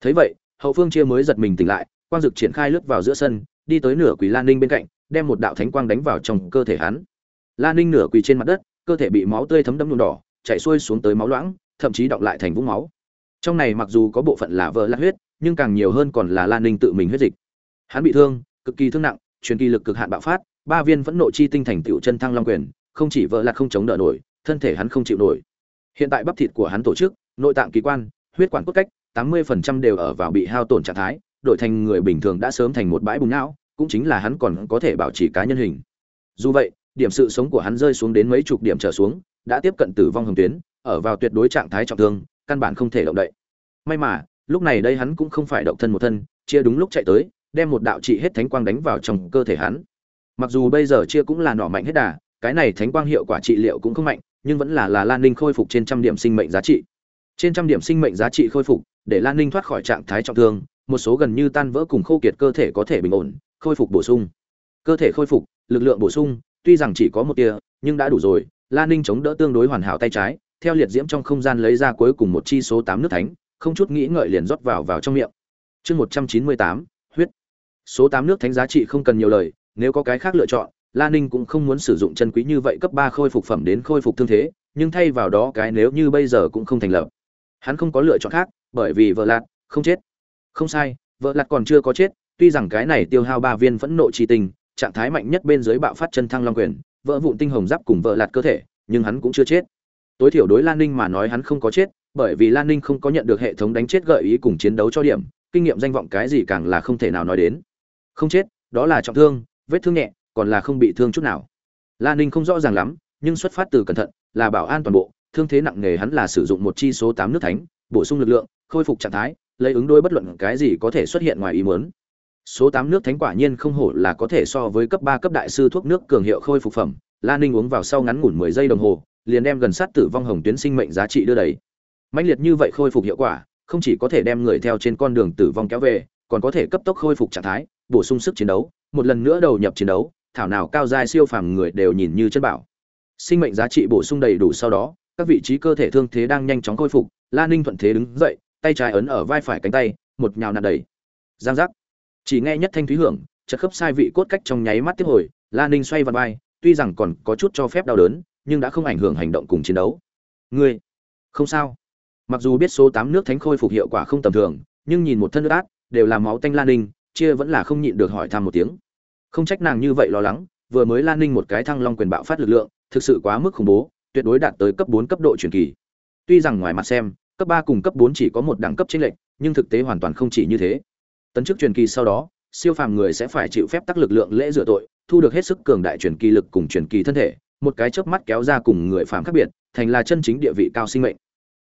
thấy vậy, hậu phương chia mới giật mình tỉnh lại, quang dực triển khai lướt vào giữa sân, đi tới nửa quỳ lan ninh bên cạnh, đem một đạo thánh quang đánh vào trong cơ thể hắn. Lan ninh nửa quỳ trên mặt đất, cơ thể bị máu tươi thấm đẫm nhuộm đỏ, chảy xuôi xuống tới máu loãng, thậm chí đọng lại thành vũng máu. Trong này mặc dù có bộ phận là vỡ la huyết, nhưng càng nhiều hơn còn là lan ninh tự mình huyết dịch. Hắn bị thương, cực kỳ thương nặng, truyền kỳ lực cực hạn bạo phát, ba viên vẫn nộ chi tinh thành tựu chân thăng long quyền, không chỉ vỡ lạc không chống đỡ nổi, thân thể hắn không chịu nổi. Hiện tại bắp thịt của hắn tổ chức, nội tạng kỳ quan, huyết quản cốt cách 80% đều ở vào bị hao tổn trạng thái, đổi thành người bình thường đã sớm thành một bãi bùn não, cũng chính là hắn còn có thể bảo trì cá nhân hình. Dù vậy, điểm sự sống của hắn rơi xuống đến mấy chục điểm trở xuống, đã tiếp cận tử vong hồng tuyến, ở vào tuyệt đối trạng thái trọng thương, căn bản không thể động đậy. May mà, lúc này đây hắn cũng không phải động thân một thân, chia đúng lúc chạy tới, đem một đạo trị hết thánh quang đánh vào trong cơ thể hắn. Mặc dù bây giờ chia cũng là nỏ mạnh hết đà, cái này thánh quang hiệu quả trị liệu cũng không mạnh, nhưng vẫn là là lan ninh khôi phục trên trăm điểm sinh mệnh giá trị. Trên trăm điểm sinh mệnh giá trị khôi phục để lan ninh thoát khỏi trạng thái trọng thương, một số gần như tan vỡ cùng khô kiệt cơ thể có thể bình ổn, khôi phục bổ sung. Cơ thể khôi phục, lực lượng bổ sung, tuy rằng chỉ có một tia, nhưng đã đủ rồi, lan ninh chống đỡ tương đối hoàn hảo tay trái, theo liệt diễm trong không gian lấy ra cuối cùng một chi số tám nước thánh, không chút nghĩ ngợi liền rót vào vào trong miệng. Chương một trăm chín mươi tám, huyết. Số tám nước thánh giá trị không cần nhiều lời, nếu có cái khác lựa chọn la ninh cũng không muốn sử dụng chân quý như vậy cấp ba khôi phục phẩm đến khôi phục thương thế, nhưng thay vào đó cái nếu như bây giờ cũng không thành lập. Hắn không có lựa chọn khác bởi vì vợ lạt không chết. Không sai, vợ lạt còn chưa có chết, tuy rằng cái này tiêu hao ba viên phẫn nộ chi tình, trạng thái mạnh nhất bên dưới bạo phát chân thăng long quyền, vỡ vụn tinh hồng giáp cùng vợ lạt cơ thể, nhưng hắn cũng chưa chết. Tối thiểu đối lan ninh mà nói hắn không có chết, bởi vì lan ninh không có nhận được hệ thống đánh chết gợi ý cùng chiến đấu cho điểm, kinh nghiệm danh vọng cái gì càng là không thể nào nói đến. Không chết, đó là trọng thương, vết thương nhẹ, còn là không bị thương chút nào. Lan ninh không rõ ràng lắm, nhưng xuất phát từ cẩn thận, là bảo an toàn bộ, thương thế nặng nề hắn là sử dụng một chi số tám nước thánh, bổ sung lực lượng khôi phục trạng thái, lấy ứng đối bất luận cái gì có thể xuất hiện ngoài ý muốn. Số tám nước thánh quả nhiên không hổ là có thể so với cấp ba cấp đại sư thuốc nước cường hiệu khôi phục phẩm. Lan ninh uống vào sau ngắn ngủn mười giây đồng hồ, liền đem gần sát tử vong hồng tuyến sinh mệnh giá trị đưa đẩy mãnh liệt như vậy khôi phục hiệu quả, không chỉ có thể đem người theo trên con đường tử vong kéo về, còn có thể cấp tốc khôi phục trạng thái, bổ sung sức chiến đấu, một lần nữa đầu nhập chiến đấu, thảo nào cao giai siêu phàm người đều nhìn như chân bảo. Sinh mệnh giá trị bổ sung đầy đủ sau đó, các vị trí cơ thể thương thế đang nhanh chóng khôi phục, la ninh thuận thế đứng dậy tay trái ấn ở vai phải cánh tay, một nhào nặn đầy. Giang giác. Chỉ nghe nhất thanh thúy hưởng chật khớp sai vị cốt cách trong nháy mắt tiếp hồi, la ninh xoay vào vai, tuy rằng còn có chút cho phép đau đớn, nhưng đã không ảnh hưởng hành động cùng chiến đấu. Ngươi, không sao. Mặc dù biết số tám nước thánh khôi phục hiệu quả không tầm thường, nhưng nhìn một thân nước át, đều là máu tanh lan ninh, chia vẫn là không nhịn được hỏi thăm một tiếng. Không trách nàng như vậy lo lắng, vừa mới lan ninh một cái thăng long quyền bạo phát lực lượng, thực sự quá mức khủng bố, tuyệt đối đạt tới cấp bốn cấp độ truyền kỳ. Tuy rằng ngoài mặt xem cấp ba cùng cấp bốn chỉ có một đẳng cấp chênh lệch, nhưng thực tế hoàn toàn không chỉ như thế. Tấn chức truyền kỳ sau đó, siêu phàm người sẽ phải chịu phép tác lực lượng lễ rửa tội, thu được hết sức cường đại truyền kỳ lực cùng truyền kỳ thân thể, một cái chớp mắt kéo ra cùng người phàm khác biệt, thành là chân chính địa vị cao sinh mệnh.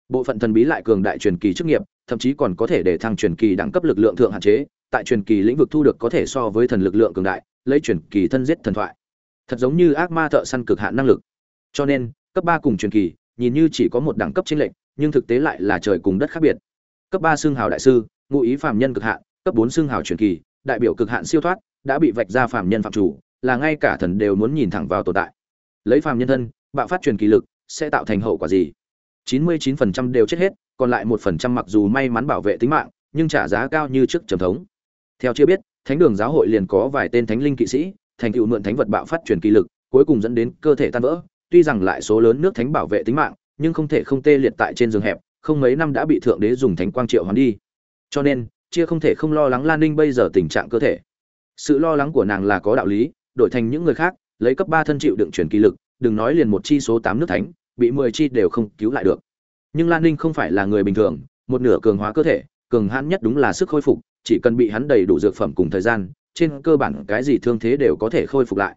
Bộ phận thần bí lại cường đại truyền kỳ chức nghiệp, thậm chí còn có thể để thăng truyền kỳ đẳng cấp lực lượng thượng hạn chế, tại truyền kỳ lĩnh vực thu được có thể so với thần lực lượng cường đại, lấy truyền kỳ thân giết thần thoại. Thật giống như ác ma thợ săn cực hạn năng lực. Cho nên, cấp ba cùng truyền kỳ, nhìn như chỉ có một đẳng cấp chênh lệch nhưng thực tế lại là trời cùng đất khác biệt. Cấp ba xương hào đại sư, ngụ ý phàm nhân cực hạn, cấp bốn xương hào truyền kỳ, đại biểu cực hạn siêu thoát, đã bị vạch ra phàm nhân phạm chủ, là ngay cả thần đều muốn nhìn thẳng vào tồn tại. Lấy phàm nhân thân, bạo phát truyền kỳ lực, sẽ tạo thành hậu quả gì? 99% đều chết hết, còn lại một phần trăm mặc dù may mắn bảo vệ tính mạng, nhưng trả giá cao như trước trầm thống. Theo chưa biết, thánh đường giáo hội liền có vài tên thánh linh kỵ sĩ, thành tựu mượn thánh vật bạo phát truyền kỳ lực, cuối cùng dẫn đến cơ thể tan vỡ, tuy rằng lại số lớn nước thánh bảo vệ tính mạng nhưng không thể không tê liệt tại trên giường hẹp, không mấy năm đã bị thượng đế dùng thánh quang triệu hoán đi. Cho nên, chia không thể không lo lắng lan ninh bây giờ tình trạng cơ thể. Sự lo lắng của nàng là có đạo lý, đổi thành những người khác, lấy cấp ba thân chịu đựng truyền kỳ lực, đừng nói liền một chi số tám nước thánh, bị mười chi đều không cứu lại được. Nhưng lan ninh không phải là người bình thường, một nửa cường hóa cơ thể, cường hãn nhất đúng là sức khôi phục, chỉ cần bị hắn đầy đủ dược phẩm cùng thời gian, trên cơ bản cái gì thương thế đều có thể khôi phục lại.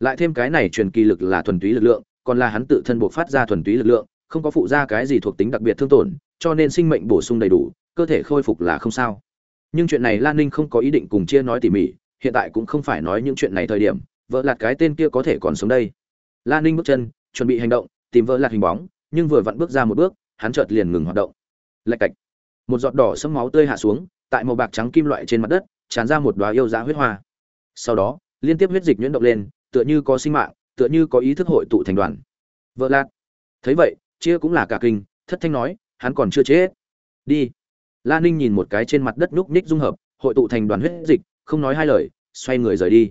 Lại thêm cái này truyền kỳ lực là thuần túy lực lượng, còn là hắn tự thân buộc phát ra thuần túy lực lượng không có phụ ra cái gì thuộc tính đặc biệt thương tổn, cho nên sinh mệnh bổ sung đầy đủ, cơ thể khôi phục là không sao. Nhưng chuyện này lan ninh không có ý định cùng chia nói tỉ mỉ, hiện tại cũng không phải nói những chuyện này thời điểm, vợ lạt cái tên kia có thể còn sống đây. Lan ninh bước chân, chuẩn bị hành động, tìm vợ lạt hình bóng, nhưng vừa vặn bước ra một bước, hắn chợt liền ngừng hoạt động. Lạch cạch. Một giọt đỏ sẫm máu tươi hạ xuống, tại màu bạc trắng kim loại trên mặt đất, tràn ra một đoá yêu dã huyết hoa. Sau đó, liên tiếp huyết dịch nhuyễn động lên, tựa như có sinh mạng, tựa như có ý thức hội tụ thành đoàn. Vợ lạt. Thấy vậy chia cũng là cả kinh, thất thanh nói, hắn còn chưa chết. Đi. La ninh nhìn một cái trên mặt đất núc ních dung hợp, hội tụ thành đoàn huyết dịch, không nói hai lời, xoay người rời đi.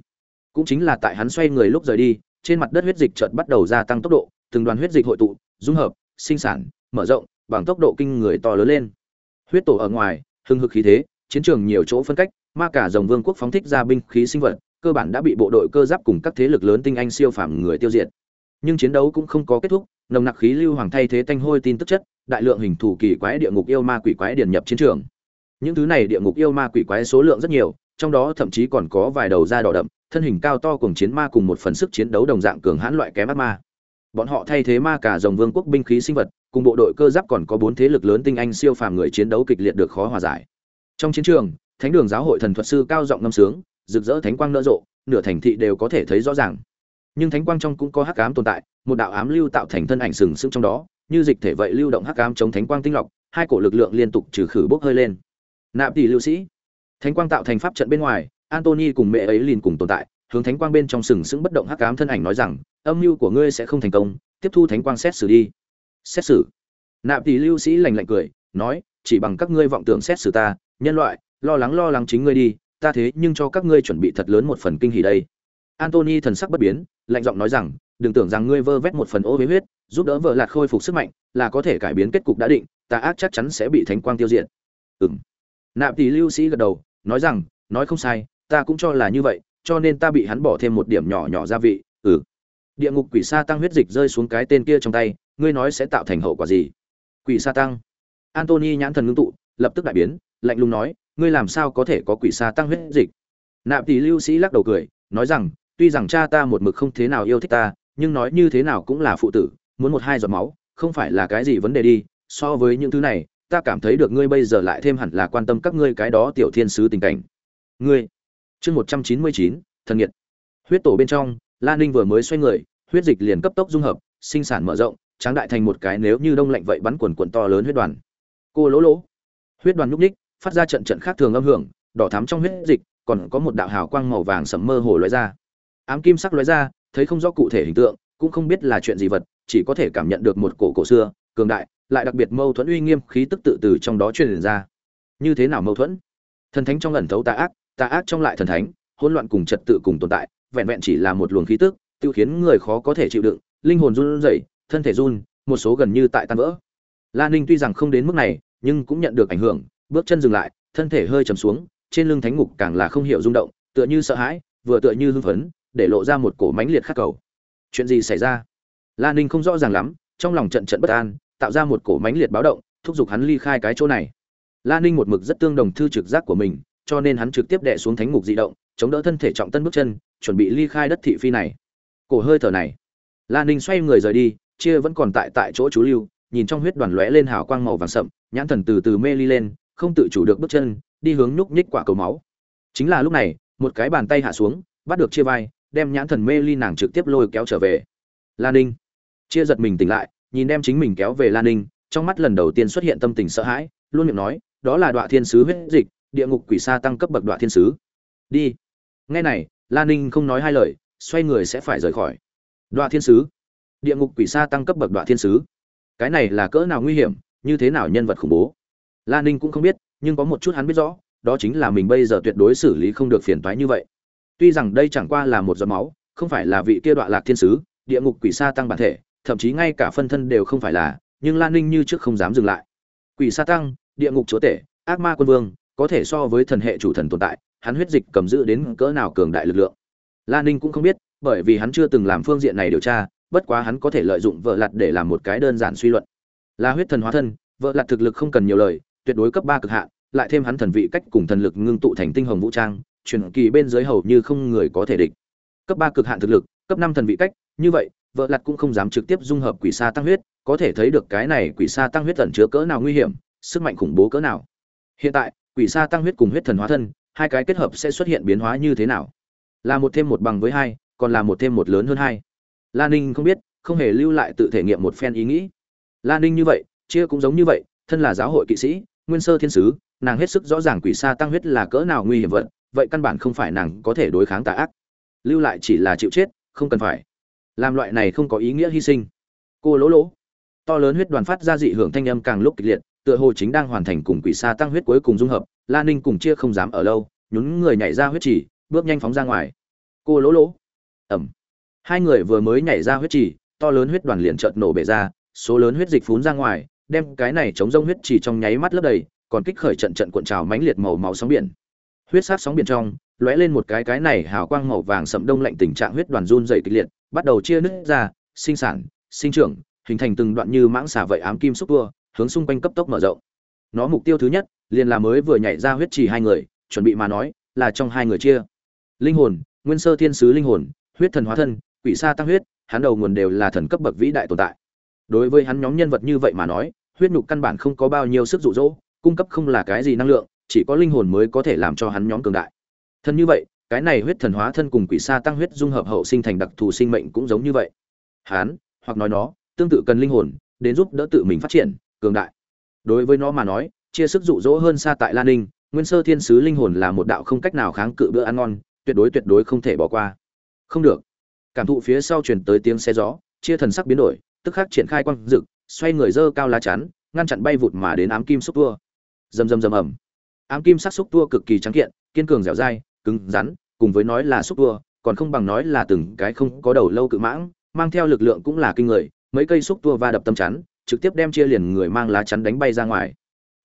Cũng chính là tại hắn xoay người lúc rời đi, trên mặt đất huyết dịch chợt bắt đầu gia tăng tốc độ, từng đoàn huyết dịch hội tụ, dung hợp, sinh sản, mở rộng, bằng tốc độ kinh người to lớn lên. Huyết tổ ở ngoài, hưng hực khí thế, chiến trường nhiều chỗ phân cách, ma cả dòng vương quốc phóng thích ra binh khí sinh vật, cơ bản đã bị bộ đội cơ giáp cùng các thế lực lớn tinh anh siêu phàm người tiêu diệt. Nhưng chiến đấu cũng không có kết thúc nồng nặc khí lưu hoàng thay thế tanh hôi tin tức chất, đại lượng hình thủ kỳ quái địa ngục yêu ma quỷ quái điền nhập chiến trường. Những thứ này địa ngục yêu ma quỷ quái số lượng rất nhiều, trong đó thậm chí còn có vài đầu da đỏ đậm, thân hình cao to cùng chiến ma cùng một phần sức chiến đấu đồng dạng cường hãn loại kém ác ma. Bọn họ thay thế ma cả dòng vương quốc binh khí sinh vật, cùng bộ đội cơ giáp còn có bốn thế lực lớn tinh anh siêu phàm người chiến đấu kịch liệt được khó hòa giải. Trong chiến trường, thánh đường giáo hội thần thuật sư cao giọng ngâm sướng, rực rỡ thánh quang nở rộ, nửa thành thị đều có thể thấy rõ ràng nhưng thánh quang trong cũng có hắc ám tồn tại, một đạo ám lưu tạo thành thân ảnh sừng sững trong đó, như dịch thể vậy lưu động hắc ám chống thánh quang tinh lọc, hai cổ lực lượng liên tục trừ khử bốc hơi lên. Nạp tỷ lưu sĩ. Thánh quang tạo thành pháp trận bên ngoài, antony cùng mẹ ấy liền cùng tồn tại, hướng thánh quang bên trong sừng sững bất động hắc ám thân ảnh nói rằng, âm mưu của ngươi sẽ không thành công, tiếp thu thánh quang xét xử đi. Xét xử? Nạp tỷ lưu sĩ lành lạnh cười, nói, chỉ bằng các ngươi vọng tưởng xét xử ta, nhân loại, lo lắng lo lắng chính ngươi đi, ta thế nhưng cho các ngươi chuẩn bị thật lớn một phần kinh hỉ đây antony thần sắc bất biến, lạnh giọng nói rằng, đừng tưởng rằng ngươi vơ vét một phần ô huế huyết, giúp đỡ vợ lạt khôi phục sức mạnh, là có thể cải biến kết cục đã định tà ác chắc chắn sẽ bị thánh quang tiêu diệt. Ừm. nạp tỷ lưu sĩ gật đầu, nói rằng, nói không sai, ta cũng cho là như vậy, cho nên ta bị hắn bỏ thêm một điểm nhỏ nhỏ gia vị. Ừ. Địa ngục quỷ sa tăng huyết dịch rơi xuống cái tên kia trong tay, ngươi nói sẽ tạo thành hậu quả gì? Quỷ sa tăng. Antony nhãn thần ngưng tụ, lập tức đại biến, lạnh lùng nói, ngươi làm sao có thể có quỷ sa tăng huyết dịch? Nạp tỷ lưu sĩ lắc đầu cười, nói rằng tuy rằng cha ta một mực không thế nào yêu thích ta, nhưng nói như thế nào cũng là phụ tử, muốn một hai giọt máu, không phải là cái gì vấn đề đi. So với những thứ này, ta cảm thấy được ngươi bây giờ lại thêm hẳn là quan tâm các ngươi cái đó tiểu thiên sứ tình cảnh. Ngươi. Chương một trăm chín mươi chín, thần nhiệt huyết tổ bên trong lan ninh vừa mới xoay người, huyết dịch liền cấp tốc dung hợp, sinh sản mở rộng, tráng đại thành một cái nếu như đông lạnh vậy bắn quần quần to lớn huyết đoàn. Cô lỗ lỗ. Huyết đoàn nhúc ních phát ra trận trận khác thường âm hưởng, đỏ thắm trong huyết dịch, còn có một đạo hào quang màu vàng sẫm mơ hồ lóe ra ám kim sắc lóe ra, thấy không rõ cụ thể hình tượng, cũng không biết là chuyện gì vật, chỉ có thể cảm nhận được một cổ cổ xưa, cường đại, lại đặc biệt mâu thuẫn uy nghiêm khí tức tự từ trong đó truyền ra. Như thế nào mâu thuẫn? Thần thánh trong ẩn thấu tà ác tà ác trong lại thần thánh, hỗn loạn cùng trật tự cùng tồn tại, vẹn vẹn chỉ là một luồng khí tức, tiêu khiến người khó có thể chịu đựng, linh hồn run rẩy, thân thể run, một số gần như tại tan vỡ. La ninh tuy rằng không đến mức này, nhưng cũng nhận được ảnh hưởng, bước chân dừng lại, thân thể hơi trầm xuống, trên lưng thánh ngục càng là không hiểu rung động, tựa như sợ hãi, vừa tựa như hưng phấn để lộ ra một cổ mãnh liệt khắc cầu. Chuyện gì xảy ra? La ninh không rõ ràng lắm, trong lòng trận trận bất an, tạo ra một cổ mãnh liệt báo động, thúc giục hắn ly khai cái chỗ này. La ninh một mực rất tương đồng thư trực giác của mình, cho nên hắn trực tiếp đè xuống thánh mục di động, chống đỡ thân thể trọng tân bước chân, chuẩn bị ly khai đất thị phi này. Cổ hơi thở này. La ninh xoay người rời đi, chia vẫn còn tại tại chỗ chú lưu, nhìn trong huyết đoàn lóe lên hào quang màu vàng sậm, nhãn thần từ từ mê ly lên, không tự chủ được bước chân, đi hướng nhúc nhích quả cầu máu. Chính là lúc này, một cái bàn tay hạ xuống, bắt được chia vai đem nhãn thần mê ly nàng trực tiếp lôi kéo trở về. Lan ninh. Chia giật mình tỉnh lại, nhìn đem chính mình kéo về lan ninh, trong mắt lần đầu tiên xuất hiện tâm tình sợ hãi, luôn miệng nói, đó là đoạn thiên sứ huyết dịch, địa ngục quỷ sa tăng cấp bậc đoạn thiên sứ. Đi. Ngay này lan ninh không nói hai lời, xoay người sẽ phải rời khỏi. Đoạn thiên sứ? Địa ngục quỷ sa tăng cấp bậc đoạn thiên sứ? Cái này là cỡ nào nguy hiểm, như thế nào nhân vật khủng bố? Lan ninh cũng không biết, nhưng có một chút hắn biết rõ, đó chính là mình bây giờ tuyệt đối xử lý không được phiền toái như vậy tuy rằng đây chẳng qua là một giọt máu, không phải là vị kia đoạn lạc thiên sứ, địa ngục quỷ sa tăng bản thể, thậm chí ngay cả phân thân đều không phải là, nhưng lan ninh như trước không dám dừng lại. Quỷ sa tăng, địa ngục chúa tể, ác ma quân vương, có thể so với thần hệ chủ thần tồn tại, hắn huyết dịch cầm giữ đến cỡ nào cường đại lực lượng. Lan ninh cũng không biết, bởi vì hắn chưa từng làm phương diện này điều tra, bất quá hắn có thể lợi dụng vợ lặt để làm một cái đơn giản suy luận. Là huyết thần hóa thân, vợ lặt thực lực không cần nhiều lời, tuyệt đối cấp ba cực hạn, lại thêm hắn thần vị cách cùng thần lực ngưng tụ thành tinh hồng vũ trang truyền kỳ bên dưới hầu như không người có thể địch. Cấp ba cực hạn thực lực, cấp năm thần vị cách, như vậy, vợ lặt cũng không dám trực tiếp dung hợp quỷ sa tăng huyết, có thể thấy được cái này quỷ sa tăng huyết tẩn chứa cỡ nào nguy hiểm, sức mạnh khủng bố cỡ nào. Hiện tại, quỷ sa tăng huyết cùng huyết thần hóa thân, hai cái kết hợp sẽ xuất hiện biến hóa như thế nào? Là một thêm một bằng với hai, còn là một thêm một lớn hơn hai? La ninh không biết, không hề lưu lại tự thể nghiệm một phen ý nghĩ. La ninh như vậy, chia cũng giống như vậy, thân là giáo hội kỵ sĩ, nguyên sơ thiên sứ, nàng hết sức rõ ràng quỷ sa tăng huyết là cỡ nào nguy hiểm vận vậy căn bản không phải nàng có thể đối kháng tà ác. Lưu lại chỉ là chịu chết, không cần phải. Làm loại này không có ý nghĩa hy sinh. Cô lỗ lỗ. To lớn huyết đoàn phát ra dị hưởng thanh âm càng lúc kịch liệt, tựa hồ chính đang hoàn thành cùng quỷ sa tăng huyết cuối cùng dung hợp, la ninh cùng chia không dám ở lâu, nhún người nhảy ra huyết trì, bước nhanh phóng ra ngoài. Cô lỗ lỗ. Ẩm. Hai người vừa mới nhảy ra huyết trì, to lớn huyết đoàn liền chợt nổ bể ra, số lớn huyết dịch phún ra ngoài, đem cái này chống rông huyết trì trong nháy mắt lấp đầy, còn kích khởi trận trận cuộn trào mãnh liệt màu máu sóng biển huyết sát sóng biển trong, lóe lên một cái cái này hào quang màu vàng sậm đông lạnh tình trạng huyết đoàn run dày kịch liệt, bắt đầu chia nứt ra, sinh sản, sinh trưởng, hình thành từng đoạn như mãng xả vậy ám kim xúc tua, hướng xung quanh cấp tốc mở rộng. Nó mục tiêu thứ nhất, liền là mới vừa nhảy ra huyết trì hai người, chuẩn bị mà nói, là trong hai người chia. Linh hồn, nguyên sơ thiên sứ linh hồn, huyết thần hóa thân, quỷ sa tăng huyết, hắn đầu nguồn đều là thần cấp bậc vĩ đại tồn tại. Đối với hắn nhóm nhân vật như vậy mà nói, huyết nhục căn bản không có bao nhiêu sức dụ dỗ, cung cấp không là cái gì năng lượng chỉ có linh hồn mới có thể làm cho hắn nhóm cường đại. Thân như vậy, cái này huyết thần hóa thân cùng quỷ sa tăng huyết dung hợp hậu sinh thành đặc thù sinh mệnh cũng giống như vậy. Hắn, hoặc nói nó, tương tự cần linh hồn, đến giúp đỡ tự mình phát triển, cường đại. Đối với nó mà nói, chia sức dụ dỗ hơn xa tại lan ninh, nguyên sơ thiên sứ linh hồn là một đạo không cách nào kháng cự bữa ăn ngon, tuyệt đối tuyệt đối không thể bỏ qua. Không được. Cảm thụ phía sau truyền tới tiếng xe gió, chia thần sắc biến đổi, tức khắc triển khai quang rực xoay người dơ cao lá chắn, ngăn chặn bay vụt mà đến ám kim xúc tua. Rầm rầm rầm ầm ám kim sắc xúc tua cực kỳ trắng kiện, kiên cường dẻo dai, cứng rắn, cùng với nói là xúc tua, còn không bằng nói là từng cái không có đầu lâu cự mãng, mang theo lực lượng cũng là kinh người, mấy cây xúc tua va đập tâm chắn, trực tiếp đem chia liền người mang lá chắn đánh bay ra ngoài.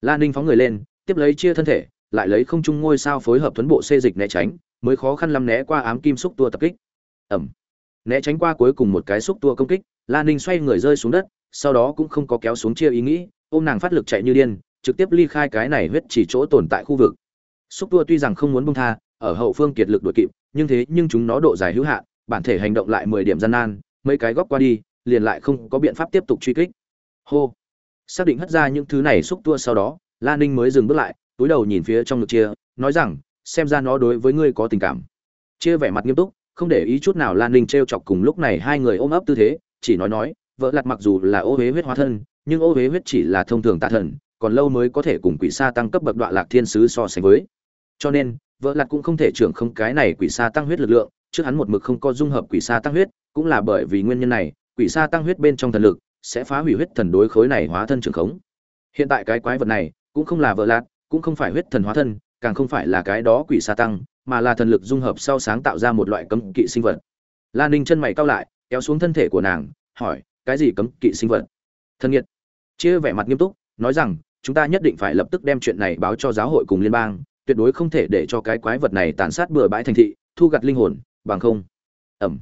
La ninh phóng người lên, tiếp lấy chia thân thể, lại lấy không trung ngôi sao phối hợp tuấn bộ xê dịch né tránh, mới khó khăn lắm né qua ám kim xúc tua tập kích. Ẩm. Né tránh qua cuối cùng một cái xúc tua công kích, la ninh xoay người rơi xuống đất, sau đó cũng không có kéo xuống chia ý nghĩ, ôm nàng phát lực chạy như điên trực tiếp ly khai cái này huyết chỉ chỗ tồn tại khu vực. Xúc tua tuy rằng không muốn buông tha, ở hậu phương kiệt lực đuổi kịp, nhưng thế nhưng chúng nó độ dài hữu hạn, bản thể hành động lại mười điểm gian nan, mấy cái góc qua đi, liền lại không có biện pháp tiếp tục truy kích. Hô. Xác định hất ra những thứ này xúc tua sau đó, la ninh mới dừng bước lại, túi đầu nhìn phía trong ngực chia, nói rằng, xem ra nó đối với ngươi có tình cảm. Chia vẻ mặt nghiêm túc, không để ý chút nào lan ninh t r e o chọc cùng lúc này hai người ôm ấp tư thế, chỉ nói nói, vợ lặt mặc dù là ô huế huyết hóa thân, nhưng ô huế huyết chỉ là thông thường tạ thần còn lâu mới có thể cùng quỷ sa tăng cấp bậc đoạn lạc thiên sứ so sánh với. Cho nên, vợ lạc cũng không thể trưởng không cái này quỷ sa tăng huyết lực lượng, trước hắn một mực không có dung hợp quỷ sa tăng huyết, cũng là bởi vì nguyên nhân này, quỷ sa tăng huyết bên trong thần lực sẽ phá hủy huyết thần đối khối này hóa thân trưởng khống. Hiện tại cái quái vật này cũng không là vợ lạt cũng không phải huyết thần hóa thân, càng không phải là cái đó quỷ sa tăng, mà là thần lực dung hợp sau sáng tạo ra một loại cấm kỵ sinh vật. Lan ninh chân mày cao lại, kéo xuống thân thể của nàng, hỏi, cái gì cấm kỵ sinh vật? Thân nhiệt, chia vẻ mặt nghiêm túc, nói rằng chúng ta nhất định phải lập tức đem chuyện này báo cho giáo hội cùng liên bang, tuyệt đối không thể để cho cái quái vật này tàn sát bừa bãi thành thị, thu gặt linh hồn, bằng không. Ẩm.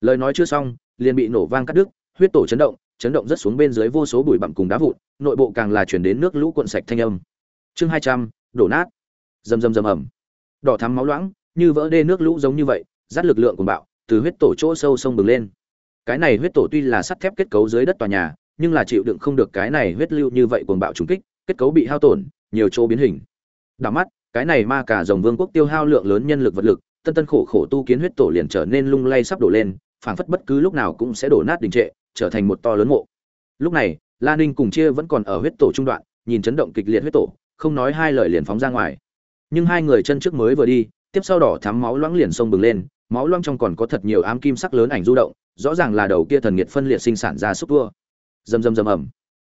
Lời nói chưa xong, liền bị nổ vang cắt đứt, huyết tổ chấn động chấn động rất xuống bên dưới vô số bụi bặm cùng đá vụn, nội bộ càng là chuyển đến nước lũ cuộn sạch thanh âm. Chương hai trăm, đổ nát. Rầm rầm rầm ẩm đỏ thắm máu loãng, như vỡ đê nước lũ giống như vậy dắt lực lượng của bạo, từ huyết tổ chỗ sâu sông bừng lên. Cái này huyết tổ tuy là sắt thép kết cấu dưới đất tòa nhà, nhưng là chịu đựng không được cái này huyết lưu như vậy cuồng bạo trùng kích kết cấu bị hao tổn, nhiều chỗ biến hình. Đảo mắt, cái này ma cả dòng vương quốc tiêu hao lượng lớn nhân lực vật lực, tân tân khổ khổ tu kiến huyết tổ liền trở nên lung lay sắp đổ lên, phảng phất bất cứ lúc nào cũng sẽ đổ nát đình trệ, trở thành một to lớn mộ. Lúc này, la ninh cùng chia vẫn còn ở huyết tổ trung đoạn, nhìn chấn động kịch liệt huyết tổ, không nói hai lời liền phóng ra ngoài. Nhưng hai người chân trước mới vừa đi, tiếp sau đỏ thắm máu loãng liền sông bừng lên, máu loãng trong còn có thật nhiều ám kim sắc lớn ảnh du động, rõ ràng là đầu kia thần nghiệt phân liệt sinh sản ra xúc tua dầm dầm dầm ầm.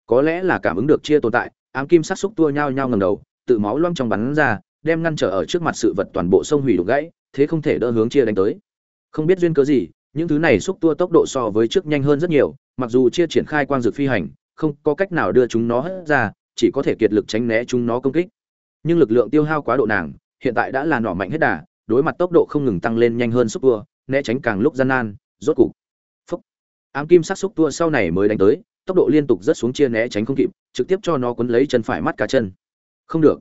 Có lẽ là cảm ứng được chia tồn tại ám kim sắc xúc tua nhau nhau ngầm đầu, tự máu loãng trong bắn ra, đem ngăn trở ở trước mặt sự vật toàn bộ sông hủy đục gãy, thế không thể đỡ hướng chia đánh tới. Không biết duyên cớ gì, những thứ này xúc tua tốc độ so với trước nhanh hơn rất nhiều, mặc dù chia triển khai quang dược phi hành, không có cách nào đưa chúng nó hết ra, chỉ có thể kiệt lực tránh né chúng nó công kích. Nhưng lực lượng tiêu hao quá độ nàng, hiện tại đã là nỏ mạnh hết đà, đối mặt tốc độ không ngừng tăng lên nhanh hơn xúc tua, né tránh càng lúc gian nan, rốt cục. Phúc. Ám kim sắc xúc tua sau này mới đánh tới tốc độ liên tục rất xuống chia né tránh không kịp, trực tiếp cho nó quấn lấy chân phải mắt cá chân. Không được.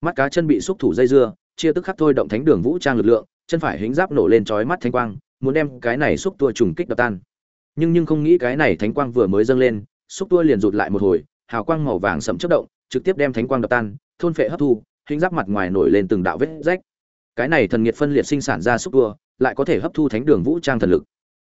Mắt cá chân bị xúc thủ dây dưa, chia tức khắc thôi động thánh đường vũ trang lực lượng, chân phải hính giáp nổ lên chói mắt thánh quang, muốn đem cái này xúc tua trùng kích đập tan. Nhưng nhưng không nghĩ cái này thánh quang vừa mới dâng lên, xúc tua liền rụt lại một hồi, hào quang màu vàng sẫm chớp động, trực tiếp đem thánh quang đập tan, thôn phệ hấp thu hình giáp mặt ngoài nổi lên từng đạo vết rách. Cái này thần nhiệt phân liệt sinh sản ra xúc tua, lại có thể hấp thu thánh đường vũ trang thần lực.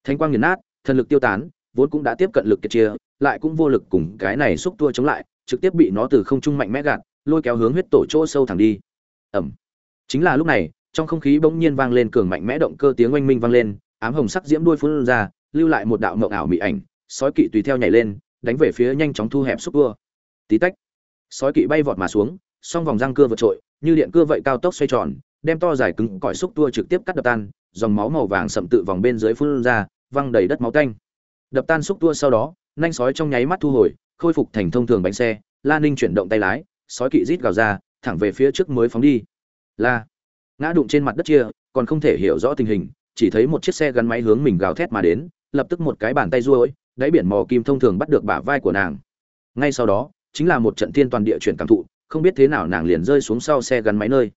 Thánh quang nghiền nát, thần lực tiêu tán, vốn cũng đã tiếp cận lực kiệt chia lại cũng vô lực cùng cái này xúc tua chống lại, trực tiếp bị nó từ không trung mạnh mẽ gạt, lôi kéo hướng huyết tổ chỗ sâu thẳng đi. Ẩm. Chính là lúc này, trong không khí bỗng nhiên vang lên cường mạnh mẽ động cơ tiếng oanh minh vang lên, ám hồng sắc diễm đuôi phun ra, lưu lại một đạo mộng ảo mị ảnh, sói kỵ tùy theo nhảy lên, đánh về phía nhanh chóng thu hẹp xúc tua. Tí tách. Sói kỵ bay vọt mà xuống, song vòng răng cưa vượt trội, như điện cưa vậy cao tốc xoay tròn, đem to dài cứng cỏi xúc tua trực tiếp cắt đập tan, dòng máu màu vàng sậm tự vòng bên dưới phun ra, văng đầy đất máu tanh. Đập tan xúc tua sau đó nhanh sói trong nháy mắt thu hồi, khôi phục thành thông thường bánh xe, la ninh chuyển động tay lái, sói kỵ rít gào ra, thẳng về phía trước mới phóng đi. La ngã đụng trên mặt đất chia, còn không thể hiểu rõ tình hình, chỉ thấy một chiếc xe gắn máy hướng mình gào thét mà đến, lập tức một cái bàn tay ruôi đáy biển mò kim thông thường bắt được bả vai của nàng. Ngay sau đó, chính là một trận thiên toàn địa chuyển cảm thụ, không biết thế nào nàng liền rơi xuống sau xe gắn máy nơi.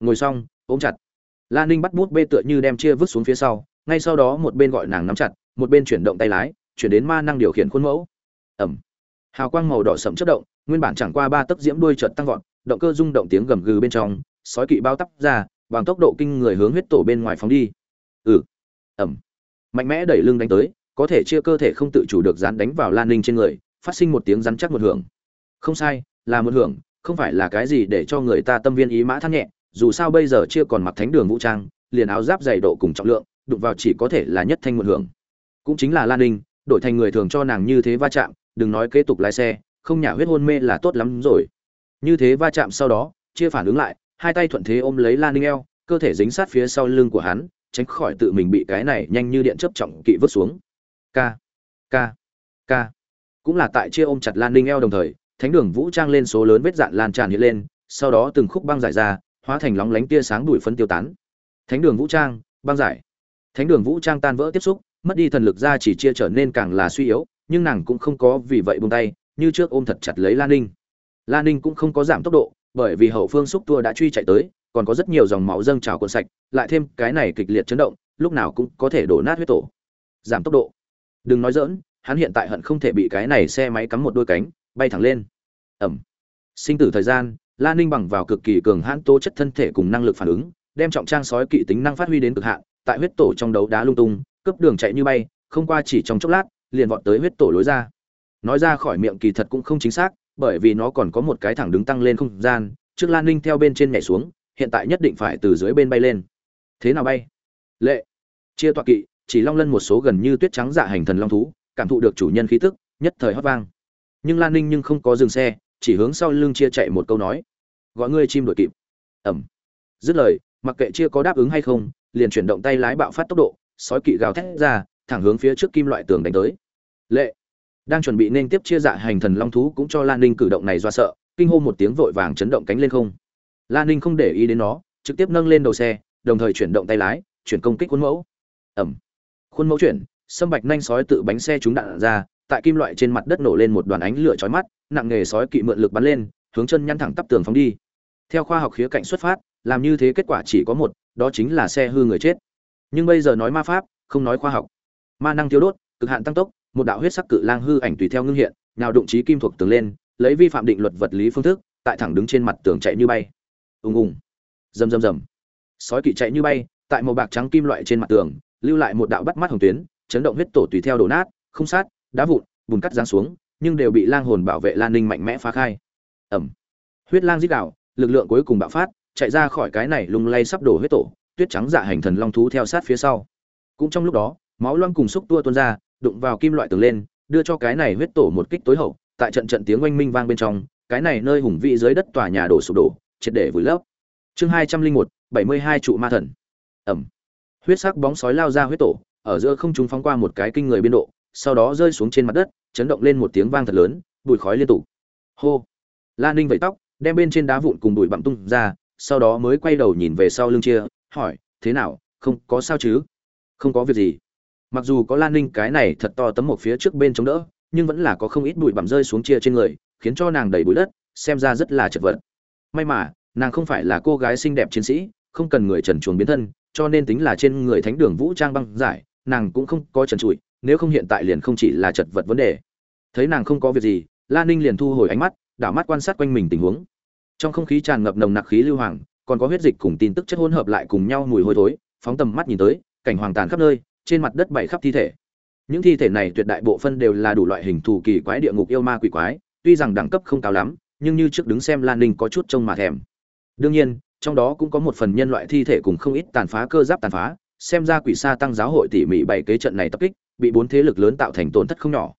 Ngồi xong, ôm chặt. La ninh bắt bút bê tựa như đem chia vứt xuống phía sau, ngay sau đó một bên gọi nàng nắm chặt, một bên chuyển động tay lái chuyển đến ma năng điều khiển khuôn mẫu. Ẩm. Hào quang màu đỏ sậm chất động, nguyên bản chẳng qua ba tấc diễm đuôi chợt tăng vọt, động cơ rung động tiếng gầm gừ bên trong, sói kỵ bao tắp ra, bằng tốc độ kinh người hướng huyết tổ bên ngoài phóng đi. Ừ. Ẩm. Mạnh mẽ đẩy lưng đánh tới, có thể chia cơ thể không tự chủ được dán đánh vào lan ninh trên người, phát sinh một tiếng rắn chắc một hưởng. Không sai, là một hưởng, không phải là cái gì để cho người ta tâm viên ý mã thắt nhẹ, dù sao bây giờ chưa còn mặc thánh đường vũ trang, liền áo giáp dày độ cùng trọng lượng, đụng vào chỉ có thể là nhất thanh một hưởng. Cũng chính là lan ninh đổi thành người thường cho nàng như thế va chạm, đừng nói kế tục lái xe, không nhả huyết hôn mê là tốt lắm rồi. Như thế va chạm sau đó, chia phản ứng lại, hai tay thuận thế ôm lấy lan ninh eo, cơ thể dính sát phía sau lưng của hắn, tránh khỏi tự mình bị cái này nhanh như điện chấp trọng kỵ vứt xuống. K k k cũng là tại chia ôm chặt lan ninh eo đồng thời, thánh đường vũ trang lên số lớn vết dạn lan tràn hiện lên, sau đó từng khúc băng giải ra, hóa thành lóng lánh tia sáng đuổi phấn tiêu tán. Thánh đường vũ trang, băng giải. Thánh đường vũ trang tan vỡ tiếp xúc mất đi thần lực ra chỉ chia trở nên càng là suy yếu, nhưng nàng cũng không có vì vậy buông tay, như trước ôm thật chặt lấy lan ninh. Lan ninh cũng không có giảm tốc độ, bởi vì hậu phương xúc tua đã truy chạy tới, còn có rất nhiều dòng máu dâng trào cuộn sạch, lại thêm cái này kịch liệt chấn động, lúc nào cũng có thể đổ nát huyết tổ. Giảm tốc độ. Đừng nói dỡn hắn hiện tại hận không thể bị cái này xe máy cắm một đôi cánh, bay thẳng lên. Ẩm. Sinh tử thời gian, la ninh bằng vào cực kỳ cường hãn tố chất thân thể cùng năng lực phản ứng, đem trọng trang sói kỵ tính năng phát huy đến cực hạn, tại huyết tổ trong đấu đá lung tung cướp đường chạy như bay, không qua chỉ trong chốc lát, liền vọt tới huyết tổ lối ra. Nói ra khỏi miệng kỳ thật cũng không chính xác, bởi vì nó còn có một cái thẳng đứng tăng lên không gian, trước lan ninh theo bên trên nhảy xuống, hiện tại nhất định phải từ dưới bên bay lên. Thế nào bay? Lệ. Chia toạc kỵ, chỉ long lân một số gần như tuyết trắng dạ hành thần long thú, cảm thụ được chủ nhân khí tức, nhất thời hót vang. Nhưng lan ninh nhưng không có dừng xe, chỉ hướng sau lưng chia chạy một câu nói. Gọi ngươi chim đuổi kịp. Ẩm. Dứt lời, mặc kệ chia có đáp ứng hay không, liền chuyển động tay lái bạo phát tốc độ sói kỵ gào thét ra, thẳng hướng phía trước kim loại tường đánh tới. Lệ! Đang chuẩn bị nên tiếp chia dạ hành thần long thú cũng cho lan ninh cử động này do sợ, kinh hô một tiếng vội vàng chấn động cánh lên không. Lan ninh không để ý đến nó, trực tiếp nâng lên đầu xe, đồng thời chuyển động tay lái, chuyển công kích khuôn mẫu. Ẩm! Khuôn mẫu chuyển, sâm bạch nhanh sói tự bánh xe chúng đạn ra, tại kim loại trên mặt đất nổ lên một đoàn ánh lửa chói mắt, nặng nghề sói kỵ mượn lực bắn lên, hướng chân nhăn thẳng tắp tường phóng đi. Theo khoa học khía cạnh xuất phát, làm như thế kết quả chỉ có một, đó chính là xe hư người chết nhưng bây giờ nói ma pháp, không nói khoa học. Ma năng thiếu đốt, cực hạn tăng tốc, một đạo huyết sắc cự lang hư ảnh tùy theo ngưng hiện, nào đụng trí kim thuộc tường lên, lấy vi phạm định luật vật lý phương thức, tại thẳng đứng trên mặt tường chạy như bay. Ùng ùng. Rầm rầm rầm. Sói kỵ chạy như bay, tại màu bạc trắng kim loại trên mặt tường, lưu lại một đạo bắt mắt hồng tuyến, chấn động huyết tổ tùy theo đổ nát, không sát, đá vụn, bùn cắt giáng xuống, nhưng đều bị lang hồn bảo vệ lan ninh mạnh mẽ phá khai. Ẩm. Huyết lang dít đạo lực lượng cuối cùng bạo phát, chạy ra khỏi cái này lung lay sắp đổ huyết tổ tuyết trắng dạ hành thần long thú theo sát phía sau. Cũng trong lúc đó, máu loang cùng xúc tua tuôn ra, đụng vào kim loại tường lên, đưa cho cái này huyết tổ một kích tối hậu, tại trận trận tiếng oanh minh vang bên trong, cái này nơi hùng vĩ dưới đất tòa nhà đổ sụp đổ, triệt để vùi lấp. Chương hai trăm linh một, bảy mươi hai trụ ma thần. Ẩm. Huyết sắc bóng sói lao ra huyết tổ, ở giữa không trung phóng qua một cái kinh người biên độ, sau đó rơi xuống trên mặt đất, chấn động lên một tiếng vang thật lớn, bụi khói liên tục. Hô. La ninh vẫy tóc, đem bên trên đá vụn cùng bụi bặm tung ra, sau đó mới quay đầu nhìn về sau lưng chia hỏi, thế nào, không có sao chứ? Không có việc gì. Mặc dù có lan ninh cái này thật to tấm một phía trước bên chống đỡ, nhưng vẫn là có không ít bụi bặm rơi xuống chia trên người, khiến cho nàng đầy bụi đất, xem ra rất là chật vật. May mà, nàng không phải là cô gái xinh đẹp chiến sĩ, không cần người trần chuồng biến thân, cho nên tính là trên người thánh đường vũ trang băng giải, nàng cũng không có trần trụi, nếu không hiện tại liền không chỉ là chật vật vấn đề. Thấy nàng không có việc gì la ninh liền thu hồi ánh mắt, đảo mắt quan sát quanh mình tình huống. Trong không khí tràn ngập nồng nặc khí lưu hoàng còn có huyết dịch cùng tin tức chất hỗn hợp lại cùng nhau mùi hôi thối, phóng tầm mắt nhìn tới, cảnh hoàng tàn khắp nơi, trên mặt đất bảy khắp thi thể. Những thi thể này tuyệt đại bộ phân đều là đủ loại hình thù kỳ quái địa ngục yêu ma quỷ quái, tuy rằng đẳng cấp không cao lắm, nhưng như trước đứng xem lan ninh có chút trông mà thèm. Đương nhiên, trong đó cũng có một phần nhân loại thi thể cùng không ít tàn phá cơ giáp tàn phá, xem ra quỷ sa tăng giáo hội tỉ mỉ bày kế trận này tập kích, bị bốn thế lực lớn tạo thành tổn thất không nhỏ.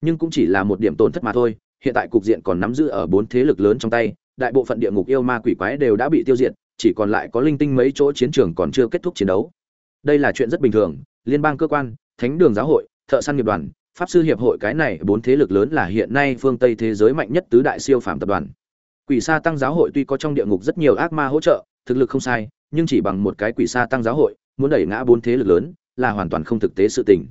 Nhưng cũng chỉ là một điểm tổn thất mà thôi, hiện tại cục diện còn nắm giữ ở bốn thế lực lớn trong tay đại bộ phận địa ngục yêu ma quỷ quái đều đã bị tiêu diệt, chỉ còn lại có linh tinh mấy chỗ chiến trường còn chưa kết thúc chiến đấu. Đây là chuyện rất bình thường, liên bang cơ quan, thánh đường giáo hội, thợ săn nghiệp đoàn, pháp sư hiệp hội cái này bốn thế lực lớn là hiện nay phương tây thế giới mạnh nhất tứ đại siêu phàm tập đoàn. Quỷ sa tăng giáo hội tuy có trong địa ngục rất nhiều ác ma hỗ trợ, thực lực không sai, nhưng chỉ bằng một cái quỷ sa tăng giáo hội, muốn đẩy ngã bốn thế lực lớn, là hoàn toàn không thực tế sự tình.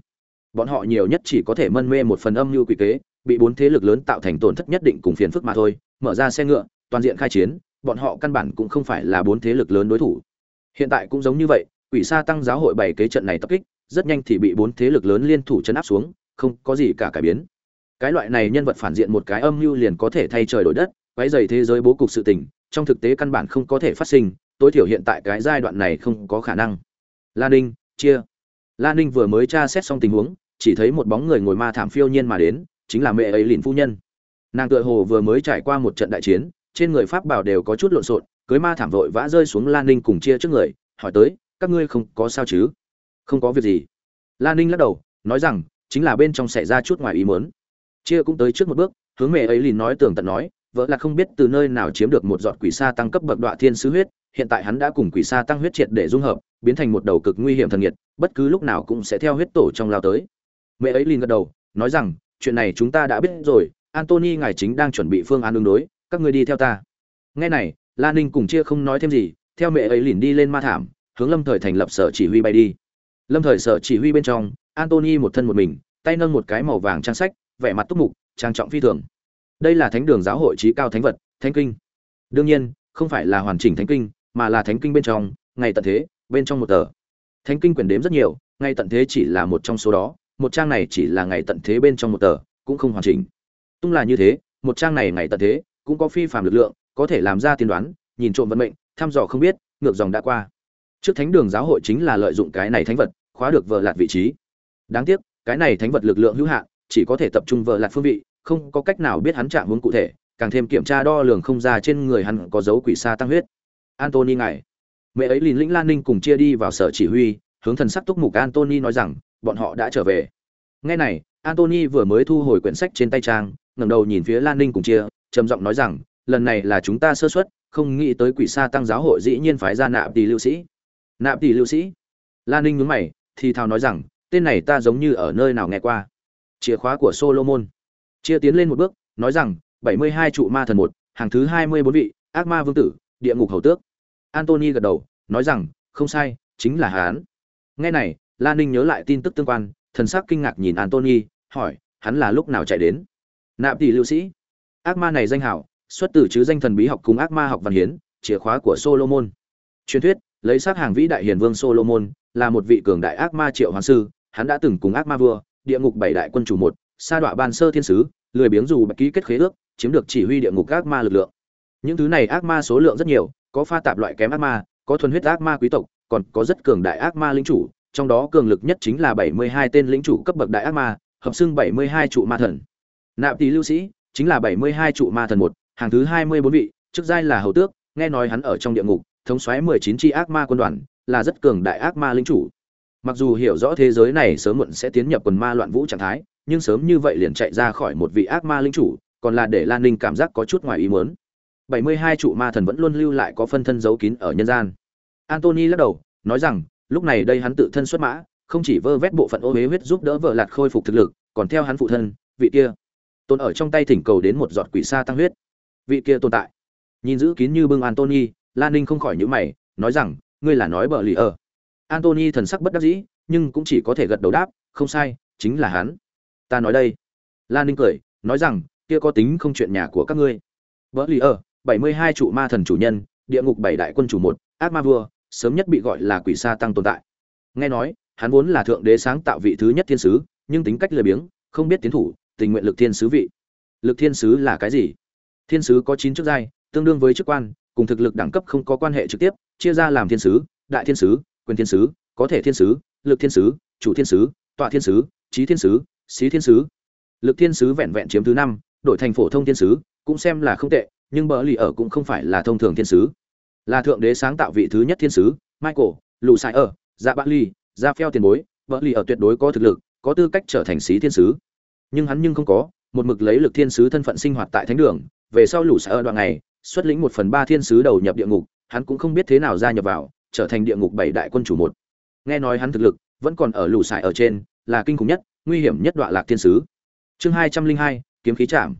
Bọn họ nhiều nhất chỉ có thể mân mê một phần âm mưu quỷ kế, bị bốn thế lực lớn tạo thành tổn thất nhất định cùng phiền phức mà thôi, mở ra xe ngựa toàn diện khai chiến, bọn họ căn bản cũng không phải là bốn thế lực lớn đối thủ. Hiện tại cũng giống như vậy, quỷ sa tăng giáo hội bày kế trận này tập kích, rất nhanh thì bị bốn thế lực lớn liên thủ chấn áp xuống, không có gì cả cải biến. Cái loại này nhân vật phản diện một cái âm mưu liền có thể thay trời đổi đất, quấy rầy thế giới bố cục sự tình, trong thực tế căn bản không có thể phát sinh, tối thiểu hiện tại cái giai đoạn này không có khả năng. Lan ninh, chia. Lan ninh vừa mới tra xét xong tình huống, chỉ thấy một bóng người ngồi ma thảm phiêu nhiên mà đến, chính là mẹ ấy lìn phu nhân. Nàng tựa hồ vừa mới trải qua một trận đại chiến trên người pháp bảo đều có chút lộn xộn, cưới ma thảm vội vã rơi xuống lan ninh cùng chia trước người, hỏi tới, các ngươi không có sao chứ? Không có việc gì. Lan ninh lắc đầu, nói rằng, chính là bên trong xảy ra chút ngoài ý muốn. Chia cũng tới trước một bước, hướng mẹ ấy lìn nói tường tận nói, vợ là không biết từ nơi nào chiếm được một giọt quỷ sa tăng cấp bậc đoạn thiên sứ huyết, hiện tại hắn đã cùng quỷ sa tăng huyết triệt để dung hợp, biến thành một đầu cực nguy hiểm thần nhiệt bất cứ lúc nào cũng sẽ theo huyết tổ trong lao tới. Mẹ ấy liền gật đầu, nói rằng, chuyện này chúng ta đã biết rồi, antony ngài chính đang chuẩn bị phương án ứng đối các ngươi đi theo ta. Nghe này Lan ninh cùng chia không nói thêm gì, theo mẹ ấy lìn đi lên ma thảm, hướng lâm thời thành lập sở chỉ huy bay đi. Lâm thời sở chỉ huy bên trong, antony một thân một mình, tay nâng một cái màu vàng trang sách, vẻ mặt túc mục, trang trọng phi thường. Đây là thánh đường giáo hội trí cao thánh vật, thánh kinh. Đương nhiên, không phải là hoàn chỉnh thánh kinh, mà là thánh kinh bên trong ngày tận thế, bên trong một tờ. Thánh kinh quyền đếm rất nhiều ngày tận thế chỉ là một trong số đó, một trang này chỉ là ngày tận thế bên trong một tờ, cũng không hoàn chỉnh. Tung là như thế, một trang này ngày tận thế cũng có phi phạm lực lượng, có thể làm ra tiên đoán, nhìn trộm vận mệnh, thăm dò không biết, ngược dòng đã qua. Trước thánh đường giáo hội chính là lợi dụng cái này thánh vật, khóa được vợ lạt vị trí. Đáng tiếc, cái này thánh vật lực lượng hữu hạn, chỉ có thể tập trung vợ lạt phương vị, không có cách nào biết hắn trạng huống cụ thể, càng thêm kiểm tra đo lường không ra trên người hắn có dấu quỷ sa tăng huyết. Anthony ngài. Mẹ ấy lìn lĩnh lan ninh cùng chia đi vào sở chỉ huy, hướng thần sắc túc mục Anthony nói rằng, bọn họ đã trở về. Nghe này, Anthony vừa mới thu hồi quyển sách trên tay trang, ngẩng đầu nhìn phía lan ninh cùng chia trầm giọng nói rằng, lần này là chúng ta sơ suất, không nghĩ tới quỷ sa tăng giáo hội dĩ nhiên phái ra nạp tỷ lưu sĩ. Nạp tỷ lưu sĩ? Lan ninh nhướng mày, thì thào nói rằng, tên này ta giống như ở nơi nào nghe qua. Chìa khóa của solomon. Chia tiến lên một bước, nói rằng, bảy mươi hai trụ ma thần một, hàng thứ hai mươi bốn vị, ác ma vương tử, địa ngục hầu tước. Antony gật đầu, nói rằng, không sai, chính là hán nghe này, lan ninh nhớ lại tin tức tương quan, thần sắc kinh ngạc nhìn antony, hỏi, hắn là lúc nào chạy đến? Nạp tỷ lưu sĩ? Ác ma này danh hảo, xuất từ chứ danh thần bí học cùng ác ma học văn hiến, chìa khóa của solomon. Truyền thuyết, lấy sát hàng vĩ đại hiền vương solomon, là một vị cường đại ác ma triệu hoàng sư, hắn đã từng cùng ác ma vua, địa ngục bảy đại quân chủ một, sa đọa ban sơ thiên sứ, lười biếng dù bạch ký kết khế ước, chiếm được chỉ huy địa ngục ác ma lực lượng. Những thứ này ác ma số lượng rất nhiều, có pha tạp loại kém ác ma, có thuần huyết ác ma quý tộc, còn có rất cường đại ác ma lính chủ, trong đó cường lực nhất chính là bảy mươi hai tên lĩnh chủ cấp bậc đại ác ma, hợp xưng bảy mươi hai trụ ma thần. Nạp tỷ lưu sĩ chính là bảy mươi hai trụ ma thần một, hàng thứ hai mươi bốn vị chức giai là hầu tước, nghe nói hắn ở trong địa ngục, thống soái mười chín tri ác ma quân đoàn, là rất cường đại ác ma linh chủ. Mặc dù hiểu rõ thế giới này sớm muộn sẽ tiến nhập quần ma loạn vũ trạng thái, nhưng sớm như vậy liền chạy ra khỏi một vị ác ma linh chủ, còn là để lan ninh cảm giác có chút ngoài ý muốn. bảy mươi hai trụ ma thần vẫn luôn lưu lại có phân thân giấu kín ở nhân gian. Antony lắc đầu, nói rằng, lúc này đây hắn tự thân xuất mã, không chỉ vơ vét bộ phận ô huế huyết giúp đỡ vợ lạt khôi phục thực lực, còn theo hắn phụ thân, vị kia tồn ở trong tay thỉnh cầu đến một giọt quỷ sa tăng huyết. Vị kia tồn tại. Nhìn giữ kín như bưng antony lan ninh không khỏi nhữ mày, nói rằng, ngươi là nói bờ lì ở. Antony thần sắc bất đắc dĩ, nhưng cũng chỉ có thể gật đầu đáp, không sai, chính là hắn. Ta nói đây. Lan ninh cười, nói rằng, kia có tính không chuyện nhà của các ngươi. Vợ lì ở, bảy mươi hai trụ ma thần chủ nhân, địa ngục bảy đại quân chủ một, ác ma vua, sớm nhất bị gọi là quỷ sa tăng tồn tại. Nghe nói, hắn vốn là thượng đế sáng tạo vị thứ nhất thiên sứ, nhưng tính cách lười biếng, không biết tiến thủ tình nguyện lực thiên sứ vị lực thiên sứ là cái gì thiên sứ có chín chức giai tương đương với chức quan cùng thực lực đẳng cấp không có quan hệ trực tiếp chia ra làm thiên sứ đại thiên sứ quyền thiên sứ có thể thiên sứ lực thiên sứ chủ thiên sứ tọa thiên sứ trí thiên sứ xí thiên sứ lực thiên sứ vẹn vẹn chiếm thứ năm đổi thành phổ thông thiên sứ cũng xem là không tệ nhưng bờ lì ở cũng không phải là thông thường thiên sứ là thượng đế sáng tạo vị thứ nhất thiên sứ michael lù sai ở dạ bạc ly ra phèo tiền bối bờ lì ở tuyệt đối có thực lực có tư cách trở thành sĩ thiên sứ nhưng hắn nhưng không có, một mực lấy lực thiên sứ thân phận sinh hoạt tại thánh đường, về sau lũ sở đoạn này, xuất lĩnh một phần ba thiên sứ đầu nhập địa ngục, hắn cũng không biết thế nào gia nhập vào, trở thành địa ngục bảy đại quân chủ một. Nghe nói hắn thực lực vẫn còn ở lũ sải ở trên, là kinh khủng nhất, nguy hiểm nhất đoạn lạc thiên sứ. Chương hai trăm linh hai, kiếm khí chạm.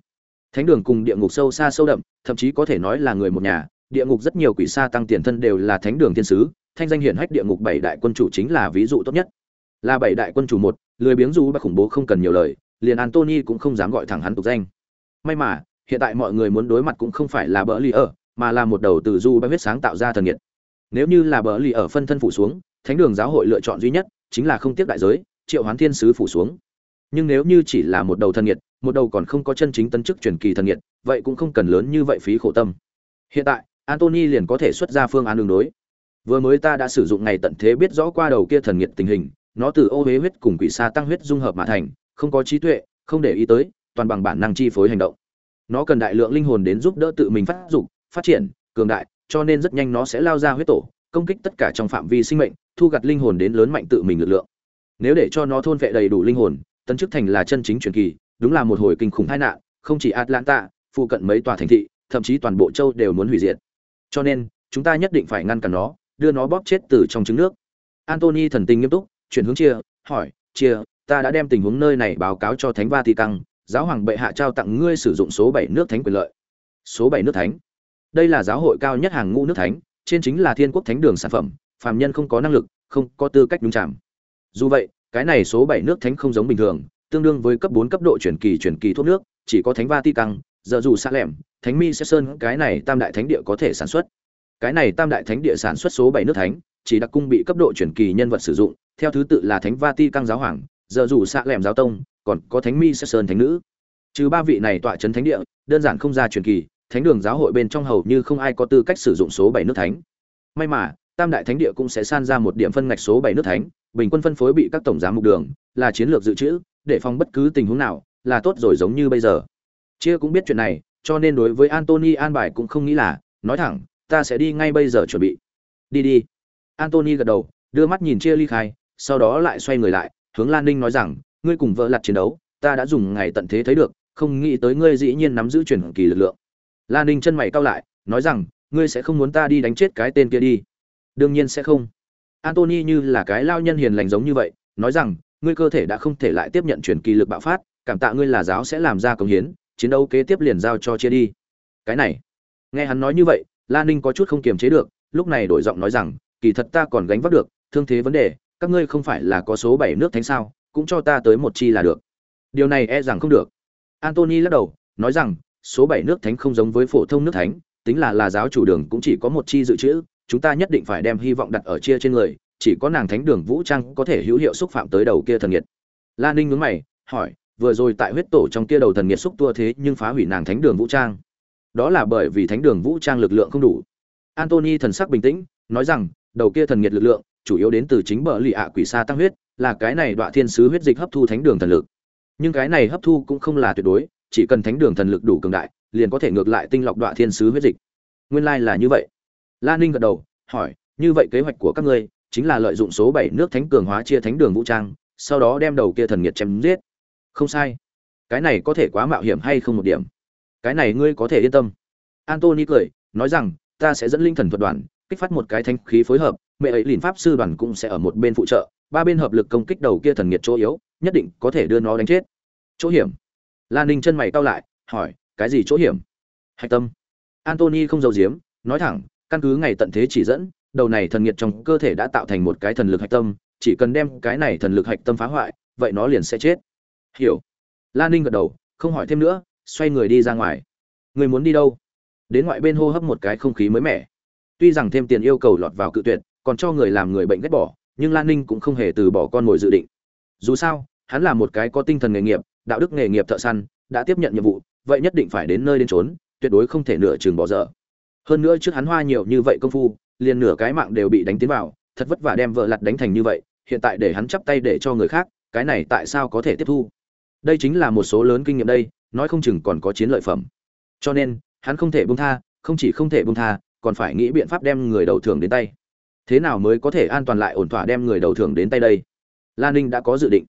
Thánh đường cùng địa ngục sâu xa sâu đậm, thậm chí có thể nói là người một nhà, địa ngục rất nhiều quỷ xa tăng tiền thân đều là thánh đường thiên sứ, thanh danh hiển hách địa ngục bảy đại quân chủ chính là ví dụ tốt nhất. Là bảy đại quân chủ một, lười biếng dù bác khủng bố không cần nhiều lời liền Anthony cũng không dám gọi thẳng hắn tục danh. May mà, hiện tại mọi người muốn đối mặt cũng không phải là bỡ lì ở, mà là một đầu từ du bác huyết sáng tạo ra thần nhiệt nếu như là bỡ lì ở phân thân phủ xuống, thánh đường giáo hội lựa chọn duy nhất chính là không tiếc đại giới, triệu hoán thiên sứ phủ xuống. Nhưng nếu như chỉ là một đầu thần nhiệt một đầu còn không có chân chính tân chức truyền kỳ thần nhiệt vậy cũng không cần lớn như vậy phí khổ tâm. Hiện tại, Anthony liền có thể xuất ra phương án đường đối. Vừa mới ta đã sử dụng ngày tận thế biết rõ qua đầu kia thần nhiệt tình hình, nó từ ô huế huyết cùng quỷ sa tăng huyết dung hợp mà thành không có trí tuệ, không để ý tới, toàn bằng bản năng chi phối hành động. Nó cần đại lượng linh hồn đến giúp đỡ tự mình phát dục, phát triển, cường đại, cho nên rất nhanh nó sẽ lao ra huyết tổ, công kích tất cả trong phạm vi sinh mệnh, thu gặt linh hồn đến lớn mạnh tự mình lực lượng. Nếu để cho nó thôn vệ đầy đủ linh hồn, tấn chức thành là chân chính truyền kỳ, đúng là một hồi kinh khủng tai nạn, không chỉ atlanta, phụ cận mấy tòa thành thị, thậm chí toàn bộ châu đều muốn hủy diệt. Cho nên, chúng ta nhất định phải ngăn cản nó, đưa nó bóp chết từ trong trứng nước. Antony thần tình nghiêm túc, chuyển hướng chia, hỏi, chia ta đã đem tình huống nơi này báo cáo cho thánh vatican, giáo hoàng bệ hạ trao tặng ngươi sử dụng số bảy nước thánh quyền lợi. Số bảy nước thánh. Đây là giáo hội cao nhất hàng ngũ nước thánh, trên chính là thiên quốc thánh đường sản phẩm, phàm nhân không có năng lực, không có tư cách đúng chạm dù vậy, cái này số bảy nước thánh không giống bình thường, tương đương với cấp bốn cấp độ chuyển kỳ chuyển kỳ thuốc nước, chỉ có thánh vatican, giờ dù xa lẻm thánh mi sẽ sơn cái này tam đại thánh địa có thể sản xuất. Cái này tam đại thánh địa sản xuất số bảy nước thánh, chỉ đặc cung bị cấp độ chuyển kỳ nhân vật sử dụng, theo thứ tự là thánh vatican giáo hoàng giờ dù xạ lẻm giáo tông, còn có thánh mi sẽ sơn thánh nữ. Trừ ba vị này tọa trấn thánh địa, đơn giản không ra truyền kỳ, thánh đường giáo hội bên trong hầu như không ai có tư cách sử dụng số bảy nước thánh. May mà, tam đại thánh địa cũng sẽ san ra một điểm phân ngạch số bảy nước thánh, bình quân phân phối bị các tổng giám mục đường, là chiến lược dự trữ, để phòng bất cứ tình huống nào, là tốt rồi giống như bây giờ. Chia cũng biết chuyện này, cho nên đối với antony an bài cũng không nghĩ là, nói thẳng, ta sẽ đi ngay bây giờ chuẩn bị. Đi đi. Antony gật đầu, đưa mắt nhìn chia ly khai, sau đó lại xoay người lại hướng lan ninh nói rằng, ngươi cùng vợ lặt chiến đấu, ta đã dùng ngày tận thế thấy được, không nghĩ tới ngươi dĩ nhiên nắm giữ truyền kỳ lực lượng. Lan ninh chân mày cau lại, nói rằng, ngươi sẽ không muốn ta đi đánh chết cái tên kia đi. Đương nhiên sẽ không. Antony như là cái lao nhân hiền lành giống như vậy, nói rằng, ngươi cơ thể đã không thể lại tiếp nhận truyền kỳ lực bạo phát, cảm tạ ngươi là giáo sẽ làm ra công hiến, chiến đấu kế tiếp liền giao cho chia đi. Cái này, nghe hắn nói như vậy, Lan ninh có chút không kiềm chế được, lúc này đổi giọng nói rằng, kỳ thật ta còn gánh vác được, thương thế vấn đề các ngươi không phải là có số bảy nước thánh sao, cũng cho ta tới một chi là được. Điều này e rằng không được. Antony lắc đầu, nói rằng, số bảy nước thánh không giống với phổ thông nước thánh, tính là là giáo chủ đường cũng chỉ có một chi dự trữ, chúng ta nhất định phải đem hy vọng đặt ở chia trên người, chỉ có nàng thánh đường vũ trang có thể hữu hiệu xúc phạm tới đầu kia thần nhiệt Lan ninh nhướng mày, hỏi, vừa rồi tại huyết tổ trong kia đầu thần nhiệt xúc tua thế nhưng phá hủy nàng thánh đường vũ trang. Đó là bởi vì thánh đường vũ trang lực lượng không đủ. Antony thần sắc bình tĩnh, nói rằng, đầu kia thần nhiệt lực lượng chủ yếu đến từ chính bờ lì ạ quỷ sa tăng huyết, là cái này đoạn thiên sứ huyết dịch hấp thu thánh đường thần lực. Nhưng cái này hấp thu cũng không là tuyệt đối, chỉ cần thánh đường thần lực đủ cường đại, liền có thể ngược lại tinh lọc đoạn thiên sứ huyết dịch. Nguyên lai là như vậy. La ninh gật đầu, hỏi, như vậy kế hoạch của các ngươi chính là lợi dụng số bảy nước thánh cường hóa chia thánh đường vũ trang, sau đó đem đầu kia thần nhiệt chém giết. Không sai. Cái này có thể quá mạo hiểm hay không một điểm? Cái này ngươi có thể yên tâm. Antony cười, nói rằng, ta sẽ dẫn linh thần thuật đoàn, kích phát một cái thanh khí phối hợp mẹ ấy lìn pháp sư đoàn cũng sẽ ở một bên phụ trợ, ba bên hợp lực công kích đầu kia thần nhiệt chỗ yếu, nhất định có thể đưa nó đánh chết. Chỗ hiểm. Lan ninh chân mày cau lại, hỏi, cái gì chỗ hiểm? Hạch tâm. Antony không giấu giếm, nói thẳng, căn cứ ngày tận thế chỉ dẫn, đầu này thần nhiệt trong cơ thể đã tạo thành một cái thần lực hạch tâm, chỉ cần đem cái này thần lực hạch tâm phá hoại, vậy nó liền sẽ chết. Hiểu. Lan ninh gật đầu, không hỏi thêm nữa, xoay người đi ra ngoài. Người muốn đi đâu? Đến ngoại bên hô hấp một cái không khí mới mẻ. Tuy rằng thêm tiền yêu cầu lọt vào cự tuyệt còn cho người làm người bệnh ghét bỏ, nhưng lan ninh cũng không hề từ bỏ con mồi dự định. Dù sao, hắn là một cái có tinh thần nghề nghiệp, đạo đức nghề nghiệp thợ săn, đã tiếp nhận nhiệm vụ, vậy nhất định phải đến nơi đến trốn tuyệt đối không thể nửa chừng bỏ dở. Hơn nữa trước hắn hoa nhiều như vậy công phu, liền nửa cái mạng đều bị đánh tiến vào, thật vất vả đem vợ lặt đánh thành như vậy, hiện tại để hắn chắp tay để cho người khác, cái này tại sao có thể tiếp thu? Đây chính là một số lớn kinh nghiệm đây, nói không chừng còn có chiến lợi phẩm. Cho nên, hắn không thể buông tha, không chỉ không thể buông tha, còn phải nghĩ biện pháp đem người đầu thường đến tay thế nào mới có thể an toàn lại ổn thỏa đem người đầu thường đến tay đây? Lan ninh đã có dự định.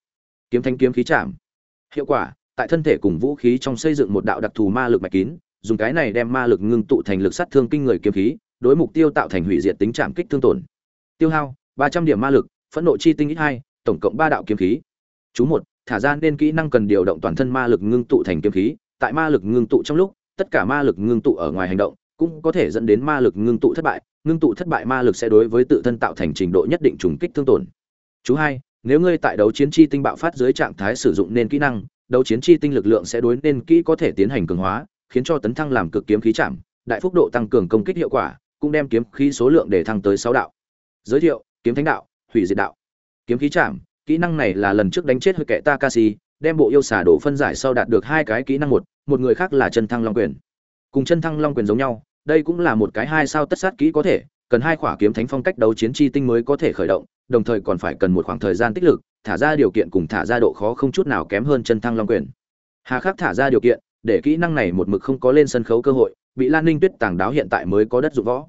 Kiếm thanh kiếm khí chạm. Hiệu quả, tại thân thể cùng vũ khí trong xây dựng một đạo đặc thù ma lực mạch kín, dùng cái này đem ma lực ngưng tụ thành lực sát thương kinh người kiếm khí, đối mục tiêu tạo thành hủy diệt tính chạm kích thương tổn. Tiêu hao, ba trăm điểm ma lực, phẫn nộ chi tinh ít hai, tổng cộng ba đạo kiếm khí. Chú một, thả ra nên kỹ năng cần điều động toàn thân ma lực ngưng tụ thành kiếm khí, tại ma lực ngưng tụ trong lúc, tất cả ma lực ngưng tụ ở ngoài hành động cũng có thể dẫn đến ma lực ngưng tụ thất bại, ngưng tụ thất bại ma lực sẽ đối với tự thân tạo thành trình độ nhất định trùng kích thương tổn. Chú hai, nếu ngươi tại đấu chiến chi tinh bạo phát dưới trạng thái sử dụng nên kỹ năng, đấu chiến chi tinh lực lượng sẽ đối nên kỹ có thể tiến hành cường hóa, khiến cho tấn thăng làm cực kiếm khí chạm, đại phúc độ tăng cường công kích hiệu quả, cũng đem kiếm khí số lượng để thăng tới sáu đạo. Giới thiệu, kiếm thánh đạo, hủy diệt đạo. Kiếm khí chạm, kỹ năng này là lần trước đánh chết hơi kệ takashi, đem bộ yêu xả đổ phân giải sau đạt được hai cái kỹ năng một một người khác là chân thăng long quyền. Cùng chân thăng long quyền giống nhau đây cũng là một cái hai sao tất sát kỹ có thể, cần hai khỏa kiếm thánh phong cách đấu chiến chi tinh mới có thể khởi động, đồng thời còn phải cần một khoảng thời gian tích lực, thả ra điều kiện cùng thả ra độ khó không chút nào kém hơn chân thăng long quyền. Hà khắc thả ra điều kiện, để kỹ năng này một mực không có lên sân khấu cơ hội, bị lan ninh tuyết tàng đáo hiện tại mới có đất dụng võ.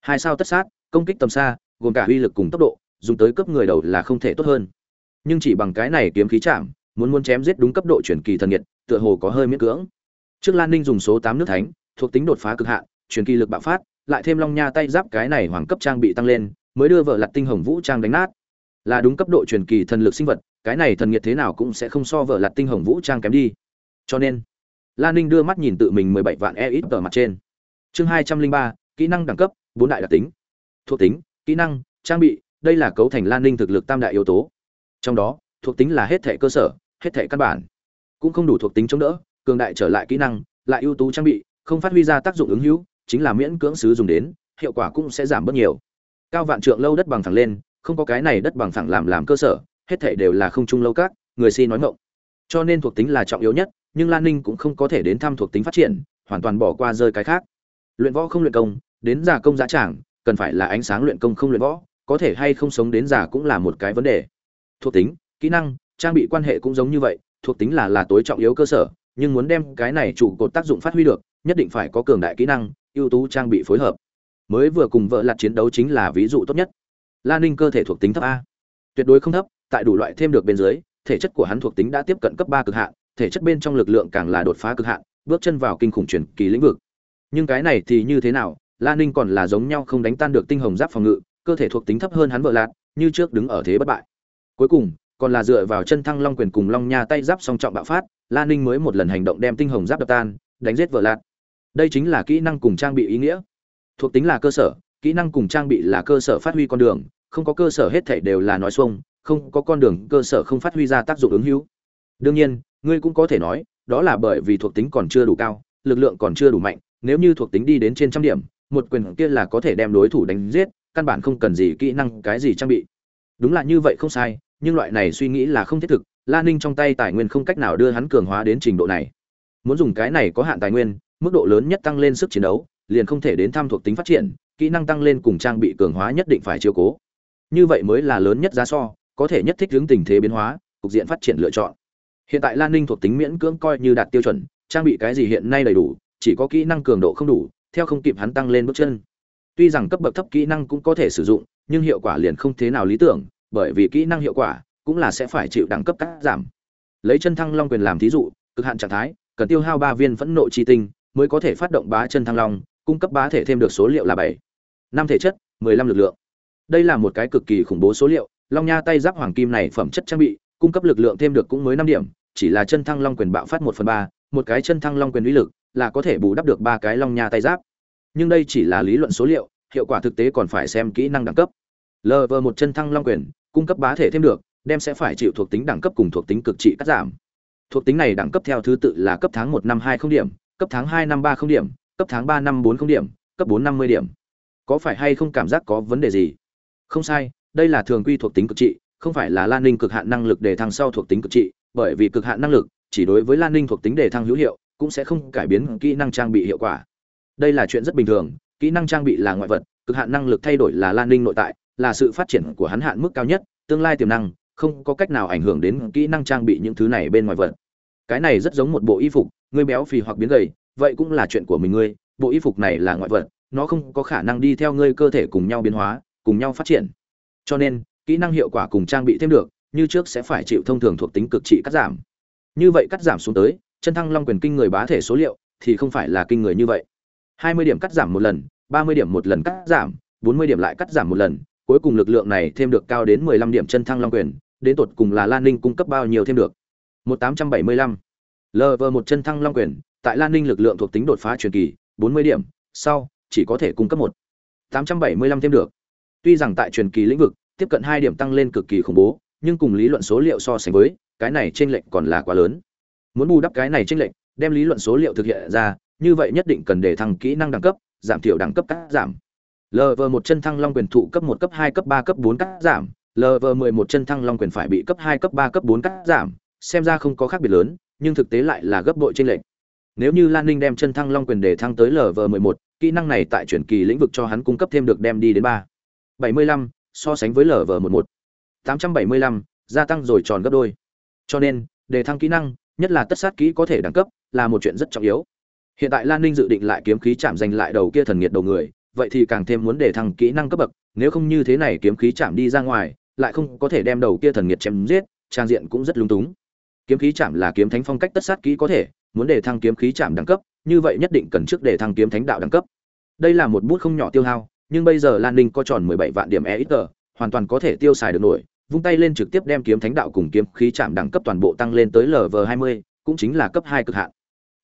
Hai sao tất sát, công kích tầm xa, gồm cả uy lực cùng tốc độ, dùng tới cấp người đầu là không thể tốt hơn. Nhưng chỉ bằng cái này kiếm khí chạm, muốn muốn chém giết đúng cấp độ chuyển kỳ thần nhiệt tựa hồ có hơi miễn cưỡng. Trước lan ninh dùng số tám nước thánh, thuộc tính đột phá cực hạn chuyển kỳ lực bạo phát, lại thêm long nha tay giáp cái này hoàng cấp trang bị tăng lên, mới đưa vợ lật tinh hồng vũ trang đánh nát. Là đúng cấp độ truyền kỳ thần lực sinh vật, cái này thần nhiệt thế nào cũng sẽ không so vợ lật tinh hồng vũ trang kém đi. Cho nên, lan ninh đưa mắt nhìn tự mình mười bảy vạn e ở mặt trên. Chương hai trăm linh ba, kỹ năng đẳng cấp, bốn đại đặc tính. Thuộc tính, kỹ năng, trang bị, đây là cấu thành lan ninh thực lực tam đại yếu tố. Trong đó, thuộc tính là hết thể cơ sở, hết thể căn bản. Cũng không đủ thuộc tính chống đỡ, cường đại trở lại kỹ năng, lại ưu tú trang bị, không phát huy ra tác dụng ứng hữu chính là miễn cưỡng sứ dùng đến, hiệu quả cũng sẽ giảm bớt nhiều. Cao vạn trượng lâu đất bằng thẳng lên, không có cái này đất bằng thẳng làm làm cơ sở, hết thảy đều là không trung lâu các, người si nói ngộng cho nên thuộc tính là trọng yếu nhất, nhưng lan ninh cũng không có thể đến thăm thuộc tính phát triển, hoàn toàn bỏ qua rơi cái khác. Luyện võ không luyện công, đến giả công giá trảng, cần phải là ánh sáng luyện công không luyện võ, có thể hay không sống đến già cũng là một cái vấn đề. Thuộc tính, kỹ năng, trang bị quan hệ cũng giống như vậy, thuộc tính là là tối trọng yếu cơ sở, nhưng muốn đem cái này trụ cột tác dụng phát huy được, nhất định phải có cường đại kỹ năng ưu tú trang bị phối hợp. Mới vừa cùng vợ lặt chiến đấu chính là ví dụ tốt nhất. La ninh cơ thể thuộc tính thấp a. Tuyệt đối không thấp, tại đủ loại thêm được bên dưới, thể chất của hắn thuộc tính đã tiếp cận cấp ba cực hạn, thể chất bên trong lực lượng càng là đột phá cực hạn, bước chân vào kinh khủng truyền kỳ lĩnh vực. Nhưng cái này thì như thế nào? La ninh còn là giống nhau không đánh tan được tinh hồng giáp phòng ngự, cơ thể thuộc tính thấp hơn hắn vợ lạt, như trước đứng ở thế bất bại. Cuối cùng, còn là dựa vào chân thăng long quyền cùng long nha tay giáp song trọng bạo phát, la ninh mới một lần hành động đem tinh hồng giáp đập tan, đánh giết vợ lạt đây chính là kỹ năng cùng trang bị ý nghĩa. Thuộc tính là cơ sở, kỹ năng cùng trang bị là cơ sở phát huy con đường, không có cơ sở hết thảy đều là nói xuông, không có con đường, cơ sở không phát huy ra tác dụng ứng hữu. Đương nhiên, ngươi cũng có thể nói, đó là bởi vì thuộc tính còn chưa đủ cao, lực lượng còn chưa đủ mạnh, nếu như thuộc tính đi đến trên trăm điểm, một quyền kia là có thể đem đối thủ đánh giết, căn bản không cần gì kỹ năng, cái gì trang bị. Đúng là như vậy không sai, nhưng loại này suy nghĩ là không thiết thực, la ninh trong tay tài nguyên không cách nào đưa hắn cường hóa đến trình độ này. Muốn dùng cái này có hạn tài nguyên mức độ lớn nhất tăng lên sức chiến đấu, liền không thể đến tham thuộc tính phát triển, kỹ năng tăng lên cùng trang bị cường hóa nhất định phải chiều cố. Như vậy mới là lớn nhất giá so, có thể nhất thích hướng tình thế biến hóa, cục diện phát triển lựa chọn. Hiện tại lan ninh thuộc tính miễn cưỡng coi như đạt tiêu chuẩn, trang bị cái gì hiện nay đầy đủ, chỉ có kỹ năng cường độ không đủ, theo không kịp hắn tăng lên bước chân. Tuy rằng cấp bậc thấp kỹ năng cũng có thể sử dụng, nhưng hiệu quả liền không thế nào lý tưởng, bởi vì kỹ năng hiệu quả cũng là sẽ phải chịu đẳng cấp cắt giảm. Lấy chân thăng long quyền làm thí dụ, cực hạn trạng thái, cần tiêu hao ba viên phẫn nộ chi tinh mới có thể phát động bá chân thăng long, cung cấp bá thể thêm được số liệu là bảy. Năm thể chất, mười lăm lực lượng. Đây là một cái cực kỳ khủng bố số liệu, long nha tay giáp hoàng kim này phẩm chất trang bị, cung cấp lực lượng thêm được cũng mới năm điểm, chỉ là chân thăng long quyền bạo phát một phần ba, một cái chân thăng long quyền uy lực là có thể bù đắp được ba cái long nha tay giáp. Nhưng đây chỉ là lý luận số liệu, hiệu quả thực tế còn phải xem kỹ năng đẳng cấp. Lv một chân thăng long quyền, cung cấp bá thể thêm được, đem sẽ phải chịu thuộc tính đẳng cấp cùng thuộc tính cực trị cắt giảm. Thuộc tính này đẳng cấp theo thứ tự là cấp tháng một năm hai không điểm cấp tháng hai năm ba không điểm, cấp tháng ba năm bốn không điểm, cấp bốn năm mươi điểm. Có phải hay không cảm giác có vấn đề gì? Không sai, đây là thường quy thuộc tính cực trị, không phải là lan ninh cực hạn năng lực để thăng sau thuộc tính cực trị, bởi vì cực hạn năng lực, chỉ đối với lan ninh thuộc tính để thăng hữu hiệu, cũng sẽ không cải biến kỹ năng trang bị hiệu quả. Đây là chuyện rất bình thường, kỹ năng trang bị là ngoại vật, cực hạn năng lực thay đổi là lan ninh nội tại, là sự phát triển của hắn hạn mức cao nhất, tương lai tiềm năng, không có cách nào ảnh hưởng đến kỹ năng trang bị những thứ này bên ngoài vật. Cái này rất giống một bộ y phục ngươi béo phì hoặc biến gầy, vậy cũng là chuyện của mình ngươi, bộ y phục này là ngoại vật, nó không có khả năng đi theo ngươi cơ thể cùng nhau biến hóa, cùng nhau phát triển. Cho nên, kỹ năng hiệu quả cùng trang bị thêm được, như trước sẽ phải chịu thông thường thuộc tính cực trị cắt giảm. Như vậy cắt giảm xuống tới, chân thăng long quyền kinh người bá thể số liệu thì không phải là kinh người như vậy. 20 điểm cắt giảm một lần, 30 điểm một lần cắt giảm, 40 điểm lại cắt giảm một lần, cuối cùng lực lượng này thêm được cao đến 15 điểm chân thăng long quyền, đến tột cùng là Lan Ninh cung cấp bao nhiêu thêm được. 1875 lv một chân thăng long quyền, tại lan ninh lực lượng thuộc tính đột phá truyền kỳ, bốn mươi điểm, sau, chỉ có thể cung cấp một. tám trăm bảy mươi lăm thêm được. Tuy rằng tại truyền kỳ lĩnh vực, tiếp cận hai điểm tăng lên cực kỳ khủng bố, nhưng cùng lý luận số liệu so sánh với, cái này trên lệnh còn là quá lớn. Muốn bù đắp cái này trên lệnh đem lý luận số liệu thực hiện ra, như vậy nhất định cần để thăng kỹ năng đẳng cấp, giảm thiểu đẳng cấp cắt giảm. Lv một chân thăng long quyền thụ cấp một, cấp hai, cấp ba, cấp bốn cắt giảm. Lv mười một chân thăng long quyền phải bị cấp hai, cấp ba, cấp bốn cắt giảm. Xem ra không có khác biệt lớn nhưng thực tế lại là gấp bội trên lệnh nếu như lan ninh đem chân thăng long quyền để thăng tới lv mười một, kỹ năng này tại chuyển kỳ lĩnh vực cho hắn cung cấp thêm được đem đi đến ba. Bảy mươi lăm, so sánh với lv một một. Tám trăm bảy mươi lăm, gia tăng rồi tròn gấp đôi. Cho nên, để thăng kỹ năng, nhất là tất sát kỹ có thể đẳng cấp, là một chuyện rất trọng yếu. Hiện tại lan ninh dự định lại kiếm khí chạm giành lại đầu kia thần nghiệt đầu người, vậy thì càng thêm muốn để thăng kỹ năng cấp bậc, nếu không như thế này kiếm khí chạm đi ra ngoài, lại không có thể đem đầu kia thần nghiệt chém giết, trang diện cũng rất lung túng kiếm khí chạm là kiếm thánh phong cách tất sát kỹ có thể, muốn để thăng kiếm khí chạm đẳng cấp, như vậy nhất định cần trước để thăng kiếm thánh đạo đẳng cấp. Đây là một bút không nhỏ tiêu hao, nhưng bây giờ lan ninh có tròn mười bảy vạn điểm e ít tờ, hoàn toàn có thể tiêu xài được nổi, vung tay lên trực tiếp đem kiếm thánh đạo cùng kiếm khí chạm đẳng cấp toàn bộ tăng lên tới lv hai mươi, cũng chính là cấp hai cực hạn.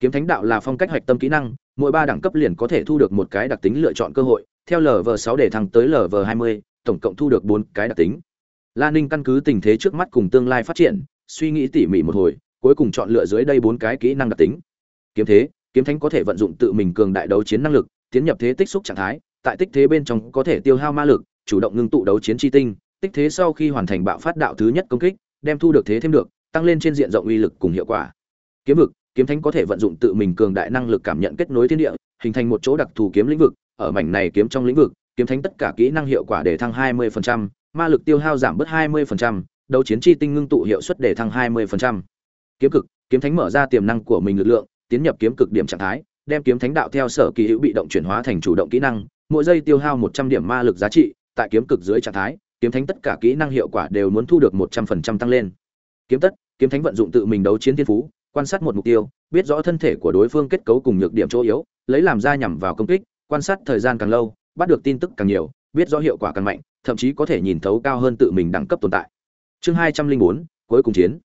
Kiếm thánh đạo là phong cách hoạch tâm kỹ năng, mỗi ba đẳng cấp liền có thể thu được một cái đặc tính lựa chọn cơ hội, theo lv sáu để thăng tới lv hai mươi, tổng cộng thu được bốn cái đặc tính. Lan ninh căn cứ tình thế trước mắt cùng tương lai phát triển suy nghĩ tỉ mỉ một hồi cuối cùng chọn lựa dưới đây bốn cái kỹ năng đặc tính. Kiếm thế kiếm thánh có thể vận dụng tự mình cường đại đấu chiến năng lực tiến nhập thế tích xúc trạng thái tại tích thế bên trong có thể tiêu hao ma lực chủ động ngưng tụ đấu chiến chi tinh tích thế sau khi hoàn thành bạo phát đạo thứ nhất công kích đem thu được thế thêm được tăng lên trên diện rộng uy lực cùng hiệu quả. Kiếm vực kiếm thánh có thể vận dụng tự mình cường đại năng lực cảm nhận kết nối thiên địa hình thành một chỗ đặc thù kiếm lĩnh vực ở mảnh này kiếm trong lĩnh vực kiếm thánh tất cả kỹ năng hiệu quả để thăng 20%, ma lực tiêu hao giảm bớt 20%, đấu chiến chi tinh ngưng tụ hiệu suất để thăng 20%. kiếm cực, kiếm thánh mở ra tiềm năng của mình lực lượng, tiến nhập kiếm cực điểm trạng thái, đem kiếm thánh đạo theo sở kỳ hữu bị động chuyển hóa thành chủ động kỹ năng, mỗi giây tiêu hao 100 điểm ma lực giá trị, tại kiếm cực dưới trạng thái, kiếm thánh tất cả kỹ năng hiệu quả đều muốn thu được 100% tăng lên kiếm tất, kiếm thánh vận dụng tự mình đấu chiến thiên phú, quan sát một mục tiêu, biết rõ thân thể của đối phương kết cấu cùng nhược điểm chỗ yếu, lấy làm ra nhằm vào công kích, quan sát thời gian càng lâu, bắt được tin tức càng nhiều, biết rõ hiệu quả càng mạnh, thậm chí có thể nhìn thấu cao hơn tự mình đẳng cấp tồn tại chương hai trăm linh bốn cuối cùng chiến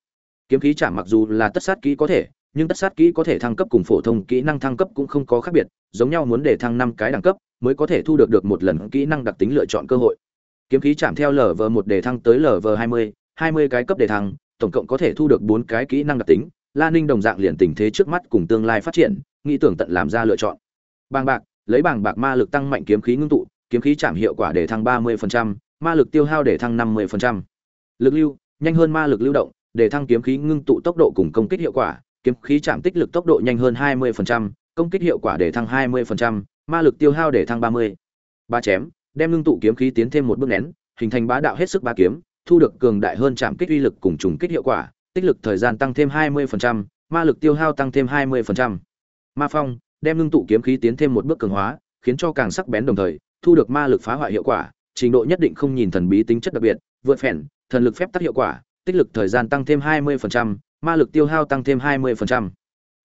kiếm khí chạm mặc dù là tất sát kỹ có thể nhưng tất sát kỹ có thể thăng cấp cùng phổ thông kỹ năng thăng cấp cũng không có khác biệt giống nhau muốn để thăng năm cái đẳng cấp mới có thể thu được được một lần kỹ năng đặc tính lựa chọn cơ hội kiếm khí chạm theo lv một để thăng tới lv hai mươi hai mươi cái cấp để thăng tổng cộng có thể thu được bốn cái kỹ năng đặc tính La Ninh đồng dạng liền tình thế trước mắt cùng tương lai phát triển, nghĩ tưởng tận làm ra lựa chọn. Bàng bạc, lấy bàng bạc ma lực tăng mạnh kiếm khí ngưng tụ, kiếm khí chạm hiệu quả để thăng 30%, ma lực tiêu hao để thăng 50%. Lực lưu, nhanh hơn ma lực lưu động, để thăng kiếm khí ngưng tụ tốc độ cùng công kích hiệu quả, kiếm khí chạm tích lực tốc độ nhanh hơn 20%, công kích hiệu quả để thăng 20%, ma lực tiêu hao để thăng 30. Ba chém, đem ngưng tụ kiếm khí tiến thêm một bước nén, hình thành bá đạo hết sức ba kiếm, thu được cường đại hơn chạm kích uy lực cùng trùng kích hiệu quả, tích lực thời gian tăng thêm 20%, ma lực tiêu hao tăng thêm 20%. Ma phong, đem ngưng tụ kiếm khí tiến thêm một bước cường hóa, khiến cho càng sắc bén đồng thời, thu được ma lực phá hoại hiệu quả, trình độ nhất định không nhìn thần bí tính chất đặc biệt, vượt phèn, thần lực phép tắc hiệu quả, tích lực thời gian tăng thêm 20%, ma lực tiêu hao tăng thêm 20%.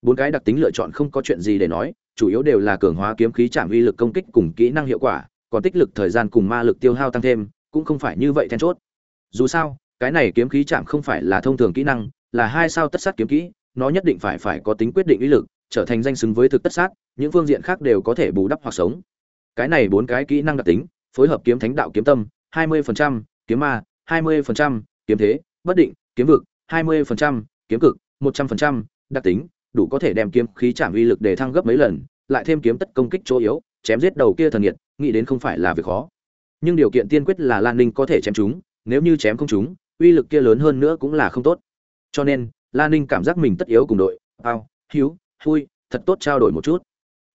Bốn cái đặc tính lựa chọn không có chuyện gì để nói, chủ yếu đều là cường hóa kiếm khí chạm uy lực công kích cùng kỹ năng hiệu quả, còn tích lực thời gian cùng ma lực tiêu hao tăng thêm, cũng không phải như vậy then chốt. Dù sao, cái này kiếm khí chạm không phải là thông thường kỹ năng, là hai sao tất sát kiếm kỹ, nó nhất định phải phải có tính quyết định ý lực, trở thành danh xứng với thực tất sát, những phương diện khác đều có thể bù đắp hoặc sống. Cái này bốn cái kỹ năng đặc tính, phối hợp kiếm thánh đạo kiếm tâm, 20%, kiếm ma, 20%, kiếm thế, bất định, kiếm vực, 20%, kiếm cực, 100%, đặc tính, đủ có thể đem kiếm khí chạm uy lực để thăng gấp mấy lần, lại thêm kiếm tất công kích chỗ yếu, chém giết đầu kia thần nghiệt, nghĩ đến không phải là việc khó. Nhưng điều kiện tiên quyết là Lan Ninh có thể chém chúng, nếu như chém không chúng, uy lực kia lớn hơn nữa cũng là không tốt cho nên Lan ninh cảm giác mình tất yếu cùng đội ao hiếu vui thật tốt trao đổi một chút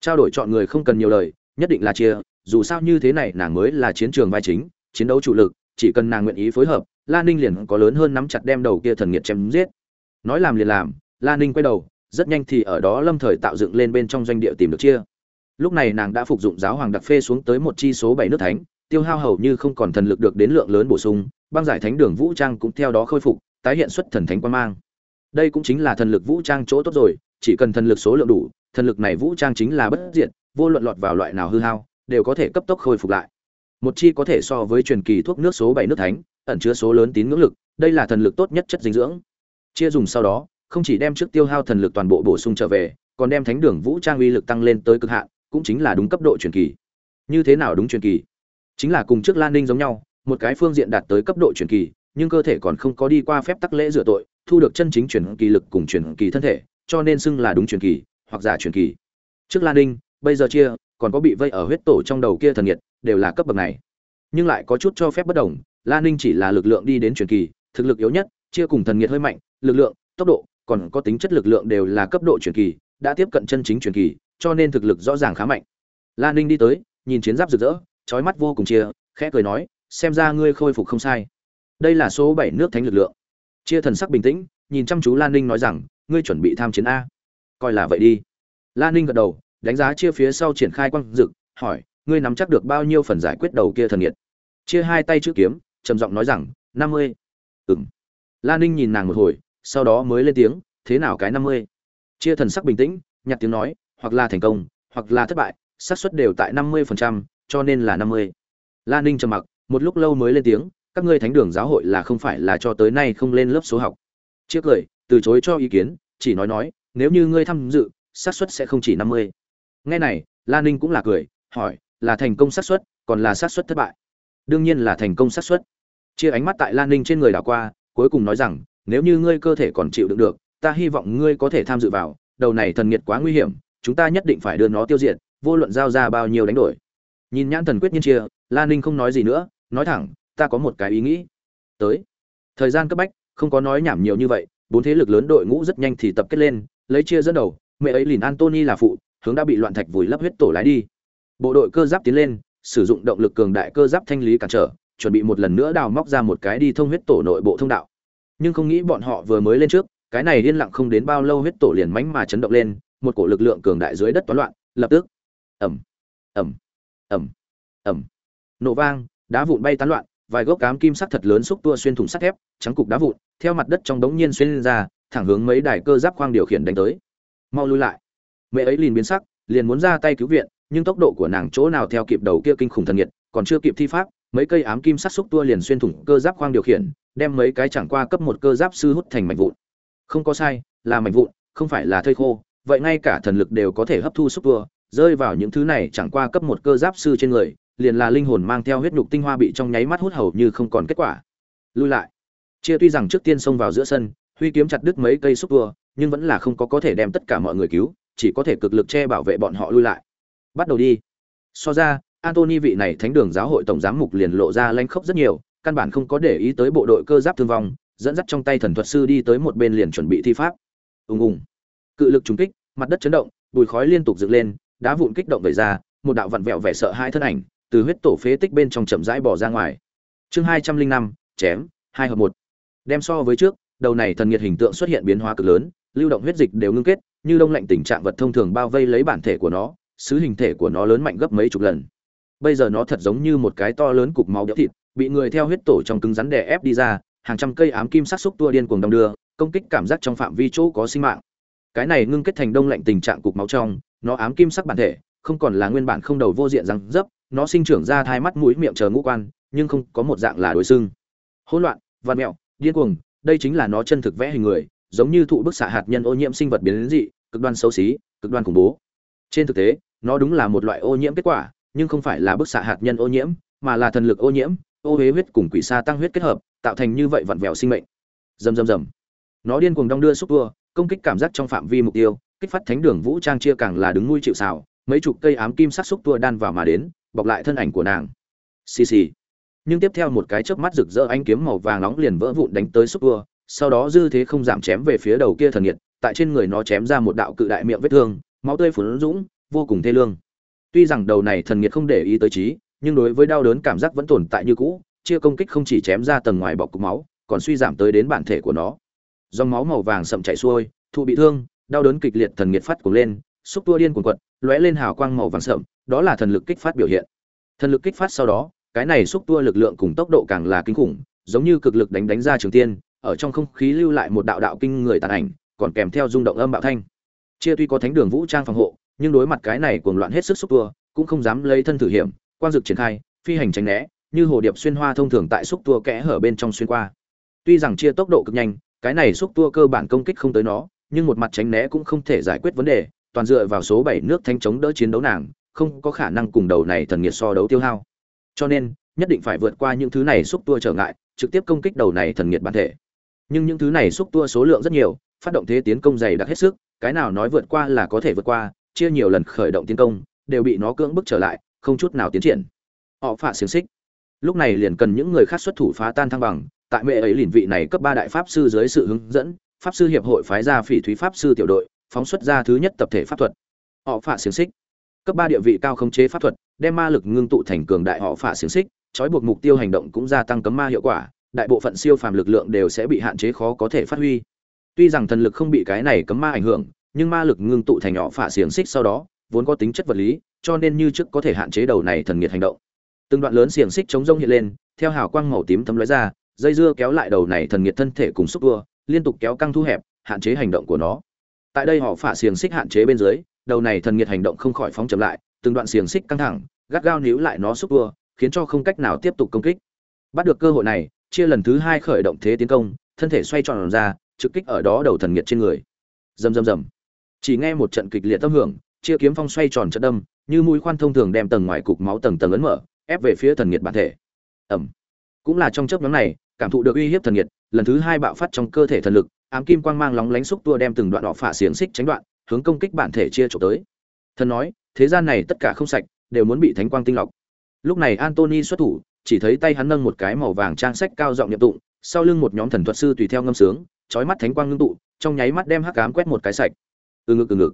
trao đổi chọn người không cần nhiều lời nhất định là chia dù sao như thế này nàng mới là chiến trường vai chính chiến đấu chủ lực chỉ cần nàng nguyện ý phối hợp Lan ninh liền có lớn hơn nắm chặt đem đầu kia thần nghiệt chém giết. Nói làm liền làm Lan ninh quay đầu, rất nhanh thì ở đó lâm thời tạo dựng lên bên trong doanh địa tìm được chia. Lúc này nàng đã phục dụng giáo hoàng đặc phê xuống tới một chi số bảy nước thánh, tiêu hao hầu như không còn thần lực được đến lượng lớn bổ sung, băng giải thánh đường vũ trang cũng theo đó khôi phục, tái hiện xuất thần thánh quan mang. Đây cũng chính là thần lực vũ trang chỗ tốt rồi, chỉ cần thần lực số lượng đủ, thần lực này vũ trang chính là bất diệt, vô luận lọt vào loại nào hư hao, đều có thể cấp tốc khôi phục lại một chi có thể so với truyền kỳ thuốc nước số bảy nước thánh, ẩn chứa số lớn tín ngưỡng lực, đây là thần lực tốt nhất chất dinh dưỡng. Chia dùng sau đó, không chỉ đem trước tiêu hao thần lực toàn bộ bổ sung trở về, còn đem thánh đường vũ trang uy lực tăng lên tới cực hạn, cũng chính là đúng cấp độ truyền kỳ. Như thế nào đúng truyền kỳ? Chính là cùng trước lan ninh giống nhau, một cái phương diện đạt tới cấp độ truyền kỳ, nhưng cơ thể còn không có đi qua phép tắc lễ rửa tội, thu được chân chính truyền kỳ lực cùng truyền kỳ thân thể, cho nên xưng là đúng truyền kỳ, hoặc giả truyền kỳ. Trước lan ninh, bây giờ chia còn có bị vây ở huyết tổ trong đầu kia thần nhiệt, đều là cấp bậc này. Nhưng lại có chút cho phép bất đồng lan ninh chỉ là lực lượng đi đến truyền kỳ, thực lực yếu nhất, chia cùng thần nhiệt hơi mạnh, lực lượng, tốc độ, còn có tính chất lực lượng đều là cấp độ truyền kỳ, đã tiếp cận chân chính truyền kỳ, cho nên thực lực rõ ràng khá mạnh. Lan ninh đi tới, nhìn chiến giáp rực rỡ trói mắt vô cùng chia, khẽ cười nói, xem ra ngươi khôi phục không sai. Đây là số bảy nước thánh lực lượng. Chia thần sắc bình tĩnh, nhìn chăm chú lan ninh nói rằng, ngươi chuẩn bị tham chiến a. Coi là vậy đi. Lan ninh gật đầu đánh giá chia phía sau triển khai quang dực, hỏi, ngươi nắm chắc được bao nhiêu phần giải quyết đầu kia thần nhiệt chia hai tay chữ kiếm, trầm giọng nói rằng, năm mươi. Ừng lan ninh nhìn nàng một hồi, sau đó mới lên tiếng, thế nào cái năm mươi? Chia thần sắc bình tĩnh nhặt tiếng nói, hoặc là thành công, hoặc là thất bại, xác suất đều tại năm mươi phần trăm, cho nên là năm mươi. Lan ninh trầm mặc, một lúc lâu mới lên tiếng, các ngươi thánh đường giáo hội là không phải là cho tới nay không lên lớp số học. Chiếc cười từ chối cho ý kiến, chỉ nói nói, nếu như ngươi tham dự, xác suất sẽ không chỉ năm mươi nghe này lan ninh cũng là cười, hỏi, là thành công xác suất, còn là xác suất thất bại? Đương nhiên là thành công xác suất. Chia ánh mắt tại lan ninh trên người đảo qua, cuối cùng nói rằng, nếu như ngươi cơ thể còn chịu đựng được, ta hy vọng ngươi có thể tham dự vào, đầu này thần nghiệt quá nguy hiểm, chúng ta nhất định phải đưa nó tiêu diệt, vô luận giao ra bao nhiêu đánh đổi. Nhìn nhãn thần quyết nhiên chia lan ninh không nói gì nữa, nói thẳng, ta có một cái ý nghĩ. Tới. Thời gian cấp bách, không có nói nhảm nhiều như vậy, bốn thế lực lớn đội ngũ rất nhanh thì tập kết lên, lấy chia dẫn đầu, mẹ ấy lìn antony là phụ hướng đã bị loạn thạch vùi lấp huyết tổ lái đi. Bộ đội cơ giáp tiến lên, sử dụng động lực cường đại cơ giáp thanh lý cản trở, chuẩn bị một lần nữa đào móc ra một cái đi thông huyết tổ nội bộ thông đạo. Nhưng không nghĩ bọn họ vừa mới lên trước, cái này yên lặng không đến bao lâu huyết tổ liền mánh mà chấn động lên, một cổ lực lượng cường đại dưới đất toán loạn, lập tức ẩm ẩm ẩm ẩm nổ vang, đá vụn bay tán loạn, vài gốc cám kim sắc thật lớn xúc tua xuyên thủng sắt thép, trắng cục đá vụn, theo mặt đất trong đống nhiên xuyên lên ra, thẳng hướng mấy đài cơ giáp khoang điều khiển đánh tới. Mau lui lại mẹ ấy liền biến sắc, liền muốn ra tay cứu viện, nhưng tốc độ của nàng chỗ nào theo kịp đầu kia kinh khủng thần nhiệt, còn chưa kịp thi pháp, mấy cây ám kim sắt xúc tua liền xuyên thủng cơ giáp khoang điều khiển, đem mấy cái chẳng qua cấp một cơ giáp sư hút thành mảnh vụn. Không có sai, là mảnh vụn, không phải là thây khô, vậy ngay cả thần lực đều có thể hấp thu xúc tua, rơi vào những thứ này chẳng qua cấp một cơ giáp sư trên người, liền là linh hồn mang theo huyết nhục tinh hoa bị trong nháy mắt hút hầu như không còn kết quả. Lui lại. Chia tuy rằng trước tiên xông vào giữa sân, huy kiếm chặt đứt mấy cây xúc tua, nhưng vẫn là không có có thể đem tất cả mọi người cứu chỉ có thể cực lực che bảo vệ bọn họ lui lại. Bắt đầu đi. So ra antony vị này thánh đường giáo hội tổng giám mục liền lộ ra lanh khốc rất nhiều, căn bản không có để ý tới bộ đội cơ giáp thương vong, dẫn dắt trong tay thần thuật sư đi tới một bên liền chuẩn bị thi pháp. Ùng ùng. Cự lực trúng kích, mặt đất chấn động, bùi khói liên tục dựng lên, đá vụn kích động về ra, một đạo vặn vẹo vẻ sợ hai thân ảnh từ huyết tổ phế tích bên trong chậm rãi bỏ ra ngoài. Chương hai trăm linh năm, chém, hai hợp một. Đem so với trước, đầu này thần nhiệt hình tượng xuất hiện biến hóa cực lớn, lưu động huyết dịch đều ngưng kết như đông lạnh tình trạng vật thông thường bao vây lấy bản thể của nó sứ hình thể của nó lớn mạnh gấp mấy chục lần. Bây giờ nó thật giống như một cái to lớn cục máu đẽo thịt, bị người theo huyết tổ trong cứng rắn đè ép đi ra, hàng trăm cây ám kim sát xúc tua điên cuồng đong đưa, công kích cảm giác trong phạm vi chỗ có sinh mạng. Cái này ngưng kết thành đông lạnh tình trạng cục máu trong, nó ám kim sắc bản thể, không còn là nguyên bản không đầu vô diện răng dấp, nó sinh trưởng ra thai mắt, mũi miệng chờ ngũ quan, nhưng không có một dạng là đối xương hỗn loạn văn mẹo, điên cuồng, đây chính là nó chân thực vẽ hình người giống như thụ bức xạ hạt nhân ô nhiễm sinh vật biến dị, cực đoan xấu xí, cực đoan khủng bố. Trên thực tế, nó đúng là một loại ô nhiễm kết quả, nhưng không phải là bức xạ hạt nhân ô nhiễm, mà là thần lực ô nhiễm, ô huế huyết cùng quỷ sa tăng huyết kết hợp, tạo thành như vậy vặn vẹo sinh mệnh. Rầm rầm rầm. Nó điên cuồng đong đưa xúc tua, công kích cảm giác trong phạm vi mục tiêu, kích phát thánh đường vũ trang chia càng là đứng nuôi chịu xào mấy chục cây ám kim sắc xúc tua đan vào mà đến, bọc lại thân ảnh của nàng. Xì xì. Nhưng tiếp theo một cái chớp mắt rực rỡ ánh kiếm màu vàng nóng liền vỡ vụn đánh tới xúc tua sau đó dư thế không giảm chém về phía đầu kia thần nhiệt, tại trên người nó chém ra một đạo cự đại miệng vết thương, máu tươi phun dũng, vô cùng thê lương. Tuy rằng đầu này thần nhiệt không để ý tới trí, nhưng đối với đau đớn cảm giác vẫn tồn tại như cũ, chia công kích không chỉ chém ra tầng ngoài bọc cục máu, còn suy giảm tới đến bản thể của nó. Dòng máu màu vàng sậm chảy xuôi, thụ bị thương, đau đớn kịch liệt thần nhiệt phát cuồng lên, xúc tua điên cuồng quật, lóe lên hào quang màu vàng sậm, đó là thần lực kích phát biểu hiện. Thần lực kích phát sau đó, cái này xúc tua lực lượng cùng tốc độ càng là kinh khủng, giống như cực lực đánh đánh ra trường tiên ở trong không khí lưu lại một đạo đạo kinh người tàn ảnh, còn kèm theo rung động âm bạo thanh. Chia tuy có thánh đường vũ trang phòng hộ, nhưng đối mặt cái này cuồng loạn hết sức xúc tua, cũng không dám lấy thân thử hiểm, quang dực triển khai, phi hành tránh né, như hồ điệp xuyên hoa thông thường tại xúc tua kẽ hở bên trong xuyên qua. Tuy rằng chia tốc độ cực nhanh, cái này xúc tua cơ bản công kích không tới nó, nhưng một mặt tránh né cũng không thể giải quyết vấn đề, toàn dựa vào số bảy nước thanh chống đỡ chiến đấu nàng, không có khả năng cùng đầu này thần nghiệt so đấu tiêu hao. Cho nên, nhất định phải vượt qua những thứ này xúc tua trở ngại, trực tiếp công kích đầu này thần nghiệt bản thể nhưng những thứ này xúc tua số lượng rất nhiều, phát động thế tiến công dày đặc hết sức, cái nào nói vượt qua là có thể vượt qua, chia nhiều lần khởi động tiến công, đều bị nó cưỡng bức trở lại, không chút nào tiến triển. Họ phạ xiềng xích. Lúc này liền cần những người khác xuất thủ phá tan thăng bằng, tại mẹ ấy liền vị này cấp ba đại pháp sư dưới sự hướng dẫn, pháp sư hiệp hội phái ra phỉ thúy pháp sư tiểu đội, phóng xuất ra thứ nhất tập thể pháp thuật. Họ phạ xiềng xích. Cấp ba địa vị cao khống chế pháp thuật, đem ma lực ngưng tụ thành cường đại họ phạ xiềng xích, trói buộc mục tiêu hành động cũng gia tăng cấm ma hiệu quả đại bộ phận siêu phàm lực lượng đều sẽ bị hạn chế khó có thể phát huy. Tuy rằng thần lực không bị cái này cấm ma ảnh hưởng, nhưng ma lực ngưng tụ thành nhỏ phả xiềng xích sau đó, vốn có tính chất vật lý, cho nên như trước có thể hạn chế đầu này thần nghiệt hành động. Từng đoạn lớn xiềng xích chống rông hiện lên, theo hào quang màu tím thấm lóe ra, dây dưa kéo lại đầu này thần nghiệt thân thể cùng xúc vua liên tục kéo căng thu hẹp, hạn chế hành động của nó. Tại đây họ phả xiềng xích hạn chế bên dưới, đầu này thần nghiệt hành động không khỏi phóng chậm lại, từng đoạn xiềng xích căng thẳng, gắt gao níu lại nó xúc vua khiến cho không cách nào tiếp tục công kích. Bắt được cơ hội này chia lần thứ hai khởi động thế tiến công, thân thể xoay tròn ra, trực kích ở đó đầu thần nghiệt trên người. Rầm rầm rầm. Chỉ nghe một trận kịch liệt tâm hưởng, chia kiếm phong xoay tròn trận đâm, như mũi khoan thông thường đem tầng ngoài cục máu tầng tầng ấn mở, ép về phía thần nghiệt bản thể. Ẩm cũng là trong chớp nhóm này, cảm thụ được uy hiếp thần nghiệt, lần thứ hai bạo phát trong cơ thể thần lực, ám kim quang mang lóng lánh xúc tua đem từng đoạn đỏ phả xiềng xích tránh đoạn, hướng công kích bản thể chia trộm tới. Thần nói, thế gian này tất cả không sạch, đều muốn bị thánh quang tinh lọc. Lúc này antony xuất thủ chỉ thấy tay hắn nâng một cái màu vàng trang sách cao giọng niệm tụng sau lưng một nhóm thần thuật sư tùy theo ngâm sướng chói mắt thánh quang ngưng tụ trong nháy mắt đem hắc ám quét một cái sạch. Ừ ngực ừ ngực.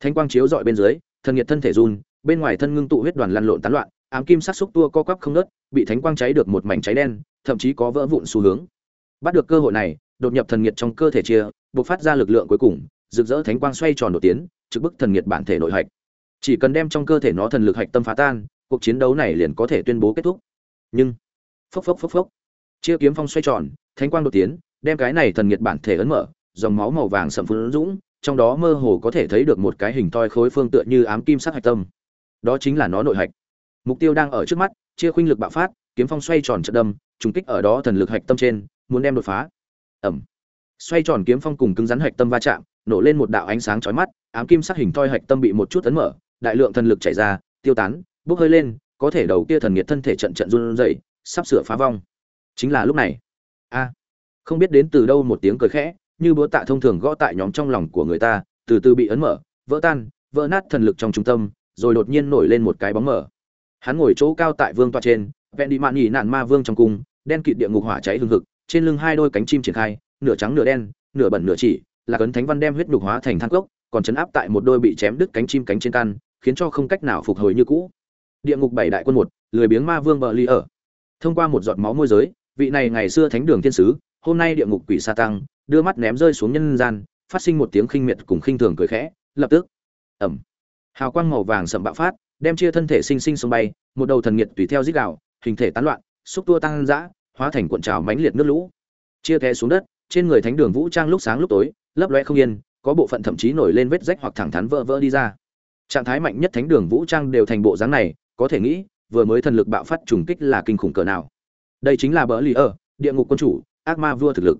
Thánh quang chiếu dọi bên dưới thần nhiệt thân thể run bên ngoài thân ngưng tụ huyết đoàn lăn lộn tán loạn ám kim sắc xúc tua co quắp không ngớt, bị thánh quang cháy được một mảnh cháy đen thậm chí có vỡ vụn xu hướng. Bắt được cơ hội này đột nhập thần nhiệt trong cơ thể chia bộc phát ra lực lượng cuối cùng rực rỡ thánh quang xoay tròn đột tiến trực bức thần nhiệt bản thể nội hạch. Chỉ cần đem trong cơ thể nó thần lực hạch tâm phá tan cuộc chiến đấu này liền có thể tuyên bố kết thúc nhưng phốc phốc phốc phốc. Chia kiếm phong xoay tròn, thánh quang đột tiến, đem cái này thần nhiệt bản thể ấn mở, dòng máu màu vàng sậm phun dũng, trong đó mơ hồ có thể thấy được một cái hình toi khối phương tựa như ám kim sắc hạch tâm. Đó chính là nó nội hạch. Mục tiêu đang ở trước mắt, chia khuynh lực bạo phát, kiếm phong xoay tròn trận đâm, trùng kích ở đó thần lực hạch tâm trên, muốn đem đột phá. Ẩm. Xoay tròn kiếm phong cùng cứng rắn hạch tâm va chạm, nổ lên một đạo ánh sáng chói mắt, ám kim sắc hình toi hạch tâm bị một chút ấn mở, đại lượng thần lực chảy ra, tiêu tán, bốc hơi lên có thể đầu kia thần nghiệt thân thể trận trận run rẩy, sắp sửa phá vong. Chính là lúc này. A. Không biết đến từ đâu một tiếng cười khẽ, như búa tạ thông thường gõ tại nhóm trong lòng của người ta, từ từ bị ấn mở, vỡ tan, vỡ nát thần lực trong trung tâm, rồi đột nhiên nổi lên một cái bóng mở hắn ngồi chỗ cao tại vương tọa trên, vẹn đi mạn nhỉ nạn ma vương trong cung, đen kịt địa ngục hỏa cháy hừng hực, trên lưng hai đôi cánh chim triển khai, nửa trắng nửa đen, nửa bẩn nửa chỉ, là cấn thánh văn đem huyết nhục hóa thành than cốc, còn chấn áp tại một đôi bị chém đứt cánh chim cánh trên căn, khiến cho không cách nào phục hồi như cũ địa ngục bảy đại quân một, lười biếng ma vương bờ ly ở. Thông qua một giọt máu môi giới, vị này ngày xưa thánh đường thiên sứ, hôm nay địa ngục quỷ sa tăng, đưa mắt ném rơi xuống nhân gian, phát sinh một tiếng khinh miệt cùng khinh thường cười khẽ, lập tức. Ẩm. Hào quang màu vàng sậm bạo phát, đem chia thân thể sinh sinh sông bay, một đầu thần nghiệt tùy theo rít gạo hình thể tán loạn, xúc tua tăng dã, hóa thành cuộn trào mãnh liệt nước lũ. Chia té xuống đất, trên người thánh đường vũ trang lúc sáng lúc tối, lấp loe không yên, có bộ phận thậm chí nổi lên vết rách hoặc thẳng thắn vỡ vỡ đi ra. Trạng thái mạnh nhất thánh đường vũ trang đều thành bộ dáng này có thể nghĩ, vừa mới thần lực bạo phát trùng kích là kinh khủng cỡ nào. Đây chính là bỡ lì ở địa ngục quân chủ, ác ma vua thực lực.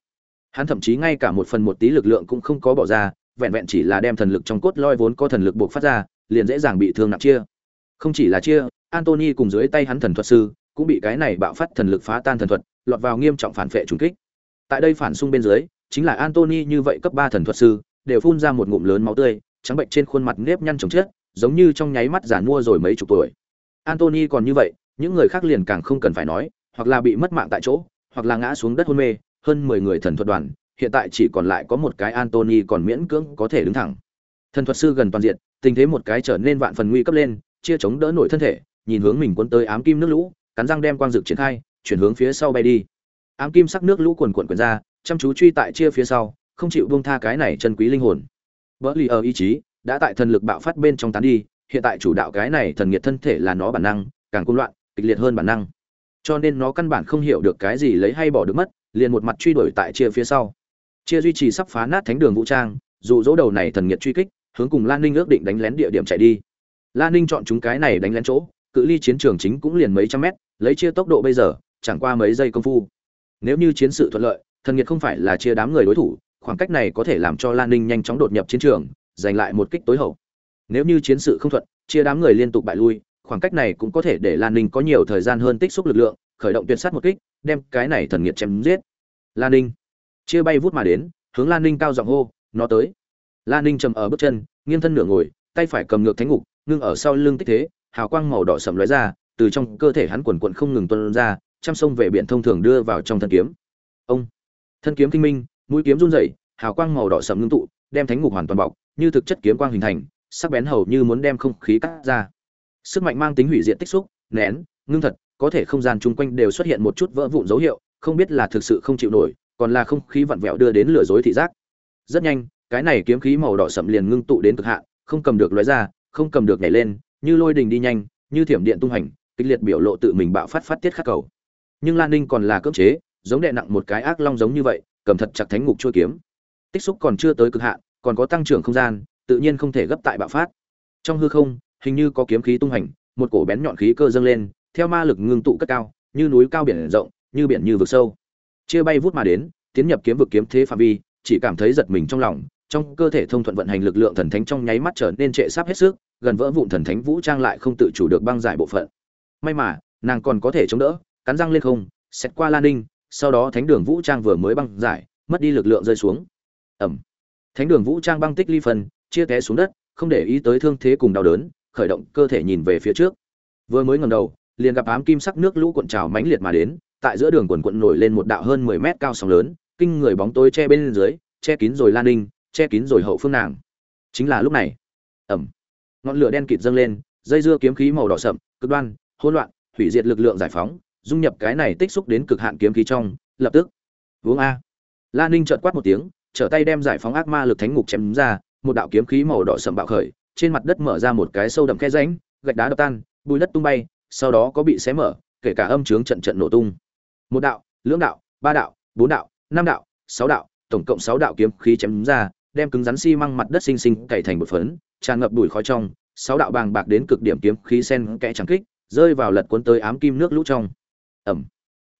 Hắn thậm chí ngay cả một phần một tí lực lượng cũng không có bỏ ra, vẹn vẹn chỉ là đem thần lực trong cốt loi vốn có thần lực buộc phát ra, liền dễ dàng bị thương nặng chia. Không chỉ là chia, antony cùng dưới tay hắn thần thuật sư, cũng bị cái này bạo phát thần lực phá tan thần thuật, lọt vào nghiêm trọng phản vệ trùng kích. Tại đây phản xung bên dưới, chính là antony như vậy cấp ba thần thuật sư, đều phun ra một ngụm lớn máu tươi, trắng bệnh trên khuôn mặt nếp nhăn chồng chết, giống như trong nháy mắt giản mua rồi mấy chục tuổi antony còn như vậy, những người khác liền càng không cần phải nói, hoặc là bị mất mạng tại chỗ, hoặc là ngã xuống đất hôn mê, hơn mười người thần thuật đoàn, hiện tại chỉ còn lại có một cái antony còn miễn cưỡng có thể đứng thẳng. Thần thuật sư gần toàn diện, tình thế một cái trở nên vạn phần nguy cấp lên, chia chống đỡ nổi thân thể, nhìn hướng mình cuốn tới ám kim nước lũ, cắn răng đem quang dược triển khai, chuyển hướng phía sau bay đi. Ám kim sắc nước lũ cuồn cuộn quyển ra, chăm chú truy tại chia phía sau, không chịu buông tha cái này chân quý linh hồn. Bất lì ở ý chí, đã tại thần lực bạo phát bên trong tán đi hiện tại chủ đạo cái này thần nghiệt thân thể là nó bản năng, càng côn loạn, kịch liệt hơn bản năng. Cho nên nó căn bản không hiểu được cái gì lấy hay bỏ được mất, liền một mặt truy đuổi tại chia phía sau. Chia duy trì sắp phá nát thánh đường vũ trang, dụ dỗ đầu này thần nghiệt truy kích, hướng cùng lan ninh ước định đánh lén địa điểm chạy đi. Lan ninh chọn chúng cái này đánh lén chỗ, cự ly chiến trường chính cũng liền mấy trăm mét, lấy chia tốc độ bây giờ, chẳng qua mấy giây công phu. Nếu như chiến sự thuận lợi, thần nghiệt không phải là chia đám người đối thủ, khoảng cách này có thể làm cho lan ninh nhanh chóng đột nhập chiến trường, giành lại một kích tối hậu nếu như chiến sự không thuận, chia đám người liên tục bại lui, khoảng cách này cũng có thể để lan ninh có nhiều thời gian hơn tích xúc lực lượng, khởi động tuyệt sát một kích, đem cái này thần nghiệt chém giết. Lan ninh chia bay vút mà đến, hướng lan ninh cao giọng hô, nó tới. Lan ninh trầm ở bước chân, nghiêng thân nửa ngồi, tay phải cầm ngược thánh ngục, ngưng ở sau lưng tích thế, hào quang màu đỏ sầm lóe ra, từ trong cơ thể hắn quần quận không ngừng tuôn ra chăm sông về biển thông thường đưa vào trong thân kiếm. Ông, thân kiếm kinh minh, mũi kiếm run rẩy, hào quang màu đỏ sầm ngưng tụ, đem thánh ngục hoàn toàn bọc, như thực chất kiếm quang hình thành sắc bén hầu như muốn đem không khí cắt ra. Sức mạnh mang tính hủy diệt tích xúc, nén, ngưng thật, có thể không gian chung quanh đều xuất hiện một chút vỡ vụn dấu hiệu, không biết là thực sự không chịu nổi, còn là không khí vặn vẹo đưa đến lừa dối thị giác. Rất nhanh, cái này kiếm khí màu đỏ sậm liền ngưng tụ đến cực hạn, không cầm được lóe ra, không cầm được nhảy lên, như lôi đình đi nhanh, như thiểm điện tung hành, kịch liệt biểu lộ tự mình bạo phát phát tiết khắc cầu. Nhưng lan ninh còn là cưỡng chế, giống đệ nặng một cái ác long giống như vậy, cầm thật chặt thánh ngục chua kiếm. Tích xúc còn chưa tới cực hạn, còn có tăng trưởng không gian tự nhiên không thể gấp tại bạo phát. Trong hư không, hình như có kiếm khí tung hành, một cổ bén nhọn khí cơ dâng lên, theo ma lực ngưng tụ cất cao, như núi cao biển rộng, như biển như vực sâu. Chia bay vút mà đến, tiến nhập kiếm vực kiếm thế phạm vi, chỉ cảm thấy giật mình trong lòng, trong cơ thể thông thuận vận hành lực lượng thần thánh trong nháy mắt trở nên trệ sắp hết sức, gần vỡ vụn thần thánh vũ trang lại không tự chủ được băng giải bộ phận. May mà, nàng còn có thể chống đỡ, cắn răng lên không xét qua lan ninh, sau đó thánh đường vũ trang vừa mới băng giải, mất đi lực lượng rơi xuống. Ẩm. Thánh đường vũ trang băng tích ly phần chia té xuống đất, không để ý tới thương thế cùng đau đớn, khởi động cơ thể nhìn về phía trước. Vừa mới ngầm đầu, liền gặp ám kim sắc nước lũ cuộn trào mãnh liệt mà đến, tại giữa đường quần quận nổi lên một đạo hơn mười mét cao sóng lớn, kinh người bóng tối che bên dưới, che kín rồi lan ninh, che kín rồi hậu phương nàng. Chính là lúc này. Ẩm ngọn lửa đen kịt dâng lên, dây dưa kiếm khí màu đỏ sậm, cực đoan, hỗn loạn, hủy diệt lực lượng giải phóng, dung nhập cái này tích xúc đến cực hạn kiếm khí trong, lập tức. Uống a. Lan ninh trợt quát một tiếng, trở tay đem giải phóng ác ma lực thánh ngục chém ra một đạo kiếm khí màu đỏ sậm bạo khởi, trên mặt đất mở ra một cái sâu đậm khe rãnh, gạch đá đập tan bùi đất tung bay, sau đó có bị xé mở, kể cả âm trướng trận trận nổ tung. Một đạo, lưỡng đạo, ba đạo, bốn đạo, năm đạo, sáu đạo, tổng cộng sáu đạo kiếm khí chém ra, đem cứng rắn xi măng mặt đất xinh xinh cày thành một phấn, tràn ngập bụi khói trong, sáu đạo bàng bạc đến cực điểm kiếm khí sen kẽ chẳng kích, rơi vào lật cuốn tới ám kim nước lũ trong. Ẩm.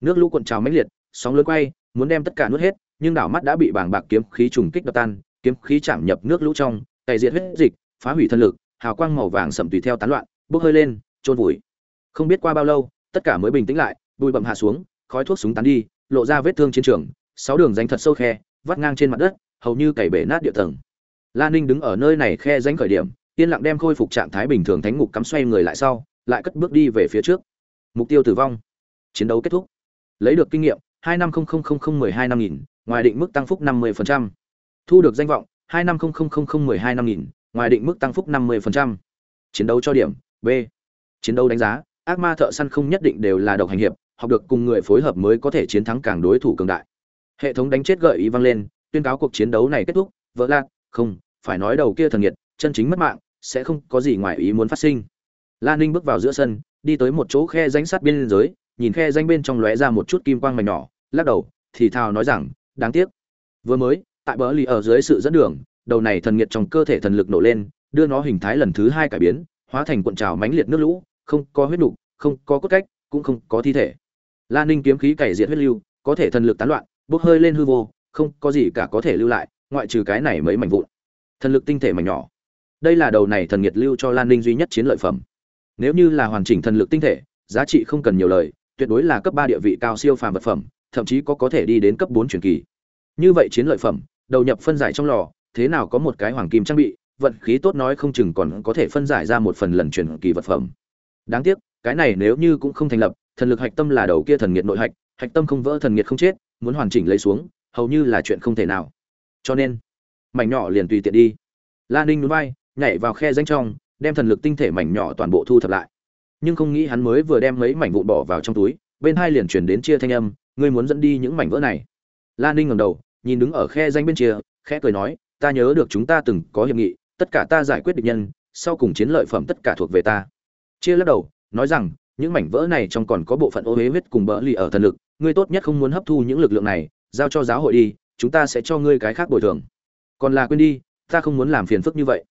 Nước lũ cuộn trào mãnh liệt, sóng lớn quay, muốn đem tất cả nuốt hết, nhưng đảo mắt đã bị bàng bạc kiếm khí trùng kích đập tan kiếm khí chạm nhập nước lũ trong cày diệt huyết dịch, phá hủy thân lực, hào quang màu vàng sẫm tùy theo tán loạn, bốc hơi lên trôn vùi. Không biết qua bao lâu, tất cả mới bình tĩnh lại, bụi bặm hạ xuống, khói thuốc súng tán đi, lộ ra vết thương chiến trường, sáu đường rãnh thật sâu khe, vắt ngang trên mặt đất, hầu như cày bể nát địa tầng. Lan ninh đứng ở nơi này khe rãnh khởi điểm, yên lặng đem khôi phục trạng thái bình thường thánh ngục cắm xoay người lại sau, lại cất bước đi về phía trước. Mục tiêu tử vong. Chiến đấu kết thúc. Lấy được kinh nghiệm, hai năm không không không không mười hai năm nghìn, ngoài định mức tăng phúc năm mươi phần trăm thu được danh vọng, hai năm không không không không mười hai năm nghìn, ngoài định mức tăng phúc năm mươi phần trăm. Chiến đấu cho điểm, b. Chiến đấu đánh giá, ác ma thợ săn không nhất định đều là độc hành hiệp, học được cùng người phối hợp mới có thể chiến thắng càng đối thủ cường đại. Hệ thống đánh chết gợi ý vang lên, tuyên cáo cuộc chiến đấu này kết thúc, vỡ lạc, không, phải nói đầu kia thần nhiệt chân chính mất mạng, sẽ không có gì ngoài ý muốn phát sinh. Lan ninh bước vào giữa sân, đi tới một chỗ khe danh sắt biên giới, nhìn khe danh bên trong lóe ra một chút kim quang mảnh nhỏ, lắc đầu, thì thào nói rằng, đáng tiếc. Vừa mới tại bờ lì ở dưới sự dẫn đường, đầu này thần nhiệt trong cơ thể thần lực nổ lên, đưa nó hình thái lần thứ hai cải biến, hóa thành cuộn trào mãnh liệt nước lũ, không có huyết nục, không có cốt cách, cũng không có thi thể. Lan ninh kiếm khí cày diệt huyết lưu, có thể thần lực tán loạn, bốc hơi lên hư vô, không có gì cả có thể lưu lại, ngoại trừ cái này mấy mảnh vụn. Thần lực tinh thể mảnh nhỏ. Đây là đầu này thần nhiệt lưu cho lan ninh duy nhất chiến lợi phẩm. Nếu như là hoàn chỉnh thần lực tinh thể, giá trị không cần nhiều lời, tuyệt đối là cấp ba địa vị cao siêu phàm vật phẩm, thậm chí có có thể đi đến cấp bốn truyền kỳ. Như vậy chiến lợi phẩm đầu nhập phân giải trong lò thế nào có một cái hoàng kim trang bị vận khí tốt nói không chừng còn có thể phân giải ra một phần lần truyền kỳ vật phẩm. Đáng tiếc cái này nếu như cũng không thành lập thần lực hạch tâm là đầu kia thần nghiệt nội hạch hạch tâm không vỡ thần nghiệt không chết muốn hoàn chỉnh lấy xuống hầu như là chuyện không thể nào. Cho nên mảnh nhỏ liền tùy tiện đi. La ninh nhún vai, nhảy vào khe danh trong đem thần lực tinh thể mảnh nhỏ toàn bộ thu thập lại. Nhưng không nghĩ hắn mới vừa đem mấy mảnh vụn bỏ vào trong túi bên hai liền chuyển đến chia thanh âm ngươi muốn dẫn đi những mảnh vỡ này? La ninh ngẩng đầu nhìn đứng ở khe danh bên chia khẽ cười nói, ta nhớ được chúng ta từng có hiệp nghị, tất cả ta giải quyết địch nhân, sau cùng chiến lợi phẩm tất cả thuộc về ta. Chia lắc đầu, nói rằng, những mảnh vỡ này trong còn có bộ phận ô huế huyết cùng bỡ lì ở thần lực, ngươi tốt nhất không muốn hấp thu những lực lượng này, giao cho giáo hội đi, chúng ta sẽ cho ngươi cái khác bồi thường. Còn là quên đi, ta không muốn làm phiền phức như vậy.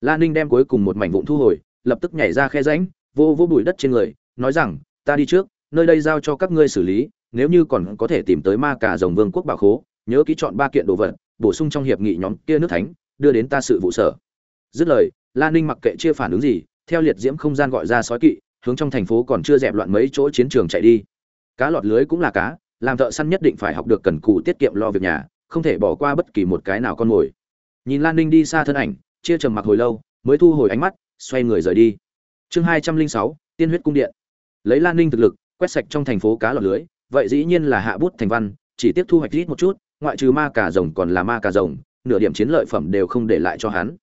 La ninh đem cuối cùng một mảnh vụn thu hồi, lập tức nhảy ra khe rãnh, vô vô bụi đất trên người, nói rằng, ta đi trước, nơi đây giao cho các ngươi xử lý, nếu như còn có thể tìm tới ma cả rồng vương quốc bảo khố nhớ ký chọn ba kiện đồ vật, bổ sung trong hiệp nghị nhóm kia nước thánh, đưa đến ta sự vụ sở. Dứt lời Lan ninh mặc kệ chia phản ứng gì, theo liệt diễm không gian gọi ra sói kỵ, hướng trong thành phố còn chưa dẹp loạn mấy chỗ chiến trường chạy đi. Cá lọt lưới cũng là cá, làm thợ săn nhất định phải học được cần cù tiết kiệm lo việc nhà, không thể bỏ qua bất kỳ một cái nào con mồi. Nhìn lan ninh đi xa thân ảnh, chia trầm mặc hồi lâu, mới thu hồi ánh mắt, xoay người rời đi. Chương hai trăm linh sáu, tiên huyết cung điện. Lấy lan ninh thực lực, quét sạch trong thành phố cá lọt lưới, vậy dĩ nhiên là hạ bút thành văn, chỉ tiếp thu hoạch ít một chút ngoại trừ ma cà rồng còn là ma cà rồng, nửa điểm chiến lợi phẩm đều không để lại cho hắn.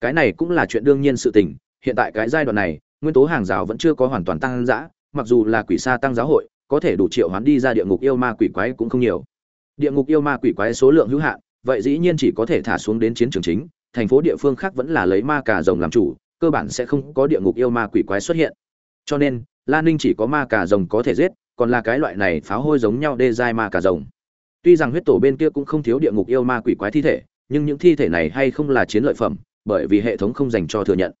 Cái này cũng là chuyện đương nhiên sự tình, hiện tại cái giai đoạn này, nguyên tố hàng rào vẫn chưa có hoàn toàn tăng dã, mặc dù là quỷ sa tăng giáo hội, có thể đủ triệu hoán đi ra địa ngục yêu ma quỷ quái cũng không nhiều. Địa ngục yêu ma quỷ quái số lượng hữu hạn, vậy dĩ nhiên chỉ có thể thả xuống đến chiến trường chính, thành phố địa phương khác vẫn là lấy ma cà rồng làm chủ, cơ bản sẽ không có địa ngục yêu ma quỷ quái xuất hiện. Cho nên lan ninh chỉ có ma cà rồng có thể giết, còn là cái loại này pháo hôi giống nhau đê giai ma cà rồng tuy rằng huyết tổ bên kia cũng không thiếu địa ngục yêu ma quỷ quái thi thể nhưng những thi thể này hay không là chiến lợi phẩm bởi vì hệ thống không dành cho thừa nhận.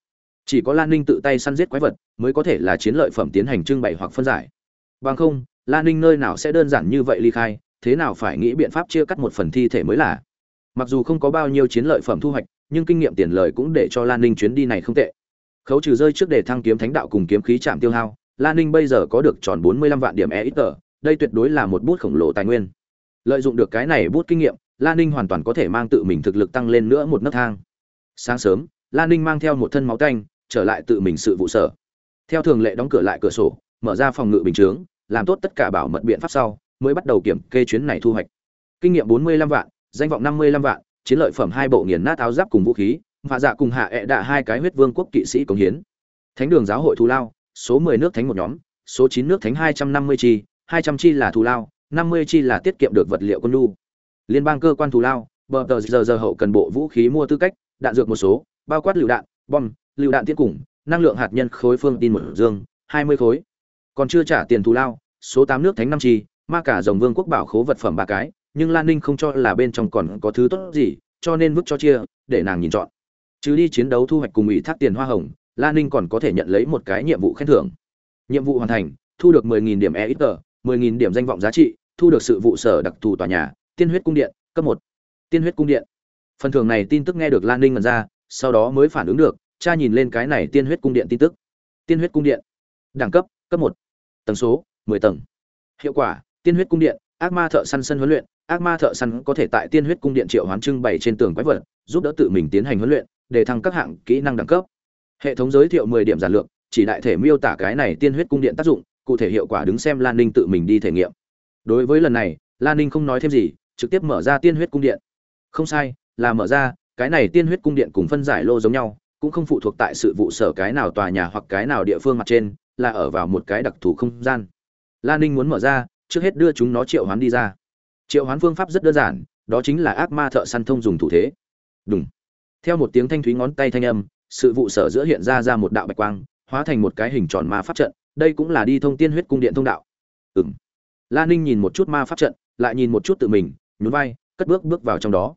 Chỉ có lan ninh tự tay săn giết quái vật mới có thể là chiến lợi phẩm tiến hành trưng bày hoặc phân giải. Bằng không lan ninh nơi nào sẽ đơn giản như vậy ly khai thế nào phải nghĩ biện pháp chia cắt một phần thi thể mới là. Mặc dù không có bao nhiêu chiến lợi phẩm thu hoạch nhưng kinh nghiệm tiền lời cũng để cho lan ninh chuyến đi này không tệ. Khấu trừ rơi trước để thăng kiếm thánh đạo cùng kiếm khí chạm tiêu hao lan ninh bây giờ có được tròn bốn mươi lăm vạn điểm EXP, đây tuyệt đối là một bút khổng lồ tài nguyên lợi dụng được cái này bút kinh nghiệm lan ninh hoàn toàn có thể mang tự mình thực lực tăng lên nữa một nấc thang. Sáng sớm lan ninh mang theo một thân máu tanh, trở lại tự mình sự vụ sở. Theo thường lệ đóng cửa lại cửa sổ, mở ra phòng ngự bình chướng, làm tốt tất cả bảo mật biện pháp sau, mới bắt đầu kiểm kê chuyến này thu hoạch. Kinh nghiệm bốn mươi lăm vạn, danh vọng năm mươi lăm vạn, chiến lợi phẩm hai bộ nghiền nát áo giáp cùng vũ khí và dạ cùng hạ ẹ đạ hai cái huyết vương quốc kỵ sĩ cống hiến. Thánh đường giáo hội thù lao, số mười nước thánh một nhóm, số chín nước thánh hai trăm năm mươi chi, hai trăm chi là thù lao năm mươi chi là tiết kiệm được vật liệu quân nhu. Liên bang cơ quan thù lao, bờ tờ giờ giờ hậu cần bộ vũ khí mua tư cách, đạn dược một số, bao quát lựu đạn, bom, lựu đạn tiết cùng, năng lượng hạt nhân khối phương tin một dương, hai mươi khối. Còn chưa trả tiền thù lao, số tám nước thánh năm chi, ma cả dòng vương quốc bảo khố vật phẩm ba cái, nhưng lan ninh không cho là bên trong còn có thứ tốt gì, cho nên vứt cho chia, để nàng nhìn chọn. Chứ đi chiến đấu thu hoạch cùng ủy thác tiền hoa hồng, lan ninh còn có thể nhận lấy một cái nhiệm vụ khen thưởng. Nhiệm vụ hoàn thành, thu được 10.000 điểm e ít tờ 10.000 điểm danh vọng giá trị thu được sự vụ sở đặc thù tòa nhà, tiên huyết cung điện, cấp một. Tiên huyết cung điện. Phần thưởng này tin tức nghe được lan ninh mật ra, sau đó mới phản ứng được, cha nhìn lên cái này tiên huyết cung điện tin tức. Tiên huyết cung điện. Đẳng cấp cấp một. Tầng số 10 tầng. Hiệu quả, tiên huyết cung điện, ác ma thợ săn sân huấn luyện. Ác ma thợ săn có thể tại tiên huyết cung điện triệu hoán trưng bày trên tường quái vật, giúp đỡ tự mình tiến hành huấn luyện, để thăng các hạng kỹ năng đẳng cấp. Hệ thống giới thiệu 10 điểm giản lược, chỉ đại thể miêu tả cái này tiên huyết cung điện tác dụng, cụ thể hiệu quả đứng xem lan ninh tự mình đi thể nghiệm đối với lần này lan ninh không nói thêm gì, trực tiếp mở ra tiên huyết cung điện. Không sai, là mở ra, cái này tiên huyết cung điện cùng phân giải lô giống nhau, cũng không phụ thuộc tại sự vụ sở cái nào tòa nhà hoặc cái nào địa phương mặt trên, là ở vào một cái đặc thù không gian. Lan ninh muốn mở ra, trước hết đưa chúng nó triệu hoán đi ra. Triệu hoán phương pháp rất đơn giản, đó chính là ác ma thợ săn thông dùng thủ thế. Đúng theo một tiếng thanh thúy ngón tay thanh âm, sự vụ sở giữa hiện ra ra một đạo bạch quang, hóa thành một cái hình tròn ma pháp trận, đây cũng là đi thông tiên huyết cung điện thông đạo. Ừng la ninh nhìn một chút ma pháp trận, lại nhìn một chút tự mình, nhún vai, cất bước bước vào trong đó.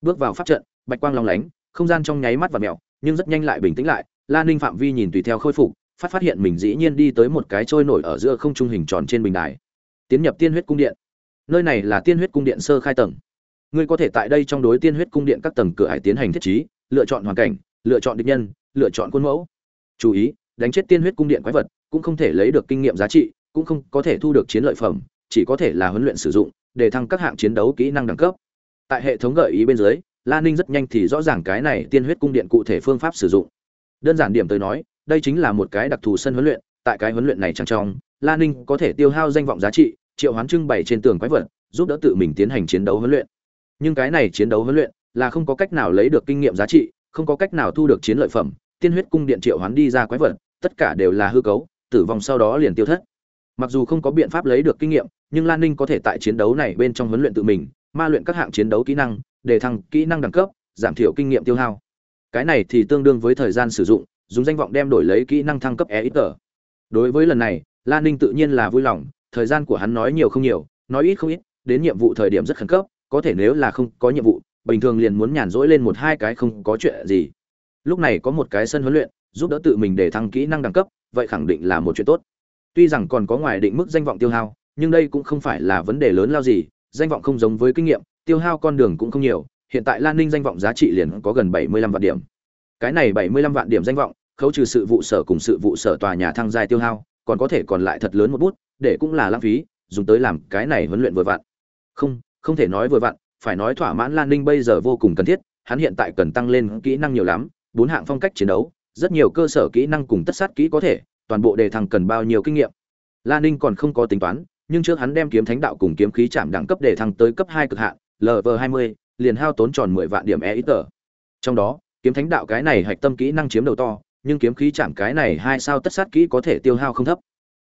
Bước vào pháp trận, bạch quang long lánh, không gian trong nháy mắt và mẹo nhưng rất nhanh lại bình tĩnh lại. La ninh phạm vi nhìn tùy theo khôi phục, phát phát hiện mình dĩ nhiên đi tới một cái trôi nổi ở giữa không trung hình tròn trên bình đài. Tiến nhập tiên huyết cung điện. Nơi này là tiên huyết cung điện sơ khai tầng. Ngươi có thể tại đây trong đối tiên huyết cung điện các tầng cửa hải tiến hành thiết trí, lựa chọn hoàn cảnh, lựa chọn địch nhân, lựa chọn khuôn mẫu. Chú ý, đánh chết tiên huyết cung điện quái vật cũng không thể lấy được kinh nghiệm giá trị, cũng không có thể thu được chiến lợi phẩm chỉ có thể là huấn luyện sử dụng, để thăng các hạng chiến đấu kỹ năng đẳng cấp. Tại hệ thống gợi ý bên dưới, la ninh rất nhanh thì rõ ràng cái này tiên huyết cung điện cụ thể phương pháp sử dụng. Đơn giản điểm tới nói, đây chính là một cái đặc thù sân huấn luyện, tại cái huấn luyện này chẳng trong, la ninh có thể tiêu hao danh vọng giá trị, triệu hoán trưng bày trên tường quái vật, giúp đỡ tự mình tiến hành chiến đấu huấn luyện. Nhưng cái này chiến đấu huấn luyện là không có cách nào lấy được kinh nghiệm giá trị, không có cách nào thu được chiến lợi phẩm, tiên huyết cung điện triệu hoán đi ra quái vật, tất cả đều là hư cấu, tử vong sau đó liền tiêu thất. Mặc dù không có biện pháp lấy được kinh nghiệm nhưng lan ninh có thể tại chiến đấu này bên trong huấn luyện tự mình, ma luyện các hạng chiến đấu kỹ năng, để thăng kỹ năng đẳng cấp, giảm thiểu kinh nghiệm tiêu hao. Cái này thì tương đương với thời gian sử dụng, dùng danh vọng đem đổi lấy kỹ năng thăng cấp e ít tờ. Đối với lần này, lan ninh tự nhiên là vui lòng, thời gian của hắn nói nhiều không nhiều, nói ít không ít, đến nhiệm vụ thời điểm rất khẩn cấp, có thể nếu là không có nhiệm vụ, bình thường liền muốn nhàn rỗi lên một hai cái không có chuyện gì. Lúc này có một cái sân huấn luyện, giúp đỡ tự mình để thăng kỹ năng đẳng cấp, vậy khẳng định là một chuyện tốt. Tuy rằng còn có ngoài định mức danh vọng tiêu hao nhưng đây cũng không phải là vấn đề lớn lao gì, danh vọng không giống với kinh nghiệm, tiêu hao con đường cũng không nhiều, hiện tại lan ninh danh vọng giá trị liền có gần bảy mươi lăm vạn điểm. Cái này bảy mươi lăm vạn điểm danh vọng, khấu trừ sự vụ sở cùng sự vụ sở tòa nhà thăng giai tiêu hao, còn có thể còn lại thật lớn một bút, để cũng là lãng phí, dùng tới làm cái này huấn luyện vừa vặn. Không không thể nói vừa vặn, phải nói thỏa mãn lan ninh bây giờ vô cùng cần thiết, hắn hiện tại cần tăng lên kỹ năng nhiều lắm, bốn hạng phong cách chiến đấu, rất nhiều cơ sở kỹ năng cùng tất sát kỹ có thể, toàn bộ đề thăng cần bao nhiêu kinh nghiệm. Lan ninh còn không có tính toán nhưng trước hắn đem kiếm thánh đạo cùng kiếm khí chạm đẳng cấp để thăng tới cấp hai cực hạn lv hai mươi, liền hao tốn tròn mười vạn điểm e ít tờ. Trong đó, kiếm thánh đạo cái này hạch tâm kỹ năng chiếm đầu to, nhưng kiếm khí chạm cái này hai sao tất sát kỹ có thể tiêu hao không thấp.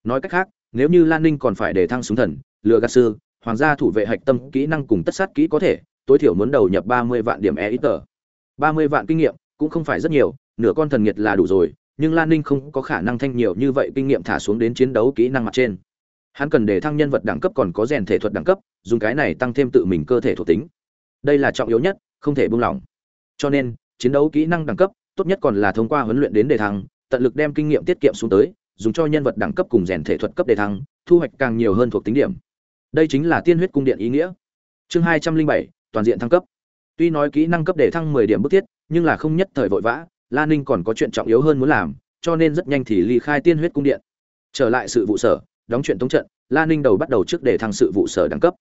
Nói cách khác, nếu như lan ninh còn phải để thăng súng thần lừa gạt sư, hoàng gia thủ vệ hạch tâm kỹ năng cùng tất sát kỹ có thể, tối thiểu muốn đầu nhập ba mươi vạn điểm e ít tờ. Ba mươi vạn kinh nghiệm cũng không phải rất nhiều, nửa con thần nghiệt là đủ rồi, nhưng lan ninh không có khả năng thanh nhiều như vậy kinh nghiệm thả xuống đến chiến đấu kỹ năng mặt trên hắn cần để thăng nhân vật đẳng cấp còn có rèn thể thuật đẳng cấp, dùng cái này tăng thêm tự mình cơ thể thuộc tính. Đây là trọng yếu nhất, không thể buông lỏng. Cho nên, chiến đấu kỹ năng đẳng cấp, tốt nhất còn là thông qua huấn luyện đến đề thăng, tận lực đem kinh nghiệm tiết kiệm xuống tới, dùng cho nhân vật đẳng cấp cùng rèn thể thuật cấp đề thăng, thu hoạch càng nhiều hơn thuộc tính điểm. Đây chính là tiên huyết cung điện ý nghĩa. Chương hai trăm linh bảy, toàn diện thăng cấp. Tuy nói kỹ năng cấp đề thăng mười điểm bức thiết, nhưng là không nhất thời vội vã Lan ninh còn có chuyện trọng yếu hơn muốn làm, cho nên rất nhanh thì ly khai tiên huyết cung điện. Trở lại sự vụ sở đóng chuyện tống trận Lan ninh đầu bắt đầu trước đề thăng sự vụ sở đẳng cấp.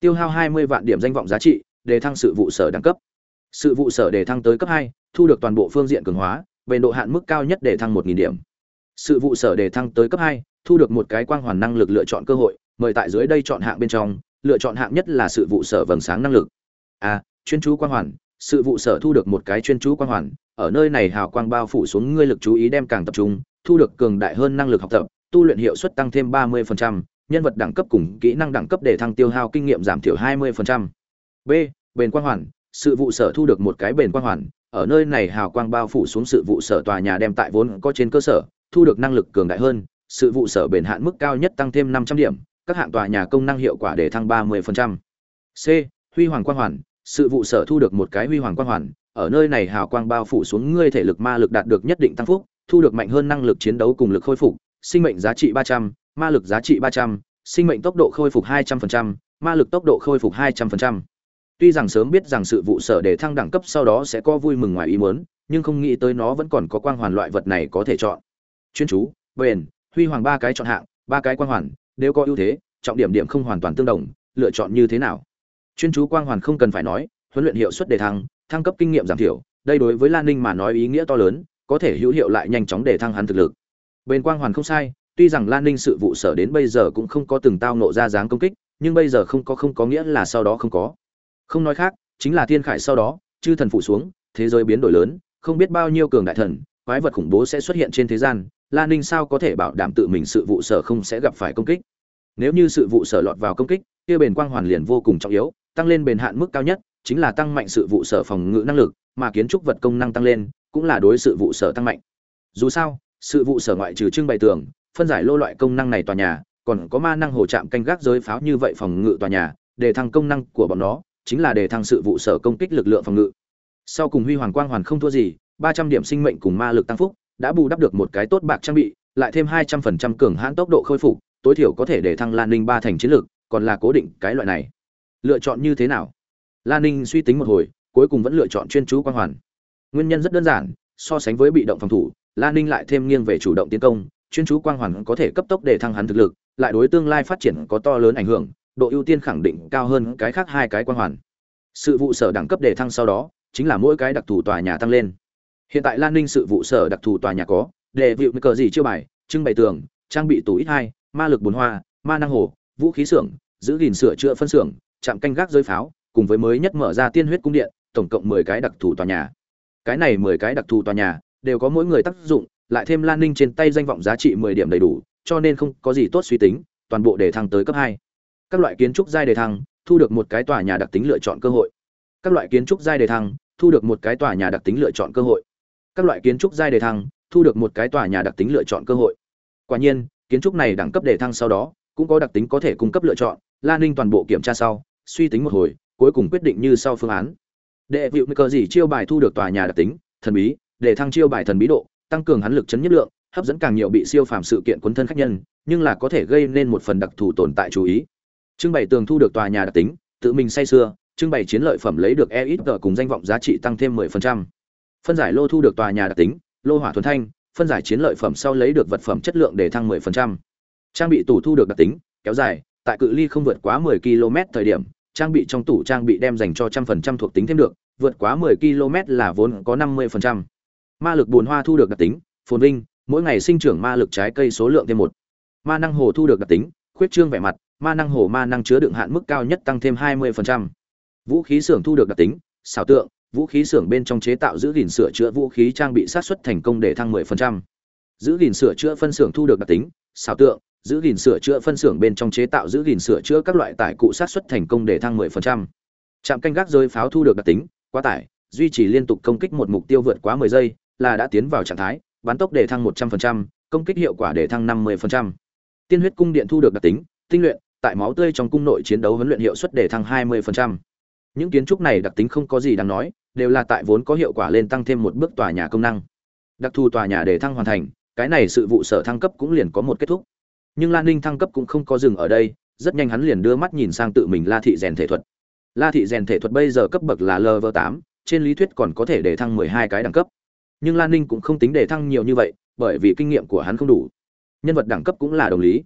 Tiêu hao hai mươi vạn điểm danh vọng giá trị, đề thăng sự vụ sở đẳng cấp. Sự vụ sở đề thăng tới cấp hai, thu được toàn bộ phương diện cường hóa, về độ hạn mức cao nhất đề thăng một nghìn điểm. Sự vụ sở đề thăng tới cấp hai, thu được một cái quang hoàn năng lực lựa chọn cơ hội, mời tại dưới đây chọn hạng bên trong, lựa chọn hạng nhất là sự vụ sở vầng sáng năng lực. A chuyên chú quang hoàn, sự vụ sở thu được một cái chuyên chú quang hoàn, ở nơi này hào quang bao phủ xuống, ngươi lực chú ý đem càng tập trung, thu được cường đại hơn năng lực học tập tu luyện hiệu suất tăng thêm 30%, nhân vật đẳng cấp cùng kỹ năng đẳng cấp để thăng tiêu hao kinh nghiệm giảm thiểu 20%. b bền quang hoàn sự vụ sở thu được một cái bền quang hoàn ở nơi này hào quang bao phủ xuống sự vụ sở tòa nhà đem tại vốn có trên cơ sở thu được năng lực cường đại hơn sự vụ sở bền hạn mức cao nhất tăng thêm 500 điểm các hạng tòa nhà công năng hiệu quả để thăng 30%. c huy hoàng quang hoàn sự vụ sở thu được một cái huy hoàng quang hoàn ở nơi này hào quang bao phủ xuống ngươi thể lực ma lực đạt được nhất định tăng phúc thu được mạnh hơn năng lực chiến đấu cùng lực khôi phục sinh mệnh giá trị 300, ma lực giá trị 300, sinh mệnh tốc độ khôi phục 200%, ma lực tốc độ khôi phục 200%. Tuy rằng sớm biết rằng sự vụ sở để thăng đẳng cấp sau đó sẽ có vui mừng ngoài ý muốn, nhưng không nghĩ tới nó vẫn còn có quang hoàn loại vật này có thể chọn. Chuyên chú, bền, huy hoàng ba cái chọn hạng, ba cái quang hoàn đều có ưu thế, trọng điểm điểm không hoàn toàn tương đồng, lựa chọn như thế nào? Chuyên chú quang hoàn không cần phải nói, huấn luyện hiệu suất đề thăng, thăng cấp kinh nghiệm giảm thiểu, đây đối với Lan Ninh mà nói ý nghĩa to lớn, có thể hữu hiệu lại nhanh chóng để thăng hắn thực lực. Bên quang hoàn không sai, tuy rằng Lan Ninh sự vụ sở đến bây giờ cũng không có từng tao nộ ra dáng công kích, nhưng bây giờ không có không có nghĩa là sau đó không có. Không nói khác, chính là thiên khải sau đó, chư thần phụ xuống, thế giới biến đổi lớn, không biết bao nhiêu cường đại thần, quái vật khủng bố sẽ xuất hiện trên thế gian, Lan Ninh sao có thể bảo đảm tự mình sự vụ sở không sẽ gặp phải công kích. Nếu như sự vụ sở lọt vào công kích, kia bền quang hoàn liền vô cùng trọng yếu, tăng lên bền hạn mức cao nhất, chính là tăng mạnh sự vụ sở phòng ngự năng lực, mà kiến trúc vật công năng tăng lên, cũng là đối sự vụ sở tăng mạnh. Dù sao, sự vụ sở ngoại trừ trưng bày tường, phân giải lô loại công năng này tòa nhà, còn có ma năng hồ chạm canh gác giới pháo như vậy phòng ngự tòa nhà, để thăng công năng của bọn nó, chính là để thăng sự vụ sở công kích lực lượng phòng ngự. Sau cùng huy hoàng quang hoàn không thua gì, 300 điểm sinh mệnh cùng ma lực tăng phúc, đã bù đắp được một cái tốt bạc trang bị, lại thêm 200% cường hãn tốc độ khôi phục, tối thiểu có thể để thăng Lan Ninh ba thành chiến lực, còn là cố định cái loại này. Lựa chọn như thế nào? Lan Ninh suy tính một hồi, cuối cùng vẫn lựa chọn chuyên chú quang hoàn. Nguyên nhân rất đơn giản, so sánh với bị động phòng thủ, Lan Ninh lại thêm nghiêng về chủ động tiến công, chuyên chú quang hoàn có thể cấp tốc để thăng hắn thực lực, lại đối tương lai phát triển có to lớn ảnh hưởng, độ ưu tiên khẳng định cao hơn cái khác hai cái quang hoàn. Sự vụ sở đẳng cấp để thăng sau đó, chính là mỗi cái đặc thù tòa nhà tăng lên. Hiện tại Lan Ninh sự vụ sở đặc thù tòa nhà có, đề vịu cờ gì chưa bài, trưng bày tường, trang bị tủ ít hai, ma lực bốn hoa, ma năng hồ, vũ khí xưởng, giữ gìn sửa chữa phân xưởng, chạm canh gác rơi pháo, cùng với mới nhất mở ra tiên huyết cung điện, tổng cộng 10 cái đặc thù tòa nhà. Cái này 10 cái đặc thù tòa nhà đều có mỗi người tác dụng, lại thêm Lan Ninh trên tay danh vọng giá trị 10 điểm đầy đủ, cho nên không có gì tốt suy tính, toàn bộ đề thăng tới cấp 2. Các loại kiến trúc giai đề thăng, thu được một cái tòa nhà đặc tính lựa chọn cơ hội. Các loại kiến trúc giai đề thăng, thu được một cái tòa nhà đặc tính lựa chọn cơ hội. Các loại kiến trúc giai đề thăng, thu được một cái tòa nhà đặc tính lựa chọn cơ hội. Quả nhiên, kiến trúc này đẳng cấp đề thăng sau đó, cũng có đặc tính có thể cung cấp lựa chọn lan ninh toàn bộ kiểm tra sau suy tính một hồi cuối cùng quyết định như sau phương án đệ vịu cơ gì chiêu bài thu được tòa nhà đặc tính thần bí để thăng chiêu bài thần bí độ, tăng cường hắn lực chấn nhất lượng, hấp dẫn càng nhiều bị siêu phàm sự kiện cuốn thân khách nhân, nhưng là có thể gây nên một phần đặc thù tồn tại chú ý trưng bày tường thu được tòa nhà đặc tính, tự mình say sưa, trưng bày chiến lợi phẩm lấy được e cùng danh vọng giá trị tăng thêm 10%. phân giải lô thu được tòa nhà đặc tính, lô hỏa thuần thanh, phân giải chiến lợi phẩm sau lấy được vật phẩm chất lượng để thăng 10%. trang bị tủ thu được đặc tính, kéo dài, tại cự ly không vượt quá 10 km thời điểm, trang bị trong tủ trang bị đem dành cho trăm phần trăm thuộc tính thêm được, vượt quá 10 km là vốn có 50% ma lực bùn hoa thu được đặc tính phồn vinh mỗi ngày sinh trưởng ma lực trái cây số lượng thêm một ma năng hồ thu được đặc tính khuyết trương vẻ mặt ma năng hồ ma năng chứa đựng hạn mức cao nhất tăng thêm 20%. vũ khí xưởng thu được đặc tính xảo tượng vũ khí xưởng bên trong chế tạo giữ gìn sửa chữa vũ khí trang bị sát xuất thành công để thăng 10%. giữ gìn sửa chữa phân xưởng thu được đặc tính xảo tượng giữ gìn sửa chữa phân xưởng bên trong chế tạo giữ gìn sửa chữa các loại tải cụ sát xuất thành công để thăng 10%. Trạm canh gác rơi pháo thu được đặc tính, quá tải, duy trì liên tục công kích một mục tiêu vượt quá 10 giây, là đã tiến vào trạng thái, bắn tốc để thăng 100%, công kích hiệu quả để thăng 50%. Tiên huyết cung điện thu được đặc tính, tinh luyện, tại máu tươi trong cung nội chiến đấu huấn luyện hiệu suất để thăng 20%. Những kiến trúc này đặc tính không có gì đáng nói, đều là tại vốn có hiệu quả lên tăng thêm một bước tòa nhà công năng. Đặc thù tòa nhà để thăng hoàn thành, cái này sự vụ sở thăng cấp cũng liền có một kết thúc nhưng lan ninh thăng cấp cũng không có dừng ở đây rất nhanh hắn liền đưa mắt nhìn sang tự mình la thị rèn thể thuật la thị rèn thể thuật bây giờ cấp bậc là lv tám trên lý thuyết còn có thể để thăng mười hai cái đẳng cấp nhưng lan ninh cũng không tính để thăng nhiều như vậy bởi vì kinh nghiệm của hắn không đủ nhân vật đẳng cấp cũng là đồng lý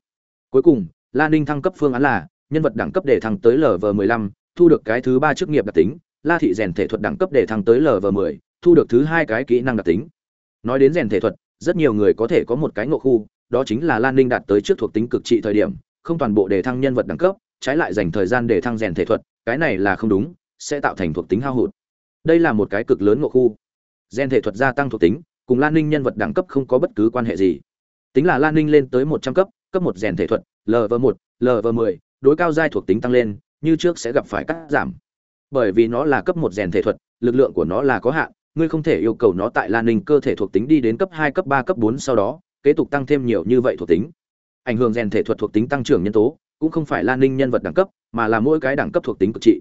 cuối cùng lan ninh thăng cấp phương án là nhân vật đẳng cấp để thăng tới lv mười lăm thu được cái thứ ba chức nghiệp đặc tính la thị rèn thể thuật đẳng cấp để thăng tới lv mười thu được thứ hai cái kỹ năng đặc tính nói đến rèn thể thuật rất nhiều người có thể có một cái ngộ khu đó chính là Lan Ninh đạt tới trước thuộc tính cực trị thời điểm, không toàn bộ đề thăng nhân vật đẳng cấp, trái lại dành thời gian để thăng rèn thể thuật, cái này là không đúng, sẽ tạo thành thuộc tính hao hụt. Đây là một cái cực lớn ngộ khu. Gen thể thuật gia tăng thuộc tính, cùng Lan Ninh nhân vật đẳng cấp không có bất cứ quan hệ gì. Tính là Lan Ninh lên tới một trăm cấp, cấp một rèn thể thuật, LV1, LV10, đối cao giai thuộc tính tăng lên, như trước sẽ gặp phải cắt giảm. Bởi vì nó là cấp một rèn thể thuật, lực lượng của nó là có hạn, ngươi không thể yêu cầu nó tại Lan Ninh cơ thể thuộc tính đi đến cấp hai, cấp ba, cấp bốn sau đó, kế tục tăng thêm nhiều như vậy thuộc tính ảnh hưởng rèn thể thuật thuộc tính tăng trưởng nhân tố cũng không phải lan ninh nhân vật đẳng cấp mà là mỗi cái đẳng cấp thuộc tính cực trị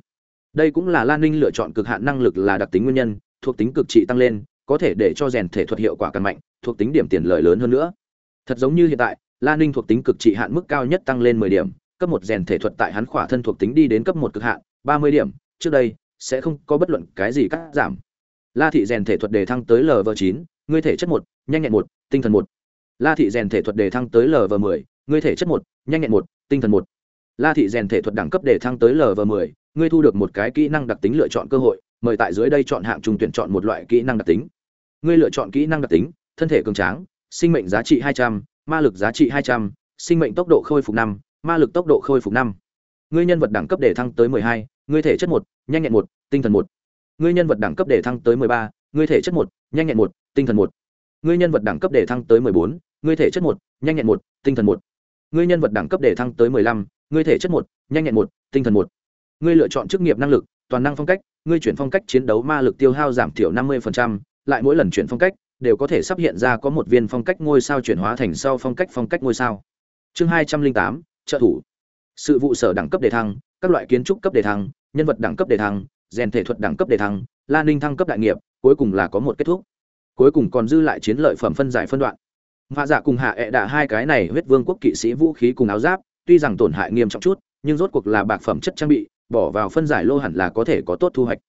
đây cũng là lan ninh lựa chọn cực hạn năng lực là đặc tính nguyên nhân thuộc tính cực trị tăng lên có thể để cho rèn thể thuật hiệu quả càng mạnh thuộc tính điểm tiền lợi lớn hơn nữa. Thật giống như hiện tại lan ninh thuộc tính cực trị hạn mức cao nhất tăng lên 10 điểm cấp một rèn thể thuật tại hắn khỏa thân thuộc tính đi đến cấp một cực hạn 30 điểm trước đây sẽ không có bất luận cái gì cắt giảm. La thị rèn thể thuật đề thăng tới lv chín, ngươi thể chất một nhanh nhẹn một tinh thần một. La thị rèn thể thuật đề thăng tới LV10, ngươi thể chất một, nhanh nhẹn một, tinh thần một. La thị rèn thể thuật đẳng cấp đề thăng tới LV10, ngươi thu được một cái kỹ năng đặc tính lựa chọn cơ hội, mời tại dưới đây chọn hạng trùng tuyển chọn một loại kỹ năng đặc tính. Ngươi lựa chọn kỹ năng đặc tính, thân thể cường tráng, sinh mệnh giá trị 200, ma lực giá trị 200, sinh mệnh tốc độ khôi phục 5, ma lực tốc độ khôi phục 5. Ngươi nhân vật đẳng cấp để thăng tới 12, ngươi thể chất 1, nhanh nhẹn 1, tinh thần 1. Ngươi nhân vật đẳng cấp để thăng tới 13, ngươi thể chất 1, nhanh nhẹn 1, tinh thần 1. Ngươi nhân vật đẳng cấp để thăng tới 14, ngươi thể chất 1, nhanh nhẹn 1, tinh thần 1. ngươi nhân vật đẳng cấp để thăng tới mười lăm ngươi thể chất 1, nhanh nhẹn 1, tinh thần 1. ngươi lựa chọn chức nghiệp năng lực toàn năng phong cách ngươi chuyển phong cách chiến đấu ma lực tiêu hao giảm thiểu năm mươi lại mỗi lần chuyển phong cách đều có thể sắp hiện ra có một viên phong cách ngôi sao chuyển hóa thành sau phong cách phong cách ngôi sao. Chương hai trăm linh tám trợ thủ. Sự vụ sở đẳng cấp đề thăng các loại kiến trúc cấp đề thăng nhân vật đẳng cấp đề thăng rèn thể thuật đẳng cấp đề thăng lan ninh thăng cấp đại nghiệp cuối cùng là có một kết thúc. Cuối cùng còn dư lại chiến lợi phẩm phân giải phân đoạn. Vạ dạ cùng hạ ẹ đạ hai cái này huyết vương quốc kỵ sĩ vũ khí cùng áo giáp, tuy rằng tổn hại nghiêm trọng chút, nhưng rốt cuộc là bạc phẩm chất trang bị, bỏ vào phân giải lô hẳn là có thể có tốt thu hoạch.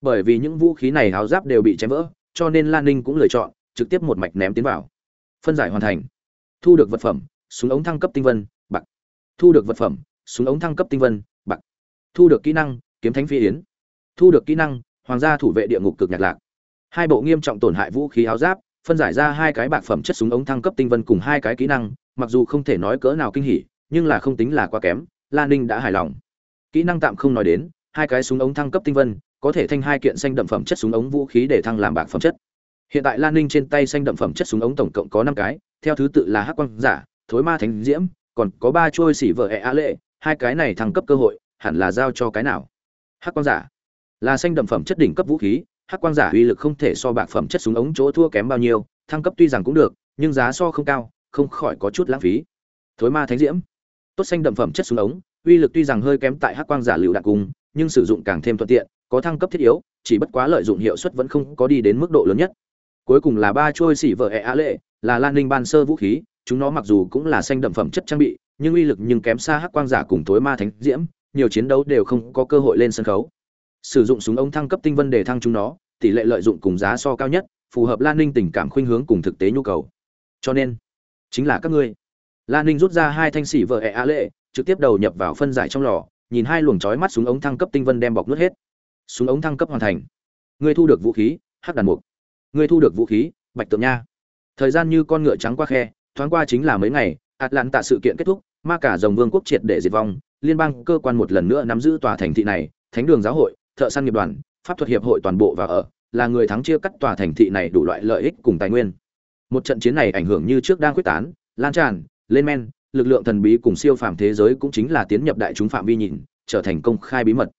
Bởi vì những vũ khí này áo giáp đều bị chém vỡ, cho nên Lan Ninh cũng lựa chọn trực tiếp một mạch ném tiến vào. Phân giải hoàn thành. Thu được vật phẩm, súng ống thăng cấp tinh vân, bạc. Thu được vật phẩm, súng ống thăng cấp tinh vân, bạc. Thu được kỹ năng, kiếm thánh phi yến. Thu được kỹ năng, hoàng gia thủ vệ địa ngục cực nhạc lạc. Hai bộ nghiêm trọng tổn hại vũ khí áo giáp, phân giải ra hai cái bạc phẩm chất súng ống thăng cấp tinh vân cùng hai cái kỹ năng mặc dù không thể nói cỡ nào kinh hỉ nhưng là không tính là quá kém lan ninh đã hài lòng kỹ năng tạm không nói đến, hai cái súng ống thăng cấp tinh vân, có thể thanh hai kiện xanh đậm phẩm chất súng ống vũ khí để thăng làm bạc phẩm chất. Hiện tại lan ninh trên tay xanh đậm phẩm chất súng ống tổng cộng có năm cái, theo thứ tự là hắc quang giả, thối ma thánh diễm, còn có ba trôi xỉ vợ ẹ a lệ, hai cái này thăng cấp cơ hội, hẳn là giao cho cái nào? Hắc quang giả là xanh đậm phẩm chất đỉnh cấp vũ khí, hắc quang giả uy lực không thể so bạc phẩm chất súng ống chỗ thua kém bao nhiêu, thăng cấp tuy rằng cũng được, nhưng giá so không cao, không khỏi có chút lãng phí. Thối ma thánh diễm, tốt xanh đậm phẩm chất súng ống uy lực tuy rằng hơi kém tại hắc quang giả lựu đạn cung, nhưng sử dụng càng thêm thuận tiện, có thăng cấp thiết yếu, chỉ bất quá lợi dụng hiệu suất vẫn không có đi đến mức độ lớn nhất. Cuối cùng là ba trôi xỉ vợ ẹ á lệ, là lan ninh ban sơ vũ khí, chúng nó mặc dù cũng là xanh đậm phẩm chất trang bị, nhưng uy lực nhưng kém xa hắc quang giả cùng tối ma thánh diễm, nhiều chiến đấu đều không có cơ hội lên sân khấu. Sử dụng súng ống thăng cấp tinh vân để thăng chúng nó, tỷ lệ lợi dụng cùng giá so cao nhất, phù hợp lan ninh tình cảm khuynh hướng cùng thực tế nhu cầu. Cho nên, chính là các ngươi. Lan ninh rút ra hai thanh xỉ vợ ẹ á lệ trực tiếp đầu nhập vào phân giải trong lò, nhìn hai luồng chói mắt súng ống thăng cấp tinh vân đem bọc nuốt hết. Súng ống thăng cấp hoàn thành. Ngươi thu được vũ khí, hắc đàn mục. Ngươi thu được vũ khí, bạch tượng nha. Thời gian như con ngựa trắng qua khe, thoáng qua chính là mấy ngày tạ sự kiện kết thúc, ma cả dòng vương quốc triệt để diệt vong, liên bang cơ quan một lần nữa nắm giữ tòa thành thị này, thánh đường giáo hội, thợ săn nghiệp đoàn, pháp thuật hiệp hội toàn bộ và ở, là người thắng chia cắt tòa thành thị này đủ loại lợi ích cùng tài nguyên. Một trận chiến này ảnh hưởng như trước đang quyết tán, lan tràn, lên men lực lượng thần bí cùng siêu phàm thế giới cũng chính là tiến nhập đại chúng phạm vi nhìn, trở thành công khai bí mật.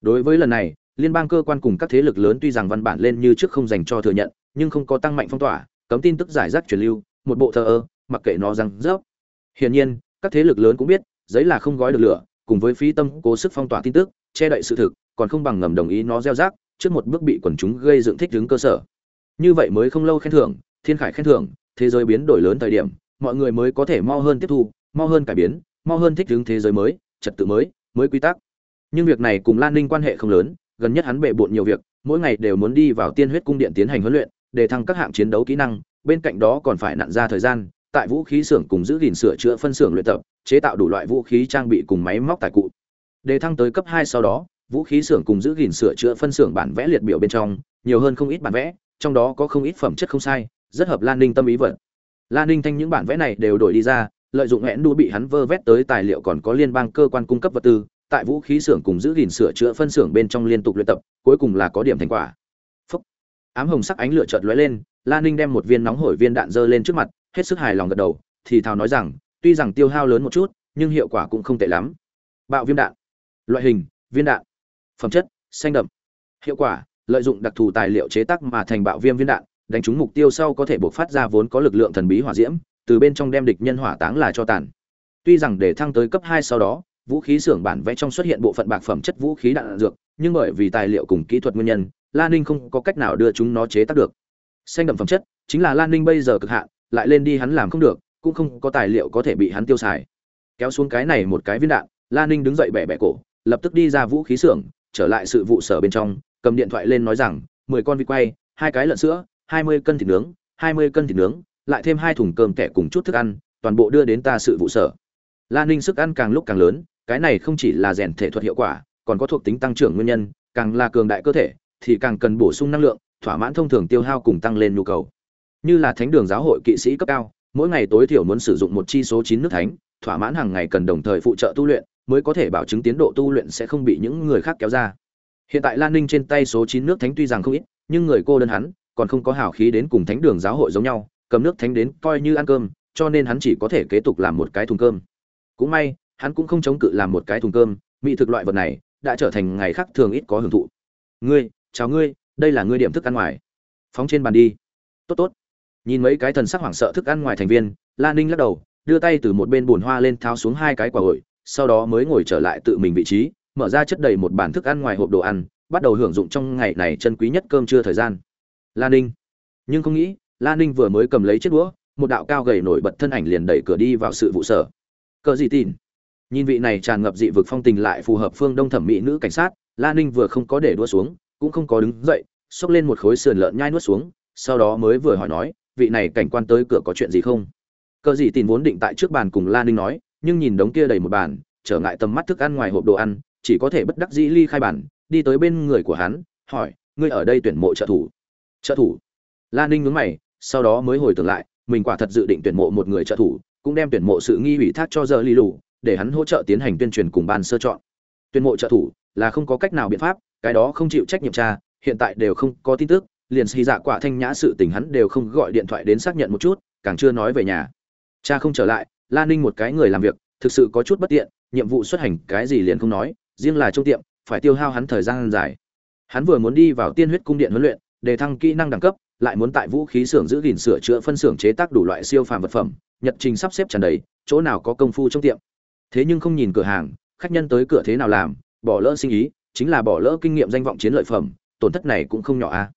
Đối với lần này, liên bang cơ quan cùng các thế lực lớn tuy rằng văn bản lên như trước không dành cho thừa nhận, nhưng không có tăng mạnh phong tỏa, cấm tin tức giải rác truyền lưu, một bộ thờ ơ, mặc kệ nó răng rớp. Hiển nhiên, các thế lực lớn cũng biết, giấy là không gói được lửa, cùng với phí tâm, cố sức phong tỏa tin tức, che đậy sự thực, còn không bằng ngầm đồng ý nó gieo rác, trước một bước bị quần chúng gây dựng thích đứng cơ sở. Như vậy mới không lâu khen thưởng, thiên khải khen thưởng, thế giới biến đổi lớn thời điểm, mọi người mới có thể mau hơn tiếp thu mau hơn cải biến, mau hơn thích ứng thế giới mới, trật tự mới mới quy tắc. Nhưng việc này cùng lan ninh quan hệ không lớn, gần nhất hắn bệ bộn nhiều việc, mỗi ngày đều muốn đi vào tiên huyết cung điện tiến hành huấn luyện, để thăng các hạng chiến đấu kỹ năng, bên cạnh đó còn phải nặn ra thời gian, tại vũ khí xưởng cùng giữ gìn sửa chữa phân xưởng luyện tập, chế tạo đủ loại vũ khí trang bị cùng máy móc tài cụ. Để thăng tới cấp hai sau đó, vũ khí xưởng cùng giữ gìn sửa chữa phân xưởng bản vẽ liệt biểu bên trong, nhiều hơn không ít bản vẽ, trong đó có không ít phẩm chất không sai, rất hợp lan ninh tâm ý vật lan ninh thanh những bản vẽ này đều đổi đi ra lợi dụng hẹn đu bị hắn vơ vét tới tài liệu còn có liên bang cơ quan cung cấp vật tư, tại vũ khí xưởng cùng giữ gìn sửa chữa phân xưởng bên trong liên tục luyện tập, cuối cùng là có điểm thành quả. Phúc. ám hồng sắc ánh lửa chợt lóe lên lan ninh đem một viên nóng hổi viên đạn dơ lên trước mặt, hết sức hài lòng gật đầu, thì thào nói rằng, tuy rằng tiêu hao lớn một chút, nhưng hiệu quả cũng không tệ lắm. Bạo viêm đạn. Loại hình, viên đạn. Phẩm chất, xanh đậm. Hiệu quả, lợi dụng đặc thù tài liệu chế tác mà thành bạo viêm viên đạn, đánh trúng mục tiêu sau có thể buộc phát ra vốn có lực lượng thần bí hỏa diễm từ bên trong đem địch nhân hỏa táng là cho tàn. Tuy rằng để thăng tới cấp hai sau đó, vũ khí xưởng bản vẽ trong xuất hiện bộ phận bạc phẩm chất vũ khí đạn dược, nhưng bởi vì tài liệu cùng kỹ thuật nguyên nhân lan ninh không có cách nào đưa chúng nó chế tác được. Xanh đậm phẩm chất, chính là lan ninh bây giờ cực hạn, lại lên đi hắn làm không được, cũng không có tài liệu có thể bị hắn tiêu xài. Kéo xuống cái này một cái viên đạn lan ninh đứng dậy bẻ bẻ cổ, lập tức đi ra vũ khí xưởng, trở lại sự vụ sở bên trong, cầm điện thoại lên nói rằng, mười con vịt quay, hai cái lợn sữa, hai mươi cân thịt nướng, hai mươi cân thịt nướng lại thêm hai thùng cơm kẻ cùng chút thức ăn, toàn bộ đưa đến ta sự vụ sở. Lan ninh sức ăn càng lúc càng lớn, cái này không chỉ là rèn thể thuật hiệu quả, còn có thuộc tính tăng trưởng nguyên nhân, càng là cường đại cơ thể, thì càng cần bổ sung năng lượng, thỏa mãn thông thường tiêu hao cùng tăng lên nhu cầu. Như là thánh đường giáo hội kỵ sĩ cấp cao, mỗi ngày tối thiểu muốn sử dụng một chi số chín nước thánh, thỏa mãn hàng ngày cần đồng thời phụ trợ tu luyện, mới có thể bảo chứng tiến độ tu luyện sẽ không bị những người khác kéo ra. Hiện tại lan ninh trên tay số chín nước thánh tuy rằng không ít, nhưng người cô đơn hắn, còn không có hào khí đến cùng thánh đường giáo hội giống nhau cầm nước thánh đến coi như ăn cơm, cho nên hắn chỉ có thể kế tục làm một cái thùng cơm. Cũng may, hắn cũng không chống cự làm một cái thùng cơm, mỹ thực loại vật này đã trở thành ngày khác thường ít có hưởng thụ. Ngươi, chào ngươi, đây là ngươi điểm thức ăn ngoài. Phóng trên bàn đi. Tốt tốt. Nhìn mấy cái thần sắc hoảng sợ thức ăn ngoài thành viên, la ninh lắc đầu, đưa tay từ một bên bùn hoa lên tháo xuống hai cái quả ổi sau đó mới ngồi trở lại tự mình vị trí, mở ra chất đầy một bản thức ăn ngoài hộp đồ ăn, bắt đầu hưởng dụng trong ngày này chân quý nhất cơm trưa thời gian. La ninh. Nhưng không nghĩ la ninh vừa mới cầm lấy chiếc đũa một đạo cao gầy nổi bật thân ảnh liền đẩy cửa đi vào sự vụ sở. Cờ gì tin? Nhìn vị này tràn ngập dị vực phong tình lại phù hợp phương đông thẩm mỹ nữ cảnh sát la ninh vừa không có để đua xuống cũng không có đứng dậy xốc lên một khối sườn lợn nhai nuốt xuống sau đó mới vừa hỏi nói vị này cảnh quan tới cửa có chuyện gì không? Cờ gì tin vốn định tại trước bàn cùng la ninh nói nhưng nhìn đống kia đầy một bàn trở ngại tầm mắt thức ăn ngoài hộp đồ ăn chỉ có thể bất đắc dĩ ly khai bàn, đi tới bên người của hắn hỏi ngươi ở đây tuyển mộ trợ thủ? Trợ thủ? La ninh nhướng mày sau đó mới hồi tưởng lại, mình quả thật dự định tuyển mộ một người trợ thủ, cũng đem tuyển mộ sự nghi ủy thác cho giờ ly lù, để hắn hỗ trợ tiến hành tuyên truyền cùng ban sơ chọn. Tuyển mộ trợ thủ là không có cách nào biện pháp, cái đó không chịu trách nhiệm tra hiện tại đều không có tin tức, liền xì dạ quả thanh nhã sự tình hắn đều không gọi điện thoại đến xác nhận một chút, càng chưa nói về nhà. Cha không trở lại, la ninh một cái người làm việc, thực sự có chút bất tiện, nhiệm vụ xuất hành cái gì liền không nói, riêng là trong tiệm, phải tiêu hao hắn thời gian dài. Hắn vừa muốn đi vào tiên huyết cung điện huấn luyện, để thăng kỹ năng đẳng cấp lại muốn tại vũ khí xưởng giữ gìn sửa chữa phân xưởng chế tác đủ loại siêu phàm vật phẩm, nhật trình sắp xếp tràn đầy, chỗ nào có công phu trong tiệm. Thế nhưng không nhìn cửa hàng, khách nhân tới cửa thế nào làm, bỏ lỡ sinh ý, chính là bỏ lỡ kinh nghiệm danh vọng chiến lợi phẩm, tổn thất này cũng không nhỏ a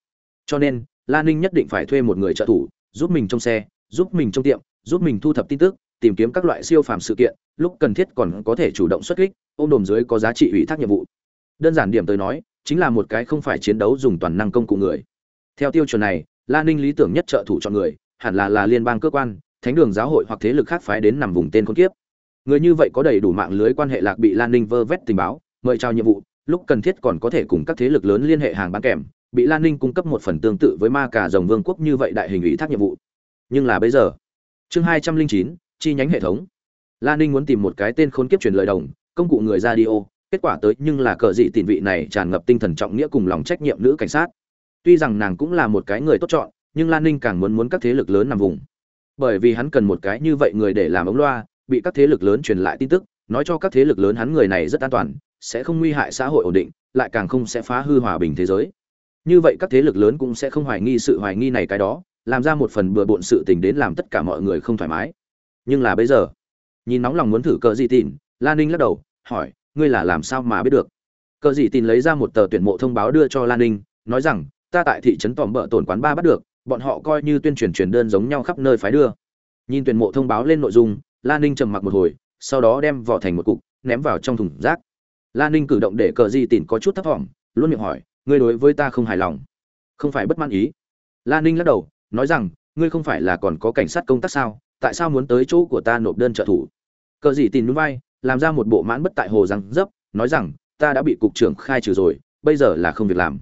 cho nên lan ninh nhất định phải thuê một người trợ thủ, giúp mình trong xe, giúp mình trong tiệm, giúp mình thu thập tin tức, tìm kiếm các loại siêu phàm sự kiện, lúc cần thiết còn có thể chủ động xuất kích, ôm đồm dưới có giá trị ủy thác nhiệm vụ. Đơn giản điểm tới nói, chính là một cái không phải chiến đấu dùng toàn năng công cụ người. Theo tiêu chuẩn này la ninh lý tưởng nhất trợ thủ chọn người, hẳn là là liên bang cơ quan, thánh đường giáo hội hoặc thế lực khác phái đến nằm vùng tên con kiếp. Người như vậy có đầy đủ mạng lưới quan hệ lạc bị lan ninh vơ vét tình báo, mời trao nhiệm vụ, lúc cần thiết còn có thể cùng các thế lực lớn liên hệ hàng bán kèm, bị lan ninh cung cấp một phần tương tự với ma cả rồng vương quốc như vậy đại hình ủy thác nhiệm vụ. Nhưng là bây giờ, chương hai trăm linh chín, chi nhánh hệ thống. Lan ninh muốn tìm một cái tên khốn kiếp truyền lời đồng, công cụ người ra đi ô kết quả tới nhưng là cờ dị tịn vị này tràn ngập tinh thần trọng nghĩa cùng lòng trách nhiệm nữ cảnh sát tuy rằng nàng cũng là một cái người tốt chọn, nhưng lan ninh càng muốn muốn các thế lực lớn nằm vùng. Bởi vì hắn cần một cái như vậy người để làm ống loa, bị các thế lực lớn truyền lại tin tức, nói cho các thế lực lớn hắn người này rất an toàn, sẽ không nguy hại xã hội ổn định, lại càng không sẽ phá hư hòa bình thế giới. Như vậy các thế lực lớn cũng sẽ không hoài nghi sự hoài nghi này cái đó, làm ra một phần bừa bộn sự tình đến làm tất cả mọi người không thoải mái. Nhưng là bây giờ, nhìn nóng lòng muốn thử cờ gì tin lan ninh lắc đầu, hỏi, ngươi là làm sao mà biết được? Cờ gì tin lấy ra một tờ tuyển mộ thông báo đưa cho lan ninh, nói rằng ta tại thị trấn tòm bợ tổn quán ba bắt được, bọn họ coi như tuyên truyền truyền đơn giống nhau khắp nơi phái đưa. Nhìn tuyển mộ thông báo lên nội dung lan ninh trầm mặc một hồi, sau đó đem vỏ thành một cục, ném vào trong thùng rác. Lan ninh cử động để cờ di tìn có chút thấp thỏm, luôn miệng hỏi, ngươi đối với ta không hài lòng? Không phải bất mãn ý. Lan ninh lắc đầu, nói rằng, ngươi không phải là còn có cảnh sát công tác sao? Tại sao muốn tới chỗ của ta nộp đơn trợ thủ? Cờ gì tìm núi vai, làm ra một bộ mãn bất tại hồ răng dấp, nói rằng, ta đã bị cục trưởng khai trừ rồi, bây giờ là không việc làm.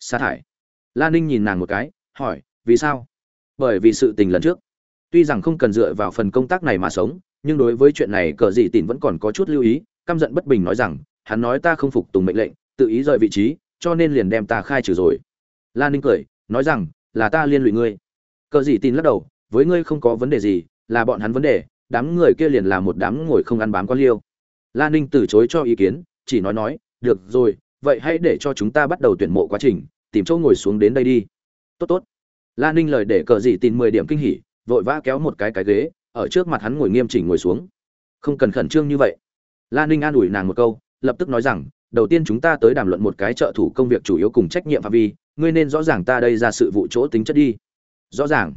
Sa thải lan ninh nhìn nàng một cái, hỏi, vì sao? Bởi vì sự tình lần trước. Tuy rằng không cần dựa vào phần công tác này mà sống, nhưng đối với chuyện này cờ dị tìn vẫn còn có chút lưu ý, căm giận bất bình nói rằng, hắn nói ta không phục tùng mệnh lệnh, tự ý rời vị trí, cho nên liền đem ta khai trừ rồi. Lan ninh cười, nói rằng, là ta liên lụy ngươi. Cờ dị tin lắc đầu, với ngươi không có vấn đề gì, là bọn hắn vấn đề, đám người kia liền là một đám ngồi không ăn bám quan liêu. Lan ninh từ chối cho ý kiến, chỉ nói nói, được rồi, vậy hãy để cho chúng ta bắt đầu tuyển mộ quá trình tìm chỗ ngồi xuống đến đây đi. Tốt tốt. Lan ninh lời để cờ dị tin mười điểm kinh hỉ, vội vã kéo một cái cái ghế, ở trước mặt hắn ngồi nghiêm chỉnh ngồi xuống. Không cần khẩn trương như vậy. Lan ninh an ủi nàng một câu, lập tức nói rằng, đầu tiên chúng ta tới đàm luận một cái trợ thủ công việc chủ yếu cùng trách nhiệm phạm vi, ngươi nên rõ ràng ta đây ra sự vụ chỗ tính chất đi. Rõ ràng.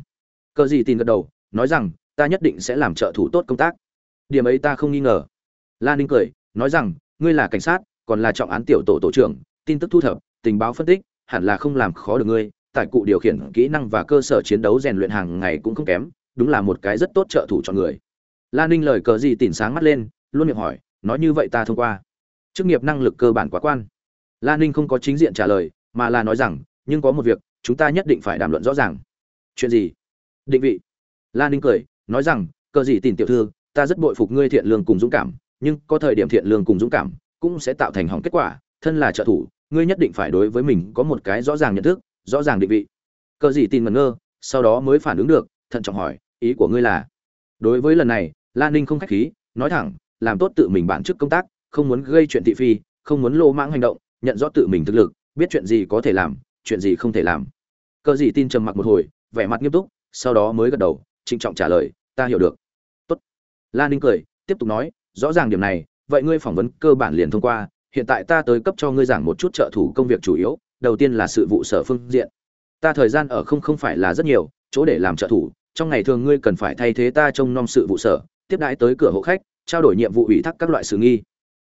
Cờ gì tin gật đầu, nói rằng, ta nhất định sẽ làm trợ thủ tốt công tác. Điểm ấy ta không nghi ngờ. Lan ninh cười, nói rằng, ngươi là cảnh sát, còn là trọng án tiểu tổ tổ trưởng, tin tức thu thập, tình báo phân tích hẳn là không làm khó được ngươi, tại cụ điều khiển kỹ năng và cơ sở chiến đấu rèn luyện hàng ngày cũng không kém, đúng là một cái rất tốt trợ thủ cho người. Lan ninh lời cờ gì tỉn sáng mắt lên, luôn miệng hỏi, nói như vậy ta thông qua. Chức nghiệp năng lực cơ bản quá quan. Lan ninh không có chính diện trả lời, mà là nói rằng, nhưng có một việc, chúng ta nhất định phải đàm luận rõ ràng. Chuyện gì? Định vị. Lan ninh cười, nói rằng, cờ gì tìm tiểu thư, ta rất bội phục ngươi thiện lương cùng dũng cảm, nhưng có thời điểm thiện lương cùng dũng cảm cũng sẽ tạo thành hỏng kết quả, thân là trợ thủ ngươi nhất định phải đối với mình có một cái rõ ràng nhận thức, rõ ràng định vị. Cờ gì tin ngẩn ngơ, sau đó mới phản ứng được, thận trọng hỏi, ý của ngươi là? Đối với lần này, lan ninh không khách khí, nói thẳng, làm tốt tự mình bản chức công tác, không muốn gây chuyện thị phi, không muốn lô mãng hành động, nhận rõ tự mình thực lực, biết chuyện gì có thể làm, chuyện gì không thể làm. Cờ gì tin trầm mặc một hồi, vẻ mặt nghiêm túc, sau đó mới gật đầu, trịnh trọng trả lời, ta hiểu được. Tốt. Lan ninh cười, tiếp tục nói, rõ ràng điểm này, vậy ngươi phỏng vấn cơ bản liền thông qua hiện tại ta tới cấp cho ngươi giảng một chút trợ thủ công việc chủ yếu, đầu tiên là sự vụ sở phương diện. Ta thời gian ở không không phải là rất nhiều, chỗ để làm trợ thủ, trong ngày thường ngươi cần phải thay thế ta trông nom sự vụ sở, tiếp đãi tới cửa hộ khách, trao đổi nhiệm vụ ủy thác các loại sự nghi.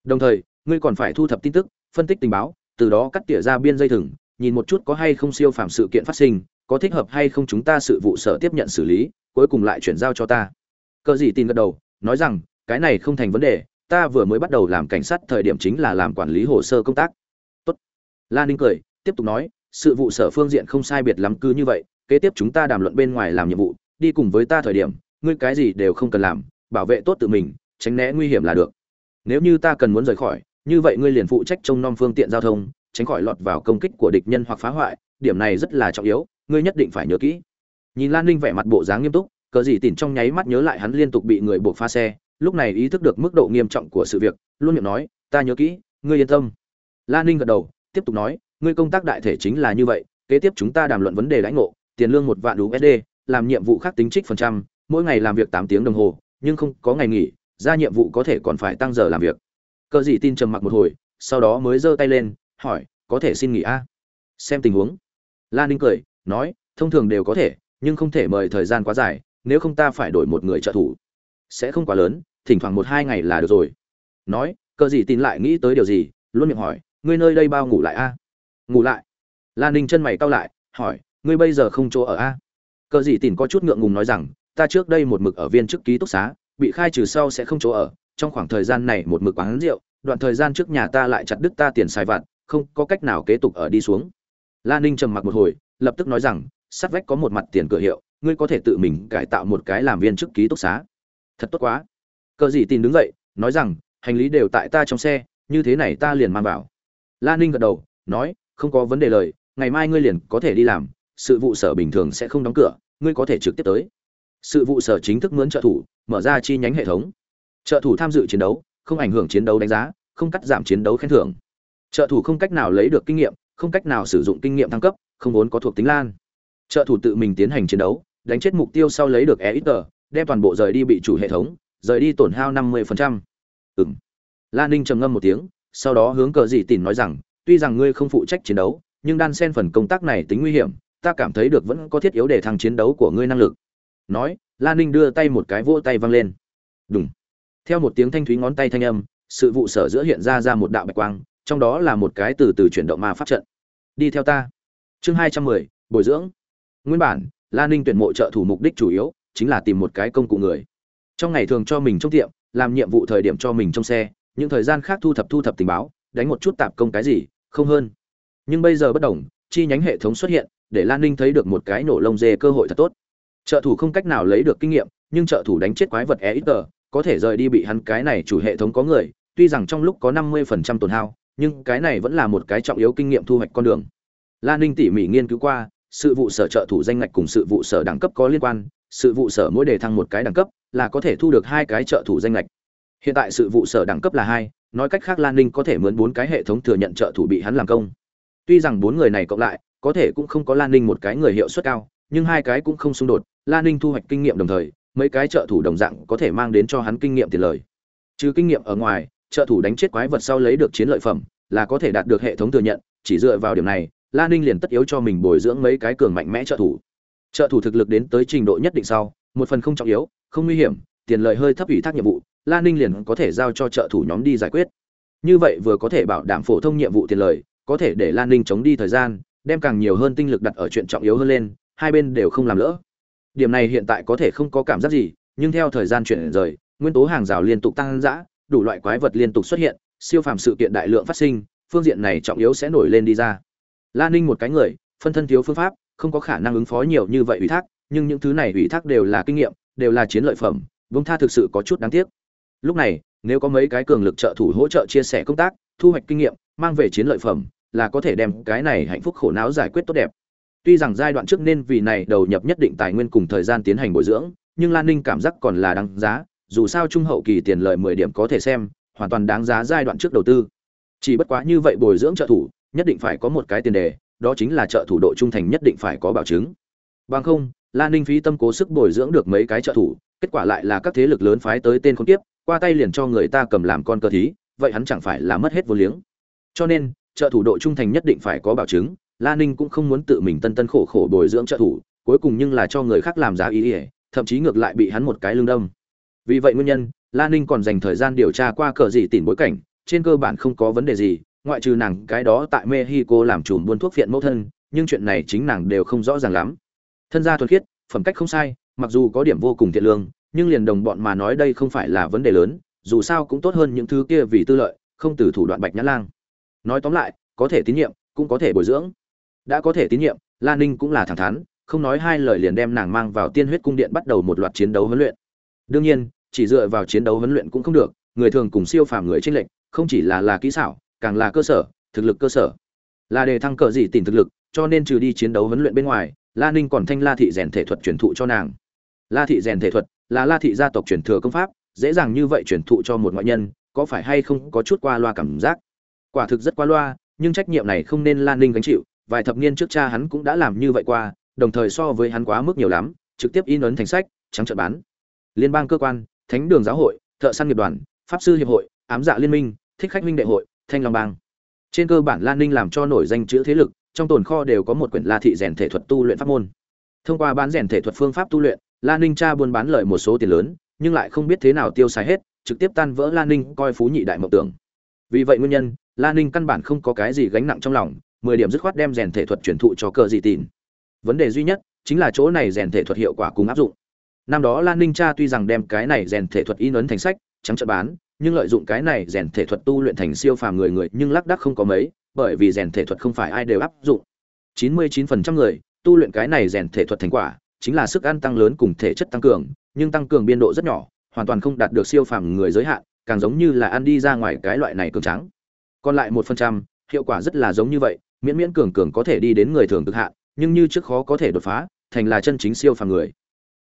Đồng thời, ngươi còn phải thu thập tin tức, phân tích tình báo, từ đó cắt tỉa ra biên dây thừng, nhìn một chút có hay không siêu phạm sự kiện phát sinh, có thích hợp hay không chúng ta sự vụ sở tiếp nhận xử lý, cuối cùng lại chuyển giao cho ta. Cờ gì tin gật đầu, nói rằng, cái này không thành vấn đề ta vừa mới bắt đầu làm cảnh sát thời điểm chính là làm quản lý hồ sơ công tác. Tốt. lan ninh cười, tiếp tục nói, sự vụ sở phương diện không sai biệt lắm cứ như vậy, kế tiếp chúng ta đàm luận bên ngoài làm nhiệm vụ, đi cùng với ta thời điểm, ngươi cái gì đều không cần làm, bảo vệ tốt tự mình, tránh né nguy hiểm là được. Nếu như ta cần muốn rời khỏi, như vậy ngươi liền phụ trách trông nom phương tiện giao thông, tránh khỏi lọt vào công kích của địch nhân hoặc phá hoại, điểm này rất là trọng yếu, ngươi nhất định phải nhớ kỹ. Nhìn lan ninh vẻ mặt bộ dáng nghiêm túc, cờ gì tìm trong nháy mắt nhớ lại hắn liên tục bị người buộc pha xe lúc này ý thức được mức độ nghiêm trọng của sự việc, luôn miệng nói, ta nhớ kỹ, ngươi yên tâm. Lan ninh gật đầu, tiếp tục nói, ngươi công tác đại thể chính là như vậy, kế tiếp chúng ta đàm luận vấn đề lãnh ngộ, tiền lương một vạn usd làm nhiệm vụ khác tính trích phần trăm, mỗi ngày làm việc tám tiếng đồng hồ, nhưng không có ngày nghỉ, ra nhiệm vụ có thể còn phải tăng giờ làm việc. Cờ dị tin trầm mặc một hồi, sau đó mới giơ tay lên, hỏi, có thể xin nghỉ a? Xem tình huống. Lan ninh cười, nói, thông thường đều có thể, nhưng không thể mời thời gian quá dài, nếu không ta phải đổi một người trợ thủ. Sẽ không quá lớn thỉnh thoảng một hai ngày là được rồi. Nói, cờ gì tin lại nghĩ tới điều gì? Luôn miệng hỏi, ngươi nơi đây bao ngủ lại a? Ngủ lại? Lan ninh chân mày cau lại, hỏi, ngươi bây giờ không chỗ ở a? Cờ gì tin có chút ngượng ngùng nói rằng, ta trước đây một mực ở viên chức ký túc xá, bị khai trừ sau sẽ không chỗ ở. Trong khoảng thời gian này một mực quán rượu, đoạn thời gian trước nhà ta lại chặt đứt ta tiền xài vặt, không có cách nào kế tục ở đi xuống. Lan ninh trầm mặc một hồi, lập tức nói rằng, sát vách có một mặt tiền cửa hiệu, ngươi có thể tự mình cải tạo một cái làm viên chức ký túc xá. Thật tốt quá cờ gì tin đứng dậy, nói rằng, hành lý đều tại ta trong xe, như thế này ta liền mang vào. Lan ninh gật đầu, nói, không có vấn đề lời, ngày mai ngươi liền có thể đi làm, sự vụ sở bình thường sẽ không đóng cửa, ngươi có thể trực tiếp tới. Sự vụ sở chính thức mướn trợ thủ, mở ra chi nhánh hệ thống. Trợ thủ tham dự chiến đấu, không ảnh hưởng chiến đấu đánh giá, không cắt giảm chiến đấu khen thưởng. Trợ thủ không cách nào lấy được kinh nghiệm, không cách nào sử dụng kinh nghiệm thăng cấp, không vốn có thuộc tính lan. Trợ thủ tự mình tiến hành chiến đấu, đánh chết mục tiêu sau lấy được e ít tờ đem toàn bộ rời đi bị chủ hệ thống rời đi tổn hao năm mươi ừ m lan ninh trầm ngâm một tiếng, sau đó hướng cờ dị tỉn nói rằng, tuy rằng ngươi không phụ trách chiến đấu, nhưng đan sen phần công tác này tính nguy hiểm, ta cảm thấy được vẫn có thiết yếu để thăng chiến đấu của ngươi năng lực. Nói lan ninh đưa tay một cái vỗ tay văng lên. Đúng theo một tiếng thanh thúy ngón tay thanh âm, sự vụ sở giữa hiện ra ra một đạo bạch quang, trong đó là một cái từ từ chuyển động ma pháp trận. Đi theo ta. Chương hai trăm mười, bồi dưỡng. Nguyên bản lan ninh tuyển mộ trợ thủ mục đích chủ yếu chính là tìm một cái công cụ người trong ngày thường cho mình trong tiệm, làm nhiệm vụ thời điểm cho mình trong xe, những thời gian khác thu thập thu thập tình báo, đánh một chút tạp công cái gì, không hơn. Nhưng bây giờ bất đồng, chi nhánh hệ thống xuất hiện, để lan ninh thấy được một cái nổ lông dê cơ hội thật tốt. Trợ thủ không cách nào lấy được kinh nghiệm, nhưng trợ thủ đánh chết quái vật e ít tờ có thể rời đi bị hắn cái này chủ hệ thống có người, tuy rằng trong lúc có năm mươi phần trăm tổn hao, nhưng cái này vẫn là một cái trọng yếu kinh nghiệm thu hoạch con đường. Lan ninh tỉ mỉ nghiên cứu qua, sự vụ sở trợ thủ danh ngạch cùng sự vụ sở đẳng cấp có liên quan, sự vụ sở mỗi đề thăng một cái đẳng cấp là có thể thu được hai cái trợ thủ danh lệch. Hiện tại sự vụ sở đẳng cấp là hai, nói cách khác lan ninh có thể mướn bốn cái hệ thống thừa nhận trợ thủ bị hắn làm công. Tuy rằng bốn người này cộng lại, có thể cũng không có lan ninh một cái người hiệu suất cao, nhưng hai cái cũng không xung đột, lan ninh thu hoạch kinh nghiệm đồng thời, mấy cái trợ thủ đồng dạng có thể mang đến cho hắn kinh nghiệm tiền lời. Trừ kinh nghiệm ở ngoài, trợ thủ đánh chết quái vật sau lấy được chiến lợi phẩm, là có thể đạt được hệ thống thừa nhận, chỉ dựa vào điểm này, lan ninh liền tất yếu cho mình bồi dưỡng mấy cái cường mạnh mẽ trợ thủ. Trợ thủ thực lực đến tới trình độ nhất định sau, một phần không trọng yếu không nguy hiểm, tiền lợi hơi thấp ủy thác nhiệm vụ lan ninh liền có thể giao cho trợ thủ nhóm đi giải quyết. Như vậy vừa có thể bảo đảm phổ thông nhiệm vụ tiền lợi có thể để lan ninh chống đi thời gian, đem càng nhiều hơn tinh lực đặt ở chuyện trọng yếu hơn lên, hai bên đều không làm lỡ. Điểm này hiện tại có thể không có cảm giác gì, nhưng theo thời gian chuyển rời, nguyên tố hàng rào liên tục tăng dã, đủ loại quái vật liên tục xuất hiện, siêu phàm sự kiện đại lượng phát sinh, phương diện này trọng yếu sẽ nổi lên đi ra. Lan ninh một cái người, phân thân thiếu phương pháp, không có khả năng ứng phó nhiều như vậy ủy thác, nhưng những thứ này ủy thác đều là kinh nghiệm đều là chiến lợi phẩm, vương tha thực sự có chút đáng tiếc. Lúc này, nếu có mấy cái cường lực trợ thủ hỗ trợ chia sẻ công tác, thu hoạch kinh nghiệm, mang về chiến lợi phẩm, là có thể đem cái này hạnh phúc khổ não giải quyết tốt đẹp. Tuy rằng giai đoạn trước nên vì này đầu nhập nhất định tài nguyên cùng thời gian tiến hành bồi dưỡng, nhưng lan ninh cảm giác còn là đáng giá, dù sao trung hậu kỳ tiền lợi mười điểm có thể xem, hoàn toàn đáng giá giai đoạn trước đầu tư. Chỉ bất quá như vậy bồi dưỡng trợ thủ, nhất định phải có một cái tiền đề, đó chính là trợ thủ độ trung thành nhất định phải có bảo chứng. Bằng không La ninh phí tâm cố sức bồi dưỡng được mấy cái trợ thủ, kết quả lại là các thế lực lớn phái tới tên không tiếp qua tay liền cho người ta cầm làm con cơ thí, vậy hắn chẳng phải là mất hết vô liếng. Cho nên, trợ thủ độ trung thành nhất định phải có bảo chứng, La ninh cũng không muốn tự mình tân tân khổ khổ bồi dưỡng trợ thủ, cuối cùng nhưng là cho người khác làm giá ý ý, thậm chí ngược lại bị hắn một cái lưng đâm. Vì vậy nguyên nhân, La ninh còn dành thời gian điều tra qua cờ gì tỉn bối cảnh, trên cơ bản không có vấn đề gì, ngoại trừ nàng cái đó tại mexico làm chủ buôn thuốc phiện mẫu thân, nhưng chuyện này chính nàng đều không rõ ràng lắm thân gia thuần khiết, phẩm cách không sai, mặc dù có điểm vô cùng thiện lương, nhưng liền đồng bọn mà nói đây không phải là vấn đề lớn, dù sao cũng tốt hơn những thứ kia vì tư lợi, không từ thủ đoạn bạch nhã lang. Nói tóm lại, có thể tín nhiệm, cũng có thể bồi dưỡng. Đã có thể tín nhiệm lan ninh cũng là thẳng thắn, không nói hai lời liền đem nàng mang vào tiên huyết cung điện bắt đầu một loạt chiến đấu huấn luyện. Đương nhiên, chỉ dựa vào chiến đấu huấn luyện cũng không được, người thường cùng siêu phàm người tranh lệch, không chỉ là là kỹ xảo, càng là cơ sở, thực lực cơ sở. Là đề thăng cờ gì tìm thực lực, cho nên trừ đi chiến đấu huấn luyện bên ngoài la ninh còn thanh la thị rèn thể thuật truyền thụ cho nàng. La thị rèn thể thuật là la thị gia tộc truyền thừa công pháp, dễ dàng như vậy truyền thụ cho một ngoại nhân, có phải hay không có chút qua loa cảm giác? Quả thực rất qua loa, nhưng trách nhiệm này không nên lan ninh gánh chịu, vài thập niên trước cha hắn cũng đã làm như vậy qua, đồng thời so với hắn quá mức nhiều lắm, trực tiếp in ấn thành sách, trắng trợn bán. Liên bang cơ quan, thánh đường giáo hội, thợ săn nghiệp đoàn, pháp sư hiệp hội, ám dạ liên minh, thích khách minh đệ hội, thanh long bang. Trên cơ bản lan ninh làm cho nổi danh chữ thế lực trong tồn kho đều có một quyển la thị rèn thể thuật tu luyện pháp môn. Thông qua bán rèn thể thuật phương pháp tu luyện, La ninh cha buôn bán lợi một số tiền lớn, nhưng lại không biết thế nào tiêu xài hết, trực tiếp tan vỡ La ninh coi phú nhị đại mộng tưởng. Vì vậy nguyên nhân, La ninh căn bản không có cái gì gánh nặng trong lòng, mười điểm dứt khoát đem rèn thể thuật truyền thụ cho cờ dị tìn vấn đề duy nhất chính là chỗ này rèn thể thuật hiệu quả cùng áp dụng. Năm đó La ninh cha tuy rằng đem cái này rèn thể thuật in ấn thành sách, trắng trợn bán, nhưng lợi dụng cái này rèn thể thuật tu luyện thành siêu phàm người người, nhưng lác đác không có mấy bởi vì rèn thể thuật không phải ai đều áp dụng. 99% người tu luyện cái này rèn thể thuật thành quả chính là sức ăn tăng lớn cùng thể chất tăng cường, nhưng tăng cường biên độ rất nhỏ, hoàn toàn không đạt được siêu phàm người giới hạn, càng giống như là ăn đi ra ngoài cái loại này cường trắng còn lại một phần trăm, hiệu quả rất là giống như vậy, miễn miễn cường cường có thể đi đến người thường cực hạn, nhưng như trước khó có thể đột phá, thành là chân chính siêu phàm người.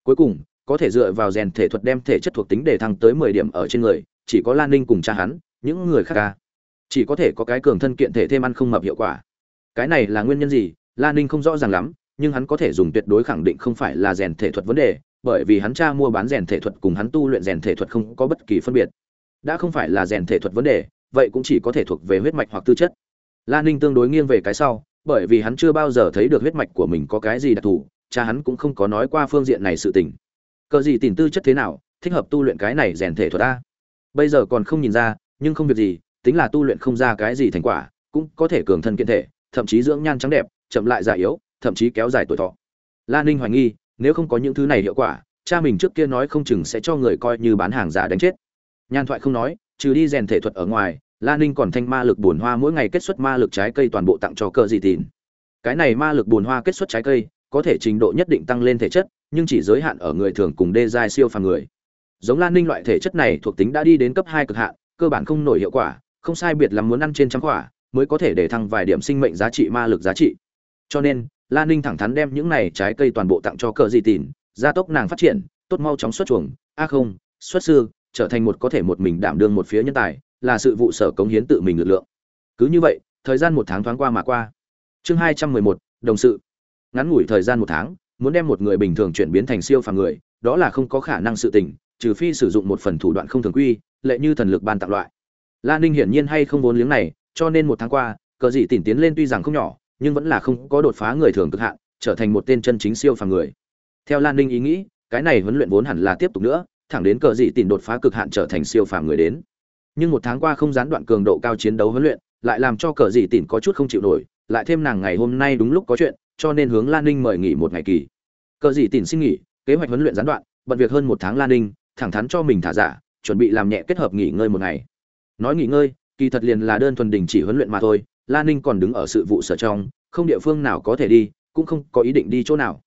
Cuối cùng, có thể dựa vào rèn thể thuật đem thể chất thuộc tính để thăng tới mười điểm ở trên người, chỉ có lan ninh cùng cha hắn, những người khác ca chỉ có thể có cái cường thân kiện thể thêm ăn không mập hiệu quả. Cái này là nguyên nhân gì? Lan ninh không rõ ràng lắm, nhưng hắn có thể dùng tuyệt đối khẳng định không phải là rèn thể thuật vấn đề, bởi vì hắn cha mua bán rèn thể thuật cùng hắn tu luyện rèn thể thuật không có bất kỳ phân biệt. Đã không phải là rèn thể thuật vấn đề, vậy cũng chỉ có thể thuộc về huyết mạch hoặc tư chất. Lan ninh tương đối nghiêng về cái sau, bởi vì hắn chưa bao giờ thấy được huyết mạch của mình có cái gì đặc thù, cha hắn cũng không có nói qua phương diện này sự tình. Cờ gì tìm tư chất thế nào, thích hợp tu luyện cái này rèn thể thuật ta bây giờ còn không nhìn ra, nhưng không việc gì tính là tu luyện không ra cái gì thành quả, cũng có thể cường thân kiện thể, thậm chí dưỡng nhan trắng đẹp, chậm lại già yếu, thậm chí kéo dài tuổi thọ. Lan ninh hoài nghi, nếu không có những thứ này hiệu quả, cha mình trước kia nói không chừng sẽ cho người coi như bán hàng giả đánh chết. Nhan thoại không nói, trừ đi rèn thể thuật ở ngoài Lan ninh còn thanh ma lực bùn hoa mỗi ngày kết xuất ma lực trái cây toàn bộ tặng cho cờ Dị tín cái này ma lực bùn hoa kết xuất trái cây, có thể trình độ nhất định tăng lên thể chất, nhưng chỉ giới hạn ở người thường cùng đê giai siêu phàm người. Giống lan ninh loại thể chất này thuộc tính đã đi đến cấp hai cực hạn, cơ bản không nổi hiệu quả không sai biệt lắm muốn ăn trên trăm quả, mới có thể để thăng vài điểm sinh mệnh giá trị ma lực giá trị. Cho nên lan ninh thẳng thắn đem những này trái cây toàn bộ tặng cho cờ di tìn, gia tốc nàng phát triển, tốt mau chóng xuất chuồng. A không, xuất sư, trở thành một có thể một mình đảm đương một phía nhân tài, là sự vụ sở cống hiến tự mình lực lượng. Cứ như vậy, thời gian một tháng thoáng qua mà qua. Chương hai trăm mười một, đồng sự. Ngắn ngủi thời gian một tháng, muốn đem một người bình thường chuyển biến thành siêu phàm người, đó là không có khả năng sự tình, trừ phi sử dụng một phần thủ đoạn không thường quy, lệ như thần lực ban tặng loại la ninh hiển nhiên hay không vốn liếng này, cho nên một tháng qua, cờ dị tỉnh tiến lên tuy rằng không nhỏ, nhưng vẫn là không có đột phá người thường cực hạn, trở thành một tên chân chính siêu phàm người. Theo lan ninh ý nghĩ, cái này huấn luyện vốn hẳn là tiếp tục nữa, thẳng đến cờ dị tỉnh đột phá cực hạn trở thành siêu phàm người đến. Nhưng một tháng qua không gián đoạn cường độ cao chiến đấu huấn luyện, lại làm cho cờ dị tỉnh có chút không chịu nổi, lại thêm nàng ngày hôm nay đúng lúc có chuyện, cho nên hướng lan ninh mời nghỉ một ngày kỳ. Cờ dị tỉnh xin nghỉ, kế hoạch huấn luyện gián đoạn, bận việc hơn một tháng lan ninh, thẳng thắn cho mình thả giả, chuẩn bị làm nhẹ kết hợp nghỉ ngơi một ngày nói nghỉ ngơi, kỳ thật liền là đơn thuần đình chỉ huấn luyện mà thôi Lan ninh còn đứng ở sự vụ sở trong, không địa phương nào có thể đi, cũng không có ý định đi chỗ nào.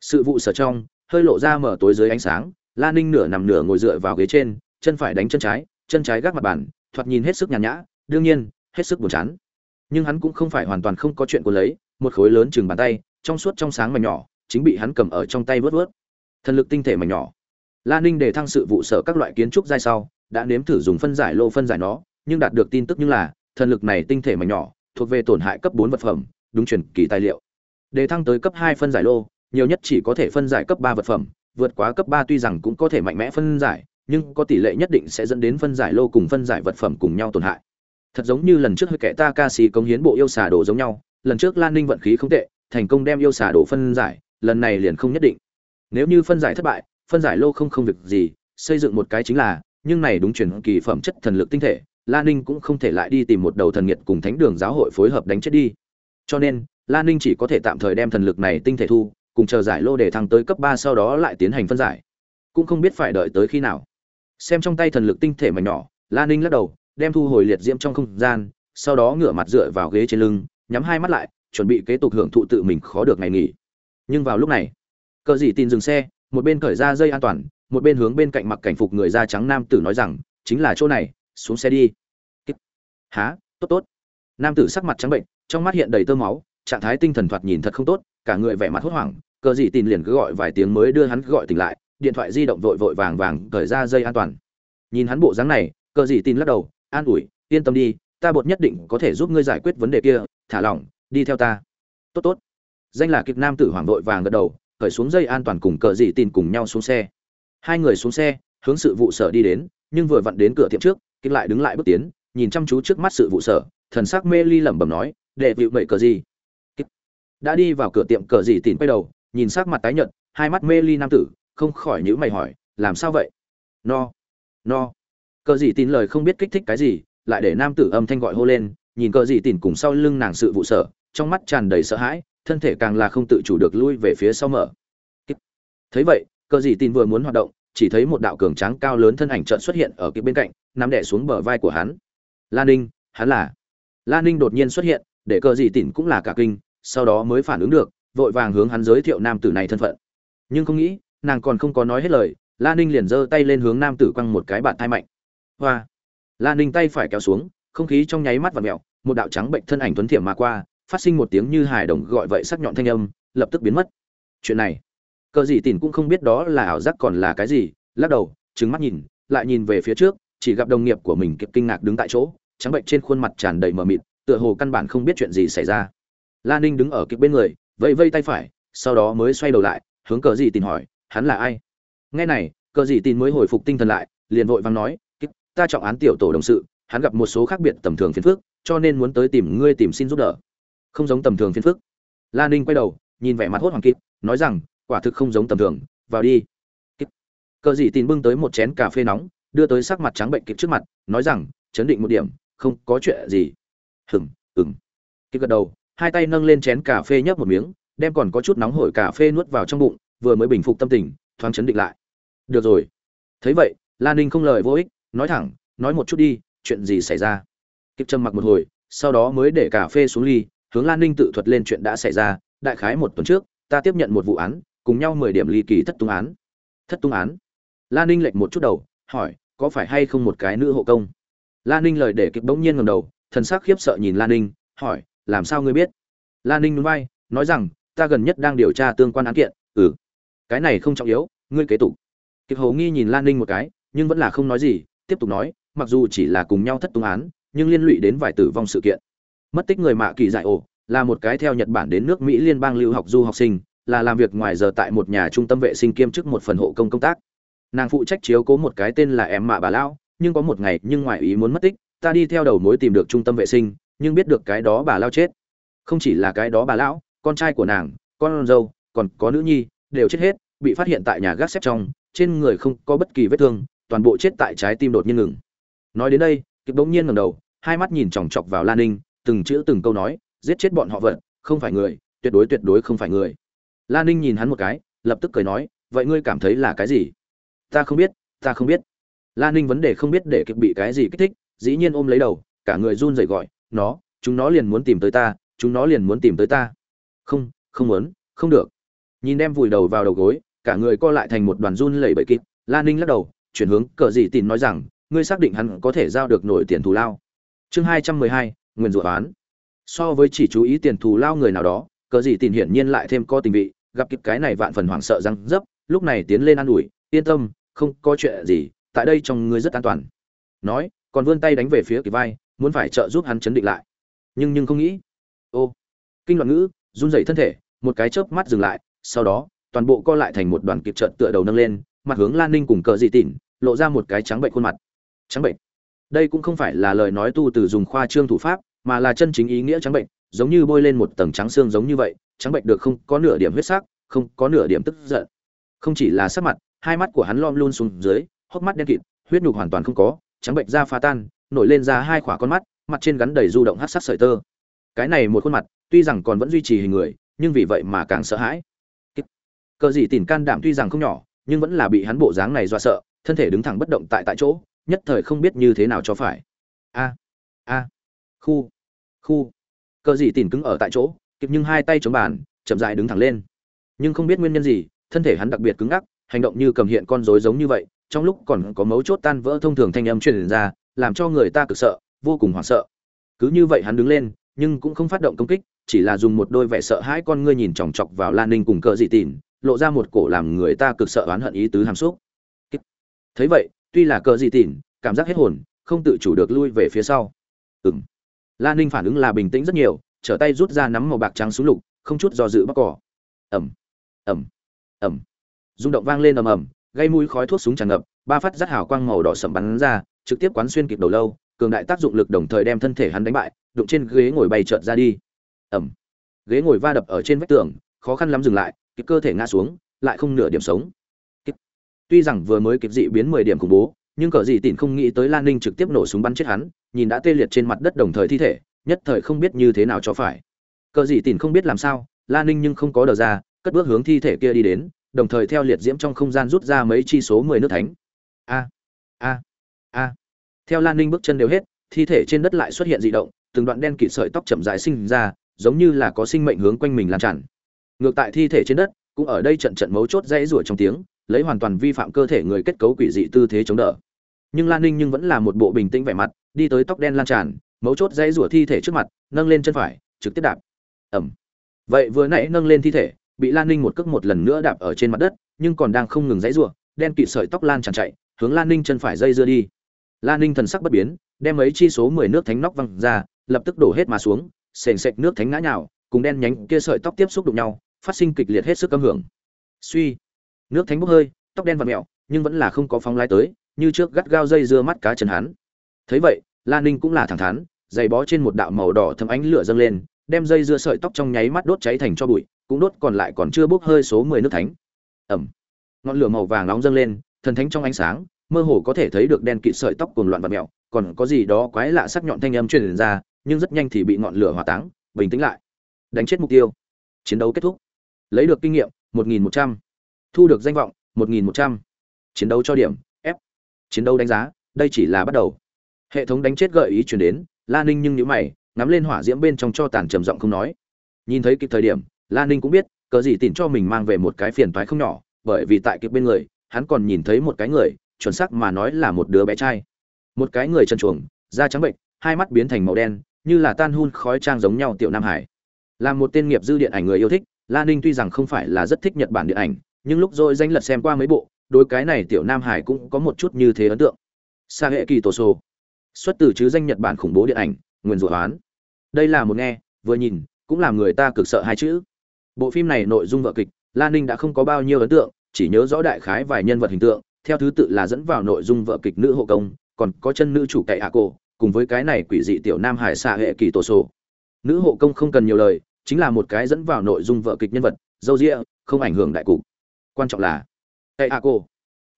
Sự vụ sở trong, hơi lộ ra mở tối dưới ánh sáng Lan ninh nửa nằm nửa ngồi dựa vào ghế trên, chân phải đánh chân trái chân trái gác mặt bàn, thoạt nhìn hết sức nhàn nhã, đương nhiên, hết sức buồn chán. Nhưng hắn cũng không phải hoàn toàn không có chuyện của lấy, một khối lớn chừng bàn tay, trong suốt trong sáng mà nhỏ, chính bị hắn cầm ở trong tay vớt vớt thần lực tinh thể mà nhỏ. Lan ninh để thăng sự vụ sở các loại kiến trúc giai sau đã nếm thử dùng phân giải lô phân giải nó, nhưng đạt được tin tức như là, thần lực này tinh thể mảnh nhỏ, thuộc về tổn hại cấp bốn vật phẩm, đúng truyền kỳ tài liệu. Để thăng tới cấp hai phân giải lô, nhiều nhất chỉ có thể phân giải cấp ba vật phẩm, vượt quá cấp ba tuy rằng cũng có thể mạnh mẽ phân giải, nhưng có tỷ lệ nhất định sẽ dẫn đến phân giải lô cùng phân giải vật phẩm cùng nhau tổn hại. Thật giống như lần trước hơi kẻ ta cống công hiến bộ yêu xà đồ giống nhau, lần trước lan ninh vận khí không tệ, thành công đem yêu xà đồ phân giải, lần này liền không nhất định. Nếu như phân giải thất bại, phân giải lô không không việc gì, xây dựng một cái chính là nhưng này đúng truyền kỳ phẩm chất thần lực tinh thể Lan Ninh cũng không thể lại đi tìm một đầu thần nghiệt cùng Thánh Đường giáo hội phối hợp đánh chết đi. Cho nên, Lan Ninh chỉ có thể tạm thời đem thần lực này tinh thể thu, cùng chờ giải lô để thăng tới cấp ba sau đó lại tiến hành phân giải. Cũng không biết phải đợi tới khi nào. Xem trong tay thần lực tinh thể mà nhỏ, Lan Ninh lắc đầu, đem thu hồi liệt diễm trong không gian, sau đó ngửa mặt dựa vào ghế trên lưng, nhắm hai mắt lại, chuẩn bị kế tục hưởng thụ tự mình khó được ngày nghỉ. Nhưng vào lúc này, cờ dị tin dừng xe, một bên cởi ra dây an toàn, một bên hướng bên cạnh mặc cảnh phục người da trắng nam tử nói rằng, chính là chỗ này, xuống xe đi. Há tốt tốt. Nam tử sắc mặt trắng bệnh trong mắt hiện đầy tơ máu trạng thái tinh thần thoạt nhìn thật không tốt cả người vẻ mặt hốt hoảng cờ dị tin liền cứ gọi vài tiếng mới đưa hắn gọi tỉnh lại điện thoại di động vội vội vàng vàng cởi ra dây an toàn. Nhìn hắn bộ dáng này cờ dị tin lắc đầu an ủi yên tâm đi ta bột nhất định có thể giúp ngươi giải quyết vấn đề kia thả lỏng đi theo ta. Tốt tốt. Danh là kịp nam tử hoảng vội vàng gật đầu cởi xuống dây an toàn cùng cờ dị tin cùng nhau xuống xe hai người xuống xe, hướng sự vụ sở đi đến, nhưng vừa vặn đến cửa tiệm trước kích lại đứng lại bước tiến, nhìn chăm chú trước mắt sự vụ sở, thần sắc mê ly lẩm bẩm nói, đệ vịu mậy cờ gì? Đã đi vào cửa tiệm cờ gì tìm quay đầu, nhìn sắc mặt tái nhợt, hai mắt mê ly nam tử, không khỏi nhữ mày hỏi, làm sao vậy? No no. Cờ gì tin lời không biết kích thích cái gì, lại để nam tử âm thanh gọi hô lên, nhìn cờ gì tin cùng sau lưng nàng sự vụ sở, trong mắt tràn đầy sợ hãi, thân thể càng là không tự chủ được lui về phía sau mở. Thấy vậy cờ gì tin vừa muốn hoạt động, chỉ thấy một đạo cường tráng cao lớn thân ảnh chợt xuất hiện ở kịp bên cạnh, nắm đẻ xuống bờ vai của hắn. Lan ninh, hắn là? Lan ninh đột nhiên xuất hiện, để cờ gì tin cũng là cả kinh, sau đó mới phản ứng được, vội vàng hướng hắn giới thiệu nam tử này thân phận. Nhưng không nghĩ, nàng còn không có nói hết lời lan ninh liền giơ tay lên hướng nam tử quăng một cái bạn thai mạnh. Hoa! Lan ninh tay phải kéo xuống, không khí trong nháy mắt và mẹo một đạo trắng bệnh thân ảnh tuấn thiểm mà qua, phát sinh một tiếng như hài đồng gọi vậy sắc nhọn thanh âm, lập tức biến mất. Chuyện này cờ gì tỉn cũng không biết đó là ảo giác còn là cái gì, lắc đầu trứng mắt nhìn, lại nhìn về phía trước, chỉ gặp đồng nghiệp của mình kịp kinh ngạc đứng tại chỗ, trắng bệnh trên khuôn mặt tràn đầy mờ mịt, tựa hồ căn bản không biết chuyện gì xảy ra. Lan ninh đứng ở kịp bên người, vẫy vây tay phải, sau đó mới xoay đầu lại, hướng cờ gì tin hỏi, hắn là ai? Nghe này, cờ gì tin mới hồi phục tinh thần lại, liền vội vàng nói ta trọng án tiểu tổ đồng sự, hắn gặp một số khác biệt tầm thường phiền phức, cho nên muốn tới tìm ngươi tìm xin giúp đỡ. Không giống tầm thường phiền phức. Lan ninh quay đầu, nhìn vẻ mặt hốt hoàng kịp nói rằng quả thực không giống tầm thường, vào đi. Cờ dị tin bưng tới một chén cà phê nóng, đưa tới sắc mặt trắng bệnh kịp trước mặt, nói rằng, chấn định một điểm, không có chuyện gì. Hừng ừng kịp gật đầu, hai tay nâng lên chén cà phê nhấp một miếng, đem còn có chút nóng hổi cà phê nuốt vào trong bụng, vừa mới bình phục tâm tình, thoáng chấn định lại. Được rồi. Thấy vậy, lan ninh không lời vô ích, nói thẳng, nói một chút đi, chuyện gì xảy ra? Kịp trầm mặc một hồi, sau đó mới để cà phê xuống ly, hướng lan ninh tự thuật lên chuyện đã xảy ra, đại khái một tuần trước, ta tiếp nhận một vụ án cùng nhau mười điểm ly kỳ thất tung án. Thất tung án. Lan ninh lệch một chút đầu, hỏi, có phải hay không một cái nữ hộ công? Lan ninh lời để kịp bỗng nhiên ngầm đầu, thần sắc khiếp sợ nhìn lan ninh, hỏi, làm sao ngươi biết? Lan ninh núi vai, nói rằng, ta gần nhất đang điều tra tương quan án kiện ừ. Cái này không trọng yếu, ngươi kế tục. Kịp hầu nghi nhìn lan ninh một cái, nhưng vẫn là không nói gì, tiếp tục nói, mặc dù chỉ là cùng nhau thất tung án, nhưng liên lụy đến vài tử vong sự kiện. Mất tích người mạ kỳ dại ổ, là một cái theo nhật bản đến nước mỹ liên bang lưu học du học sinh là làm việc ngoài giờ tại một nhà trung tâm vệ sinh kiêm chức một phần hộ công công tác. Nàng phụ trách chiếu cố một cái tên là em mạ bà lão, nhưng có một ngày, nhưng ngoài ý muốn mất tích, ta đi theo đầu mối tìm được trung tâm vệ sinh, nhưng biết được cái đó bà lao chết. Không chỉ là cái đó bà lão, con trai của nàng, con dâu, còn có nữ nhi, đều chết hết, bị phát hiện tại nhà gác xếp trong, trên người không có bất kỳ vết thương, toàn bộ chết tại trái tim đột nhiên ngừng. Nói đến đây kịp bỗng nhiên ngầm đầu, hai mắt nhìn chòng chọc vào lan ninh, từng chữ từng câu nói, giết chết bọn họ vật, không phải người, tuyệt đối tuyệt đối không phải người lan ninh nhìn hắn một cái, lập tức cười nói, vậy ngươi cảm thấy là cái gì? Ta không biết, ta không biết. Lan ninh vấn đề không biết để kịp bị cái gì kích thích, dĩ nhiên ôm lấy đầu, cả người run rẩy gọi, nó, chúng nó liền muốn tìm tới ta, chúng nó liền muốn tìm tới ta. Không không muốn, không được. Nhìn đem vùi đầu vào đầu gối, cả người co lại thành một đoàn run lẩy bẩy kịp lan ninh lắc đầu, chuyển hướng cờ dị tin nói rằng, ngươi xác định hắn có thể giao được nổi tiền thù lao? Chương hai trăm mười hai, nguyên rủa oán so với chỉ chú ý tiền thù lao người nào đó, cờ dị tin hiển nhiên lại thêm co tình vị gặp kịp cái này vạn phần hoảng sợ răng dấp, lúc này tiến lên an ủi, yên tâm, không có chuyện gì, tại đây trong ngươi rất an toàn. Nói, còn vươn tay đánh về phía kịp vai, muốn phải trợ giúp hắn chấn định lại. Nhưng nhưng không nghĩ. Ô, kinh loạn ngữ, run rẩy thân thể, một cái chớp mắt dừng lại, sau đó, toàn bộ co lại thành một đoàn kịp trợn tựa đầu nâng lên, mặt hướng lan ninh cùng cờ dị tỉn, lộ ra một cái trắng bệnh khuôn mặt. Trắng bệnh. Đây cũng không phải là lời nói tu từ dùng khoa trương thủ pháp, mà là chân chính ý nghĩa trắng bệnh giống như bôi lên một tầng trắng xương giống như vậy, trắng bệnh được không có nửa điểm huyết sắc, không có nửa điểm tức giận. Không chỉ là sắc mặt, hai mắt của hắn lom luôn xuống dưới, hốc mắt đen kịt, huyết nhục hoàn toàn không có, trắng bệnh da pha tan, nổi lên ra hai khỏa con mắt, mặt trên gắn đầy du động hát sắc sợi tơ. Cái này một khuôn mặt, tuy rằng còn vẫn duy trì hình người, nhưng vì vậy mà càng sợ hãi. Cờ gì tìm can đảm tuy rằng không nhỏ, nhưng vẫn là bị hắn bộ dáng này dọa sợ, thân thể đứng thẳng bất động tại tại chỗ, nhất thời không biết như thế nào cho phải. A a, khu khu cờ gì tìm cứng ở tại chỗ kịp nhưng hai tay chống bàn chậm dại đứng thẳng lên. Nhưng không biết nguyên nhân gì thân thể hắn đặc biệt cứng ngắc hành động như cầm hiện con rối giống như vậy trong lúc còn có mấu chốt tan vỡ thông thường thanh âm truyền ra làm cho người ta cực sợ vô cùng hoảng sợ. Cứ như vậy hắn đứng lên nhưng cũng không phát động công kích chỉ là dùng một đôi vẻ sợ hãi con ngươi nhìn chòng chọc vào lan ninh cùng cờ dị tìn, lộ ra một cổ làm người ta cực sợ oán hận ý tứ hàm xúc. Thấy vậy tuy là cờ dị tìn, cảm giác hết hồn không tự chủ được lui về phía sau. Ừng lan ninh phản ứng là bình tĩnh rất nhiều, trở tay rút ra nắm màu bạc trắng xuống lục, không chút do dự bóc cỏ. Ẩm ẩm ẩm rung động vang lên ầm ầm, gây mũi khói thuốc súng tràn ngập, ba phát rắt hào quang màu đỏ sầm bắn ra, trực tiếp quán xuyên kịp đầu lâu, cường đại tác dụng lực đồng thời đem thân thể hắn đánh bại, đụng trên ghế ngồi bay trợn ra đi. Ẩm ghế ngồi va đập ở trên vách tường, khó khăn lắm dừng lại, kịp cơ thể ngã xuống, lại không nửa điểm sống. Kịp. tuy rằng vừa mới kịp dị biến mười điểm khủng bố nhưng cờ gì tịn không nghĩ tới lan ninh trực tiếp nổ súng bắn chết hắn, nhìn đã tê liệt trên mặt đất đồng thời thi thể, nhất thời không biết như thế nào cho phải. Cờ gì tịn không biết làm sao, lan ninh nhưng không có đờ ra, cất bước hướng thi thể kia đi đến, đồng thời theo liệt diễm trong không gian rút ra mấy chi số mười nước thánh. A a a. Theo lan ninh bước chân đều hết, thi thể trên đất lại xuất hiện dị động, từng đoạn đen kịt sợi tóc chậm rãi sinh ra, giống như là có sinh mệnh hướng quanh mình lan tràn. Ngược tại thi thể trên đất, cũng ở đây trận trận mấu chốt dãy rủa trong tiếng, lấy hoàn toàn vi phạm cơ thể người kết cấu quỷ dị tư thế chống đỡ nhưng lan ninh nhưng vẫn là một bộ bình tĩnh vẻ mặt, đi tới tóc đen lan tràn, mấu chốt dãy rủa thi thể trước mặt, nâng lên chân phải, trực tiếp đạp. Ẩm vậy vừa nãy nâng lên thi thể, bị lan ninh một cước một lần nữa đạp ở trên mặt đất, nhưng còn đang không ngừng dãy rủa, đen kịt sợi tóc lan tràn chạy, hướng lan ninh chân phải dây dưa đi. Lan ninh thần sắc bất biến, đem mấy chi số mười nước thánh nóc văng ra, lập tức đổ hết mà xuống, sền sệt nước thánh ngã nhào, cùng đen nhánh kia sợi tóc tiếp xúc đụng nhau, phát sinh kịch liệt hết sức âm hưởng. Suy. Nước thánh bốc hơi, tóc đen và mẹo nhưng vẫn là không có phóng lái tới như trước gắt gao dây dưa mắt cá chân hắn. Thấy vậy lan ninh cũng là thẳng thắn, giày bó trên một đạo màu đỏ thấm ánh lửa dâng lên, đem dây dưa sợi tóc trong nháy mắt đốt cháy thành cho bụi, cũng đốt còn lại còn chưa bốc hơi số mười nước thánh. Ẩm. Ngọn lửa màu vàng nóng dâng lên, thần thánh trong ánh sáng, mơ hồ có thể thấy được đen kịt sợi tóc cuồng loạn và mẹo, còn có gì đó quái lạ sắc nhọn thanh âm truyền ra, nhưng rất nhanh thì bị ngọn lửa hỏa táng, bình tĩnh lại. Đánh chết mục tiêu. Chiến đấu kết thúc. Lấy được kinh nghiệm 1.100. thu được danh vọng 1.100. chiến đấu cho điểm chiến đấu đánh giá, đây chỉ là bắt đầu. Hệ thống đánh chết gợi ý chuyển đến, la ninh nhưng nhữ mày, ngắm lên hỏa diễm bên trong cho tàn trầm giọng không nói. Nhìn thấy kịp thời điểm, la ninh cũng biết, cờ gì tìm cho mình mang về một cái phiền toái không nhỏ, bởi vì tại kịp bên người, hắn còn nhìn thấy một cái người, chuẩn xác mà nói là một đứa bé trai. Một cái người chân chuồng, da trắng bệnh, hai mắt biến thành màu đen, như là tan hun khói trang giống nhau tiểu nam hải. Là một tên nghiệp dư điện ảnh người yêu thích, la ninh tuy rằng không phải là rất thích nhật bản điện ảnh, nhưng lúc rồi danh lật xem qua mấy bộ đối cái này tiểu nam hải cũng có một chút như thế ấn tượng. Sa hệ kỳ tổ sô. Xuất từ chứ danh nhật bản khủng bố điện ảnh nguyên rủa hoán. Đây là một nghe vừa nhìn cũng làm người ta cực sợ hai chữ. Bộ phim này nội dung vợ kịch lan ninh đã không có bao nhiêu ấn tượng chỉ nhớ rõ đại khái vài nhân vật hình tượng theo thứ tự là dẫn vào nội dung vợ kịch nữ hộ công còn có chân nữ chủ cậy hạ cổ, cùng với cái này quỷ dị tiểu nam hải xạ hệ kỳ tổ sổ nữ hộ công không cần nhiều lời chính là một cái dẫn vào nội dung vợ kịch nhân vật dâu rĩa không ảnh hưởng đại cục. Quan trọng là cậy hạ à, cô.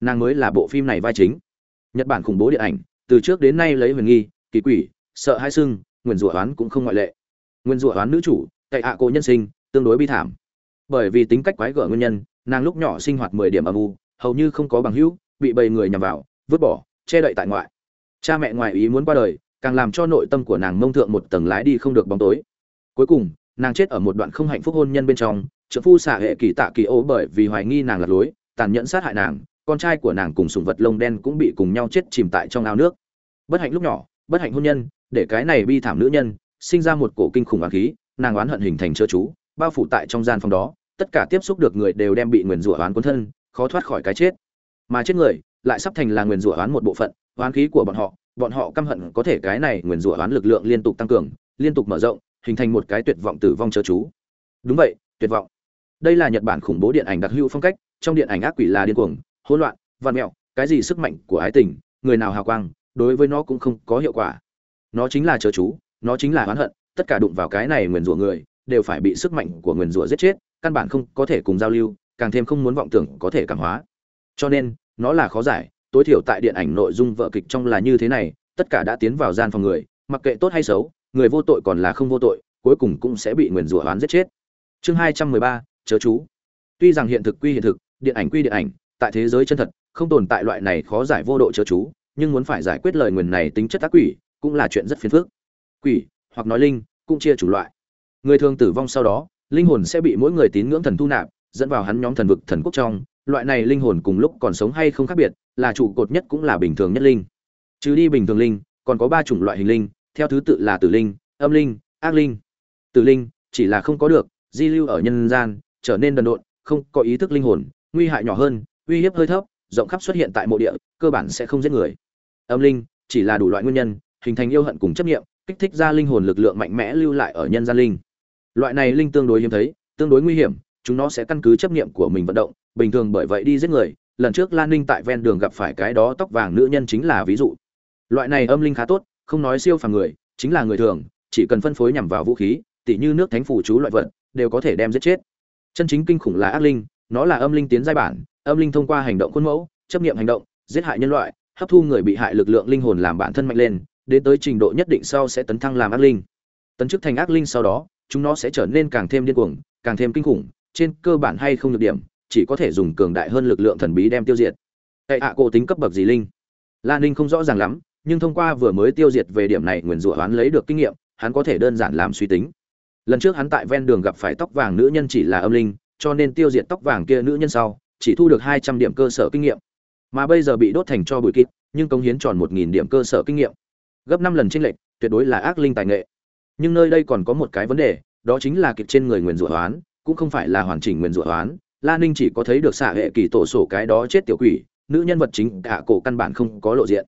Nàng mới là bộ phim này vai chính. Nhật bản khủng bố điện ảnh, từ trước đến nay lấy huyền nghi, kỳ quỷ, sợ hãi sưng nguyền rủa oán cũng không ngoại lệ. Nguyên rủa oán nữ chủ cậy à cô nhân sinh, tương đối bi thảm. Bởi vì tính cách quái gở nguyên nhân, nàng lúc nhỏ sinh hoạt mười điểm âm u, hầu như không có bằng hữu, bị bầy người nhằm vào, vứt bỏ, che đậy tại ngoại. Cha mẹ ngoại ý muốn qua đời, càng làm cho nội tâm của nàng mông thượng một tầng lái đi không được bóng tối. Cuối cùng, nàng chết ở một đoạn không hạnh phúc hôn nhân bên trong, trợ phu xả hệ kỳ tạ kỳ ô bởi vì hoài nghi nàng lạc lối tàn nhẫn sát hại nàng, con trai của nàng cùng sùng vật lông đen cũng bị cùng nhau chết chìm tại trong ao nước. Bất hạnh lúc nhỏ, bất hạnh hôn nhân, để cái này bi thảm nữ nhân, sinh ra một cổ kinh khủng oán khí, nàng oán hận hình thành chớ chú, bao phủ tại trong gian phòng đó, tất cả tiếp xúc được người đều đem bị nguyền rủa oán cuốn thân, khó thoát khỏi cái chết. Mà chết người, lại sắp thành là nguyền rủa oán một bộ phận, oán khí của bọn họ bọn họ căm hận có thể cái này nguyền rủa oán lực lượng liên tục tăng cường, liên tục mở rộng, hình thành một cái tuyệt vọng tử vong chớ chú. Đúng vậy, tuyệt vọng. Đây là nhật bản khủng bố điện ảnh đặc hữu phong cách trong điện ảnh ác quỷ là điên cuồng, hỗn loạn văn mẹo, cái gì sức mạnh của ái tình, người nào hào quang, đối với nó cũng không có hiệu quả. Nó chính là chớ chú, nó chính là oán hận, tất cả đụng vào cái này nguyền rủa người, đều phải bị sức mạnh của nguyền rủa giết chết, căn bản không có thể cùng giao lưu, càng thêm không muốn vọng tưởng có thể cảm hóa. Cho nên, nó là khó giải, tối thiểu tại điện ảnh nội dung vợ kịch trong là như thế này, tất cả đã tiến vào gian phòng người, mặc kệ tốt hay xấu, người vô tội còn là không vô tội, cuối cùng cũng sẽ bị nguyền rủa oán giết chết. Chương hai trăm mười ba, chớ chú. Tuy rằng hiện thực quy hiện thực điện ảnh quy điện ảnh, tại thế giới chân thật, không tồn tại loại này khó giải vô độ chớ chú, nhưng muốn phải giải quyết lời nguyền này tính chất ác quỷ, cũng là chuyện rất phiền phức. Quỷ, hoặc nói linh, cũng chia chủ loại. Người thường tử vong sau đó, linh hồn sẽ bị mỗi người tín ngưỡng thần thu nạp, dẫn vào hắn nhóm thần vực, thần quốc trong. Loại này linh hồn cùng lúc còn sống hay không khác biệt, là trụ cột nhất cũng là bình thường nhất linh. Trừ đi bình thường linh, còn có ba chủng loại hình linh, theo thứ tự là tử linh, âm linh, ác linh. Tử linh, chỉ là không có được, di lưu ở nhân gian, trở nên đần độn, không có ý thức linh hồn nguy hại nhỏ hơn, uy hiếp hơi thấp, rộng khắp xuất hiện tại mộ địa, cơ bản sẽ không giết người. Âm linh, chỉ là đủ loại nguyên nhân, hình thành yêu hận cùng chấp nghiệm kích thích ra linh hồn lực lượng mạnh mẽ lưu lại ở nhân gian linh. Loại này linh tương đối hiếm thấy, tương đối nguy hiểm, chúng nó sẽ căn cứ chấp nghiệm của mình vận động, bình thường bởi vậy đi giết người, lần trước lan ninh tại ven đường gặp phải cái đó tóc vàng nữ nhân chính là ví dụ. Loại này âm linh khá tốt, không nói siêu phàm người, chính là người thường, chỉ cần phân phối nhằm vào vũ khí, tỉ như nước thánh phủ chú loại vật, đều có thể đem giết chết. Chân chính kinh khủng là ác linh nó là âm linh tiến giai bản, âm linh thông qua hành động khuôn mẫu, chấp nghiệm hành động, giết hại nhân loại, hấp thu người bị hại lực lượng linh hồn làm bản thân mạnh lên, đến tới trình độ nhất định sau sẽ tấn thăng làm ác linh. Tấn chức thành ác linh sau đó, chúng nó sẽ trở nên càng thêm điên cuồng, càng thêm kinh khủng, trên cơ bản hay không được điểm, chỉ có thể dùng cường đại hơn lực lượng thần bí đem tiêu diệt. Hệ hạ à cổ tính cấp bậc gì linh? La ninh không rõ ràng lắm, nhưng thông qua vừa mới tiêu diệt về điểm này nguyền rủa hoán lấy được kinh nghiệm, hắn có thể đơn giản làm suy tính. Lần trước hắn tại ven đường gặp phải tóc vàng nữ nhân chỉ là âm linh cho nên tiêu diệt tóc vàng kia nữ nhân sau, chỉ thu được hai trăm điểm cơ sở kinh nghiệm. Mà bây giờ bị đốt thành cho bụi kịt, nhưng cống hiến tròn một nghìn điểm cơ sở kinh nghiệm. Gấp năm lần tranh lệch, tuyệt đối là ác linh tài nghệ. Nhưng nơi đây còn có một cái vấn đề, đó chính là kịp trên người nguyền rủa hoán, cũng không phải là hoàn chỉnh nguyền rủa hoán. La ninh chỉ có thấy được xạ hệ kỳ tổ sổ cái đó chết tiểu quỷ, nữ nhân vật chính cả cổ căn bản không có lộ diện.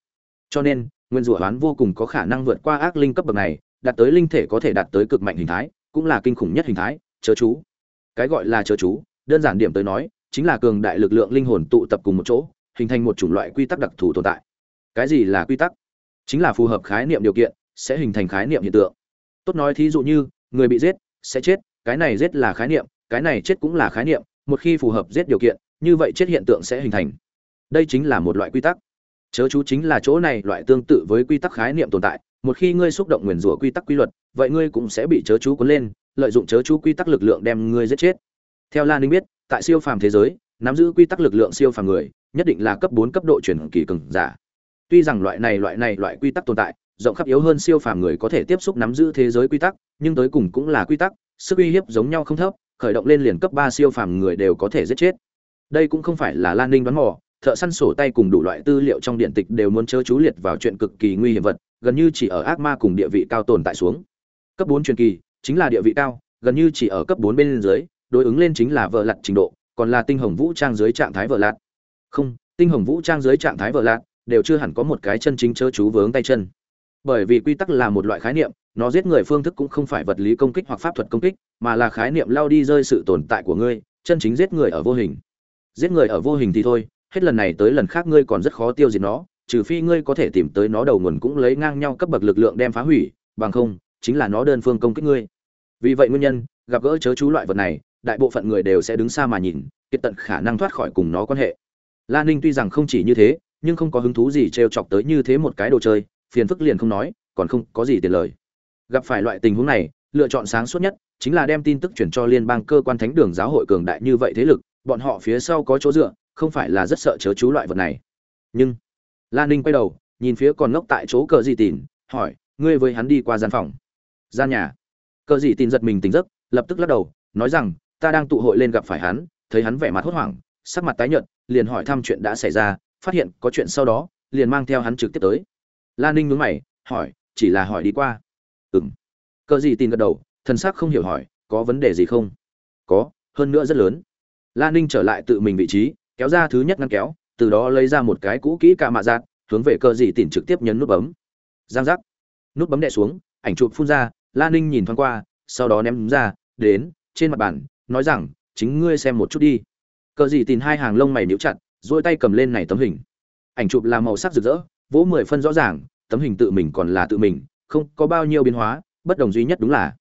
Cho nên nguyên rủa hoán vô cùng có khả năng vượt qua ác linh cấp bậc này, đạt tới linh thể có thể đạt tới cực mạnh hình thái, cũng là kinh khủng nhất hình thái, chớ chú cái gọi là chớ chú, đơn giản điểm tới nói, chính là cường đại lực lượng linh hồn tụ tập cùng một chỗ, hình thành một chủng loại quy tắc đặc thù tồn tại. Cái gì là quy tắc? Chính là phù hợp khái niệm điều kiện, sẽ hình thành khái niệm hiện tượng. Tốt nói thí dụ như, người bị giết, sẽ chết, cái này giết là khái niệm, cái này chết cũng là khái niệm, một khi phù hợp giết điều kiện, như vậy chết hiện tượng sẽ hình thành. Đây chính là một loại quy tắc. Chớ chú chính là chỗ này loại tương tự với quy tắc khái niệm tồn tại, một khi ngươi xúc động nguyền rủa quy tắc quy luật, vậy ngươi cũng sẽ bị chớ chú cuốn lên lợi dụng chớ chú quy tắc lực lượng đem ngươi giết chết. Theo lan ninh biết, tại siêu phàm thế giới, nắm giữ quy tắc lực lượng siêu phàm người, nhất định là cấp bốn cấp độ chuyển kỳ cường giả. Tuy rằng loại này loại này, loại quy tắc tồn tại, rộng khắp yếu hơn siêu phàm người có thể tiếp xúc nắm giữ thế giới quy tắc, nhưng tới cùng cũng là quy tắc, sức uy hiếp giống nhau không thấp, khởi động lên liền cấp ba siêu phàm người đều có thể giết chết. Đây cũng không phải là lan ninh đoán mò, thợ săn sổ tay cùng đủ loại tư liệu trong điện tịch đều muốn chớ chú liệt vào chuyện cực kỳ nguy hiểm vật, gần như chỉ ở ác ma cùng địa vị cao tồn tại xuống. Cấp bốn truyền kỳ chính là địa vị cao, gần như chỉ ở cấp bốn bên dưới, đối ứng lên chính là vợ lặt trình độ, còn là tinh hồng vũ trang dưới trạng thái vợ lạt. Không, tinh hồng vũ trang dưới trạng thái vợ lạt, đều chưa hẳn có một cái chân chính chớ chú vướng tay chân. Bởi vì quy tắc là một loại khái niệm, nó giết người phương thức cũng không phải vật lý công kích hoặc pháp thuật công kích, mà là khái niệm lao đi rơi sự tồn tại của ngươi, chân chính giết người ở vô hình. Giết người ở vô hình thì thôi, hết lần này tới lần khác ngươi còn rất khó tiêu diệt nó, trừ phi ngươi có thể tìm tới nó đầu nguồn cũng lấy ngang nhau cấp bậc lực lượng đem phá hủy, bằng không, chính là nó đơn phương công kích ngươi vì vậy nguyên nhân, gặp gỡ chớ chú loại vật này, đại bộ phận người đều sẽ đứng xa mà nhìn, kiệt tận khả năng thoát khỏi cùng nó quan hệ. Lan ninh tuy rằng không chỉ như thế, nhưng không có hứng thú gì trêu chọc tới như thế một cái đồ chơi, phiền phức liền không nói, còn không có gì tiền lời. Gặp phải loại tình huống này, lựa chọn sáng suốt nhất chính là đem tin tức chuyển cho liên bang cơ quan thánh đường giáo hội cường đại như vậy thế lực, bọn họ phía sau có chỗ dựa, không phải là rất sợ chớ chú loại vật này. Nhưng lan ninh quay đầu, nhìn phía còn ngốc tại chỗ cờ gì tìm hỏi, ngươi với hắn đi qua gian phòng? Gian nhà cờ gì tin giật mình tỉnh giấc, lập tức lắc đầu, nói rằng, ta đang tụ hội lên gặp phải hắn, thấy hắn vẻ mặt hốt hoảng, sắc mặt tái nhợt, liền hỏi thăm chuyện đã xảy ra, phát hiện có chuyện sau đó, liền mang theo hắn trực tiếp tới. Lan ninh nhướng mày, hỏi, chỉ là hỏi đi qua. Ừng cờ gì tin gật đầu, thần sắc không hiểu hỏi, có vấn đề gì không? Có, hơn nữa rất lớn. Lan ninh trở lại tự mình vị trí, kéo ra thứ nhất ngăn kéo, từ đó lấy ra một cái cũ kỹ ca mạ giạt hướng về cờ gì tin trực tiếp nhấn nút bấm. Giang giác. Nút bấm đè xuống, ảnh chụp phun ra lan ninh nhìn thoáng qua, sau đó ném ra, đến, trên mặt bàn, nói rằng, chính ngươi xem một chút đi. Cờ gì tìm hai hàng lông mày níu chặt dỗi tay cầm lên này tấm hình. Ảnh chụp là màu sắc rực rỡ, vỗ mười phân rõ ràng, tấm hình tự mình còn là tự mình, không có bao nhiêu biến hóa, bất đồng duy nhất đúng là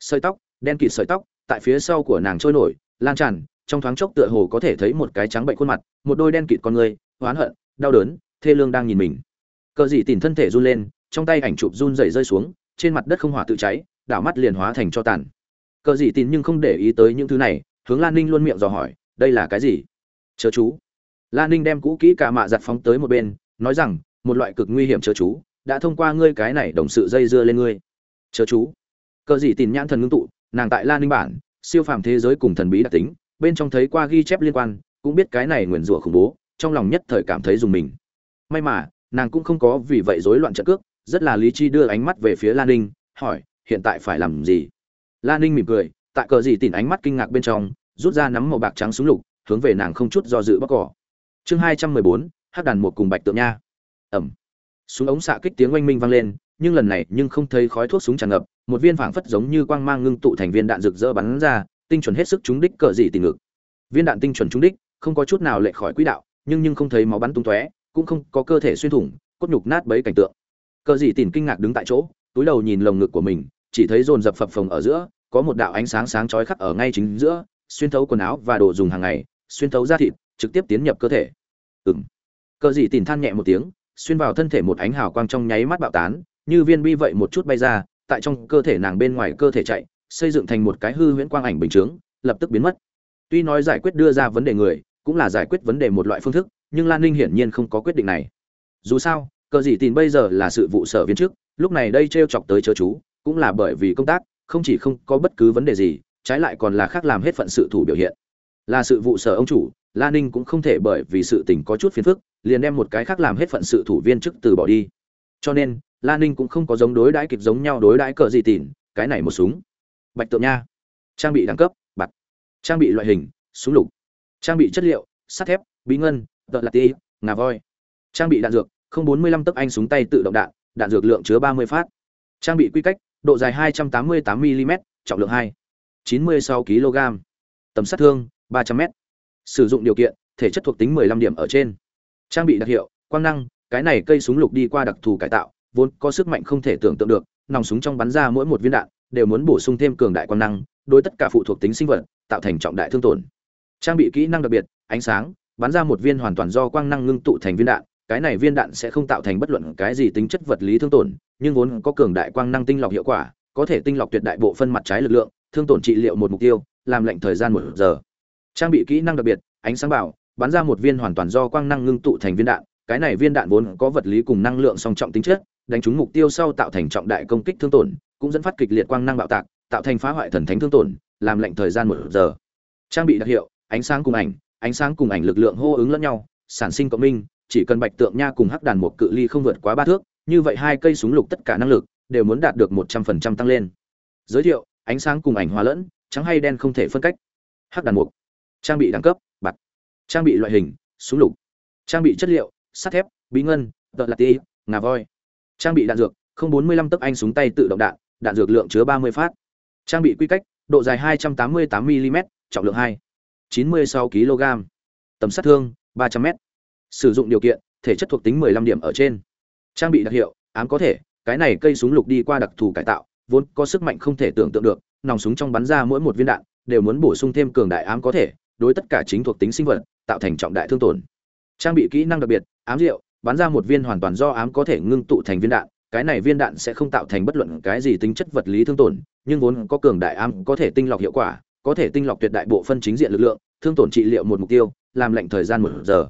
sợi tóc, đen kịt sợi tóc, tại phía sau của nàng trôi nổi, lan tràn, trong thoáng chốc tựa hồ có thể thấy một cái trắng bệnh khuôn mặt, một đôi đen kịt con người, oán hận, đau đớn, thê lương đang nhìn mình. Cờ dị tìm thân thể run lên, trong tay ảnh chụp run rẩy rơi xuống trên mặt đất không hỏa tự cháy, đảo mắt liền hóa thành cho tàn. Cờ dị tin nhưng không để ý tới những thứ này, hướng lan ninh luôn miệng dò hỏi, đây là cái gì? Chớ chú. Lan ninh đem cũ kỹ cả mạ giặt phóng tới một bên, nói rằng, một loại cực nguy hiểm chớ chú, đã thông qua ngươi cái này đồng sự dây dưa lên ngươi. Chớ chú. Cờ dị tin nhãn thần ngưng tụ, nàng tại lan ninh bản, siêu phàm thế giới cùng thần bí đặc tính, bên trong thấy qua ghi chép liên quan, cũng biết cái này nguyền rủa khủng bố, trong lòng nhất thời cảm thấy dùng mình. May mà, nàng cũng không có vì vậy rối loạn trận cước rất là lý chi đưa ánh mắt về phía lan ninh, hỏi, hiện tại phải làm gì? Lan ninh mỉm cười, tại cờ gì tìm ánh mắt kinh ngạc bên trong, rút ra nắm màu bạc trắng súng lục, hướng về nàng không chút do dự bóc cỏ. Chương hai trăm mười bốn hát đàn một cùng bạch tượng nha. Ẩm. Súng ống xạ kích tiếng oanh minh vang lên, nhưng lần này nhưng không thấy khói thuốc súng tràn ngập, một viên phảng phất giống như quang mang ngưng tụ thành viên đạn rực rỡ bắn ra, tinh chuẩn hết sức trúng đích cờ gì tìm ngực. Viên đạn tinh chuẩn trúng đích, không có chút nào lệch khỏi quỹ đạo, nhưng nhưng không thấy máu bắn tung tóe, cũng không có cơ thể xuyên thủng, cốt nhục nát bấy cảnh tượng cờ dị tìm kinh ngạc đứng tại chỗ, túi đầu nhìn lồng ngực của mình, chỉ thấy dồn dập phập phồng ở giữa, có một đạo ánh sáng sáng chói khắc ở ngay chính giữa, xuyên thấu quần áo và đồ dùng hàng ngày, xuyên thấu da thịt, trực tiếp tiến nhập cơ thể. Ừng cờ dị tìm than nhẹ một tiếng, xuyên vào thân thể một ánh hào quang trong nháy mắt bạo tán, như viên bi vậy một chút bay ra, tại trong cơ thể nàng bên ngoài cơ thể chạy, xây dựng thành một cái hư huyễn quang ảnh bình chướng, lập tức biến mất. Tuy nói giải quyết đưa ra vấn đề người, cũng là giải quyết vấn đề một loại phương thức, nhưng lan ninh hiển nhiên không có quyết định này. Dù sao cờ dị tin bây giờ là sự vụ sở viên trước lúc này đây t r e o chọc tới chớ chú cũng là bởi vì công tác không chỉ không có bất cứ vấn đề gì trái lại còn là khác làm hết phận sự thủ biểu hiện. Là sự vụ sở ông chủ lan ninh cũng không thể bởi vì sự tình có chút phiền phức liền đem một cái khác làm hết phận sự thủ viên chức từ bỏ đi. Cho nên lan ninh cũng không có giống đối đãi kịp giống nhau đối đãi cờ dị tìn, cái này một súng. Bạch tượng nha. Trang bị đẳng cấp bạc. Trang bị loại hình súng lục. Trang bị chất liệu sắt thép bí ngân tợ lạc ti ngà voi. Trang bị đạn dược không bốn mươi lăm tấc anh súng tay tự động đạn đạn dược lượng chứa ba mươi phát. Trang bị quy cách, độ dài hai trăm tám mươi tám mm trọng lượng hai, chín mươi sáu kg tầm sát thương, ba trăm m sử dụng điều kiện, thể chất thuộc tính 15 điểm ở trên. Trang bị đặc hiệu, quang năng, cái này cây súng lục đi qua đặc thù cải tạo, vốn có sức mạnh không thể tưởng tượng được, nòng súng trong bắn ra mỗi một viên đạn, đều muốn bổ sung thêm cường đại quang năng, đối tất cả phụ thuộc tính sinh vật, tạo thành trọng đại thương tổn. Trang bị kỹ năng đặc biệt, ánh sáng, bắn ra một viên hoàn toàn do quang năng ngưng tụ thành viên đạn cái này viên đạn sẽ không tạo thành bất luận cái gì tính chất vật lý thương tổn, nhưng vốn có cường đại quang năng tinh lọc hiệu quả, có thể tinh lọc tuyệt đại bộ phân mặt trái lực lượng, thương tổn trị liệu một mục tiêu, làm lệnh thời gian một giờ. Trang bị kỹ năng đặc biệt, ánh sáng bảo, bắn ra một viên hoàn toàn do quang năng ngưng tụ thành viên đạn, cái này viên đạn vốn có vật lý cùng năng lượng song trọng tính chất, đánh trúng mục tiêu sau tạo thành trọng đại công kích thương tổn, cũng dẫn phát kịch liệt quang năng bạo tạc, tạo thành phá hoại thần thánh thương tổn, làm lệnh thời gian một giờ. Trang bị đặc hiệu, ánh sáng cùng ảnh, ánh sáng cùng ảnh lực lượng hô ứng lẫn nhau, sản sinh cộng minh chỉ cần bạch tượng nha cùng hắc đàn một cự ly không vượt quá ba thước, như vậy hai cây súng lục tất cả năng lực đều muốn đạt được một trăm phần trăm tăng lên. Giới thiệu, ánh sáng cùng ảnh hòa lẫn, trắng hay đen không thể phân cách. Hắc đàn mục, trang bị đẳng cấp, bạc. Trang bị loại hình, súng lục. Trang bị chất liệu, sắt thép, bí ngân, tợ lạc ti ngà voi. Trang bị đạn dược, không bốn mươi lăm tấc anh súng tay tự động đạn đạn dược lượng chứa ba mươi phát. Trang bị quy cách, độ dài hai trăm tám mươi tám mm trọng lượng hai, chín mươi sáu kg tầm sát thương, ba trăm m sử dụng điều kiện, thể chất thuộc tính mười lăm điểm ở trên. Trang bị đặc hiệu, ám có thể, cái này cây súng lục đi qua đặc thù cải tạo, vốn có sức mạnh không thể tưởng tượng được, nòng súng trong bắn ra mỗi một viên đạn, đều muốn bổ sung thêm cường đại ám có thể, đối tất cả chính thuộc tính sinh vật, tạo thành trọng đại thương tổn. Trang bị kỹ năng đặc biệt, ám rượu, bắn ra một viên hoàn toàn do ám có thể ngưng tụ thành viên đạn, cái này viên đạn sẽ không tạo thành bất luận cái gì tính chất vật lý thương tổn, nhưng vốn có cường đại ám có thể tinh lọc hiệu quả, có thể tinh lọc tuyệt đại bộ phân chính diện lực lượng, thương tổn trị liệu một mục tiêu, làm lệnh thời gian một giờ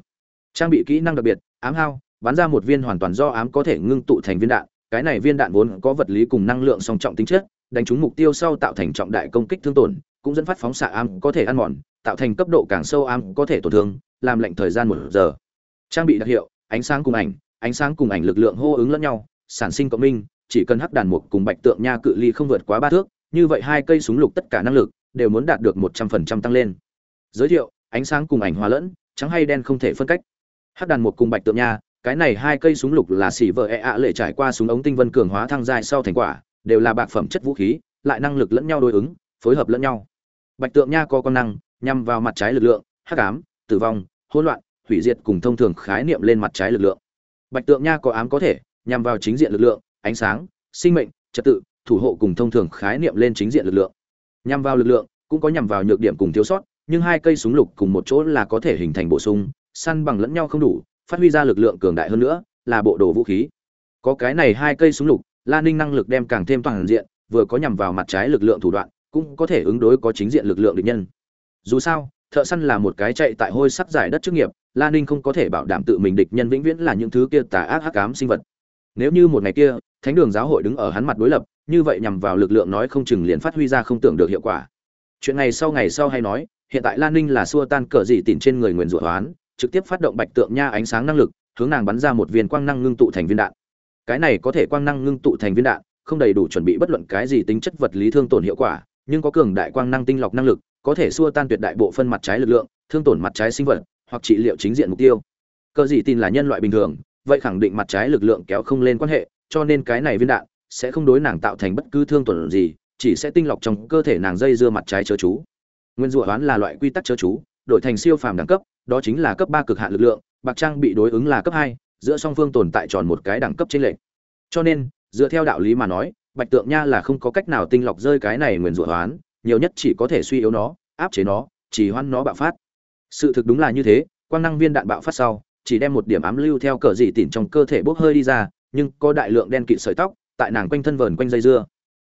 trang bị kỹ năng đặc biệt, ám hao, bắn ra một viên hoàn toàn do ám có thể ngưng tụ thành viên đạn. Cái này viên đạn vốn có vật lý cùng năng lượng song trọng tính chất, đánh trúng mục tiêu sau tạo thành trọng đại công kích thương tổn, cũng dẫn phát phóng xạ ám có thể ăn mòn, tạo thành cấp độ càng sâu ám có thể tổn thương, làm lệnh thời gian một giờ. Trang bị đặc hiệu, ánh sáng cùng ảnh, ánh sáng cùng ảnh lực lượng hô ứng lẫn nhau, sản sinh cộng minh, chỉ cần hắc đàn mục cùng bạch tượng nha cự ly không vượt quá ba thước, như vậy hai cây súng lục tất cả năng lực đều muốn đạt được một trăm phần trăm tăng lên. Giới thiệu, ánh sáng cùng ảnh hòa lẫn, trắng hay đen không thể phân cách hắc đàn một cùng bạch tượng nha, cái này hai cây súng lục là xỉ vợ e ạ lệ trải qua súng ống tinh vân cường hóa thăng dài sau thành quả, đều là bạc phẩm chất vũ khí, lại năng lực lẫn nhau đối ứng, phối hợp lẫn nhau. Bạch tượng nha có con năng, nhằm vào mặt trái lực lượng, hắc ám, tử vong, hỗn loạn, hủy diệt cùng thông thường khái niệm lên mặt trái lực lượng. Bạch tượng nha có ám có thể, nhằm vào chính diện lực lượng, ánh sáng, sinh mệnh, trật tự, thủ hộ cùng thông thường khái niệm lên chính diện lực lượng. Nhằm vào lực lượng, cũng có nhằm vào nhược điểm cùng thiếu sót, nhưng hai cây súng lục cùng một chỗ là có thể hình thành bổ sung săn bằng lẫn nhau không đủ, phát huy ra lực lượng cường đại hơn nữa, là bộ đồ vũ khí. Có cái này hai cây súng lục, la ninh năng lực đem càng thêm toàn diện, vừa có nhằm vào mặt trái lực lượng thủ đoạn, cũng có thể ứng đối có chính diện lực lượng địch nhân. Dù sao, thợ săn là một cái chạy tại hôi sắc giải đất chức nghiệp, la ninh không có thể bảo đảm tự mình địch nhân vĩnh viễn là những thứ kia tà ác hắc ám sinh vật. Nếu như một ngày kia, thánh đường giáo hội đứng ở hắn mặt đối lập, như vậy nhằm vào lực lượng nói không chừng liền phát huy ra không tưởng được hiệu quả. Chuyện ngày sau ngày sau hay nói, hiện tại lan ninh là xua tan cờ dị tìm trên người nguyền rủa hoán trực tiếp phát động bạch tượng nha ánh sáng năng lực, hướng nàng bắn ra một viên quang năng ngưng tụ thành viên đạn. Cái này có thể quang năng ngưng tụ thành viên đạn, không đầy đủ chuẩn bị bất luận cái gì tính chất vật lý thương tổn hiệu quả, nhưng có cường đại quang năng tinh lọc năng lực, có thể xua tan tuyệt đại bộ phân mặt trái lực lượng, thương tổn mặt trái sinh vật, hoặc trị liệu chính diện mục tiêu. Cờ dị tin là nhân loại bình thường, vậy khẳng định mặt trái lực lượng kéo không lên quan hệ, cho nên cái này viên đạn sẽ không đối nàng tạo thành bất cứ thương tổn gì, chỉ sẽ tinh lọc trong cơ thể nàng dây dưa mặt trái chớ chú. Nguyên rủa hoán là loại quy tắc chớ chú đổi thành siêu phàm đẳng cấp, đó chính là cấp ba cực hạn lực lượng, bạc trang bị đối ứng là cấp hai, giữa song phương tồn tại tròn một cái đẳng cấp trên lệch. cho nên, dựa theo đạo lý mà nói, bạch tượng nha là không có cách nào tinh lọc rơi cái này nguyên rủa hoán, nhiều nhất chỉ có thể suy yếu nó, áp chế nó, chỉ hoan nó bạo phát sự thực đúng là như thế, quang năng viên đạn bạo phát sau, chỉ đem một điểm ám lưu theo cờ dị tỉn trong cơ thể bốc hơi đi ra, nhưng có đại lượng đen kịt sợi tóc, tại nàng quanh thân vờn quanh dây dưa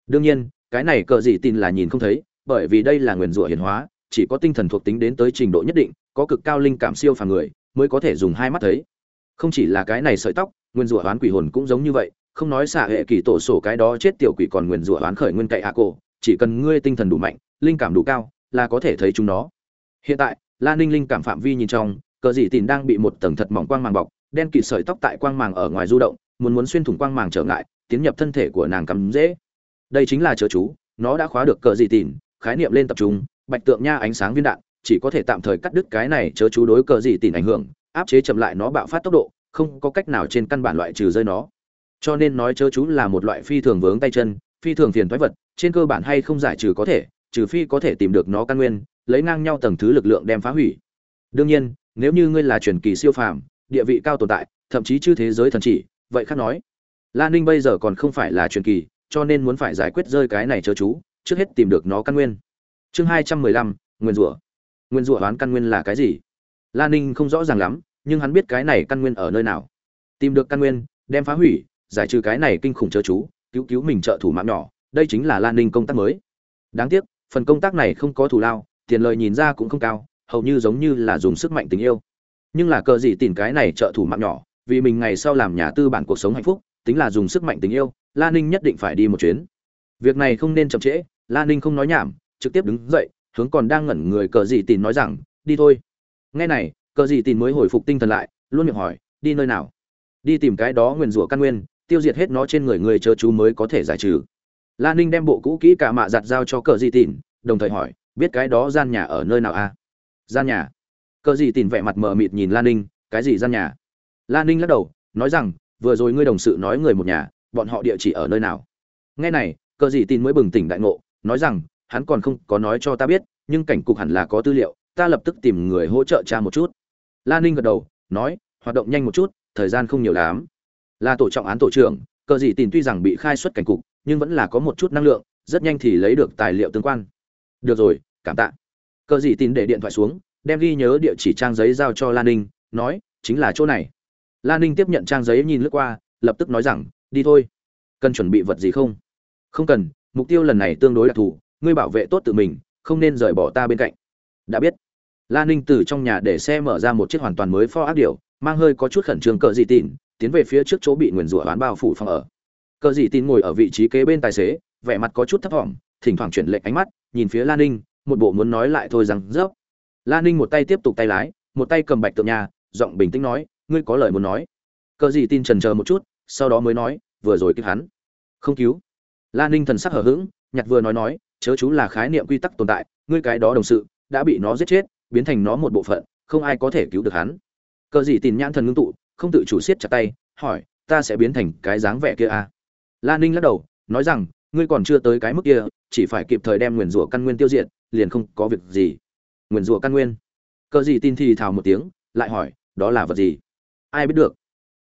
đương nhiên, cái này cờ dị tỉn là nhìn không thấy, bởi vì đây là nguyên rủa hiển hóa chỉ có tinh thần thuộc tính đến tới trình độ nhất định, có cực cao linh cảm siêu phàm người, mới có thể dùng hai mắt thấy. Không chỉ là cái này sợi tóc, nguyên rủa oán quỷ hồn cũng giống như vậy, không nói xả hệ kỳ tổ sổ cái đó chết tiểu quỷ còn nguyên rủa oán khởi nguyên cậy hạ cổ, chỉ cần ngươi tinh thần đủ mạnh, linh cảm đủ cao, là có thể thấy chúng nó. Hiện tại, la ninh linh cảm phạm vi nhìn trong, cờ dị tìm đang bị một tầng thật mỏng quang màng bọc, đen kịt sợi tóc tại quang màng ở ngoài du động, muốn muốn xuyên thủng quang màng trở ngại, tiến nhập thân thể của nàng cắm dễ. Đây chính là chớ chú, nó đã khóa được cờ dị tìm khái niệm lên tập trung bạch tượng nha ánh sáng viên đạn, chỉ có thể tạm thời cắt đứt cái này chớ chú đối cờ gì tìm ảnh hưởng, áp chế chậm lại nó bạo phát tốc độ, không có cách nào trên căn bản loại trừ rơi nó. Cho nên nói chớ chú là một loại phi thường vướng tay chân, phi thường phiền thoái vật, trên cơ bản hay không giải trừ có thể, trừ phi có thể tìm được nó căn nguyên, lấy ngang nhau tầng thứ lực lượng đem phá hủy. Đương nhiên, nếu như ngươi là truyền kỳ siêu phàm, địa vị cao tồn tại, thậm chí chư thế giới thần chỉ, vậy khác nói. Lan ninh bây giờ còn không phải là truyền kỳ, cho nên muốn phải giải quyết rơi cái này chớ chú, trước hết tìm được nó căn nguyên chương hai trăm mười lăm, nguyên rủa. Nguyên rủa đoán căn nguyên là cái gì? Lan ninh không rõ ràng lắm, nhưng hắn biết cái này căn nguyên ở nơi nào. Tìm được căn nguyên, đem phá hủy, giải trừ cái này kinh khủng chớ chú, cứu cứu mình trợ thủ mạng nhỏ, đây chính là lan ninh công tác mới. Đáng tiếc, phần công tác này không có thù lao, tiền lời nhìn ra cũng không cao, hầu như giống như là dùng sức mạnh tình yêu. Nhưng là cờ gì tìm cái này trợ thủ mạng nhỏ, vì mình ngày sau làm nhà tư bản cuộc sống hạnh phúc, tính là dùng sức mạnh tình yêu lan ninh nhất định phải đi một chuyến. Việc này không nên chậm trễ lan ninh không nói nhảm trực tiếp đứng dậy, hướng còn đang ngẩn người cờ gì tìm nói rằng, đi thôi. Nghe này, cờ gì tìm mới hồi phục tinh thần lại, luôn miệng hỏi, đi nơi nào? Đi tìm cái đó nguyền rủa căn nguyên, tiêu diệt hết nó trên người người chờ chú mới có thể giải trừ. Lan ninh đem bộ cũ kỹ cả mạ giặt giao cho cờ gì tìm đồng thời hỏi, biết cái đó gian nhà ở nơi nào a à? gian nhà? Cờ gì tìm vẻ mặt mờ mịt nhìn lan ninh, cái gì gian nhà? Lan ninh lắc đầu, nói rằng, vừa rồi ngươi đồng sự nói người một nhà, bọn họ địa chỉ ở nơi nào? Nghe này, cờ gì tin mới bừng tỉnh đại ngộ, nói rằng hắn còn không có nói cho ta biết, nhưng cảnh cục hẳn là có tư liệu, ta lập tức tìm người hỗ trợ cha một chút. Lan ninh gật đầu, nói, hoạt động nhanh một chút, thời gian không nhiều lắm. Là tổ trọng án tổ trưởng, cờ gì tìm tuy rằng bị khai xuất cảnh cục, nhưng vẫn là có một chút năng lượng, rất nhanh thì lấy được tài liệu tương quan. Được rồi, cảm tạ. Cờ gì tìm để điện thoại xuống, đem ghi nhớ địa chỉ trang giấy giao cho lan ninh, nói, chính là chỗ này. Lan ninh tiếp nhận trang giấy nhìn lướt qua, lập tức nói rằng, đi thôi. Cần chuẩn bị vật gì không? Không cần, mục tiêu lần này tương đối đặc thù ngươi bảo vệ tốt tự mình, không nên rời bỏ ta bên cạnh. Đã biết. La ninh từ trong nhà để xe mở ra một chiếc hoàn toàn mới pho ác điều mang hơi có chút khẩn trương cờ dị tìn tiến về phía trước chỗ bị nguyền rủa hoán bao phủ phòng ở. Cờ dị tìn ngồi ở vị trí kế bên tài xế, vẻ mặt có chút thấp thỏm, thỉnh thoảng chuyển lệch ánh mắt, nhìn phía la ninh, một bộ muốn nói lại thôi rằng rớp la ninh một tay tiếp tục tay lái, một tay cầm bạch tượng nhà, giọng bình tĩnh nói, ngươi có lời muốn nói. Cờ dị tin trần chờ một chút, sau đó mới nói, vừa rồi kịp hắn. Không cứu. La ninh thần sắc hở h ữ g nhặt vừa nói nói chớ chú là khái niệm quy tắc tồn tại, ngươi cái đó đồng sự, đã bị nó giết chết, biến thành nó một bộ phận, không ai có thể cứu được hắn. Cờ gì tìm nhãn thần ngưng tụ, không tự chủ siết chặt tay, hỏi, ta sẽ biến thành cái dáng vẻ kia à? lan ninh lắc đầu, nói rằng, ngươi còn chưa tới cái mức kia, chỉ phải kịp thời đem nguyền rủa căn nguyên tiêu diệt, liền không có việc gì. Nguyền rủa căn nguyên. Cờ gì tin thì thào một tiếng, lại hỏi, đó là vật gì? Ai biết được?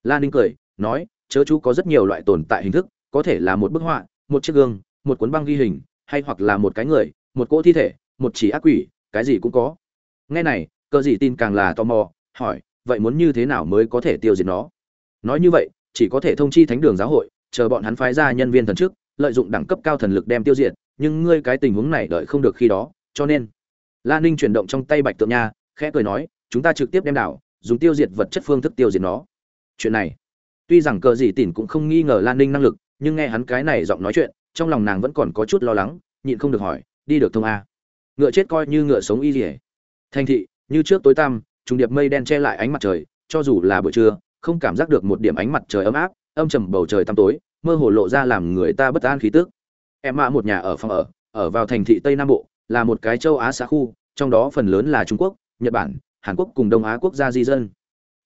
Lan ninh cười, nói, chớ chú có rất nhiều loại tồn tại hình thức, có thể là một bức họa, một chiếc gương, một cuốn băng ghi hình hay hoặc là một cái người, một cỗ thi thể, một chỉ ác quỷ, cái gì cũng có. Nghe này, cờ gì tin càng là tò mò, hỏi, vậy muốn như thế nào mới có thể tiêu diệt nó? Nói như vậy, chỉ có thể thông chi thánh đường giáo hội, chờ bọn hắn phái ra nhân viên thần chức lợi dụng đẳng cấp cao thần lực đem tiêu diệt, nhưng ngươi cái tình huống này đợi không được khi đó, cho nên. Lan ninh chuyển động trong tay bạch tượng nha, khẽ cười nói, chúng ta trực tiếp đem đảo, dùng tiêu diệt vật chất phương thức tiêu diệt nó. Chuyện này, tuy rằng cờ gì tỉn cũng không nghi ngờ lan ninh năng lực, nhưng nghe hắn cái này giọng nói chuyện trong lòng nàng vẫn còn có chút lo lắng, nhịn không được hỏi, đi được thông a. Ngựa chết coi như ngựa sống y dỉa thành thị, như trước tối tăm, trùng điệp mây đen che lại ánh mặt trời, cho dù là buổi trưa, không cảm giác được một điểm ánh mặt trời ấm áp, âm trầm bầu trời tăm tối, mơ hồ lộ ra làm người ta bất an khí tức. Em mạ một nhà ở phòng ở ở vào thành thị tây nam bộ, là một cái châu á xã khu, trong đó phần lớn là trung quốc, nhật bản, hàn quốc cùng đông á quốc gia di dân.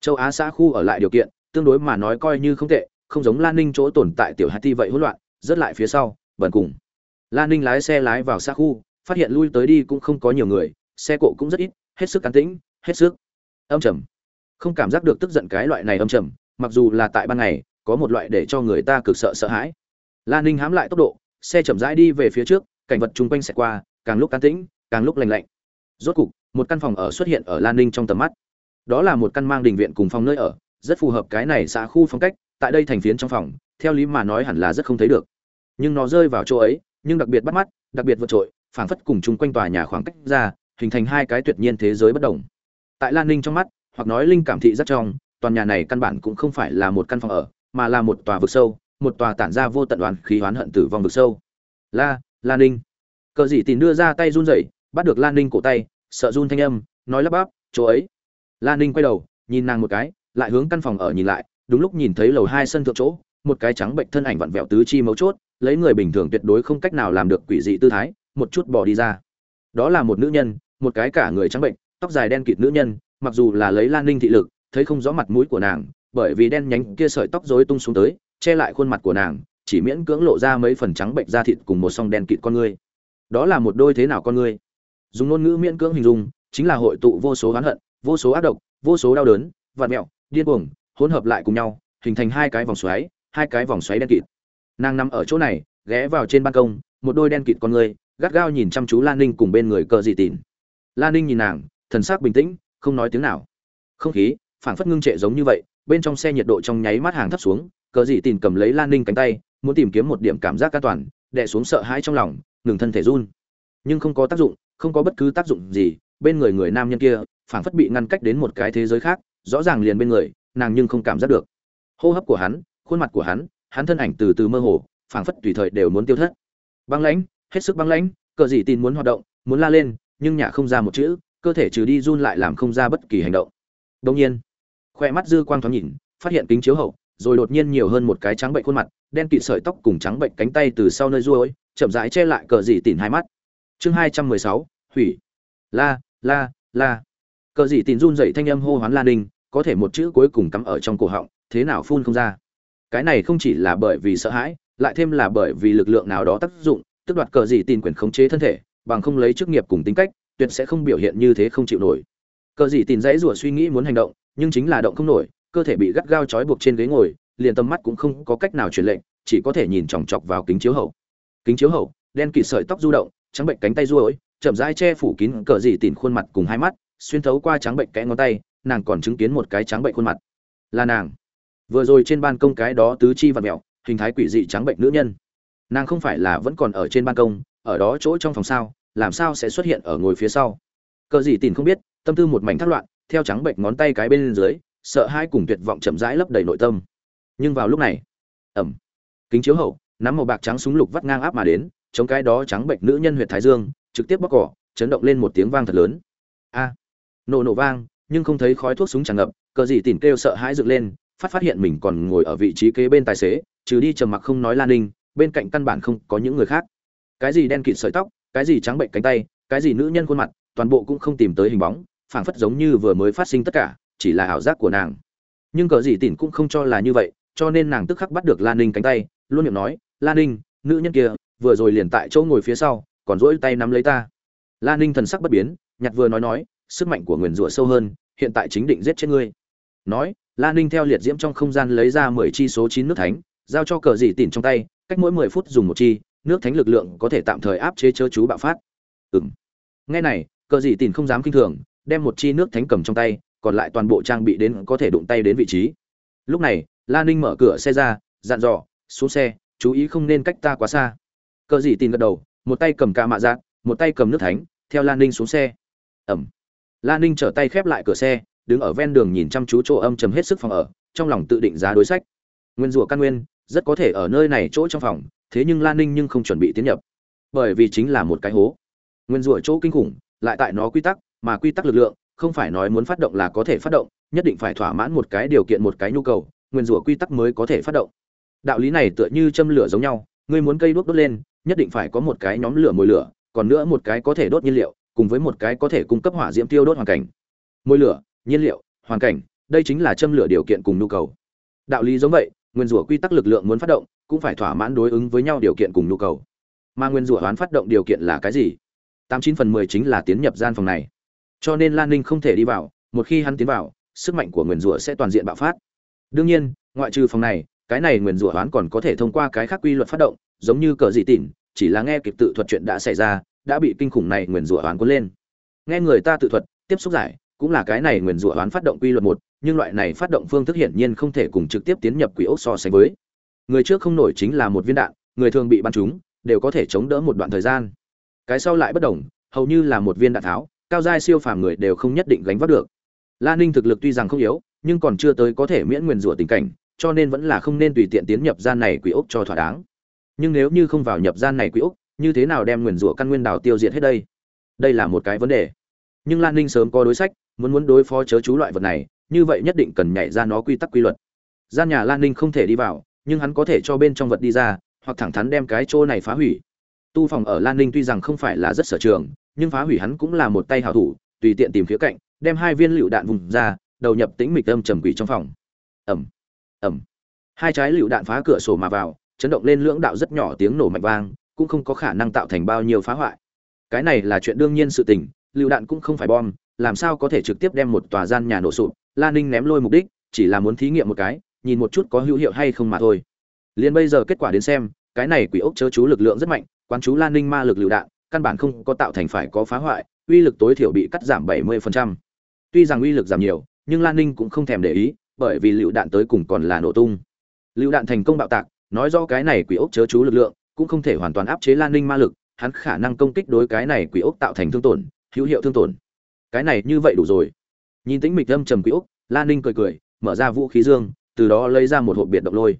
Châu á xã khu ở lại điều kiện, tương đối mà nói coi như không tệ, không giống lan ninh chỗ tồn tại tiểu hạt ti vậy hỗn loạn rớt lại phía sau bẩn cùng. Lan ninh lái xe lái vào xa khu, phát hiện lui tới đi cũng không có nhiều người, xe cộ cũng rất ít, hết sức cán tĩnh, hết sức âm trầm. Không cảm giác được tức giận cái loại này âm trầm, mặc dù là tại ban ngày, có một loại để cho người ta cực sợ sợ hãi. Lan ninh hám lại tốc độ, xe chậm rãi đi về phía trước, cảnh vật chung quanh sẽ qua, càng lúc cán tĩnh, càng lúc lành lạnh. Rốt cục, một căn phòng ở xuất hiện ở lan ninh trong tầm mắt. Đó là một căn mang đình viện cùng phòng nơi ở, rất phù hợp cái này xã khu phong cách, tại đây thành phiến trong phòng, theo lý mà nói hẳn là rất không thấy được nhưng nó rơi vào chỗ ấy, nhưng đặc biệt bắt mắt, đặc biệt vượt trội, phảng phất cùng chung quanh tòa nhà khoảng cách ra, hình thành hai cái tuyệt nhiên thế giới bất đồng. Tại lan ninh trong mắt, hoặc nói linh cảm thị rất trong toàn nhà này căn bản cũng không phải là một căn phòng ở, mà là một tòa vực sâu, một tòa tản ra vô tận đoàn khí oán hận tử vong vực sâu. La, lan ninh. Cờ dị tìm đưa ra tay run rẩy, bắt được lan ninh cổ tay, sợ run thanh âm, nói lắp bắp, chỗ ấy. Lan ninh quay đầu, nhìn nàng một cái, lại hướng căn phòng ở nhìn lại, đúng lúc nhìn thấy lầu hai sân thượng chỗ một cái trắng bệnh thân ảnh vặn vẹo tứ chi mấu chốt, lấy người bình thường tuyệt đối không cách nào làm được quỷ dị tư thái, một chút bỏ đi ra. Đó là một nữ nhân, một cái cả người trắng bệnh, tóc dài đen kịt nữ nhân, mặc dù là lấy lan ninh thị lực, thấy không rõ mặt mũi của nàng, bởi vì đen nhánh kia sợi tóc rối tung xuống tới, che lại khuôn mặt của nàng, chỉ miễn cưỡng lộ ra mấy phần trắng bệnh da thịt cùng một song đen kịt con ngươi đó là một đôi thế nào con ngươi dùng ngôn ngữ miễn cưỡng hình dung, chính là hội tụ vô số oán hận, vô số ác độc, vô số đau đớn vạt mẹo, điên cuồng, hỗn hợp lại cùng nhau, hình thành hai cái vòng xoáy hai cái vòng xoáy đen kịt. Nàng nằm ở chỗ này, ghé vào trên ban công, một đôi đen kịt con người, gắt gao nhìn chăm chú lan ninh cùng bên người cờ dị tìn lan ninh nhìn nàng, thần sắc bình tĩnh, không nói tiếng nào. Không khí, phảng phất ngưng trệ giống như vậy, bên trong xe nhiệt độ trong nháy mắt hàng thấp xuống cờ dị tìn cầm lấy lan ninh cánh tay, muốn tìm kiếm một điểm cảm giác an toàn, đè xuống sợ hãi trong lòng, ngừng thân thể run. Nhưng không có tác dụng, không có bất cứ tác dụng gì, bên người người nam nhân kia, phảng phất bị ngăn cách đến một cái thế giới khác, rõ ràng liền bên người, nàng nhưng không cảm giác được. Hô hấp của hắn khuôn mặt của hắn hắn thân ảnh từ từ mơ hồ, phảng phất tùy thời đều muốn tiêu thất. Băng lãnh, hết sức băng lãnh, cờ gì tin muốn hoạt động, muốn la lên, nhưng nhả không ra một chữ, cơ thể trừ đi run lại làm không ra bất kỳ hành động. Đông nhiên, khoe mắt dư quang thoáng nhìn, phát hiện kính chiếu hậu, rồi đột nhiên nhiều hơn một cái trắng bệnh khuôn mặt, đen kịt sợi tóc cùng trắng bệnh cánh tay từ sau nơi ruôi, chậm rãi che lại cờ dị tỉn hai mắt. Chương hai trăm mười sáu, hủy. La la la. Cờ dị tỉn run dậy thanh âm hô hoán la ninh, có thể một chữ cuối cùng cắm ở trong cổ họng, thế nào phun không ra cái này không chỉ là bởi vì sợ hãi, lại thêm là bởi vì lực lượng nào đó tác dụng, tức đoạt cờ gì tin quyền khống chế thân thể, bằng không lấy chức nghiệp cùng tính cách, tuyệt sẽ không biểu hiện như thế không chịu nổi. Cờ gì tin dãy rủa suy nghĩ muốn hành động, nhưng chính là động không nổi, cơ thể bị gắt gao trói buộc trên ghế ngồi, liền tầm mắt cũng không có cách nào truyền lệnh chỉ có thể nhìn chòng chọc vào kính chiếu hậu. Kính chiếu hậu, đen kịt sợi tóc du động, trắng bệnh cánh tay ruôi chậm rãi che phủ kín cờ gì tỉn khuôn mặt cùng hai mắt, xuyên thấu qua trắng bệnh kẽ ngón tay, nàng còn chứng kiến một cái trắng bệnh khuôn mặt. Là nàng vừa rồi trên ban công cái đó tứ chi và mẹo hình thái quỷ dị trắng bệnh nữ nhân. Nàng không phải là vẫn còn ở trên ban công, ở đó chỗ trong phòng sao, làm sao sẽ xuất hiện ở ngồi phía sau? Cờ gì tìm không biết, tâm tư một mảnh thác loạn, theo trắng bệnh ngón tay cái bên dưới, sợ hai cùng tuyệt vọng chậm rãi lấp đầy nội tâm. Nhưng vào lúc này ẩm kính chiếu hậu, nắm màu bạc trắng súng lục vắt ngang áp mà đến, chống cái đó trắng bệnh nữ nhân huyện thái dương, trực tiếp bóc cỏ, chấn động lên một tiếng vang thật lớn. A, nổ nổ vang, nhưng không thấy khói thuốc súng tràn ngập, cờ gì tìm kêu sợ hãi dựng lên phát phát hiện mình còn ngồi ở vị trí kế bên tài xế, trừ đi trầm mặc không nói lan ninh, bên cạnh căn bản không có những người khác. Cái gì đen kịt sợi tóc, cái gì trắng bệnh cánh tay, cái gì nữ nhân khuôn mặt, toàn bộ cũng không tìm tới hình bóng, phảng phất giống như vừa mới phát sinh tất cả, chỉ là ảo giác của nàng. Nhưng cờ gì tỉn cũng không cho là như vậy, cho nên nàng tức khắc bắt được lan ninh cánh tay, luôn miệng nói lan ninh, nữ nhân kia, vừa rồi liền tại chỗ ngồi phía sau, còn rỗi tay nắm lấy ta. Lan ninh thần sắc bất biến, nhặt vừa nói nói, sức mạnh của nguyền rủa sâu hơn, hiện tại chính định giết chết ngươi. Nói lan ninh theo liệt diễm trong không gian lấy ra mười chi số chín nước thánh, giao cho cờ dị tỉn trong tay, cách mỗi mười phút dùng một chi, nước thánh lực lượng có thể tạm thời áp chế chớ chú bạo phát. Ừng ngay này, cờ dị tỉn không dám kinh thường, đem một chi nước thánh cầm trong tay, còn lại toàn bộ trang bị đến có thể đụng tay đến vị trí. Lúc này lan ninh mở cửa xe ra, dặn dò, xuống xe, chú ý không nên cách ta quá xa. Cờ dị tỉn gật đầu, một tay cầm ca mạ giác một tay cầm nước thánh, theo lan ninh xuống xe. Ẩm lan ninh trở tay khép lại cửa xe đứng ở ven đường nhìn chăm chú chỗ âm trầm hết sức phòng ở, trong lòng tự định giá đối sách. Nguyên rủa căn nguyên, rất có thể ở nơi này chỗ trong phòng, thế nhưng lan ninh nhưng không chuẩn bị tiến nhập. Bởi vì chính là một cái hố. Nguyên rủa chỗ kinh khủng, lại tại nó quy tắc, mà quy tắc lực lượng, không phải nói muốn phát động là có thể phát động, nhất định phải thỏa mãn một cái điều kiện một cái nhu cầu, nguyên rủa quy tắc mới có thể phát động. Đạo lý này tựa như châm lửa giống nhau, ngươi muốn cây đuốc đốt lên, nhất định phải có một cái nhóm lửa mồi lửa, còn nữa một cái có thể đốt nhiên liệu, cùng với một cái có thể cung cấp hỏa diễm tiêu đốt hoàn cảnh. Mồi lửa nhiên liệu, hoàn cảnh, đây chính là châm lửa điều kiện cùng nhu cầu. Đạo lý giống vậy, nguyên rủa quy tắc lực lượng muốn phát động, cũng phải thỏa mãn đối ứng với nhau điều kiện cùng nhu cầu. Mà nguyên rủa hoán phát động điều kiện là cái gì? Tám chín phần mười chính là tiến nhập gian phòng này. Cho nên lan ninh không thể đi vào, một khi hắn tiến vào, sức mạnh của nguyền rủa sẽ toàn diện bạo phát. Đương nhiên, ngoại trừ phòng này, cái này nguyền rủa hoán còn có thể thông qua cái khác quy luật phát động, giống như cờ dị tỉn chỉ là nghe kịp tự thuật chuyện đã xảy ra, đã bị kinh khủng này nguyền rủa hoán cuốn lên. Nghe người ta tự thuật, tiếp xúc giải cũng là cái này nguyền rủa hoán phát động quy luật một, nhưng loại này phát động phương thức hiển nhiên không thể cùng trực tiếp tiến nhập quỷ ốc so sánh với. Người trước không nổi chính là một viên đạn, người thường bị bắn trúng, đều có thể chống đỡ một đoạn thời gian. Cái sau lại bất đồng, hầu như là một viên đạn tháo, cao giai siêu phàm người đều không nhất định gánh vác được. La ninh thực lực tuy rằng không yếu, nhưng còn chưa tới có thể miễn nguyền rủa tình cảnh, cho nên vẫn là không nên tùy tiện tiến nhập gian này quỷ ốc cho thỏa đáng. Nhưng nếu như không vào nhập gian này quỷ ốc, như thế nào đem nguyền rủa căn nguyên đào tiêu diệt hết đây? Đây là một cái vấn đề. Nhưng lan ninh sớm có đối sách muốn muốn đối phó chớ chú loại vật này, như vậy nhất định cần nhảy ra nó quy tắc quy luật. Gian nhà lan ninh không thể đi vào, nhưng hắn có thể cho bên trong vật đi ra, hoặc thẳng thắn đem cái chỗ này phá hủy. Tu phòng ở lan ninh tuy rằng không phải là rất sở trường, nhưng phá hủy hắn cũng là một tay hảo thủ, tùy tiện tìm khía cạnh, đem hai viên lựu đạn vùng ra, đầu nhập tĩnh mịch âm trầm quỷ trong phòng. Ẩm ẩm hai trái lựu đạn phá cửa sổ mà vào, chấn động lên lưỡng đạo rất nhỏ tiếng nổ mạnh vang, cũng không có khả năng tạo thành bao nhiêu phá hoại. Cái này là chuyện đương nhiên sự tình, lựu đạn cũng không phải bom làm sao có thể trực tiếp đem một tòa gian nhà nổ sụp? Lan ninh ném lôi mục đích, chỉ là muốn thí nghiệm một cái, nhìn một chút có hữu hiệu hay không mà thôi. Liền bây giờ kết quả đến xem, cái này quỷ ốc chớ chú lực lượng rất mạnh, quán chú lan ninh ma lực lựu đạn, căn bản không có tạo thành phải có phá hoại, uy lực tối thiểu bị cắt giảm 70%. tuy rằng uy lực giảm nhiều, nhưng lan ninh cũng không thèm để ý, bởi vì lựu đạn tới cùng còn là nổ tung. Lựu đạn thành công bạo tạc, nói rõ cái này quỷ ốc chớ chú lực lượng, cũng không thể hoàn toàn áp chế lan ninh ma lực, hắn khả năng công kích đối cái này quỷ ốc tạo thành thương tổn, hữu hiệu thương tổn cái này như vậy đủ rồi. Nhìn tĩnh mịch âm trầm quý úc lan ninh cười cười, mở ra vũ khí dương, từ đó lấy ra một hộp biệt động lôi.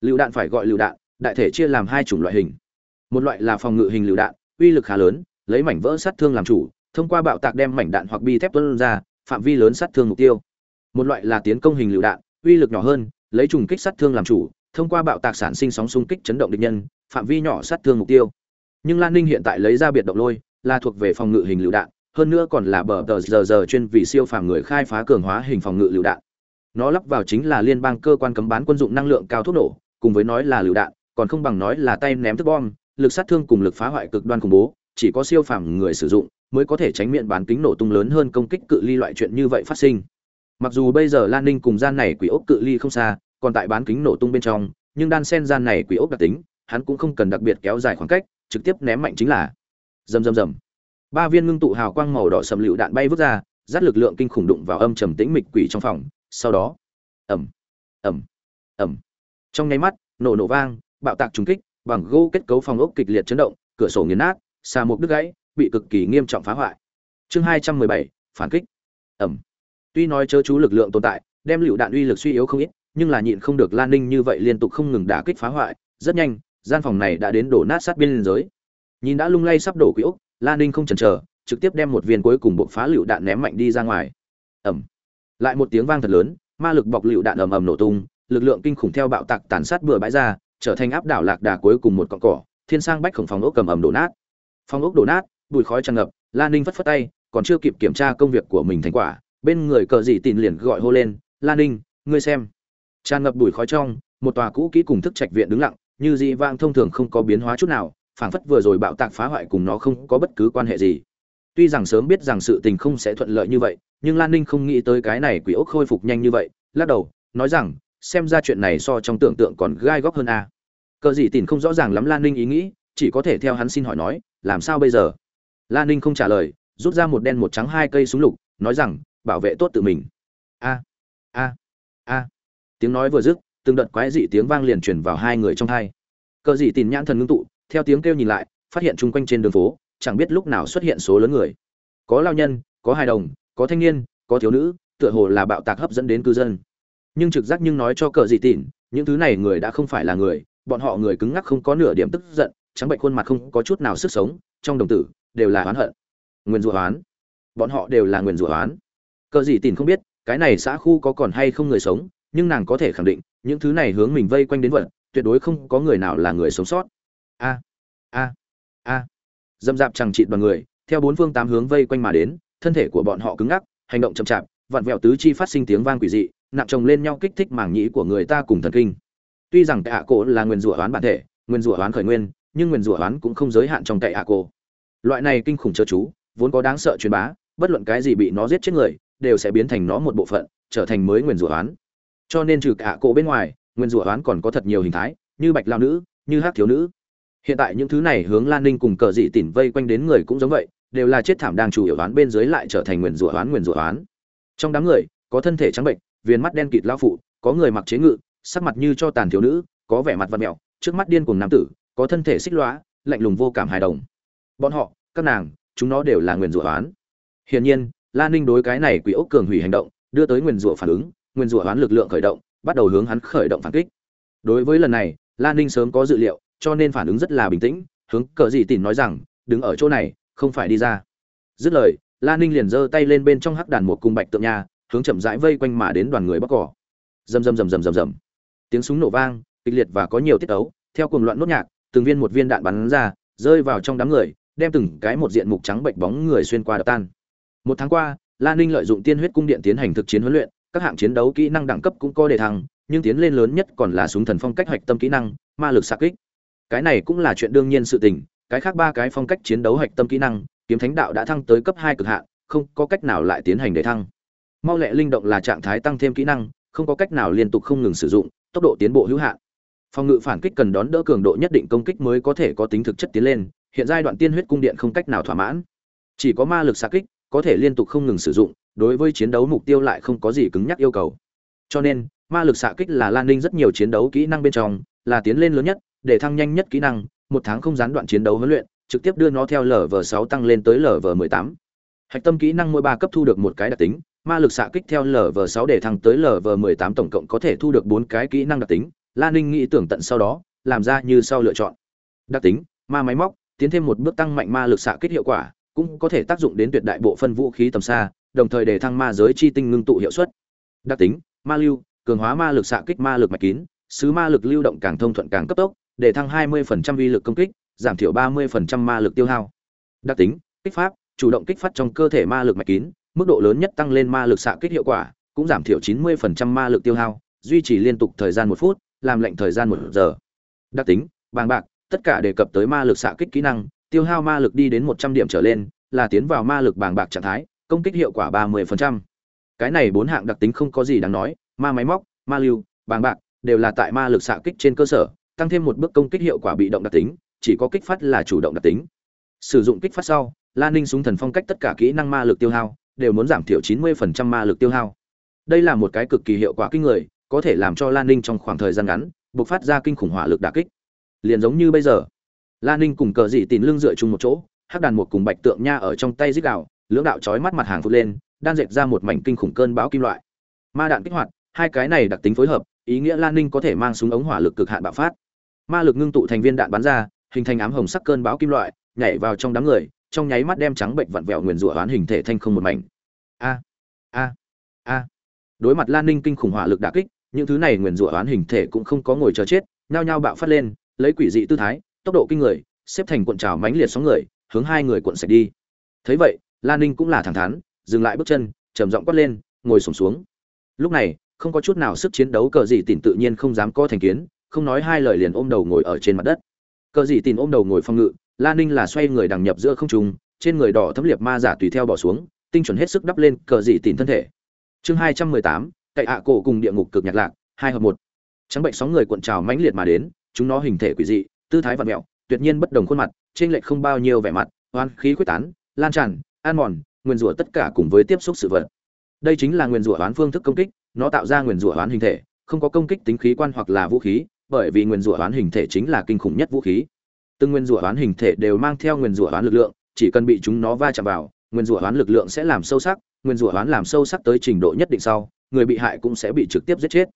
Lựu đạn phải gọi lựu đạn, đại thể chia làm hai chủng loại hình. Một loại là phòng ngự hình lựu đạn, uy lực khá lớn, lấy mảnh vỡ sát thương làm chủ, thông qua bạo tạc đem mảnh đạn hoặc bi thép tuân ra, phạm vi lớn sát thương mục tiêu. Một loại là tiến công hình lựu đạn, uy lực nhỏ hơn, lấy trùng kích sát thương làm chủ, thông qua bạo tạc sản sinh sóng xung kích chấn động địch nhân, phạm vi nhỏ sát thương mục tiêu. Nhưng lan ninh hiện tại lấy ra biệt động lôi, là thuộc về phòng ngự hình lựu đạn hơn nữa còn là bờ tờ giờ giờ chuyên vì siêu phàm người khai phá cường hóa hình phòng ngự lựu đạn. Nó lắp vào chính là liên bang cơ quan cấm bán quân dụng năng lượng cao thuốc nổ, cùng với nói là lựu đạn, còn không bằng nói là tay ném thức bom, lực sát thương cùng lực phá hoại cực đoan khủng bố, chỉ có siêu phàm người sử dụng mới có thể tránh miệng bán kính nổ tung lớn hơn công kích cự ly loại chuyện như vậy phát sinh. Mặc dù bây giờ lan ninh cùng gian này quỷ ốc cự ly không xa, còn tại bán kính nổ tung bên trong, nhưng đan sen gian này quỷ ốc đặc tính, hắn cũng không cần đặc biệt kéo dài khoảng cách, trực tiếp ném mạnh chính là, rầm rầm rầm ba viên ngưng tụ hào quang màu đỏ sầm lựu đạn bay vút ra, dắt lực lượng kinh khủng đụng vào âm trầm tĩnh mịch quỷ trong phòng. Sau đó ẩm ẩm ẩm trong nháy mắt, nổ nổ vang, bạo tạc trùng kích, bằng gỗ kết cấu phòng ốc kịch liệt chấn động, cửa sổ nghiền nát, xà mục đứt gãy, bị cực kỳ nghiêm trọng phá hoại. Chương hai trăm mười bảy, phản kích. Ẩm tuy nói chớ chú lực lượng tồn tại, đem lựu đạn uy lực suy yếu không ít, nhưng là nhịn không được lan ninh như vậy liên tục không ngừng đả kích phá hoại, rất nhanh, gian phòng này đã đến đổ nát sát biên giới. Nhìn đã lung lay sắp đổ quỹ ốc lan ninh không chần chờ, trực tiếp đem một viên cuối cùng bộ phá lựu đạn ném mạnh đi ra ngoài. Ẩm lại một tiếng vang thật lớn, ma lực bọc lựu đạn ầm ầm nổ tung, lực lượng kinh khủng theo bạo tạc tàn sát bừa bãi ra, trở thành áp đảo lạc đà cuối cùng một cọn cỏ, thiên sang bách khổng phòng ốc cầm ầm đổ nát. Phòng ốc đổ nát, bụi khói tràn ngập lan ninh phất phất tay, còn chưa kịp kiểm tra công việc của mình thành quả, bên người cờ dị tịn liền gọi hô lên lan ninh, ngươi xem. Tràn ngập bụi khói trong, một tòa cũ kỹ cùng thức trạch viện đứng lặng, như dị vang thông thường không có biến hóa chút nào phảng phất vừa rồi bạo tạc phá hoại cùng nó không có bất cứ quan hệ gì. Tuy rằng sớm biết rằng sự tình không sẽ thuận lợi như vậy, nhưng lan ninh không nghĩ tới cái này quỷ ốc khôi phục nhanh như vậy, lắc đầu, nói rằng, xem ra chuyện này so trong tưởng tượng còn gai góc hơn a. Cờ gì tìm không rõ ràng lắm lan ninh ý nghĩ, chỉ có thể theo hắn xin hỏi nói, làm sao bây giờ? Lan ninh không trả lời, rút ra một đen một trắng hai cây súng lục, nói rằng, bảo vệ tốt tự mình. A a a. Tiếng nói vừa dứt, từng đợt quái dị tiếng vang liền truyền vào hai người trong hai. Cờ gì tìm nhãn thần ngưng tụ theo tiếng kêu nhìn lại phát hiện chung quanh trên đường phố chẳng biết lúc nào xuất hiện số lớn người. Có lao nhân có hài đồng có thanh niên có thiếu nữ tựa hồ là bạo tạc hấp dẫn đến cư dân. Nhưng trực giác nhưng nói cho cờ dị tỉn những thứ này người đã không phải là người bọn họ người cứng ngắc không có nửa điểm tức giận trắng bệnh khuôn mặt không có chút nào sức sống trong đồng tử đều là oán hận. Nguyên rủa oán. Bọn họ đều là nguyên rủa oán. Cờ dị tỉn không biết cái này xã khu có còn hay không người sống nhưng nàng có thể khẳng định những thứ này hướng mình vây quanh đến vận, tuyệt đối không có người nào là người sống sót a a a. Dâm dạp chẳng trị đoàn người, theo bốn phương tám hướng vây quanh mà đến, thân thể của bọn họ cứng ngắc, hành động chậm chạp, vặn vẹo tứ chi phát sinh tiếng vang quỷ dị, nặng chồng lên nhau kích thích màng nhĩ của người ta cùng thần kinh. Tuy rằng tệ hạ cổ là nguyên rủa oán bản thể, nguyên rủa oán khởi nguyên, nhưng nguyên rủa oán cũng không giới hạn trong tệ hạ cổ. Loại này kinh khủng chớ chú, vốn có đáng sợ truyền bá, bất luận cái gì bị nó giết chết người, đều sẽ biến thành nó một bộ phận, trở thành mới nguyền rủa oán. Cho nên trừ cả cổ bên ngoài, nguyên rủa oán còn có thật nhiều hình thái, như bạch lao nữ, như hát thiếu nữ hiện tại những thứ này hướng lan ninh cùng cờ dị tỉn vây quanh đến người cũng giống vậy, đều là chết thảm đang chủ yếu đoán bên dưới lại trở thành nguyền rủa đoán nguyền rủa đoán trong đám người, có thân thể trắng bệnh, viền mắt đen kịt lao phụ, có người mặc chế ngự, sắc mặt như cho tàn thiếu nữ, có vẻ mặt vật mẹo trước mắt điên cùng nam tử, có thân thể xích lóa, lạnh lùng vô cảm hài đồng. Bọn họ, các nàng, chúng nó đều là nguyền rủa đoán hiển nhiên, lan ninh đối cái này quỷ ốc cường hủy hành động, đưa tới nguyền rủa phản ứng, nguyền rủa đoán lực lượng khởi động, bắt đầu hướng hắn khởi động phản kích. Đối với lần này, lan ninh sớm có dự liệu cho nên phản ứng rất là bình tĩnh, hướng cờ dị tìm nói rằng, đứng ở chỗ này, không phải đi ra. Dứt lời lan ninh liền giơ tay lên bên trong hắc đàn một cung bạch tượng nhà hướng chậm rãi vây quanh mà đến đoàn người bắc cỏ. Rầm rầm rầm rầm rầm rầm. Tiếng súng nổ vang, kịch liệt và có nhiều tiết ấu, theo cuồng loạn nốt nhạc, từng viên một viên đạn bắn ra, rơi vào trong đám người, đem từng cái một diện mục trắng bệnh bóng người xuyên qua đập tan. Một tháng qua lan ninh lợi dụng tiên huyết cung điện tiến hành thực chiến huấn luyện, các hạng chiến đấu kỹ năng đẳng cấp cũng có đề thăng, nhưng tiến lên lớn nhất còn là súng thần phong cách hoạch tâm kỹ năng, ma lực xạ kích cái này cũng là chuyện đương nhiên sự tình, cái khác ba cái phong cách chiến đấu hạch tâm kỹ năng, kiếm thánh đạo đã thăng tới cấp hai cực hạn, không có cách nào lại tiến hành để thăng. Mau lẹ linh động là trạng thái tăng thêm kỹ năng, không có cách nào liên tục không ngừng sử dụng, tốc độ tiến bộ hữu hạn. Phòng ngự phản kích cần đón đỡ cường độ nhất định công kích mới có thể có tính thực chất tiến lên, hiện giai đoạn tiên huyết cung điện không cách nào thỏa mãn. Chỉ có ma lực xạ kích, có thể liên tục không ngừng sử dụng, đối với chiến đấu mục tiêu lại không có gì cứng nhắc yêu cầu. Cho nên, ma lực xạ kích là lan ninh rất nhiều chiến đấu kỹ năng bên trong, là tiến lên lớn nhất để thăng nhanh nhất kỹ năng, một tháng không gián đoạn chiến đấu huấn luyện, trực tiếp đưa nó theo lv sáu tăng lên tới lv mười tám. Hạch tâm kỹ năng mỗi ba cấp thu được một cái đặc tính, ma lực xạ kích theo lv sáu để thăng tới lv mười tám tổng cộng có thể thu được bốn cái kỹ năng đặc tính lan ninh nghĩ tưởng tận sau đó, làm ra như sau lựa chọn. Đặc tính, ma máy móc, tiến thêm một bước tăng mạnh ma lực xạ kích hiệu quả, cũng có thể tác dụng đến tuyệt đại bộ phân vũ khí tầm xa, đồng thời để thăng ma giới chi tinh ngưng tụ hiệu suất. Đặc tính, ma lưu, cường hóa ma lực xạ kích ma lực mạch kín, sứ ma lực lưu động càng thông thuận càng cấp tốc để thăng 20% vi lực công kích, giảm thiểu 30% ma lực tiêu hao đặc tính, kích pháp, chủ động kích phát trong cơ thể ma lực mạch kín, mức độ lớn nhất tăng lên ma lực xạ kích hiệu quả, cũng giảm thiểu 90% ma lực tiêu hao, duy trì liên tục thời gian một phút, làm lệnh thời gian một giờ đặc tính, bàng bạc, tất cả đề cập tới ma lực xạ kích kỹ năng, tiêu hao ma lực đi đến 100 điểm trở lên, là tiến vào ma lực bàng bạc trạng thái, công kích hiệu quả 30%. cái này bốn hạng đặc tính không có gì đáng nói, ma máy móc, ma lưu, bàng bạc, đều là tại ma lực xạ kích trên cơ sở tăng thêm một bước công kích hiệu quả bị động đặc tính, chỉ có kích phát là chủ động đặc tính. Sử dụng kích phát sau lan ninh súng thần phong cách tất cả kỹ năng ma lực tiêu hao, đều muốn giảm thiểu 90% ma lực tiêu hao. Đây là một cái cực kỳ hiệu quả kinh người, có thể làm cho lan ninh trong khoảng thời gian ngắn buộc phát ra kinh khủng hỏa lực đà kích. Liền giống như bây giờ lan ninh cùng cờ dị tìm lưng dựa chung một chỗ, hắc đàn một cùng bạch tượng nha ở trong tay dích đạo lưỡng đạo chói mắt mặt hàng phút lên, đan dệt ra một mảnh kinh khủng cơn bão kim loại. Ma đạn kích hoạt, hai cái này đặc tính phối hợp, ý nghĩa lan ninh có thể mang súng ống hỏa lực cực hạn bạo phát ma lực ngưng tụ thành viên đạn bắn ra, hình thành ám hồng sắc cơn bão kim loại, nhảy vào trong đám người, trong nháy mắt đem trắng bệnh vặn vẹo nguyền rủa hoán hình thể thanh không một mảnh. A a a. Đối mặt lan ninh kinh khủng hỏa lực đả kích, những thứ này nguyền rủa hoán hình thể cũng không có ngồi chờ chết, nhao nhao bạo phát lên, lấy quỷ dị tư thái, tốc độ kinh người, xếp thành cuộn trào mãnh liệt sóng người, hướng hai người cuộn sạch đi. Thấy vậy, lan ninh cũng là thẳng thắn, dừng lại bước chân, trầm giọng quát lên, ngồi sổm xuống. Lúc này, không có chút nào sức chiến đấu cờ gì tìm tự nhiên không dám co thành kiến không nói hai lời liền ôm đầu ngồi ở trên mặt đất. Cờ gì tìm ôm đầu ngồi phòng ngự lan ninh là xoay người đằng nhập giữa không trung, trên người đỏ thấm liệt ma giả tùy theo bỏ xuống, tinh chuẩn hết sức đắp lên cờ gì tìm thân thể. Chương hai trăm mười tám, cậy ạ cổ cùng địa ngục cực nhạc lạc, hai hợp một. Trắng bệnh sóng người cuộn trào mãnh liệt mà đến, chúng nó hình thể quỷ dị, tư thái vặn mẹo, tuyệt nhiên bất đồng khuôn mặt trên lệch không bao nhiêu vẻ mặt, oan khí quyết tán, lan tràn an mòn, nguyên rủa tất cả cùng với tiếp xúc sự vật. Đây chính là nguyên rủa oán phương thức công kích, nó tạo ra nguyên rủa oán hình thể, không có công kích tính khí quan hoặc là vũ khí bởi vì nguyên rủa oán hình thể chính là kinh khủng nhất vũ khí. Từng nguyên rủa oán hình thể đều mang theo nguyên rủa oán lực lượng, chỉ cần bị chúng nó va chạm vào, nguyên rủa oán lực lượng sẽ làm sâu sắc, nguyên rủa oán làm sâu sắc tới trình độ nhất định sau, người bị hại cũng sẽ bị trực tiếp giết chết.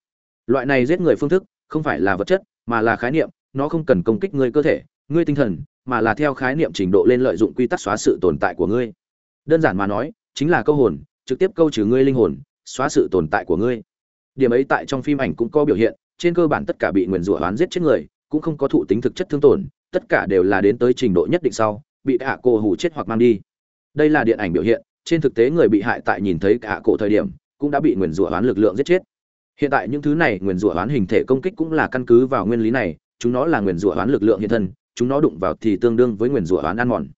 Loại này giết người phương thức, không phải là vật chất, mà là khái niệm, nó không cần công kích người cơ thể, ngươi tinh thần, mà là theo khái niệm trình độ lên lợi dụng quy tắc xóa sự tồn tại của ngươi. Đơn giản mà nói, chính là câu hồn, trực tiếp câu trừ ngươi linh hồn, xóa sự tồn tại của ngươi. Điểm ấy tại trong phim ảnh cũng có biểu hiện trên cơ bản tất cả bị nguyền rủa oán giết chết người, cũng không có thụ tính thực chất thương tổn, tất cả đều là đến tới trình độ nhất định sau, bị cả cổ hủ chết hoặc mang đi. Đây là điện ảnh biểu hiện, trên thực tế người bị hại tại nhìn thấy cả cổ thời điểm, cũng đã bị nguyền rủa oán lực lượng giết chết. Hiện tại những thứ này nguyền rủa oán hình thể công kích cũng là căn cứ vào nguyên lý này, chúng nó là nguyền rủa oán lực lượng hiện thân, chúng nó đụng vào thì tương đương với nguyền rủa oán ăn mòn.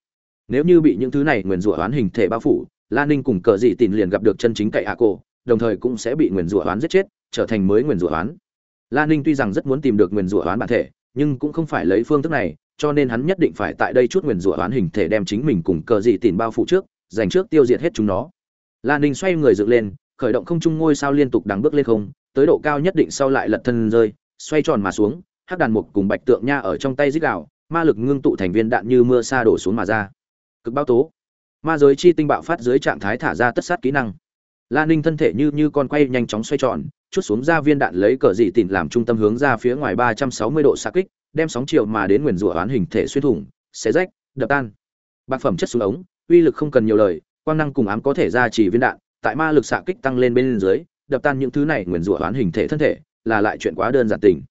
Nếu như bị những thứ này nguyền rủa oán hình thể bao phủ Lan ninh cùng cờ dị tìm liền gặp được chân chính cậy hạ cổ, đồng thời cũng sẽ bị nguyền rủa oán giết chết, trở thành mới nguyền rủa oán la ninh tuy rằng rất muốn tìm được nguyền rủa oán bản thể, nhưng cũng không phải lấy phương thức này, cho nên hắn nhất định phải tại đây chút nguyền rủa oán hình thể đem chính mình cùng cờ dị tìm bao phủ trước, dành trước tiêu diệt hết chúng nó. La ninh xoay người dựng lên, khởi động không trung ngôi sao liên tục đằng bước lên không, tới độ cao nhất định sau lại lật thân rơi, xoay tròn mà xuống, hắc đàn mục cùng bạch tượng nha ở trong tay dích đạo ma lực ngưng tụ thành viên đạn như mưa sa đổ xuống mà ra. Cực bao tố. Ma giới chi tinh bạo phát dưới trạng thái thả ra tất sát kỹ năng la ninh thân thể như như con quay nhanh chóng xoay tròn, chút xuống ra viên đạn lấy cờ dị tịn làm trung tâm hướng ra phía ngoài ba trăm sáu mươi độ xa kích, đem sóng chiều mà đến nguyền rủa oán hình thể xuyên thủng, xé rách, đập tan. Bạc phẩm chất xuống ống, uy lực không cần nhiều lời, quang năng cùng ám có thể ra chỉ viên đạn, tại ma lực xạ kích tăng lên bên dưới, đập tan những thứ này nguyền rủa oán hình thể thân thể, là lại chuyện quá đơn giản tình.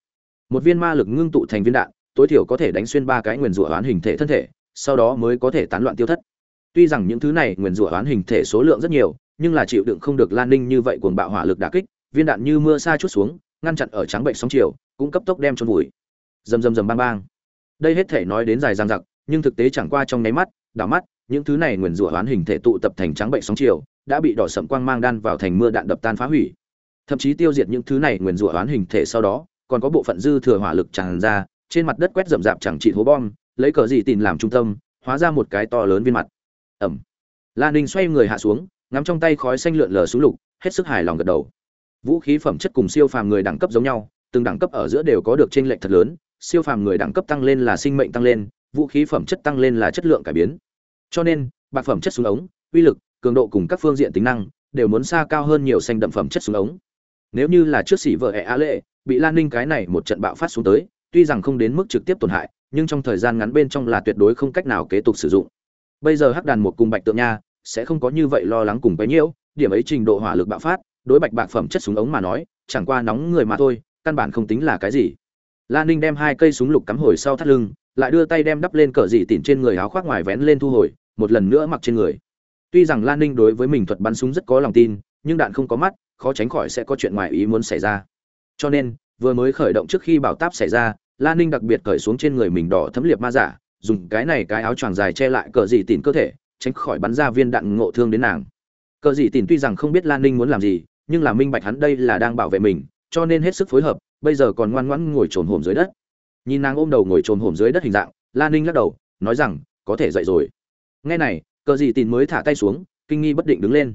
Một viên ma lực ngưng tụ thành viên đạn, tối thiểu có thể đánh xuyên ba cái nguyền rủa oán hình thể thân thể, sau đó mới có thể tán loạn tiêu thất. Tuy rằng những thứ này nguyền rủa oán hình thể số lượng rất nhiều nhưng là chịu đựng không được lan ninh như vậy cuồng bạo hỏa lực đả kích, viên đạn như mưa xa chút xuống, ngăn chặn ở trắng bệnh sóng chiều, cũng cấp tốc đem trôn vùi. Rầm rầm rầm bang bang. Đây hết thể nói đến dài dang dặc, nhưng thực tế chẳng qua trong nháy mắt, đảo mắt, những thứ này nguyền rủa oán hình thể tụ tập thành trắng bệnh sóng chiều, đã bị đỏ sậm quang mang đan vào thành mưa đạn đập tan phá hủy. Thậm chí tiêu diệt những thứ này nguyền rủa oán hình thể sau đó, còn có bộ phận dư thừa hỏa lực tràn ra, trên mặt đất quét rậm rạp chẳng trị hố bom, lấy cờ gì tìm làm trung tâm, hóa ra một cái to lớn viên mặt. Ẩm. Lan ninh xoay người hạ xuống ngắm trong tay khói xanh lượn lờ xuống lục, hết sức hài lòng gật đầu. Vũ khí phẩm chất cùng siêu phàm người đẳng cấp giống nhau, từng đẳng cấp ở giữa đều có được chênh lệch thật lớn, siêu phàm người đẳng cấp tăng lên là sinh mệnh tăng lên, vũ khí phẩm chất tăng lên là chất lượng cải biến. Cho nên, bạc phẩm chất súng ống, uy lực, cường độ cùng các phương diện tính năng đều muốn xa cao hơn nhiều xanh đậm phẩm chất súng ống. Nếu như là trước xỉ vợ ẹ á lệ, bị lan ninh cái này một trận bạo phát xuống tới, tuy rằng không đến mức trực tiếp tổn hại, nhưng trong thời gian ngắn bên trong là tuyệt đối không cách nào kế tục sử dụng. Bây giờ hắc đàn một cùng bạch tượng nha sẽ không có như vậy lo lắng cùng bấy nhiêu điểm ấy trình độ hỏa lực bạo phát, đối bạch bạc phẩm chất súng ống mà nói, chẳng qua nóng người mà thôi, căn bản không tính là cái gì. Lan ninh đem hai cây súng lục cắm hồi sau thắt lưng, lại đưa tay đem đắp lên cờ dị tỉn trên người áo khoác ngoài vén lên thu hồi, một lần nữa mặc trên người. Tuy rằng lan ninh đối với mình thuật bắn súng rất có lòng tin, nhưng đạn không có mắt, khó tránh khỏi sẽ có chuyện ngoài ý muốn xảy ra. Cho nên, vừa mới khởi động trước khi bảo táp xảy ra lan ninh đặc biệt cởi xuống trên người mình đỏ thấm liệp ma giả, dùng cái này cái áo choàng dài che lại cờ dị tỉn cơ thể tránh khỏi bắn ra viên đạn ngộ thương đến nàng. Cờ dị tỉn tuy rằng không biết lan ninh muốn làm gì, nhưng là minh bạch hắn đây là đang bảo vệ mình, cho nên hết sức phối hợp, bây giờ còn ngoan ngoãn ngồi trồn hổm dưới đất. Nhìn nàng ôm đầu ngồi trồn hổm dưới đất hình dạng, lan ninh lắc đầu, nói rằng, có thể dậy rồi. Nghe này, cờ dị tỉn mới thả tay xuống, kinh nghi bất định đứng lên.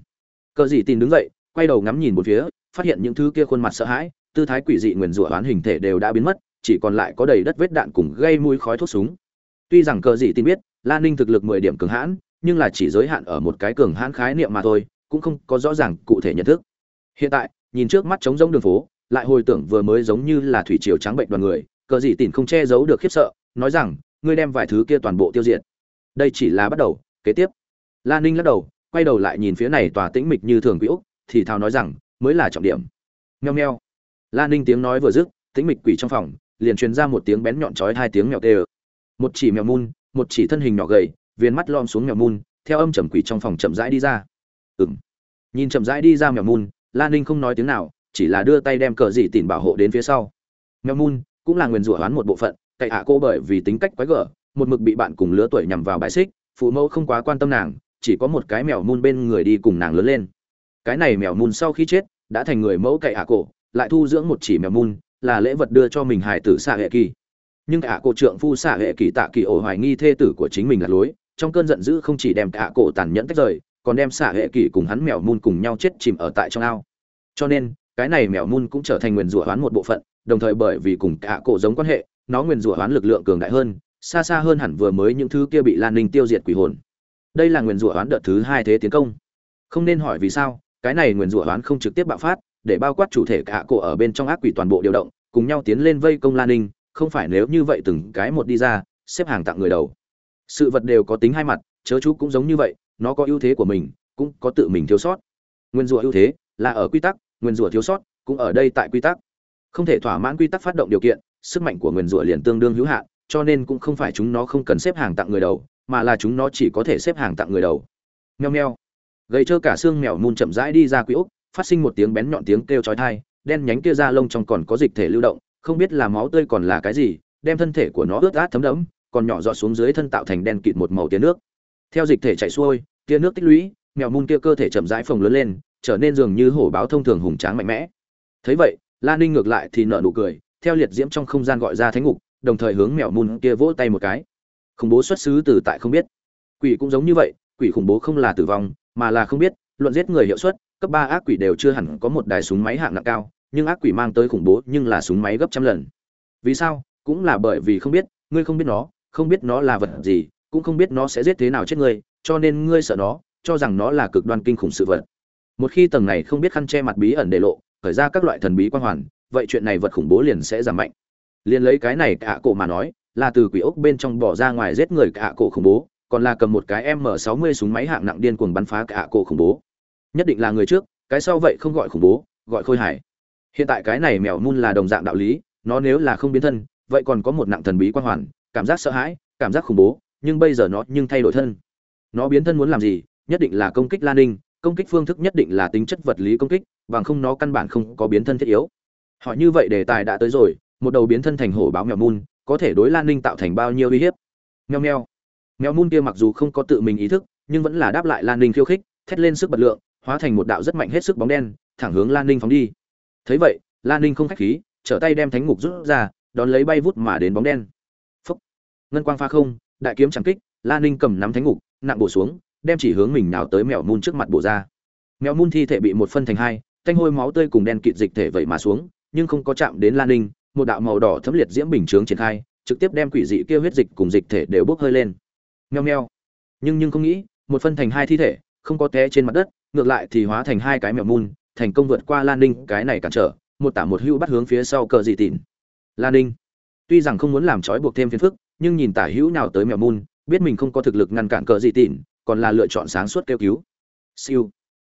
Cờ dị tỉn đứng dậy, quay đầu ngắm nhìn một phía, phát hiện những thứ kia khuôn mặt sợ hãi, tư thái quỷ dị nguyền rủa oán hình thể đều đã biến mất, chỉ còn lại có đầy đất vết đạn cùng gây mũi khói thuốc súng. Tuy rằng cờ dị tin biết, lan ninh thực lực mười điểm cường hãn nhưng là chỉ giới hạn ở một cái cường hãn khái niệm mà thôi cũng không có rõ ràng cụ thể nhận thức. Hiện tại nhìn trước mắt trống rỗng đường phố lại hồi tưởng vừa mới giống như là thủy triều trắng bệnh đoàn người cờ gì tỉnh không che giấu được khiếp sợ nói rằng ngươi đem vài thứ kia toàn bộ tiêu diệt. Đây chỉ là bắt đầu kế tiếp. Lan ninh lắc đầu quay đầu lại nhìn phía này tòa tĩnh mịch như thường quỷ ốc, thì thào nói rằng mới là trọng điểm. Meo meo. Lan ninh tiếng nói vừa dứt tĩnh mịch quỷ trong phòng liền truyền ra một tiếng bén nhọn chói hai tiếng mèo kêu. một chỉ mèo mun một chỉ thân hình nhỏ gầy viên mắt lom xuống mèo mun, theo âm trầm quỷ trong phòng chậm rãi đi ra. Ừng nhìn chậm rãi đi ra mèo mun lan ninh không nói tiếng nào, chỉ là đưa tay đem cờ dị tìm bảo hộ đến phía sau. Mèo mun cũng là nguyền rủa hoán một bộ phận, cậy hạ cô bởi vì tính cách quái gở, một mực bị bạn cùng lứa tuổi nhằm vào bài xích, phụ mẫu không quá quan tâm nàng, chỉ có một cái mèo mun bên người đi cùng nàng lớn lên. Cái này mèo mun sau khi chết, đã thành người mẫu cậy hạ cổ, lại thu dưỡng một chỉ mèo mun, là lễ vật đưa cho mình hài tử xạ hệ kỳ. Nhưng cả cô trượng phu xạ hệ kỳ tạ kỳ ổ hoài nghi thê tử của chính mình là lối trong cơn giận dữ không chỉ đem cả cổ tàn nhẫn tách rời, còn đem xạ hệ kỷ cùng hắn mèo mun cùng nhau chết chìm ở tại trong ao. Cho nên, cái này mèo mun cũng trở thành nguyền rủa hoán một bộ phận, đồng thời bởi vì cùng cả cổ giống quan hệ, nó nguyền rủa hoán lực lượng cường đại hơn, xa xa hơn hẳn vừa mới những thứ kia bị lan ninh tiêu diệt quỷ hồn. Đây là nguyền rủa hoán đợt thứ hai thế tiến công. Không nên hỏi vì sao, cái này nguyền rủa hoán không trực tiếp bạo phát, để bao quát chủ thể cả cổ ở bên trong ác quỷ toàn bộ điều động, cùng nhau tiến lên vây công lan ninh, không phải nếu như vậy từng cái một đi ra, xếp hàng tặng người đầu sự vật đều có tính hai mặt, chớ chú cũng giống như vậy, nó có ưu thế của mình, cũng có tự mình thiếu sót. Nguyên rủa ưu thế là ở quy tắc, nguyên rủa thiếu sót cũng ở đây tại quy tắc. Không thể thỏa mãn quy tắc phát động điều kiện, sức mạnh của nguyên rủa liền tương đương hữu hạn, cho nên cũng không phải chúng nó không cần xếp hàng tặng người đầu, mà là chúng nó chỉ có thể xếp hàng tặng người đầu. Nheo nheo gầy trơ cả xương mèo mun chậm rãi đi ra quỹ úc, phát sinh một tiếng bén nhọn tiếng kêu chói tai, đen nhánh kia ra lông trong còn có dịch thể lưu động, không biết là máu tươi còn là cái gì, đem thân thể của nó ướt át thấm đẫm còn nhỏ giọt xuống dưới thân tạo thành đen kịt một màu tia nước. Theo dịch thể chảy xuôi, tia nước tích lũy, mèo mun kia cơ thể chậm rãi phồng lớn lên, trở nên dường như hổ báo thông thường hùng tráng mạnh mẽ. Thấy vậy lan ninh ngược lại thì nở nụ cười, theo liệt diễm trong không gian gọi ra thánh ngục, đồng thời hướng mèo mun kia vỗ tay một cái. Khủng bố xuất xứ từ tại không biết. Quỷ cũng giống như vậy, quỷ khủng bố không là tử vong, mà là không biết, luận giết người hiệu suất, cấp ba ác quỷ đều chưa hẳn có một đài súng máy hạng nặng cao, nhưng ác quỷ mang tới khủng bố nhưng là súng máy gấp trăm lần. Vì sao? Cũng là bởi vì không biết, ngươi không biết nó không biết nó là vật gì, cũng không biết nó sẽ giết thế nào chết ngươi cho nên ngươi sợ nó, cho rằng nó là cực đoan kinh khủng sự vật. Một khi tầng này không biết khăn che mặt bí ẩn để lộ, khởi ra các loại thần bí quan hoàn, vậy chuyện này vật khủng bố liền sẽ giảm mạnh. Liền lấy cái này cả cổ mà nói, là từ quỷ ốc bên trong bỏ ra ngoài giết người cả cổ khủng bố, còn là cầm một cái m 60 súng máy hạng nặng điên cuồng bắn phá cả cổ khủng bố. Nhất định là người trước, cái sau vậy không gọi khủng bố, gọi khôi hải hiện tại cái này mèo mun là đồng dạng đạo lý, nó nếu là không biến thân, vậy còn có một nặng thần bí quan hoàn cảm giác sợ hãi, cảm giác khủng bố, nhưng bây giờ nó nhưng thay đổi thân. Nó biến thân muốn làm gì? Nhất định là công kích lan ninh, công kích phương thức nhất định là tính chất vật lý công kích, bằng không nó căn bản không có biến thân thiết yếu. Họ như vậy đề tài đã tới rồi, một đầu biến thân thành hổ báo mèo mun, có thể đối lan ninh tạo thành bao nhiêu uy hiếp? Meo meo mèo mun kia mặc dù không có tự mình ý thức, nhưng vẫn là đáp lại lan ninh khiêu khích, thét lên sức bật lượng, hóa thành một đạo rất mạnh hết sức bóng đen, thẳng hướng lan ninh phóng đi. Thấy vậy, lan ninh không khách khí, trở tay đem thánh ngục rút ra, đón lấy bay vút mà đến bóng đen ngân quang pha không, đại kiếm chẳng kích lan ninh cầm nắm thánh ngục, nặng bổ xuống, đem chỉ hướng mình nào tới mèo mun trước mặt bổ ra. Mèo mun thi thể bị một phân thành hai, thanh hôi máu tươi cùng đen kịt dịch thể vậy mà xuống, nhưng không có chạm đến lan ninh, một đạo màu đỏ thấm liệt diễm bình chướng triển khai, trực tiếp đem quỷ dị kia huyết dịch cùng dịch thể đều bốc hơi lên. Nheo nheo nhưng nhưng không nghĩ, một phân thành hai thi thể, không có té trên mặt đất, ngược lại thì hóa thành hai cái mèo mun, thành công vượt qua lan ninh, cái này cản trở, một tả một hưu bắt hướng phía sau cờ dị tịn. Lan ninh. Tuy rằng không muốn làm trói buộc thêm phiền phức nhưng nhìn tả hữu nào tới mèo mun, biết mình không có thực lực ngăn cản cờ dị tỉn còn là lựa chọn sáng suốt kêu cứu. Siêu.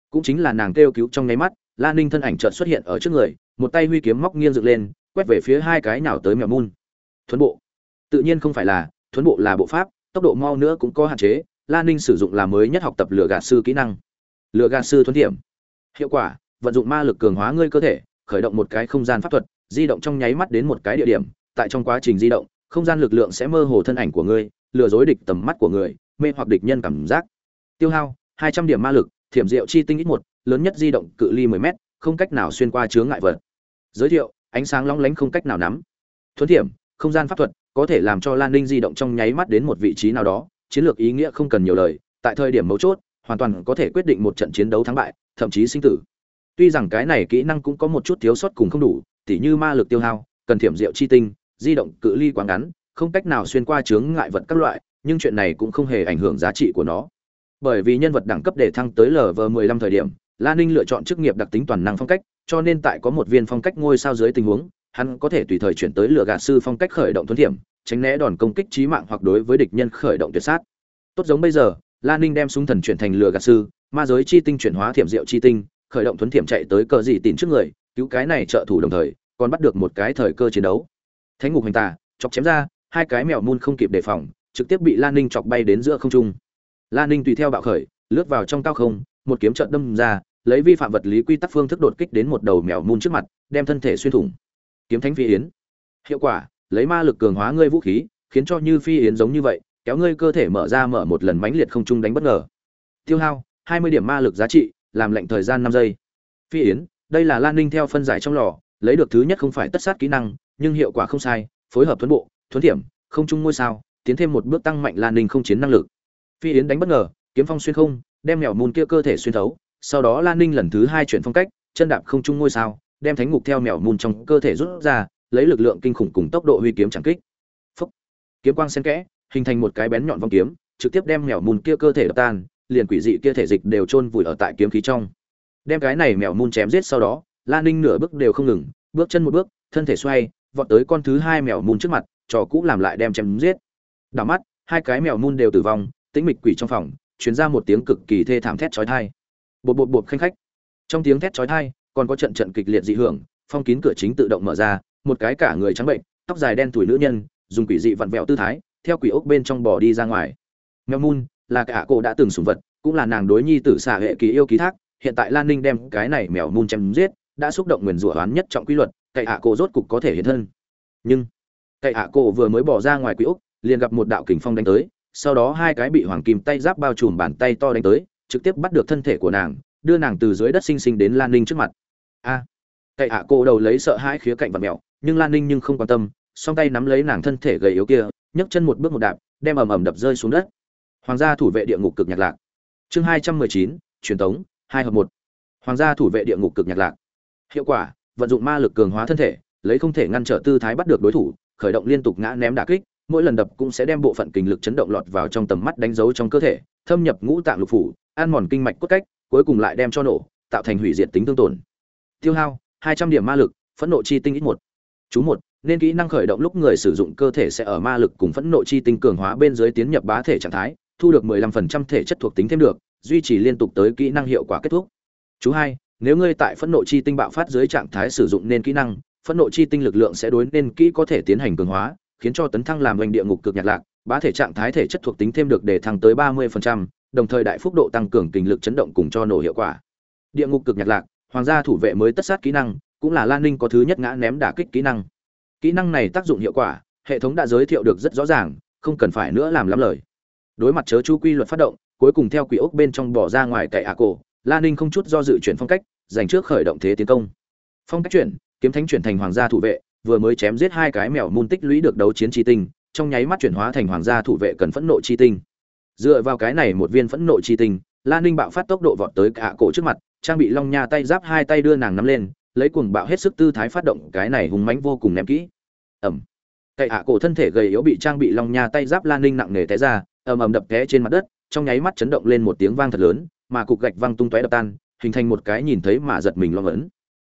Cũng chính là nàng kêu cứu trong nháy mắt lan ninh thân ảnh chợt xuất hiện ở trước người, một tay huy kiếm móc nghiêng dựng lên, quét về phía hai cái nào tới mèo mun. Thuấn bộ. Tự nhiên không phải là, thuấn bộ là bộ pháp, tốc độ mau nữa cũng có hạn chế lan ninh sử dụng là mới nhất học tập lửa gạt sư kỹ năng. Lửa gạt sư thuấn điểm. Hiệu quả, vận dụng ma lực cường hóa ngươi cơ thể, khởi động một cái không gian pháp thuật, di động trong nháy mắt đến một cái địa điểm, tại trong quá trình di động không gian lực lượng sẽ mơ hồ thân ảnh của ngươi, lừa dối địch tầm mắt của người, mê hoặc địch nhân cảm giác. Tiêu hao, hai trăm điểm ma lực, thiểm diệu chi tinh ít một, lớn nhất di động cự ly mười m không cách nào xuyên qua chướng ngại vật. Giới thiệu, ánh sáng long lánh không cách nào nắm. Thuấn thiểm, không gian pháp thuật, có thể làm cho lan ninh di động trong nháy mắt đến một vị trí nào đó, chiến lược ý nghĩa không cần nhiều lời, tại thời điểm mấu chốt, hoàn toàn có thể quyết định một trận chiến đấu thắng bại, thậm chí sinh tử. Tuy rằng cái này kỹ năng cũng có một chút thiếu sót cùng không đủ, tỉ như ma lực tiêu hao, cần thiểm diệu chi tinh di động cự ly quá ngắn, không cách nào xuyên qua chướng ngại vật các loại, nhưng chuyện này cũng không hề ảnh hưởng giá trị của nó. Bởi vì nhân vật đẳng cấp để thăng tới lv 15 thời điểm lan ninh lựa chọn chức nghiệp đặc tính toàn năng phong cách, cho nên tại có một viên phong cách ngôi sao dưới tình huống, hắn có thể tùy thời chuyển tới lựa gạt sư phong cách khởi động thuần thiểm tránh né đòn công kích chí mạng hoặc đối với địch nhân khởi động tuyệt sát. Tốt giống bây giờ lan ninh đem súng thần chuyển thành lừa gạt sư, ma giới chi tinh chuyển hóa thiểm diệu chi tinh, khởi động thuần thiểm chạy tới cờ gì tìm trước người, cứu cái này trợ thủ đồng thời, còn bắt được một cái thời cơ chiến đấu thánh ngục hành tà, chọc chém ra, hai cái mèo mun không kịp đề phòng, trực tiếp bị lan ninh chọc bay đến giữa không trung. Lan ninh tùy theo bạo khởi, lướt vào trong cao không, một kiếm trận đâm ra, lấy vi phạm vật lý quy tắc phương thức đột kích đến một đầu mèo mun trước mặt, đem thân thể xuyên thủng. Kiếm thánh phi yến. Hiệu quả, lấy ma lực cường hóa ngươi vũ khí, khiến cho như phi yến giống như vậy, kéo ngươi cơ thể mở ra mở một lần mãnh liệt không trung đánh bất ngờ. Tiêu hao, hai mươi điểm ma lực giá trị, làm lệnh thời gian năm giây. Phi yến, đây là lan ninh theo phân giải trong lò, lấy được thứ nhất không phải tất sát kỹ năng nhưng hiệu quả không sai phối hợp thuấn bộ thuấn điểm, không trung ngôi sao tiến thêm một bước tăng mạnh lan ninh không chiến năng lực. Phi yến đánh bất ngờ kiếm phong xuyên không đem mèo mùn kia cơ thể xuyên thấu sau đó lan ninh lần thứ hai chuyển phong cách chân đạp không trung ngôi sao đem thánh ngục theo mèo mùn trong cơ thể rút ra lấy lực lượng kinh khủng cùng tốc độ huy kiếm chẳng kích. Phúc. kiếm quang xen kẽ hình thành một cái bén nhọn vong kiếm trực tiếp đem mèo mùn kia cơ thể đập tan liền quỷ dị kia thể dịch đều chôn vùi ở tại kiếm khí trong. Đem cái này mèo mùn chém giết sau đó lan ninh nửa bước đều không ngừng bước chân một bước thân thể xoay vọt tới con thứ hai mèo mùn trước mặt, trò cũ làm lại đem chém giết. Đảo mắt, hai cái mèo mùn đều tử vong, tĩnh mịch quỷ trong phòng, truyền ra một tiếng cực kỳ thê thảm thét chói tai. Bột bột bột khanh khách. Trong tiếng thét chói tai, còn có trận trận kịch liệt dị hưởng, phong kín cửa chính tự động mở ra, một cái cả người trắng bệnh, tóc dài đen tuổi nữ nhân, dùng quỷ dị vặn vẹo tư thái, theo quỷ ốc bên trong bò đi ra ngoài. Mèo mùn là cả cô đã từng sủng vật, cũng là nàng đối nhi tử xả hệ kỳ yêu ký thác, hiện tại lan ninh đem cái này mèo mùn chém giết, đã xúc động nguyền rủa oán nhất trọng quy luật cậy hạ cô rốt cục có thể hiện thân. Nhưng cậy hạ cô vừa mới bỏ ra ngoài quỹ úc liền gặp một đạo kình phong đánh tới sau đó hai cái bị hoàng kim tay giáp bao trùm bàn tay to đánh tới trực tiếp bắt được thân thể của nàng đưa nàng từ dưới đất sinh sinh đến lan ninh trước mặt. A à, cậy hạ cô đầu lấy sợ hãi khía cạnh và mẹo nhưng lan ninh nhưng không quan tâm song tay nắm lấy nàng thân thể gầy yếu kia nhấc chân một bước một đạp đem ầm ầm đập rơi xuống đất. Hoàng gia thủ vệ địa ngục cực nhạc lạc. Chương hai trăm mười chín truyền thống hai hợp một. Hoàng gia thủ vệ địa ngục cực nhạc lạc. Hiệu quả vận dụng ma lực cường hóa thân thể, lấy không thể ngăn trở tư thái bắt được đối thủ, khởi động liên tục ngã ném đả kích, mỗi lần đập cũng sẽ đem bộ phận kinh lực chấn động lọt vào trong tầm mắt đánh dấu trong cơ thể, thâm nhập ngũ tạng lục phủ, ăn mòn kinh mạch cốt cách, cuối cùng lại đem cho nổ, tạo thành hủy diệt tính tương tổn. Tiêu hao, hai trăm điểm ma lực, phẫn nộ chi tinh ít một. Chú một, nên kỹ năng khởi động lúc người sử dụng cơ thể sẽ ở ma lực cùng phẫn nộ chi tinh cường hóa bên dưới tiến nhập bá thể trạng thái, thu được 15% thể chất thuộc tính thêm được, duy trì liên tục tới kỹ năng hiệu quả kết thúc. Chú hai nếu ngươi tại phẫn nộ chi tinh bạo phát dưới trạng thái sử dụng nên kỹ năng phẫn nộ chi tinh lực lượng sẽ đối nên kỹ có thể tiến hành cường hóa khiến cho tấn thăng làm doanh địa ngục cực nhạt lạc bá thể trạng thái thể chất thuộc tính thêm được để thăng tới 30%, đồng thời đại phúc độ tăng cường kinh lực chấn động cùng cho nổ hiệu quả. Địa ngục cực nhạt lạc hoàng gia thủ vệ mới tất sát kỹ năng cũng là lan ninh có thứ nhất ngã ném đả kích kỹ năng. Kỹ năng này tác dụng hiệu quả hệ thống đã giới thiệu được rất rõ ràng không cần phải nữa làm lắm lời. Đối mặt chớ chú quy luật phát động cuối cùng theo quỷ ốc bên trong bỏ ra ngoài cậy ạ cổ lan ninh không chút do dự chuyển phong cách dành trước khởi động thế tiến công. Phong cách chuyển, kiếm thánh chuyển thành hoàng gia thủ vệ, vừa mới chém giết hai cái mèo môn tích lũy được đấu chiến chi tinh, trong nháy mắt chuyển hóa thành hoàng gia thủ vệ cần phẫn nộ chi tinh. Dựa vào cái này một viên phẫn nộ chi tinh lan ninh bạo phát tốc độ vọt tới cả cổ trước mặt, trang bị long nha tay giáp hai tay đưa nàng nắm lên, lấy cuồng bạo hết sức tư thái phát động cái này hùng mãnh vô cùng ném kỹ. Ẩm cậy hạ cổ thân thể gầy yếu bị trang bị long nha tay giáp lan ninh nặng nề té ra, ầm ầm đập té trên mặt đất, trong nháy mắt chấn động lên một tiếng vang thật lớn mà cục gạch văng tung tóe đập tan hình thành một cái nhìn thấy mà giật mình lo ngẩn.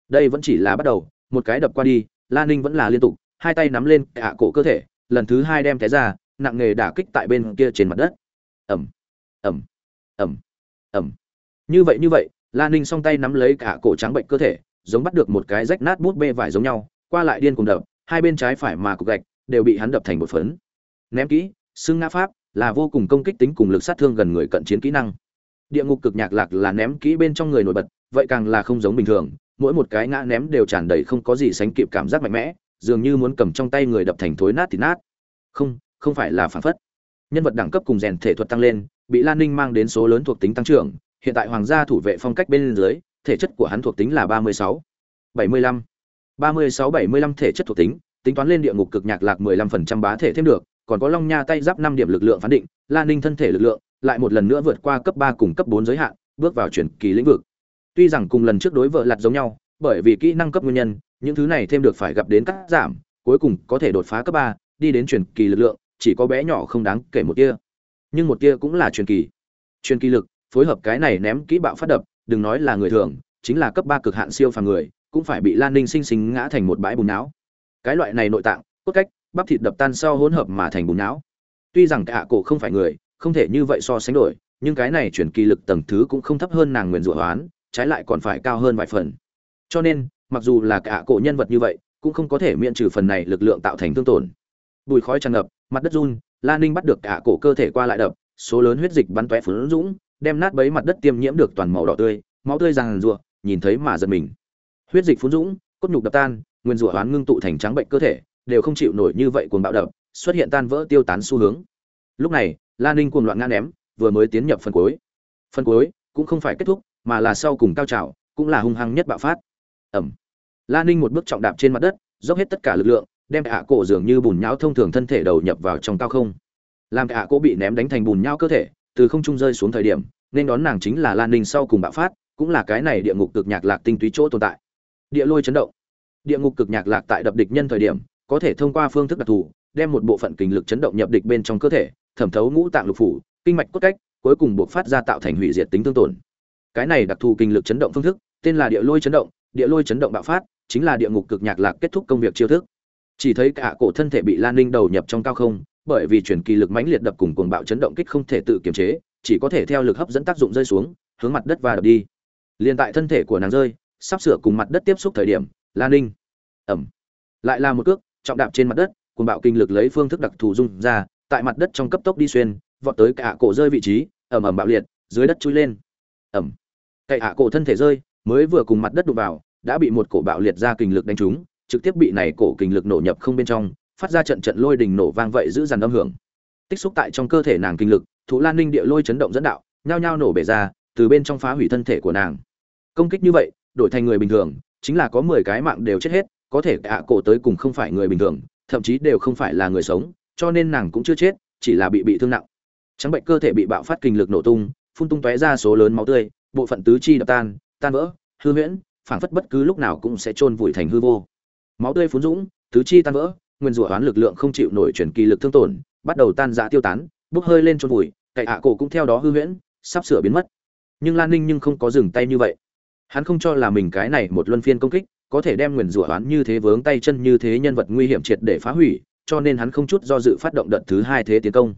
đây vẫn chỉ là bắt đầu một cái đập qua đi lan ninh vẫn là liên tục hai tay nắm lên hạ cổ cơ thể lần thứ hai đem té ra nặng nghề đả kích tại bên kia trên mặt đất. Ầm, ầm, ầm, ầm, như vậy như vậy lan ninh song tay nắm lấy cả cổ trắng bệnh cơ thể giống bắt được một cái rách nát bút bê vải giống nhau qua lại điên cùng đập hai bên trái phải mà cục gạch đều bị hắn đập thành một phấn. Ném kỹ xưng ngã pháp là vô cùng công kích tính cùng lực sát thương gần người cận chiến kỹ năng địa ngục cực nhạc lạc là ném kỹ bên trong người nổi bật, vậy càng là không giống bình thường. Mỗi một cái ngã ném đều tràn đầy không có gì sánh kịp cảm giác mạnh mẽ, dường như muốn cầm trong tay người đập thành thối nát thì nát. Không không phải là phản phất. Nhân vật đẳng cấp cùng rèn thể thuật tăng lên, bị lan ninh mang đến số lớn thuộc tính tăng trưởng. Hiện tại hoàng gia thủ vệ phong cách bên dưới, thể chất của hắn thuộc tính là ba mươi sáu, bảy mươi lăm. ba mươi sáu, bảy mươi lăm thể chất thuộc tính tính toán lên địa ngục cực nhạc lạc mười lăm phần trăm bá thể thêm được, còn có long nha tay giáp năm điểm lực lượng phán định, lan ninh thân thể lực lượng lại một lần nữa vượt qua cấp ba cùng cấp bốn giới hạn, bước vào chuyển kỳ lĩnh vực. Tuy rằng cùng lần trước đối vợ lật giống nhau, bởi vì kỹ năng cấp nguyên nhân, những thứ này thêm được phải gặp đến cắt giảm, cuối cùng có thể đột phá cấp ba, đi đến chuyển kỳ lực lượng, chỉ có bé nhỏ không đáng kể một tia. Nhưng một tia cũng là truyền kỳ. Truyền kỳ lực, phối hợp cái này ném kỹ bạo phát đập, đừng nói là người thường, chính là cấp ba cực hạn siêu phàm người, cũng phải bị lan ninh sinh sinh ngã thành một bãi bùn não. Cái loại này nội tạng, cốt cách, bắp thịt đập tan sau hỗn hợp mà thành bùn não. Tuy rằng cả cổ không phải người không thể như vậy so sánh đổi, nhưng cái này chuyển kỳ lực tầng thứ cũng không thấp hơn nàng nguyền rủa hoán, trái lại còn phải cao hơn vài phần. Cho nên, mặc dù là cả cổ nhân vật như vậy, cũng không có thể miễn trừ phần này lực lượng tạo thành thương tổn. Bùi khói tràn ngập, mặt đất run lan ninh bắt được cả cổ cơ thể qua lại đập, số lớn huyết dịch bắn tóe phấn dũng, đem nát bấy mặt đất tiêm nhiễm được toàn màu đỏ tươi, máu tươi ràng rụa nhìn thấy mà giật mình. Huyết dịch phun dũng, cốt nhục đập tan, nguyên rủa hoán ngưng tụ thành trắng bệnh cơ thể, đều không chịu nổi như vậy cuồng bạo đập, xuất hiện tan vỡ tiêu tán xu hướng. Lúc này lan ninh cuồng loạn ngã ném, vừa mới tiến nhập phần cuối. Phần cuối cũng không phải kết thúc, mà là sau cùng cao trào, cũng là hung hăng nhất bạo phát. Ẩm. Lan ninh một bước trọng đạp trên mặt đất, dốc hết tất cả lực lượng, đem hạ cổ dường như bùn nhão thông thường thân thể đầu nhập vào trong cao không. Làm hạ cổ bị ném đánh thành bùn nhão cơ thể, từ không trung rơi xuống thời điểm, nên đón nàng chính là lan ninh sau cùng bạo phát, cũng là cái này địa ngục cực nhạc lạc tinh túy chỗ tồn tại. Địa lôi chấn động. Địa ngục cực nhạc lạc tại đập địch nhân thời điểm, có thể thông qua phương thức đặc thù, đem một bộ phận kinh lực chấn động nhập địch bên trong cơ thể thẩm thấu ngũ tạng lục phủ, kinh mạch cốt cách, cuối cùng buộc phát ra tạo thành hủy diệt tính tương tổn. Cái này đặc thù kinh lực chấn động phương thức, tên là địa lôi chấn động, địa lôi chấn động bạo phát, chính là địa ngục cực nhạc lạc kết thúc công việc chiêu thức. Chỉ thấy cả cổ thân thể bị lan ninh đầu nhập trong cao không, bởi vì chuyển kỳ lực mãnh liệt đập cùng cuồng bạo chấn động kích không thể tự kiềm chế, chỉ có thể theo lực hấp dẫn tác dụng rơi xuống, hướng mặt đất và đập đi. Liền tại thân thể của nàng rơi, sắp sửa cùng mặt đất tiếp xúc thời điểm, lan ninh ẩm lại là một cước, trọng đạp trên mặt đất, cuồng bạo kinh lực lấy phương thức đặc thù dung ra tại mặt đất trong cấp tốc đi xuyên, vọt tới cả cổ rơi vị trí ẩm ẩm bạo liệt, dưới đất chui lên. Ẩm cậy hạ cổ thân thể rơi, mới vừa cùng mặt đất đụng vào, đã bị một cổ bạo liệt ra kình lực đánh trúng, trực tiếp bị này cổ kình lực nổ nhập không bên trong, phát ra trận trận lôi đình nổ vang vậy giữ dằn âm hưởng. Tích xúc tại trong cơ thể nàng kinh lực, thụ lan ninh địa lôi chấn động dẫn đạo, nhao nhao nổ bể ra, từ bên trong phá hủy thân thể của nàng. Công kích như vậy, đổi thành người bình thường, chính là có mười cái mạng đều chết hết, có thể cả cổ tới cùng không phải người bình thường, thậm chí đều không phải là người sống cho nên nàng cũng chưa chết, chỉ là bị bị thương nặng. Trắng bệnh cơ thể bị bạo phát kinh lực nổ tung, phun tung tóe ra số lớn máu tươi, bộ phận tứ chi đập tan tan vỡ, hư huyễn, phảng phất bất cứ lúc nào cũng sẽ chôn vùi thành hư vô. Máu tươi phun dũng, tứ chi tan vỡ, nguyên rủa oán lực lượng không chịu nổi chuyển kỳ lực thương tổn, bắt đầu tan rã tiêu tán, bốc hơi lên chôn vùi, cậy hạ cổ cũng theo đó hư huyễn, sắp sửa biến mất. Nhưng lan ninh nhưng không có dừng tay như vậy. Hắn không cho là mình cái này một luân phiên công kích, có thể đem nguyền rủa oán như thế vướng tay chân như thế nhân vật nguy hiểm triệt để phá hủy cho nên hắn không chút do dự phát động đợt thứ hai thế tiến công.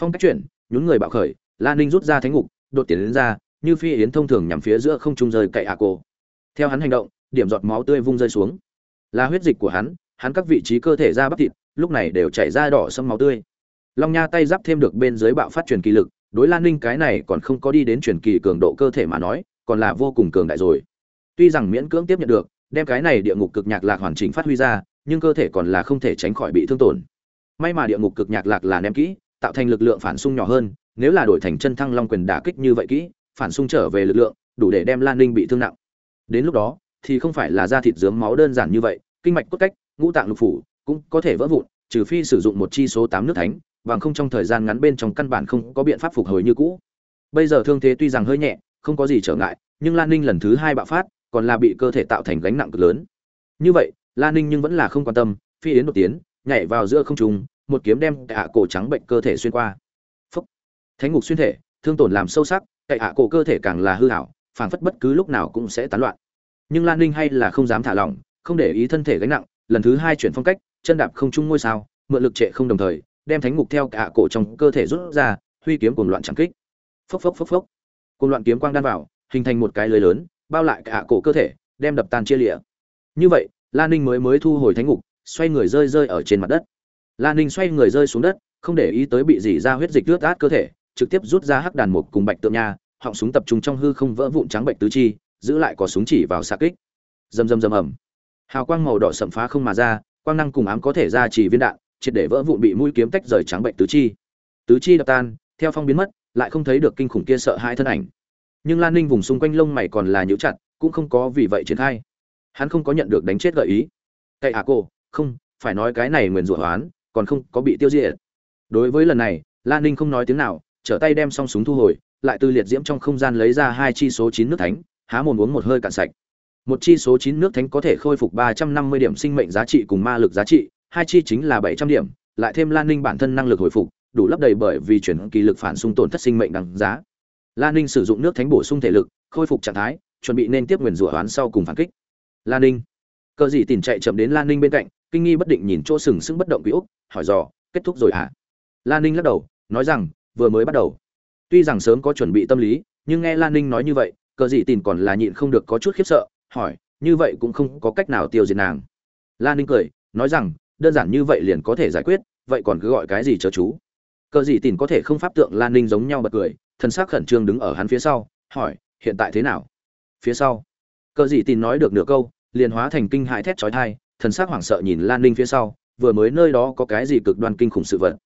Phong cách chuyển, nhún người bạo khởi lan ninh rút ra thánh ngục, đột tiến đến ra, như phi yến thông thường nhằm phía giữa không trung rơi cậy ạ cổ. Theo hắn hành động, điểm giọt máu tươi vung rơi xuống. Là huyết dịch của hắn hắn các vị trí cơ thể ra bắp thịt, lúc này đều chảy ra đỏ sâm máu tươi. Long nha tay giáp thêm được bên dưới bạo phát truyền kỳ lực, đối lan ninh cái này còn không có đi đến truyền kỳ cường độ cơ thể mà nói, còn là vô cùng cường đại rồi. Tuy rằng miễn cưỡng tiếp nhận được, đem cái này địa ngục cực nhạc lạc hoàn chỉnh phát huy ra nhưng cơ thể còn là không thể tránh khỏi bị thương tổn. May mà địa ngục cực nhạc lạc là ném kỹ, tạo thành lực lượng phản xung nhỏ hơn, nếu là đổi thành chân thăng long quyền đả kích như vậy kỹ, phản xung trở về lực lượng, đủ để đem lan ninh bị thương nặng. Đến lúc đó, thì không phải là da thịt dướng máu đơn giản như vậy, kinh mạch cốt cách, ngũ tạng lục phủ cũng có thể vỡ vụn, trừ phi sử dụng một chi số tám nước thánh, bằng không trong thời gian ngắn bên trong căn bản không có biện pháp phục hồi như cũ. Bây giờ thương thế tuy rằng hơi nhẹ, không có gì trở ngại, nhưng lan ninh lần thứ hai bạo phát còn là bị cơ thể tạo thành gánh nặng cực lớn. Như vậy lan ninh nhưng vẫn là không quan tâm, phi yến đột tiến, nhảy vào giữa không trung, một kiếm đem cậy hạ cổ trắng bệnh cơ thể xuyên qua. Phúc. Thánh ngục xuyên thể, thương tổn làm sâu sắc cậy hạ cổ cơ thể càng là hư hảo, phảng phất bất cứ lúc nào cũng sẽ tán loạn. Nhưng lan ninh hay là không dám thả lỏng, không để ý thân thể gánh nặng, lần thứ hai chuyển phong cách, chân đạp không trung ngôi sao, mượn lực trệ không đồng thời, đem thánh ngục theo cả cổ trong cơ thể rút ra, huy kiếm cuồng loạn chẳng kích. Phốc phốc phốc phốc. Cuồng loạn kiếm quang đan vào, hình thành một cái lưới lớn, bao lại cả cổ cơ thể, đem đập tan chia lịa như vậy lan ninh mới mới thu hồi thánh ngục, xoay người rơi rơi ở trên mặt đất. Lan ninh xoay người rơi xuống đất, không để ý tới bị dỉ ra huyết dịch ướt át cơ thể, trực tiếp rút ra hắc đàn mục cùng bạch tượng nha, họng súng tập trung trong hư không vỡ vụn trắng bệnh tứ chi, giữ lại có súng chỉ vào xạ kích. Rầm rầm rầm ầm. Hào quang màu đỏ sậm phá không mà ra, quang năng cùng ám có thể ra chỉ viên đạn, triệt để vỡ vụn bị mũi kiếm tách rời trắng bệnh tứ chi. Tứ chi đập tan, theo phong biến mất, lại không thấy được kinh khủng kia sợ hai thân ảnh. Nhưng lan ninh vùng xung quanh lông mày còn là nhũ chặt, cũng không có vì vậy triển khai hắn không có nhận được đánh chết gợi ý. Cậy à cô, không, phải nói cái này nguyền rủa hoán, còn không có bị tiêu diệt. Đối với lần này lan ninh không nói tiếng nào, trở tay đem xong súng thu hồi, lại từ liệt diễm trong không gian lấy ra hai chi số chín nước thánh, há mồm uống một hơi cạn sạch. Một chi số chín nước thánh có thể khôi phục ba trăm năm mươi điểm sinh mệnh giá trị cùng ma lực giá trị, hai chi chính là bảy trăm điểm, lại thêm lan ninh bản thân năng lực hồi phục, đủ lấp đầy bởi vì chuyển kỳ lực phản xung tổn thất sinh mệnh đằng giá. Lan ninh sử dụng nước thánh bổ sung thể lực, khôi phục trạng thái, chuẩn bị nên tiếp nguyền rủa hoán sau cùng phản kích lan ninh. Cờ Dị tìm chạy chậm đến lan ninh bên cạnh, kinh nghi bất định nhìn chỗ sừng sững bất động quý úc, hỏi dò, kết thúc rồi ạ à? lan ninh lắc đầu, nói rằng, vừa mới bắt đầu. Tuy rằng sớm có chuẩn bị tâm lý, nhưng nghe lan ninh nói như vậy, cờ Dị tìm còn là nhịn không được có chút khiếp sợ, hỏi, như vậy cũng không có cách nào tiêu diệt nàng. Lan ninh cười, nói rằng, đơn giản như vậy liền có thể giải quyết, vậy còn cứ gọi cái gì chớ chú? Cờ Dị tìm có thể không pháp tượng lan ninh giống nhau bật cười thân xác khẩn trương đứng ở hắn phía sau, hỏi, hiện tại thế nào? Phía sau, cờ Dị tìm nói được nửa câu liền hóa thành kinh hãi thét chói tai, thần sắc hoảng sợ nhìn lan ninh phía sau, vừa mới nơi đó có cái gì cực đoan kinh khủng sự vật.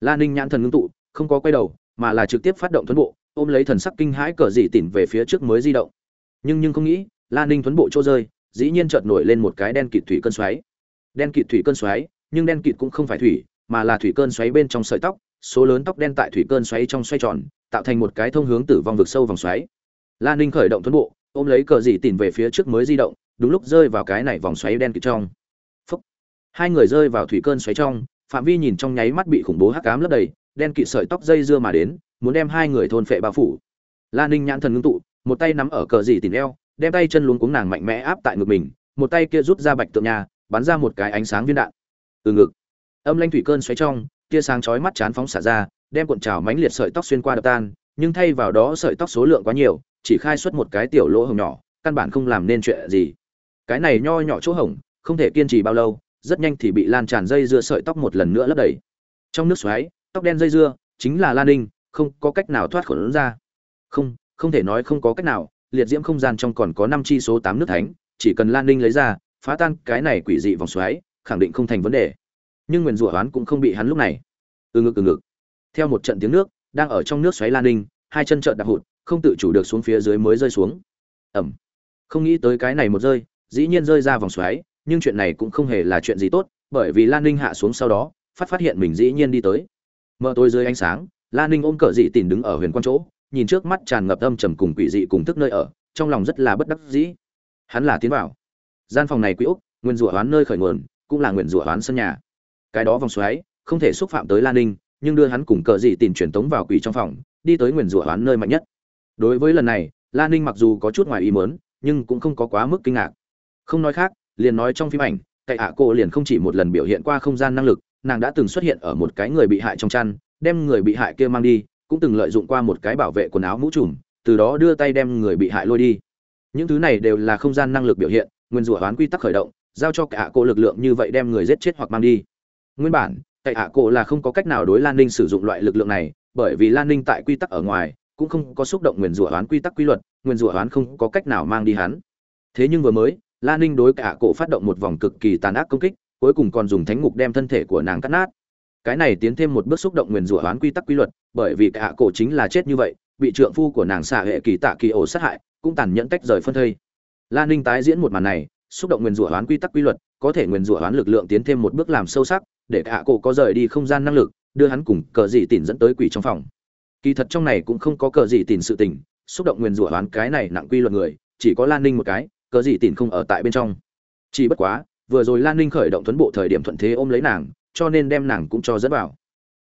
Lan ninh nhãn thần ngưng tụ, không có quay đầu, mà là trực tiếp phát động tuấn bộ, ôm lấy thần sắc kinh hãi cờ dị tỉnh về phía trước mới di động. Nhưng nhưng không nghĩ, lan ninh tuấn bộ chỗ rơi, dĩ nhiên chợt nổi lên một cái đen kịt thủy cơn xoáy. Đen kịt thủy cơn xoáy, nhưng đen kịt cũng không phải thủy, mà là thủy cơn xoáy bên trong sợi tóc, số lớn tóc đen tại thủy cơn xoáy trong xoay tròn, tạo thành một cái thông hướng tử vong vực sâu vòng xoáy. Lan ninh khởi động tuấn bộ, ôm lấy cờ dị tỉnh về phía trước mới di động đúng lúc rơi vào cái này vòng xoáy đen kịt trong. Phúc. hai người rơi vào thủy cơn xoáy trong, phạm vi nhìn trong nháy mắt bị khủng bố hắc ám lấp đầy, đen kịt sợi tóc dây dưa mà đến, muốn đem hai người thôn phệ bao phủ. La ninh nhãn thần ngưng tụ, một tay nắm ở cờ gì tìm eo, đem tay chân luống cuống nàng mạnh mẽ áp tại ngực mình, một tay kia rút ra bạch tượng nhà, bắn ra một cái ánh sáng viên đạn. Từ ngực. Âm lanh thủy cơn xoáy trong, tia sáng chói mắt chán phóng xả ra, đem cuộn trào mánh liệt sợi tóc xuyên qua đập tan, nhưng thay vào đó sợi tóc số lượng quá nhiều, chỉ khai xuất một cái tiểu lỗ hồng nhỏ, căn bản không làm nên chuyện gì cái này nho nhỏ chỗ hổng, không thể kiên trì bao lâu, rất nhanh thì bị lan tràn dây dưa sợi tóc một lần nữa lấp đầy. Trong nước xoáy, tóc đen dây dưa, chính là lan ninh, không có cách nào thoát khỏi ra. Không không thể nói không có cách nào, liệt diễm không gian trong còn có năm chi số tám nước thánh, chỉ cần lan ninh lấy ra, phá tan cái này quỷ dị vòng xoáy, khẳng định không thành vấn đề. Nhưng nguyền rủa oán cũng không bị hắn lúc này. Từ ngực từ ngực. Theo một trận tiếng nước, đang ở trong nước xoáy lan ninh, hai chân trợn đạp hụt, không tự chủ được xuống phía dưới mới rơi xuống. Ẩm. Không nghĩ tới cái này một rơi dĩ nhiên rơi ra vòng xoáy, nhưng chuyện này cũng không hề là chuyện gì tốt, bởi vì lan ninh hạ xuống sau đó, phát phát hiện mình dĩ nhiên đi tới. Mở tối dưới ánh sáng, lan ninh ôm cờ dị tìm đứng ở huyền quan chỗ, nhìn trước mắt tràn ngập âm trầm cùng quỷ dị cùng thức nơi ở, trong lòng rất là bất đắc dĩ. Hắn là tiến vào. Gian phòng này quỹ úc nguyên rủa hoán nơi khởi nguồn, cũng là nguyên rủa hoán sân nhà. Cái đó vòng xoáy, không thể xúc phạm tới lan ninh, nhưng đưa hắn cùng cờ dị tìm truyền tống vào quỷ trong phòng, đi tới nguyên rủa hoán nơi mạnh nhất. Đối với lần này, lan ninh mặc dù có chút ngoài ý mớn nhưng cũng không có quá mức kinh ngạc không nói khác, liền nói trong phim ảnh, cậy hạ cô liền không chỉ một lần biểu hiện qua không gian năng lực, nàng đã từng xuất hiện ở một cái người bị hại trong chăn, đem người bị hại kia mang đi, cũng từng lợi dụng qua một cái bảo vệ quần áo mũ trùm, từ đó đưa tay đem người bị hại lôi đi. Những thứ này đều là không gian năng lực biểu hiện, nguyên rủa hoán quy tắc khởi động, giao cho cả cô lực lượng như vậy đem người giết chết hoặc mang đi. Nguyên bản, cậy hạ cô là không có cách nào đối lan ninh sử dụng loại lực lượng này, bởi vì lan ninh tại quy tắc ở ngoài, cũng không có xúc động nguyên rủa hoán quy tắc quy luật, nguyên rủa hoán không có cách nào mang đi hắn. Thế nhưng vừa mới lan ninh đối cả cổ phát động một vòng cực kỳ tàn ác công kích, cuối cùng còn dùng thánh ngục đem thân thể của nàng cắt nát. Cái này tiến thêm một bước xúc động nguyên rủa hoán quy tắc quy luật, bởi vì cả cổ chính là chết như vậy, bị trượng phu của nàng xả hệ kỳ tạ kỳ ổ sát hại, cũng tàn nhẫn tách rời phân thây. Lan ninh tái diễn một màn này, xúc động nguyên rủa hoán quy tắc quy luật, có thể nguyên rủa hoán lực lượng tiến thêm một bước làm sâu sắc, để cả cổ có rời đi không gian năng lực, đưa hắn cùng cờ dị tịn dẫn tới quỷ trong phòng. Kỳ thật trong này cũng không có cờ dị tịn sự tình, xúc động nguyên rủa hoán cái này nặng quy luật người, chỉ có lan ninh một cái cờ gì tỉn không ở tại bên trong. Chỉ bất quá, vừa rồi lan ninh khởi động tuấn bộ thời điểm thuận thế ôm lấy nàng, cho nên đem nàng cũng cho dẫn vào.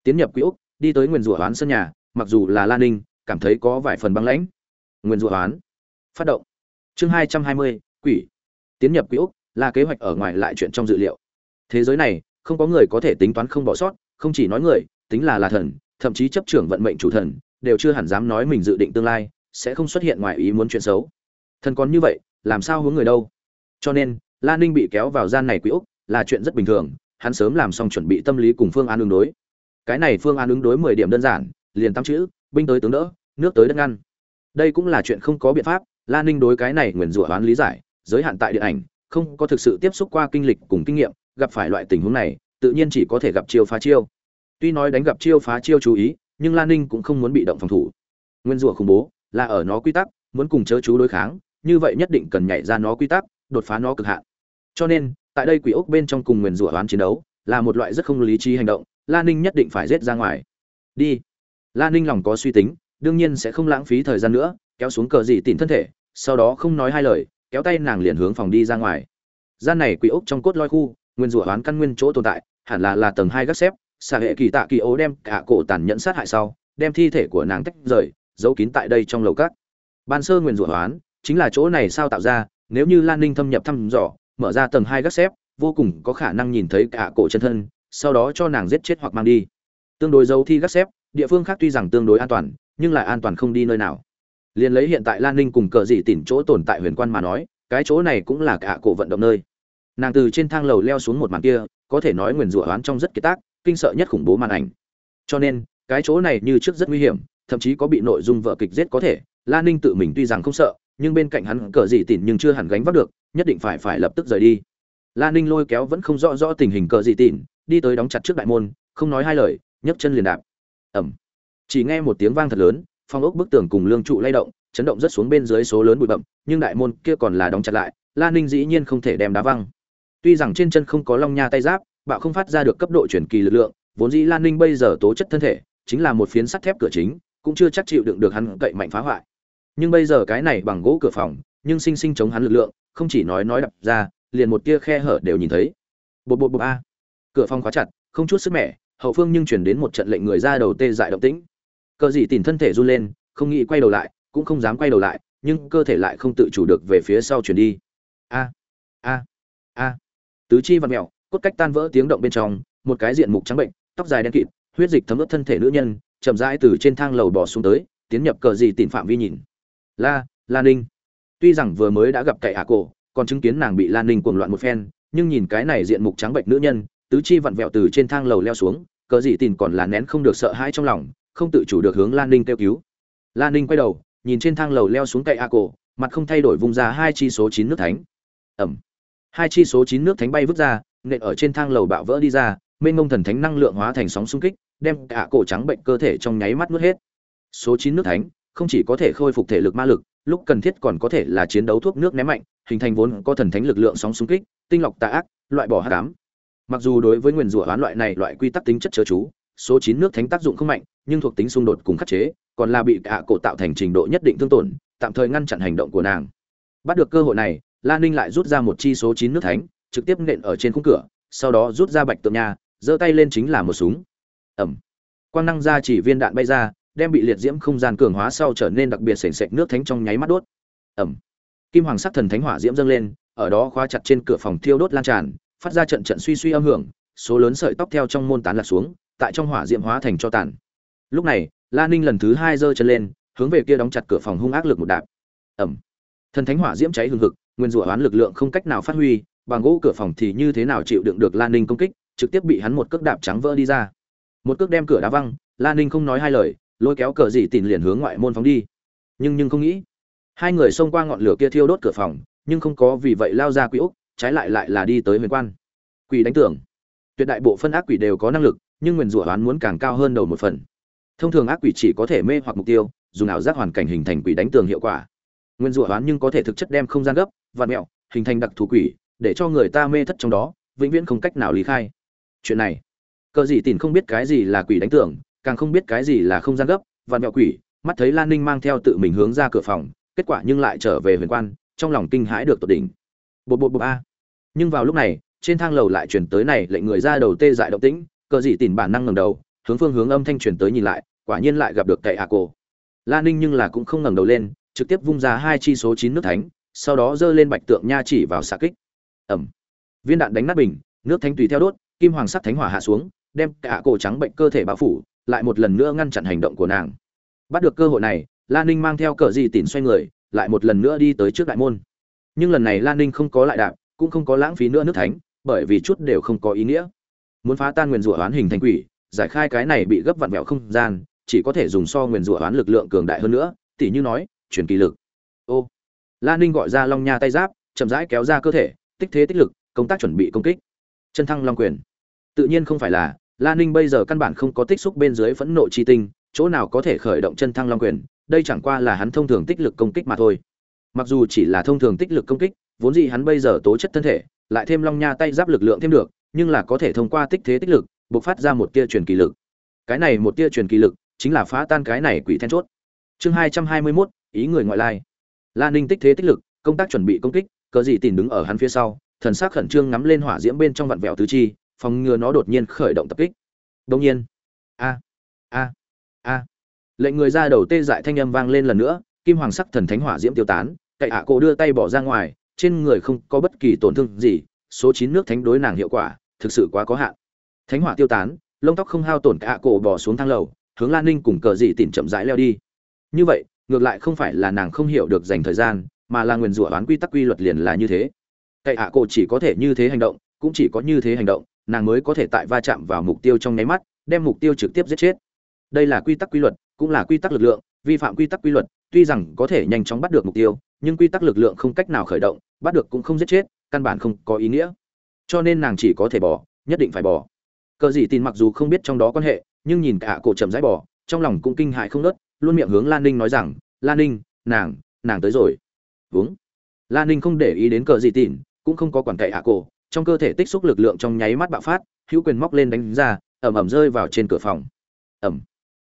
Tiến nhập quỹ úc đi tới nguyên rủa hoán sân nhà, mặc dù là lan ninh, cảm thấy có vài phần băng lãnh. Nguyên rủa hoán, phát động. Chương hai trăm hai mươi, quỷ. Tiến nhập quỹ úc là kế hoạch ở ngoài lại chuyện trong dự liệu. Thế giới này, không có người có thể tính toán không bỏ sót, không chỉ nói người, tính là là thần, thậm chí chấp trưởng vận mệnh chủ thần, đều chưa hẳn dám nói mình dự định tương lai, sẽ không xuất hiện ngoài ý muốn chuyện xấu. Thần còn như vậy làm sao hướng người đâu? Cho nên lan ninh bị kéo vào gian này quỹ úc là chuyện rất bình thường, hắn sớm làm xong chuẩn bị tâm lý cùng phương án ứng đối. Cái này phương án ứng đối mười điểm đơn giản, liền tám chữ, binh tới tướng đỡ, nước tới đất ngăn. Đây cũng là chuyện không có biện pháp lan ninh đối cái này nguyền rủa đoán lý giải, giới hạn tại điện ảnh, không có thực sự tiếp xúc qua kinh lịch cùng kinh nghiệm, gặp phải loại tình huống này, tự nhiên chỉ có thể gặp chiêu phá chiêu. Tuy nói đánh gặp chiêu phá chiêu chú ý, nhưng lan ninh cũng không muốn bị động phòng thủ. Nguyên rủa khủng bố là ở nó quy tắc, muốn cùng chớ chú đối kháng như vậy nhất định cần nhảy ra nó quy tắc, đột phá nó cực hạn. Cho nên, tại đây quỷ ốc bên trong cùng nguyền rủa hoán chiến đấu là một loại rất không lý trí hành động lan ninh nhất định phải rết ra ngoài. Đi. Lan ninh lòng có suy tính, đương nhiên sẽ không lãng phí thời gian nữa, kéo xuống cờ dị tìm thân thể, sau đó không nói hai lời, kéo tay nàng liền hướng phòng đi ra ngoài. Gian này quỷ ốc trong cốt loi khu nguyên rủa hoán căn nguyên chỗ tồn tại, hẳn là là tầng hai gác xếp, xạ hệ kỳ tạ kỳ ố đem cả cổ tàn nhẫn sát hại sau, đem thi thể của nàng tách rời, giấu kín tại đây trong lầu cát ban sơ nguyên rủa hoán chính là chỗ này sao tạo ra, nếu như lan ninh thâm nhập thăm dò, mở ra tầng hai gác xếp, vô cùng có khả năng nhìn thấy cả cổ chân thân, sau đó cho nàng giết chết hoặc mang đi. Tương đối dấu thi gác xếp, địa phương khác tuy rằng tương đối an toàn, nhưng lại an toàn không đi nơi nào. Liền lấy hiện tại lan ninh cùng cờ dị tìm chỗ tồn tại huyền quan mà nói, cái chỗ này cũng là cả cổ vận động nơi. Nàng từ trên thang lầu leo xuống một màn kia, có thể nói nguyền rủa oán trong rất kiệt tác, kinh sợ nhất khủng bố màn ảnh. Cho nên, cái chỗ này như trước rất nguy hiểm, thậm chí có bị nội dung vợ kịch giết có thể, lan ninh tự mình tuy rằng không sợ nhưng bên cạnh hắn cờ dị tỉn nhưng chưa hẳn gánh vác được, nhất định phải phải lập tức rời đi. Lan ninh lôi kéo vẫn không rõ rõ tình hình cờ dị tỉn, đi tới đóng chặt trước đại môn, không nói hai lời, nhấc chân liền đạp. Ẩm chỉ nghe một tiếng vang thật lớn, phong ốc bức tường cùng lương trụ lay động, chấn động rất xuống bên dưới số lớn bụi bậm nhưng đại môn kia còn là đóng chặt lại lan ninh dĩ nhiên không thể đem đá văng. Tuy rằng trên chân không có long nha tay giáp, bạo không phát ra được cấp độ chuyển kỳ lực lượng, vốn dĩ lan ninh bây giờ tố chất thân thể, chính là một phiến sắt thép cửa chính, cũng chưa chắc chịu đựng được hắn cậy mạnh phá hoại nhưng bây giờ cái này bằng gỗ cửa phòng, nhưng sinh sinh chống hắn lực lượng, không chỉ nói nói đập ra, liền một tia khe hở đều nhìn thấy. Bột bột bột a. Cửa phòng khóa chặt, không chút sức mẻ, hậu phương nhưng chuyển đến một trận lệnh người ra đầu tê dại động tĩnh. Cờ dị tìm thân thể run lên, không nghĩ quay đầu lại, cũng không dám quay đầu lại, nhưng cơ thể lại không tự chủ được về phía sau chuyển đi. A a a. Tứ chi vặn mẹo, cốt cách tan vỡ tiếng động bên trong, một cái diện mục trắng bệnh, tóc dài đen kịt, huyết dịch thấm ướt thân thể nữ nhân, chậm rãi từ trên thang lầu bỏ xuống tới, tiến nhập cờ dị tìm phạm vi nhìn la lan ninh. Tuy rằng vừa mới đã gặp cậy hạ cổ, còn chứng kiến nàng bị lan ninh cuồng loạn một phen, nhưng nhìn cái này diện mục trắng bệnh nữ nhân, tứ chi vặn vẹo từ trên thang lầu leo xuống, cờ dị tìm còn là nén không được sợ hãi trong lòng, không tự chủ được hướng lan ninh kêu cứu. Lan ninh quay đầu, nhìn trên thang lầu leo xuống cậy hạ cổ, mặt không thay đổi vung ra hai chi số chín nước thánh. Ẩm. Hai chi số chín nước thánh bay vứt ra, nện ở trên thang lầu bạo vỡ đi ra, mênh mông thần thánh năng lượng hóa thành sóng xung kích, đem cả cổ trắng bệnh cơ thể trong nháy mắt nuốt hết. Số chín nước thánh không chỉ có thể khôi phục thể lực ma lực, lúc cần thiết còn có thể là chiến đấu thuốc nước ném mạnh, hình thành vốn có thần thánh lực lượng sóng xung kích, tinh lọc tà ác, loại bỏ hắc ám. Mặc dù đối với nguyền rủa oán loại này loại quy tắc tính chất chớ chú, số chín nước thánh tác dụng không mạnh, nhưng thuộc tính xung đột cùng khắc chế, còn là bị cả cổ tạo thành trình độ nhất định thương tổn, tạm thời ngăn chặn hành động của nàng. Bắt được cơ hội này lan ninh lại rút ra một chi số chín nước thánh, trực tiếp nện ở trên khung cửa, sau đó rút ra bạch tượng nha, giơ tay lên chính là một súng. Ẩm. Quang năng ra chỉ viên đạn bay ra đem bị liệt diễm không gian cường hóa sau trở nên đặc biệt sền sệt nước thánh trong nháy mắt đốt. Ẩm. Kim hoàng sắc thần thánh hỏa diễm dâng lên, ở đó khóa chặt trên cửa phòng thiêu đốt lan tràn, phát ra trận trận suy suy âm hưởng, số lớn sợi tóc theo trong môn tán lạc xuống, tại trong hỏa diễm hóa thành cho tàn. Lúc này, la ninh lần thứ hai giơ chân lên, hướng về kia đóng chặt cửa phòng hung ác lực một đạp. Ẩm. Thần thánh hỏa diễm cháy hừng hực, nguyên rủa oán lực lượng không cách nào phát huy, bằng gỗ cửa phòng thì như thế nào chịu đựng được lan ninh công kích, trực tiếp bị hắn một cước đạp trắng vỡ đi ra. Một cước đem cửa đá văng lan ninh không nói hai lời lôi kéo cờ dị tìm liền hướng ngoại môn phóng đi. Nhưng nhưng không nghĩ, hai người xông qua ngọn lửa kia thiêu đốt cửa phòng, nhưng không có vì vậy lao ra quỷ úc, trái lại lại là đi tới huyền quan. Quỷ đánh tưởng tuyệt đại bộ phân ác quỷ đều có năng lực, nhưng nguyền rủa oán muốn càng cao hơn đầu một phần. Thông thường ác quỷ chỉ có thể mê hoặc mục tiêu, dùng ảo giác hoàn cảnh hình thành quỷ đánh tường hiệu quả. Nguyên rủa oán nhưng có thể thực chất đem không gian gấp và mẹo, hình thành đặc thù quỷ, để cho người ta mê thất trong đó, vĩnh viễn không cách nào lý khai. Chuyện này, cờ gì tìm không biết cái gì là quỷ đánh tưởng càng không biết cái gì là không gian gấp và mẹo quỷ, mắt thấy lan ninh mang theo tự mình hướng ra cửa phòng, kết quả nhưng lại trở về huyền quan, trong lòng kinh hãi được tột đỉnh. Bột bột bột a. Nhưng vào lúc này, trên thang lầu lại chuyển tới này, lệnh người ra đầu tê dại động tĩnh, cờ dị tìm bản năng ngẩng đầu, hướng phương hướng âm thanh truyền tới nhìn lại, quả nhiên lại gặp được cậy hạ cổ. Lan ninh nhưng là cũng không ngẩng đầu lên, trực tiếp vung ra hai chi số chín nước thánh, sau đó giơ lên bạch tượng nha chỉ vào xạ kích. Ẩm viên đạn đánh nát bình, nước thánh tùy theo đốt, kim hoàng sắc thánh hỏa hạ xuống, đem cả cổ trắng bệnh cơ thể bao phủ lại một lần nữa ngăn chặn hành động của nàng. Bắt được cơ hội này Lan ninh mang theo cờ gì tỉn xoay người, lại một lần nữa đi tới trước đại môn. Nhưng lần này Lan ninh không có lại đạp, cũng không có lãng phí nữa nước thánh, bởi vì chút đều không có ý nghĩa. Muốn phá tan nguyên rủa oán hình thành quỷ, giải khai cái này bị gấp vặn vẹo không gian, chỉ có thể dùng so nguyên rủa oán lực lượng cường đại hơn nữa, tỉ như nói, truyền kỳ lực. Ô. Lan ninh gọi ra long nha tay giáp, chậm rãi kéo ra cơ thể, tích thế tích lực, công tác chuẩn bị công kích. Chân thăng long quyền. Tự nhiên không phải là la ninh bây giờ căn bản không có tích xúc bên dưới phẫn nộ chi tinh, chỗ nào có thể khởi động chân thăng long quyền, đây chẳng qua là hắn thông thường tích lực công kích mà thôi. Mặc dù chỉ là thông thường tích lực công kích, vốn dĩ hắn bây giờ tố chất thân thể, lại thêm long nha tay giáp lực lượng thêm được, nhưng là có thể thông qua tích thế tích lực, bộc phát ra một tia truyền kỳ lực. Cái này một tia truyền kỳ lực, chính là phá tan cái này quỷ then chốt. Chương hai trăm hai mươi mốt, ý người ngoại lai. Lan ninh tích thế tích lực, công tác chuẩn bị công kích, cờ gì tìm đứng ở hắn phía sau, thần sắc khẩn trương ngắm lên hỏa diễm bên trong vặn vẹo tứ chi phòng ngừa nó đột nhiên khởi động tập kích. Đông nhiên. A a a. Lệnh người ra đầu tê dại thanh âm vang lên lần nữa, kim hoàng sắc thần thánh hỏa diễm tiêu tán, cậy ạ cổ đưa tay bỏ ra ngoài, trên người không có bất kỳ tổn thương gì, số chín nước thánh đối nàng hiệu quả, thực sự quá có hạn. Thánh hỏa tiêu tán, lông tóc không hao tổn cả cổ bỏ xuống thang lầu, hướng lan ninh cùng cờ dị tìm chậm rãi leo đi. Như vậy, ngược lại không phải là nàng không hiểu được dành thời gian, mà là nguyền rủa oán quy tắc quy luật liền là như thế. Cậy à cổ chỉ có thể như thế hành động, cũng chỉ có như thế hành động nàng mới có thể tại va chạm vào mục tiêu trong nháy mắt, đem mục tiêu trực tiếp giết chết. Đây là quy tắc quy luật, cũng là quy tắc lực lượng, vi phạm quy tắc quy luật, tuy rằng có thể nhanh chóng bắt được mục tiêu, nhưng quy tắc lực lượng không cách nào khởi động, bắt được cũng không giết chết, căn bản không có ý nghĩa. Cho nên nàng chỉ có thể bỏ, nhất định phải bỏ. Cờ gì tin mặc dù không biết trong đó quan hệ, nhưng nhìn cả cổ chậm rãi bỏ, trong lòng cũng kinh hại không nớt luôn miệng hướng lan ninh nói rằng, lan ninh, nàng nàng tới rồi. Uống lan ninh không để ý đến cờ gì tin cũng không có quản cậy hạ cổ trong cơ thể tích xúc lực lượng trong nháy mắt bạo phát, hữu quyền móc lên đánh ra ẩm ẩm rơi vào trên cửa phòng. Ẩm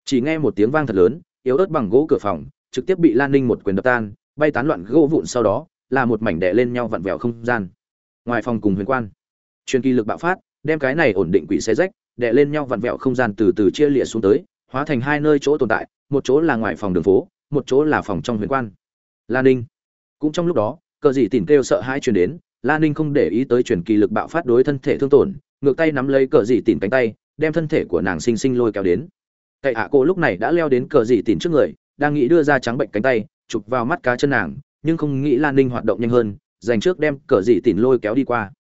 chỉ nghe một tiếng vang thật lớn, yếu ớt bằng gỗ cửa phòng, trực tiếp bị lan ninh một quyền đập tan, bay tán loạn gỗ vụn sau đó, là một mảnh đè lên nhau vặn vẹo không gian. Ngoài phòng cùng huyền quan, truyền kỳ lực bạo phát, đem cái này ổn định quỷ xe rách, đè lên nhau vặn vẹo không gian từ từ chia lịa xuống tới, hóa thành hai nơi chỗ tồn tại, một chỗ là ngoài phòng đường phố, một chỗ là phòng trong huyền quan. Lan ninh. Cũng trong lúc đó, cờ dị tìm kêu sợ hai truyền đến lan ninh không để ý tới chuyển kỳ lực bạo phát đối thân thể thương tổn, ngược tay nắm lấy cờ dị tìm cánh tay, đem thân thể của nàng sinh sinh lôi kéo đến. Cậy hạ cô lúc này đã leo đến cờ dị tìm trước người, đang nghĩ đưa ra trắng bệnh cánh tay, chụp vào mắt cá chân nàng, nhưng không nghĩ lan ninh hoạt động nhanh hơn, dành trước đem cờ dị tìm lôi kéo đi qua.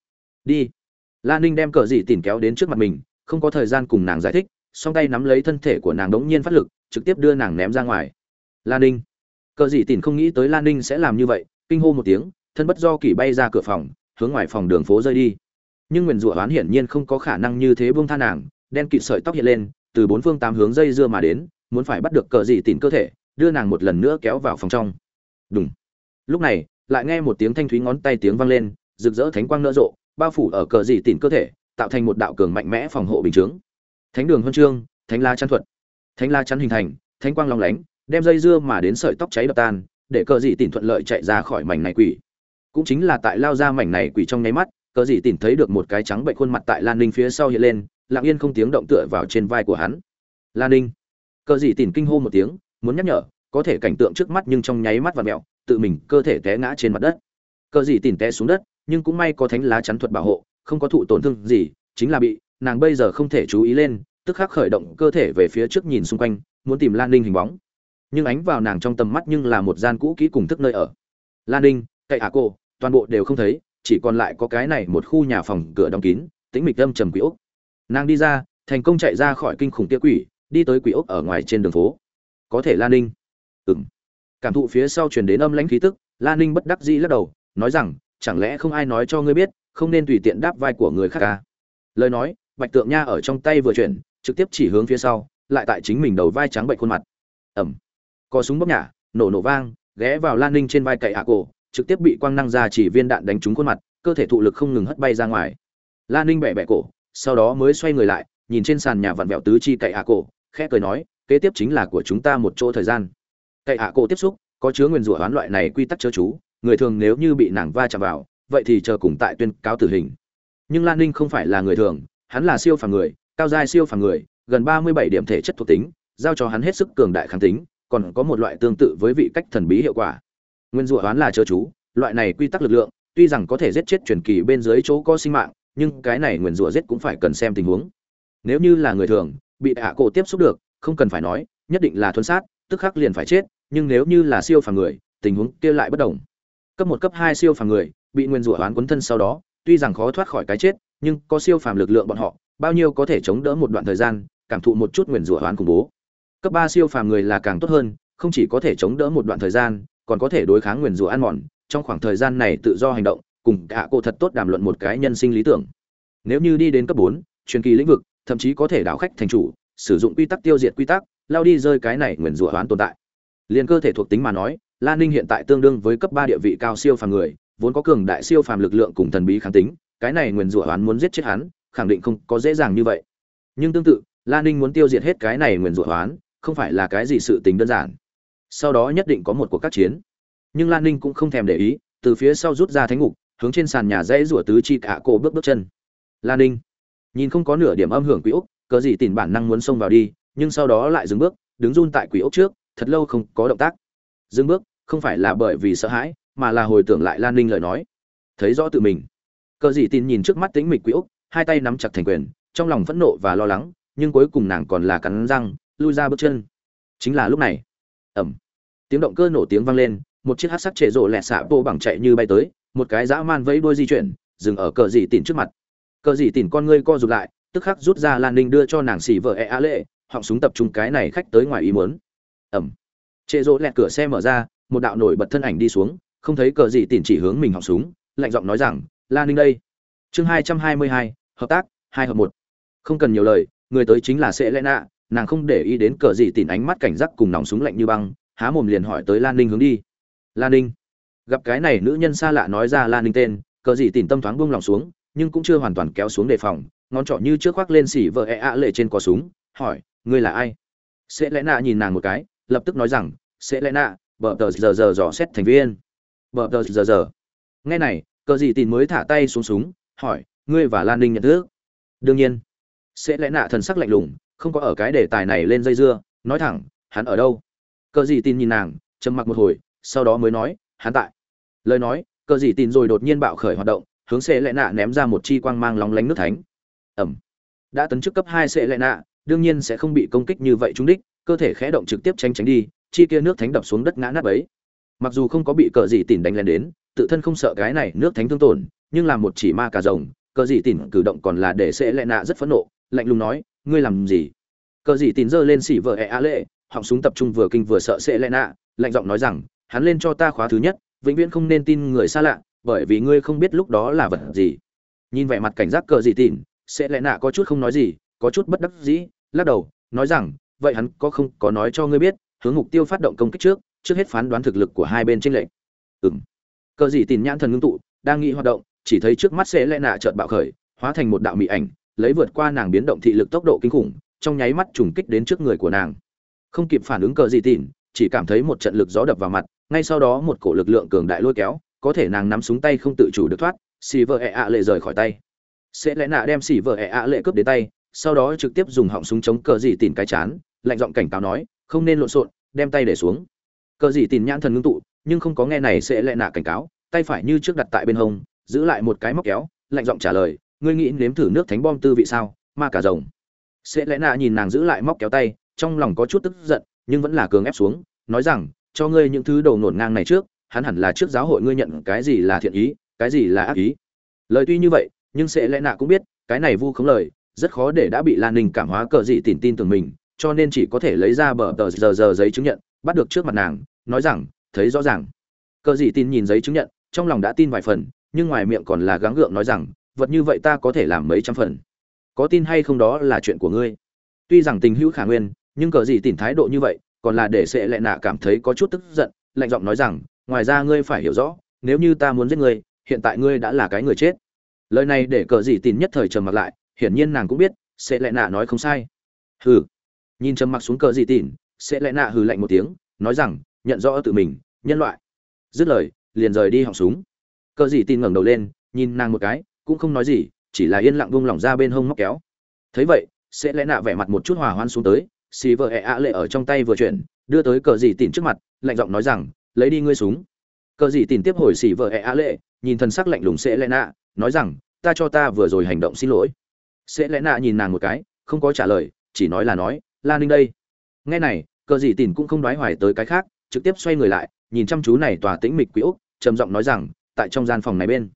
Đi. Lan ninh đem cờ dị tìm kéo đến trước mặt mình, không có thời gian cùng nàng giải thích, song tay nắm lấy thân thể của nàng đống nhiên phát lực, trực tiếp đưa nàng ném ra ngoài. Lan ninh. Cờ dị tìm không nghĩ tới lan ninh sẽ làm như vậy, kinh hô một tiếng thân bất do kỳ bay ra cửa phòng, hướng ngoài phòng đường phố rơi đi. Nhưng nguyền rủa oán hiển nhiên không có khả năng như thế buông tha nàng, đen kịt sợi tóc hiện lên, từ bốn phương tám hướng dây dưa mà đến, muốn phải bắt được cờ dị tìm cơ thể, đưa nàng một lần nữa kéo vào phòng trong. Đúng lúc này, lại nghe một tiếng thanh thúy ngón tay tiếng vang lên, rực rỡ thánh quang nở rộ, bao phủ ở cờ dị tìm cơ thể, tạo thành một đạo cường mạnh mẽ phòng hộ bình chướng. Thánh đường huân chương, thánh la chắn thuật. Thánh la chắn hình thành, thánh quang long lánh, đem dây dưa mà đến sợi tóc cháy đập tan, để cờ dị tìm thuận lợi chạy ra khỏi mảnh này quỷ cũng chính là tại lao ra mảnh này quỷ trong nháy mắt, cờ dị tìm thấy được một cái trắng bệnh khuôn mặt tại lan ninh phía sau hiện lên, lặng yên không tiếng động tựa vào trên vai của hắn. Lan ninh. Cờ dị tìm kinh hô một tiếng, muốn nhắc nhở, có thể cảnh tượng trước mắt nhưng trong nháy mắt và mẹo, tự mình cơ thể té ngã trên mặt đất. Cờ dị tìm té xuống đất, nhưng cũng may có thánh lá chắn thuật bảo hộ, không có thụ tổn thương gì, chính là bị, nàng bây giờ không thể chú ý lên, tức khắc khởi động cơ thể về phía trước nhìn xung quanh, muốn tìm lan ninh hình bóng. Nhưng ánh vào nàng trong tầm mắt nhưng là một gian cũ kỹ cùng thức nơi ở. Lan ninh, cậy à cô toàn bộ đều không thấy, chỉ còn lại có cái này một khu nhà phòng cửa đóng kín, tĩnh mịch âm trầm quỷ ốc. Nàng đi ra, thành công chạy ra khỏi kinh khủng kia quỷ, đi tới quỷ ốc ở ngoài trên đường phố. Có thể lan ninh. Ừng cảm thụ phía sau truyền đến âm lãnh khí tức lan ninh bất đắc dĩ lắc đầu, nói rằng, chẳng lẽ không ai nói cho ngươi biết, không nên tùy tiện đáp vai của người khác ca à? lời nói, bạch tượng nha ở trong tay vừa chuyển, trực tiếp chỉ hướng phía sau, lại tại chính mình đầu vai trắng bệnh khuôn mặt. Ẩm có súng bóp nhả, nổ nổ vang, ghé vào lan ninh trên vai cậy hạ cổ trực tiếp bị quang năng ra chỉ viên đạn đánh trúng khuôn mặt, cơ thể thụ lực không ngừng hất bay ra ngoài. Lan ninh bẻ bẻ cổ, sau đó mới xoay người lại, nhìn trên sàn nhà vặn vẹo tứ chi cậy hạ cổ, khẽ cười nói, kế tiếp chính là của chúng ta một chỗ thời gian. Cậy hạ cổ tiếp xúc, có chứa nguyên rủa hoán loại này quy tắc chớ chú, người thường nếu như bị nàng va chạm vào, vậy thì chờ cùng tại tuyên cáo tử hình. Nhưng lan ninh không phải là người thường, hắn là siêu phàm người, cao giai siêu phàm người, gần ba mươi bảy điểm thể chất thuộc tính, giao cho hắn hết sức cường đại kháng tính, còn có một loại tương tự với vị cách thần bí hiệu quả nguyên rủa hoán là chớ chú, loại này quy tắc lực lượng, tuy rằng có thể giết chết truyền kỳ bên dưới chỗ có sinh mạng, nhưng cái này nguyên rủa giết cũng phải cần xem tình huống. Nếu như là người thường, bị hạ cổ tiếp xúc được, không cần phải nói, nhất định là thuần sát, tức khắc liền phải chết, nhưng nếu như là siêu phàm người, tình huống kia lại bất đồng. Cấp một, cấp hai siêu phàm người, bị nguyên rủa oán quấn thân sau đó, tuy rằng khó thoát khỏi cái chết, nhưng có siêu phàm lực lượng bọn họ, bao nhiêu có thể chống đỡ một đoạn thời gian, cảm thụ một chút nguyên rủa oán khủng bố. Cấp ba siêu phàm người là càng tốt hơn, không chỉ có thể chống đỡ một đoạn thời gian còn có thể đối kháng nguyên rủa ăn mòn trong khoảng thời gian này tự do hành động cùng cả cô thật tốt đàm luận một cái nhân sinh lý tưởng nếu như đi đến cấp bốn truyền kỳ lĩnh vực thậm chí có thể đảo khách thành chủ sử dụng quy tắc tiêu diệt quy tắc lao đi rơi cái này nguyên rủa Hoán tồn tại liền cơ thể thuộc tính mà nói Lan Ninh hiện tại tương đương với cấp ba địa vị cao siêu phàm người, vốn có cường đại siêu phàm lực lượng cùng thần bí kháng tính, cái này nguyên rủa Hoán muốn giết chết hắn, khẳng định không có dễ dàng như vậy. Nhưng tương tự, Lan Ninh muốn tiêu diệt hết cái này nguyên rủa Hoán, không phải là cái gì sự tình đơn giản. Sau đó nhất định có một cuộc các chiến. Nhưng Lan Ninh cũng không thèm để ý, từ phía sau rút ra thánh ngục, hướng trên sàn nhà dãy rủa tứ chi cả cổ bước bước chân. Lan Ninh nhìn không có nửa điểm âm hưởng quỷ ốc, cớ gì tìm bản năng muốn xông vào đi, nhưng sau đó lại dừng bước, đứng run tại quỷ ốc trước, thật lâu không có động tác. Dừng bước, không phải là bởi vì sợ hãi mà là hồi tưởng lại lan ninh lời nói thấy rõ tự mình cờ dị tin nhìn trước mắt tính mịch quỹ ốc hai tay nắm chặt thành quyền trong lòng phẫn nộ và lo lắng nhưng cuối cùng nàng còn là cắn răng lui ra bước chân chính là lúc này ẩm tiếng động cơ nổ tiếng vang lên, một chiếc hát sắc trệ rộ lẹ xạ vô bằng chạy như bay tới, một cái dã man vẫy đuôi di chuyển, dừng ở cờ dì tìn trước mặt. Cờ dì tìn con ngươi co rụt lại, tức khắc rút ra lan ninh đưa cho nàng xỉ vợ e á lệ, họng súng tập trung cái này khách tới ngoài ý muốn. Ẩm. Trệ rộ lẹ cửa xe mở ra, một đạo nổi bật thân ảnh đi xuống, không thấy cờ dì tỉn chỉ hướng mình họng súng, lạnh giọng nói rằng, Lan ninh đây. Chương hai trăm hai mươi hai, hợp tác, hai hợp một. Không cần nhiều lời, người tới chính là sẽ lẽ nạ nàng không để ý đến cờ gì tìm ánh mắt cảnh giác cùng nòng súng lạnh như băng há mồm liền hỏi tới lan ninh hướng đi. Lan ninh, gặp cái này nữ nhân xa lạ nói ra lan ninh tên, cờ gì tìm tâm thoáng buông lòng xuống, nhưng cũng chưa hoàn toàn kéo xuống đề phòng, ngón trỏ như trước khoác lên xỉ vợ e ạ lệ trên cò súng, hỏi, ngươi là ai? Sẽ lẽ nạ nhìn nàng một cái, lập tức nói rằng, sẽ lẽ nạ, bờ tờ giờ giờ dò xét thành viên. Bờ tờ giờ giờ. Nghe này, cờ gì tìm mới thả tay xuống súng, hỏi, ngươi và lan ninh nhận thức? Đương nhiên. Sẽ lẽ nạ thần sắc lạnh lùng, không có ở cái đề tài này lên dây dưa, nói thẳng, hắn ở đâu? Cờ gì tin nhìn nàng, trầm mặc một hồi, sau đó mới nói, hắn tại. Lời nói, cờ gì tin rồi đột nhiên bạo khởi hoạt động, hướng xệ lệ nạ ném ra một chi quang mang lóng lánh nước thánh. Ẩm đã tấn chức cấp hai xệ lệ nạ, đương nhiên sẽ không bị công kích như vậy trúng đích, cơ thể khẽ động trực tiếp tránh tránh đi, chi kia nước thánh đập xuống đất ngã nát ấy mặc dù không có bị cờ gì tỉn đánh lên đến, tự thân không sợ cái này nước thánh thương tổn, nhưng làm một chỉ ma cà rồng, cờ gì tỉn cử động còn là để sẽ lệ nạ rất phẫn nộ, lạnh lùng nói, ngươi làm gì? Cờ gì tỉn giơ lên xỉ vợ ẹ á lệ họng súng tập trung vừa kinh vừa sợ sẽ lệ nạ, lạnh giọng nói rằng, hắn lên cho ta khóa thứ nhất, vĩnh viễn không nên tin người xa lạ, bởi vì ngươi không biết lúc đó là vật gì. Nhìn vẻ mặt cảnh giác cờ gì tỉn sẽ lệ nạ có chút không nói gì, có chút bất đắc dĩ, lắc đầu, nói rằng, vậy hắn có không, có nói cho ngươi biết, hướng mục tiêu phát động công kích trước trước hết phán đoán thực lực của hai bên trên lệnh ừng cờ gì tịn nhãn thần ngưng tụ, đang nghĩ hoạt động, chỉ thấy trước mắt sẽ lẽ nạ chợt bạo khởi, hóa thành một đạo mỹ ảnh, lấy vượt qua nàng biến động thị lực tốc độ kinh khủng, trong nháy mắt trùng kích đến trước người của nàng không kịp phản ứng cờ gì tịn, chỉ cảm thấy một trận lực gió đập vào mặt, ngay sau đó một cổ lực lượng cường đại lôi kéo, có thể nàng nắm súng tay không tự chủ được thoát, xì vợ ẹ ạ lệ rời khỏi tay. Sẽ lẽ nạ đem xì vợ ẹ ạ lệ cướp đến tay, sau đó trực tiếp dùng họng súng chống cờ gì tịn cái chán, lạnh giọng cảnh cáo nói, không nên lộn xộn, đem tay để xuống. Cờ gì tịn nhãn thần ngưng tụ, nhưng không có nghe này sẽ lẽ nạ cảnh cáo, tay phải như trước đặt tại bên hông, giữ lại một cái móc kéo, lạnh giọng trả lời, ngươi nghĩ nếm thử nước thánh bom tư vị sao, ma cả rồng. Sẽ lẽ nạ nhìn nàng giữ lại móc kéo tay trong lòng có chút tức giận, nhưng vẫn là cường ép xuống, nói rằng, cho ngươi những thứ đầu nổn ngang này trước, hắn hẳn là trước giáo hội ngươi nhận cái gì là thiện ý, cái gì là ác ý. Lời tuy như vậy, nhưng sẽ lẽ nạ cũng biết, cái này vu khống lời, rất khó để đã bị lan ninh cảm hóa cờ dị tìm tin tưởng mình, cho nên chỉ có thể lấy ra bờ tờ giờ giờ giấy chứng nhận, bắt được trước mặt nàng, nói rằng, thấy rõ ràng. Cờ dị tin nhìn giấy chứng nhận, trong lòng đã tin vài phần, nhưng ngoài miệng còn là gắng gượng nói rằng, vật như vậy ta có thể làm mấy trăm phần. Có tin hay không đó là chuyện của ngươi. Tuy rằng tình hữu khả nguyên nhưng cờ gì tìm thái độ như vậy, còn là để sệ lệ nạ cảm thấy có chút tức giận, lạnh giọng nói rằng, ngoài ra ngươi phải hiểu rõ, nếu như ta muốn giết ngươi, hiện tại ngươi đã là cái người chết. Lời này để cờ gì tin nhất thời trầm mặc lại, hiển nhiên nàng cũng biết sệ lệ nạ nói không sai. Hừ. Nhìn trầm mặc xuống cờ gì tin sệ lệ nạ hừ lạnh một tiếng, nói rằng, nhận rõ tự mình, nhân loại. Dứt lời, liền rời đi họng súng. Cờ gì tin ngẩng đầu lên, nhìn nàng một cái, cũng không nói gì, chỉ là yên lặng buông lỏng ra bên hông móc kéo. Thấy vậy, sẽ lẽ nạ vẻ mặt một chút hòa hoan xuống tới xì vợ ẹ ạ lệ ở trong tay vừa chuyển, đưa tới cờ dì tìm trước mặt, lạnh giọng nói rằng, lấy đi ngươi súng. Cờ dì tìm tiếp hồi xì vợ ẹ ạ lệ, nhìn thân sắc lạnh lùng sẽ lẽ nạ, nói rằng, ta cho ta vừa rồi hành động xin lỗi. Sẽ lẽ nạ nhìn nàng một cái, không có trả lời, chỉ nói là nói lan ninh đây. Nghe này, cờ dì tìm cũng không đoái hoài tới cái khác, trực tiếp xoay người lại, nhìn chăm chú này tòa tĩnh mịch quỹ úc trầm giọng nói rằng, tại trong gian phòng này bên.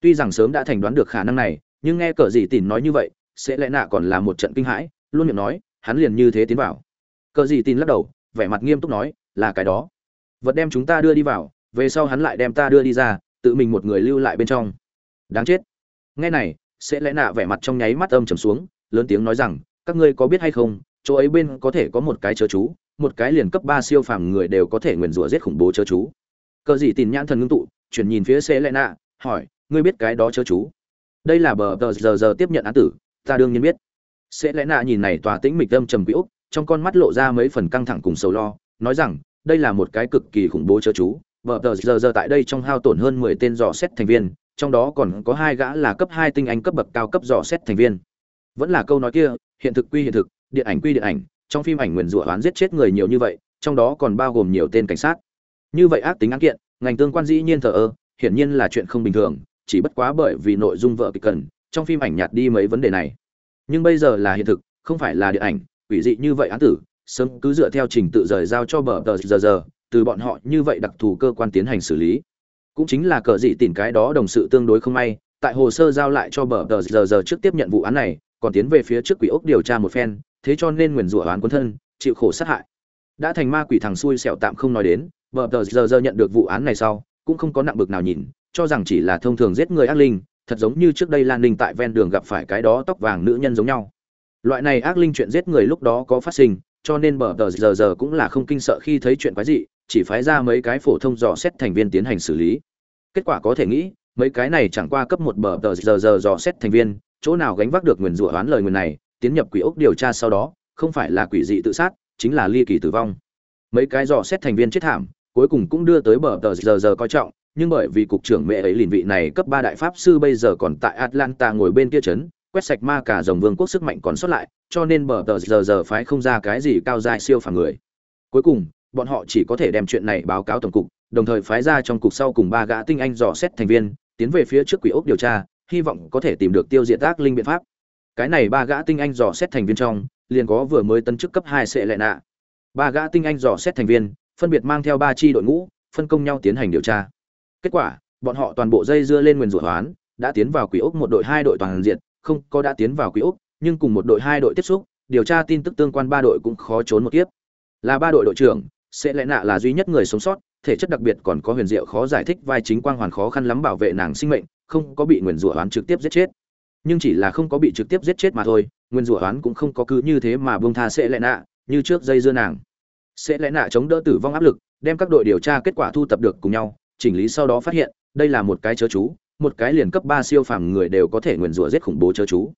Tuy rằng sớm đã thành đoán được khả năng này, nhưng nghe cờ dì tìm nói như vậy, sẽ lẽ nạ còn là một trận kinh hãi, luôn miệng nói hắn liền như thế tiến vào. Cờ gì tin lắc đầu, vẻ mặt nghiêm túc nói, là cái đó. Vật đem chúng ta đưa đi vào, về sau hắn lại đem ta đưa đi ra, tự mình một người lưu lại bên trong. Đáng chết. Nghe này, sẽ lẽ nạ vẻ mặt trong nháy mắt âm trầm xuống, lớn tiếng nói rằng, các ngươi có biết hay không, chỗ ấy bên có thể có một cái chớ chú, một cái liền cấp ba siêu phàm người đều có thể nguyền rủa giết khủng bố chớ chú. Cờ gì tin nhãn thần ngưng tụ, chuyển nhìn phía sẽ lẽ nạ, hỏi, ngươi biết cái đó chớ chú? Đây là bờ tờ giờ giờ tiếp nhận án tử, ta đương nhiên biết sẽ lẽ nạ nhìn này tòa tĩnh mịch âm trầm quý úc, trong con mắt lộ ra mấy phần căng thẳng cùng sầu lo, nói rằng, đây là một cái cực kỳ khủng bố chớ chú Vợ tờ giờ giờ tại đây trong hao tổn hơn mười tên dò xét thành viên, trong đó còn có hai gã là cấp hai tinh anh cấp bậc cao cấp dò xét thành viên. Vẫn là câu nói kia, hiện thực quy hiện thực, điện ảnh quy điện ảnh, trong phim ảnh nguyền rủa oán giết chết người nhiều như vậy, trong đó còn bao gồm nhiều tên cảnh sát. Như vậy ác tính án kiện, ngành tương quan dĩ nhiên thờ ơ, hiển nhiên là chuyện không bình thường, chỉ bất quá bởi vì nội dung vợ kịch cần, trong phim ảnh nhạt đi mấy vấn đề này nhưng bây giờ là hiện thực, không phải là điện ảnh, quỷ dị như vậy án tử, sớm cứ dựa theo trình tự rời giao cho bờ tờ giờ giờ, từ bọn họ như vậy đặc thù cơ quan tiến hành xử lý. Cũng chính là cờ dị tìm cái đó đồng sự tương đối không may, tại hồ sơ giao lại cho bờ tờ giờ giờ trước tiếp nhận vụ án này, còn tiến về phía trước quỷ ốc điều tra một phen, thế cho nên nguyền rủa oán quân thân, chịu khổ sát hại. Đã thành ma quỷ thằng xui xẻo tạm không nói đến, bờ tờ giờ giờ nhận được vụ án này sau, cũng không có nặng bực nào nhìn, cho rằng chỉ là thông thường giết người ác linh thật giống như trước đây lan ninh tại ven đường gặp phải cái đó tóc vàng nữ nhân giống nhau. Loại này ác linh chuyện giết người lúc đó có phát sinh, cho nên bờ tờ giờ giờ cũng là không kinh sợ khi thấy chuyện quái dị, chỉ phái ra mấy cái phổ thông dò xét thành viên tiến hành xử lý. Kết quả có thể nghĩ, mấy cái này chẳng qua cấp một bờ tờ giờ giờ dò xét thành viên, chỗ nào gánh vác được nguyền rủa oán lời nguyền này, tiến nhập quỷ ốc điều tra sau đó, không phải là quỷ dị tự sát, chính là ly kỳ tử vong. Mấy cái dò xét thành viên chết thảm, cuối cùng cũng đưa tới bờ tờ giờ giờ coi trọng nhưng bởi vì cục trưởng mẹ ấy liền vị này cấp ba đại pháp sư bây giờ còn tại Atlanta ngồi bên kia chấn, quét sạch ma cả dòng vương quốc sức mạnh còn sót lại, cho nên bờ tờ giờ giờ phái không ra cái gì cao dài siêu phàm người. Cuối cùng, bọn họ chỉ có thể đem chuyện này báo cáo tổng cục, đồng thời phái ra trong cục sau cùng ba gã tinh anh dò xét thành viên, tiến về phía trước quỷ ốc điều tra, hy vọng có thể tìm được tiêu diệt ác linh biện pháp. Cái này ba gã tinh anh dò xét thành viên trong, liền có vừa mới tấn chức cấp hai sẽ lệ nạ. Ba gã tinh anh dò xét thành viên, phân biệt mang theo ba chi đội ngũ, phân công nhau tiến hành điều tra kết quả, bọn họ toàn bộ dây dưa lên nguyền rủa hoán, đã tiến vào quỷ ốc một đội hai đội toàn diện, không có đã tiến vào quỷ ốc, nhưng cùng một đội hai đội tiếp xúc, điều tra tin tức tương quan ba đội cũng khó trốn một kiếp. Là ba đội đội trưởng, sẽ lẽ nạ là duy nhất người sống sót, thể chất đặc biệt còn có huyền diệu khó giải thích vai chính quang hoàn khó khăn lắm bảo vệ nàng sinh mệnh, không có bị nguyền rủa hoán trực tiếp giết chết. Nhưng chỉ là không có bị trực tiếp giết chết mà thôi nguyên rủa hoán cũng không có cứ như thế mà buông tha sẽ lẽ nạ, như trước dây dưa nàng. Sẽ lẽ nạ chống đỡ tử vong áp lực, đem các đội điều tra kết quả thu tập được cùng nhau chỉnh lý sau đó phát hiện, đây là một cái chớ chú, một cái liền cấp ba siêu phàm người đều có thể nguyền rủa giết khủng bố chớ chú.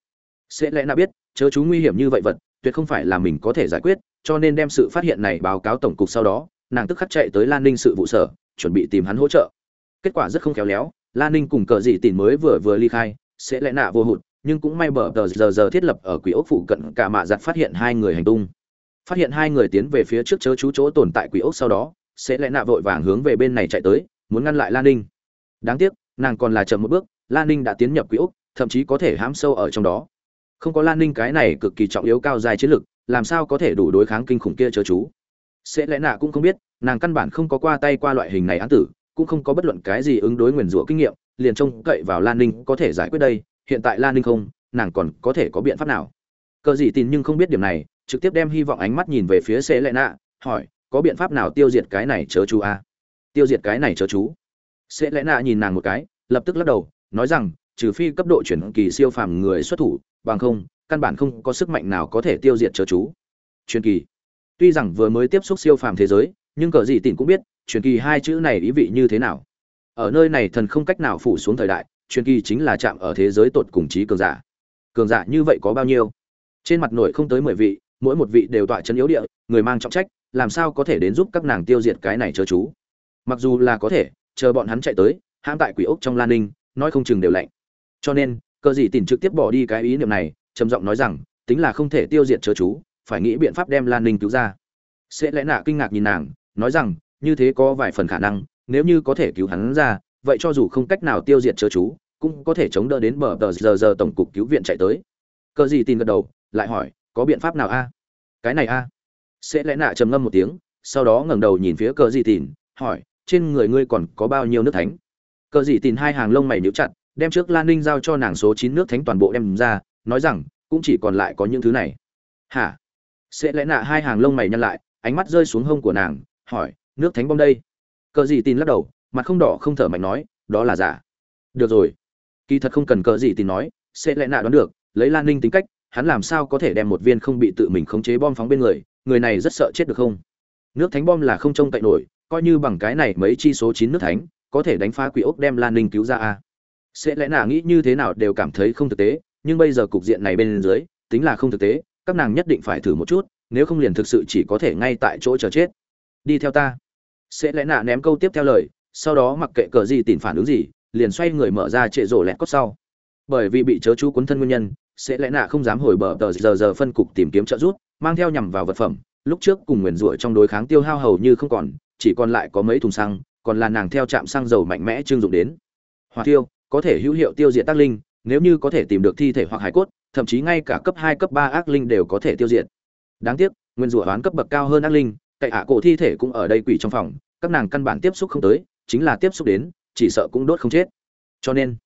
Sẽ lẽ nào biết, chớ chú nguy hiểm như vậy vật, tuyệt không phải là mình có thể giải quyết, cho nên đem sự phát hiện này báo cáo tổng cục sau đó, nàng tức khắc chạy tới lan ninh sự vụ sở, chuẩn bị tìm hắn hỗ trợ. Kết quả rất không khéo léo, lan ninh cùng cờ dị tỉn mới vừa vừa ly khai, sẽ lẽ nạ vô hụt, nhưng cũng may bờ tờ giờ giờ thiết lập ở quỷ ốc phụ cận cả mạ giặt phát hiện hai người hành tung. Phát hiện hai người tiến về phía trước chớ chú chỗ tồn tại quỷ ốc sau đó, sẽ lẽ nạ vội vàng hướng về bên này chạy tới muốn ngăn lại lan ninh. Đáng tiếc nàng còn là chậm một bước lan ninh đã tiến nhập quỹ, ốc thậm chí có thể hãm sâu ở trong đó. Không có lan ninh cái này cực kỳ trọng yếu cao dài chiến lực làm sao có thể đủ đối kháng kinh khủng kia chớ chú? Sẽ lẽ nạ cũng không biết nàng căn bản không có qua tay qua loại hình này án tử cũng không có bất luận cái gì ứng đối nguyền rủa kinh nghiệm liền trông cậy vào lan ninh có thể giải quyết đây hiện tại lan ninh không nàng còn có thể có biện pháp nào? Cờ gì tin nhưng không biết điểm này trực tiếp đem hy vọng ánh mắt nhìn về phía sẽ lẽ nạ hỏi có biện pháp nào tiêu diệt cái này chớ chú a? à? Tiêu diệt cái này chớ chú. Sẽ lẽ nạ nhìn nàng một cái, lập tức lắc đầu, nói rằng, trừ phi cấp độ chuyển kỳ siêu phàm người xuất thủ, bằng không, căn bản không có sức mạnh nào có thể tiêu diệt chớ chú. Truyền kỳ. Tuy rằng vừa mới tiếp xúc siêu phàm thế giới, nhưng cờ gì tỉnh cũng biết truyền kỳ hai chữ này ý vị như thế nào. Ở nơi này thần không cách nào phủ xuống thời đại truyền kỳ chính là chạm ở thế giới tột cùng trí cường giả. Cường giả như vậy có bao nhiêu? Trên mặt nổi không tới mười vị, mỗi một vị đều tọa chân yếu địa, người mang trọng trách, làm sao có thể đến giúp các nàng tiêu diệt cái này chớ chú? Mặc dù là có thể, chờ bọn hắn chạy tới, hãm tại quỷ ốc trong lan ninh, nói không chừng đều lạnh. Cho nên, cờ gì tìm trực tiếp bỏ đi cái ý niệm này, trầm giọng nói rằng, tính là không thể tiêu diệt chớ chú, phải nghĩ biện pháp đem lan ninh cứu ra. Sẽ lẽ nạ kinh ngạc nhìn nàng, nói rằng, như thế có vài phần khả năng, nếu như có thể cứu hắn ra, vậy cho dù không cách nào tiêu diệt chớ chú, cũng có thể chống đỡ đến bờ tờ giờ giờ tổng cục cứu viện chạy tới. Cờ gì tin gật đầu, lại hỏi, có biện pháp nào a? Cái này a? Sẽ lẽ nạ trầm ngâm một tiếng, sau đó ngẩng đầu nhìn phía cờ gì tin hỏi trên người ngươi còn có bao nhiêu nước thánh? Cờ dị tìm hai hàng lông mày nhíu chặt, đem trước lan ninh giao cho nàng số chín nước thánh toàn bộ đem ra, nói rằng, cũng chỉ còn lại có những thứ này. Hả? Sẽ lẽ nạ hai hàng lông mày nhăn lại, ánh mắt rơi xuống hông của nàng, hỏi, nước thánh bom đây? Cờ dị tin lắc đầu, mặt không đỏ không thở mạnh nói, đó là giả. Được rồi. Kỳ thật không cần cờ dị tin nói, sẽ lẽ nạ đoán được, lấy lan ninh tính cách, hắn làm sao có thể đem một viên không bị tự mình khống chế bom phóng bên người người này rất sợ chết được không? Nước thánh bom là không trông cậy nổi coi như bằng cái này mấy chi số chín nước thánh, có thể đánh phá quỷ ốc đem lan ninh cứu ra a. Sẽ lẽ nào nghĩ như thế nào đều cảm thấy không thực tế, nhưng bây giờ cục diện này bên dưới, tính là không thực tế, các nàng nhất định phải thử một chút, nếu không liền thực sự chỉ có thể ngay tại chỗ chờ chết. Đi theo ta. Sẽ lẽ nạ ném câu tiếp theo lời, sau đó mặc kệ cờ gì tìm phản ứng gì, liền xoay người mở ra trệ rổ lẹt cốt sau. Bởi vì bị chớ chú cuốn thân nguyên nhân, sẽ lẽ nạ không dám hồi bờ tờ giờ giờ phân cục tìm kiếm trợ giúp, mang theo nhằm vào vật phẩm, lúc trước cùng nguyền rủa trong đối kháng tiêu hao hầu như không còn chỉ còn lại có mấy thùng xăng, còn là nàng theo trạm xăng dầu mạnh mẽ trưng dụng đến. Hỏa tiêu có thể hữu hiệu tiêu diệt tác linh, nếu như có thể tìm được thi thể hoặc hải cốt, thậm chí ngay cả cấp hai, cấp ba ác linh đều có thể tiêu diệt. Đáng tiếc, nguyên rủa đoán cấp bậc cao hơn ác linh, cậy hạ cổ thi thể cũng ở đây quỷ trong phòng, các nàng căn bản tiếp xúc không tới, chính là tiếp xúc đến, chỉ sợ cũng đốt không chết. Cho nên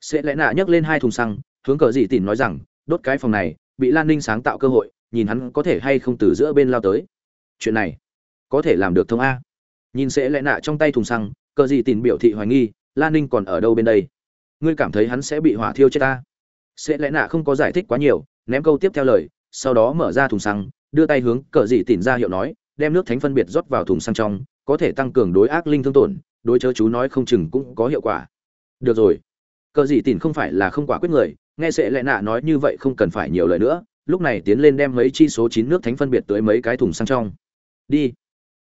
sẽ lẽ nạ nhấc lên hai thùng xăng, hướng cờ dị tìm nói rằng, đốt cái phòng này, bị lan ninh sáng tạo cơ hội, nhìn hắn có thể hay không từ giữa bên lao tới. Chuyện này, có thể làm được thông a nhìn sẽ lẽ nạ trong tay thùng xăng, cờ gì tìm biểu thị hoài nghi lan ninh còn ở đâu bên đây? Ngươi cảm thấy hắn sẽ bị hỏa thiêu chết ta? Sẽ lẽ nạ không có giải thích quá nhiều, ném câu tiếp theo lời, sau đó mở ra thùng xăng, đưa tay hướng cờ gì tìm ra hiệu nói, đem nước thánh phân biệt rót vào thùng xăng trong, có thể tăng cường đối ác linh thương tổn, đối chớ chú nói không chừng cũng có hiệu quả. Được rồi. Cờ gì tìm không phải là không quả quyết người, nghe sẽ lẽ nạ nói như vậy không cần phải nhiều lời nữa, lúc này tiến lên đem mấy chi số chín nước thánh phân biệt tới mấy cái thùng xăng trong. Đi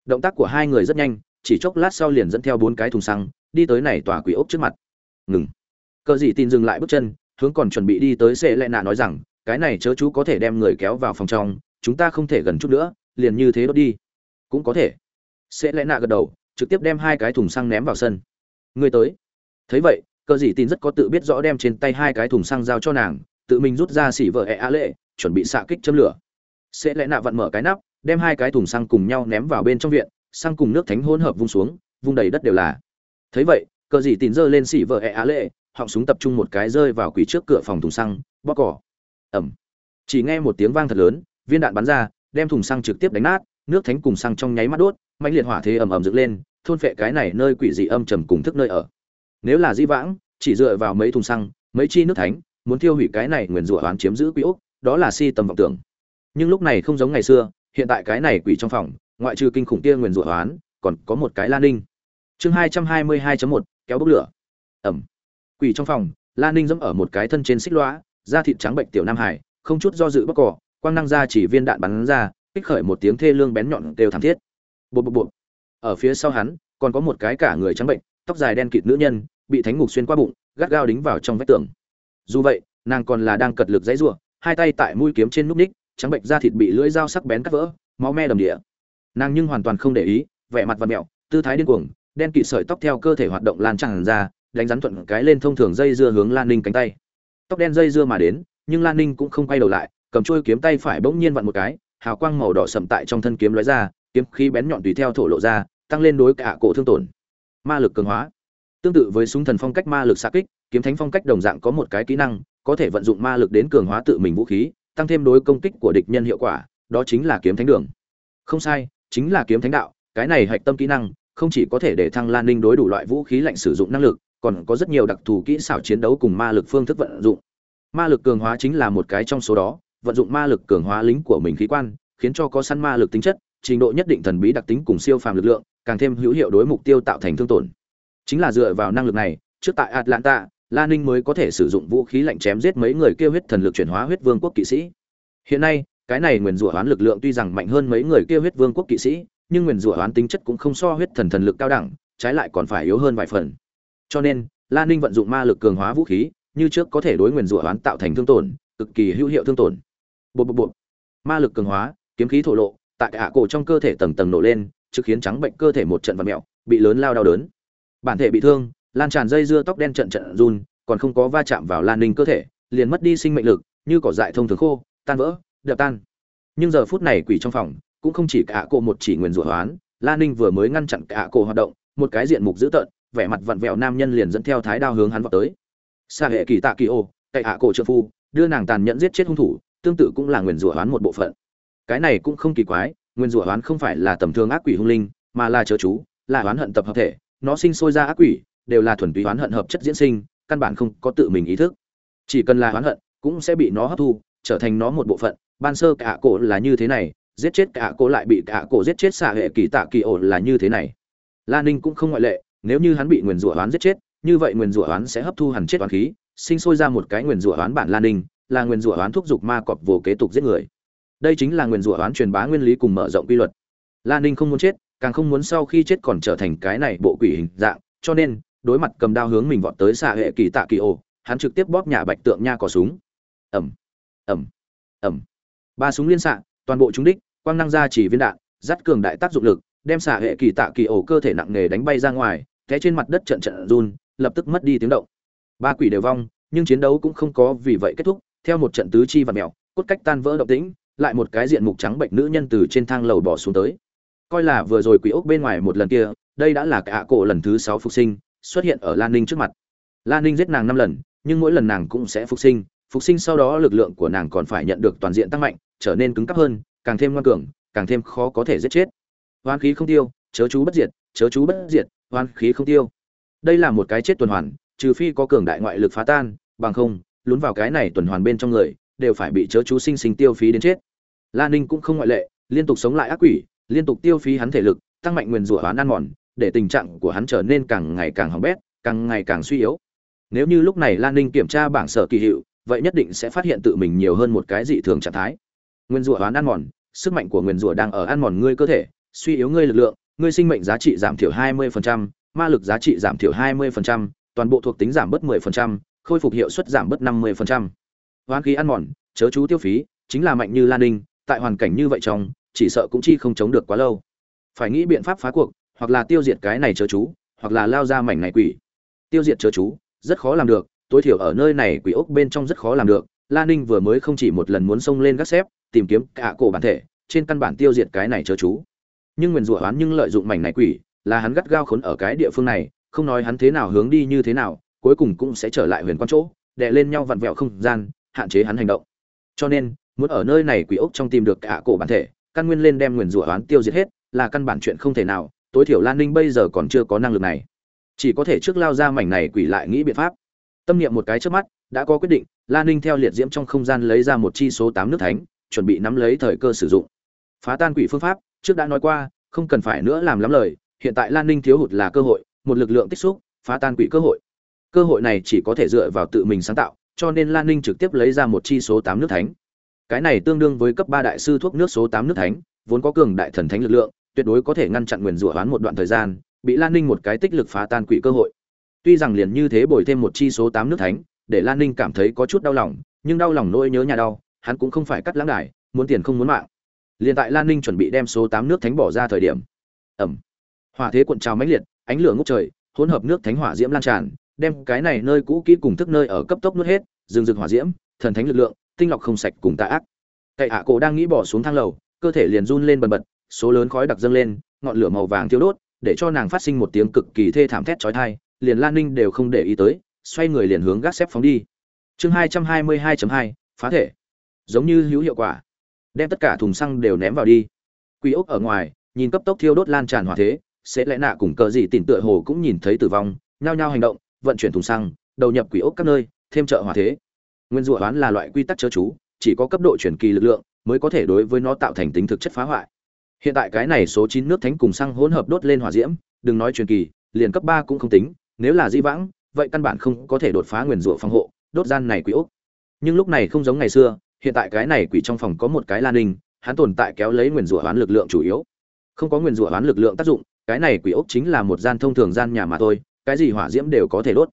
động tác của hai người rất nhanh, chỉ chốc lát sau liền dẫn theo bốn cái thùng xăng, đi tới này tòa quỷ ốc trước mặt. Ngừng. Cờ dị tin dừng lại bước chân, hướng còn chuẩn bị đi tới sẽ lẽ nạ nói rằng, cái này chớ chú có thể đem người kéo vào phòng trong, chúng ta không thể gần chút nữa, liền như thế đốt đi. Cũng có thể. Sẽ lẽ nạ gật đầu, trực tiếp đem hai cái thùng xăng ném vào sân. Người tới. Thấy vậy, cờ dị tin rất có tự biết rõ đem trên tay hai cái thùng xăng giao cho nàng, tự mình rút ra xỉ vợ ẹ a lệ, chuẩn bị xạ kích châm lửa. Sẽ lẽ nạ vặn mở cái nắp đem hai cái thùng xăng cùng nhau ném vào bên trong viện, xăng cùng nước thánh hỗn hợp vung xuống, vung đầy đất đều là. Thấy vậy, cờ dị tin giơ lên xỉ vợ ẹ a lệ, họng súng tập trung một cái rơi vào quỷ trước cửa phòng thùng xăng bóc cỏ. Ẩm. Chỉ nghe một tiếng vang thật lớn, viên đạn bắn ra, đem thùng xăng trực tiếp đánh nát, nước thánh cùng xăng trong nháy mắt đốt mạnh liệt hỏa thế ầm ầm dựng lên, thôn phệ cái này nơi quỷ dị âm trầm cùng thức nơi ở. Nếu là di vãng, chỉ dựa vào mấy thùng xăng, mấy chi nước thánh, muốn tiêu hủy cái này nguyền rủa oán chiếm giữ quỷ ốc đó là si tầm vọng tưởng. Nhưng lúc này không giống ngày xưa hiện tại cái này quỷ trong phòng, ngoại trừ kinh khủng kia nguyền rủa hoán, còn có một cái lan ninh. Chương hai trăm hai mươi hai một, kéo bốc lửa. Ẩm. Quỷ trong phòng, lan ninh dẫm ở một cái thân trên xích lõa, da thịt trắng bệnh tiểu nam hải, không chút do dự bóc cỏ quang năng ra chỉ viên đạn bắn ra, kích khởi một tiếng thê lương bén nhọn đều thảm thiết. Bột bột bột ở phía sau hắn, còn có một cái cả người trắng bệnh, tóc dài đen kịt nữ nhân, bị thánh ngục xuyên qua bụng, gắt gao đính vào trong vách tường. Dù vậy, nàng còn là đang cật lực dãy rủa, hai tay tại mũi kiếm trên nút ních trắng bệnh da thịt bị lưỡi dao sắc bén cắt vỡ, máu me đầm địa. Nàng nhưng hoàn toàn không để ý, vẻ mặt và mẹo, tư thái điên cuồng, đen kịt sợi tóc theo cơ thể hoạt động lan tràn ra, đánh rắn thuận cái lên thông thường dây dưa hướng lan ninh cánh tay. Tóc đen dây dưa mà đến, nhưng lan ninh cũng không quay đầu lại, cầm trôi kiếm tay phải bỗng nhiên vặn một cái, hào quang màu đỏ sậm tại trong thân kiếm lóe ra, kiếm khí bén nhọn tùy theo thổ lộ ra, tăng lên đối cả cổ thương tổn. Ma lực cường hóa. Tương tự với súng thần phong cách ma lực xa kích, kiếm thánh phong cách đồng dạng có một cái kỹ năng, có thể vận dụng ma lực đến cường hóa tự mình vũ khí tăng thêm đối công kích của địch nhân hiệu quả, đó chính là kiếm thánh đường. Không sai, chính là kiếm thánh đạo, cái này hạch tâm kỹ năng, không chỉ có thể để thăng lan ninh đối đủ loại vũ khí lạnh sử dụng năng lực, còn có rất nhiều đặc thù kỹ xảo chiến đấu cùng ma lực phương thức vận dụng. Ma lực cường hóa chính là một cái trong số đó, vận dụng ma lực cường hóa lính của mình khí quan, khiến cho có săn ma lực tính chất, trình độ nhất định thần bí đặc tính cùng siêu phàm lực lượng, càng thêm hữu hiệu đối mục tiêu tạo thành thương tổn. Chính là dựa vào năng lực này, trước tại atlanta la ninh mới có thể sử dụng vũ khí lạnh chém giết mấy người kia huyết thần lực chuyển hóa huyết vương quốc kỵ sĩ. Hiện nay cái này Nguyên rủa hoán lực lượng tuy rằng mạnh hơn mấy người kia huyết vương quốc kỵ sĩ nhưng Nguyên rủa hoán tính chất cũng không so huyết thần thần lực cao đẳng trái lại còn phải yếu hơn vài phần. Cho nên la ninh vận dụng ma lực cường hóa vũ khí như trước có thể đối Nguyên rủa hoán tạo thành thương tổn cực kỳ hữu hiệu thương tổn. Bộ bộ bộ ma lực cường hóa kiếm khí thổ lộ tại hạ cổ trong cơ thể tầng tầng nổ lên trực khiến trắng bệnh cơ thể một trận vặn mèo, bị lớn lao đau đớn. Bản thể bị thương lan tràn dây dưa tóc đen trận trận run, còn không có va chạm vào lan ninh cơ thể, liền mất đi sinh mệnh lực, như cỏ dại thông thường khô, tan vỡ, đập tan. Nhưng giờ phút này quỷ trong phòng, cũng không chỉ cả cô một chỉ nguyền rủa hoán, lan ninh vừa mới ngăn chặn cả cô hoạt động, một cái diện mục dữ tợn, vẻ mặt vặn vẹo nam nhân liền dẫn theo thái đao hướng hắn vào tới. Xa hệ kỳ tạ kỳ ô cậy hạ cổ trợ phu, đưa nàng tàn nhẫn giết chết hung thủ, tương tự cũng là nguyền rủa hoán một bộ phận. Cái này cũng không kỳ quái nguyên rủa hoán không phải là tầm thường ác quỷ hung linh, mà là chớ chú, là hoán hận tập hợp thể, nó sinh sôi ra ác quỷ đều là thuần túy oán hận hợp chất diễn sinh, căn bản không có tự mình ý thức. Chỉ cần là oán hận, cũng sẽ bị nó hấp thu, trở thành nó một bộ phận. Ban sơ cả cổ là như thế này, giết chết cả cổ lại bị cả cổ giết chết xạ hệ kỳ tạ kỳ ổ là như thế này. La ninh cũng không ngoại lệ, nếu như hắn bị nguyền rủa oán giết chết, như vậy nguyền rủa oán sẽ hấp thu hẳn chết oán khí, sinh sôi ra một cái nguyền rủa oán bản la ninh, là nguyền rủa oán thúc giục ma cọp vô kế tục giết người. Đây chính là nguyền rủa oán truyền bá nguyên lý cùng mở rộng quy luật. La ninh không muốn chết, càng không muốn sau khi chết còn trở thành cái này bộ quỷ hình dạng, cho nên đối mặt cầm đao hướng mình vọt tới xạ hệ kỳ tạ kỳ ổ hắn trực tiếp bóp nhà bạch tượng nha cỏ súng. Ẩm ẩm ẩm ba súng liên xạ, toàn bộ chúng đích, quang năng ra chỉ viên đạn, dắt cường đại tác dụng lực, đem xạ hệ kỳ tạ kỳ ổ cơ thể nặng nề đánh bay ra ngoài, té trên mặt đất trận trận run, lập tức mất đi tiếng động. Ba quỷ đều vong, nhưng chiến đấu cũng không có vì vậy kết thúc, theo một trận tứ chi và mèo, cốt cách tan vỡ động tĩnh, lại một cái diện mục trắng bệnh nữ nhân từ trên thang lầu bỏ xuống tới. Coi là vừa rồi quỷ ốc bên ngoài một lần kia, đây đã là cả cổ lần thứ sáu phục sinh xuất hiện ở lan ninh trước mặt. Lan ninh giết nàng năm lần, nhưng mỗi lần nàng cũng sẽ phục sinh phục sinh sau đó lực lượng của nàng còn phải nhận được toàn diện tăng mạnh, trở nên cứng cáp hơn, càng thêm ngoan cường, càng thêm khó có thể giết chết. Hoán khí không tiêu, chớ chú bất diệt, chớ chú bất diệt, hoán khí không tiêu. Đây là một cái chết tuần hoàn, trừ phi có cường đại ngoại lực phá tan, bằng không, lún vào cái này tuần hoàn bên trong người, đều phải bị chớ chú sinh sinh tiêu phí đến chết. La ninh cũng không ngoại lệ, liên tục sống lại ác quỷ, liên tục tiêu phí hắn thể lực, tăng mạnh nguyên rủa oán ăn mòn để tình trạng của hắn trở nên càng ngày càng hỏng bét càng ngày càng suy yếu. Nếu như lúc này lan ninh kiểm tra bảng sở kỳ hiệu vậy nhất định sẽ phát hiện tự mình nhiều hơn một cái dị thường trạng thái. Nguyên rủa hoán ăn mòn sức mạnh của nguyên rủa đang ở ăn mòn ngươi cơ thể suy yếu ngươi lực lượng ngươi sinh mệnh giá trị giảm thiểu 20%, ma lực giá trị giảm thiểu 20%, toàn bộ thuộc tính giảm bớt 10%, khôi phục hiệu suất giảm bớt 50%. Hoán khí ăn mòn, chớ chú tiêu phí, chính là mạnh như Lan Ninh, tại hoàn cảnh như vậy trong chỉ sợ cũng chi không chống được quá lâu. Phải nghĩ biện pháp phá cuộc hoặc là tiêu diệt cái này chớ chú, hoặc là lao ra mảnh này quỷ. Tiêu diệt chớ chú, rất khó làm được, tối thiểu ở nơi này quỷ ốc bên trong rất khó làm được. La ninh vừa mới không chỉ một lần muốn xông lên gác xếp, tìm kiếm cả cổ bản thể, trên căn bản tiêu diệt cái này chớ chú. Nhưng nguyền rủa oán nhưng lợi dụng mảnh này quỷ, là hắn gắt gao khốn ở cái địa phương này, không nói hắn thế nào hướng đi như thế nào, cuối cùng cũng sẽ trở lại huyền quan chỗ, đè lên nhau vặn vẹo không gian, hạn chế hắn hành động. Cho nên, muốn ở nơi này quỷ ốc trong tìm được cả cổ bản thể, căn nguyên lên đem nguyền rủa oán tiêu diệt hết, là căn bản chuyện không thể nào tối thiểu lan ninh bây giờ còn chưa có năng lực này. Chỉ có thể trước lao ra mảnh này quỷ lại nghĩ biện pháp. Tâm niệm một cái trước mắt, đã có quyết định, lan ninh theo liệt diễm trong không gian lấy ra một chi số tám nước thánh, chuẩn bị nắm lấy thời cơ sử dụng. Phá tan quỷ phương pháp, trước đã nói qua, không cần phải nữa làm lắm lời, hiện tại lan ninh thiếu hụt là cơ hội, một lực lượng tích xúc, phá tan quỷ cơ hội. Cơ hội này chỉ có thể dựa vào tự mình sáng tạo, cho nên lan ninh trực tiếp lấy ra một chi số tám nước thánh. Cái này tương đương với cấp ba đại sư thuốc nước số tám nước thánh, vốn có cường đại thần thánh lực lượng tuyệt đối có thể ngăn chặn nguyền rủa hoán một đoạn thời gian, bị lan ninh một cái tích lực phá tan quỷ cơ hội. Tuy rằng liền như thế bồi thêm một chi số tám nước thánh, để lan ninh cảm thấy có chút đau lòng, nhưng đau lòng nỗi nhớ nhà đau, hắn cũng không phải cắt lãng đài, muốn tiền không muốn mạng. Liền tại lan ninh chuẩn bị đem số tám nước thánh bỏ ra thời điểm ẩm hỏa thế cuộn trào mãnh liệt, ánh lửa ngốc trời, hỗn hợp nước thánh hỏa diễm lan tràn, đem cái này nơi cũ kỹ cùng thức nơi ở cấp tốc nuốt hết, rừng rực hỏa diễm, thần thánh lực lượng, tinh lọc không sạch cùng tà ác. Cậy hạ cổ đang nghĩ bỏ xuống thang lầu, cơ thể liền run lên bần bật số lớn khói đặc dâng lên, ngọn lửa màu vàng thiêu đốt, để cho nàng phát sinh một tiếng cực kỳ thê thảm thét chói tai, liền lan ninh đều không để ý tới, xoay người liền hướng gác xếp phóng đi. Chương hai trăm hai mươi hai hai, phá thể. Giống như hữu hiệu quả. Đem tất cả thùng xăng đều ném vào đi. Quỷ ốc ở ngoài, nhìn cấp tốc thiêu đốt lan tràn hỏa thế sẽ lẽ nạ cùng cờ gì tỉnh tựa hồ cũng nhìn thấy tử vong, nhao nhao hành động, vận chuyển thùng xăng, đầu nhập quỷ ốc các nơi, thêm trợ hỏa thế. Nguyên rủa đoán là loại quy tắc chớ chú, chỉ có cấp độ chuyển kỳ lực lượng mới có thể đối với nó tạo thành tính thực chất phá hoại hiện tại cái này số chín nước thánh cùng xăng hỗn hợp đốt lên hỏa diễm, đừng nói truyền kỳ, liền cấp ba cũng không tính, nếu là di vãng, vậy căn bản không có thể đột phá nguyên rủa phòng hộ, đốt gian này quỷ ốc. Nhưng lúc này không giống ngày xưa, hiện tại cái này quỷ trong phòng có một cái lan ninh, hắn tồn tại kéo lấy nguyên rủa hoán lực lượng chủ yếu. Không có nguyên rủa hoán lực lượng tác dụng, cái này quỷ ốc chính là một gian thông thường gian nhà mà thôi, cái gì hỏa diễm đều có thể đốt.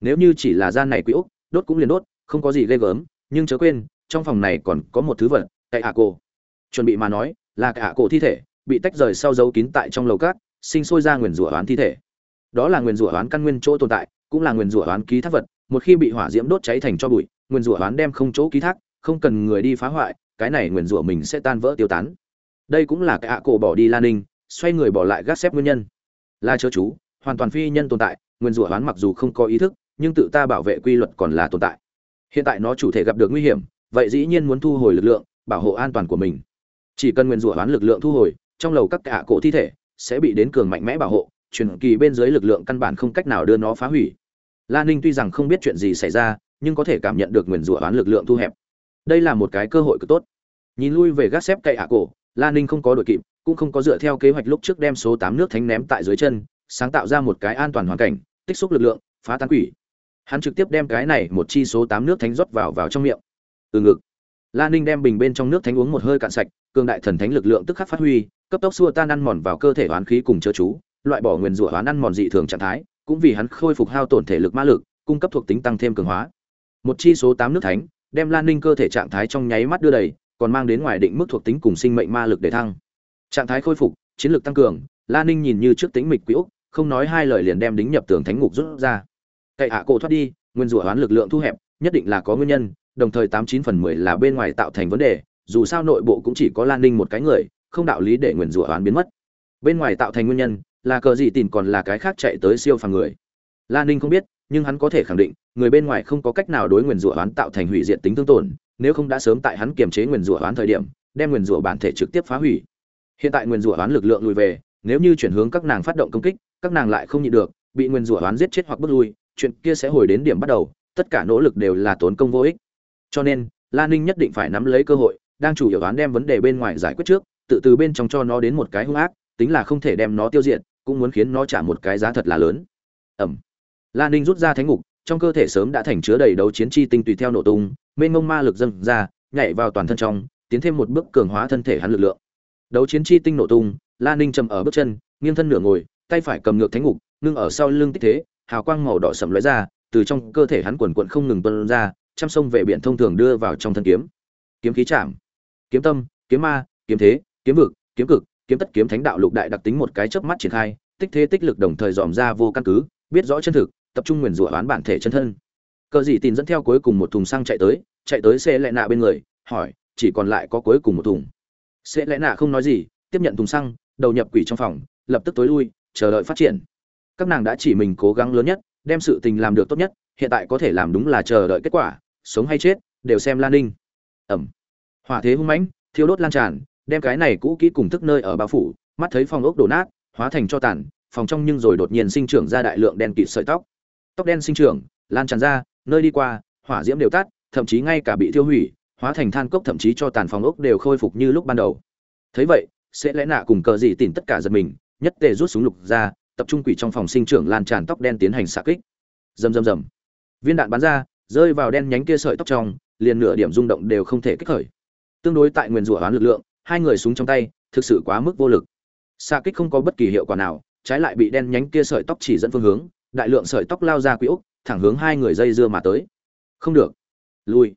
Nếu như chỉ là gian này quỷ ốc, đốt cũng liền đốt, không có gì ghê gớm, nhưng chớ quên, trong phòng này còn có một thứ vật cái ạ cô chuẩn bị mà nói là cả cổ thi thể, bị tách rời sau dấu kín tại trong lầu cát, sinh sôi ra nguyền rủa hoán thi thể. Đó là nguyền rủa hoán căn nguyên chỗ tồn tại, cũng là nguyền rủa hoán ký thác vật, một khi bị hỏa diễm đốt cháy thành cho bụi nguyền rủa hoán đem không chỗ ký thác, không cần người đi phá hoại, cái này nguyền rủa mình sẽ tan vỡ tiêu tán. Đây cũng là cả cổ bỏ đi lan ninh, xoay người bỏ lại gác xếp nguyên nhân. Là chớ chú, hoàn toàn phi nhân tồn tại, nguyên rủa hoán mặc dù không có ý thức, nhưng tự ta bảo vệ quy luật còn là tồn tại. Hiện tại nó chủ thể gặp được nguy hiểm, vậy dĩ nhiên muốn thu hồi lực lượng, bảo hộ an toàn của mình chỉ cần nguyên rủa hoán lực lượng thu hồi, trong lầu các cả cổ thi thể sẽ bị đến cường mạnh mẽ bảo hộ, truyền kỳ bên dưới lực lượng căn bản không cách nào đưa nó phá hủy. La ninh tuy rằng không biết chuyện gì xảy ra, nhưng có thể cảm nhận được nguyền rủa hoán lực lượng thu hẹp. Đây là một cái cơ hội cực tốt. Nhìn lui về gác xếp cậy hạ cổ, la ninh không có đội kịp, cũng không có dựa theo kế hoạch lúc trước đem số tám nước thánh ném tại dưới chân, sáng tạo ra một cái an toàn hoàn cảnh, tích xúc lực lượng, phá tan quỷ. Hắn trực tiếp đem cái này một chi số tám nước thánh rót vào vào trong miệng. Từ ngực la ninh đem bình bên trong nước thánh uống một hơi cạn sạch, cường đại thần thánh lực lượng tức khắc phát huy, cấp tốc xua tan ăn mòn vào cơ thể oán khí cùng chớ chú, loại bỏ nguyền rủa oán ăn mòn dị thường trạng thái, cũng vì hắn khôi phục hao tổn thể lực ma lực, cung cấp thuộc tính tăng thêm cường hóa. Một chi số tám nước thánh, đem lan ninh cơ thể trạng thái trong nháy mắt đưa đầy, còn mang đến ngoài định mức thuộc tính cùng sinh mệnh ma lực để thăng. Trạng thái khôi phục, chiến lược tăng cường lan ninh nhìn như trước tính mịch quỹ không nói hai lời liền đem đính nhập tường thánh ngục rút ra. Cậy hạ cổ thoát đi, nguyên rủa oán lực lượng thu hẹp, nhất định là có nguyên nhân đồng thời tám chín phần mười là bên ngoài tạo thành vấn đề, dù sao nội bộ cũng chỉ có lan ninh một cái người, không đạo lý để nguyên rủa oán biến mất. Bên ngoài tạo thành nguyên nhân là cờ gì tìm còn là cái khác chạy tới siêu phàm người. Lan ninh không biết, nhưng hắn có thể khẳng định, người bên ngoài không có cách nào đối nguyên rủa oán tạo thành hủy diệt tính tương tổn, nếu không đã sớm tại hắn kiềm chế nguyên rủa oán thời điểm, đem nguyên rủa bản thể trực tiếp phá hủy. Hiện tại nguyên rủa oán lực lượng lùi về, nếu như chuyển hướng các nàng phát động công kích, các nàng lại không nhịn được, bị nguyên rủa oán giết chết hoặc bức lui, chuyện kia sẽ hồi đến điểm bắt đầu, tất cả nỗ lực đều là tốn công vô ích cho nên Lan ninh nhất định phải nắm lấy cơ hội đang chủ yếu đoán đem vấn đề bên ngoài giải quyết trước tự từ bên trong cho nó đến một cái hung ác tính là không thể đem nó tiêu diệt cũng muốn khiến nó trả một cái giá thật là lớn. Ẩm. Lan ninh rút ra thánh ngục trong cơ thể sớm đã thành chứa đầy đấu chiến chi tinh tùy theo nổ tung mênh mông ma lực dâng ra nhảy vào toàn thân trong tiến thêm một bước cường hóa thân thể hắn lực lượng. Đấu chiến chi tinh nổ tung Lan ninh chầm ở bước chân nghiêng thân nửa ngồi tay phải cầm ngược thánh ngục ngưng ở sau lưng tích thế hào quang màu đỏ sậm lóe ra, từ trong cơ thể hắn quần quận không ngừng tuôn ra, trăm sông về biển thông thường đưa vào trong thân kiếm. Kiếm khí chạm, kiếm tâm, kiếm ma, kiếm thế, kiếm vực, kiếm cực, kiếm tất kiếm thánh đạo lục đại đặc tính một cái chớp mắt triển khai, tích thế tích lực đồng thời dòm ra vô căn cứ, biết rõ chân thực, tập trung nguyên rủa oán bản thể chân thân. Cờ gì tin dẫn theo cuối cùng một thùng xăng chạy tới, chạy tới xe lệ nạ bên người, hỏi, chỉ còn lại có cuối cùng một thùng. Xe lệ nạ không nói gì, tiếp nhận thùng xăng, đầu nhập quỷ trong phòng, lập tức tối lui, chờ đợi phát triển các nàng đã chỉ mình cố gắng lớn nhất đem sự tình làm được tốt nhất hiện tại có thể làm đúng là chờ đợi kết quả sống hay chết, đều xem lan ninh. Ẩm. Hỏa thế hung mãnh, thiêu đốt lan tràn, đem cái này cũ kỹ cùng thức nơi ở bao phủ, mắt thấy phòng ốc đổ nát, hóa thành cho tàn, phòng trong nhưng rồi đột nhiên sinh trưởng ra đại lượng đen kịt sợi tóc. Tóc đen sinh trưởng, lan tràn ra, nơi đi qua, hỏa diễm đều tắt, thậm chí ngay cả bị thiêu hủy, hóa thành than cốc thậm chí cho tàn phòng ốc đều khôi phục như lúc ban đầu. Thấy vậy, sẽ lẽ nạ cùng cờ gì tìm tất cả giật mình, nhất tề rút súng lục ra, tập trung quỷ trong phòng sinh trưởng lan tràn tóc đen tiến hành xạ kích. Rầm rầm rầm. Viên đạn bắn ra rơi vào đen nhánh kia sợi tóc trong, liền nửa điểm rung động đều không thể kích khởi. Tương đối tại nguyên rủa hoán lực lượng, hai người súng trong tay, thực sự quá mức vô lực. Xạ kích không có bất kỳ hiệu quả nào, trái lại bị đen nhánh kia sợi tóc chỉ dẫn phương hướng, đại lượng sợi tóc lao ra quỹ úc, thẳng hướng hai người dây dưa mà tới. Không được. Lui.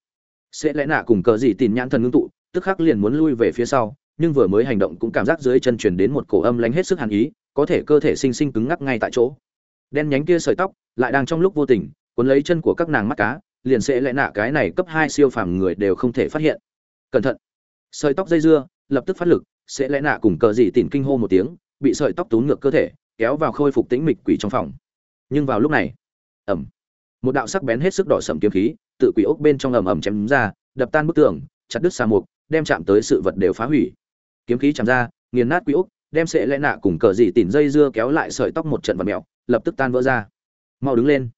Sẽ lẽ nạ cùng cờ gì tìm nhãn thần ngưng tụ, tức khắc liền muốn lui về phía sau, nhưng vừa mới hành động cũng cảm giác dưới chân truyền đến một cổ âm lánh hết sức hàn ý, có thể cơ thể sinh sinh cứng ngắc ngay tại chỗ. Đen nhánh kia sợi tóc, lại đang trong lúc vô tình cuốn lấy chân của các nàng mắt cá, liền sẽ lẽ nạ cái này cấp hai siêu phàm người đều không thể phát hiện. Cẩn thận. Sợi tóc dây dưa, lập tức phát lực, sẽ lẽ nạ cùng cờ dị tìm kinh hô một tiếng, bị sợi tóc tốn ngược cơ thể, kéo vào khôi phục tĩnh mịch quỷ trong phòng. Nhưng vào lúc này ẩm một đạo sắc bén hết sức đỏ sầm kiếm khí, tự quỷ ốc bên trong ầm ầm chém ra, đập tan bức tường, chặt đứt xà mục, đem chạm tới sự vật đều phá hủy. Kiếm khí chạm ra, nghiền nát quỷ ốc, đem sệ lẽ nạ cùng cờ dị tìm dây dưa kéo lại sợi tóc một trận vật mèo, lập tức tan vỡ ra. Mau đứng lên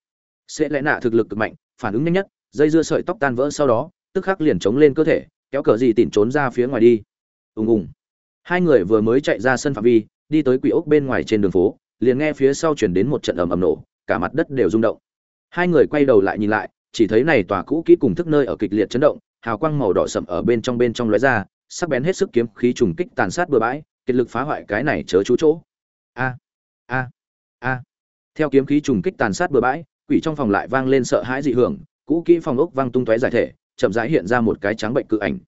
sẽ lẽ nạ thực lực cực mạnh, phản ứng nhanh nhất, dây dưa sợi tóc tan vỡ sau đó, tức khắc liền chống lên cơ thể, kéo cờ gì tỉn trốn ra phía ngoài đi. Ùng ùng. Hai người vừa mới chạy ra sân phạm vi, đi tới quỷ ốc bên ngoài trên đường phố, liền nghe phía sau chuyển đến một trận ầm ầm nổ, cả mặt đất đều rung động. Hai người quay đầu lại nhìn lại, chỉ thấy này tòa cũ kỹ cùng thức nơi ở kịch liệt chấn động, hào quang màu đỏ sậm ở bên trong bên trong lóe ra, sắc bén hết sức kiếm khí trùng kích tàn sát bừa bãi kiệt lực phá hoại cái này chớ chú chỗ. A a a. Theo kiếm khí trùng kích tàn sát bừa bãi quỷ trong phòng lại vang lên sợ hãi dị hưởng cũ kỹ phòng ốc vang tung tóe giải thể chậm rãi hiện ra một cái trắng bệnh cự ảnh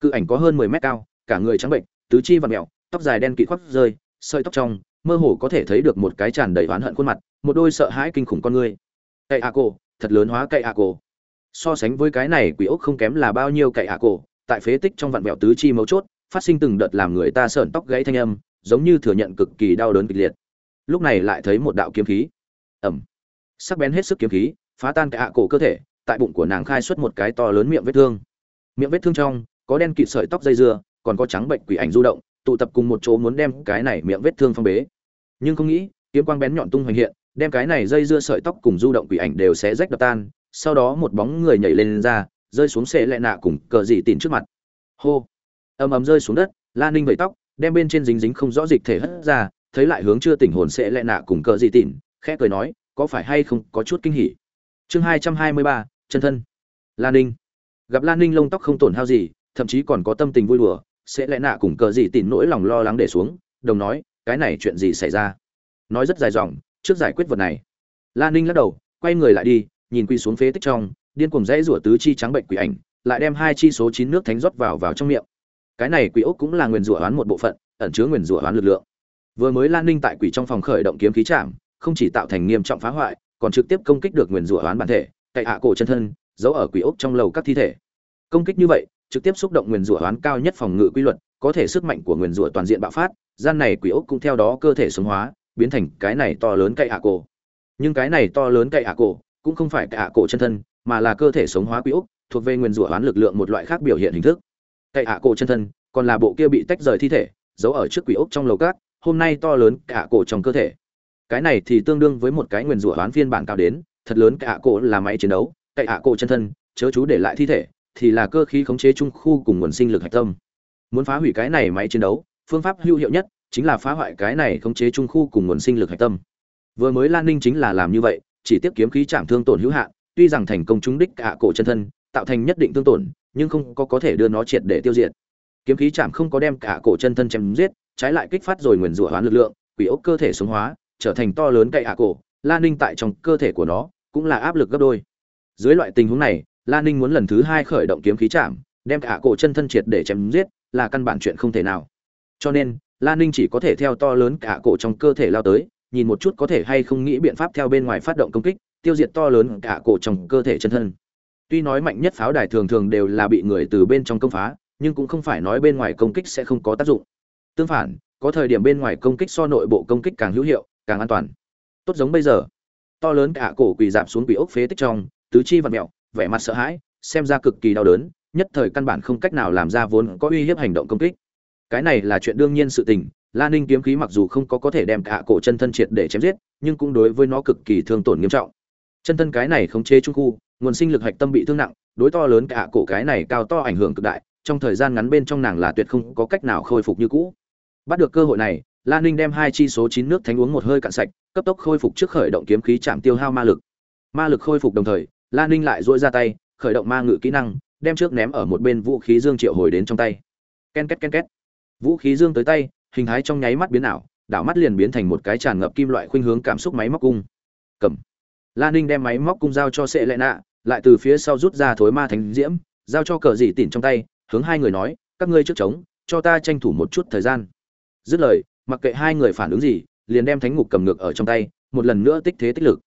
cự ảnh có hơn mười mét cao cả người trắng bệnh tứ chi và mẹo tóc dài đen kịt khoác rơi sợi tóc trong mơ hồ có thể thấy được một cái tràn đầy oán hận khuôn mặt một đôi sợ hãi kinh khủng con người cậy a cổ, thật lớn hóa cậy a cổ. so sánh với cái này quỷ ốc không kém là bao nhiêu cậy a cổ. tại phế tích trong vạn mẹo tứ chi mấu chốt phát sinh từng đợt làm người ta sởn tóc gãy thanh âm giống như thừa nhận cực kỳ đau đớn kịch liệt lúc này lại thấy một đạo kiếm khí ẩm sắc bén hết sức kiếm khí phá tan cái ạ cổ cơ thể tại bụng của nàng khai xuất một cái to lớn miệng vết thương. Miệng vết thương trong có đen kịt sợi tóc dây dưa còn có trắng bệnh quỷ ảnh du động tụ tập cùng một chỗ muốn đem cái này miệng vết thương phong bế. Nhưng không nghĩ kiếm quang bén nhọn tung hoành hiện đem cái này dây dưa sợi tóc cùng du động quỷ ảnh đều sẽ rách đập tan sau đó một bóng người nhảy lên, lên ra rơi xuống xe lẹ nạ cùng cờ dị tìm trước mặt. Hô! Ầm ầm rơi xuống đất la ninh vẩy tóc đem bên trên dính dính không rõ dịch thể hất ra thấy lại hướng chưa tỉnh hồn sẽ lẹ nạ cùng cờ dị tìm khẽ cười nói có phải hay không có chút kinh hỉ? Chương hai trăm hai mươi ba, chân thân. Lan ninh. Gặp Lan ninh lông tóc không tổn hao gì, thậm chí còn có tâm tình vui đùa, sẽ lẽ nạ cùng cờ gì tìm nỗi lòng lo lắng để xuống, đồng nói, cái này chuyện gì xảy ra? Nói rất dài dòng, trước giải quyết vật này. Lan ninh lắc đầu, quay người lại đi, nhìn quy xuống phế tích trong, điên cuồng dãy rủa tứ chi trắng bệnh quỷ ảnh, lại đem hai chi số chín nước thánh rót vào vào trong miệng. Cái này quỷ ốc cũng là nguyền rủa hoán một bộ phận, ẩn chứa nguyền rủa hoán lực lượng. Vừa mới lan ninh tại quỷ trong phòng khởi động kiếm khí chạm không chỉ tạo thành nghiêm trọng phá hoại, còn trực tiếp công kích được nguyền rủa oán bản thể, cậy hạ cổ chân thân, giấu ở quỷ ốc trong lầu các thi thể. Công kích như vậy, trực tiếp xúc động nguyền rủa oán cao nhất phòng ngự quy luật, có thể sức mạnh của nguyền rủa toàn diện bạo phát, gian này quỷ ốc cũng theo đó cơ thể sống hóa, biến thành cái này to lớn cậy hạ cổ. Nhưng cái này to lớn cậy hạ cổ cũng không phải cậy hạ cổ chân thân, mà là cơ thể sống hóa quỷ ốc, thuộc về nguyền rủa oán lực lượng một loại khác biểu hiện hình thức. Cậy hạ cổ chân thân, còn là bộ kia bị tách rời thi thể, giấu ở trước quỷ ốc trong lầu cát hôm nay to lớn cả cổ trong cơ thể cái này thì tương đương với một cái nguyền rủa hoán phiên bản cao đến, thật lớn cả cổ là máy chiến đấu cậy ạ cổ chân thân, chớ chú để lại thi thể, thì là cơ khí khống chế trung khu cùng nguồn sinh lực hạch tâm. Muốn phá hủy cái này máy chiến đấu, phương pháp hữu hiệu nhất chính là phá hoại cái này khống chế trung khu cùng nguồn sinh lực hạch tâm. Vừa mới lan ninh chính là làm như vậy, chỉ tiếp kiếm khí chạm thương tổn hữu hạn, tuy rằng thành công trúng đích cả cổ chân thân, tạo thành nhất định thương tổn, nhưng không có có thể đưa nó triệt để tiêu diệt. Kiếm khí chạm không có đem cả cổ chân thân chém giết, trái lại kích phát rồi nguyền rủa hoán lực lượng, quỷ ốc cơ thể xuống hóa trở thành to lớn cậy hạ cổ lan ninh tại trong cơ thể của nó cũng là áp lực gấp đôi. Dưới loại tình huống này lan ninh muốn lần thứ hai khởi động kiếm khí chạm, đem cả cổ chân thân triệt để chém giết là căn bản chuyện không thể nào. Cho nên lan ninh chỉ có thể theo to lớn cả cổ trong cơ thể lao tới, nhìn một chút có thể hay không nghĩ biện pháp theo bên ngoài phát động công kích, tiêu diệt to lớn cả cổ trong cơ thể chân thân. Tuy nói mạnh nhất pháo đài thường thường đều là bị người từ bên trong công phá, nhưng cũng không phải nói bên ngoài công kích sẽ không có tác dụng. Tương phản, có thời điểm bên ngoài công kích so nội bộ công kích càng hữu hiệu càng an toàn tốt giống bây giờ to lớn cả cổ quỳ dạp xuống quỷ ốc phế tích trong tứ chi vật mẹo vẻ mặt sợ hãi xem ra cực kỳ đau đớn nhất thời căn bản không cách nào làm ra vốn có uy hiếp hành động công kích cái này là chuyện đương nhiên sự tình Lan Ninh kiếm khí mặc dù không có có thể đem cả cổ chân thân triệt để chém giết, nhưng cũng đối với nó cực kỳ thương tổn nghiêm trọng. Chân thân cái này khống chế trung khu, nguồn sinh lực hạch tâm bị thương nặng, đối to lớn cả cổ cái này cao to ảnh hưởng cực đại, trong thời gian ngắn bên trong nàng là tuyệt không có cách nào khôi phục như cũ. bắt được cơ hội này lan ninh đem hai chi số chín nước thánh uống một hơi cạn sạch, cấp tốc khôi phục trước khởi động kiếm khí chạm tiêu hao ma lực. Ma lực khôi phục đồng thời lan ninh lại dỗi ra tay, khởi động ma ngự kỹ năng, đem trước ném ở một bên vũ khí dương triệu hồi đến trong tay. Ken két ken két. Vũ khí dương tới tay, hình thái trong nháy mắt biến ảo, đảo mắt liền biến thành một cái tràn ngập kim loại khuynh hướng cảm xúc máy móc cung. Cầm. Lan ninh đem máy móc cung giao cho sệ lệ nạ, lại từ phía sau rút ra thối ma thánh diễm, giao cho cờ dị tỉn trong tay, hướng hai người nói, các ngươi trước trống, cho ta tranh thủ một chút thời gian. Dứt lời mặc kệ hai người phản ứng gì, liền đem thánh ngục cầm ngược ở trong tay, một lần nữa tích thế tích lực.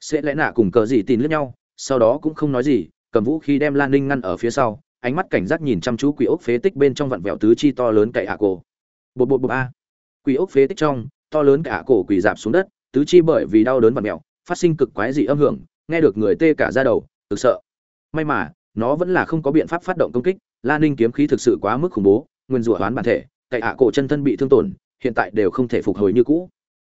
Sẽ lẽ nạ cùng cờ gì tin lướt nhau, sau đó cũng không nói gì, cầm vũ khí đem lan ninh ngăn ở phía sau, ánh mắt cảnh giác nhìn chăm chú quỷ ốc phế tích bên trong vặn vẹo tứ chi to lớn cậy hạ cổ. Bột bột bột a. Quỷ ốc phế tích trong, to lớn cả cổ quỷ dạp xuống đất, tứ chi bởi vì đau đớn vặn vẹo, phát sinh cực quái dị âm hưởng, nghe được người tê cả ra đầu thực sợ. May mà, nó vẫn là không có biện pháp phát động công kích, lan ninh kiếm khí thực sự quá mức khủng bố, nguyên rủa hoán bản thể, cậy hạ cổ chân thân bị thương tổn hiện tại đều không thể phục hồi như cũ.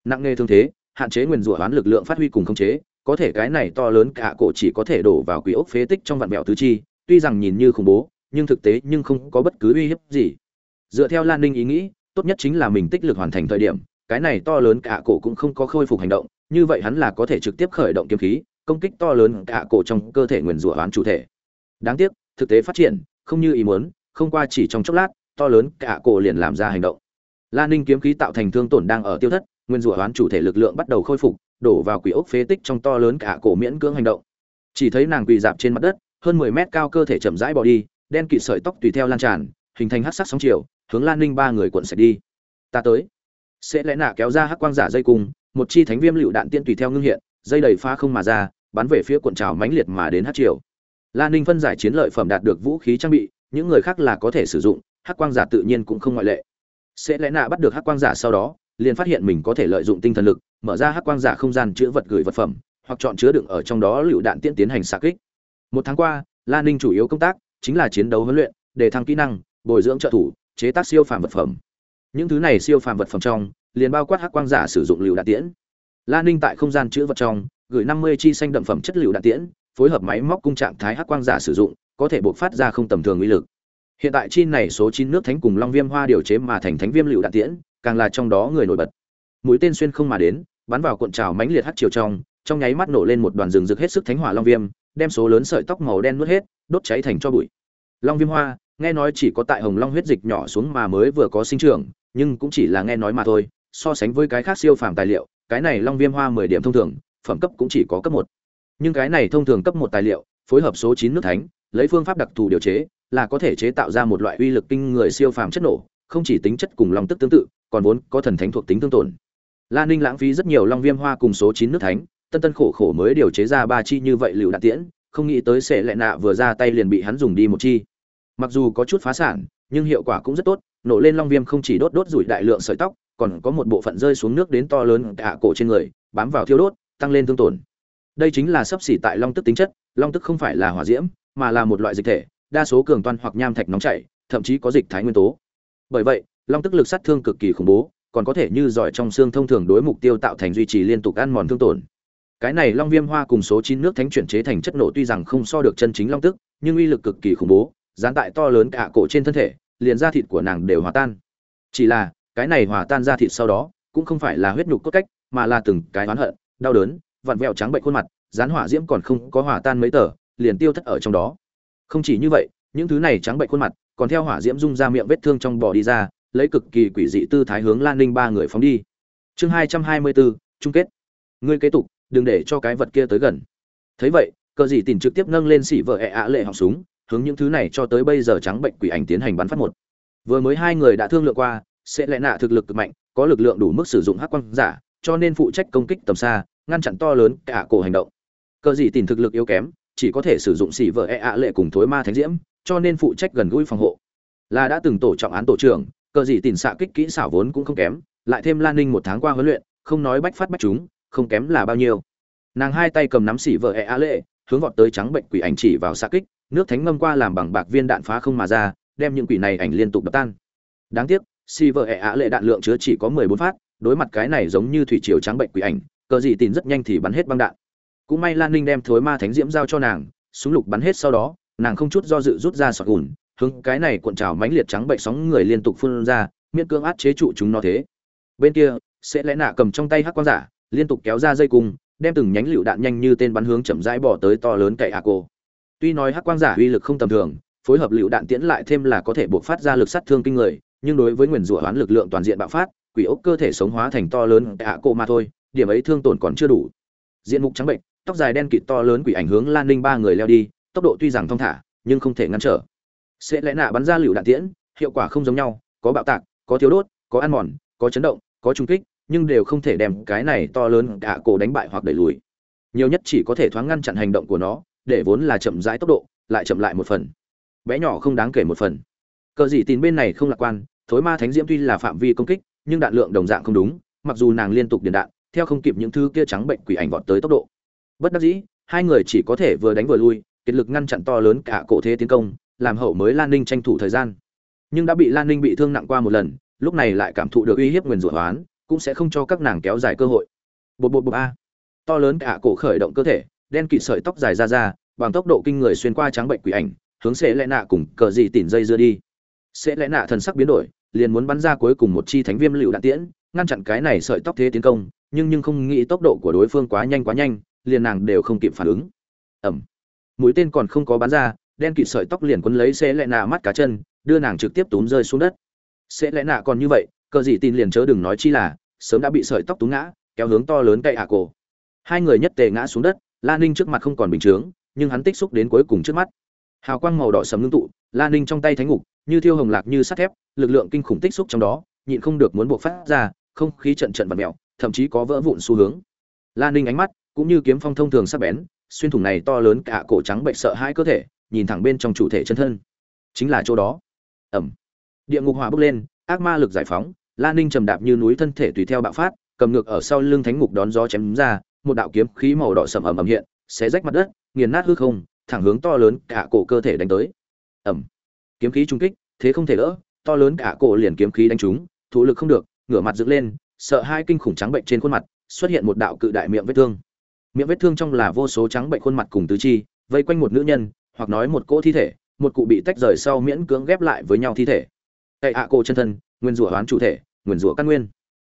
Nặng nề thương thế, hạn chế nguyền rủa hoán lực lượng phát huy cùng khống chế, có thể cái này to lớn cả cổ chỉ có thể đổ vào quỷ ốc phế tích trong vạn vẹo tứ chi, tuy rằng nhìn như khủng bố, nhưng thực tế nhưng không có bất cứ uy hiếp gì. Dựa theo lan ninh ý nghĩ, tốt nhất chính là mình tích lực hoàn thành thời điểm, cái này to lớn cả cổ cũng không có khôi phục hành động, như vậy hắn là có thể trực tiếp khởi động kiếm khí, công kích to lớn cả cổ trong cơ thể nguyền rủa oán chủ thể. Đáng tiếc, thực tế phát triển, không như ý muốn, không qua chỉ trong chốc lát, to lớn cả cổ liền làm ra hành động lan ninh kiếm khí tạo thành thương tổn đang ở tiêu thất nguyên rủa hoán chủ thể lực lượng bắt đầu khôi phục đổ vào quỷ ốc phế tích trong to lớn cả cổ miễn cưỡng hành động. Chỉ thấy nàng quỳ dạp trên mặt đất hơn mười mét cao cơ thể chậm rãi bỏ đi đen kịt sợi tóc tùy theo lan tràn hình thành hắc sắc sóng chiều hướng lan ninh ba người cuộn sạch đi. Ta tới. Sẽ lẽ nạ kéo ra hắc quang giả dây cung, một chi thánh viêm lựu đạn tiên tùy theo ngưng hiện dây đầy pha không mà ra bắn về phía cuộn trào mãnh liệt mà đến hắc chiều lan ninh phân giải chiến lợi phẩm đạt được vũ khí trang bị những người khác là có thể sử dụng hắc quang giả tự nhiên cũng không ngoại lệ sẽ lẽ nạ bắt được hắc quang giả sau đó, liền phát hiện mình có thể lợi dụng tinh thần lực, mở ra hắc quang giả không gian chứa vật gửi vật phẩm, hoặc chọn chứa đựng ở trong đó lựu đạn tiên tiến hành xạ kích. Một tháng qua lan ninh chủ yếu công tác chính là chiến đấu huấn luyện để thăng kỹ năng, bồi dưỡng trợ thủ, chế tác siêu phàm vật phẩm. Những thứ này siêu phàm vật phẩm trong, liền bao quát hắc quang giả sử dụng lựu đạn tiễn. Lan ninh tại không gian chứa vật trong, gửi năm mươi chi xanh đậm phẩm chất lựu đạn tiễn, phối hợp máy móc cung trạng thái hắc quang giả sử dụng, có thể bộc phát ra không tầm thường uy lực hiện tại chi này số chín nước thánh cùng long viêm hoa điều chế mà thành thánh viêm lựu đạn tiễn, càng là trong đó người nổi bật. Mũi tên xuyên không mà đến, bắn vào cuộn trào mãnh liệt hắt chiều trong trong nháy mắt nổ lên một đoàn rừng rực hết sức thánh hỏa long viêm, đem số lớn sợi tóc màu đen nuốt hết, đốt cháy thành cho bụi. Long viêm hoa, nghe nói chỉ có tại hồng long huyết dịch nhỏ xuống mà mới vừa có sinh trưởng, nhưng cũng chỉ là nghe nói mà thôi, so sánh với cái khác siêu phàm tài liệu, cái này long viêm hoa mười điểm thông thường, phẩm cấp cũng chỉ có cấp một. Nhưng cái này thông thường cấp một tài liệu, phối hợp số chín nước thánh, lấy phương pháp đặc thù điều chế là có thể chế tạo ra một loại uy lực kinh người siêu phàm chất nổ không chỉ tính chất cùng long tức tương tự còn vốn có thần thánh thuộc tính tương tổn Lan Ninh lãng phí rất nhiều long viêm hoa cùng số chín nước thánh, tân tân khổ khổ mới điều chế ra ba chi như vậy liều đạn tiễn, không nghĩ tới sẽ lệ nạ vừa ra tay liền bị hắn dùng đi một chi. Mặc dù có chút phá sản, nhưng hiệu quả cũng rất tốt, nổ lên long viêm không chỉ đốt đốt rủi đại lượng sợi tóc, còn có một bộ phận rơi xuống nước đến to lớn cả cổ trên người, bám vào thiêu đốt, tăng lên thương tổn. Đây chính là sắp xỉ tại long tức tính chất, long tức không phải là hỏa diễm, mà là một loại dịch thể, đa số cường toan hoặc nham thạch nóng chảy, thậm chí có dịch thái nguyên tố. Bởi vậy, long tức lực sát thương cực kỳ khủng bố, còn có thể như giỏi trong xương thông thường đối mục tiêu tạo thành duy trì liên tục ăn mòn thương tổn. Cái này long viêm hoa cùng số chín nước thánh chuyển chế thành chất nổ tuy rằng không so được chân chính long tức, nhưng uy lực cực kỳ khủng bố, dán tại to lớn cả cổ trên thân thể, liền da thịt của nàng đều hòa tan. Chỉ là, cái này hòa tan da thịt sau đó, cũng không phải là huyết nhục cốt cách, mà là từng cái oán hận, đau đớn, vặn vẹo trắng bệnh khuôn mặt, dán hỏa diễm còn không có hòa tan mấy tờ, liền tiêu thất ở trong đó. Không chỉ như vậy, những thứ này trắng bệnh khuôn mặt, còn theo hỏa diễm dung ra miệng vết thương trong bò đi ra, lấy cực kỳ quỷ dị tư thái hướng Lan Ninh ba người phóng đi. Chương hai trăm hai mươi bốn chung kết. Ngươi kế tục, đừng để cho cái vật kia tới gần. Thấy vậy, cờ dị tìm trực tiếp nâng lên xỉ vợ ẹ ạ lệ họng súng, hướng những thứ này cho tới bây giờ trắng bệnh quỷ ảnh tiến hành bắn phát một. Vừa mới hai người đã thương lượng qua, sẽ lẽ nạ thực lực cực mạnh, có lực lượng đủ mức sử dụng hắc quang giả, cho nên phụ trách công kích tầm xa, ngăn chặn to lớn cả cổ hành động. Cờ dị tìm thực lực yếu kém, chỉ có thể sử dụng xỉ vợ e ạ lệ cùng thối ma thánh diễm, cho nên phụ trách gần gũi phòng hộ. Là đã từng tổ trọng án tổ trưởng, cờ gì tìm xạ kích kỹ xảo vốn cũng không kém lại thêm lan ninh một tháng qua huấn luyện không nói bách phát bách chúng không kém là bao nhiêu. Nàng hai tay cầm nắm xỉ vợ e a lệ hướng vọt tới trắng bệnh quỷ ảnh chỉ vào xạ kích nước thánh ngâm qua làm bằng bạc viên đạn phá không mà ra đem những quỷ này ảnh liên tục đập tan. Đáng tiếc xỉ vợ e a lệ đạn lượng chứa chỉ có mười bốn phát đối mặt cái này giống như thủy triều trắng bệnh quỷ ảnh cờ gì tìm rất nhanh thì bắn hết băng đạn cũng may lan ninh đem thối ma thánh diễm giao cho nàng súng lục bắn hết sau đó nàng không chút do dự rút ra sọt gùn hướng cái này cuộn trào mãnh liệt trắng bệnh sóng người liên tục phun ra, miễn cưỡng át chế trụ chúng nó thế. Bên kia sẽ lẽ nạ cầm trong tay hắc quang giả liên tục kéo ra dây cung đem từng nhánh lựu đạn nhanh như tên bắn hướng chậm rãi bỏ tới to lớn cậy hạ cô tuy nói hắc quang giả uy lực không tầm thường phối hợp lựu đạn tiễn lại thêm là có thể buộc phát ra lực sát thương kinh người nhưng đối với nguyền rủa hoán lực lượng toàn diện bạo phát quỷ ốc cơ thể sống hóa thành to lớn cậy hạ cô mà thôi điểm ấy thương tổn còn chưa đủ. Diện mục trắng bệnh tóc dài đen kịt to lớn quỷ ảnh hướng lan ninh ba người leo đi, tốc độ tuy rằng thong thả, nhưng không thể ngăn trở. Sẽ lẽ nạ bắn ra liều đạn tiễn, hiệu quả không giống nhau, có bạo tạc, có thiếu đốt, có ăn mòn, có chấn động, có trung kích, nhưng đều không thể đem cái này to lớn cả cổ đánh bại hoặc đẩy lùi. Nhiều nhất chỉ có thể thoáng ngăn chặn hành động của nó, để vốn là chậm rãi tốc độ, lại chậm lại một phần. Bé nhỏ không đáng kể một phần. Cờ gì tin bên này không lạc quan, thối ma thánh diễm tuy là phạm vi công kích, nhưng đạn lượng đồng dạng không đúng, mặc dù nàng liên tục điện đạn, theo không kịp những thứ kia trắng bệnh quỷ ảnh vọt tới tốc độ bất đắc dĩ, hai người chỉ có thể vừa đánh vừa lui kiệt lực ngăn chặn to lớn cả cổ thế tiến công, làm hậu mới lan ninh tranh thủ thời gian. Nhưng đã bị lan ninh bị thương nặng qua một lần, lúc này lại cảm thụ được uy hiếp nguyền rủa hoán, cũng sẽ không cho các nàng kéo dài cơ hội. Bột bột bột a. To lớn cả cổ khởi động cơ thể, đen kịt sợi tóc dài ra ra, bằng tốc độ kinh người xuyên qua trắng bệnh quỷ ảnh, hướng sẽ lẽ nạ cùng cờ gì tỉn dây dưa đi. Sẽ lẽ nạ thần sắc biến đổi, liền muốn bắn ra cuối cùng một chi thánh viêm lựu đạn tiễn, ngăn chặn cái này sợi tóc thế tiến công, nhưng nhưng không nghĩ tốc độ của đối phương quá nhanh quá nhanh liền nàng đều không kịp phản ứng. Ẩm mũi tên còn không có bắn ra, đen kịt sợi tóc liền quấn lấy sẽ lẽ nạ mắt cá chân, đưa nàng trực tiếp túm rơi xuống đất. Sẽ lẽ nạ còn như vậy, cờ gì tin liền chớ đừng nói chi là, sớm đã bị sợi tóc túm ngã, kéo hướng to lớn cây hạ cổ. Hai người nhất tề ngã xuống đất, la ninh trước mặt không còn bình chướng, nhưng hắn tích xúc đến cuối cùng trước mắt. Hào quang màu đỏ sầm ngưng tụ, la ninh trong tay thánh ngục, như thiêu hồng lạc như sắt thép, lực lượng kinh khủng tích xúc trong đó, nhịn không được muốn buộc phát ra, không khí trận trận vật mèo, thậm chí có vỡ vụn xu hướng. La ninh ánh mắt cũng như kiếm phong thông thường sắc bén, xuyên thủng này to lớn cả cổ trắng bệnh sợ hai cơ thể, nhìn thẳng bên trong chủ thể chân thân. Chính là chỗ đó. Ẩm. Địa ngục hỏa bốc lên, ác ma lực giải phóng, la ninh trầm đạp như núi thân thể tùy theo bạo phát, cầm ngược ở sau lưng thánh ngục đón gió chém ra, một đạo kiếm khí màu đỏ sầm ẩm ẩm hiện, xé rách mặt đất, nghiền nát hư không, thẳng hướng to lớn cả cổ cơ thể đánh tới. Ẩm. Kiếm khí trung kích, thế không thể đỡ, to lớn cả cổ liền kiếm khí đánh trúng, thủ lực không được, ngửa mặt dựng lên, sợ hai kinh khủng trắng bệnh trên khuôn mặt, xuất hiện một đạo cự đại miệng vết thương miệng vết thương trong là vô số trắng bệnh khuôn mặt cùng tứ chi, vây quanh một nữ nhân, hoặc nói một cỗ thi thể, một cụ bị tách rời sau miễn cưỡng ghép lại với nhau thi thể. Cậy hạ cổ chân thân, nguyên rủa hoán chủ thể, nguyên rủa căn nguyên.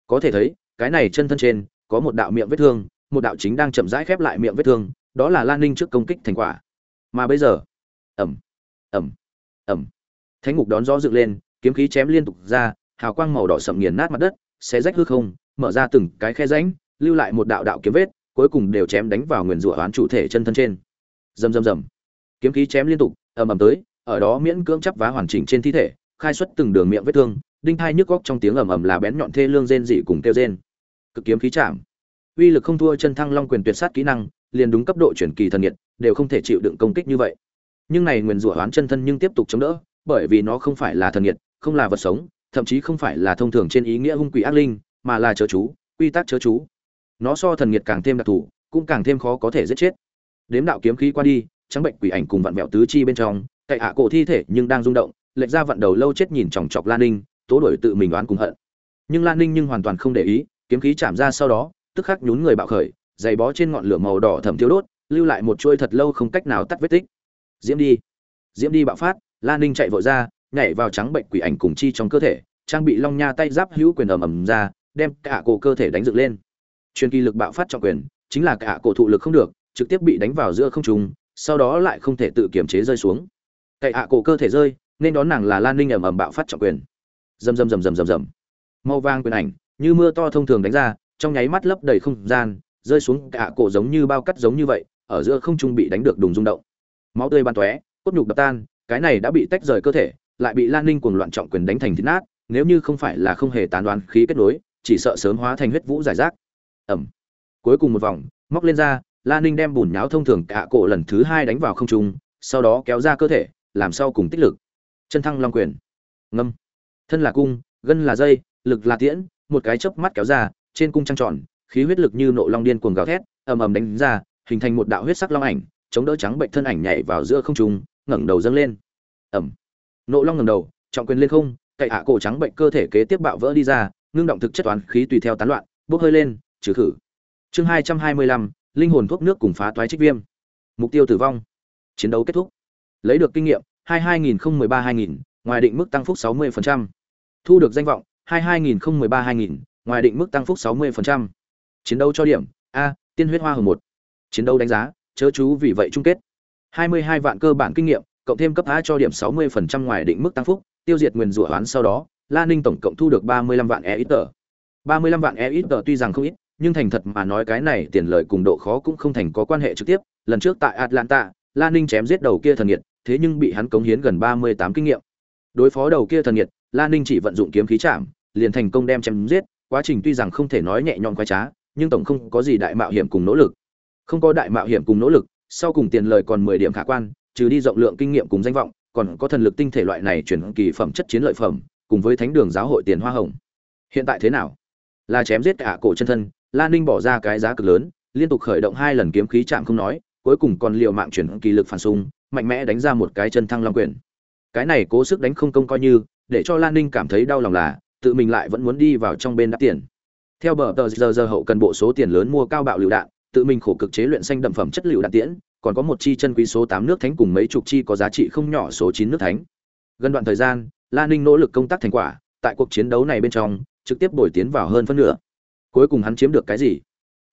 Có thể thấy, cái này chân thân trên, có một đạo miệng vết thương, một đạo chính đang chậm rãi khép lại miệng vết thương, đó là lan ninh trước công kích thành quả. Mà bây giờ ẩm ẩm ẩm thánh ngục đón gió dựng lên, kiếm khí chém liên tục ra, hào quang màu đỏ sậm nghiền nát mặt đất, xé rách hư không, mở ra từng cái khe rãnh, lưu lại một đạo đạo kiếm vết cuối cùng đều chém đánh vào nguyền rủa oán chủ thể chân thân trên. Rầm rầm rầm. Kiếm khí chém liên tục, ầm ầm tới, ở đó miễn cưỡng chắp vá hoàn chỉnh trên thi thể, khai xuất từng đường miệng vết thương, đinh thai nhức góc trong tiếng ầm ầm là bén nhọn thê lương rên dị cùng kêu rên. Cực kiếm khí chạm. Uy lực không thua chân thăng long quyền tuyệt sát kỹ năng, liền đúng cấp độ chuyển kỳ thần nhiệt, đều không thể chịu đựng công kích như vậy. Nhưng này nguyền rủa oán chân thân nhưng tiếp tục chống đỡ, bởi vì nó không phải là thần nhiệt, không là vật sống, thậm chí không phải là thông thường trên ý nghĩa hung quỷ ác linh, mà là chớ chú, quy tắc chớ chú nó so thần nhiệt càng thêm đặc thù, cũng càng thêm khó có thể giết chết. Đếm đạo kiếm khí qua đi, trắng bệnh quỷ ảnh cùng vặn vẹo tứ chi bên trong, cậy hạ cổ thi thể nhưng đang rung động, lệch ra vặn đầu lâu chết nhìn chòng chọc lan ninh, tố đổi tự mình đoán cùng hận. Nhưng lan ninh nhưng hoàn toàn không để ý, kiếm khí chạm ra sau đó, tức khắc nhún người bạo khởi, giày bó trên ngọn lửa màu đỏ thầm thiếu đốt, lưu lại một chuôi thật lâu không cách nào tắt vết tích. Diễm đi diễm đi bạo phát, lan ninh chạy vội ra, nhảy vào trắng bệnh quỷ ảnh cùng chi trong cơ thể, trang bị long nha tay giáp hữu quyền ầm ầm ra, đem cả cổ cơ thể đánh dựng lên truyền kỳ lực bạo phát trọng quyền, chính là cả cổ thụ lực không được, trực tiếp bị đánh vào giữa không trung, sau đó lại không thể tự kiểm chế rơi xuống. Cậy hạ cổ cơ thể rơi, nên đón nàng là lan ninh ầm ầm bạo phát trọng quyền. Rầm rầm rầm rầm rầm rầm. Màu vàng quyền ảnh, như mưa to thông thường đánh ra, trong nháy mắt lấp đầy không gian, rơi xuống cả cổ giống như bao cắt giống như vậy, ở giữa không trung bị đánh được đùng rung động. Máu tươi ban tóe, cốt nhục đập tan, cái này đã bị tách rời cơ thể, lại bị lan ninh cuồng loạn trọng quyền đánh thành thịt nát, nếu như không phải là không hề tán đoán khí kết nối, chỉ sợ sớm hóa thành huyết vũ giải rác ẩm. Cuối cùng một vòng, móc lên ra lan ninh đem bùn nháo thông thường cả cổ lần thứ hai đánh vào không trung, sau đó kéo ra cơ thể, làm sau cùng tích lực. Chân thăng long quyền. Ngâm. Thân là cung, gân là dây, lực là tiễn, một cái chớp mắt kéo ra, trên cung trăng tròn, khí huyết lực như nộ long điên cuồng gào thét, ầm ầm đánh ra, hình thành một đạo huyết sắc long ảnh, chống đỡ trắng bệnh thân ảnh nhảy vào giữa không trung, ngẩng đầu dâng lên. Ẩm. Nộ long ngẩng đầu, trọng quyền lên không, cậy hạ cổ trắng bệnh cơ thể kế tiếp bạo vỡ đi ra, ngưng động thực chất toán khí tùy theo tán loạn, bốc hơi lên trừ khử. Chương hai trăm hai mươi lăm, linh hồn thuốc nước cùng phá toái trích viêm. Mục tiêu tử vong. Chiến đấu kết thúc. Lấy được kinh nghiệm, hai hai nghìn không mười ba hai nghìn, ngoài định mức tăng phúc sáu mươi phần trăm. Thu được danh vọng, hai hai nghìn không mười ba hai nghìn, ngoài định mức tăng phúc sáu mươi phần trăm. Chiến đấu cho điểm, a, tiên huyết hoa hồng một. Chiến đấu đánh giá, chớ chú vì vậy chung kết. hai mươi hai vạn cơ bản kinh nghiệm, cộng thêm cấp a cho điểm sáu mươi phần trăm ngoài định mức tăng phúc, tiêu diệt nguyền rủa oán sau đó, la ninh tổng cộng thu được ba mươi lăm vạn e ít tờ ba mươi lăm vạn e ít tờ tuy rằng không ít nhưng thành thật mà nói cái này tiền lợi cùng độ khó cũng không thành có quan hệ trực tiếp. Lần trước tại atlanta, la ninh chém giết đầu kia thần nhiệt thế nhưng bị hắn cống hiến gần ba mươi tám kinh nghiệm. Đối phó đầu kia thần nhiệt la ninh chỉ vận dụng kiếm khí chạm, liền thành công đem chém giết. Quá trình tuy rằng không thể nói nhẹ nhõm quái trá, nhưng tổng không có gì đại mạo hiểm cùng nỗ lực. Không có đại mạo hiểm cùng nỗ lực, sau cùng tiền lời còn mười điểm khả quan, trừ đi rộng lượng kinh nghiệm cùng danh vọng, còn có thần lực tinh thể loại này chuyển kỳ phẩm chất chiến lợi phẩm, cùng với thánh đường giáo hội tiền hoa hồng. Hiện tại thế nào? Là chém giết cả cổ chân thân Lan ninh bỏ ra cái giá cực lớn, liên tục khởi động hai lần kiếm khí chạm không nói, cuối cùng còn liều mạng chuyển kỳ lực phản xung, mạnh mẽ đánh ra một cái chân thăng long quyền. Cái này cố sức đánh không công coi như, để cho lan ninh cảm thấy đau lòng là, tự mình lại vẫn muốn đi vào trong bên đắp tiền. Theo bờ tờ giờ giờ hậu cần bộ số tiền lớn mua cao bạo lựu đạn, tự mình khổ cực chế luyện xanh đậm phẩm chất lựu đạn tiễn, còn có một chi chân quý số tám nước thánh cùng mấy chục chi có giá trị không nhỏ số chín nước thánh. Gần đoạn thời gian lan ninh nỗ lực công tác thành quả, tại cuộc chiến đấu này bên trong, trực tiếp bồi tiến vào hơn phân nửa cuối cùng hắn chiếm được cái gì?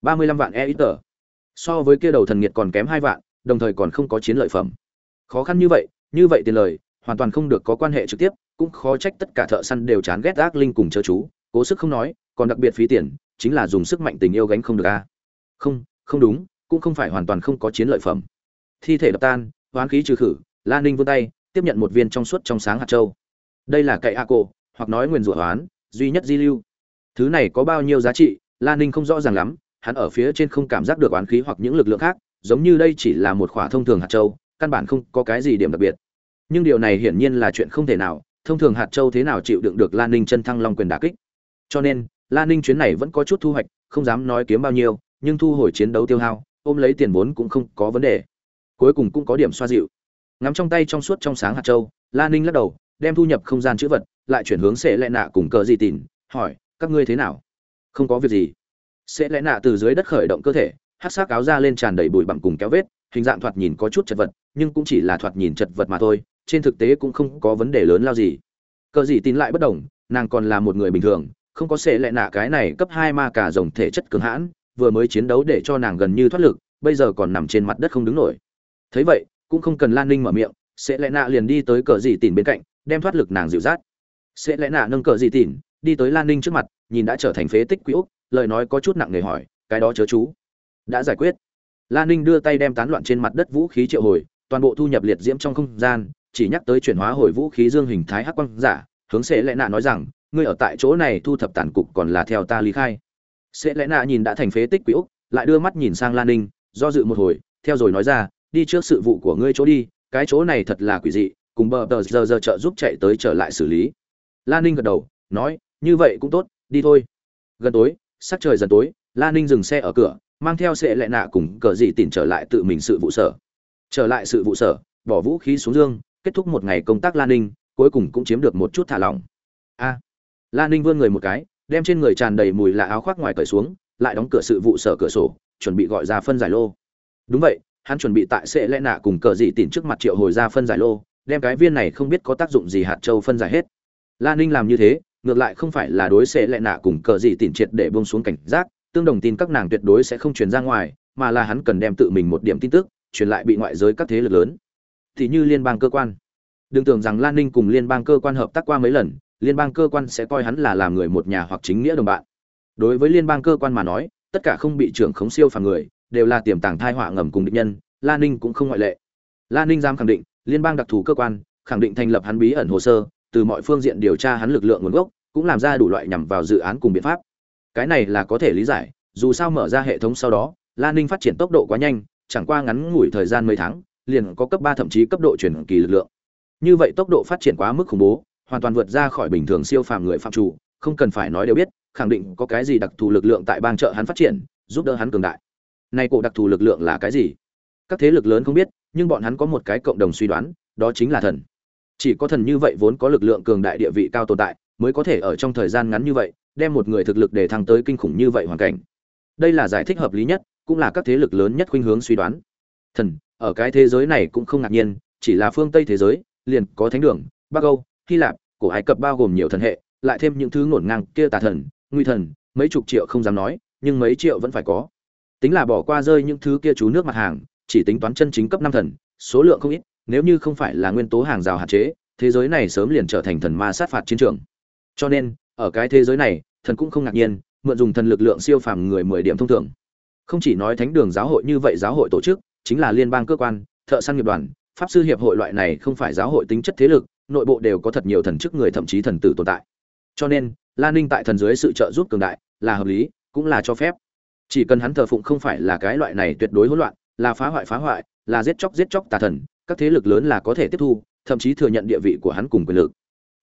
Ba mươi lăm vạn e ít tờ so với kia đầu thần nghiệt còn kém hai vạn, đồng thời còn không có chiến lợi phẩm. Khó khăn như vậy như vậy tiền lời, hoàn toàn không được có quan hệ trực tiếp, cũng khó trách tất cả thợ săn đều chán ghét ác linh cùng chớ chú, cố sức không nói, còn đặc biệt phí tiền, chính là dùng sức mạnh tình yêu gánh không được a. Không không đúng, cũng không phải hoàn toàn không có chiến lợi phẩm. Thi thể đập tan, hoán khí trừ khử, la ninh vươn tay, tiếp nhận một viên trong suốt trong sáng hạt châu. Đây là cậy a cô, hoặc nói nguyền rủa hoán, duy nhất di lưu thứ này có bao nhiêu giá trị Lan ninh không rõ ràng lắm, hắn ở phía trên không cảm giác được oán khí hoặc những lực lượng khác, giống như đây chỉ là một khỏa thông thường hạt châu, căn bản không có cái gì điểm đặc biệt. Nhưng điều này hiển nhiên là chuyện không thể nào, thông thường hạt châu thế nào chịu đựng được lan ninh chân thăng long quyền đà kích. Cho nên lan ninh chuyến này vẫn có chút thu hoạch, không dám nói kiếm bao nhiêu, nhưng thu hồi chiến đấu tiêu hao, ôm lấy tiền vốn cũng không có vấn đề. Cuối cùng cũng có điểm xoa dịu. Ngắm trong tay trong suốt trong sáng hạt châu lan ninh lắc đầu, đem thu nhập không gian chữ vật, lại chuyển hướng sẽ lệ nạ cùng cờ gì tìn hỏi các ngươi thế nào? Không có việc gì. Sẽ lẽ nạ từ dưới đất khởi động cơ thể hát xác áo ra lên tràn đầy bụi bặm cùng kéo vết, hình dạng thoạt nhìn có chút chật vật, nhưng cũng chỉ là thoạt nhìn chật vật mà thôi, trên thực tế cũng không có vấn đề lớn lao gì. Cờ gì tin lại bất đồng, nàng còn là một người bình thường, không có sẽ lẽ nạ cái này cấp hai ma cả dòng thể chất cường hãn, vừa mới chiến đấu để cho nàng gần như thoát lực, bây giờ còn nằm trên mặt đất không đứng nổi. Thấy vậy, cũng không cần lan ninh mở miệng, sẽ lẽ nạ liền đi tới cờ dị tìn bên cạnh, đem thoát lực nàng dịu dắt. Sẽ lẽ nạ nâng cờ dị tìn đi tới lan ninh trước mặt nhìn đã trở thành phế tích quý úc, lời nói có chút nặng nề hỏi, cái đó chớ chú. Đã giải quyết. Lan ninh đưa tay đem tán loạn trên mặt đất vũ khí triệu hồi, toàn bộ thu nhập liệt diễm trong không gian, chỉ nhắc tới chuyển hóa hồi vũ khí dương hình thái hắc quang giả, hướng sẽ lẽ nạ nói rằng, ngươi ở tại chỗ này thu thập tàn cục còn là theo ta lý khai. Sẽ lẽ nạ nhìn đã thành phế tích quý úc, lại đưa mắt nhìn sang lan ninh, do dự một hồi, theo rồi nói ra, đi trước sự vụ của ngươi chỗ đi, cái chỗ này thật là quỷ dị, cùng bờ tờ giờ giờ trợ giúp chạy tới trở lại xử lý. Lan ninh gật đầu, nói, như vậy cũng tốt đi thôi. Gần tối sắc trời dần tối la ninh dừng xe ở cửa mang theo sệ lệ nạ cùng cờ dị tìm trở lại tự mình sự vụ sở. Trở lại sự vụ sở bỏ vũ khí xuống dương kết thúc một ngày công tác la ninh cuối cùng cũng chiếm được một chút thả lỏng. A! À, la ninh vươn người một cái đem trên người tràn đầy mùi là áo khoác ngoài cởi xuống lại đóng cửa sự vụ sở cửa sổ chuẩn bị gọi ra phân giải lô. Đúng vậy hắn chuẩn bị tại sệ lệ nạ cùng cờ dị tìm trước mặt triệu hồi ra phân giải lô đem cái viên này không biết có tác dụng gì hạt châu phân giải hết. La ninh làm như thế ngược lại không phải là đối sẽ lại nạ cùng cờ gì tỉn triệt để buông xuống cảnh giác, tương đồng tin các nàng tuyệt đối sẽ không truyền ra ngoài, mà là hắn cần đem tự mình một điểm tin tức, truyền lại bị ngoại giới các thế lực lớn. Thì như liên bang cơ quan. Đừng tưởng rằng lan ninh cùng liên bang cơ quan hợp tác qua mấy lần, liên bang cơ quan sẽ coi hắn là làm người một nhà hoặc chính nghĩa đồng bạn. Đối với liên bang cơ quan mà nói, tất cả không bị trưởng khống siêu phàm người, đều là tiềm tàng thai họa ngầm cùng định nhân, lan ninh cũng không ngoại lệ. Lan ninh giam khẳng định, liên bang đặc thù cơ quan, khẳng định thành lập hắn bí ẩn hồ sơ từ mọi phương diện điều tra hắn lực lượng nguồn gốc, cũng làm ra đủ loại nhằm vào dự án cùng biện pháp. Cái này là có thể lý giải, dù sao mở ra hệ thống sau đó, lan ninh phát triển tốc độ quá nhanh, chẳng qua ngắn ngủi thời gian mấy tháng, liền có cấp ba thậm chí cấp độ chuyển kỳ lực lượng. Như vậy tốc độ phát triển quá mức khủng bố, hoàn toàn vượt ra khỏi bình thường siêu phàm người phạm chủ, không cần phải nói đều biết, khẳng định có cái gì đặc thù lực lượng tại bang chợ hắn phát triển, giúp đỡ hắn cường đại. Nay cổ đặc thù lực lượng là cái gì? Các thế lực lớn không biết, nhưng bọn hắn có một cái cộng đồng suy đoán, đó chính là thần chỉ có thần như vậy vốn có lực lượng cường đại địa vị cao tồn tại, mới có thể ở trong thời gian ngắn như vậy, đem một người thực lực để thăng tới kinh khủng như vậy hoàn cảnh. Đây là giải thích hợp lý nhất, cũng là các thế lực lớn nhất khuynh hướng suy đoán. Thần, ở cái thế giới này cũng không ngạc nhiên, chỉ là phương tây thế giới, liền có thánh đường, bắc âu, hy lạp, cổ ai cập bao gồm nhiều thần hệ, lại thêm những thứ ngổn ngang kia tà thần, nguy thần, mấy chục triệu không dám nói, nhưng mấy triệu vẫn phải có. Tính là bỏ qua rơi những thứ kia chú nước mặt hàng, chỉ tính toán chân chính cấp năm thần, số lượng không ít nếu như không phải là nguyên tố hàng rào hạn chế, thế giới này sớm liền trở thành thần ma sát phạt chiến trường. Cho nên, ở cái thế giới này, thần cũng không ngạc nhiên, mượn dùng thần lực lượng siêu phàm người mười điểm thông thường. Không chỉ nói thánh đường giáo hội như vậy giáo hội tổ chức, chính là liên bang cơ quan, thợ săn nghiệp đoàn, pháp sư hiệp hội loại này không phải giáo hội tính chất thế lực, nội bộ đều có thật nhiều thần chức người thậm chí thần tử tồn tại. Cho nên, lan ninh tại thần dưới sự trợ giúp cường đại, là hợp lý, cũng là cho phép. Chỉ cần hắn thờ phụng không phải là cái loại này tuyệt đối hỗn loạn, là phá hoại phá hoại, là giết chóc giết chóc tà thần các thế lực lớn là có thể tiếp thu, thậm chí thừa nhận địa vị của hắn cùng quyền lực.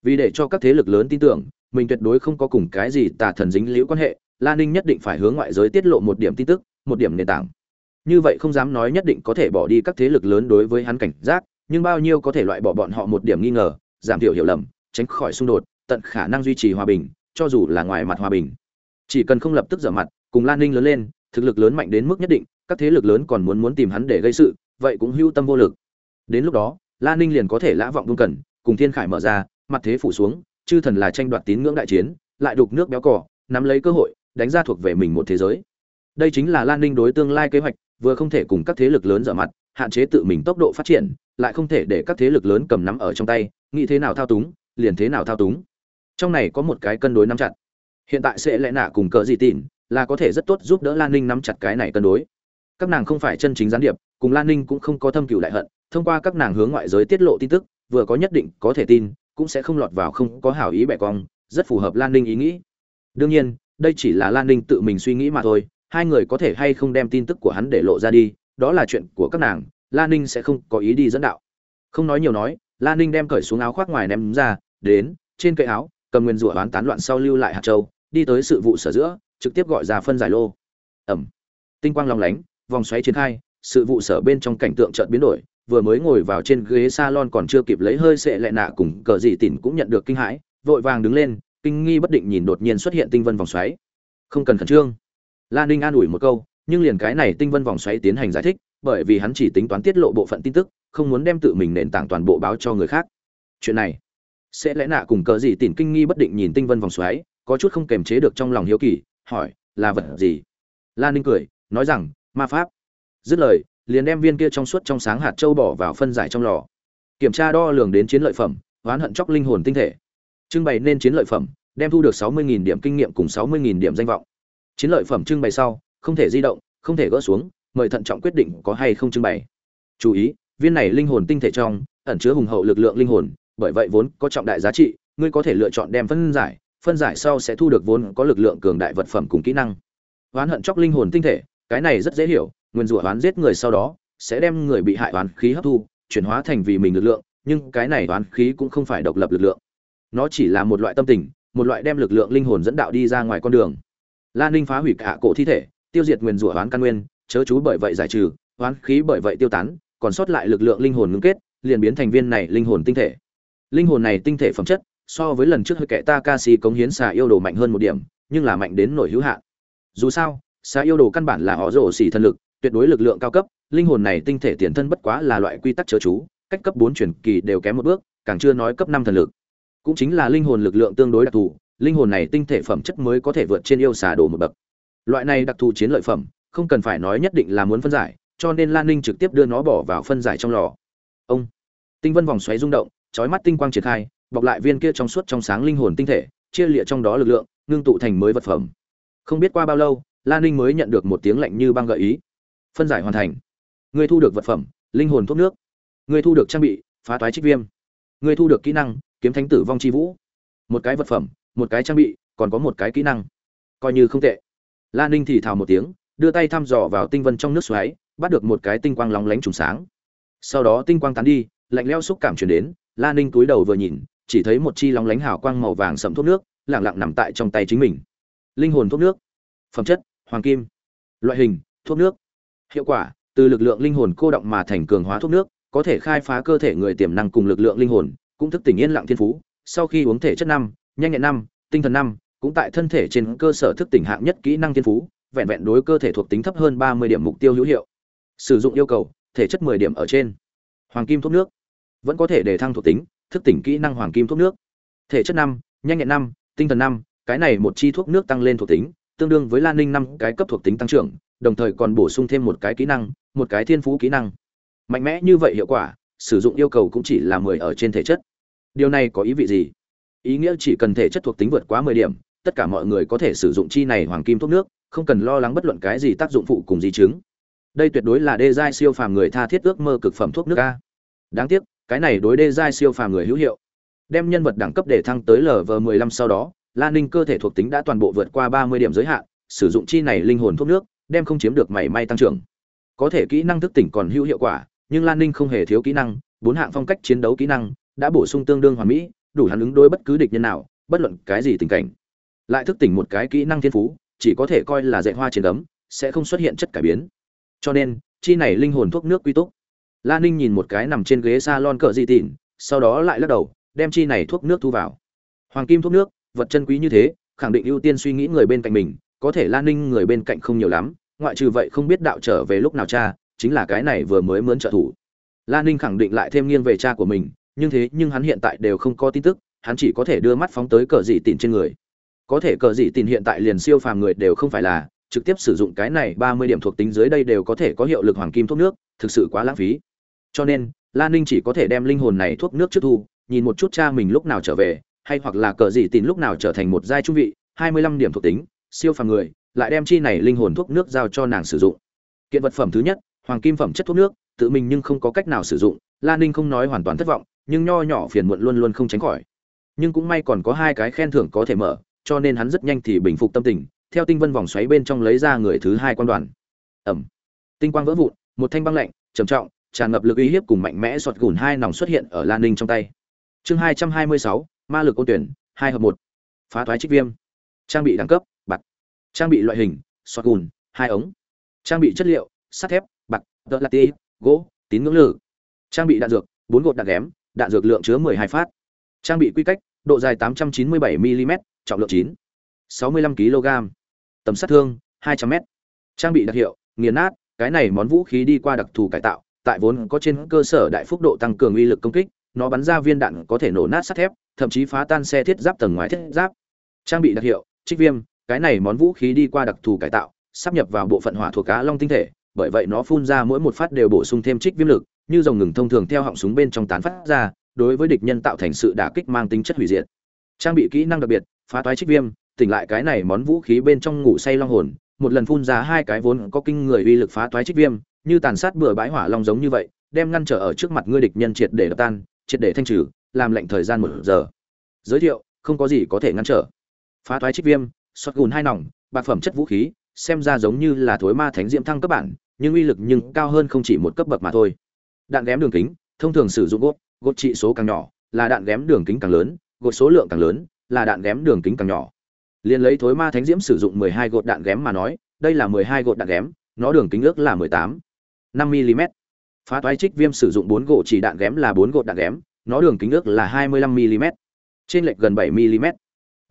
Vì để cho các thế lực lớn tin tưởng, mình tuyệt đối không có cùng cái gì tà thần dính liễu quan hệ lan ninh nhất định phải hướng ngoại giới tiết lộ một điểm tin tức, một điểm nền tảng. Như vậy không dám nói nhất định có thể bỏ đi các thế lực lớn đối với hắn cảnh giác, nhưng bao nhiêu có thể loại bỏ bọn họ một điểm nghi ngờ, giảm thiểu hiểu lầm, tránh khỏi xung đột, tận khả năng duy trì hòa bình, cho dù là ngoài mặt hòa bình. Chỉ cần không lập tức dở mặt, cùng lan ninh lớn lên, thực lực lớn mạnh đến mức nhất định, các thế lực lớn còn muốn muốn tìm hắn để gây sự, vậy cũng hữu tâm vô lực đến lúc đó lan ninh liền có thể lã vọng vương cần, cùng thiên khải mở ra, mặt thế phủ xuống, chư thần là tranh đoạt tín ngưỡng đại chiến, lại đục nước béo cỏ nắm lấy cơ hội, đánh ra thuộc về mình một thế giới. Đây chính là lan ninh đối tương lai kế hoạch, vừa không thể cùng các thế lực lớn dở mặt, hạn chế tự mình tốc độ phát triển, lại không thể để các thế lực lớn cầm nắm ở trong tay, nghĩ thế nào thao túng, liền thế nào thao túng. Trong này có một cái cân đối nắm chặt. Hiện tại sẽ lẽ nạ cùng cờ gì tỉn là có thể rất tốt giúp đỡ lan ninh nắm chặt cái này cân đối. Các nàng không phải chân chính gián điệp, cùng lan ninh cũng không có thâm cựu đại hận thông qua các nàng hướng ngoại giới tiết lộ tin tức, vừa có nhất định có thể tin, cũng sẽ không lọt vào không có hảo ý bẻ cong, rất phù hợp lan ninh ý nghĩ. Đương nhiên, đây chỉ là lan ninh tự mình suy nghĩ mà thôi, hai người có thể hay không đem tin tức của hắn để lộ ra đi, đó là chuyện của các nàng, lan ninh sẽ không có ý đi dẫn đạo. Không nói nhiều nói, lan ninh đem cởi xuống áo khoác ngoài ném ra, đến, trên cây áo, cầm nguyên rủa bán tán loạn sau lưu lại hạt châu, đi tới sự vụ sở giữa, trực tiếp gọi ra phân giải lô. Ẩm. Tinh quang long lánh, vòng xoáy triển khai, sự vụ sở bên trong cảnh tượng chợt biến đổi vừa mới ngồi vào trên ghế salon còn chưa kịp lấy hơi sệ lẹ nạ cùng cờ dị tỉn cũng nhận được kinh hãi, vội vàng đứng lên, kinh nghi bất định nhìn đột nhiên xuất hiện tinh vân vòng xoáy. Không cần khẩn trương. Lan ninh an ủi một câu, nhưng liền cái này tinh vân vòng xoáy tiến hành giải thích, bởi vì hắn chỉ tính toán tiết lộ bộ phận tin tức, không muốn đem tự mình nền tảng toàn bộ báo cho người khác. Chuyện này sẽ lẽ nạ cùng cờ gì tỉn kinh nghi bất định nhìn tinh vân vòng xoáy, có chút không kềm chế được trong lòng hiếu kỳ, hỏi, là vật gì? Lan ninh cười, nói rằng, ma pháp. Dứt lời liền đem viên kia trong suốt trong sáng hạt châu bỏ vào phân giải trong lò. Kiểm tra đo lường đến chiến lợi phẩm, oán hận chóc linh hồn tinh thể. Trưng bày nên chiến lợi phẩm, đem thu được sáu mươi điểm kinh nghiệm cùng sáu mươi điểm danh vọng. Chiến lợi phẩm trưng bày sau, không thể di động, không thể gỡ xuống, mời thận trọng quyết định có hay không trưng bày. Chú ý, viên này linh hồn tinh thể trong, ẩn chứa hùng hậu lực lượng linh hồn, bởi vậy vốn có trọng đại giá trị, ngươi có thể lựa chọn đem phân giải phân giải sau sẽ thu được vốn có lực lượng cường đại vật phẩm cùng kỹ năng. Oán hận chóc linh hồn tinh thể, cái này rất dễ hiểu nguyên rủa oán giết người sau đó, sẽ đem người bị hại oán khí hấp thu, chuyển hóa thành vì mình lực lượng, nhưng cái này oán khí cũng không phải độc lập lực lượng. Nó chỉ là một loại tâm tình, một loại đem lực lượng linh hồn dẫn đạo đi ra ngoài con đường. Lan ninh phá hủy cả cổ thi thể, tiêu diệt nguyên rủa oán căn nguyên, chớ chú bởi vậy giải trừ, oán khí bởi vậy tiêu tán, còn sót lại lực lượng linh hồn ngưng kết, liền biến thành viên này linh hồn tinh thể. Linh hồn này tinh thể phẩm chất, so với lần trước hơi kẻ sĩ cống hiến xà yêu đồ mạnh hơn một điểm, nhưng là mạnh đến nổi hữu hạn. Dù sao, xà yêu đồ căn bản là họ rổ xỉ thân lực tuyệt đối lực lượng cao cấp, linh hồn này tinh thể tiền thân bất quá là loại quy tắc chớ chú, cách cấp bốn truyền kỳ đều kém một bước, càng chưa nói cấp năm thần lực. Cũng chính là linh hồn lực lượng tương đối đặc thù, linh hồn này tinh thể phẩm chất mới có thể vượt trên yêu xà đồ một bậc. Loại này đặc thù chiến lợi phẩm, không cần phải nói nhất định là muốn phân giải, cho nên lan ninh trực tiếp đưa nó bỏ vào phân giải trong lò. Ông, tinh vân vòng xoáy rung động, chói mắt tinh quang triển khai, bọc lại viên kia trong suốt trong sáng linh hồn tinh thể, chia liệt trong đó lực lượng, ngưng tụ thành mới vật phẩm. Không biết qua bao lâu lan ninh mới nhận được một tiếng lạnh như băng gợi ý phân giải hoàn thành. Người thu được vật phẩm, linh hồn thuốc nước. Người thu được trang bị, phá toái trích viêm. Người thu được kỹ năng, kiếm thánh tử vong chi vũ. Một cái vật phẩm, một cái trang bị, còn có một cái kỹ năng. Coi như không tệ. Lan ninh thì thào một tiếng, đưa tay thăm dò vào tinh vân trong nước xoáy, bắt được một cái tinh quang lóng lánh trùng sáng. Sau đó tinh quang tán đi, lạnh leo xúc cảm chuyển đến, la ninh túi đầu vừa nhìn, chỉ thấy một chi lóng lánh hào quang màu vàng sậm thuốc nước lẳng lặng nằm tại trong tay chính mình. Linh hồn thuốc nước. Phẩm chất, hoàng kim. Loại hình, thuốc nước hiệu quả, từ lực lượng linh hồn cô động mà thành cường hóa thuốc nước, có thể khai phá cơ thể người tiềm năng cùng lực lượng linh hồn, cũng thức tỉnh yên lặng thiên phú. Sau khi uống thể chất năm, nhanh nhẹn năm, tinh thần năm, cũng tại thân thể trên cơ sở thức tỉnh hạng nhất kỹ năng thiên phú, vẹn vẹn đối cơ thể thuộc tính thấp hơn ba mươi điểm mục tiêu hữu hiệu. Sử dụng yêu cầu, thể chất 10 điểm ở trên. Hoàng kim thuốc nước. Vẫn có thể để thăng thuộc tính, thức tỉnh kỹ năng hoàng kim thuốc nước. Thể chất năm, nhanh nhẹn năm, tinh thần năm, cái này một chi thuốc nước tăng lên thuộc tính, tương đương với lan ninh năm cái cấp thuộc tính tăng trưởng đồng thời còn bổ sung thêm một cái kỹ năng, một cái thiên phú kỹ năng. Mạnh mẽ như vậy hiệu quả, sử dụng yêu cầu cũng chỉ là mười ở trên thể chất. Điều này có ý vị gì? Ý nghĩa chỉ cần thể chất thuộc tính vượt quá mười điểm, tất cả mọi người có thể sử dụng chi này hoàng kim thuốc nước, không cần lo lắng bất luận cái gì tác dụng phụ cùng di chứng. Đây tuyệt đối là đê giai siêu phàm người tha thiết ước mơ cực phẩm thuốc nước a. Đáng tiếc, cái này đối đê giai siêu phàm người hữu hiệu. Đem nhân vật đẳng cấp để thăng tới lv 15 sau đó lan ninh cơ thể thuộc tính đã toàn bộ vượt qua 30 điểm giới hạn, sử dụng chi này linh hồn thuốc nước đem không chiếm được mảy may tăng trưởng. Có thể kỹ năng thức tỉnh còn hữu hiệu quả nhưng lan ninh không hề thiếu kỹ năng bốn hạng phong cách chiến đấu kỹ năng đã bổ sung tương đương hoàn mỹ đủ hắn ứng đối bất cứ địch nhân nào bất luận cái gì tình cảnh. Lại thức tỉnh một cái kỹ năng thiên phú chỉ có thể coi là dạy hoa trên đấm sẽ không xuất hiện chất cải biến. Cho nên chi này linh hồn thuốc nước quy túc. Lan ninh nhìn một cái nằm trên ghế s a lon cỡ di tịn, sau đó lại lắc đầu đem chi này thuốc nước thu vào. Hoàng kim thuốc nước vật chân quý như thế khẳng định ưu tiên suy nghĩ người bên cạnh mình có thể Lan ninh người bên cạnh không nhiều lắm, ngoại trừ vậy không biết đạo trở về lúc nào cha, chính là cái này vừa mới mướn trợ thủ. Lan ninh khẳng định lại thêm nghiêng về cha của mình, nhưng thế nhưng hắn hiện tại đều không có tin tức, hắn chỉ có thể đưa mắt phóng tới cờ dị tìn trên người. Có thể cờ dị tìn hiện tại liền siêu phàm người đều không phải là, trực tiếp sử dụng cái này ba mươi điểm thuộc tính dưới đây đều có thể có hiệu lực hoàng kim thuốc nước, thực sự quá lãng phí. Cho nên lan ninh chỉ có thể đem linh hồn này thuốc nước trước thu, nhìn một chút cha mình lúc nào trở về, hay hoặc là cờ dị tìn lúc nào trở thành một giai trung vị, hai mươi lăm điểm thuộc tính siêu phàm người, lại đem chi này linh hồn thuốc nước giao cho nàng sử dụng. Kiện vật phẩm thứ nhất, hoàng kim phẩm chất thuốc nước, tự mình nhưng không có cách nào sử dụng lan ninh không nói hoàn toàn thất vọng, nhưng nho nhỏ phiền muộn luôn luôn không tránh khỏi. Nhưng cũng may còn có hai cái khen thưởng có thể mở, cho nên hắn rất nhanh thì bình phục tâm tình, theo tinh vân vòng xoáy bên trong lấy ra người thứ hai quan đoàn. Ẩm. Tinh quang vỡ vụn, một thanh băng lạnh, trầm trọng, tràn ngập lực uy hiếp cùng mạnh mẽ sọt gùn hai nòng xuất hiện ở lan ninh trong tay. Chương hai trăm hai mươi sáu, ma lực ôn tuyển, hai hợp một. Phá thoái trích viêm. Trang bị đẳng cấp trang bị loại hình, sọt gùn, hai ống. Trang bị chất liệu, sắt thép, bạc tợ lạt gỗ, tín ngưỡng lử trang bị đạn dược, bốn gột đạn ghém, đạn dược lượng chứa mười hai phát. Trang bị quy cách, độ dài tám trăm chín mươi bảy mm trọng lượng chín, sáu mươi lăm kg tầm sát thương, hai trăm m trang bị đặc hiệu, nghiền nát, cái này món vũ khí đi qua đặc thù cải tạo, tại vốn có trên cơ sở đại phúc độ tăng cường uy lực công kích, nó bắn ra viên đạn có thể nổ nát sắt thép, thậm chí phá tan xe thiết giáp tầng ngoài thiết giáp. Trang bị đặc hiệu, trích viêm cái này món vũ khí đi qua đặc thù cải tạo, sắp nhập vào bộ phận hỏa thuộc cá long tinh thể, bởi vậy nó phun ra mỗi một phát đều bổ sung thêm trích viêm lực, như dòng ngừng thông thường theo họng súng bên trong tán phát ra, đối với địch nhân tạo thành sự đả kích mang tính chất hủy diệt. Trang bị kỹ năng đặc biệt, phá toái trích viêm, tỉnh lại cái này món vũ khí bên trong ngủ say long hồn, một lần phun ra hai cái vốn có kinh người uy lực phá toái trích viêm, như tàn sát bừa bãi hỏa long giống như vậy, đem ngăn trở ở trước mặt ngươi địch nhân triệt để đập tan, triệt để thanh trừ, làm lệnh thời gian một giờ. Giới thiệu, không có gì có thể ngăn trở. Phá toái trích viêm sọt gùn hai nòng, bạc phẩm chất vũ khí, xem ra giống như là thối ma thánh diễm thăng cấp bản, nhưng uy lực nhưng cao hơn không chỉ một cấp bậc mà thôi. Đạn ghém đường kính, thông thường sử dụng gốt gốt trị số càng nhỏ, là đạn ghém đường kính càng lớn, gột số lượng càng lớn, là đạn ghém đường kính càng nhỏ. Liền lấy thối ma thánh diễm sử dụng 12 gột đạn ghém mà nói, đây là 12 gột đạn ghém, nó đường kính ước là 18 5 mm phá toái trích viêm sử dụng 4 gỗ chỉ đạn ghém là 4 gột đạn ghém, nó đường kính ước là 25 mm trên lệch gần 7 mm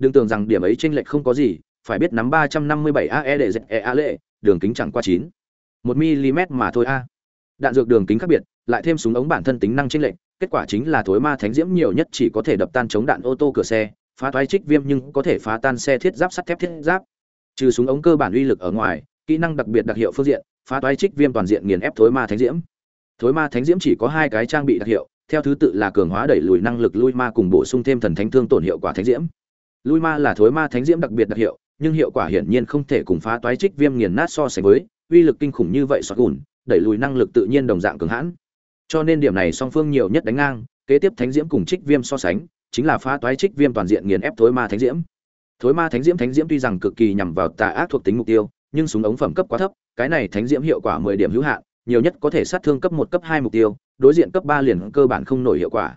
đừng tưởng rằng điểm ấy trên lệch không có gì phải biết nắm 357 AE để dẹp EA lệ đường kính chẳng qua 9 1 mm mà thôi a đạn dược đường kính khác biệt lại thêm súng ống bản thân tính năng chênh lệch, kết quả chính là thối ma thánh diễm nhiều nhất chỉ có thể đập tan chống đạn ô tô cửa xe, phá toái trích viêm nhưng có thể phá tan xe thiết giáp sắt thép thiết giáp. Trừ súng ống cơ bản uy lực ở ngoài, kỹ năng đặc biệt đặc hiệu phương diện, phá toái trích viêm toàn diện nghiền ép thối ma thánh diễm. Thối ma thánh diễm chỉ có hai cái trang bị đặc hiệu, theo thứ tự là cường hóa đẩy lùi năng lực lui ma cùng bổ sung thêm thần thánh thương tổn hiệu quả thánh diễm. Lui ma là thối ma thánh diễm đặc biệt đặc hiệu, nhưng hiệu quả hiển nhiên không thể cùng phá toái trích viêm nghiền nát so sánh với, uy lực kinh khủng như vậy xoạc gùn, đẩy lùi năng lực tự nhiên đồng dạng cường hãn. Cho nên điểm này song phương nhiều nhất đánh ngang kế tiếp thánh diễm cùng trích viêm so sánh chính là phá toái trích viêm toàn diện nghiền ép thối ma thánh diễm. Thối ma thánh diễm thánh diễm tuy rằng cực kỳ nhằm vào tà ác thuộc tính mục tiêu nhưng súng ống phẩm cấp quá thấp cái này thánh diễm hiệu quả mười điểm hữu hạn nhiều nhất có thể sát thương cấp một cấp hai mục tiêu đối diện cấp ba liền cơ bản không nổi hiệu quả.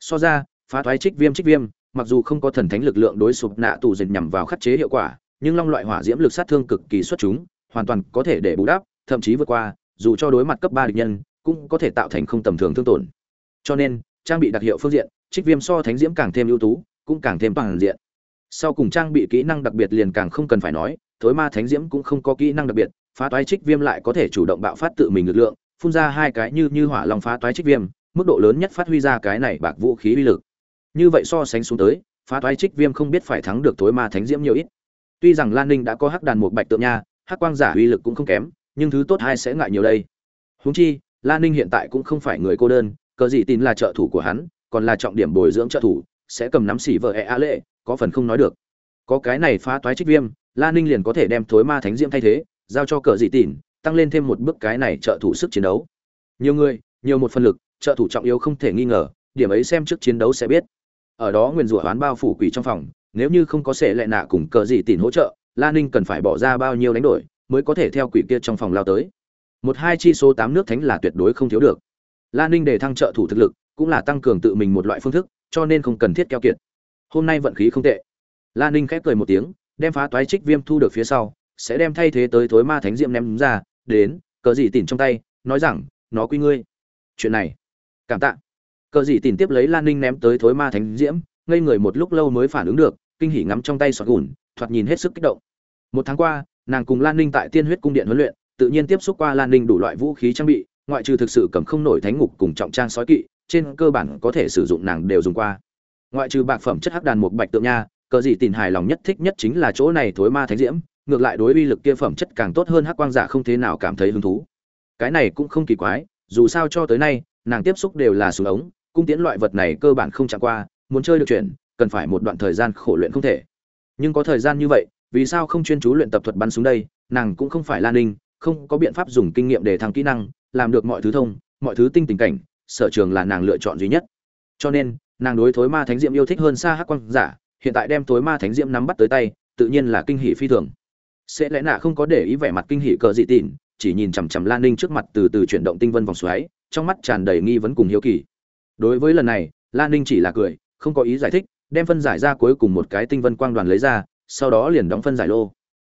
So ra phá toái trích viêm trích viêm mặc dù không có thần thánh lực lượng đối sụp nạ tù dình nhằm vào khắc chế hiệu quả, nhưng long loại hỏa diễm lực sát thương cực kỳ xuất chúng, hoàn toàn có thể để bù đắp, thậm chí vượt qua, dù cho đối mặt cấp ba địch nhân, cũng có thể tạo thành không tầm thường thương tổn. Cho nên, trang bị đặc hiệu phương diện, trích viêm so thánh diễm càng thêm ưu tú, cũng càng thêm toàn diện. Sau cùng trang bị kỹ năng đặc biệt liền càng không cần phải nói, thối ma thánh diễm cũng không có kỹ năng đặc biệt, phá toái trích viêm lại có thể chủ động bạo phát tự mình lực lượng, phun ra hai cái như như hỏa long phá toái trích viêm, mức độ lớn nhất phát huy ra cái này bạc vũ khí uy lực như vậy so sánh xuống tới, phá toái trích viêm không biết phải thắng được thối ma thánh diễm nhiều ít. Tuy rằng lan ninh đã có hắc đàn một bạch tượng nha, hắc quang giả uy lực cũng không kém, nhưng thứ tốt hai sẽ ngại nhiều đây. Huống chi, lan ninh hiện tại cũng không phải người cô đơn, cờ gì tin là trợ thủ của hắn, còn là trọng điểm bồi dưỡng trợ thủ, sẽ cầm nắm xỉ vợ e a lệ, có phần không nói được. Có cái này phá toái trích viêm, lan ninh liền có thể đem thối ma thánh diễm thay thế, giao cho cờ dị tỉn tăng lên thêm một bước cái này trợ thủ sức chiến đấu. Nhiều người, nhiều một phần lực, trợ thủ trọng yếu không thể nghi ngờ, điểm ấy xem trước chiến đấu sẽ biết ở đó nguyền rủa oán bao phủ quỷ trong phòng, nếu như không có sệ lệ nạ cùng cờ gì tỉn hỗ trợ lan ninh cần phải bỏ ra bao nhiêu đánh đổi mới có thể theo quỷ kia trong phòng lao tới. Một hai chi số tám nước thánh là tuyệt đối không thiếu được. Lan ninh để thăng trợ thủ thực lực, cũng là tăng cường tự mình một loại phương thức, cho nên không cần thiết keo kiệt. Hôm nay vận khí không tệ. Lan ninh khép cười một tiếng, đem phá toái trích viêm thu được phía sau, sẽ đem thay thế tới thối ma thánh diệm ném ra, đến, cờ gì tỉn trong tay, nói rằng, nó quy ngươi. Chuyện này. Cảm tạ cờ dị tìm tiếp lấy lan ninh ném tới thối ma thánh diễm, ngây người một lúc lâu mới phản ứng được, kinh hỉ ngắm trong tay sọt gùn, thoạt nhìn hết sức kích động. Một tháng qua, nàng cùng lan ninh tại tiên huyết cung điện huấn luyện, tự nhiên tiếp xúc qua lan ninh đủ loại vũ khí trang bị, ngoại trừ thực sự cầm không nổi thánh ngục cùng trọng trang sói kỵ, trên cơ bản có thể sử dụng nàng đều dùng qua. Ngoại trừ bạc phẩm chất hắc đàn một bạch tượng nha, cờ dị tìm hài lòng nhất thích nhất chính là chỗ này thối ma thánh diễm, ngược lại đối uy lực kia phẩm chất càng tốt hơn hắc quang giả không thế nào cảm thấy hứng thú. Cái này cũng không kỳ quái, dù sao cho tới nay, nàng tiếp xúc đều là súng ống cung tiễn loại vật này cơ bản không chẳng qua, muốn chơi được chuyện cần phải một đoạn thời gian khổ luyện không thể. Nhưng có thời gian như vậy, vì sao không chuyên chú luyện tập thuật bắn súng đây? Nàng cũng không phải lan ninh, không có biện pháp dùng kinh nghiệm để thăng kỹ năng, làm được mọi thứ thông, mọi thứ tinh tình cảnh, sở trường là nàng lựa chọn duy nhất. Cho nên, nàng đối thối ma thánh diệm yêu thích hơn xa hắc quang giả, hiện tại đem thối ma thánh diệm nắm bắt tới tay, tự nhiên là kinh hỷ phi thường. Sẽ lẽ nạ không có để ý vẻ mặt kinh hỷ cờ dị tịn, chỉ nhìn chằm chằm lan ninh trước mặt từ từ chuyển động tinh vân vòng xoáy, trong mắt tràn đầy nghi vấn cùng hiếu kỳ đối với lần này lan ninh chỉ là cười, không có ý giải thích, đem phân giải ra cuối cùng một cái tinh vân quang đoàn lấy ra, sau đó liền đóng phân giải lô.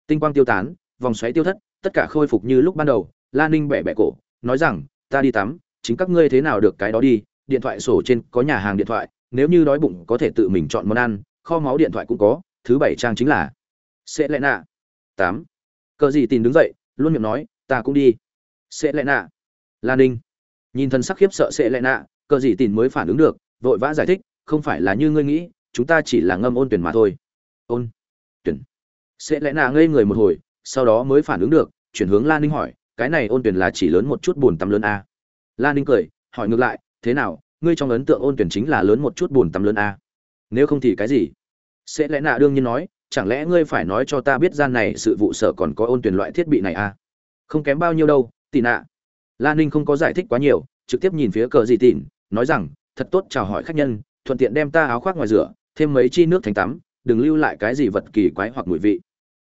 Tinh quang tiêu tán, vòng xoáy tiêu thất, tất cả khôi phục như lúc ban đầu lan ninh bẻ bẻ cổ, nói rằng, ta đi tắm, chính các ngươi thế nào được cái đó đi, điện thoại sổ trên có nhà hàng điện thoại, nếu như đói bụng có thể tự mình chọn món ăn, kho máu điện thoại cũng có, thứ bảy trang chính là sẽ lẽ nạ. Tám. Cờ gì tìm đứng dậy, luôn miệng nói, ta cũng đi. Sẽ lẽ nạ. Lan ninh nhìn thân sắc khiếp sợ sẽ lẽ nạ cờ gì tìn mới phản ứng được, vội vã giải thích, không phải là như ngươi nghĩ, chúng ta chỉ là ngâm ôn tuyển mà thôi. Ôn tuyển? Sẽ lẽ nạ ngây người một hồi, sau đó mới phản ứng được, chuyển hướng lan ninh hỏi, cái này ôn tuyển là chỉ lớn một chút buồn tắm lớn a? Lan ninh cười, hỏi ngược lại, thế nào, ngươi trong ấn tượng ôn tuyển chính là lớn một chút buồn tắm lớn a? Nếu không thì cái gì? Sẽ lẽ nạ đương nhiên nói, chẳng lẽ ngươi phải nói cho ta biết gian này sự vụ sở còn có ôn tuyển loại thiết bị này a? Không kém bao nhiêu đâu tị nạ. Lan ninh không có giải thích quá nhiều, trực tiếp nhìn phía cờ dị tịn nói rằng, thật tốt chào hỏi khách nhân, thuận tiện đem ta áo khoác ngoài rửa, thêm mấy chi nước thành tắm, đừng lưu lại cái gì vật kỳ quái hoặc mùi vị.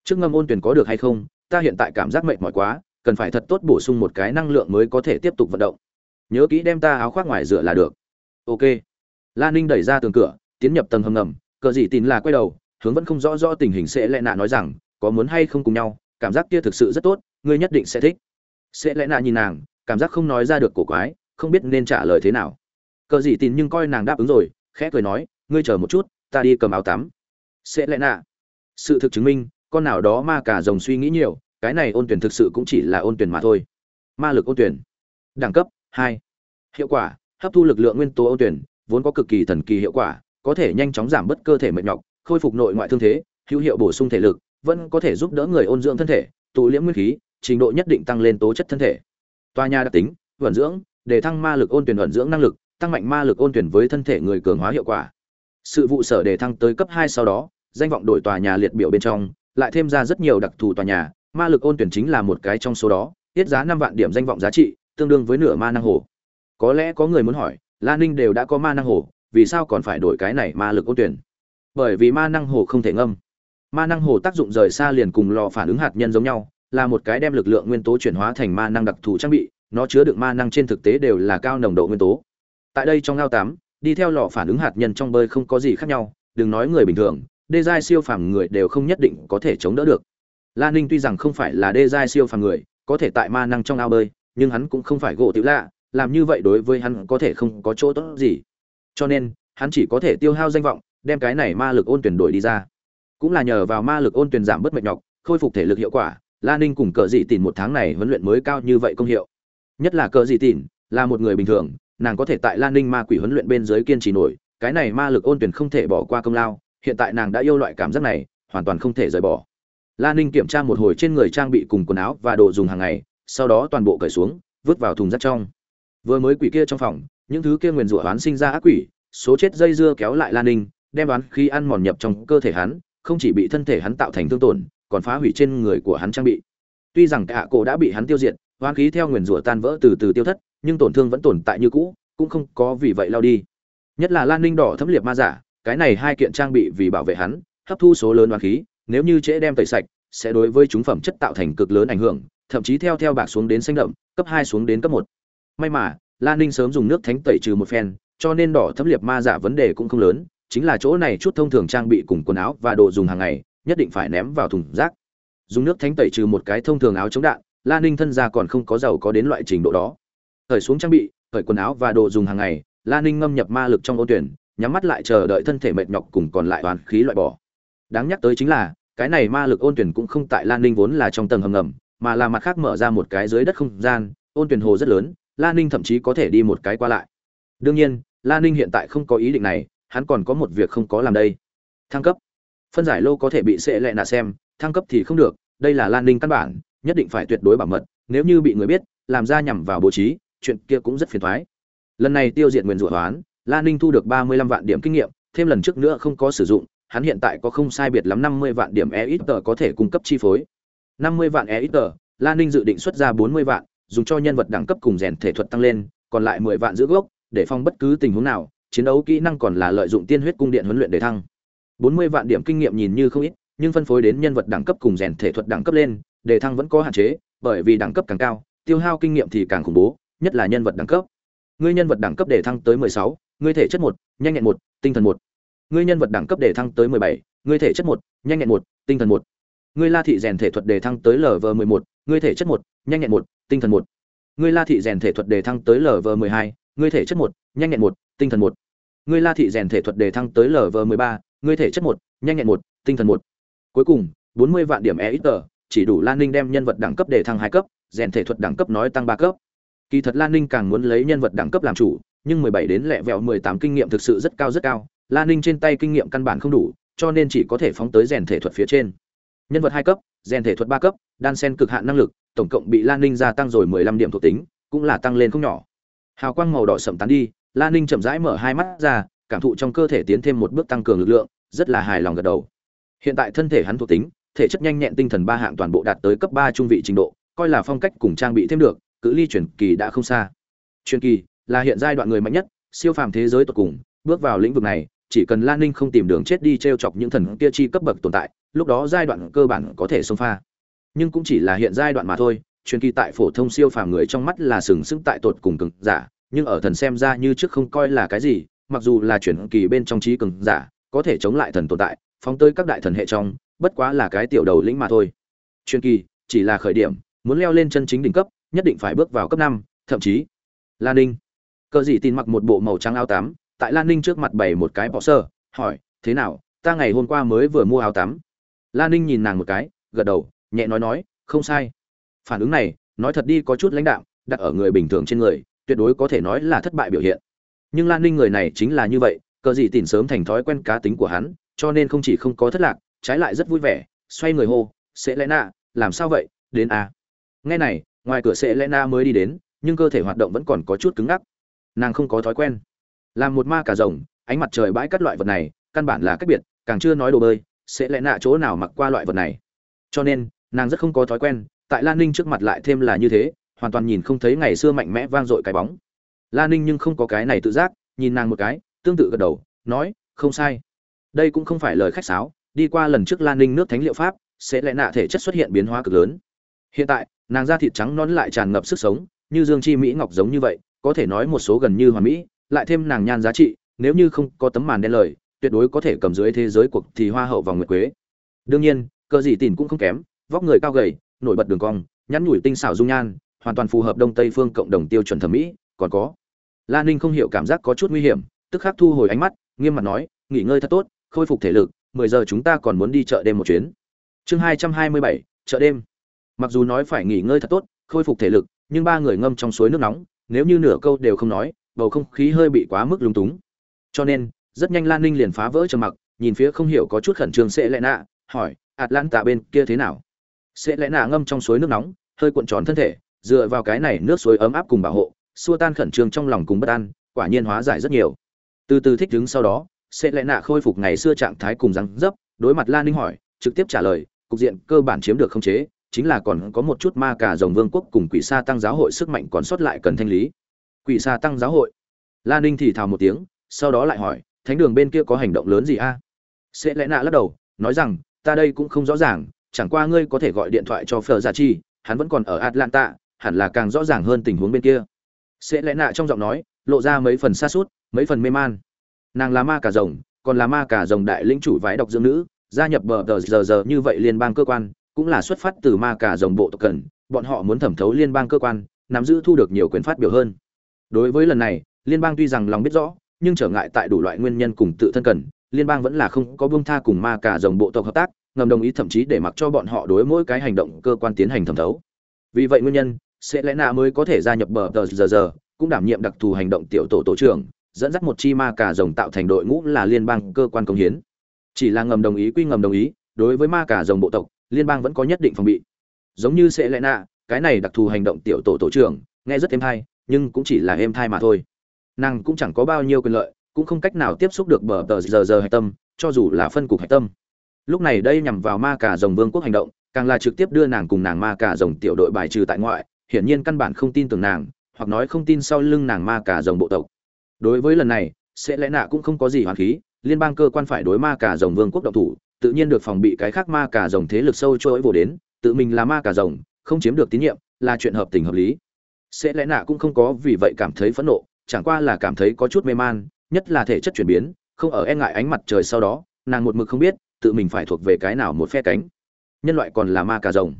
Trước ngâm ôn tuyển có được hay không, ta hiện tại cảm giác mệt mỏi quá, cần phải thật tốt bổ sung một cái năng lượng mới có thể tiếp tục vận động. Nhớ kỹ đem ta áo khoác ngoài rửa là được. Ok. Lan ninh đẩy ra tường cửa, tiến nhập tầng hầm ngầm, cờ gì tin là quay đầu, hướng vẫn không rõ rõ tình hình sẽ lẽ nạ nói rằng, có muốn hay không cùng nhau, cảm giác kia thực sự rất tốt, ngươi nhất định sẽ thích. Sẽ lẽ nạ nhìn nàng, cảm giác không nói ra được cổ quái, không biết nên trả lời thế nào cờ dị tin nhưng coi nàng đáp ứng rồi, khẽ cười nói, ngươi chờ một chút, ta đi cầm áo tắm. Sẽ lẽ nạ. Sự thực chứng minh, con nào đó ma cả rồng suy nghĩ nhiều, cái này ôn tuyển thực sự cũng chỉ là ôn tuyển mà thôi. Ma lực ôn tuyển. Đẳng cấp, hai. Hiệu quả, hấp thu lực lượng nguyên tố ôn tuyển, vốn có cực kỳ thần kỳ hiệu quả, có thể nhanh chóng giảm bớt cơ thể mệt nhọc, khôi phục nội ngoại thương thế, hữu hiệu bổ sung thể lực, vẫn có thể giúp đỡ người ôn dưỡng thân thể, tụ liễm nguyên khí, trình độ nhất định tăng lên tố chất thân thể. Tòa nhà đặc tính, vận dưỡng, để thăng ma lực ôn tuyển vận dưỡng năng lực tăng mạnh ma lực ôn tuyển với thân thể người cường hóa hiệu quả. Sự vụ sở đề thăng tới cấp hai sau đó, danh vọng đổi tòa nhà liệt biểu bên trong, lại thêm ra rất nhiều đặc thù tòa nhà, ma lực ôn tuyển chính là một cái trong số đó, tiết giá năm vạn điểm danh vọng giá trị, tương đương với nửa ma năng hồ. Có lẽ có người muốn hỏi lan ninh đều đã có ma năng hồ, vì sao còn phải đổi cái này ma lực ôn tuyển? Bởi vì ma năng hồ không thể ngâm. Ma năng hồ tác dụng rời xa liền cùng lò phản ứng hạt nhân giống nhau, là một cái đem lực lượng nguyên tố chuyển hóa thành ma năng đặc thù trang bị, nó chứa đựng ma năng trên thực tế đều là cao nồng độ nguyên tố tại đây trong ao tám, đi theo lò phản ứng hạt nhân trong bơi không có gì khác nhau, đừng nói người bình thường, đê giai siêu phàm người đều không nhất định có thể chống đỡ được. La ninh tuy rằng không phải là đê giai siêu phàm người, có thể tại ma năng trong ao bơi, nhưng hắn cũng không phải gỗ tiểu lạ, làm như vậy đối với hắn có thể không có chỗ tốt gì. Cho nên, hắn chỉ có thể tiêu hao danh vọng, đem cái này ma lực ôn tuyển đổi đi ra. Cũng là nhờ vào ma lực ôn tuyển giảm bớt mệt nhọc, khôi phục thể lực hiệu quả, la ninh cùng cờ dị tìm một tháng này huấn luyện mới cao như vậy công hiệu. Nhất là cờ dị tìm là một người bình thường nàng có thể tại lan ninh ma quỷ huấn luyện bên dưới kiên trì nổi, cái này ma lực ôn tuyển không thể bỏ qua công lao, hiện tại nàng đã yêu loại cảm giác này, hoàn toàn không thể rời bỏ. Lan ninh kiểm tra một hồi trên người trang bị cùng quần áo và đồ dùng hàng ngày, sau đó toàn bộ cởi xuống, vứt vào thùng rác trong. Vừa mới quỷ kia trong phòng, những thứ kia nguyền rủa oán sinh ra ác quỷ, số chết dây dưa kéo lại Lan ninh, đem đoán khi ăn mòn nhập trong cơ thể hắn, không chỉ bị thân thể hắn tạo thành thương tổn, còn phá hủy trên người của hắn trang bị. Tuy rằng cả cổ đã bị hắn tiêu diệt hoán khí theo nguyền rủa tan vỡ từ từ tiêu thất, nhưng tổn thương vẫn tồn tại như cũ, cũng không có vì vậy lao đi. Nhất là lan ninh đỏ thấm liệt ma giả, cái này hai kiện trang bị vì bảo vệ hắn, hấp thu số lớn hoán khí, nếu như trễ đem tẩy sạch, sẽ đối với chúng phẩm chất tạo thành cực lớn ảnh hưởng, thậm chí theo theo bạc xuống đến xanh đậm, cấp hai xuống đến cấp một. May mà, lan ninh sớm dùng nước thánh tẩy trừ một phen, cho nên đỏ thấm liệt ma giả vấn đề cũng không lớn, chính là chỗ này chút thông thường trang bị cùng quần áo và đồ dùng hàng ngày, nhất định phải ném vào thùng rác. Dùng nước thánh tẩy trừ một cái thông thường áo chống đạn la ninh thân gia còn không có giàu có đến loại trình độ đó. Khởi xuống trang bị khởi quần áo và đồ dùng hàng ngày, la ninh ngâm nhập ma lực trong ô tuyển, nhắm mắt lại chờ đợi thân thể mệt nhọc cùng còn lại toàn khí loại bỏ. Đáng nhắc tới chính là, cái này ma lực ôn tuyển cũng không tại lan ninh vốn là trong tầng hầm ngầm, mà là mặt khác mở ra một cái dưới đất không gian, ôn tuyển hồ rất lớn lan ninh thậm chí có thể đi một cái qua lại. Đương nhiên lan ninh hiện tại không có ý định này, hắn còn có một việc không có làm đây. Thăng cấp. Phân giải lô có thể bị sệ lệ nạ xem, thăng cấp thì không được, đây là lan ninh căn bản nhất định phải tuyệt đối bảo mật, nếu như bị người biết, làm ra nhằm vào bố trí, chuyện kia cũng rất phiền thoái. Lần này tiêu diệt nguyền rủa hoán lan ninh thu được ba mươi lăm vạn điểm kinh nghiệm, thêm lần trước nữa không có sử dụng, hắn hiện tại có không sai biệt lắm năm mươi vạn điểm e ít tờ có thể cung cấp chi phối. năm mươi vạn e ít tờ lan ninh dự định xuất ra bốn mươi vạn, dùng cho nhân vật đẳng cấp cùng rèn thể thuật tăng lên, còn lại mười vạn giữ gốc, để phong bất cứ tình huống nào, chiến đấu kỹ năng còn là lợi dụng tiên huyết cung điện huấn luyện để thăng. bốn mươi vạn điểm kinh nghiệm nhìn như không ít, nhưng phân phối đến nhân vật đẳng cấp cùng rèn thể thuật đẳng cấp lên đề thăng vẫn có hạn chế, bởi vì đẳng cấp càng cao, tiêu hao kinh nghiệm thì càng khủng bố, nhất là nhân vật đẳng cấp. Ngươi nhân vật đẳng cấp đề thăng tới mười sáu, ngươi thể chất một, nhanh nhẹn một, tinh thần một. Ngươi nhân vật đẳng cấp đề thăng tới mười bảy, ngươi thể chất một, nhanh nhẹn một, tinh thần một. Ngươi la thị rèn thể thuật đề thăng tới lv mười một, ngươi thể chất một, nhanh nhẹn một, tinh thần một. Ngươi la thị rèn thể thuật đề thăng tới lv mười hai, ngươi thể chất một, nhanh nhẹn một, tinh thần một. Ngươi la thị rèn thể thuật đề thăng tới lv mười ba, ngươi thể chất một, nhanh nhẹn một, tinh thần một. Cuối cùng, bốn mươi vạn điểm e ít tờ chỉ đủ lan ninh đem nhân vật đẳng cấp để thăng hai cấp, rèn thể thuật đẳng cấp nói tăng ba cấp. Kỳ thật lan ninh càng muốn lấy nhân vật đẳng cấp làm chủ, nhưng mười bảy đến lẹ vẹo mười tám kinh nghiệm thực sự rất cao rất cao, lan ninh trên tay kinh nghiệm căn bản không đủ, cho nên chỉ có thể phóng tới rèn thể thuật phía trên. Nhân vật hai cấp, rèn thể thuật ba cấp, đan sen cực hạn năng lực, tổng cộng bị lan ninh gia tăng rồi mười lăm điểm thuộc tính, cũng là tăng lên không nhỏ. Hào quang màu đỏ sậm tán đi, lan ninh chậm rãi mở hai mắt ra, cảm thụ trong cơ thể tiến thêm một bước tăng cường lực lượng, rất là hài lòng gật đầu. Hiện tại thân thể hắn thuộc tính thể chất nhanh nhẹn tinh thần ba hạng toàn bộ đạt tới cấp ba trung vị trình độ, coi là phong cách cùng trang bị thêm được, cự ly chuyển kỳ đã không xa. Truyền kỳ là hiện giai đoạn người mạnh nhất, siêu phàm thế giới tột cùng, bước vào lĩnh vực này, chỉ cần lan ninh không tìm đường chết đi trêu chọc những thần kia chi cấp bậc tồn tại, lúc đó giai đoạn cơ bản có thể xông pha. Nhưng cũng chỉ là hiện giai đoạn mà thôi, truyền kỳ tại phổ thông siêu phàm người trong mắt là sừng sững tại tột cùng cường giả, nhưng ở thần xem ra như trước không coi là cái gì, mặc dù là chuyển kỳ bên trong trí cường giả, có thể chống lại thần tồn tại, phóng tới các đại thần hệ trong bất quá là cái tiểu đầu lĩnh mà thôi. Truyền kỳ, chỉ là khởi điểm, muốn leo lên chân chính đỉnh cấp, nhất định phải bước vào cấp năm, thậm chí lan ninh. Cờ dị tin mặc một bộ màu trắng áo tắm, tại lan ninh trước mặt bày một cái bọ sơ, hỏi, thế nào, ta ngày hôm qua mới vừa mua áo tắm? Lan ninh nhìn nàng một cái, gật đầu, nhẹ nói nói, không sai. Phản ứng này, nói thật đi có chút lãnh đạm, đặt ở người bình thường trên người, tuyệt đối có thể nói là thất bại biểu hiện. Nhưng lan ninh người này chính là như vậy, cờ gì tìm sớm thành thói quen cá tính của hắn, cho nên không chỉ không có thất lạc trái lại rất vui vẻ, xoay người hô sẽ lẽ nạ làm sao vậy? Đến à. nghe này, ngoài cửa sẽ lẽ na mới đi đến, nhưng cơ thể hoạt động vẫn còn có chút cứng ngắc. Nàng không có thói quen. Làm một ma cả rồng, ánh mặt trời bãi cắt loại vật này, căn bản là cách biệt, càng chưa nói đồ bơi sẽ lẽ nạ chỗ nào mặc qua loại vật này. Cho nên, nàng rất không có thói quen, tại lan ninh trước mặt lại thêm là như thế, hoàn toàn nhìn không thấy ngày xưa mạnh mẽ vang dội cái bóng. Lan ninh nhưng không có cái này tự giác, nhìn nàng một cái, tương tự gật đầu, nói, không sai. Đây cũng không phải lời khách sáo đi qua lần trước lan ninh nước thánh liệu pháp, sẽ lẽ nạ thể chất xuất hiện biến hóa cực lớn. Hiện tại, nàng da thịt trắng non lại tràn ngập sức sống, như dương chi mỹ ngọc giống như vậy, có thể nói một số gần như hoàn mỹ, lại thêm nàng nhan giá trị, nếu như không có tấm màn đen lời, tuyệt đối có thể cầm dưới thế giới cuộc thì hoa hậu vòng nguyệt quế. Đương nhiên, cờ gì tìm cũng không kém, vóc người cao gầy, nổi bật đường cong, nhắn nhủi tinh xảo dung nhan, hoàn toàn phù hợp đông tây phương cộng đồng tiêu chuẩn thẩm mỹ, còn có. Lan ninh không hiểu cảm giác có chút nguy hiểm, tức khắc thu hồi ánh mắt, nghiêm mặt nói, nghỉ ngơi thật tốt, khôi phục thể lực mười giờ chúng ta còn muốn đi chợ đêm một chuyến. Chương hai trăm hai mươi bảy, chợ đêm. Mặc dù nói phải nghỉ ngơi thật tốt, khôi phục thể lực, nhưng ba người ngâm trong suối nước nóng, nếu như nửa câu đều không nói, bầu không khí hơi bị quá mức lúng túng. Cho nên, rất nhanh lan ninh liền phá vỡ trầm mặc, nhìn phía không hiểu có chút khẩn trương sẽ lẽ nạ hỏi, atlanta bên kia thế nào? Sẽ lẽ nạ ngâm trong suối nước nóng, hơi cuộn tròn thân thể, dựa vào cái này nước suối ấm áp cùng bảo hộ, xua tan khẩn trương trong lòng cùng bất an, quả nhiên hóa giải rất nhiều. Từ từ thích ứng sau đó sẽ lẽ nạ khôi phục ngày xưa trạng thái cùng răng dấp, đối mặt lan ninh hỏi, trực tiếp trả lời, cục diện cơ bản chiếm được không chế, chính là còn có một chút ma cả rồng vương quốc cùng quỷ sa tăng giáo hội sức mạnh còn sót lại cần thanh lý. Quỷ sa tăng giáo hội. Lan ninh thì thào một tiếng, sau đó lại hỏi, thánh đường bên kia có hành động lớn gì a? Sẽ lẽ nạ lắc đầu, nói rằng, ta đây cũng không rõ ràng, chẳng qua ngươi có thể gọi điện thoại cho phờ gia dạ chi, hắn vẫn còn ở atlanta, hẳn là càng rõ ràng hơn tình huống bên kia. Sẽ lẽ nạ trong giọng nói, lộ ra mấy phần xa suốt mấy phần mê man nàng là ma cả rồng, còn là ma cả rồng đại lĩnh chủ vái độc dưỡng nữ, gia nhập bờ tờ giờ giờ như vậy liên bang cơ quan, cũng là xuất phát từ ma cả rồng bộ tộc cần, bọn họ muốn thẩm thấu liên bang cơ quan, nắm giữ thu được nhiều quyền phát biểu hơn. Đối với lần này, liên bang tuy rằng lòng biết rõ, nhưng trở ngại tại đủ loại nguyên nhân cùng tự thân cần, liên bang vẫn là không có buông tha cùng ma cả rồng bộ tộc hợp tác, ngầm đồng ý thậm chí để mặc cho bọn họ đối mỗi cái hành động cơ quan tiến hành thẩm thấu. Vì vậy nguyên nhân, sẽ lẽ nạ mới có thể gia nhập bờ tờ giờ giờ, cũng đảm nhiệm đặc thù hành động tiểu tổ tổ trưởng dẫn dắt một chi ma cả rồng tạo thành đội ngũ là liên bang cơ quan công hiến. Chỉ là ngầm đồng ý quy ngầm đồng ý, đối với ma cả rồng bộ tộc, liên bang vẫn có nhất định phòng bị. Giống như sẽ lẽ nạ cái này đặc thù hành động tiểu tổ tổ trưởng, nghe rất êm thai nhưng cũng chỉ là êm thai mà thôi. Nàng cũng chẳng có bao nhiêu quyền lợi, cũng không cách nào tiếp xúc được bờ tờ giờ giờ hạch tâm, cho dù là phân cục hạch tâm. Lúc này đây nhằm vào ma cả rồng vương quốc hành động, càng là trực tiếp đưa nàng cùng nàng ma cả rồng tiểu đội bài trừ tại ngoại, hiển nhiên căn bản không tin tưởng nàng, hoặc nói không tin sau lưng nàng ma cả rồng bộ tộc đối với lần này, sẽ lẽ nạ cũng không có gì hoàn khí, liên bang cơ quan phải đối ma cả rồng vương quốc độc thủ, tự nhiên được phòng bị cái khác ma cả rồng thế lực sâu trôi vồ đến, tự mình là ma cả rồng, không chiếm được tín nhiệm, là chuyện hợp tình hợp lý. Sẽ lẽ nạ cũng không có vì vậy cảm thấy phẫn nộ, chẳng qua là cảm thấy có chút mê man, nhất là thể chất chuyển biến, không ở e ngại ánh mặt trời sau đó, nàng một mực không biết, tự mình phải thuộc về cái nào một phe cánh. Nhân loại còn là ma cà rồng.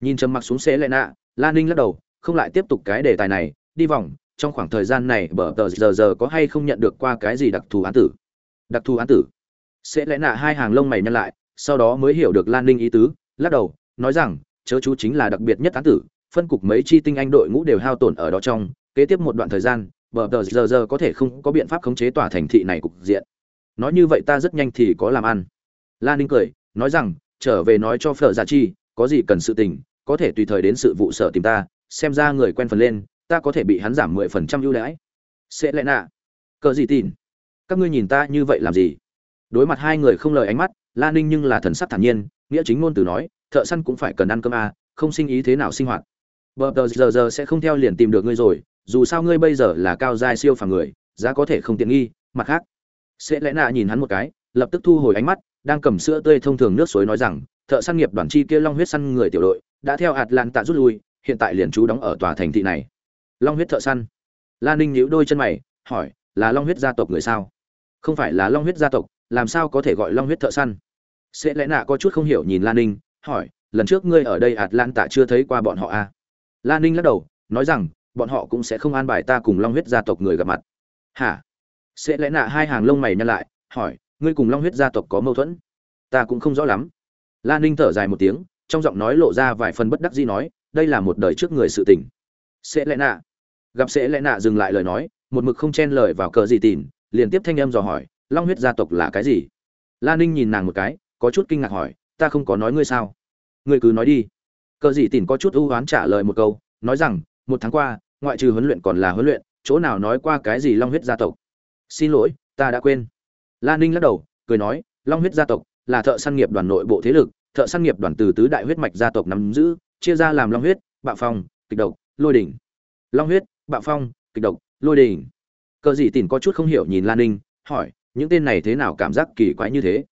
Nhìn trầm mặc xuống Sẽ Lẽ nạ lan ninh lắc đầu, không lại tiếp tục cái đề tài này, đi vòng trong khoảng thời gian này bờ tờ giờ giờ có hay không nhận được qua cái gì đặc thù án tử? Đặc thù án tử? Sẽ lẽ nạ hai hàng lông mày nhăn lại, sau đó mới hiểu được lan ninh ý tứ, lắc đầu, nói rằng, chớ chú chính là đặc biệt nhất án tử, phân cục mấy chi tinh anh đội ngũ đều hao tổn ở đó trong, kế tiếp một đoạn thời gian, bờ tờ giờ giờ có thể không có biện pháp khống chế tòa thành thị này cục diện. Nói như vậy ta rất nhanh thì có làm ăn. Lan ninh cười, nói rằng, trở về nói cho phở giả chi, có gì cần sự tình, có thể tùy thời đến sự vụ sở tìm ta, xem ra người quen phần lên ta có thể bị hắn giảm mười phần trăm ưu đãi. Sẽ lẽ nạ. Cờ gì tin các ngươi nhìn ta như vậy làm gì? Đối mặt hai người không lời ánh mắt la ninh nhưng là thần sắc thản nhiên nghĩa chính ngôn từ nói thợ săn cũng phải cần ăn cơm à, không sinh ý thế nào sinh hoạt. Bờ tờ giờ giờ sẽ không theo liền tìm được ngươi rồi dù sao ngươi bây giờ là cao giai siêu phàm người giá có thể không tiện nghi mặt khác. Sẽ lẽ nạ nhìn hắn một cái lập tức thu hồi ánh mắt đang cầm sữa tươi thông thường nước suối nói rằng thợ săn nghiệp đoàn chi kia long huyết săn người tiểu đội đã theo hạt lang tạ rút lui hiện tại liền trú đóng ở tòa thành thị này long huyết thợ săn. Lan ninh nhíu đôi chân mày hỏi là long huyết gia tộc người sao? Không phải là long huyết gia tộc làm sao có thể gọi long huyết thợ săn? Sẽ lẽ nạ có chút không hiểu nhìn lan ninh hỏi lần trước ngươi ở đây ạt, lãng tạ chưa thấy qua bọn họ à? lan ninh lắc đầu nói rằng bọn họ cũng sẽ không an bài ta cùng long huyết gia tộc người gặp mặt. Hả? Sẽ lẽ nạ hai hàng lông mày nhăn lại hỏi ngươi cùng long huyết gia tộc có mâu thuẫn? Ta cũng không rõ lắm. Lan ninh thở dài một tiếng trong giọng nói lộ ra vài phần bất đắc dĩ nói đây là một đời trước người sự tình. Sẽ lẽ nạ gặp sẽ lẽ nạ dừng lại lời nói, một mực không chen lời vào cờ gì tìn, liền tiếp thanh âm dò hỏi, long huyết gia tộc là cái gì? Lan ninh nhìn nàng một cái, có chút kinh ngạc hỏi, ta không có nói ngươi sao? Ngươi cứ nói đi. Cờ gì tìn có chút ưu oán trả lời một câu, nói rằng, một tháng qua, ngoại trừ huấn luyện còn là huấn luyện, chỗ nào nói qua cái gì long huyết gia tộc? Xin lỗi, ta đã quên. Lan ninh lắc đầu, cười nói, long huyết gia tộc là thợ săn nghiệp đoàn nội bộ thế lực, thợ săn nghiệp đoàn từ tứ đại huyết mạch gia tộc nắm giữ, chia ra làm long huyết, bạo phong, kịch độc, lôi đỉnh. Long huyết bạo phong kịch độc lôi Đình, cờ Dị tìm có chút không hiểu nhìn lan ninh hỏi những tên này thế nào cảm giác kỳ quái như thế?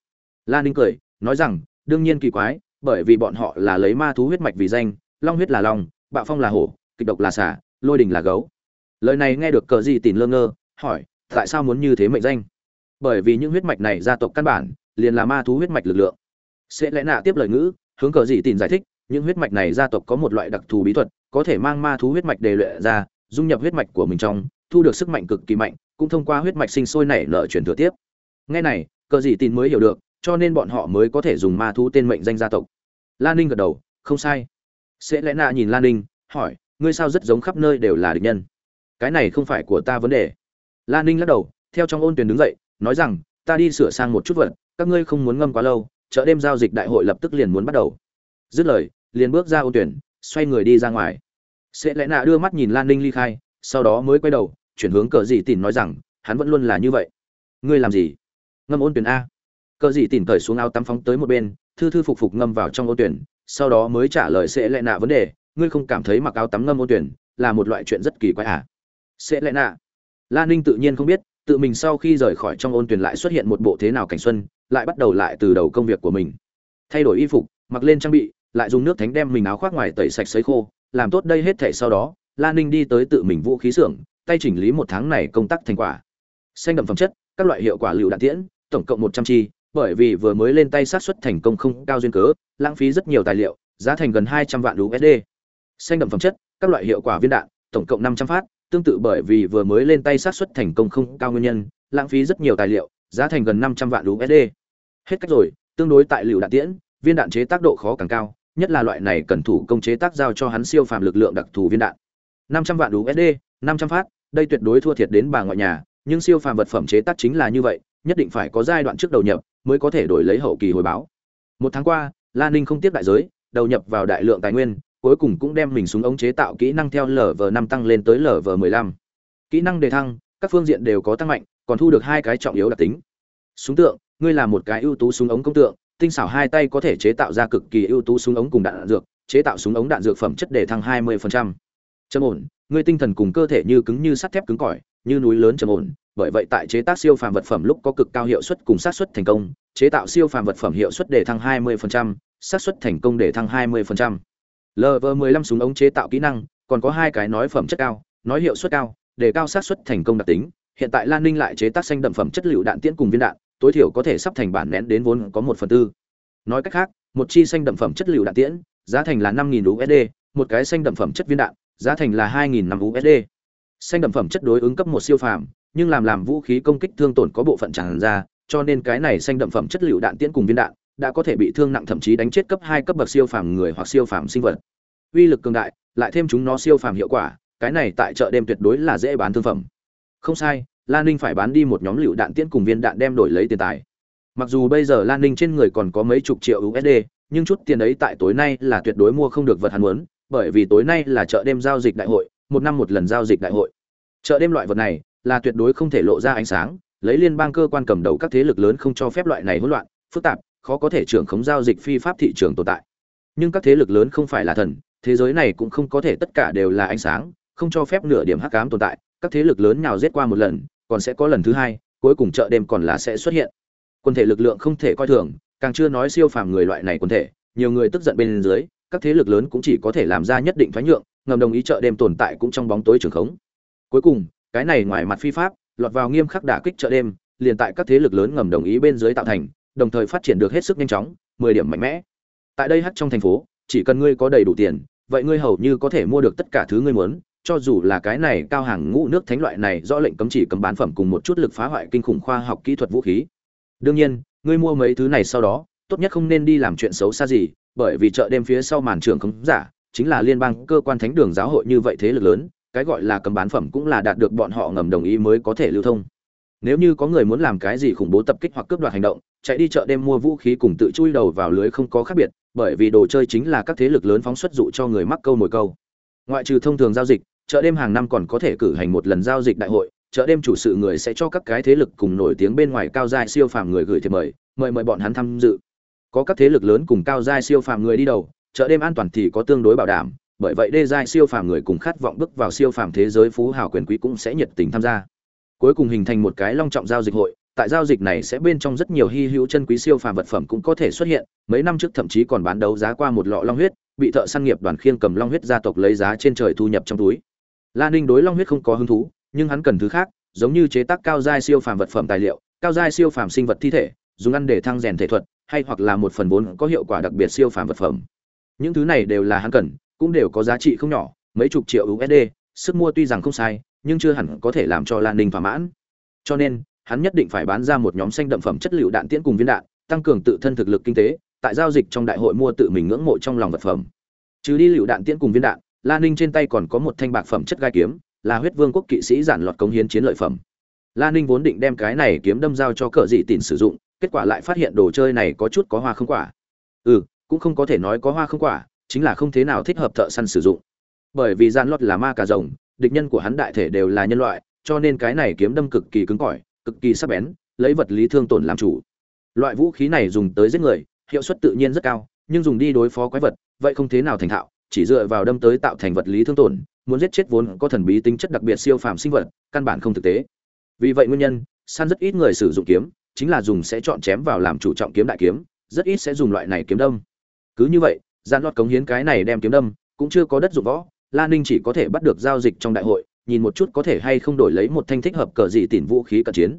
Lan ninh cười nói rằng đương nhiên kỳ quái bởi vì bọn họ là lấy ma thú huyết mạch vì danh long huyết là long bạo phong là hổ kịch độc là xả lôi đình là gấu. Lời này nghe được cờ Dị tìm lơ ngơ hỏi tại sao muốn như thế mệnh danh? Bởi vì những huyết mạch này gia tộc căn bản liền là ma thú huyết mạch lực lượng. Sẽ lẽ nạ tiếp lời ngữ hướng cờ Dị tìm giải thích những huyết mạch này gia tộc có một loại đặc thù bí thuật có thể mang ma thú huyết mạch đề luyện ra dung nhập huyết mạch của mình trong, thu được sức mạnh cực kỳ mạnh, cũng thông qua huyết mạch sinh sôi nảy nở truyền thừa tiếp. Nghe này, cờ gì tin mới hiểu được, cho nên bọn họ mới có thể dùng ma thú tên mệnh danh gia tộc. Lan ninh gật đầu, không sai. Sẽ lẽ nạ nhìn lan ninh, hỏi, ngươi sao rất giống khắp nơi đều là địch nhân? Cái này không phải của ta vấn đề. Lan ninh lắc đầu, theo trong ôn tuyển đứng dậy, nói rằng, ta đi sửa sang một chút vật, các ngươi không muốn ngâm quá lâu, chợ đêm giao dịch đại hội lập tức liền muốn bắt đầu. Dứt lời, liền bước ra ôn tuyển, xoay người đi ra ngoài sẽ lẽ nạ đưa mắt nhìn lan ninh ly khai, sau đó mới quay đầu, chuyển hướng cờ dị tìm nói rằng, hắn vẫn luôn là như vậy. Ngươi làm gì? Ngâm ôn tuyển a. Cờ dị tìm cởi xuống áo tắm phóng tới một bên, thư thư phục phục ngâm vào trong ôn tuyển, sau đó mới trả lời sẽ lẽ nạ vấn đề, ngươi không cảm thấy mặc áo tắm ngâm ôn tuyển là một loại chuyện rất kỳ quái à? Sẽ lẽ nạ. Lan ninh tự nhiên không biết, tự mình sau khi rời khỏi trong ôn tuyển lại xuất hiện một bộ thế nào cảnh xuân, lại bắt đầu lại từ đầu công việc của mình. Thay đổi y phục, mặc lên trang bị, lại dùng nước thánh đem mình áo khoác ngoài tẩy sạch sấy khô làm tốt đây hết thể sau đó lan ninh đi tới tự mình vũ khí xưởng, tay chỉnh lý một tháng này công tác thành quả. Xanh đậm phẩm chất, các loại hiệu quả lựu đạn tiễn, tổng cộng một trăm chi, bởi vì vừa mới lên tay sát xuất thành công không cao duyên cớ, lãng phí rất nhiều tài liệu, giá thành gần hai trăm vạn usd xanh đậm phẩm chất, các loại hiệu quả viên đạn, tổng cộng năm trăm phát, tương tự bởi vì vừa mới lên tay sát xuất thành công không cao nguyên nhân, lãng phí rất nhiều tài liệu, giá thành gần năm trăm vạn usd hết cách rồi, tương đối tại lựu đạn tiễn, viên đạn chế tác độ khó càng cao nhất là loại này cần thủ công chế tác giao cho hắn siêu phàm lực lượng đặc thù viên đạn. 500 vạn USD, 500 phát, đây tuyệt đối thua thiệt đến bà ngoại nhà, nhưng siêu phàm vật phẩm chế tác chính là như vậy, nhất định phải có giai đoạn trước đầu nhập mới có thể đổi lấy hậu kỳ hồi báo. Một tháng qua, Lan Ninh không tiếp đại giới, đầu nhập vào đại lượng tài nguyên, cuối cùng cũng đem mình xuống ống chế tạo kỹ năng theo LV5 tăng lên tới LV15. Kỹ năng đề thăng, các phương diện đều có tăng mạnh, còn thu được hai cái trọng yếu đặc tính. Súng tượng, ngươi là một cái ưu tú súng ống công tượng, tinh xảo hai tay có thể chế tạo ra cực kỳ ưu tú súng ống cùng đạn, dược, chế tạo súng ống đạn dược phẩm chất để thăng 20%. Trầm ổn, người tinh thần cùng cơ thể như cứng như sắt thép cứng cỏi, như núi lớn trầm ổn, bởi vậy tại chế tác siêu phàm vật phẩm lúc có cực cao hiệu suất cùng xác suất thành công, chế tạo siêu phàm vật phẩm hiệu suất để thăng 20%, xác suất thành công để thăng 20%. LV15 súng ống chế tạo kỹ năng, còn có hai cái nói phẩm chất cao, nói hiệu suất cao, để cao xác suất thành công đặc tính. Hiện tại Lan Ninh lại chế tác xanh đậm phẩm chất liệu đạn tiễn cùng viên đạn, tối thiểu có thể sắp thành bản nén đến vốn có một phần tư. Nói cách khác, một chi xanh đậm phẩm chất liệu đạn tiễn, giá thành là năm nghìn usd một cái xanh đậm phẩm chất viên đạn, giá thành là hai nghìn năm usd xanh đậm phẩm chất đối ứng cấp một siêu phàm, nhưng làm làm vũ khí công kích thương tổn có bộ phận tràn ra, cho nên cái này xanh đậm phẩm chất liệu đạn tiễn cùng viên đạn đã có thể bị thương nặng thậm chí đánh chết cấp hai cấp bậc siêu phàm người hoặc siêu phàm sinh vật. Uy lực cường đại, lại thêm chúng nó siêu phàm hiệu quả, cái này tại chợ đêm tuyệt đối là dễ bán thương phẩm. Không sai Lan Ninh phải bán đi một nhóm lựu đạn tiễn cùng viên đạn đem đổi lấy tiền tài. Mặc dù bây giờ Lan Ninh trên người còn có mấy chục triệu USD, nhưng chút tiền ấy tại tối nay là tuyệt đối mua không được vật hắn muốn, bởi vì tối nay là chợ đêm giao dịch đại hội, một năm một lần giao dịch đại hội. Chợ đêm loại vật này là tuyệt đối không thể lộ ra ánh sáng, lấy liên bang cơ quan cầm đầu các thế lực lớn không cho phép loại này hỗn loạn, phức tạp, khó có thể trưởng khống giao dịch phi pháp thị trường tồn tại. Nhưng các thế lực lớn không phải là thần, thế giới này cũng không có thể tất cả đều là ánh sáng, không cho phép nửa điểm hắc ám tồn tại, các thế lực lớn nào giết qua một lần, còn sẽ có lần thứ hai, cuối cùng chợ đêm còn là sẽ xuất hiện. Quân thể lực lượng không thể coi thường, càng chưa nói siêu phàm người loại này quân thể, nhiều người tức giận bên dưới, các thế lực lớn cũng chỉ có thể làm ra nhất định thoái nhượng, ngầm đồng ý chợ đêm tồn tại cũng trong bóng tối trường khống. Cuối cùng, cái này ngoài mặt phi pháp, lọt vào nghiêm khắc đả kích chợ đêm, liền tại các thế lực lớn ngầm đồng ý bên dưới tạo thành, đồng thời phát triển được hết sức nhanh chóng, mười điểm mạnh mẽ. Tại đây hắt trong thành phố, chỉ cần ngươi có đầy đủ tiền, vậy ngươi hầu như có thể mua được tất cả thứ ngươi muốn cho dù là cái này cao hàng ngũ nước thánh loại này rõ lệnh cấm chỉ cấm bán phẩm cùng một chút lực phá hoại kinh khủng khoa học kỹ thuật vũ khí. Đương nhiên, ngươi mua mấy thứ này sau đó, tốt nhất không nên đi làm chuyện xấu xa gì, bởi vì chợ đêm phía sau màn trường không giả, chính là liên bang cơ quan thánh đường giáo hội như vậy thế lực lớn, cái gọi là cấm bán phẩm cũng là đạt được bọn họ ngầm đồng ý mới có thể lưu thông. Nếu như có người muốn làm cái gì khủng bố tập kích hoặc cướp đoạt hành động, chạy đi chợ đêm mua vũ khí cùng tự chui đầu vào lưới không có khác biệt, bởi vì đồ chơi chính là các thế lực lớn phóng xuất dụ cho người mắc câu mồi câu. Ngoại trừ thông thường giao dịch, chợ đêm hàng năm còn có thể cử hành một lần giao dịch đại hội, chợ đêm chủ sự người sẽ cho các cái thế lực cùng nổi tiếng bên ngoài cao giai siêu phàm người gửi thiệp mời mời mời bọn hắn tham dự. Có các thế lực lớn cùng cao giai siêu phàm người đi đầu, chợ đêm an toàn thì có tương đối bảo đảm, bởi vậy đê giai siêu phàm người cùng khát vọng bước vào siêu phàm thế giới phú hào quyền quý cũng sẽ nhiệt tình tham gia. Cuối cùng hình thành một cái long trọng giao dịch hội, tại giao dịch này sẽ bên trong rất nhiều hy hữu chân quý siêu phàm vật phẩm cũng có thể xuất hiện, mấy năm trước thậm chí còn bán đấu giá qua một lọ long huyết, bị thợ săn nghiệp đoàn khiêng cầm long huyết gia tộc lấy giá trên trời thu nhập trong túi. La Ninh đối long huyết không có hứng thú, nhưng hắn cần thứ khác, giống như chế tác cao giai siêu phàm vật phẩm tài liệu, cao giai siêu phàm sinh vật thi thể, dùng ăn để thăng rèn thể thuật, hay hoặc là một phần vốn có hiệu quả đặc biệt siêu phàm vật phẩm. Những thứ này đều là hắn cần, cũng đều có giá trị không nhỏ, mấy chục triệu USD, sức mua tuy rằng không sai, nhưng chưa hẳn có thể làm cho Lan Ninh thỏa mãn. Cho nên, hắn nhất định phải bán ra một nhóm xanh đậm phẩm chất liệu đạn tiễn cùng viên đạn, tăng cường tự thân thực lực kinh tế, tại giao dịch trong đại hội mua tự mình ngưỡng mộ trong lòng vật phẩm. Trừ đi liệu đạn tiễn cùng viên đạn, La Ninh trên tay còn có một thanh bạc phẩm chất gai kiếm, là huyết vương quốc kỵ sĩ giản lọt cống hiến chiến lợi phẩm. La Ninh vốn định đem cái này kiếm đâm giao cho cờ dị tịn sử dụng, kết quả lại phát hiện đồ chơi này có chút có hoa không quả. Ừ cũng không có thể nói có hoa không quả chính là không thế nào thích hợp thợ săn sử dụng. Bởi vì giản lọt là ma cà rồng địch nhân của hắn đại thể đều là nhân loại cho nên cái này kiếm đâm cực kỳ cứng cỏi cực kỳ sắc bén lấy vật lý thương tổn làm chủ. Loại vũ khí này dùng tới giết người hiệu suất tự nhiên rất cao nhưng dùng đi đối phó quái vật vậy không thế nào thành thạo chỉ dựa vào đâm tới tạo thành vật lý thương tổn, muốn giết chết vốn có thần bí tính chất đặc biệt siêu phàm sinh vật, căn bản không thực tế. Vì vậy nguyên nhân, săn rất ít người sử dụng kiếm, chính là dùng sẽ chọn chém vào làm chủ trọng kiếm đại kiếm, rất ít sẽ dùng loại này kiếm đâm. Cứ như vậy gian lót cống hiến cái này đem kiếm đâm, cũng chưa có đất dụng võ lan ninh chỉ có thể bắt được giao dịch trong đại hội, nhìn một chút có thể hay không đổi lấy một thanh thích hợp cờ gì tỉn vũ khí cận chiến.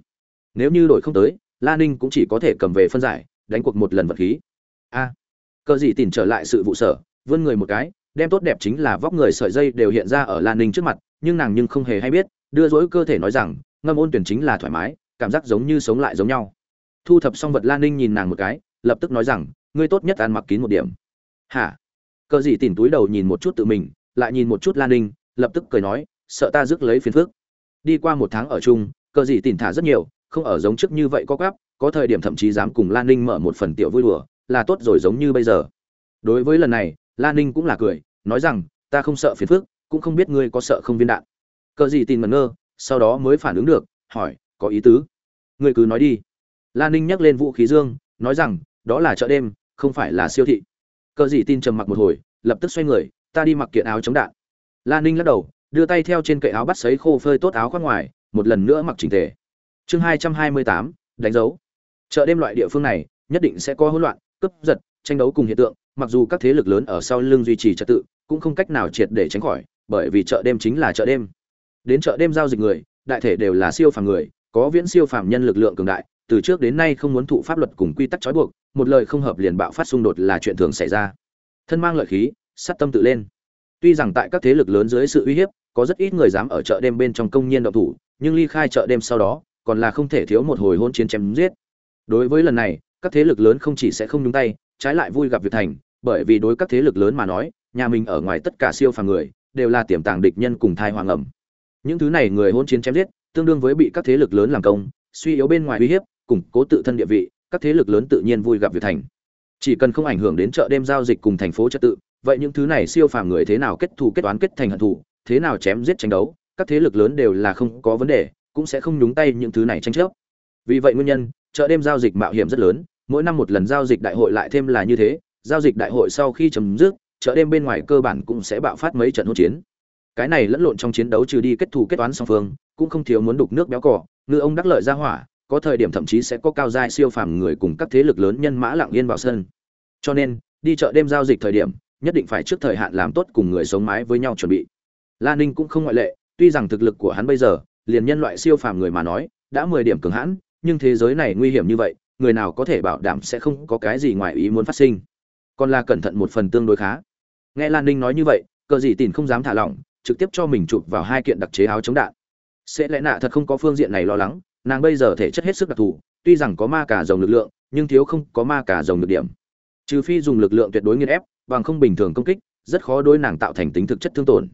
Nếu như đổi không tới lan ninh cũng chỉ có thể cầm về phân giải, đánh cuộc một lần vật khí. A, cờ gì tỉn trở lại sự vụ sở, vươn người một cái đem tốt đẹp chính là vóc người sợi dây đều hiện ra ở lan ninh trước mặt, nhưng nàng nhưng không hề hay biết, đưa dối cơ thể nói rằng, ngâm ôn tuyển chính là thoải mái, cảm giác giống như sống lại giống nhau. Thu thập xong vật lan ninh nhìn nàng một cái, lập tức nói rằng, ngươi tốt nhất ăn mặc kín một điểm. Hả? Cờ gì tìm túi đầu nhìn một chút tự mình, lại nhìn một chút lan ninh, lập tức cười nói, sợ ta rước lấy phiền phước đi qua một tháng ở chung, cờ gì tìm thả rất nhiều, không ở giống trước như vậy có gáp, có thời điểm thậm chí dám cùng lan ninh mở một phần tiểu vui đùa, là tốt rồi giống như bây giờ. Đối với lần này lan ninh cũng là cười nói rằng ta không sợ phiền phức, cũng không biết ngươi có sợ không viên đạn. Cờ gì tin mẩn ngơ sau đó mới phản ứng được hỏi có ý tứ? Ngươi cứ nói đi. Lan ninh nhắc lên vũ khí dương nói rằng đó là chợ đêm không phải là siêu thị. Cờ gì tin trầm mặc một hồi lập tức xoay người ta đi mặc kiện áo chống đạn. Lan ninh lắc đầu đưa tay theo trên cậy áo bắt sấy khô phơi tốt áo khoác ngoài một lần nữa mặc chỉnh tề. Chương hai trăm hai mươi tám đánh dấu. Chợ đêm loại địa phương này nhất định sẽ có hỗn loạn cướp giật tranh đấu cùng hiện tượng mặc dù các thế lực lớn ở sau lưng duy trì trật tự, cũng không cách nào triệt để tránh khỏi, bởi vì chợ đêm chính là chợ đêm. Đến chợ đêm giao dịch người, đại thể đều là siêu phàm người, có viễn siêu phàm nhân lực lượng cường đại, từ trước đến nay không muốn thụ pháp luật cùng quy tắc trói buộc, một lời không hợp liền bạo phát xung đột là chuyện thường xảy ra. Thân mang lợi khí, sát tâm tự lên. Tuy rằng tại các thế lực lớn dưới sự uy hiếp, có rất ít người dám ở chợ đêm bên trong công nhiên động thủ, nhưng ly khai chợ đêm sau đó, còn là không thể thiếu một hồi hôn chiến chém giết. Đối với lần này, các thế lực lớn không chỉ sẽ không nhúng tay trái lại vui gặp việc thành, bởi vì đối các thế lực lớn mà nói, nhà mình ở ngoài tất cả siêu phàm người, đều là tiềm tàng địch nhân cùng thai hoàng ẩm. Những thứ này người hôn chiến chém giết, tương đương với bị các thế lực lớn làm công, suy yếu bên ngoài uy hiếp, củng cố tự thân địa vị, các thế lực lớn tự nhiên vui gặp việc thành. Chỉ cần không ảnh hưởng đến chợ đêm giao dịch cùng thành phố trật tự, vậy những thứ này siêu phàm người thế nào kết thù kết toán kết thành hận thù, thế nào chém giết tranh đấu, các thế lực lớn đều là không có vấn đề, cũng sẽ không nhúng tay những thứ này tranh chấp. Vì vậy nguyên nhân, chợ đêm giao dịch mạo hiểm rất lớn mỗi năm một lần giao dịch đại hội lại thêm là như thế, giao dịch đại hội sau khi chấm dứt, chợ đêm bên ngoài cơ bản cũng sẽ bạo phát mấy trận hỗn chiến. Cái này lẫn lộn trong chiến đấu trừ đi kết thù kết toán song phương, cũng không thiếu muốn đục nước béo cỏ ngư ông đắc lợi ra hỏa, có thời điểm thậm chí sẽ có cao giai siêu phàm người cùng các thế lực lớn nhân mã lặng yên vào sân. Cho nên, đi chợ đêm giao dịch thời điểm, nhất định phải trước thời hạn làm tốt cùng người sống mái với nhau chuẩn bị. Lan ninh cũng không ngoại lệ, tuy rằng thực lực của hắn bây giờ, liền nhân loại siêu phàm người mà nói, đã mười điểm cường hãn, nhưng thế giới này nguy hiểm như vậy người nào có thể bảo đảm sẽ không có cái gì ngoài ý muốn phát sinh. Còn là cẩn thận một phần tương đối khá. Nghe lan ninh nói như vậy, cờ gì tìm không dám thả lỏng, trực tiếp cho mình chụp vào hai kiện đặc chế áo chống đạn. Sẽ lẽ nạ thật không có phương diện này lo lắng, nàng bây giờ thể chất hết sức đặc thù, tuy rằng có ma cả dòng lực lượng, nhưng thiếu không có ma cả dòng lực điểm. Trừ phi dùng lực lượng tuyệt đối nghiên ép, bằng không bình thường công kích, rất khó đối nàng tạo thành tính thực chất thương tổn.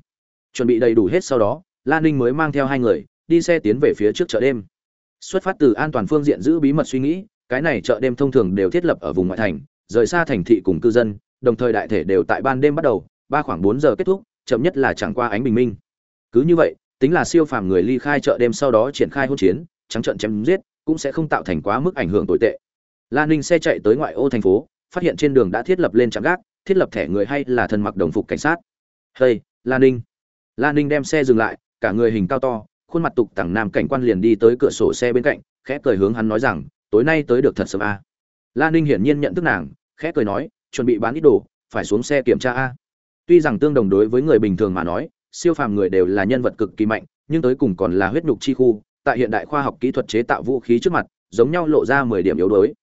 Chuẩn bị đầy đủ hết sau đó, lan ninh mới mang theo hai người, đi xe tiến về phía trước chợ đêm. Xuất phát từ an toàn phương diện giữ bí mật suy nghĩ cái này chợ đêm thông thường đều thiết lập ở vùng ngoại thành, rời xa thành thị cùng cư dân, đồng thời đại thể đều tại ban đêm bắt đầu, ba khoảng bốn giờ kết thúc, chậm nhất là chẳng qua ánh bình minh. Cứ như vậy, tính là siêu phàm người ly khai chợ đêm sau đó triển khai hỗn chiến, trắng trận chém giết, cũng sẽ không tạo thành quá mức ảnh hưởng tồi tệ. Lan ninh xe chạy tới ngoại ô thành phố, phát hiện trên đường đã thiết lập lên trạm gác, thiết lập thẻ người hay là thân mặc đồng phục cảnh sát. Hey lan ninh. Lan ninh đem xe dừng lại, cả người hình cao to, khuôn mặt tục tẳng nam cảnh quan liền đi tới cửa sổ xe bên cạnh, khẽ cười hướng hắn nói rằng tối nay tới được thật sớm a. À. lan ninh hiển nhiên nhận thức nàng, khẽ cười nói, chuẩn bị bán ít đồ, phải xuống xe kiểm tra a. Tuy rằng tương đồng đối với người bình thường mà nói, siêu phàm người đều là nhân vật cực kỳ mạnh, nhưng tới cùng còn là huyết nhục chi khu, tại hiện đại khoa học kỹ thuật chế tạo vũ khí trước mặt, giống nhau lộ ra mười điểm yếu đuối.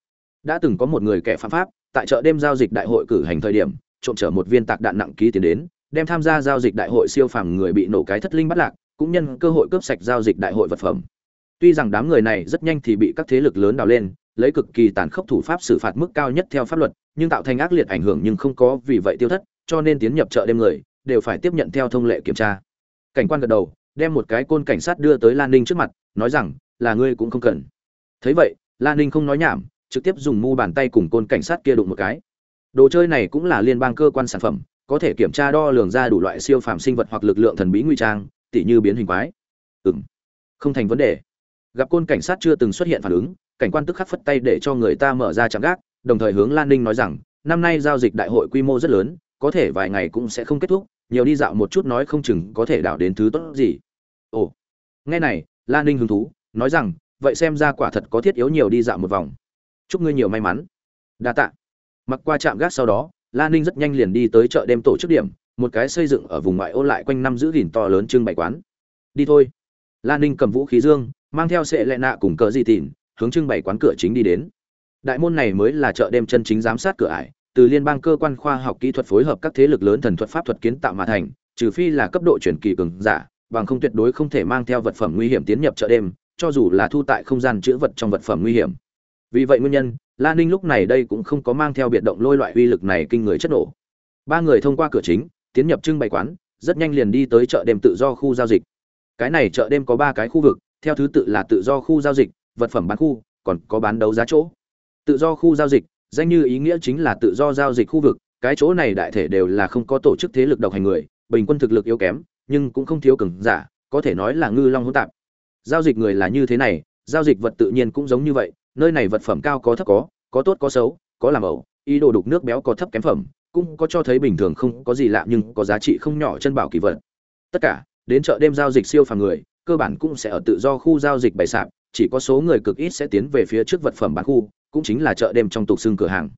Đã từng có một người kẻ phạm pháp, tại chợ đêm giao dịch đại hội cử hành thời điểm, trộm trở một viên tạc đạn nặng ký tiền đến, đem tham gia giao dịch đại hội siêu phàm người bị nổ cái thất linh bắt lạc, cũng nhân cơ hội cướp sạch giao dịch đại hội vật phẩm tuy rằng đám người này rất nhanh thì bị các thế lực lớn đào lên lấy cực kỳ tàn khốc thủ pháp xử phạt mức cao nhất theo pháp luật nhưng tạo thành ác liệt ảnh hưởng nhưng không có vì vậy tiêu thất cho nên tiến nhập chợ đêm người đều phải tiếp nhận theo thông lệ kiểm tra. Cảnh quan gật đầu đem một cái côn cảnh sát đưa tới lan ninh trước mặt nói rằng là ngươi cũng không cần. Thấy vậy lan ninh không nói nhảm trực tiếp dùng mu bàn tay cùng côn cảnh sát kia đụng một cái. Đồ chơi này cũng là liên bang cơ quan sản phẩm có thể kiểm tra đo lường ra đủ loại siêu phàm sinh vật hoặc lực lượng thần bí nguy trang tỉ như biến hình quái. Ừm, không thành vấn đề gặp côn cảnh sát chưa từng xuất hiện phản ứng, cảnh quan tức khắc phất tay để cho người ta mở ra trạm gác, đồng thời hướng lan ninh nói rằng, năm nay giao dịch đại hội quy mô rất lớn, có thể vài ngày cũng sẽ không kết thúc, nhiều đi dạo một chút nói không chừng có thể đảo đến thứ tốt gì. Ồ, nghe này, lan ninh hứng thú, nói rằng, vậy xem ra quả thật có thiết yếu nhiều đi dạo một vòng. Chúc ngươi nhiều may mắn. Đa tạ. Mặc qua trạm gác sau đó, lan ninh rất nhanh liền đi tới chợ đêm tổ chức điểm, một cái xây dựng ở vùng ngoại ô lại quanh năm giữ gìn to lớn trưng bày quán. Đi thôi. Lan ninh cầm vũ khí dương mang theo sệ lệ nạ cùng cờ di tìn, hướng trưng bày quán cửa chính đi đến. Đại môn này mới là chợ đêm chân chính giám sát cửa ải, từ liên bang cơ quan khoa học kỹ thuật phối hợp các thế lực lớn thần thuật pháp thuật kiến tạo mà thành, trừ phi là cấp độ chuyển kỳ cường giả, bằng không tuyệt đối không thể mang theo vật phẩm nguy hiểm tiến nhập chợ đêm, cho dù là thu tại không gian chữ vật trong vật phẩm nguy hiểm. Vì vậy nguyên nhân, la ninh lúc này đây cũng không có mang theo biệt động lôi loại uy lực này kinh người chất nổ. Ba người thông qua cửa chính, tiến nhập trưng bày quán, rất nhanh liền đi tới chợ đêm tự do khu giao dịch. Cái này chợ đêm có ba cái khu vực theo thứ tự là tự do khu giao dịch, vật phẩm bán khu, còn có bán đấu giá chỗ. Tự do khu giao dịch, danh như ý nghĩa chính là tự do giao dịch khu vực, cái chỗ này đại thể đều là không có tổ chức thế lực độc hành người, bình quân thực lực yếu kém, nhưng cũng không thiếu cường giả, có thể nói là ngư long hỗn tạp. Giao dịch người là như thế này, giao dịch vật tự nhiên cũng giống như vậy, nơi này vật phẩm cao có thấp có có tốt có xấu, có làm ẩu, ý đồ đục nước béo có thấp kém phẩm, cũng có cho thấy bình thường không có gì lạ nhưng có giá trị không nhỏ chân bảo kỳ vật. Tất cả, đến chợ đêm giao dịch siêu phàm người cơ bản cũng sẽ ở tự do khu giao dịch bày sạp chỉ có số người cực ít sẽ tiến về phía trước vật phẩm bán khu cũng chính là chợ đêm trong tục xưng cửa hàng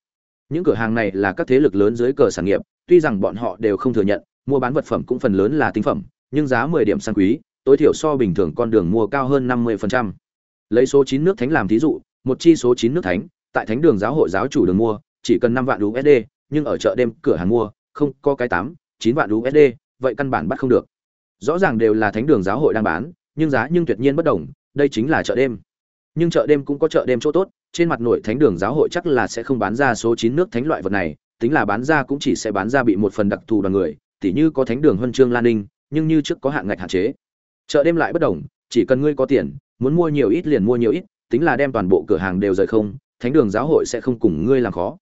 những cửa hàng này là các thế lực lớn dưới cờ sản nghiệp tuy rằng bọn họ đều không thừa nhận mua bán vật phẩm cũng phần lớn là tinh phẩm nhưng giá 10 điểm sang quý tối thiểu so bình thường con đường mua cao hơn 50%. lấy số 9 nước thánh làm thí dụ một chi số 9 nước thánh tại thánh đường giáo hội giáo chủ đường mua chỉ cần 5 vạn USD nhưng ở chợ đêm cửa hàng mua không có cái 8, 9 vạn USD vậy căn bản bắt không được rõ ràng đều là thánh đường giáo hội đang bán, nhưng giá nhưng tuyệt nhiên bất đồng, đây chính là chợ đêm. Nhưng chợ đêm cũng có chợ đêm chỗ tốt, trên mặt nội thánh đường giáo hội chắc là sẽ không bán ra số chín nước thánh loại vật này, tính là bán ra cũng chỉ sẽ bán ra bị một phần đặc thù đoàn người, tỉ như có thánh đường huân chương lan ninh, nhưng như trước có hạn ngạch hạn chế. Chợ đêm lại bất đồng, chỉ cần ngươi có tiền, muốn mua nhiều ít liền mua nhiều ít, tính là đem toàn bộ cửa hàng đều rời không, thánh đường giáo hội sẽ không cùng ngươi làm khó.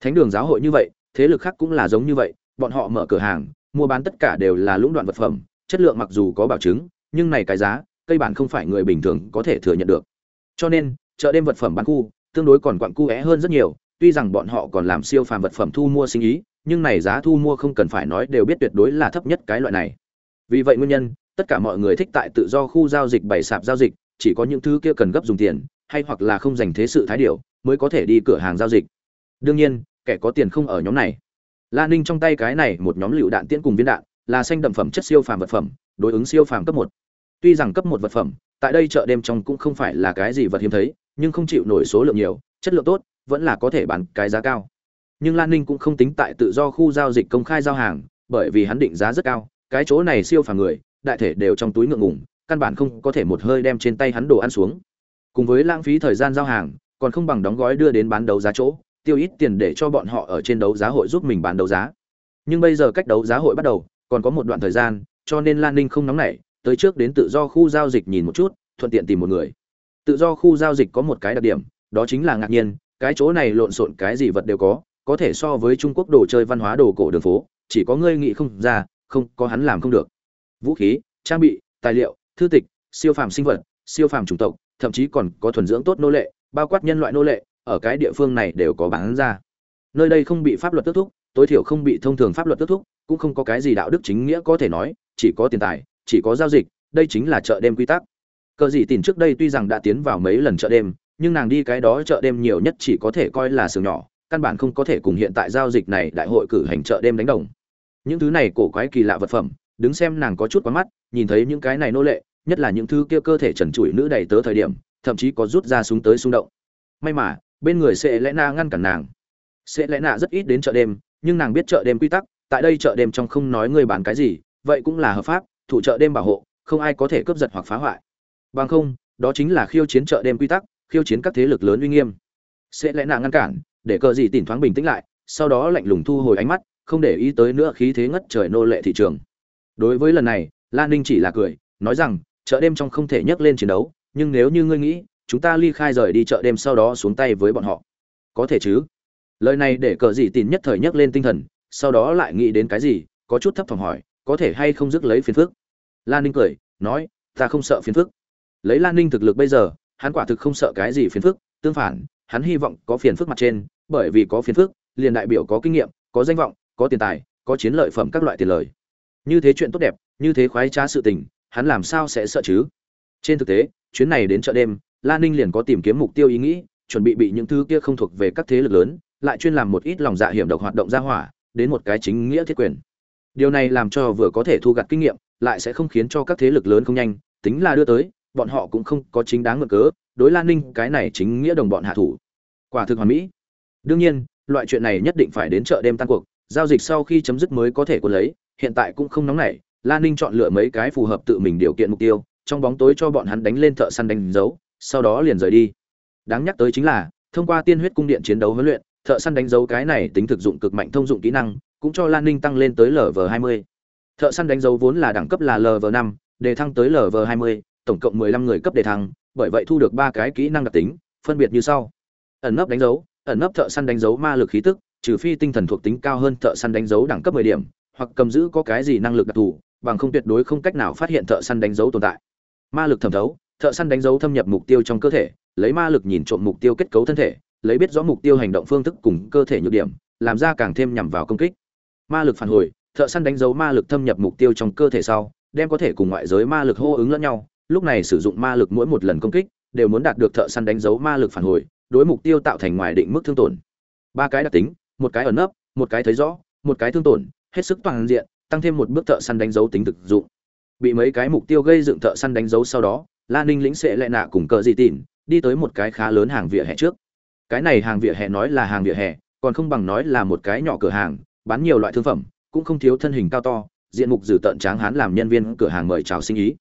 Thánh đường giáo hội như vậy, thế lực khác cũng là giống như vậy, bọn họ mở cửa hàng, mua bán tất cả đều là lũng đoạn vật phẩm chất lượng mặc dù có bảo chứng nhưng này cái giá cây bản không phải người bình thường có thể thừa nhận được. Cho nên chợ đêm vật phẩm bán khu tương đối còn quặn cu é hơn rất nhiều tuy rằng bọn họ còn làm siêu phàm vật phẩm thu mua sinh ý nhưng này giá thu mua không cần phải nói đều biết tuyệt đối là thấp nhất cái loại này. Vì vậy nguyên nhân tất cả mọi người thích tại tự do khu giao dịch bày sạp giao dịch chỉ có những thứ kia cần gấp dùng tiền hay hoặc là không dành thế sự thái điểu, mới có thể đi cửa hàng giao dịch. Đương nhiên kẻ có tiền không ở nhóm này. La ninh trong tay cái này một nhóm lựu đạn tiễn cùng viên đạn là xanh đậm phẩm chất siêu phàm vật phẩm, đối ứng siêu phàm cấp một. Tuy rằng cấp một vật phẩm, tại đây chợ đêm trong cũng không phải là cái gì vật hiếm thấy, nhưng không chịu nổi số lượng nhiều, chất lượng tốt, vẫn là có thể bán cái giá cao. Nhưng lan ninh cũng không tính tại tự do khu giao dịch công khai giao hàng, bởi vì hắn định giá rất cao, cái chỗ này siêu phàm người, đại thể đều trong túi ngượng ngùng, căn bản không có thể một hơi đem trên tay hắn đồ ăn xuống. Cùng với lãng phí thời gian giao hàng, còn không bằng đóng gói đưa đến bán đấu giá chỗ, tiêu ít tiền để cho bọn họ ở trên đấu giá hội giúp mình bán đấu giá. Nhưng bây giờ cách đấu giá hội bắt đầu còn có một đoạn thời gian, cho nên lan ninh không nóng nảy, tới trước đến tự do khu giao dịch nhìn một chút, thuận tiện tìm một người. Tự do khu giao dịch có một cái đặc điểm, đó chính là ngạc nhiên, cái chỗ này lộn xộn cái gì vật đều có có thể so với trung quốc đồ chơi văn hóa đồ cổ đường phố, chỉ có ngươi nghĩ không ra, không có hắn làm không được. Vũ khí, trang bị, tài liệu, thư tịch, siêu phàm sinh vật, siêu phàm chủng tộc, thậm chí còn có thuần dưỡng tốt nô lệ, bao quát nhân loại nô lệ, ở cái địa phương này đều có bán ra. Nơi đây không bị pháp luật tước thúc, tối thiểu không bị thông thường pháp luật tước thúc cũng không có cái gì đạo đức chính nghĩa có thể nói, chỉ có tiền tài, chỉ có giao dịch, đây chính là chợ đêm quy tắc. Cờ gì tìm trước đây tuy rằng đã tiến vào mấy lần chợ đêm, nhưng nàng đi cái đó chợ đêm nhiều nhất chỉ có thể coi là sườn nhỏ, căn bản không có thể cùng hiện tại giao dịch này đại hội cử hành chợ đêm đánh đồng. Những thứ này cổ quái kỳ lạ vật phẩm, đứng xem nàng có chút quá mắt, nhìn thấy những cái này nô lệ, nhất là những thứ kia cơ thể trần trụi nữ đầy tớ thời điểm, thậm chí có rút ra súng tới xung động. May mà, bên người sẽ lẽ na ngăn cản nàng. Sẽ lẽ nạ rất ít đến chợ đêm, nhưng nàng biết chợ đêm quy tắc tại đây chợ đêm trong không nói người bán cái gì, vậy cũng là hợp pháp, thủ chợ đêm bảo hộ, không ai có thể cướp giật hoặc phá hoại. Bằng không, đó chính là khiêu chiến chợ đêm quy tắc, khiêu chiến các thế lực lớn uy nghiêm. Sẽ lẽ nạ ngăn cản, để cờ gì tỉnh thoáng bình tĩnh lại, sau đó lạnh lùng thu hồi ánh mắt, không để ý tới nữa khí thế ngất trời nô lệ thị trường. Đối với lần này, lan ninh chỉ là cười, nói rằng, chợ đêm trong không thể nhấc lên chiến đấu, nhưng nếu như ngươi nghĩ, chúng ta ly khai rời đi chợ đêm sau đó xuống tay với bọn họ. Có thể chứ? Lời này để cờ gì tỉnh nhất thời nhấc lên tinh thần sau đó lại nghĩ đến cái gì, có chút thấp thỏm hỏi, có thể hay không dứt lấy phiền phức? Lan ninh cười, nói, ta không sợ phiền phức. Lấy lan ninh thực lực bây giờ, hắn quả thực không sợ cái gì phiền phức, tương phản, hắn hy vọng có phiền phức mặt trên, bởi vì có phiền phức, liền đại biểu có kinh nghiệm, có danh vọng, có tiền tài, có chiến lợi phẩm các loại tiền lời. Như thế chuyện tốt đẹp, như thế khoái trá sự tình, hắn làm sao sẽ sợ chứ? Trên thực tế, chuyến này đến chợ đêm, lan ninh liền có tìm kiếm mục tiêu ý nghĩ, chuẩn bị bị những thứ kia không thuộc về các thế lực lớn, lại chuyên làm một ít lòng dạ hiểm độc hoạt động ra hỏa đến một cái chính nghĩa thiết quyền. Điều này làm cho vừa có thể thu gặt kinh nghiệm, lại sẽ không khiến cho các thế lực lớn không nhanh, tính là đưa tới, bọn họ cũng không có chính đáng mượn cớ, đối lan ninh cái này chính nghĩa đồng bọn hạ thủ. Quả thực hoàn mỹ. Đương nhiên, loại chuyện này nhất định phải đến chợ đêm tan cuộc, giao dịch sau khi chấm dứt mới có thể có lấy, hiện tại cũng không nóng nảy, lan ninh chọn lựa mấy cái phù hợp tự mình điều kiện mục tiêu, trong bóng tối cho bọn hắn đánh lên thợ săn đánh dấu, sau đó liền rời đi. Đáng nhắc tới chính là, thông qua tiên huyết cung điện chiến đấu huấn luyện thợ săn đánh dấu cái này tính thực dụng cực mạnh thông dụng kỹ năng, cũng cho lan ninh tăng lên tới lv 20 thợ săn đánh dấu vốn là đẳng cấp là lv 5 đề thăng tới lv 20 tổng cộng 15 người cấp đề thăng, bởi vậy thu được ba cái kỹ năng đặc tính, phân biệt như sau. Ẩn nấp đánh dấu, ẩn nấp thợ săn đánh dấu ma lực khí tức, trừ phi tinh thần thuộc tính cao hơn thợ săn đánh dấu đẳng cấp 10 điểm, hoặc cầm giữ có cái gì năng lực đặc thù, bằng không tuyệt đối không cách nào phát hiện thợ săn đánh dấu tồn tại. Ma lực thẩm thấu, thợ săn đánh dấu thâm nhập mục tiêu trong cơ thể, lấy ma lực nhìn trộm mục tiêu kết cấu thân thể lấy biết rõ mục tiêu hành động phương thức cùng cơ thể nhược điểm, làm ra càng thêm nhằm vào công kích. Ma lực phản hồi, thợ săn đánh dấu ma lực thâm nhập mục tiêu trong cơ thể sau, đem có thể cùng ngoại giới ma lực hô ứng lẫn nhau. Lúc này sử dụng ma lực mỗi một lần công kích, đều muốn đạt được thợ săn đánh dấu ma lực phản hồi, đối mục tiêu tạo thành ngoài định mức thương tổn. Ba cái đặc tính, một cái ẩn nấp, một cái thấy rõ, một cái thương tổn, hết sức toàn diện, tăng thêm một bước thợ săn đánh dấu tính thực dụng. Bị mấy cái mục tiêu gây dựng thợ săn đánh dấu sau đó, la ninh lĩnh sẽ lại nạ cùng cờ dị tỉn đi tới một cái khá lớn hàng vỉa hè trước cái này hàng vỉa hè nói là hàng vỉa hè, còn không bằng nói là một cái nhỏ cửa hàng, bán nhiều loại thương phẩm, cũng không thiếu thân hình cao to, diện mục dử tận tráng hán làm nhân viên cửa hàng mời chào sinh ý.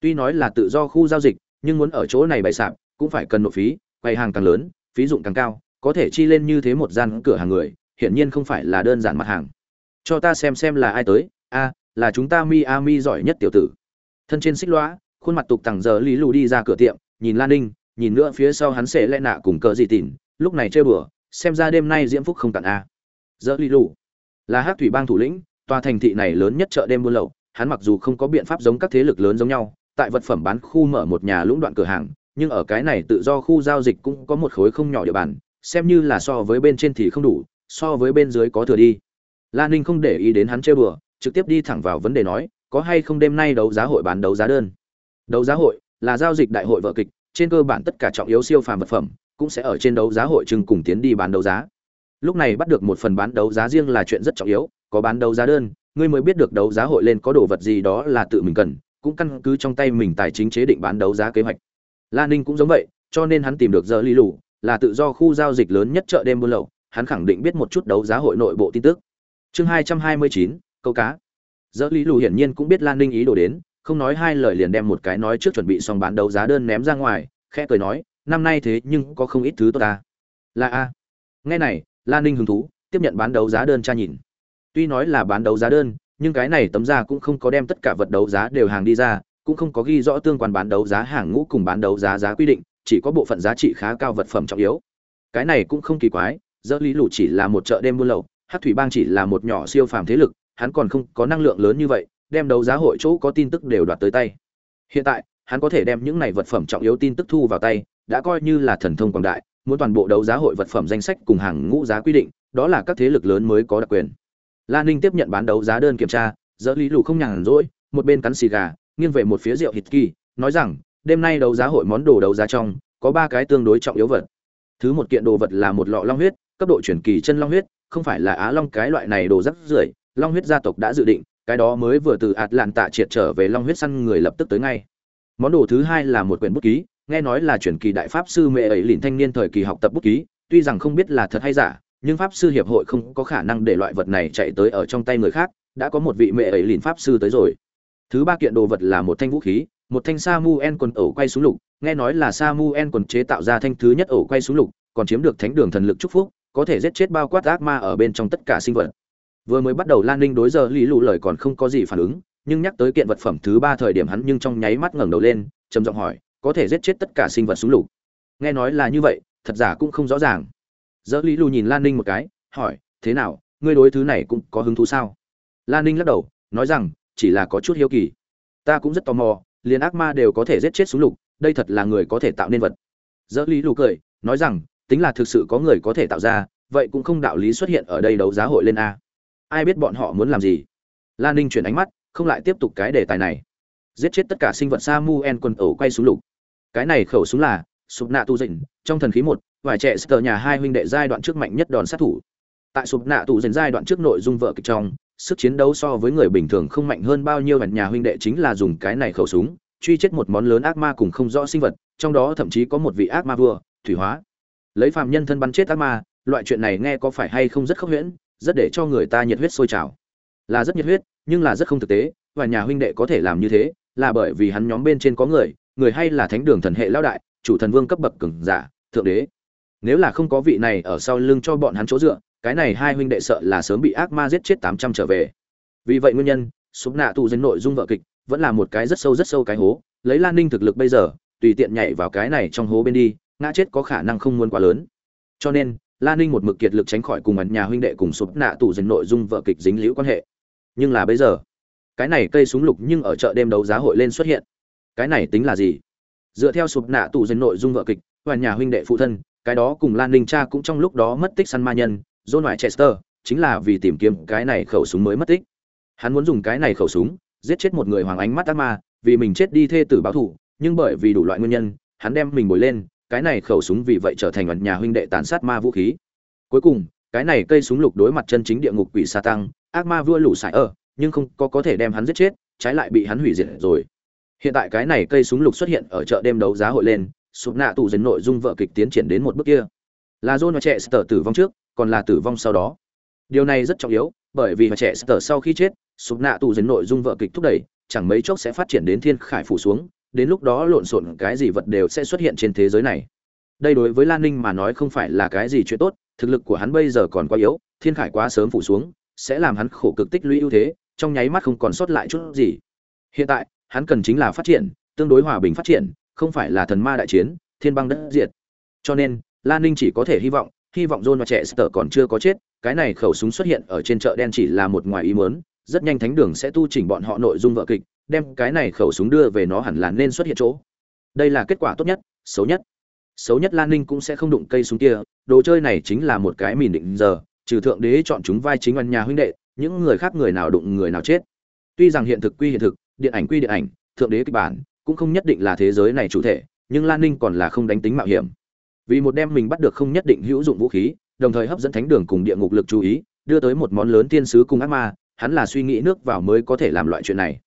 Tuy nói là tự do khu giao dịch, nhưng muốn ở chỗ này bày sạp, cũng phải cần nộp phí, quầy hàng càng lớn, phí dụng càng cao, có thể chi lên như thế một gian cửa hàng người, hiển nhiên không phải là đơn giản mặt hàng. Cho ta xem xem là ai tới, a, là chúng ta mi a mi giỏi nhất tiểu tử. Thân trên xích lõa khuôn mặt tục tằng giờ lý lù đi ra cửa tiệm, nhìn lan ninh, nhìn nữa phía sau hắn sẽ lẽ nạ cùng cờ gì tỉn lúc này chơi bừa xem ra đêm nay diễm phúc không tặng a. Dỡ lý lù. Là hát thủy bang thủ lĩnh, tòa thành thị này lớn nhất chợ đêm buôn lậu, hắn mặc dù không có biện pháp giống các thế lực lớn giống nhau, tại vật phẩm bán khu mở một nhà lũng đoạn cửa hàng, nhưng ở cái này tự do khu giao dịch cũng có một khối không nhỏ địa bàn, xem như là so với bên trên thì không đủ, so với bên dưới có thừa đi. Lan ninh không để ý đến hắn chơi bừa trực tiếp đi thẳng vào vấn đề nói, có hay không đêm nay đấu giá hội bán đấu giá đơn? Đấu giá hội là giao dịch đại hội vợ kịch, trên cơ bản tất cả trọng yếu siêu phàm vật phẩm cũng sẽ ở trên đấu giá hội trưng cùng tiến đi bán đấu giá. Lúc này bắt được một phần bán đấu giá riêng là chuyện rất trọng yếu, có bán đấu giá đơn, ngươi mới biết được đấu giá hội lên có đồ vật gì đó là tự mình cần, cũng căn cứ trong tay mình tài chính chế định bán đấu giá kế hoạch. La ninh cũng giống vậy, cho nên hắn tìm được giờ ly lù, là tự do khu giao dịch lớn nhất chợ đêm buôn lậu, hắn khẳng định biết một chút đấu giá hội nội bộ tin tức. Chương hai trăm hai mươi chín, câu cá. Giờ Ly lù hiển nhiên cũng biết lan ninh ý đồ đến, không nói hai lời liền đem một cái nói trước chuẩn bị xong bán đấu giá đơn ném ra ngoài, khẽ cười nói năm nay thế nhưng có không ít thứ tốt ta. Là a. Nghe này lan ninh hứng thú, tiếp nhận bán đấu giá đơn tra nhìn. Tuy nói là bán đấu giá đơn, nhưng cái này tấm ra cũng không có đem tất cả vật đấu giá đều hàng đi ra, cũng không có ghi rõ tương quan bán đấu giá hàng ngũ cùng bán đấu giá giá quy định, chỉ có bộ phận giá trị khá cao vật phẩm trọng yếu. Cái này cũng không kỳ quái, dỡ lý lụ chỉ là một chợ đêm buôn lậu hát thủy bang chỉ là một nhỏ siêu phàm thế lực, hắn còn không có năng lượng lớn như vậy, đem đấu giá hội chỗ có tin tức đều đoạt tới tay. Hiện tại, hắn có thể đem những này vật phẩm trọng yếu tin tức thu vào tay đã coi như là thần thông quảng đại, muốn toàn bộ đấu giá hội vật phẩm danh sách cùng hàng ngũ giá quy định, đó là các thế lực lớn mới có đặc quyền. Lan ninh tiếp nhận bán đấu giá đơn kiểm tra dỡ lý lù không nhàn rỗi, một bên cắn xì gà, nghiêng về một phía rượu hịt kỳ, nói rằng, đêm nay đấu giá hội món đồ đấu giá trong, có ba cái tương đối trọng yếu vật. Thứ một kiện đồ vật là một lọ long huyết, cấp độ chuyển kỳ chân long huyết, không phải là á long cái loại này đồ rất rưởi, long huyết gia tộc đã dự định, cái đó mới vừa từ ạt lạn tạ triệt trở về long huyết săn người lập tức tới ngay. Món đồ thứ hai là một quyển bút ký nghe nói là truyền kỳ đại pháp sư mẹ ấy lìn thanh niên thời kỳ học tập bút ký tuy rằng không biết là thật hay giả nhưng pháp sư hiệp hội không có khả năng để loại vật này chạy tới ở trong tay người khác đã có một vị mẹ ấy lìn pháp sư tới rồi thứ ba kiện đồ vật là một thanh vũ khí một thanh Samuel quần ổ quay súng lục, nghe nói là Samuel quần chế tạo ra thanh thứ nhất ổ quay súng lục, còn chiếm được thánh đường thần lực chúc phúc, có thể giết chết bao quát ác ma ở bên trong tất cả sinh vật. Vừa mới bắt đầu Lan Ninh đối giờ lý lụ lời còn không có gì phản ứng, nhưng nhắc tới kiện vật phẩm thứ ba thời điểm hắn nhưng trong nháy mắt ngẩng đầu lên, trầm giọng hỏi, có thể giết chết tất cả sinh vật súng lục. Nghe nói là như vậy, thật giả cũng không rõ ràng. dỡ lý lù nhìn lan ninh một cái hỏi thế nào ngươi đối thứ này cũng có hứng thú sao? Lan ninh lắc đầu nói rằng chỉ là có chút hiếu kỳ. Ta cũng rất tò mò liền ác ma đều có thể giết chết súng lục đây thật là người có thể tạo nên vật. Dỡ lý lù cười nói rằng tính là thực sự có người có thể tạo ra vậy cũng không đạo lý xuất hiện ở đây đấu giá hội lên a. Ai biết bọn họ muốn làm gì? Lan ninh chuyển ánh mắt không lại tiếp tục cái đề tài này. Giết chết tất cả sinh vật sa mu en quân ổ quay súng lục cái này khẩu súng là sụp nạ tu dịnh trong thần khí một vài trẻ sờ nhà hai huynh đệ giai đoạn trước mạnh nhất đòn sát thủ. Tại sụp nạ tu dịnh giai đoạn trước nội dung vợ kịch trong, sức chiến đấu so với người bình thường không mạnh hơn bao nhiêu nhà huynh đệ chính là dùng cái này khẩu súng, truy chết một món lớn ác ma cùng không rõ sinh vật, trong đó thậm chí có một vị ác ma vua, thủy hóa. Lấy phàm nhân thân bắn chết ác ma, loại chuyện này nghe có phải hay không rất khốc huyễn, rất để cho người ta nhiệt huyết sôi trào. Là rất nhiệt huyết, nhưng là rất không thực tế, và nhà huynh đệ có thể làm như thế, là bởi vì hắn nhóm bên trên có người người hay là thánh đường thần hệ lão đại, chủ thần vương cấp bậc cường giả, thượng đế. Nếu là không có vị này ở sau lưng cho bọn hắn chỗ dựa, cái này hai huynh đệ sợ là sớm bị ác ma giết chết tám trăm trở về. Vì vậy nguyên nhân súng nạ tù dân nội dung vợ kịch, vẫn là một cái rất sâu rất sâu cái hố, lấy lan ninh thực lực bây giờ, tùy tiện nhảy vào cái này trong hố bên đi, ngã chết có khả năng không muốn quá lớn. Cho nên, lan ninh một mực kiệt lực tránh khỏi cùng ẩn nhà huynh đệ cùng sụp nạ tù dân nội dung vợ kịch dính liễu quan hệ. Nhưng là bây giờ, cái này cây súng lục nhưng ở chợ đêm đấu giá hội lên xuất hiện cái này tính là gì? Dựa theo sụp nạ tù dân nội dung vợ kịch, và nhà huynh đệ phụ thân, cái đó cùng lan ninh cha cũng trong lúc đó mất tích săn ma nhân, john ngoại chester chính là vì tìm kiếm cái này khẩu súng mới mất tích. Hắn muốn dùng cái này khẩu súng, giết chết một người hoàng ánh mắt ác ma, vì mình chết đi thê tử báo thù, nhưng bởi vì đủ loại nguyên nhân, hắn đem mình bồi lên, cái này khẩu súng vì vậy trở thành nhà huynh đệ tàn sát ma vũ khí. Cuối cùng, cái này cây súng lục đối mặt chân chính địa ngục quỷ sa tăng, ác ma vua lũ sải ở, nhưng không có có thể đem hắn giết chết, trái lại bị hắn hủy diệt rồi hiện tại cái này cây súng lục xuất hiện ở chợ đêm đấu giá hội lên, sụp nạ tù dần nội dung vợ kịch tiến triển đến một bước kia. Là john và trẻ sờ tử vong trước, còn là tử vong sau đó. Điều này rất trọng yếu, bởi vì trẻ sờ sau khi chết, sụp nạ tù dần nội dung vợ kịch thúc đẩy, chẳng mấy chốc sẽ phát triển đến thiên khải phủ xuống, đến lúc đó lộn xộn cái gì vật đều sẽ xuất hiện trên thế giới này. Đây đối với lan ninh mà nói không phải là cái gì chuyện tốt, thực lực của hắn bây giờ còn quá yếu, thiên khải quá sớm phủ xuống, sẽ làm hắn khổ cực tích lũy ưu thế, trong nháy mắt không còn sót lại chút gì. Hiện tại hắn cần chính là phát triển tương đối hòa bình phát triển không phải là thần ma đại chiến thiên băng đất diệt. Cho nên lan ninh chỉ có thể hy vọng hy vọng john và trẻ sờ còn chưa có chết cái này khẩu súng xuất hiện ở trên chợ đen chỉ là một ngoài ý muốn, rất nhanh thánh đường sẽ tu chỉnh bọn họ nội dung vở kịch đem cái này khẩu súng đưa về nó hẳn là nên xuất hiện chỗ. Đây là kết quả tốt nhất xấu nhất. Xấu nhất lan ninh cũng sẽ không đụng cây súng kia đồ chơi này chính là một cái mìn định giờ trừ thượng đế chọn chúng vai chính oan nhà huynh đệ những người khác người nào đụng người nào chết. Tuy rằng hiện thực quy hiện thực điện ảnh quy điện ảnh thượng đế kịch bản cũng không nhất định là thế giới này chủ thể nhưng lan ninh còn là không đánh tính mạo hiểm vì một đem mình bắt được không nhất định hữu dụng vũ khí đồng thời hấp dẫn thánh đường cùng địa ngục lực chú ý đưa tới một món lớn tiên sứ cùng ác ma hắn là suy nghĩ nước vào mới có thể làm loại chuyện này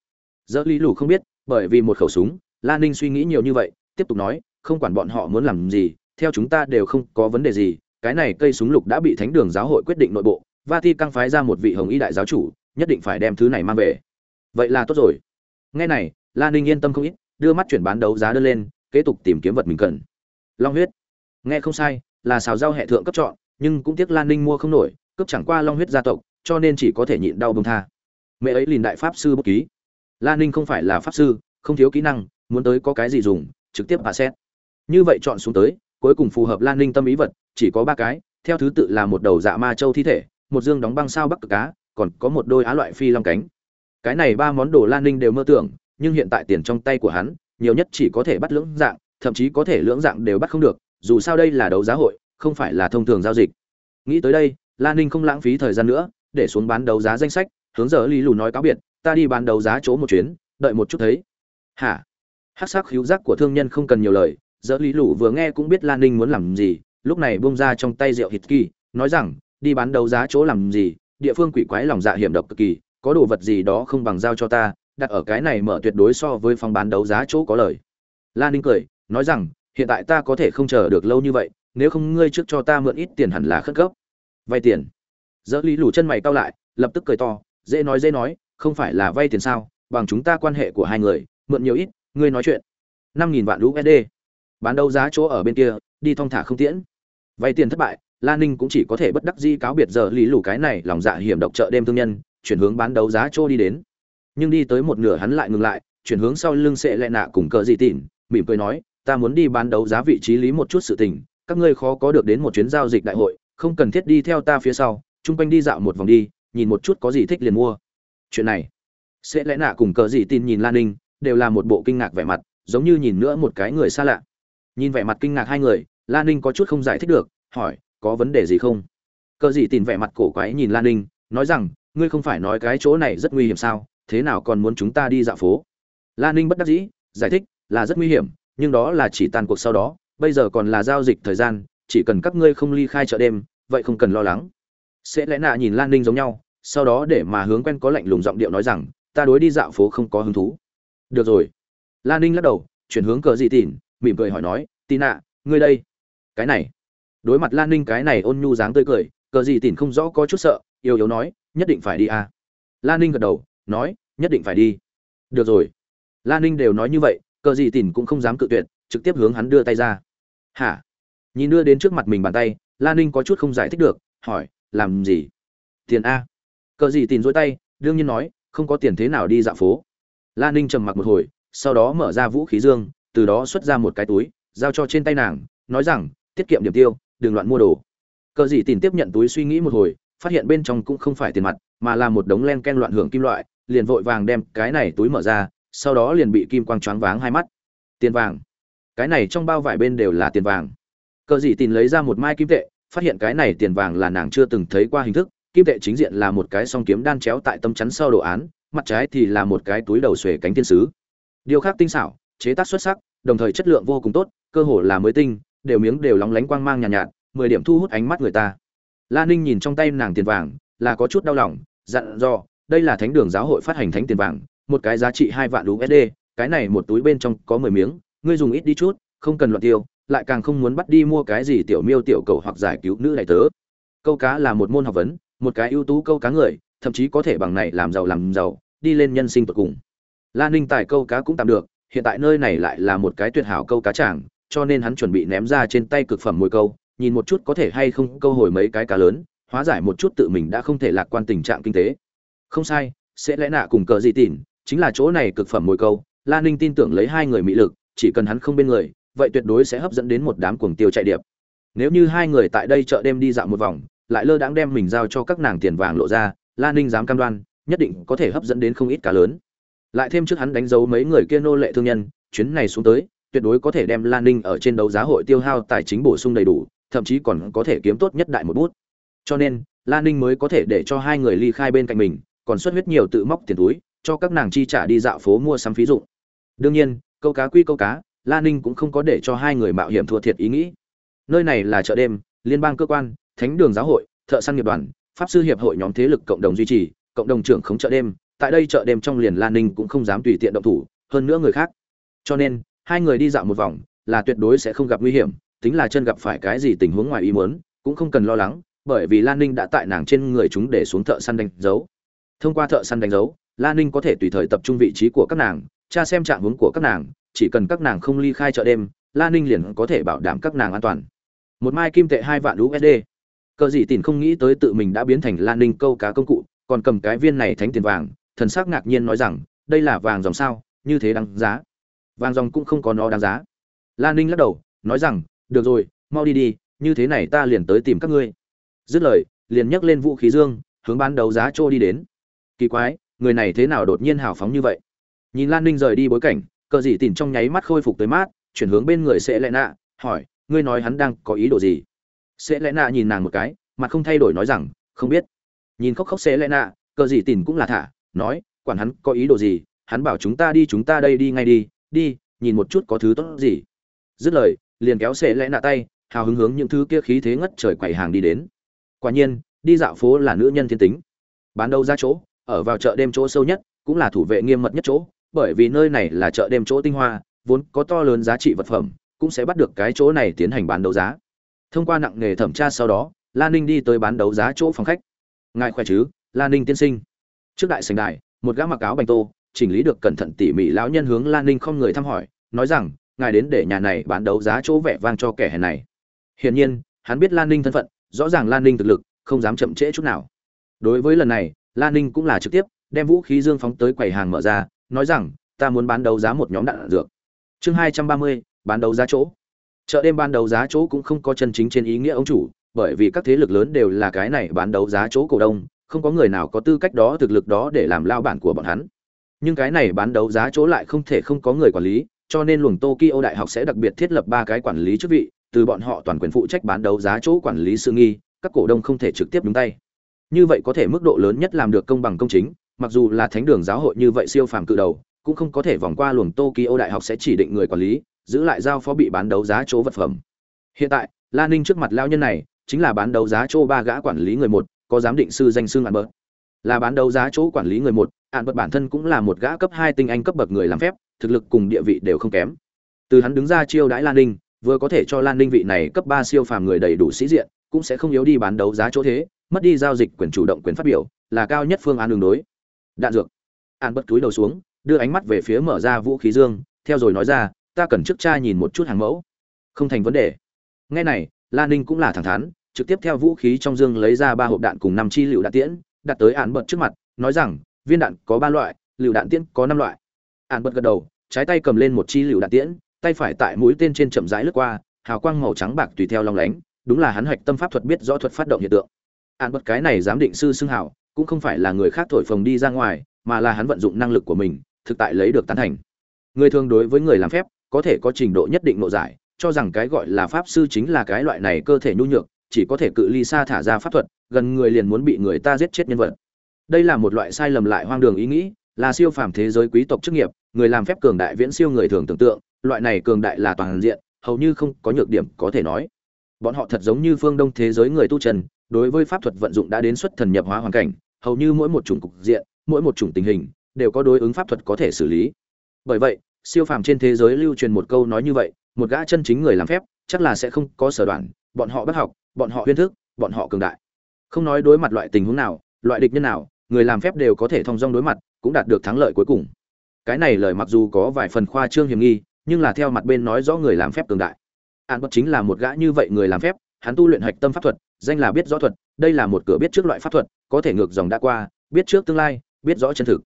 dỡ lý lù không biết bởi vì một khẩu súng lan ninh suy nghĩ nhiều như vậy tiếp tục nói không quản bọn họ muốn làm gì theo chúng ta đều không có vấn đề gì cái này cây súng lục đã bị thánh đường giáo hội quyết định nội bộ Vati căng phái ra một vị hồng y đại giáo chủ, nhất định phải đem thứ này mang về. Vậy là tốt rồi. Nghe này, Lan Ninh yên tâm không ít, đưa mắt chuyển bán đấu giá đơn lên, kế tục tìm kiếm vật mình cần. Long huyết. Nghe không sai, là xào rau hệ thượng cấp chọn, nhưng cũng tiếc Lan Ninh mua không nổi, cấp chẳng qua long huyết gia tộc, cho nên chỉ có thể nhịn đau buông tha. Mẹ ấy liền đại pháp sư bất ký. Lan Ninh không phải là pháp sư, không thiếu kỹ năng, muốn tới có cái gì dùng, trực tiếp hạ xét. Như vậy chọn xuống tới, cuối cùng phù hợp Lan Ninh tâm ý vật, chỉ có ba cái, theo thứ tự là một đầu dạ ma châu thi thể, một dương đóng băng sao bắc cực cá còn có một đôi á loại phi long cánh cái này ba món đồ lan ninh đều mơ tưởng, nhưng hiện tại tiền trong tay của hắn, nhiều nhất chỉ có thể bắt lưỡng dạng, thậm chí có thể lưỡng dạng đều bắt không được, dù sao đây là đấu giá hội, không phải là thông thường giao dịch. Nghĩ tới đây, lan ninh không lãng phí thời gian nữa, để xuống bán đấu giá danh sách, hướng giờ lý lù nói cáo biệt, ta đi bán đấu giá chỗ một chuyến, đợi một chút thấy. Hả? Hát sắc hữu giác của thương nhân không cần nhiều lời, giờ lý lù vừa nghe cũng biết lan ninh muốn làm gì, lúc này bông ra trong tay rượu hít kỳ, nói rằng, đi bán đấu giá chỗ làm gì, địa phương quỷ quái lòng dạ hiểm độc cực kỳ có đồ vật gì đó không bằng giao cho ta đặt ở cái này mở tuyệt đối so với phòng bán đấu giá chỗ có lời. La ninh cười nói rằng hiện tại ta có thể không chờ được lâu như vậy nếu không ngươi trước cho ta mượn ít tiền hẳn là khất cấp. Vay tiền? Dỡ lý lủ chân mày cao lại lập tức cười to dễ nói dễ nói không phải là vay tiền sao bằng chúng ta quan hệ của hai người mượn nhiều ít ngươi nói chuyện. Năm nghìn vạn usd bán đấu giá chỗ ở bên kia đi thong thả không tiễn. Vay tiền thất bại. La Ninh cũng chỉ có thể bất đắc dĩ cáo biệt giờ lý lủ cái này lòng dạ hiểm độc chợ đêm thương nhân, chuyển hướng bán đấu giá trô đi đến. Nhưng đi tới một nửa hắn lại ngừng lại, chuyển hướng sau lưng sẽ lẹ nạ cùng cờ gì tịn, mỉm cười nói, ta muốn đi bán đấu giá vị trí lý một chút sự tình, các ngươi khó có được đến một chuyến giao dịch đại hội, không cần thiết đi theo ta phía sau chung quanh đi dạo một vòng đi nhìn một chút có gì thích liền mua. Chuyện này sẽ lẽ nạ cùng cờ gì tin nhìn lan ninh đều là một bộ kinh ngạc vẻ mặt giống như nhìn nữa một cái người xa lạ. Nhìn vẻ mặt kinh ngạc hai người lan ninh có chút không giải thích được hỏi có vấn đề gì không? Cờ gì tin vẻ mặt cổ quái nhìn lan ninh nói rằng ngươi không phải nói cái chỗ này rất nguy hiểm sao, thế nào còn muốn chúng ta đi dạo phố? Lan ninh bất đắc dĩ, giải thích, là rất nguy hiểm, nhưng đó là chỉ tàn cuộc sau đó, bây giờ còn là giao dịch thời gian, chỉ cần các ngươi không ly khai chợ đêm, vậy không cần lo lắng. Sẽ lẽ nạ nhìn lan ninh giống nhau, sau đó để mà hướng quen có lạnh lùng giọng điệu nói rằng, ta đối đi dạo phố không có hứng thú. Được rồi. Lan ninh lắc đầu, chuyển hướng cờ dị tỉn, mỉm cười hỏi nói, tì nạ, ngươi đây. Cái này. Đối mặt lan ninh cái này ôn nhu dáng tươi cười, cờ dị tỉn không rõ có chút sợ yêu yếu nói nhất định phải đi à. lan ninh gật đầu, nói, nhất định phải đi. Được rồi. Lan ninh đều nói như vậy, cờ dị tỉn cũng không dám cự tuyệt, trực tiếp hướng hắn đưa tay ra. Hả? Nhìn đưa đến trước mặt mình bàn tay lan ninh có chút không giải thích được, hỏi, làm gì? Tiền a. Cờ gì tìm dối tay, đương nhiên nói, không có tiền thế nào đi dạo phố. Lan ninh trầm mặc một hồi, sau đó mở ra vũ khí dương, từ đó xuất ra một cái túi, giao cho trên tay nàng, nói rằng, tiết kiệm điểm tiêu, đừng loạn mua đồ. Cờ gì tìm tiếp nhận túi suy nghĩ một hồi phát hiện bên trong cũng không phải tiền mặt mà là một đống len ken loạn hưởng kim loại liền vội vàng đem cái này túi mở ra sau đó liền bị kim quang choáng váng hai mắt. Tiền vàng. Cái này trong bao vải bên đều là tiền vàng. Cờ Dị tìm lấy ra một mai kim tệ phát hiện cái này tiền vàng là nàng chưa từng thấy qua hình thức kim tệ chính diện là một cái song kiếm đan chéo tại tâm chắn sau đồ án mặt trái thì là một cái túi đầu xuề cánh thiên sứ. Điều khác tinh xảo chế tác xuất sắc đồng thời chất lượng vô cùng tốt cơ hồ là mới tinh đều miếng đều lóng lánh quang mang nhàn nhạt, nhạt mười điểm thu hút ánh mắt người ta la ninh nhìn trong tay nàng tiền vàng, là có chút đau lòng, dặn dò, đây là thánh đường giáo hội phát hành thánh tiền vàng, một cái giá trị hai vạn usd cái này một túi bên trong có mười miếng, ngươi dùng ít đi chút, không cần loạn tiêu, lại càng không muốn bắt đi mua cái gì tiểu miêu tiểu cầu hoặc giải cứu nữ đại tớ. Câu cá là một môn học vấn, một cái ưu tú câu cá người, thậm chí có thể bằng này làm giàu làm giàu, đi lên nhân sinh tột cùng. La ninh tài câu cá cũng tạm được, hiện tại nơi này lại là một cái tuyệt hảo câu cá tràng, cho nên hắn chuẩn bị ném ra trên tay cực phẩm mồi câu nhìn một chút có thể hay không câu hồi mấy cái cá lớn hóa giải một chút tự mình đã không thể lạc quan tình trạng kinh tế. Không sai sẽ lẽ nạ cùng cờ gì tỉn chính là chỗ này cực phẩm mồi câu la ninh tin tưởng lấy hai người mỹ lực chỉ cần hắn không bên người vậy tuyệt đối sẽ hấp dẫn đến một đám cuồng tiêu chạy điệp. Nếu như hai người tại đây chợ đêm đi dạo một vòng lại lơ đãng đem mình giao cho các nàng tiền vàng lộ ra la ninh dám cam đoan nhất định có thể hấp dẫn đến không ít cá lớn. Lại thêm trước hắn đánh dấu mấy người kia nô lệ thương nhân chuyến này xuống tới tuyệt đối có thể đem Lan Ninh ở trên đấu giá hội tiêu hao tài chính bổ sung đầy đủ, thậm chí còn có thể kiếm tốt nhất đại một bút. Cho nên, Lan Ninh mới có thể để cho hai người ly khai bên cạnh mình, còn xuất huyết nhiều tự móc tiền túi, cho các nàng chi trả đi dạo phố mua sắm phí dụng. Đương nhiên, câu cá quy câu cá, Lan Ninh cũng không có để cho hai người mạo hiểm thua thiệt ý nghĩ. Nơi này là chợ đêm, liên bang cơ quan, thánh đường giáo hội, thợ săn nghiệp đoàn, pháp sư hiệp hội nhóm thế lực cộng đồng duy trì, cộng đồng trưởng khống chợ đêm, tại đây chợ đêm trong liền Lan Ninh cũng không dám tùy tiện động thủ, hơn nữa người khác. Cho nên, hai người đi dạo một vòng, là tuyệt đối sẽ không gặp nguy hiểm, tính là chân gặp phải cái gì tình huống ngoài ý muốn, cũng không cần lo lắng, bởi vì Lan Ninh đã tại nàng trên người chúng để xuống thợ săn đánh dấu. Thông qua thợ săn đánh dấu, Lan Ninh có thể tùy thời tập trung vị trí của các nàng, tra xem trạng huống của các nàng, chỉ cần các nàng không ly khai chợ đêm, Lan Ninh liền có thể bảo đảm các nàng an toàn. Một mai kim tệ hai vạn USD. Cờ gì tỉnh không nghĩ tới tự mình đã biến thành Lan Ninh câu cá công cụ, còn cầm cái viên này thánh tiền vàng, thần sắc ngạc nhiên nói rằng, đây là vàng dòng sao, như thế đáng giá. Vàng dòng cũng không có nó đáng giá. Lan Ninh lắc đầu, nói rằng, được rồi, mau đi đi, như thế này ta liền tới tìm các ngươi. Dứt lời, liền nhấc lên vũ khí dương, hướng bán đấu giá trô đi đến. Kỳ quái, người này thế nào đột nhiên hào phóng như vậy? Nhìn Lan Ninh rời đi bối cảnh, cờ dị tìm trong nháy mắt khôi phục tới mát, chuyển hướng bên người sẽ lẽ nạ, hỏi, ngươi nói hắn đang có ý đồ gì? Sẽ lẽ nạ nhìn nàng một cái, mặt không thay đổi nói rằng, không biết nhìn khóc khóc sẽ lẽ nạ cờ Dị tìm cũng là thả nói quản hắn có ý đồ gì hắn bảo chúng ta đi chúng ta đây đi ngay đi đi nhìn một chút có thứ tốt gì dứt lời liền kéo xế lẽ nạ tay, hào hứng hướng những thứ kia khí thế ngất trời quầy hàng đi đến. Quả nhiên, đi dạo phố là nữ nhân thiên tính. Bán đâu ra chỗ, ở vào chợ đêm chỗ sâu nhất, cũng là thủ vệ nghiêm mật nhất chỗ, bởi vì nơi này là chợ đêm chỗ tinh hoa, vốn có to lớn giá trị vật phẩm, cũng sẽ bắt được cái chỗ này tiến hành bán đấu giá. Thông qua nặng nghề thẩm tra sau đó lan ninh đi tới bán đấu giá chỗ phòng khách. Ngài khỏe chứ lan ninh tiên sinh? Trước đại sành đại một gã mặc áo bành tô, chỉnh lý được cẩn thận tỉ mỉ lão nhân hướng lan ninh không người thăm hỏi, nói rằng ngài đến để nhà này bán đấu giá chỗ vẻ vang cho kẻ hèn này. Hiển nhiên, hắn biết lan ninh thân phận, rõ ràng lan ninh thực lực, không dám chậm trễ chút nào. Đối với lần này, lan ninh cũng là trực tiếp, đem vũ khí dương phóng tới quầy hàng mở ra, nói rằng, ta muốn bán đấu giá một nhóm đạn dược. Chương hai trăm ba mươi, bán đấu giá chỗ. Chợ đêm bán đấu giá chỗ cũng không có chân chính trên ý nghĩa ông chủ, bởi vì các thế lực lớn đều là cái này bán đấu giá chỗ cổ đông, không có người nào có tư cách đó, thực lực đó để làm lao bản của bọn hắn. Nhưng cái này bán đấu giá chỗ lại không thể không có người quản lý cho nên luồng tokyo đại học sẽ đặc biệt thiết lập ba cái quản lý chức vị, từ bọn họ toàn quyền phụ trách bán đấu giá chỗ quản lý sự nghi, các cổ đông không thể trực tiếp đúng tay như vậy có thể mức độ lớn nhất làm được công bằng công chính, mặc dù là thánh đường giáo hội như vậy siêu phàm cự đầu, cũng không có thể vòng qua luồng tokyo đại học sẽ chỉ định người quản lý, giữ lại giao phó bị bán đấu giá chỗ vật phẩm hiện tại, la ninh trước mặt lao nhân này, chính là bán đấu giá chỗ ba gã quản lý người một, có giám định sư danh xưng ăn bợ? là bán đấu giá chỗ quản lý người một ạn bợ bản thân cũng là một gã cấp hai tinh anh cấp bậc người làm phép thực lực cùng địa vị đều không kém. Từ hắn đứng ra chiêu đãi lan ninh, vừa có thể cho lan ninh vị này cấp ba siêu phàm người đầy đủ sĩ diện, cũng sẽ không yếu đi bán đấu giá chỗ thế, mất đi giao dịch quyền chủ động quyền phát biểu, là cao nhất phương án đường đối. Đạn dược. An bất túi đầu xuống, đưa ánh mắt về phía mở ra vũ khí dương, theo rồi nói ra, ta cần trước cha nhìn một chút hàng mẫu. Không thành vấn đề. Ngay này, lan ninh cũng là thẳng thắn, trực tiếp theo vũ khí trong dương lấy ra ba hộp đạn cùng năm chi lựu đạn tiễn, đặt tới án bật trước mặt, nói rằng, viên đạn có ba loại, lựu đạn tiễn có năm loại ạn bật gật đầu, trái tay cầm lên một chi lựu đạn tiễn, tay phải tại mũi tên trên chậm rãi lướt qua, hào quang màu trắng bạc tùy theo long lánh, đúng là hắn hoạch tâm pháp thuật biết rõ thuật phát động hiện tượng. Ạn bật cái này giám định sư xưng hảo, cũng không phải là người khác thổi phồng đi ra ngoài, mà là hắn vận dụng năng lực của mình, thực tại lấy được tán thành. Người thường đối với người làm phép, có thể có trình độ nhất định nội giải, cho rằng cái gọi là pháp sư chính là cái loại này cơ thể nhu nhược, chỉ có thể cự ly xa thả ra pháp thuật, gần người liền muốn bị người ta giết chết nhân vật. Đây là một loại sai lầm lại hoang đường ý nghĩ, là siêu phàm thế giới quý tộc chức nghiệp người làm phép cường đại viễn siêu người thường tưởng tượng, loại này cường đại là toàn diện, hầu như không có nhược điểm có thể nói. Bọn họ thật giống như phương đông thế giới người tu trần, đối với pháp thuật vận dụng đã đến xuất thần nhập hóa hoàn cảnh, hầu như mỗi một chủng cục diện, mỗi một chủng tình hình, đều có đối ứng pháp thuật có thể xử lý. Bởi vậy, siêu phàm trên thế giới lưu truyền một câu nói như vậy, một gã chân chính người làm phép, chắc là sẽ không có sở đoạn, bọn họ bất học, bọn họ huyên thức, bọn họ cường đại. Không nói đối mặt loại tình huống nào, loại địch nhân nào, người làm phép đều có thể thông dong đối mặt, cũng đạt được thắng lợi cuối cùng cái này lời mặc dù có vài phần khoa trương hiểm nghi, nhưng là theo mặt bên nói rõ người làm phép cường đại. An bất chính là một gã như vậy người làm phép, hắn tu luyện hạch tâm pháp thuật, danh là biết rõ thuật, đây là một cửa biết trước loại pháp thuật, có thể ngược dòng đã qua, biết trước tương lai, biết rõ chân thực.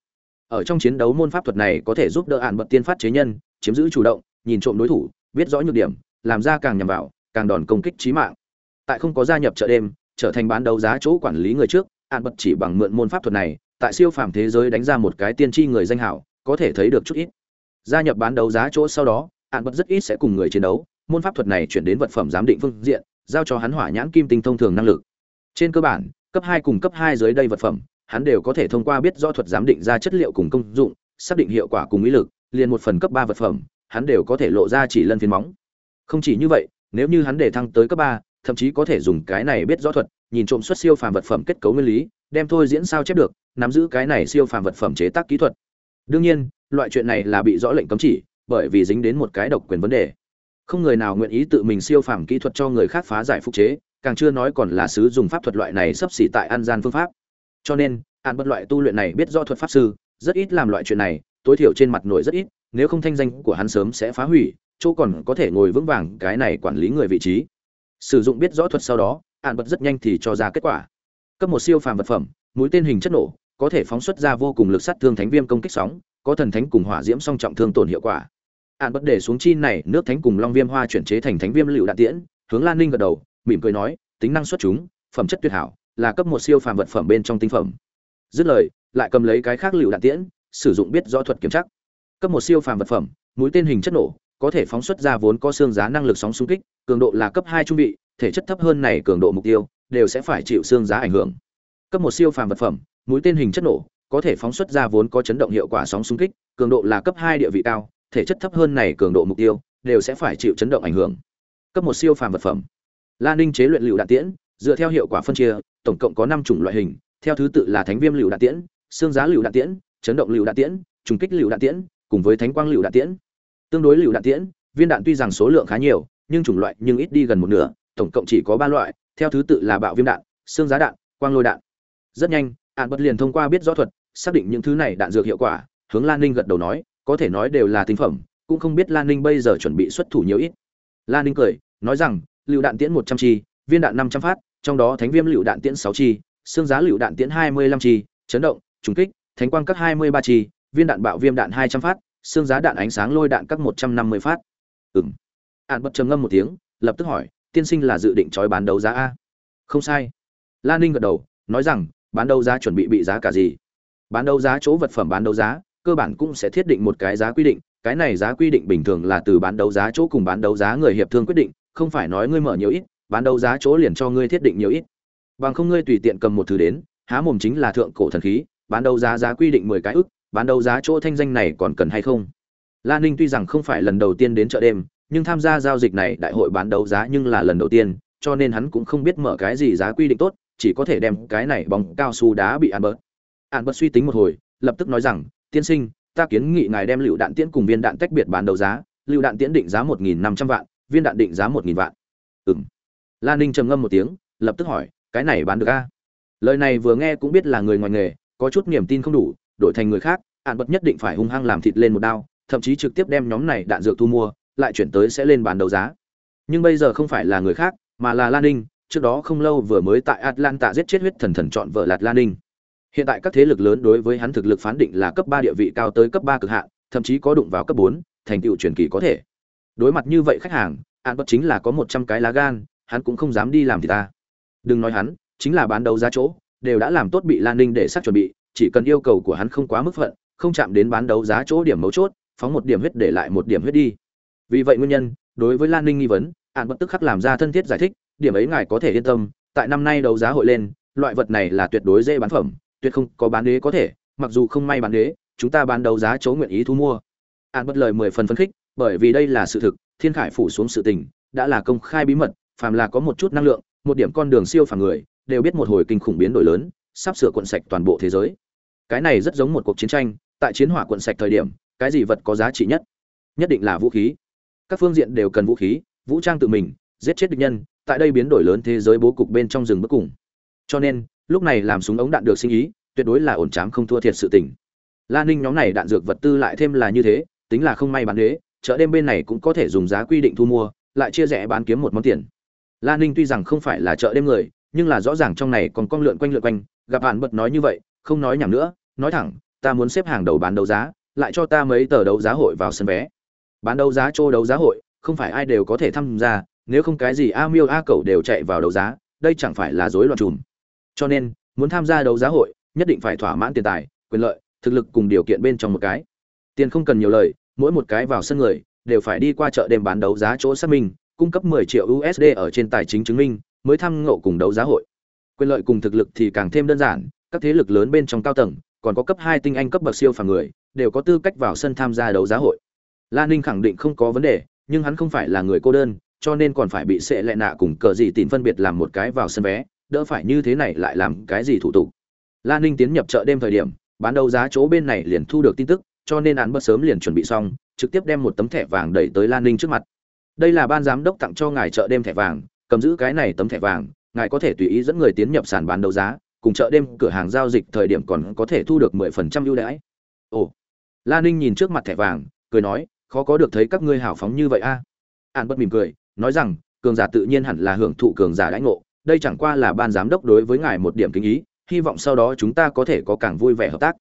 Ở trong chiến đấu môn pháp thuật này có thể giúp đỡ ạn bật tiên phát chế nhân, chiếm giữ chủ động, nhìn trộm đối thủ, biết rõ nhược điểm, làm ra càng nhằm vào, càng đòn công kích trí mạng. Tại không có gia nhập chợ đêm, trở thành bán đấu giá chỗ quản lý người trước ạn bật chỉ bằng mượn môn pháp thuật này, tại siêu phàm thế giới đánh ra một cái tiên tri người danh hảo có thể thấy được chút ít. Gia nhập bán đấu giá chỗ sau đó ạn bật rất ít sẽ cùng người chiến đấu, môn pháp thuật này chuyển đến vật phẩm giám định phương diện, giao cho hắn hỏa nhãn kim tinh thông thường năng lực. Trên cơ bản, cấp hai cùng cấp hai dưới đây vật phẩm, hắn đều có thể thông qua biết do thuật giám định ra chất liệu cùng công dụng, xác định hiệu quả cùng ý lực, liền một phần cấp ba vật phẩm, hắn đều có thể lộ ra chỉ lân phiến móng. Không chỉ như vậy, nếu như hắn để thăng tới cấp ba, thậm chí có thể dùng cái này biết rõ thuật, nhìn trộm xuất siêu phàm vật phẩm kết cấu nguyên lý, đem thôi diễn sao chép được, nắm giữ cái này siêu phàm vật phẩm chế tác kỹ thuật đương nhiên, loại chuyện này là bị rõ lệnh cấm chỉ, bởi vì dính đến một cái độc quyền vấn đề. Không người nào nguyện ý tự mình siêu phàm kỹ thuật cho người khác phá giải phục chế, càng chưa nói còn là sứ dùng pháp thuật loại này sấp xỉ tại an gian phương pháp. Cho nên, an bất loại tu luyện này biết do thuật pháp sư, rất ít làm loại chuyện này, tối thiểu trên mặt nổi rất ít, nếu không thanh danh của hắn sớm sẽ phá hủy, chỗ còn có thể ngồi vững vàng cái này quản lý người vị trí. Sử dụng biết rõ thuật sau đó, an bật rất nhanh thì cho ra kết quả. Cấp một siêu phàm vật phẩm, mũi tên hình chất nổ có thể phóng xuất ra vô cùng lực sát thương thánh viêm công kích sóng, có thần thánh cùng hỏa diễm song trọng thương tổn hiệu quả. An bất để xuống chi này, nước thánh cùng long viêm hoa chuyển chế thành thánh viêm lựu đạn tiễn, hướng lan ninh gật đầu, mỉm cười nói, tính năng xuất chúng, phẩm chất tuyệt hảo, là cấp một siêu phàm vật phẩm bên trong tinh phẩm. Dứt lời, lại cầm lấy cái khác lựu đạn tiễn, sử dụng biết rõ thuật kiểm chắc cấp một siêu phàm vật phẩm, mũi tên hình chất nổ, có thể phóng xuất ra vốn có xương giá năng lực sóng xung kích, cường độ là cấp hai trung vị, thể chất thấp hơn này cường độ mục tiêu, đều sẽ phải chịu xương giá ảnh hưởng. Cấp một siêu phàm vật phẩm mũi tên hình chất nổ, có thể phóng xuất ra vốn có chấn động hiệu quả sóng xung kích, cường độ là cấp hai địa vị cao, thể chất thấp hơn này cường độ mục tiêu, đều sẽ phải chịu chấn động ảnh hưởng. Cấp một siêu phàm vật phẩm. La ninh chế luyện lựu đạn tiễn, dựa theo hiệu quả phân chia, tổng cộng có năm chủng loại hình, theo thứ tự là thánh viêm lựu đạn tiễn, xương giá lựu đạn tiễn, chấn động lựu đạn tiễn, trùng kích lựu đạn tiễn, cùng với thánh quang lựu đạn tiễn. Tương đối lựu đạn tiễn, viên đạn tuy rằng số lượng khá nhiều, nhưng chủng loại nhưng ít đi gần một nửa, tổng cộng chỉ có ba loại, theo thứ tự là bạo viêm đạn, xương giá đạn, quang lôi đạn. Rất nhanh ạn bất liền thông qua biết rõ thuật, xác định những thứ này đạn dược hiệu quả, hướng lan ninh gật đầu nói, có thể nói đều là tinh phẩm, cũng không biết lan ninh bây giờ chuẩn bị xuất thủ nhiều ít. Lan ninh cười, nói rằng, lựu đạn tiễn một trăm chi, viên đạn năm trăm phát, trong đó thánh viêm lựu đạn tiễn sáu chi, xương giá lựu đạn tiễn hai mươi lăm chi, chấn động, trùng kích, thánh quang các hai mươi ba chi, viên đạn bạo viêm đạn hai trăm phát, xương giá đạn ánh sáng lôi đạn các một trăm năm mươi phát. Ừng ạn bật trầm ngâm một tiếng, lập tức hỏi, tiên sinh là dự định trói bán đấu giá a? Không sai. Lan ninh gật đầu, nói rằng bán đấu giá chuẩn bị bị giá cả gì. Bán đấu giá chỗ vật phẩm bán đấu giá, cơ bản cũng sẽ thiết định một cái giá quy định. Cái này giá quy định bình thường là từ bán đấu giá chỗ cùng bán đấu giá người hiệp thương quyết định, không phải nói ngươi mở nhiều ít, bán đấu giá chỗ liền cho ngươi thiết định nhiều ít. Bằng không ngươi tùy tiện cầm một thứ đến, há mồm chính là thượng cổ thần khí, bán đấu giá giá quy định mười cái ức, bán đấu giá chỗ thanh danh này còn cần hay không? Lan ninh tuy rằng không phải lần đầu tiên đến chợ đêm, nhưng tham gia giao dịch này đại hội bán đấu giá nhưng là lần đầu tiên, cho nên hắn cũng không biết mở cái gì giá quy định tốt chỉ có thể đem cái này bóng cao su đá bị ăn bớt ăn bớt suy tính một hồi, lập tức nói rằng, tiên sinh, ta kiến nghị ngài đem lựu đạn tiễn cùng viên đạn tách biệt bán đấu giá. Lựu đạn tiễn định giá một nghìn năm trăm vạn, viên đạn định giá một nghìn vạn. Ừng lan ninh trầm ngâm một tiếng, lập tức hỏi, cái này bán được a? Lời này vừa nghe cũng biết là người ngoài nghề, có chút niềm tin không đủ, đổi thành người khác ạn bật nhất định phải hung hăng làm thịt lên một đao, thậm chí trực tiếp đem nhóm này đạn dược thu mua, lại chuyển tới sẽ lên bán đấu giá. Nhưng bây giờ không phải là người khác, mà là lan ninh trước đó không lâu vừa mới tại atlanta giết chết huyết thần thần chọn vợ lạt lan ninh. Hiện tại các thế lực lớn đối với hắn thực lực phán định là cấp ba địa vị cao tới cấp ba cực hạn, thậm chí có đụng vào cấp bốn, thành tựu truyền kỳ có thể. Đối mặt như vậy khách hàng án bất chính là có một trăm cái lá gan, hắn cũng không dám đi làm thì ta. Đừng nói hắn, chính là bán đấu giá chỗ, đều đã làm tốt bị lan ninh để xác chuẩn bị, chỉ cần yêu cầu của hắn không quá mức phận, không chạm đến bán đấu giá chỗ điểm mấu chốt, phóng một điểm huyết để lại một điểm huyết đi. Vì vậy nguyên nhân, đối với lan ninh nghi vấn án bất tức khắc làm ra thân thiết giải thích điểm ấy ngài có thể yên tâm, tại năm nay đấu giá hội lên, loại vật này là tuyệt đối dễ bán phẩm, tuyệt không có bán đế có thể, mặc dù không may bán đế, chúng ta bán đấu giá chỗ nguyện ý thu mua. An bất lời mười phần phấn khích, bởi vì đây là sự thực, thiên khải phủ xuống sự tình, đã là công khai bí mật, phàm là có một chút năng lượng, một điểm con đường siêu phàm người, đều biết một hồi kinh khủng biến đổi lớn, sắp sửa cuộn sạch toàn bộ thế giới. Cái này rất giống một cuộc chiến tranh, tại chiến hỏa cuộn sạch thời điểm, cái gì vật có giá trị nhất? Nhất định là vũ khí. Các phương diện đều cần vũ khí, vũ trang tự mình, giết chết địch nhân tại đây biến đổi lớn thế giới bố cục bên trong rừng bước cùng. Cho nên, lúc này làm súng ống đạn được sinh ý, tuyệt đối là ổn chám không thua thiệt sự tình. La ninh nhóm này đạn dược vật tư lại thêm là như thế, tính là không may bán đế, chợ đêm bên này cũng có thể dùng giá quy định thu mua, lại chia rẽ bán kiếm một món tiền. La ninh tuy rằng không phải là chợ đêm người, nhưng là rõ ràng trong này còn con lượn quanh lượn quanh, gặp bạn bật nói như vậy, không nói nhảm nữa, nói thẳng, ta muốn xếp hàng đầu bán đấu giá, lại cho ta mấy tờ đấu giá hội vào sân vé. Bán đấu giá, chỗ đấu giá hội, không phải ai đều có thể tham gia nếu không cái gì a miêu a cẩu đều chạy vào đấu giá, đây chẳng phải là rối loạn trùm cho nên, muốn tham gia đấu giá hội, nhất định phải thỏa mãn tiền tài, quyền lợi, thực lực cùng điều kiện bên trong một cái. Tiền không cần nhiều lời, mỗi một cái vào sân người, đều phải đi qua chợ đêm bán đấu giá chỗ xác minh, cung cấp 10 triệu USD ở trên tài chính chứng minh, mới tham ngộ cùng đấu giá hội. Quyền lợi cùng thực lực thì càng thêm đơn giản, các thế lực lớn bên trong cao tầng, còn có cấp hai tinh anh cấp bậc siêu phàm người, đều có tư cách vào sân tham gia đấu giá hội. Lan ninh khẳng định không có vấn đề, nhưng hắn không phải là người cô đơn cho nên còn phải bị sệ lệ nạ cùng cờ gì tìm phân biệt làm một cái vào sân vé, đỡ phải như thế này lại làm cái gì thủ tục. Lan ninh tiến nhập chợ đêm thời điểm, bán đấu giá chỗ bên này liền thu được tin tức, cho nên án bất sớm liền chuẩn bị xong, trực tiếp đem một tấm thẻ vàng đẩy tới lan ninh trước mặt. Đây là ban giám đốc tặng cho ngài chợ đêm thẻ vàng, cầm giữ cái này tấm thẻ vàng, ngài có thể tùy ý dẫn người tiến nhập sàn bán đấu giá, cùng chợ đêm cửa hàng giao dịch thời điểm còn có thể thu được mười phần trăm ưu đãi. Ồ. Lan ninh nhìn trước mặt thẻ vàng, cười nói, khó có được thấy các ngươi hào phóng như vậy a. An bất mỉm cười nói rằng, cường giả tự nhiên hẳn là hưởng thụ cường giả đãi ngộ, đây chẳng qua là ban giám đốc đối với ngài một điểm kính ý, hy vọng sau đó chúng ta có thể có càng vui vẻ hợp tác.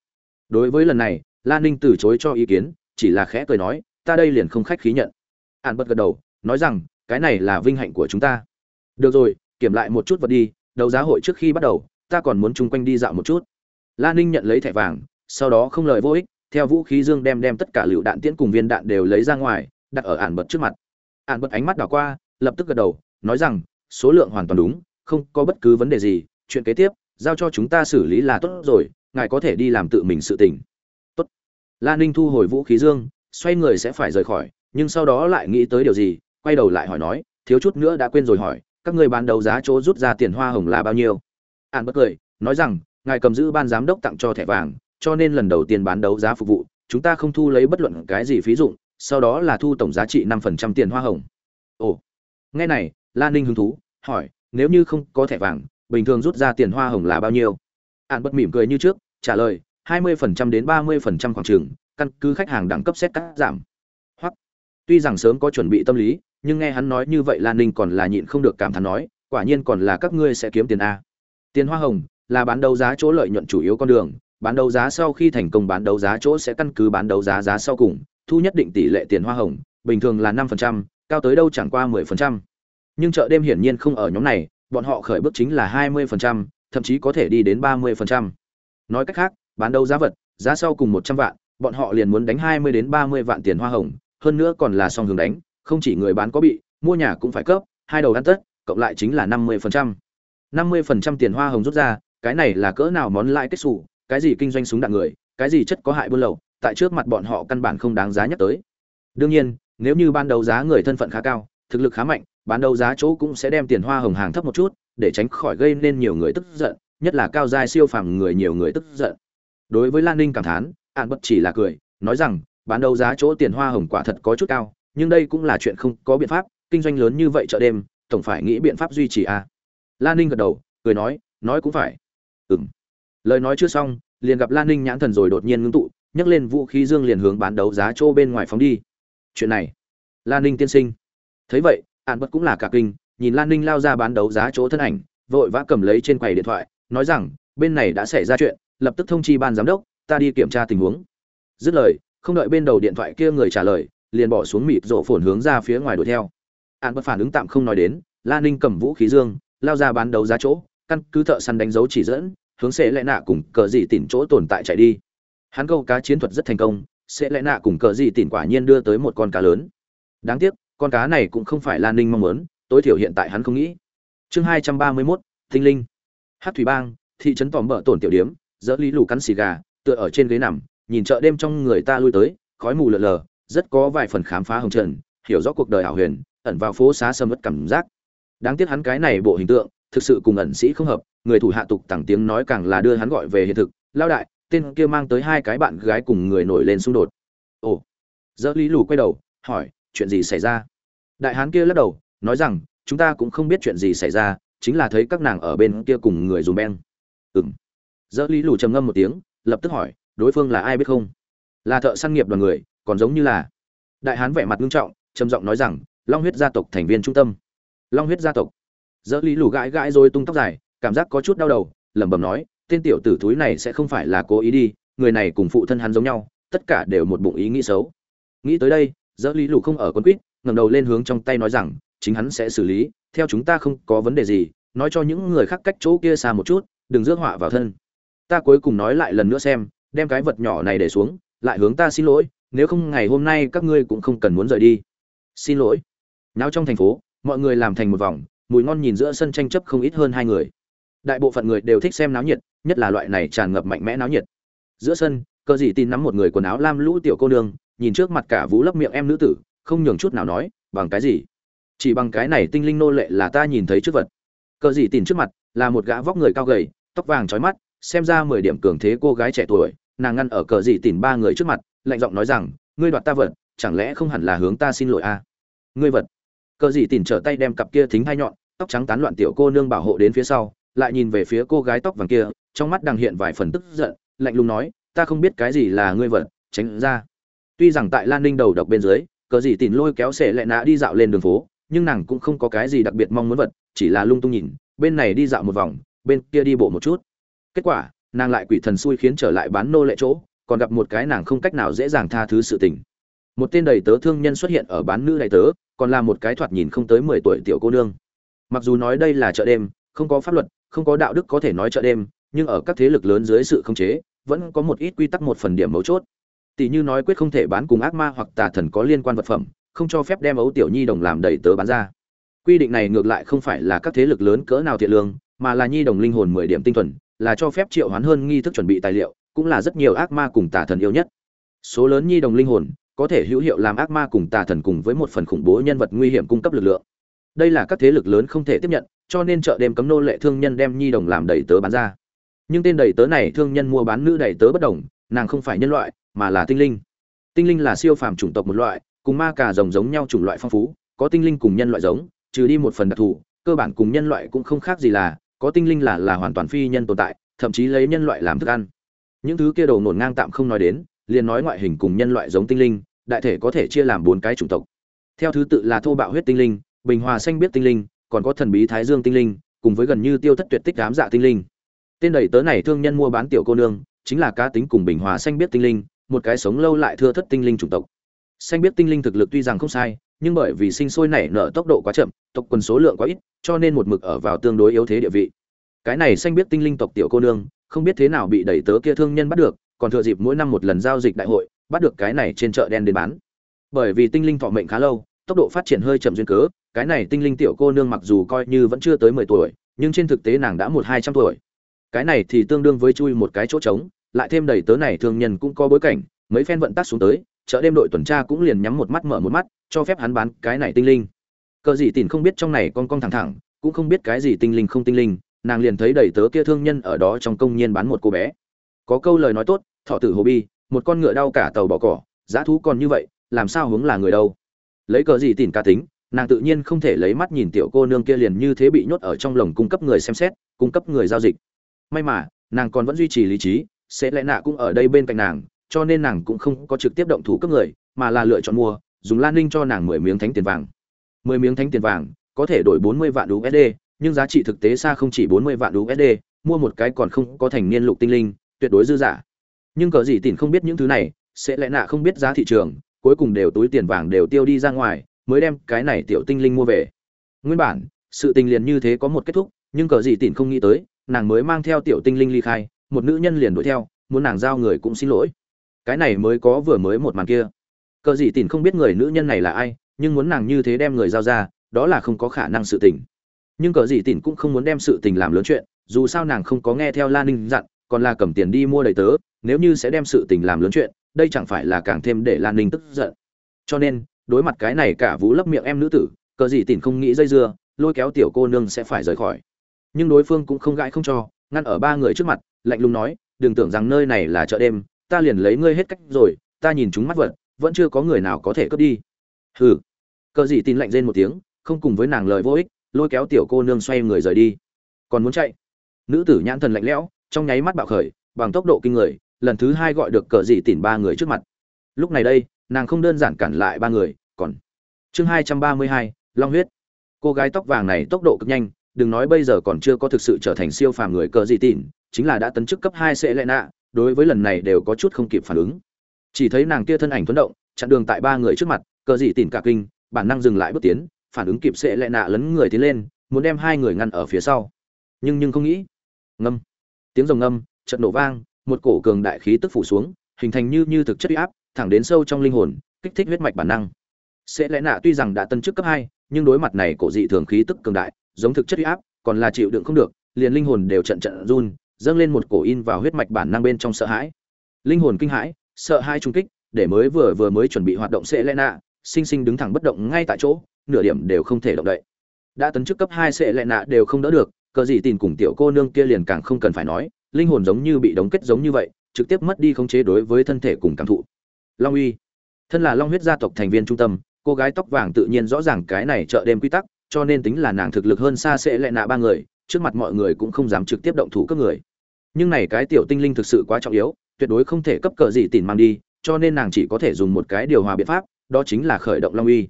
Đối với lần này lan ninh từ chối cho ý kiến, chỉ là khẽ cười nói, ta đây liền không khách khí nhận. An bất gật đầu, nói rằng, cái này là vinh hạnh của chúng ta. Được rồi, kiểm lại một chút vật đi, đấu giá hội trước khi bắt đầu, ta còn muốn chung quanh đi dạo một chút. Lan ninh nhận lấy thẻ vàng, sau đó không lời vô ích, theo vũ khí dương đem đem tất cả lựu đạn tiễn cùng viên đạn đều lấy ra ngoài, đặt ở ản bật trước mặt ạn bật ánh mắt đảo qua, lập tức gật đầu, nói rằng, số lượng hoàn toàn đúng, không có bất cứ vấn đề gì, chuyện kế tiếp, giao cho chúng ta xử lý là tốt rồi, ngài có thể đi làm tự mình sự tình. Tốt. Lan ninh thu hồi vũ khí dương, xoay người sẽ phải rời khỏi, nhưng sau đó lại nghĩ tới điều gì, quay đầu lại hỏi nói, thiếu chút nữa đã quên rồi hỏi, các người bán đấu giá chỗ rút ra tiền hoa hồng là bao nhiêu? An bất cười, nói rằng, ngài cầm giữ ban giám đốc tặng cho thẻ vàng, cho nên lần đầu tiên bán đấu giá phục vụ, chúng ta không thu lấy bất luận cái gì phí dụng sau đó là thu tổng giá trị năm phần trăm tiền hoa hồng. Ồ, nghe này lan ninh hứng thú, hỏi, nếu như không có thẻ vàng, bình thường rút ra tiền hoa hồng là bao nhiêu? An bất mỉm cười như trước, trả lời, hai mươi phần trăm đến ba mươi phần trăm khoảng trường căn cứ khách hàng đẳng cấp xét cắt giảm. Hoặc, tuy rằng sớm có chuẩn bị tâm lý, nhưng nghe hắn nói như vậy lan ninh còn là nhịn không được cảm thán nói, quả nhiên còn là các ngươi sẽ kiếm tiền a. Tiền hoa hồng là bán đấu giá chỗ lợi nhuận chủ yếu con đường, bán đấu giá sau khi thành công bán đấu giá chỗ sẽ căn cứ bán đấu giá giá sau cùng thu nhất định tỷ lệ tiền hoa hồng bình thường là năm phần trăm cao tới đâu chẳng qua mười phần trăm nhưng chợ đêm hiển nhiên không ở nhóm này bọn họ khởi bước chính là 20%, thậm chí có thể đi đến 30%. Nói cách khác, bán đấu giá vật, giá sau cùng 100 vạn, bọn họ liền muốn đánh 20 đến 30 vạn tiền hoa hồng, hơn nữa còn là song hướng đánh, không chỉ người bán có bị, mua nhà cũng phải cấp, hai đầu ăn tất, cộng lại chính là 50%. 50% tiền hoa hồng rút ra, cái này là cỡ nào món lãi kết sủ, cái gì kinh doanh súng đạn người, cái gì chất có hại buôn lậu, tại trước mặt bọn họ căn bản không đáng giá nhắc tới. Đương nhiên, nếu như ban đầu giá người thân phận khá cao, thực lực khá mạnh, bán đấu giá chỗ cũng sẽ đem tiền hoa hồng hàng thấp một chút, để tránh khỏi gây nên nhiều người tức giận, nhất là cao giai siêu phàm người nhiều người tức giận. Đối với Lan Ninh cảm thán, an bất chỉ là cười, nói rằng, bán đấu giá chỗ tiền hoa hồng quả thật có chút cao, nhưng đây cũng là chuyện không có biện pháp, kinh doanh lớn như vậy chợ đêm, tổng phải nghĩ biện pháp duy trì à. Lan Ninh gật đầu, cười nói, nói cũng phải. Ừm. Lời nói chưa xong, liền gặp Lan Ninh nhãn thần rồi đột nhiên ngưng tụ, nhấc lên vũ khí dương liền hướng bán đấu giá chỗ bên ngoài phóng đi. Chuyện này, Lan Ninh tiên sinh. Thấy vậy, an bất cũng là cả kinh, nhìn Lan Ninh lao ra bán đấu giá chỗ thân ảnh, vội vã cầm lấy trên quầy điện thoại, nói rằng, bên này đã xảy ra chuyện, lập tức thông chi ban giám đốc, ta đi kiểm tra tình huống. Dứt lời, không đợi bên đầu điện thoại kia người trả lời, liền bỏ xuống mịt rộ phồn hướng ra phía ngoài đuổi theo. an bất phản ứng tạm không nói đến, Lan Ninh cầm vũ khí dương, lao ra bán đấu giá chỗ, căn cứ thợ săn đánh dấu chỉ dẫn, hướng xế lẽ nạ cùng cờ gì tìm chỗ tồn tại chạy đi. Hắn câu cá chiến thuật rất thành công, sẽ lẽ nạ cùng cờ gì tỉn quả nhiên đưa tới một con cá lớn. Đáng tiếc, con cá này cũng không phải Lan Ninh mong muốn, tối thiểu hiện tại hắn không nghĩ. Chương hai trăm ba mươi mốt Tinh linh. Hát thủy bang, thị trấn tòm bờ tổn tiểu điếm, dỡ lý lù cắn xì gà, tựa ở trên ghế nằm, nhìn chợ đêm trong người ta lui tới, khói mù lờ lờ, rất có vài phần khám phá hồng trần, hiểu rõ cuộc đời ảo huyền, ẩn vào phố xá sầm mất cảm giác. Đáng tiếc hắn cái này bộ hình tượng, thực sự cùng ẩn sĩ không hợp, người thủ hạ tục tặng tiếng nói càng là đưa hắn gọi về hiện thực, lao đại, tên kia mang tới hai cái bạn gái cùng người nổi lên xung đột. Ồ. Dỡ lý lù quay đầu, hỏi, chuyện gì xảy ra? đại hán kia lắc đầu nói rằng chúng ta cũng không biết chuyện gì xảy ra chính là thấy các nàng ở bên kia cùng người dùng beng ừng dỡ lý lù trầm ngâm một tiếng lập tức hỏi đối phương là ai biết không là thợ săn nghiệp đoàn người còn giống như là đại hán vẻ mặt nghiêm trọng trầm giọng nói rằng long huyết gia tộc thành viên trung tâm long huyết gia tộc dỡ lý lù gãi gãi rồi tung tóc dài cảm giác có chút đau đầu lẩm bẩm nói tên tiểu tử thúi này sẽ không phải là cố ý đi, người này cùng phụ thân hắn giống nhau, tất cả đều một bụng ý nghĩ xấu. Nghĩ tới đây, dỡ lý lù không ở con quýt, ngẩng đầu lên hướng trong tay nói rằng, chính hắn sẽ xử lý, theo chúng ta không có vấn đề gì, nói cho những người khác cách chỗ kia xa một chút, đừng rước họa vào thân. Ta cuối cùng nói lại lần nữa xem, đem cái vật nhỏ này để xuống, lại hướng ta xin lỗi, nếu không ngày hôm nay các ngươi cũng không cần muốn rời đi. Xin lỗi. Nào trong thành phố, mọi người làm thành một vòng, mùi ngon nhìn giữa sân tranh chấp không ít hơn hai người đại bộ phận người đều thích xem náo nhiệt, nhất là loại này tràn ngập mạnh mẽ náo nhiệt. Giữa sân, cờ dì tin nắm một người quần áo lam lũ tiểu cô nương, nhìn trước mặt cả vũ lấp miệng em nữ tử, không nhường chút nào nói, bằng cái gì? Chỉ bằng cái này tinh linh nô lệ là ta nhìn thấy trước vật. Cờ dì tin trước mặt, là một gã vóc người cao gầy, tóc vàng trói mắt, xem ra mười điểm cường thế cô gái trẻ tuổi, nàng ngăn ở cờ dì tin ba người trước mặt, lạnh giọng nói rằng, ngươi đoạt ta vật, chẳng lẽ không hẳn là hướng ta xin lỗi à? ngươi vật. Cờ dì tin trở tay đem cặp kia thính hai nhọn, tóc trắng tán loạn tiểu cô nương bảo hộ đến phía sau lại nhìn về phía cô gái tóc vàng kia, trong mắt đang hiện vài phần tức giận, lạnh lùng nói, ta không biết cái gì là ngươi vật, tránh ra. Tuy rằng tại lan ninh đầu độc bên dưới, cờ gì tìm lôi kéo xệ lại nã đi dạo lên đường phố, nhưng nàng cũng không có cái gì đặc biệt mong muốn vật, chỉ là lung tung nhìn, bên này đi dạo một vòng, bên kia đi bộ một chút. Kết quả, nàng lại quỷ thần xui khiến trở lại bán nô lệ chỗ, còn gặp một cái nàng không cách nào dễ dàng tha thứ sự tình. Một tên đầy tớ thương nhân xuất hiện ở bán nữ đầy tớ, còn là một cái thoạt nhìn không tới mười tuổi tiểu cô nương. Mặc dù nói đây là chợ đêm, không có pháp luật không có đạo đức có thể nói chợ đêm, nhưng ở các thế lực lớn dưới sự khống chế, vẫn có một ít quy tắc một phần điểm mấu chốt. Tỷ như nói quyết không thể bán cùng ác ma hoặc tà thần có liên quan vật phẩm, không cho phép đem ấu tiểu nhi đồng làm đầy tớ bán ra. Quy định này ngược lại không phải là các thế lực lớn cỡ nào thiện lương, mà là nhi đồng linh hồn mười điểm tinh thuần, là cho phép triệu hoán hơn nghi thức chuẩn bị tài liệu, cũng là rất nhiều ác ma cùng tà thần yêu nhất. Số lớn nhi đồng linh hồn, có thể hữu hiệu làm ác ma cùng tà thần cùng với một phần khủng bố nhân vật nguy hiểm cung cấp lực lượng đây là các thế lực lớn không thể tiếp nhận, cho nên chợ đêm cấm nô lệ thương nhân đem nhi đồng làm đầy tớ bán ra. Nhưng tên đầy tớ này thương nhân mua bán nữ đầy tớ bất đồng, nàng không phải nhân loại, mà là tinh linh. Tinh linh là siêu phàm chủng tộc một loại, cùng ma cà rồng giống nhau chủng loại phong phú, có tinh linh cùng nhân loại giống, trừ đi một phần đặc thù, cơ bản cùng nhân loại cũng không khác gì là, có tinh linh là là hoàn toàn phi nhân tồn tại, thậm chí lấy nhân loại làm thức ăn. Những thứ kia đồ nổn ngang tạm không nói đến, liền nói ngoại hình cùng nhân loại giống tinh linh, đại thể có thể chia làm bốn cái chủng tộc. Theo thứ tự là thô bạo huyết tinh linh bình hòa xanh biết tinh linh, còn có thần bí thái dương tinh linh, cùng với gần như tiêu thất tuyệt tích đám dạ tinh linh. Tên đầy tớ này thương nhân mua bán tiểu cô nương, chính là cá tính cùng bình hòa xanh biết tinh linh, một cái sống lâu lại thưa thất tinh linh chủng tộc. Xanh biết tinh linh thực lực tuy rằng không sai, nhưng bởi vì sinh sôi nảy nở tốc độ quá chậm, tộc quần số lượng quá ít, cho nên một mực ở vào tương đối yếu thế địa vị. Cái này xanh biết tinh linh tộc tiểu cô nương, không biết thế nào bị đẩy tớ kia thương nhân bắt được, còn thừa dịp mỗi năm một lần giao dịch đại hội, bắt được cái này trên chợ đen đến bán. Bởi vì tinh linh thọ mệnh khá lâu, tốc độ phát triển hơi chậm duyên cớ cái này tinh linh tiểu cô nương mặc dù coi như vẫn chưa tới mười tuổi, nhưng trên thực tế nàng đã một hai trăm tuổi. Cái này thì tương đương với chui một cái chỗ trống, lại thêm đầy tớ này thương nhân cũng có bối cảnh, mấy phen vận tắc xuống tới, chợ đêm đội tuần tra cũng liền nhắm một mắt mở một mắt, cho phép hắn bán cái này tinh linh. Cờ gì tìm không biết trong này con con thẳng thẳng, cũng không biết cái gì tinh linh không tinh linh, nàng liền thấy đầy tớ kia thương nhân ở đó trong công nhiên bán một cô bé. Có câu lời nói tốt, thọ tử hồ bi, một con ngựa đau cả tàu bỏ cỏ, giá thú còn như vậy, làm sao hướng là người đâu? Lấy cờ gì tìm cá tính nàng tự nhiên không thể lấy mắt nhìn tiểu cô nương kia liền như thế bị nhốt ở trong lồng cung cấp người xem xét, cung cấp người giao dịch. May mà, nàng còn vẫn duy trì lý trí, sẽ lẽ nạ cũng ở đây bên cạnh nàng, cho nên nàng cũng không có trực tiếp động thủ cấp người, mà là lựa chọn mua, dùng lan ninh cho nàng mười miếng thánh tiền vàng. Mười miếng thánh tiền vàng, có thể đổi bốn mươi vạn usd nhưng giá trị thực tế xa không chỉ bốn mươi vạn usd mua một cái còn không có thành niên lục tinh linh, tuyệt đối dư giả nhưng cờ gì tìm không biết những thứ này, sẽ lẽ nạ không biết giá thị trường, cuối cùng đều túi tiền vàng đều tiêu đi ra ngoài mới đem cái này tiểu tinh linh mua về. Nguyên bản, sự tình liền như thế có một kết thúc, nhưng cờ gì tỉn không nghĩ tới, nàng mới mang theo tiểu tinh linh ly khai, một nữ nhân liền đuổi theo, muốn nàng giao người cũng xin lỗi. Cái này mới có vừa mới một màn kia. Cờ gì tỉn không biết người nữ nhân này là ai, nhưng muốn nàng như thế đem người giao ra, đó là không có khả năng sự tình. Nhưng cờ gì tỉn cũng không muốn đem sự tình làm lớn chuyện, dù sao nàng không có nghe theo lan ninh dặn, còn là cầm tiền đi mua đầy tớ, nếu như sẽ đem sự tình làm lớn chuyện, đây chẳng phải là càng thêm để lan ninh tức giận. Cho nên đối mặt cái này cả vũ lấp miệng em nữ tử, cờ gì tìm không nghĩ dây dưa, lôi kéo tiểu cô nương sẽ phải rời khỏi. Nhưng đối phương cũng không gãi không cho, ngăn ở ba người trước mặt, lạnh lùng nói, đừng tưởng rằng nơi này là chợ đêm, ta liền lấy ngươi hết cách rồi, ta nhìn chúng mắt vật, vẫn chưa có người nào có thể cướp đi. Hừ. Cờ gì tin lạnh rên một tiếng, không cùng với nàng lời vô ích, lôi kéo tiểu cô nương xoay người rời đi. Còn muốn chạy? Nữ tử nhãn thần lạnh lẽo, trong nháy mắt bạo khởi, bằng tốc độ kinh người, lần thứ hai gọi được cờ dị tỉn ba người trước mặt. Lúc này đây nàng không đơn giản cản lại ba người, còn chương hai trăm ba mươi hai, long huyết. Cô gái tóc vàng này tốc độ cực nhanh, đừng nói bây giờ còn chưa có thực sự trở thành siêu phàm người cờ dị tỉn chính là đã tấn chức cấp hai sẽ lệ nạ, đối với lần này đều có chút không kịp phản ứng. Chỉ thấy nàng kia thân ảnh thuấn động, chặn đường tại ba người trước mặt, cờ dị tỉn cả kinh, bản năng dừng lại bước tiến, phản ứng kịp sẽ lệ nạ lấn người tiến lên, muốn đem hai người ngăn ở phía sau. Nhưng nhưng không nghĩ, ngâm, tiếng rồng ngâm trận nổ vang, một cổ cường đại khí tức phủ xuống, hình thành như như thực chất uy áp thẳng đến sâu trong linh hồn, kích thích huyết mạch bản năng. Sẽ lẽ nạ tuy rằng đã tân chức cấp hai, nhưng đối mặt này cổ dị thường khí tức cường đại, giống thực chất uy áp, còn là chịu đựng không được, liền linh hồn đều trận trận run, dâng lên một cổ in vào huyết mạch bản năng bên trong sợ hãi. Linh hồn kinh hãi, sợ hai trung kích, để mới vừa vừa mới chuẩn bị hoạt động sẽ lẽ nạ, sinh sinh đứng thẳng bất động ngay tại chỗ, nửa điểm đều không thể động đậy. Đã tấn chức cấp hai sẽ lẽ nạ đều không đỡ được, cờ gì tìm cùng tiểu cô nương kia liền càng không cần phải nói, linh hồn giống như bị đóng kết giống như vậy, trực tiếp mất đi khống chế đối với thân thể cùng cảm thụ long uy. Thân là long huyết gia tộc thành viên trung tâm, cô gái tóc vàng tự nhiên rõ ràng cái này chợ đêm quy tắc, cho nên tính là nàng thực lực hơn xa sẽ lại nạ ba người, trước mặt mọi người cũng không dám trực tiếp động thủ cấp người. Nhưng này cái tiểu tinh linh thực sự quá trọng yếu, tuyệt đối không thể cấp cờ gì tìm mang đi, cho nên nàng chỉ có thể dùng một cái điều hòa biện pháp, đó chính là khởi động long uy.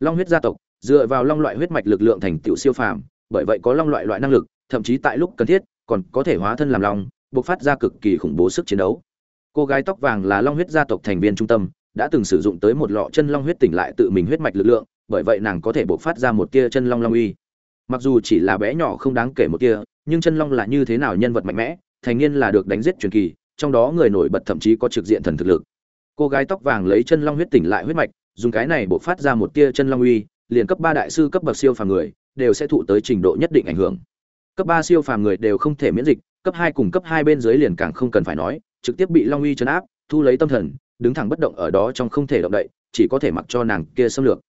Long huyết gia tộc, dựa vào long loại huyết mạch lực lượng thành tiểu siêu phàm, bởi vậy có long loại loại năng lực, thậm chí tại lúc cần thiết, còn có thể hóa thân làm long, bộc phát ra cực kỳ khủng bố sức chiến đấu cô gái tóc vàng là long huyết gia tộc thành viên trung tâm, đã từng sử dụng tới một lọ chân long huyết tỉnh lại tự mình huyết mạch lực lượng, bởi vậy nàng có thể bộc phát ra một tia chân long long uy. Mặc dù chỉ là bé nhỏ không đáng kể một tia, nhưng chân long là như thế nào nhân vật mạnh mẽ, thành niên là được đánh giết truyền kỳ, trong đó người nổi bật thậm chí có trực diện thần thực lực. Cô gái tóc vàng lấy chân long huyết tỉnh lại huyết mạch, dùng cái này bộc phát ra một tia chân long uy, liền cấp ba đại sư cấp bậc siêu phàm người, đều sẽ thụ tới trình độ nhất định ảnh hưởng. Cấp ba siêu phàm người đều không thể miễn dịch, cấp hai cùng cấp hai bên dưới liền càng không cần phải nói trực tiếp bị long uy chấn áp, thu lấy tâm thần, đứng thẳng bất động ở đó trong không thể động đậy, chỉ có thể mặc cho nàng kia xâm lược.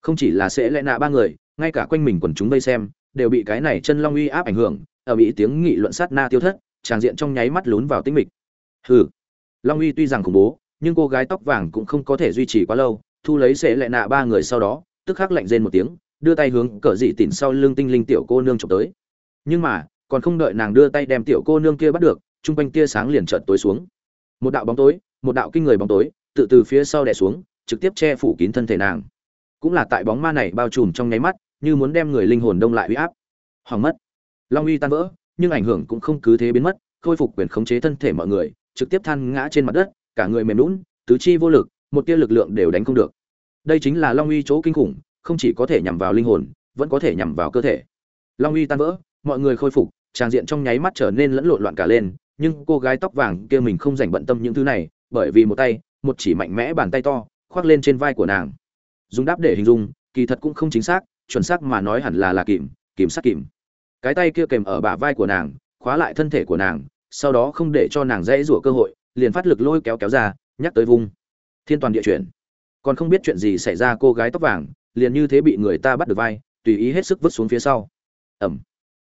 Không chỉ là sẽ lẽ nạ ba người, ngay cả quanh mình quần chúng vây xem, đều bị cái này chân long uy áp ảnh hưởng, ở bị tiếng nghị luận sát na tiêu thất tràng diện trong nháy mắt lún vào tĩnh mịch. Hừ. Long uy tuy rằng khủng bố, nhưng cô gái tóc vàng cũng không có thể duy trì quá lâu, thu lấy sẽ lẽ nạ ba người sau đó, tức khắc lạnh rên một tiếng, đưa tay hướng cờ dị tỉn sau lưng tinh linh tiểu cô nương trộm tới. Nhưng mà, còn không đợi nàng đưa tay đem tiểu cô nương kia bắt được chung quanh tia sáng liền chợt tối xuống. Một đạo bóng tối một đạo kinh người bóng tối tự từ phía sau đè xuống trực tiếp che phủ kín thân thể nàng. Cũng là tại bóng ma này bao trùm trong nháy mắt như muốn đem người linh hồn đông lại uy áp. Hoàng mất. Long uy tan vỡ nhưng ảnh hưởng cũng không cứ thế biến mất khôi phục quyền khống chế thân thể mọi người trực tiếp than ngã trên mặt đất cả người mềm nhũn, tứ chi vô lực một tia lực lượng đều đánh không được. Đây chính là long uy chỗ kinh khủng không chỉ có thể nhằm vào linh hồn vẫn có thể nhằm vào cơ thể. Long uy tan vỡ mọi người khôi phục tràng diện trong nháy mắt trở nên lẫn lộn loạn cả lên nhưng cô gái tóc vàng kia mình không dành bận tâm những thứ này, bởi vì một tay, một chỉ mạnh mẽ bàn tay to, khoác lên trên vai của nàng. Dùng đáp để hình dung, kỳ thật cũng không chính xác, chuẩn xác mà nói hẳn là là kìm kìm sát kìm. Cái tay kia kèm ở bả vai của nàng, khóa lại thân thể của nàng, sau đó không để cho nàng dễ rủa cơ hội, liền phát lực lôi kéo kéo ra, nhắc tới vung. Thiên toàn địa chuyển. Còn không biết chuyện gì xảy ra cô gái tóc vàng, liền như thế bị người ta bắt được vai, tùy ý hết sức vứt xuống phía sau. Ẩm.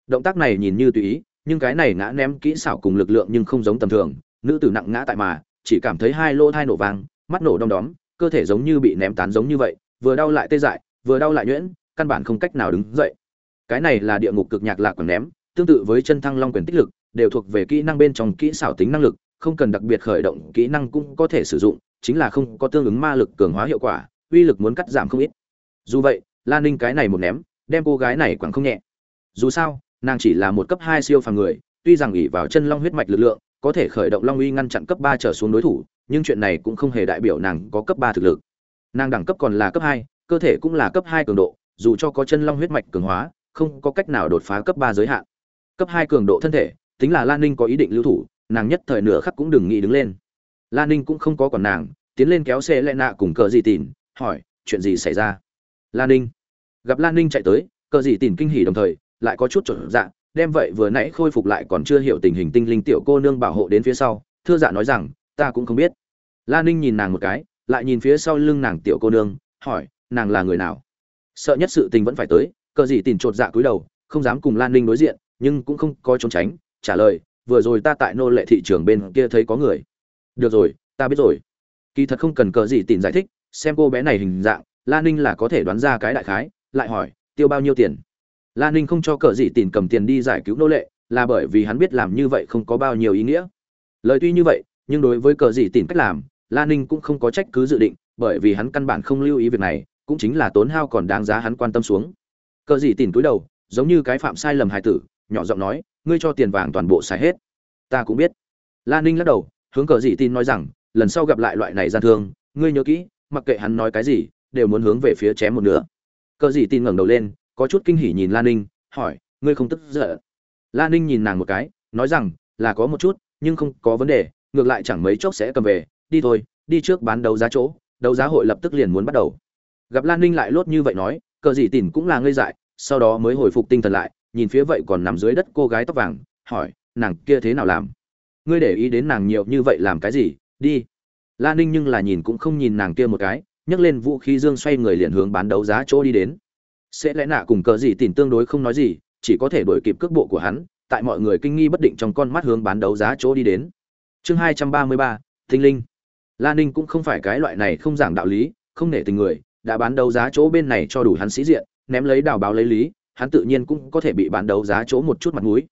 Động tác này nhìn như tùy ý nhưng cái này ngã ném kỹ xảo cùng lực lượng nhưng không giống tầm thường, nữ tử nặng ngã tại mà, chỉ cảm thấy hai lỗ thai nổ vang, mắt nổ đom đóm, cơ thể giống như bị ném tán giống như vậy, vừa đau lại tê dại, vừa đau lại nhuyễn, căn bản không cách nào đứng dậy. Cái này là địa ngục cực nhạc lạc quảng ném, tương tự với chân thăng long quyền tích lực, đều thuộc về kỹ năng bên trong kỹ xảo tính năng lực, không cần đặc biệt khởi động, kỹ năng cũng có thể sử dụng, chính là không có tương ứng ma lực cường hóa hiệu quả, uy lực muốn cắt giảm không ít. Dù vậy lan ninh cái này một ném, đem cô gái này quẳng không nhẹ. Dù sao nàng chỉ là một cấp hai siêu phàm người, tuy rằng ỉ vào chân long huyết mạch lực lượng, có thể khởi động long uy ngăn chặn cấp ba trở xuống đối thủ, nhưng chuyện này cũng không hề đại biểu nàng có cấp ba thực lực. Nàng đẳng cấp còn là cấp hai, cơ thể cũng là cấp hai cường độ, dù cho có chân long huyết mạch cường hóa, không có cách nào đột phá cấp ba giới hạn. Cấp hai cường độ thân thể, tính là lan ninh có ý định lưu thủ, nàng nhất thời nửa khắc cũng đừng nghĩ đứng lên. Lan ninh cũng không có còn nàng, tiến lên kéo xe lẹ nạ cùng cờ gì tìn hỏi, chuyện gì xảy ra? Lan ninh. Gặp lan ninh chạy tới, cờ gì tìn kinh hỉ đồng thời lại có chút trở dạ đem vậy vừa nãy khôi phục lại còn chưa hiểu tình hình tinh linh tiểu cô nương bảo hộ đến phía sau, thưa dạ nói rằng, ta cũng không biết. Lan ninh nhìn nàng một cái, lại nhìn phía sau lưng nàng tiểu cô nương, hỏi, nàng là người nào? Sợ nhất sự tình vẫn phải tới, cờ gì tìm chột dạ cúi đầu, không dám cùng lan ninh đối diện, nhưng cũng không có trốn tránh, trả lời, vừa rồi ta tại nô lệ thị trường bên kia thấy có người. Được rồi, ta biết rồi. Kỳ thật không cần cờ gì tìm giải thích, xem cô bé này hình dạng lan ninh là có thể đoán ra cái đại khái, lại hỏi, tiêu bao nhiêu tiền? Lan ninh không cho cờ gì tìm cầm tiền đi giải cứu nô lệ, là bởi vì hắn biết làm như vậy không có bao nhiêu ý nghĩa. Lời tuy như vậy, nhưng đối với cờ gì tìm cách làm lan ninh cũng không có trách cứ dự định, bởi vì hắn căn bản không lưu ý việc này, cũng chính là tốn hao còn đáng giá hắn quan tâm xuống. Cờ gì tìm túi đầu, giống như cái phạm sai lầm hài tử, nhỏ giọng nói, ngươi cho tiền vàng toàn bộ xài hết. Ta cũng biết. Lan ninh lắc đầu, hướng cờ gì tin nói rằng, lần sau gặp lại loại này gian thương, ngươi nhớ kỹ, mặc kệ hắn nói cái gì, đều muốn hướng về phía chém một nửa. Cờ gì tin ngẩng đầu lên có chút kinh hỉ nhìn lan ninh, hỏi, ngươi không tức giận? Lan ninh nhìn nàng một cái, nói rằng, là có một chút, nhưng không có vấn đề, ngược lại chẳng mấy chốc sẽ cầm về, đi thôi, đi trước bán đấu giá chỗ, đấu giá hội lập tức liền muốn bắt đầu. Gặp lan ninh lại lốt như vậy nói, cờ dị tìm cũng là ngây dại, sau đó mới hồi phục tinh thần lại, nhìn phía vậy còn nằm dưới đất cô gái tóc vàng, hỏi, nàng kia thế nào làm? Ngươi để ý đến nàng nhiều như vậy làm cái gì? Đi. Lan ninh nhưng là nhìn cũng không nhìn nàng kia một cái, nhấc lên vũ khí dương xoay người liền hướng bán đấu giá chỗ đi đến sẽ lẽ nạ cùng cờ gì tìm tương đối không nói gì, chỉ có thể đổi kịp cước bộ của hắn, tại mọi người kinh nghi bất định trong con mắt hướng bán đấu giá chỗ đi đến. Chương hai trăm ba mươi ba tinh linh. Lan ninh cũng không phải cái loại này không giảng đạo lý, không nể tình người, đã bán đấu giá chỗ bên này cho đủ hắn sĩ diện, ném lấy đào báo lấy lý, hắn tự nhiên cũng có thể bị bán đấu giá chỗ một chút mặt mũi.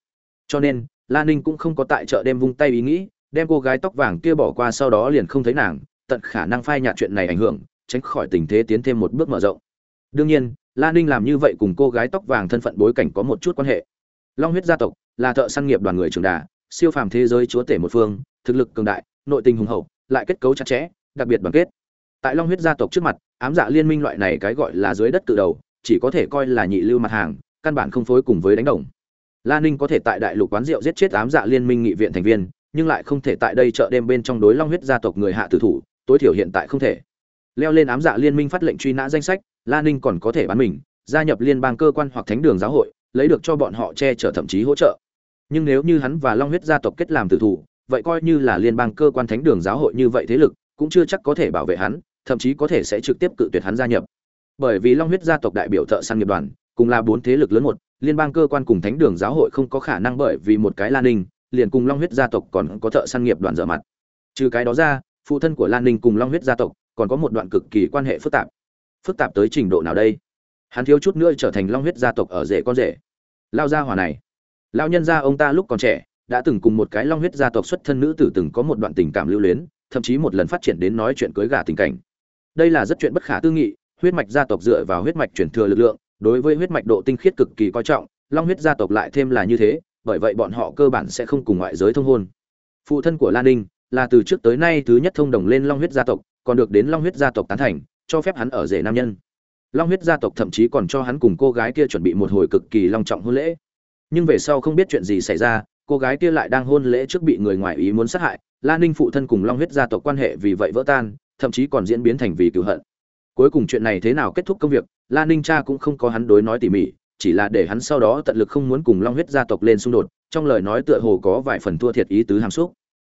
Cho nên Lan ninh cũng không có tại chợ đem vung tay ý nghĩ, đem cô gái tóc vàng kia bỏ qua sau đó liền không thấy nàng, tận khả năng phai nhạt chuyện này ảnh hưởng, tránh khỏi tình thế tiến thêm một bước mở rộng. Đương nhiên Lan ninh làm như vậy cùng cô gái tóc vàng thân phận bối cảnh có một chút quan hệ. Long huyết gia tộc, là thợ săn nghiệp đoàn người trường đà, siêu phàm thế giới chúa tể một phương, thực lực cường đại, nội tình hùng hậu, lại kết cấu chặt chẽ, đặc biệt bằng kết. Tại long huyết gia tộc trước mặt, ám dạ liên minh loại này cái gọi là dưới đất tự đầu, chỉ có thể coi là nhị lưu mặt hàng, căn bản không phối cùng với đánh đồng. La ninh có thể tại đại lục quán rượu giết chết ám dạ liên minh nghị viện thành viên, nhưng lại không thể tại đây chợ đêm bên trong đối long huyết gia tộc người hạ tử thủ, tối thiểu hiện tại không thể. Leo lên ám dạ liên minh phát lệnh truy nã danh sách la ninh còn có thể bán mình, gia nhập liên bang cơ quan hoặc thánh đường giáo hội, lấy được cho bọn họ che chở thậm chí hỗ trợ. Nhưng nếu như hắn và long huyết gia tộc kết làm tử thủ, vậy coi như là liên bang cơ quan thánh đường giáo hội như vậy thế lực, cũng chưa chắc có thể bảo vệ hắn, thậm chí có thể sẽ trực tiếp cự tuyệt hắn gia nhập. Bởi vì long huyết gia tộc đại biểu thợ săn nghiệp đoàn, cùng là bốn thế lực lớn một, liên bang cơ quan cùng thánh đường giáo hội không có khả năng bởi vì một cái lan ninh, liền cùng long huyết gia tộc còn có thợ săn nghiệp đoàn dở mặt. Trừ cái đó ra, phụ thân của lan ninh cùng long huyết gia tộc còn có một đoạn cực kỳ quan hệ phức tạp phức tạp tới trình độ nào đây? Hắn thiếu chút nữa trở thành long huyết gia tộc ở rể con rể. Lao gia hỏa này. Lao nhân gia ông ta lúc còn trẻ, đã từng cùng một cái long huyết gia tộc xuất thân nữ tử từng có một đoạn tình cảm lưu luyến, thậm chí một lần phát triển đến nói chuyện cưới gả tình cảnh. Đây là rất chuyện bất khả tư nghị, huyết mạch gia tộc dựa vào huyết mạch chuyển thừa lực lượng, đối với huyết mạch độ tinh khiết cực kỳ coi trọng, long huyết gia tộc lại thêm là như thế, bởi vậy bọn họ cơ bản sẽ không cùng ngoại giới thông hôn. Phụ thân của lan ninh là từ trước tới nay thứ nhất thông đồng lên long huyết gia tộc, còn được đến long huyết gia tộc tán thành cho phép hắn ở rể nam nhân. Long huyết gia tộc thậm chí còn cho hắn cùng cô gái kia chuẩn bị một hồi cực kỳ long trọng hôn lễ. Nhưng về sau không biết chuyện gì xảy ra, cô gái kia lại đang hôn lễ trước bị người ngoài ý muốn sát hại. La ninh phụ thân cùng long huyết gia tộc quan hệ vì vậy vỡ tan, thậm chí còn diễn biến thành vì cựu hận. Cuối cùng chuyện này thế nào kết thúc công việc, la ninh cha cũng không có hắn đối nói tỉ mỉ, chỉ là để hắn sau đó tận lực không muốn cùng long huyết gia tộc lên xung đột, trong lời nói tựa hồ có vài phần thua thiệt ý tứ hàm xúc.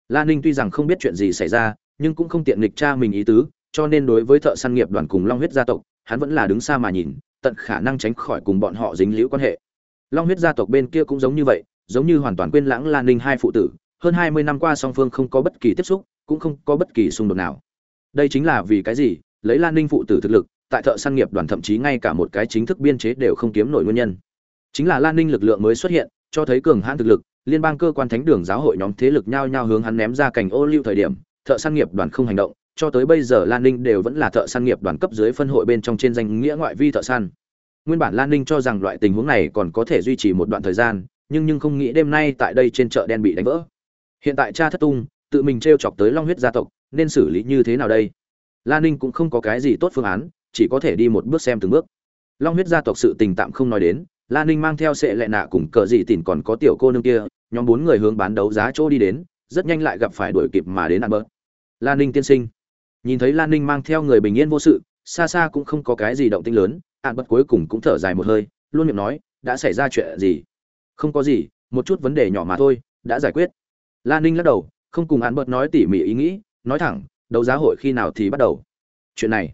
La ninh tuy rằng không biết chuyện gì xảy ra, nhưng cũng không tiện nghịch cha mình ý tứ cho nên đối với thợ săn nghiệp đoàn cùng long huyết gia tộc, hắn vẫn là đứng xa mà nhìn, tận khả năng tránh khỏi cùng bọn họ dính liễu quan hệ. Long huyết gia tộc bên kia cũng giống như vậy, giống như hoàn toàn quên lãng lan ninh hai phụ tử, hơn hai mươi năm qua song phương không có bất kỳ tiếp xúc, cũng không có bất kỳ xung đột nào. Đây chính là vì cái gì, lấy lan ninh phụ tử thực lực, tại thợ săn nghiệp đoàn thậm chí ngay cả một cái chính thức biên chế đều không kiếm nổi nguyên nhân. Chính là lan ninh lực lượng mới xuất hiện, cho thấy cường hãn thực lực, liên bang cơ quan thánh đường giáo hội nhóm thế lực nhao nhao hướng hắn ném ra cảnh ô lưu thời điểm, thợ săn nghiệp đoàn không hành động cho tới bây giờ lan ninh đều vẫn là thợ săn nghiệp đoàn cấp dưới phân hội bên trong trên danh nghĩa ngoại vi thợ săn. Nguyên bản lan ninh cho rằng loại tình huống này còn có thể duy trì một đoạn thời gian, nhưng nhưng không nghĩ đêm nay tại đây trên chợ đen bị đánh vỡ. Hiện tại cha thất tung, tự mình t r e o chọc tới long huyết gia tộc, nên xử lý như thế nào đây? Lan ninh cũng không có cái gì tốt phương án, chỉ có thể đi một bước xem từng bước. Long huyết gia tộc sự tình tạm không nói đến, lan ninh mang theo sệ lệ nạ cùng cờ dị tỉn còn có tiểu cô nương kia, nhóm bốn người hướng bán đấu giá chỗ đi đến, rất nhanh lại gặp phải đuổi kịp mà đến ăn bớt. Lan ninh tiên sinh nhìn thấy lan ninh mang theo người bình yên vô sự xa xa cũng không có cái gì động tinh lớn ạn bất cuối cùng cũng thở dài một hơi, luôn miệng nói, đã xảy ra chuyện gì? Không có gì, một chút vấn đề nhỏ mà thôi, đã giải quyết. Lan ninh lắc đầu, không cùng ạn bất nói tỉ mỉ ý nghĩ, nói thẳng, đấu giá hội khi nào thì bắt đầu? Chuyện này,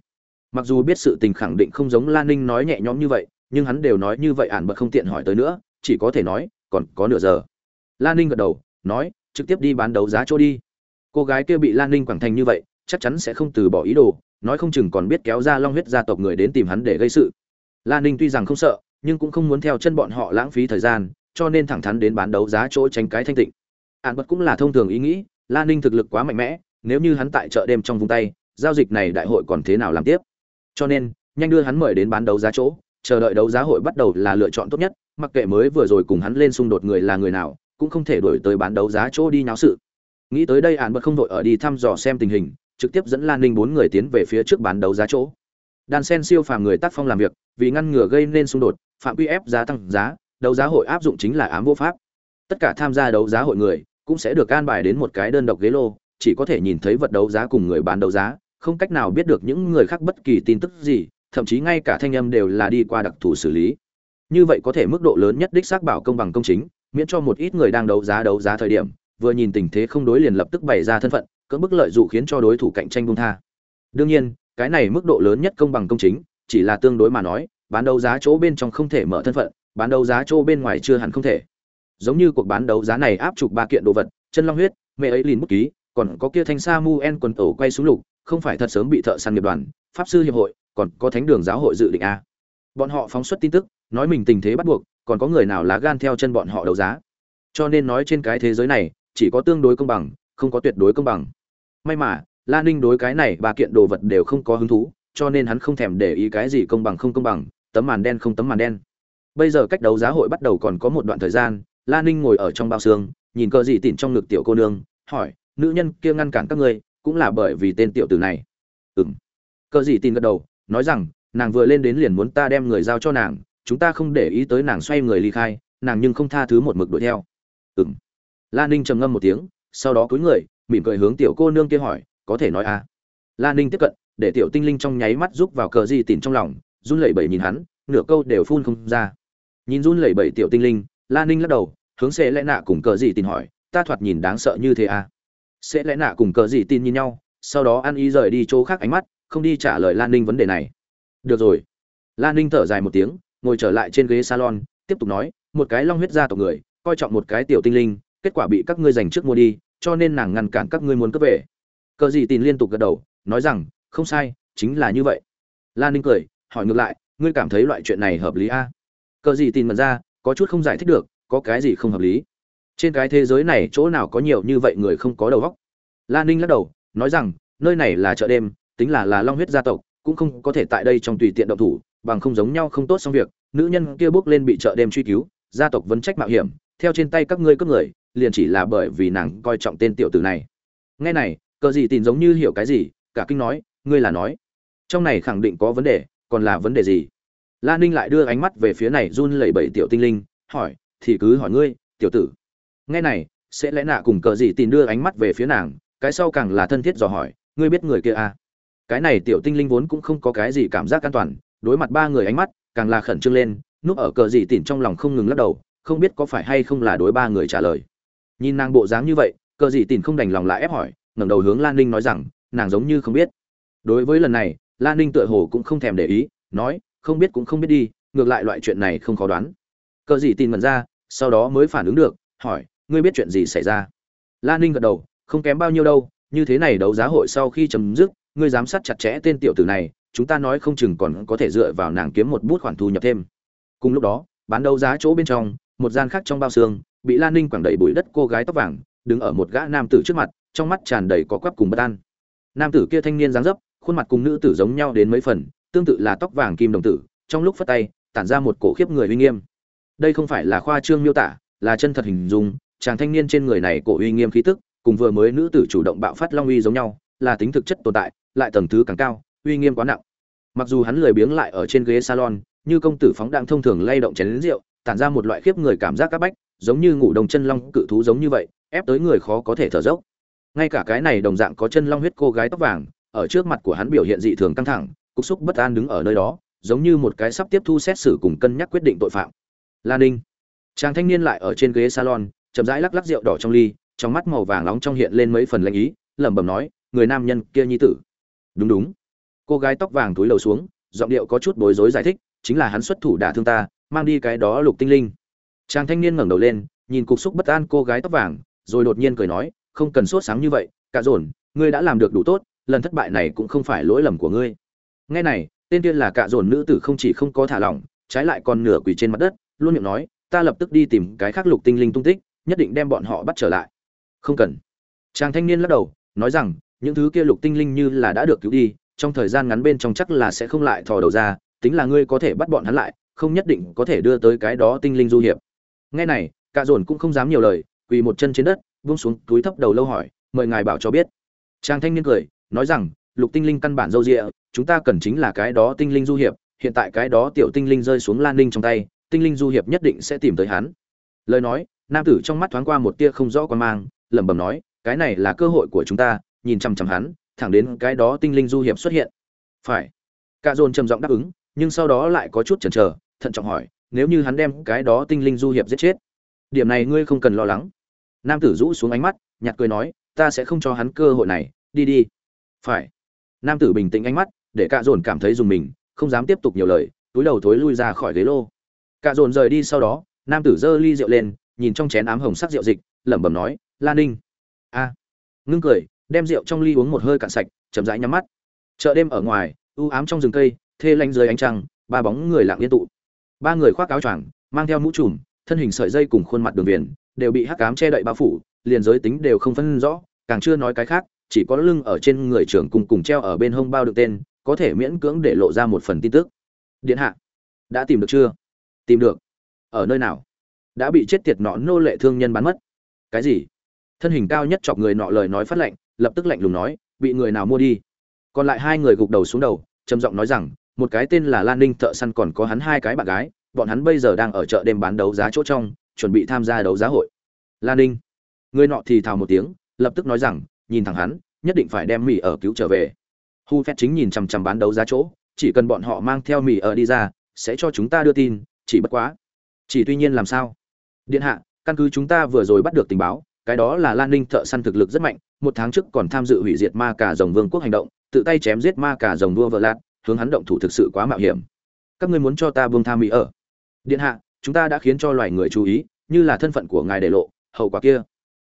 mặc dù biết sự tình khẳng định không giống lan ninh nói nhẹ nhõm như vậy, nhưng hắn đều nói như vậy ạn bất không tiện hỏi tới nữa, chỉ có thể nói, còn có nửa giờ. Lan ninh gật đầu, nói, trực tiếp đi bán đấu giá chỗ đi. Cô gái kia bị lan ninh quẳng thành như vậy chắc chắn sẽ không từ bỏ ý đồ, nói không chừng còn biết kéo ra long huyết gia tộc người đến tìm hắn để gây sự. Lan ninh tuy rằng không sợ, nhưng cũng không muốn theo chân bọn họ lãng phí thời gian, cho nên thẳng thắn đến bán đấu giá chỗ tránh cái thanh tịnh. Ạn bật cũng là thông thường ý nghĩ lan ninh thực lực quá mạnh mẽ, nếu như hắn tại chợ đêm trong vùng tay, giao dịch này đại hội còn thế nào làm tiếp? Cho nên, nhanh đưa hắn mời đến bán đấu giá chỗ, chờ đợi đấu giá hội bắt đầu là lựa chọn tốt nhất, mặc kệ mới vừa rồi cùng hắn lên xung đột người là người nào, cũng không thể đổi tới bán đấu giá chỗ đi nháo sự. Nghĩ tới đây ạn bật không đội ở đi thăm dò xem tình hình trực tiếp dẫn Lan Ninh bốn người tiến về phía trước bán đấu giá chỗ. Đan sen siêu phàm người tác phong làm việc, vì ngăn ngừa gây nên xung đột, phạm quy ép giá tăng giá, đấu giá hội áp dụng chính là ám vô pháp. Tất cả tham gia đấu giá hội người cũng sẽ được an bài đến một cái đơn độc ghế lô, chỉ có thể nhìn thấy vật đấu giá cùng người bán đấu giá, không cách nào biết được những người khác bất kỳ tin tức gì, thậm chí ngay cả thanh âm đều là đi qua đặc thù xử lý. Như vậy có thể mức độ lớn nhất đích xác bảo công bằng công chính, miễn cho một ít người đang đấu giá đấu giá thời điểm, vừa nhìn tình thế không đối liền lập tức bày ra thân phận, cưỡng bức lợi dụ khiến cho đối thủ cạnh tranh buông tha. Đương nhiên, cái này mức độ lớn nhất công bằng công chính, chỉ là tương đối mà nói, bán đấu giá chỗ bên trong không thể mở thân phận, bán đấu giá chỗ bên ngoài chưa hẳn không thể. Giống như cuộc bán đấu giá này áp chụp ba kiện đồ vật, chân long huyết, mẹ ấy liền bút ký, còn có kia thanh sa mu en quần ổ quay xuống lục, không phải thật sớm bị thợ săn nghiệp đoàn, pháp sư hiệp hội, còn có thánh đường giáo hội dự định a. Bọn họ phóng xuất tin tức, nói mình tình thế bắt buộc, còn có người nào lá gan theo chân bọn họ đấu giá. Cho nên nói trên cái thế giới này, chỉ có tương đối công bằng, không có tuyệt đối công bằng may mà Lan ninh đối cái này ba kiện đồ vật đều không có hứng thú, cho nên hắn không thèm để ý cái gì công bằng không công bằng, tấm màn đen không tấm màn đen. Bây giờ cách đấu giá hội bắt đầu còn có một đoạn thời gian Lan ninh ngồi ở trong bao xương, nhìn cờ gì tỉn trong ngực tiểu cô nương, hỏi, nữ nhân kia ngăn cản các ngươi, cũng là bởi vì tên tiểu tử này? Ừng cờ gì tin gật đầu, nói rằng, nàng vừa lên đến liền muốn ta đem người giao cho nàng, chúng ta không để ý tới nàng xoay người ly khai, nàng nhưng không tha thứ một mực đuổi theo. Ừng Lan ninh trầm ngâm một tiếng, sau đó cúi người mỉm cười hướng tiểu cô nương kia hỏi, có thể nói à? Lan ninh tiếp cận, để tiểu tinh linh trong nháy mắt giúp vào cờ di tìm trong lòng, run lẩy bẩy nhìn hắn, nửa câu đều phun không ra. Nhìn run lẩy bẩy tiểu tinh linh lan ninh lắc đầu, hướng sẽ lẽ nạ cùng cờ di tìm hỏi, ta thoạt nhìn đáng sợ như thế à? Sẽ lẽ nạ cùng cờ di tin nhìn nhau, sau đó ăn ý rời đi chỗ khác ánh mắt, không đi trả lời lan ninh vấn đề này. Được rồi. Lan ninh thở dài một tiếng, ngồi trở lại trên ghế salon, tiếp tục nói, một cái long huyết gia tộc người, coi trọng một cái tiểu tinh linh, kết quả bị các ngươi giành trước mua đi cho nên nàng ngăn cản các ngươi muốn cướp về. Cờ gì tin liên tục gật đầu, nói rằng, không sai, chính là như vậy. Lan ninh cười, hỏi ngược lại, ngươi cảm thấy loại chuyện này hợp lý a? À? cờ gì tin mật ra, có chút không giải thích được, có cái gì không hợp lý? Trên cái thế giới này chỗ nào có nhiều như vậy người không có đầu óc? Lan ninh lắc đầu, nói rằng, nơi này là chợ đêm, tính là là long huyết gia tộc, cũng không có thể tại đây trong tùy tiện động thủ, bằng không giống nhau không tốt xong việc. Nữ nhân kia bước lên bị chợ đêm truy cứu, gia tộc vấn trách mạo hiểm, theo trên tay các ngươi cướp người liền chỉ là bởi vì nàng coi trọng tên tiểu tử này. Nghe này, cờ gì tin giống như hiểu cái gì, cả kinh nói, ngươi là nói, trong này khẳng định có vấn đề, còn là vấn đề gì? Lan ninh lại đưa ánh mắt về phía này run lẩy bẩy tiểu tinh linh, hỏi, thì cứ hỏi ngươi, tiểu tử. Nghe này, sẽ lẽ nạ cùng cờ gì tìm đưa ánh mắt về phía nàng, cái sau càng là thân thiết dò hỏi, ngươi biết người kia à? cái này tiểu tinh linh vốn cũng không có cái gì cảm giác an toàn, đối mặt ba người ánh mắt, càng là khẩn trương lên, núp ở cờ gì tìm trong lòng không ngừng lắc đầu, không biết có phải hay không là đối ba người trả lời nhìn nàng bộ dáng như vậy, cờ gì tìm không đành lòng lại ép hỏi, ngẩng đầu hướng lan ninh nói rằng, nàng giống như không biết. Đối với lần này, lan ninh tựa hồ cũng không thèm để ý, nói, không biết cũng không biết đi, ngược lại loại chuyện này không khó đoán. Cờ gì tin mần ra, sau đó mới phản ứng được, hỏi, ngươi biết chuyện gì xảy ra? Lan ninh gật đầu, không kém bao nhiêu đâu, như thế này đấu giá hội sau khi chấm dứt, ngươi giám sát chặt chẽ tên tiểu tử này, chúng ta nói không chừng còn có thể dựa vào nàng kiếm một bút khoản thu nhập thêm. Cùng lúc đó, bán đấu giá chỗ bên trong, một gian khác trong bao xương bị lan ninh quẳng đầy bụi đất cô gái tóc vàng, đứng ở một gã nam tử trước mặt, trong mắt tràn đầy có quắp cùng bất an. Nam tử kia thanh niên dáng dấp, khuôn mặt cùng nữ tử giống nhau đến mấy phần, tương tự là tóc vàng kim đồng tử, trong lúc phất tay, tản ra một cổ khiếp người uy nghiêm. Đây không phải là khoa trương miêu tả, là chân thật hình dung, chàng thanh niên trên người này cổ uy nghiêm khí tức, cùng vừa mới nữ tử chủ động bạo phát long uy giống nhau, là tính thực chất tồn tại, lại tầng thứ càng cao, uy nghiêm quá nặng. Mặc dù hắn lười biếng lại ở trên ghế salon, như công tử phóng đang thông thường lay động chén lính rượu, tản ra một loại khiếp người cảm giác các bách giống như ngủ đồng chân long cự thú giống như vậy, ép tới người khó có thể thở dốc. Ngay cả cái này đồng dạng có chân long huyết cô gái tóc vàng, ở trước mặt của hắn biểu hiện dị thường căng thẳng, cục xúc bất an đứng ở nơi đó, giống như một cái sắp tiếp thu xét xử cùng cân nhắc quyết định tội phạm. Lan ninh. Chàng thanh niên lại ở trên ghế salon, chậm rãi lắc lắc rượu đỏ trong ly, trong mắt màu vàng nóng trong hiện lên mấy phần lanh ý, lẩm bẩm nói, người nam nhân kia nhi tử. Đúng đúng. Cô gái tóc vàng túi lầu xuống, giọng điệu có chút bối rối giải thích, chính là hắn xuất thủ đả thương ta, mang đi cái đó lục tinh linh chàng thanh niên ngẩng đầu lên, nhìn cục xúc bất an cô gái tóc vàng, rồi đột nhiên cười nói, không cần sốt sáng như vậy, cả dồn, ngươi đã làm được đủ tốt, lần thất bại này cũng không phải lỗi lầm của ngươi. Nghe này, tên tiên là cả dồn nữ tử không chỉ không có thả lỏng, trái lại còn nửa quỳ trên mặt đất, luôn miệng nói, ta lập tức đi tìm cái khác lục tinh linh tung tích, nhất định đem bọn họ bắt trở lại. Không cần. Chàng thanh niên lắc đầu, nói rằng, những thứ kia lục tinh linh như là đã được cứu đi, trong thời gian ngắn bên trong chắc là sẽ không lại thò đầu ra, tính là ngươi có thể bắt bọn hắn lại, không nhất định có thể đưa tới cái đó tinh linh du hiệp nghe này cả dồn cũng không dám nhiều lời, quỳ một chân trên đất, buông xuống túi thấp đầu lâu hỏi, mời ngài bảo cho biết. Trang thanh niên cười, nói rằng, lục tinh linh căn bản dâu rịa chúng ta cần chính là cái đó tinh linh du hiệp, hiện tại cái đó tiểu tinh linh rơi xuống lan ninh trong tay, tinh linh du hiệp nhất định sẽ tìm tới hắn. Lời nói, nam tử trong mắt thoáng qua một tia không rõ quan mang, lẩm bẩm nói, cái này là cơ hội của chúng ta, nhìn chằm chằm hắn, thẳng đến cái đó tinh linh du hiệp xuất hiện. Phải. Cả dồn trầm giọng đáp ứng, nhưng sau đó lại có chút chần chờ, thận trọng hỏi nếu như hắn đem cái đó tinh linh du hiệp giết chết, điểm này ngươi không cần lo lắng. Nam tử rũ xuống ánh mắt, nhạt cười nói, ta sẽ không cho hắn cơ hội này, đi đi. Phải. Nam tử bình tĩnh ánh mắt, để cạ dồn cảm thấy dùng mình, không dám tiếp tục nhiều lời, túi đầu thối lui ra khỏi ghế lô. Cạ dồn rời đi sau đó, nam tử giơ ly rượu lên, nhìn trong chén ám hồng sắc rượu dịch, lẩm bẩm nói lan ninh. A. Ngưng cười, đem rượu trong ly uống một hơi cạn sạch, chậm rãi nhắm mắt. Chợ đêm ở ngoài, u ám trong rừng cây, thê lanh dưới ánh trăng, ba bóng người lặng yên tụ ba người khoác áo choàng, mang theo mũ trùm, thân hình sợi dây cùng khuôn mặt đường viền, đều bị hắc ám che đậy bao phủ, liền giới tính đều không phân rõ, càng chưa nói cái khác, chỉ có lưng ở trên người trưởng cùng cùng treo ở bên hông bao được tên, có thể miễn cưỡng để lộ ra một phần tin tức. Điện hạ, đã tìm được chưa? Tìm được. Ở nơi nào? Đã bị chết tiệt nọ nô lệ thương nhân bán mất. Cái gì? Thân hình cao nhất chọc người nọ lời nói phát lệnh, lập tức lạnh lùng nói, bị người nào mua đi? Còn lại hai người gục đầu xuống đầu, trầm giọng nói rằng một cái tên là lan ninh thợ săn còn có hắn hai cái bạn gái, bọn hắn bây giờ đang ở chợ đêm bán đấu giá chỗ trong, chuẩn bị tham gia đấu giá hội. Lan ninh, người nọ thì thào một tiếng, lập tức nói rằng, nhìn thẳng hắn, nhất định phải đem mì ở cứu trở về. Hu phép chính nhìn chằm chằm bán đấu giá chỗ, chỉ cần bọn họ mang theo mì ở đi ra, sẽ cho chúng ta đưa tin, chỉ bất quá. Chỉ tuy nhiên làm sao? Điện hạ, căn cứ chúng ta vừa rồi bắt được tình báo, cái đó là lan ninh thợ săn thực lực rất mạnh, một tháng trước còn tham dự hủy diệt ma cả rồng vương quốc hành động, tự tay chém giết ma cả rồng đua vợ lạt hướng hắn động thủ thực sự quá mạo hiểm. Các ngươi muốn cho ta buông tha mỹ ở. Điện hạ, chúng ta đã khiến cho loài người chú ý, như là thân phận của ngài để lộ, hậu quả kia.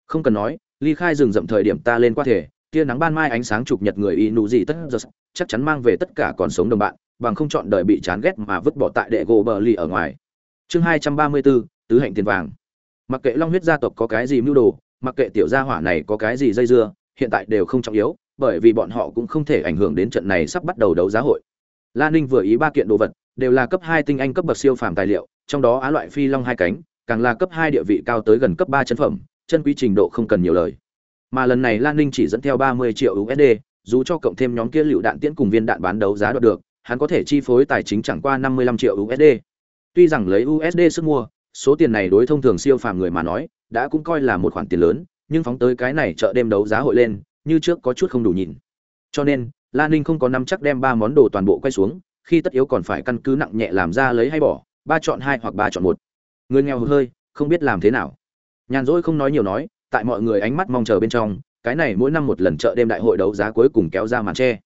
Không cần nói, ly khai rừng rậm thời điểm ta lên qua thể, tia nắng ban mai ánh sáng chụp nhật người y nụ gì tất giật, chắc chắn mang về tất cả còn sống đồng bạn, bằng không chọn đời bị chán ghét mà vứt bỏ tại đệ gỗ bờ lì ở ngoài. Chương hai trăm ba mươi bốn tứ hạnh tiền vàng. Mặc kệ long huyết gia tộc có cái gì mưu đồ, mặc kệ tiểu gia hỏa này có cái gì dây dưa, hiện tại đều không trọng yếu bởi vì bọn họ cũng không thể ảnh hưởng đến trận này sắp bắt đầu đấu giá hội Lan ninh vừa ý ba kiện đồ vật đều là cấp hai tinh anh cấp bậc siêu phàm tài liệu trong đó á loại phi long hai cánh càng là cấp hai địa vị cao tới gần cấp ba chân phẩm chân quý trình độ không cần nhiều lời mà lần này lan ninh chỉ dẫn theo ba mươi triệu usd dù cho cộng thêm nhóm kia lưu đạn tiễn cùng viên đạn bán đấu giá đoạt được hắn có thể chi phối tài chính chẳng qua 55 triệu USD. Tuy rằng lấy USD sức mua, số tiền này đối thông thường siêu phàm người mà nói, đã cũng coi là một khoản tiền lớn, nhưng phóng tới cái này chợ đêm đấu giá hội lên, như trước có chút không đủ nhìn. Cho nên, Lan Ninh không có nắm chắc đem ba món đồ toàn bộ quay xuống, khi tất yếu còn phải căn cứ nặng nhẹ làm ra lấy hay bỏ, ba chọn hai hoặc ba chọn một. Người nghèo hơi, không biết làm thế nào. Nhàn rỗi không nói nhiều nói, tại mọi người ánh mắt mong chờ bên trong, cái này mỗi năm một lần chợ đêm đại hội đấu giá cuối cùng kéo ra màn che.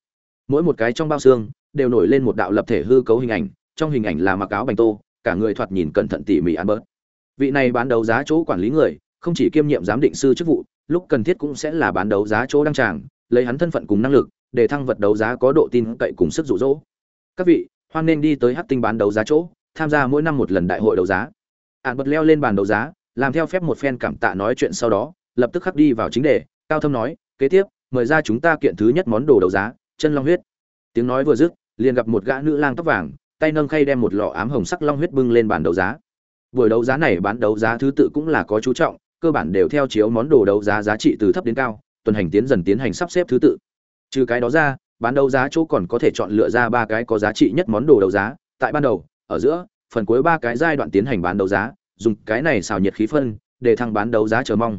Mỗi một cái trong bao xương đều nổi lên một đạo lập thể hư cấu hình ảnh, trong hình ảnh là mặc áo bành tô, cả người thoạt nhìn cẩn thận tỉ mỉ ăn bớt. Vị này bán đấu giá chỗ quản lý người, không chỉ kiêm nhiệm giám định sư chức vụ, lúc cần thiết cũng sẽ là bán đấu giá chỗ đăng tràng, lấy hắn thân phận cùng năng lực, để thăng vật đấu giá có độ tin cậy cùng sức dụ dỗ. Các vị, hoan nên đi tới Hắc Tinh bán đấu giá chỗ, tham gia mỗi năm một lần đại hội đấu giá. Án bật leo lên bàn đấu giá, làm theo phép một phen cảm tạ nói chuyện sau đó, lập tức khắc đi vào chính đề, cao thâm nói, kế tiếp, mời ra chúng ta kiện thứ nhất món đồ đấu giá, chân long huyết. Tiếng nói vừa dứt, liền gặp một gã nữ lang tóc vàng, tay nâng khay đem một lọ ám hồng sắc long huyết bưng lên bàn đấu giá. Buổi đấu giá này bán đấu giá thứ tự cũng là có chú trọng, cơ bản đều theo chiếu món đồ đấu giá giá trị từ thấp đến cao, tuần hành tiến dần tiến hành sắp xếp thứ tự. Trừ cái đó ra, bán đấu giá chỗ còn có thể chọn lựa ra ba cái có giá trị nhất món đồ đấu giá, tại ban đầu, ở giữa, phần cuối ba cái giai đoạn tiến hành bán đấu giá, dùng cái này xào nhiệt khí phân, để thăng bán đấu giá chờ mong.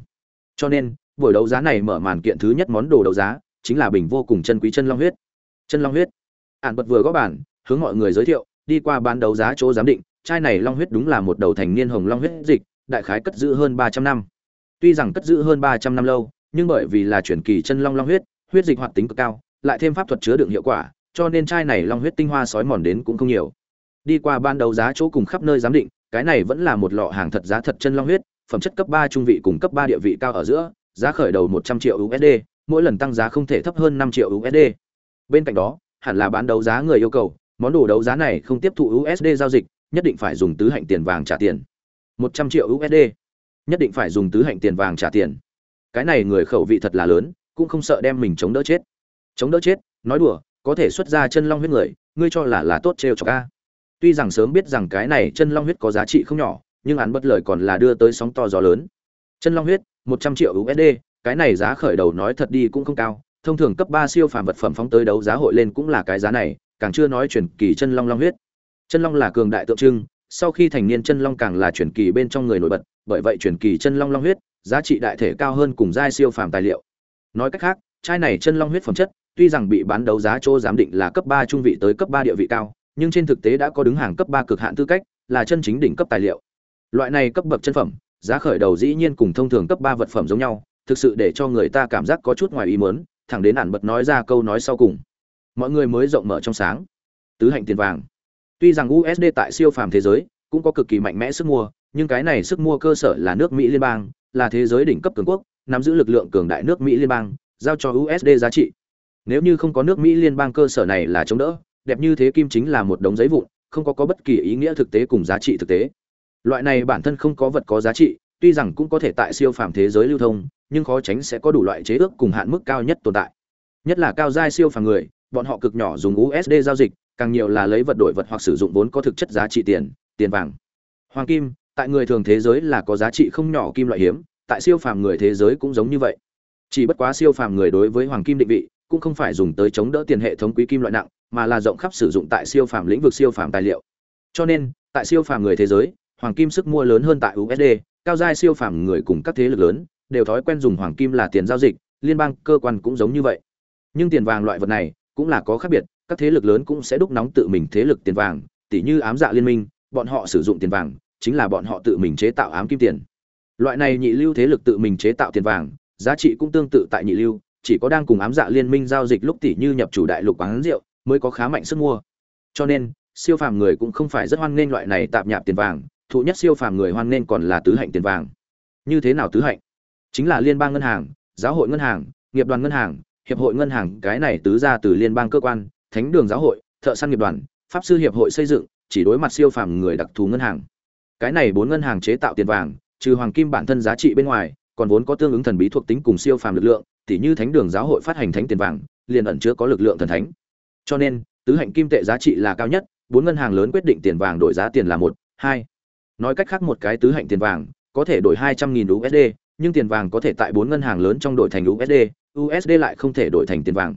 Cho nên, buổi đấu giá này mở màn kiện thứ nhất món đồ đấu giá, chính là bình vô cùng chân quý chân long huyết. Chân long huyết. Ản bật vừa gõ bản, hướng mọi người giới thiệu, đi qua bán đấu giá chỗ giám định, chai này long huyết đúng là một đầu thành niên hồng long huyết dịch, đại khái cất giữ hơn 300 năm. Tuy rằng cất giữ hơn 300 năm lâu, nhưng bởi vì là chuyển kỳ chân long long huyết, huyết dịch hoạt tính cực cao, lại thêm pháp thuật chứa đựng hiệu quả, cho nên chai này long huyết tinh hoa sói mòn đến cũng không nhiều. Đi qua ban đấu giá chỗ cùng khắp nơi giám định, cái này vẫn là một lọ hàng thật giá thật chân long huyết, phẩm chất cấp 3 trung vị cùng cấp 3 địa vị cao ở giữa, giá khởi đầu 100 triệu USD, mỗi lần tăng giá không thể thấp hơn 5 triệu USD. Bên cạnh đó, hẳn là bán đấu giá người yêu cầu, món đồ đấu giá này không tiếp thụ USD giao dịch, nhất định phải dùng tứ hạnh tiền vàng trả tiền. 100 triệu USD, nhất định phải dùng tứ hạnh tiền vàng trả tiền. Cái này người khẩu vị thật là lớn, cũng không sợ đem mình chống đỡ chết. Chống đỡ chết, nói đùa, có thể xuất ra chân long huyết người, ngươi cho là là tốt trêu cho a. Tuy rằng sớm biết rằng cái này chân long huyết có giá trị không nhỏ, nhưng hắn bất lời còn là đưa tới sóng to gió lớn. Chân long huyết, 100 triệu USD, cái này giá khởi đầu nói thật đi cũng không cao, thông thường cấp 3 siêu phàm vật phẩm phóng tới đấu giá hội lên cũng là cái giá này, càng chưa nói chuyển kỳ chân long long huyết. Chân long là cường đại tượng trưng, sau khi thành niên chân long càng là truyền kỳ bên trong người nổi bật, bởi vậy truyền kỳ chân long long huyết, giá trị đại thể cao hơn cùng giai siêu phàm tài liệu. Nói cách khác, chai này chân long huyết phẩm chất, tuy rằng bị bán đấu giá chỗ giám định là cấp 3 trung vị tới cấp 3 địa vị cao, nhưng trên thực tế đã có đứng hàng cấp 3 cực hạn tư cách, là chân chính đỉnh cấp tài liệu. Loại này cấp bậc chân phẩm, giá khởi đầu dĩ nhiên cùng thông thường cấp 3 vật phẩm giống nhau, thực sự để cho người ta cảm giác có chút ngoài ý muốn, thẳng đến ản bật nói ra câu nói sau cùng. Mọi người mới rộng mở trong sáng. Tứ hạnh tiền vàng. Tuy rằng USD tại siêu phàm thế giới cũng có cực kỳ mạnh mẽ sức mua, nhưng cái này sức mua cơ sở là nước Mỹ liên bang, là thế giới đỉnh cấp cường quốc, nắm giữ lực lượng cường đại nước Mỹ liên bang, giao cho USD giá trị. Nếu như không có nước Mỹ liên bang cơ sở này là chống đỡ, đẹp như thế kim chính là một đống giấy vụn, không có có bất kỳ ý nghĩa thực tế cùng giá trị thực tế. Loại này bản thân không có vật có giá trị, tuy rằng cũng có thể tại siêu phàm thế giới lưu thông, nhưng khó tránh sẽ có đủ loại chế ước cùng hạn mức cao nhất tồn tại. Nhất là cao giai siêu phàm người, bọn họ cực nhỏ dùng USD giao dịch, càng nhiều là lấy vật đổi vật hoặc sử dụng vốn có thực chất giá trị tiền, tiền vàng. Hoàng kim, tại người thường thế giới là có giá trị không nhỏ kim loại hiếm, tại siêu phàm người thế giới cũng giống như vậy. Chỉ bất quá siêu phàm người đối với hoàng kim định vị, cũng không phải dùng tới chống đỡ tiền hệ thống quý kim loại nặng, mà là rộng khắp sử dụng tại siêu phàm lĩnh vực siêu phàm tài liệu. Cho nên, tại siêu phàm người thế giới, hoàng kim sức mua lớn hơn tại USD, cao giai siêu phàm người cùng các thế lực lớn đều thói quen dùng hoàng kim là tiền giao dịch, liên bang cơ quan cũng giống như vậy. Nhưng tiền vàng loại vật này cũng là có khác biệt, các thế lực lớn cũng sẽ đúc nóng tự mình thế lực tiền vàng, tỉ như ám dạ liên minh, bọn họ sử dụng tiền vàng, chính là bọn họ tự mình chế tạo ám kim tiền. Loại này nhị lưu thế lực tự mình chế tạo tiền vàng, giá trị cũng tương tự tại nhị lưu, chỉ có đang cùng ám dạ liên minh giao dịch lúc tỉ như nhập chủ đại lục quán rượu, mới có khá mạnh sức mua. Cho nên, siêu phàm người cũng không phải rất hoan nghênh loại này tạp nhạp tiền vàng, thụ nhất siêu phàm người hoan nghênh còn là tứ hạnh tiền vàng. Như thế nào tứ hạnh? Chính là liên bang ngân hàng, giáo hội ngân hàng, nghiệp đoàn ngân hàng, hiệp hội ngân hàng, cái này tứ ra từ liên bang cơ quan, thánh đường giáo hội, thợ săn nghiệp đoàn, pháp sư hiệp hội xây dựng, chỉ đối mặt siêu phàm người đặc thù ngân hàng. Cái này bốn ngân hàng chế tạo tiền vàng, trừ hoàng kim bản thân giá trị bên ngoài, còn vốn có tương ứng thần bí thuộc tính cùng siêu phàm lực lượng, tỉ như thánh đường giáo hội phát hành thánh tiền vàng, liền ẩn chứa có lực lượng thần thánh. Cho nên, tứ hạnh kim tệ giá trị là cao nhất, bốn ngân hàng lớn quyết định tiền vàng đổi giá tiền là một, hai. Nói cách khác một cái tứ hạnh tiền vàng có thể đổi hai trăm nghìn USD, nhưng tiền vàng có thể tại bốn ngân hàng lớn trong đổi thành USD, USD lại không thể đổi thành tiền vàng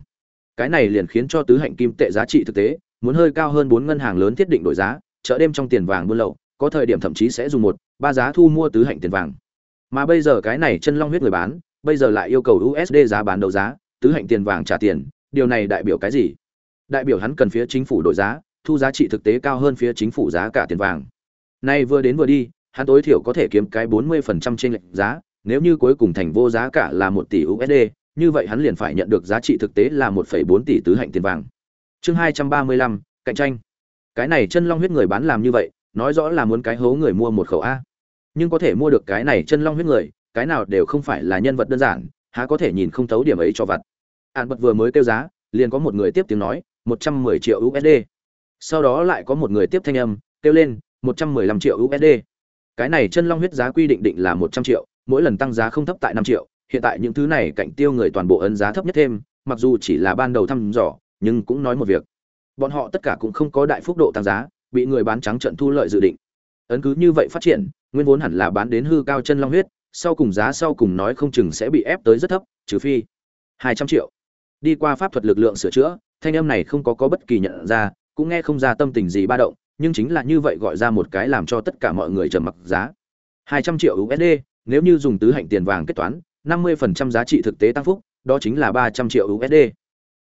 cái này liền khiến cho tứ hạnh kim tệ giá trị thực tế, muốn hơi cao hơn bốn ngân hàng lớn thiết định đổi giá, chợ đêm trong tiền vàng buôn lậu, có thời điểm thậm chí sẽ dùng một, ba giá thu mua tứ hạnh tiền vàng. Mà bây giờ cái này chân long huyết người bán, bây giờ lại yêu cầu usd giá bán đấu giá, tứ hạnh tiền vàng trả tiền, điều này đại biểu cái gì? Đại biểu hắn cần phía chính phủ đổi giá, thu giá trị thực tế cao hơn phía chính phủ giá cả tiền vàng. Nay vừa đến vừa đi, hắn tối thiểu có thể kiếm cái 40% trên lệnh giá, nếu như cuối cùng thành vô giá cả là một tỷ usd như vậy hắn liền phải nhận được giá trị thực tế là 1,4 tỷ tứ hạnh tiền vàng. Chương 235, cạnh tranh. Cái này chân long huyết người bán làm như vậy nói rõ là muốn cái hố người mua một khẩu a. Nhưng có thể mua được cái này chân long huyết người cái nào đều không phải là nhân vật đơn giản há có thể nhìn không thấu điểm ấy cho vặt. An bật vừa mới kêu giá liền có một người tiếp tiếng nói một trăm mười triệu usd sau đó lại có một người tiếp thanh âm kêu lên một trăm mười lăm triệu usd cái này chân long huyết giá quy định định là một trăm triệu mỗi lần tăng giá không thấp tại 5 triệu hiện tại những thứ này cạnh tiêu người toàn bộ ấn giá thấp nhất thêm, mặc dù chỉ là ban đầu thăm dò, nhưng cũng nói một việc. Bọn họ tất cả cũng không có đại phúc độ tăng giá, bị người bán trắng trận thu lợi dự định. Ấn cứ như vậy phát triển, nguyên vốn hẳn là bán đến hư cao chân long huyết, sau cùng giá sau cùng nói không chừng sẽ bị ép tới rất thấp, trừ phi hai trăm triệu. Đi qua pháp thuật lực lượng sửa chữa, thanh âm này không có có bất kỳ nhận ra, cũng nghe không ra tâm tình gì ba động, nhưng chính là như vậy gọi ra một cái làm cho tất cả mọi người trầm mặc giá. hai trăm triệu usd nếu như dùng tứ hạnh tiền vàng kết toán năm mươi phần trăm giá trị thực tế tăng phúc, đó chính là ba trăm triệu usd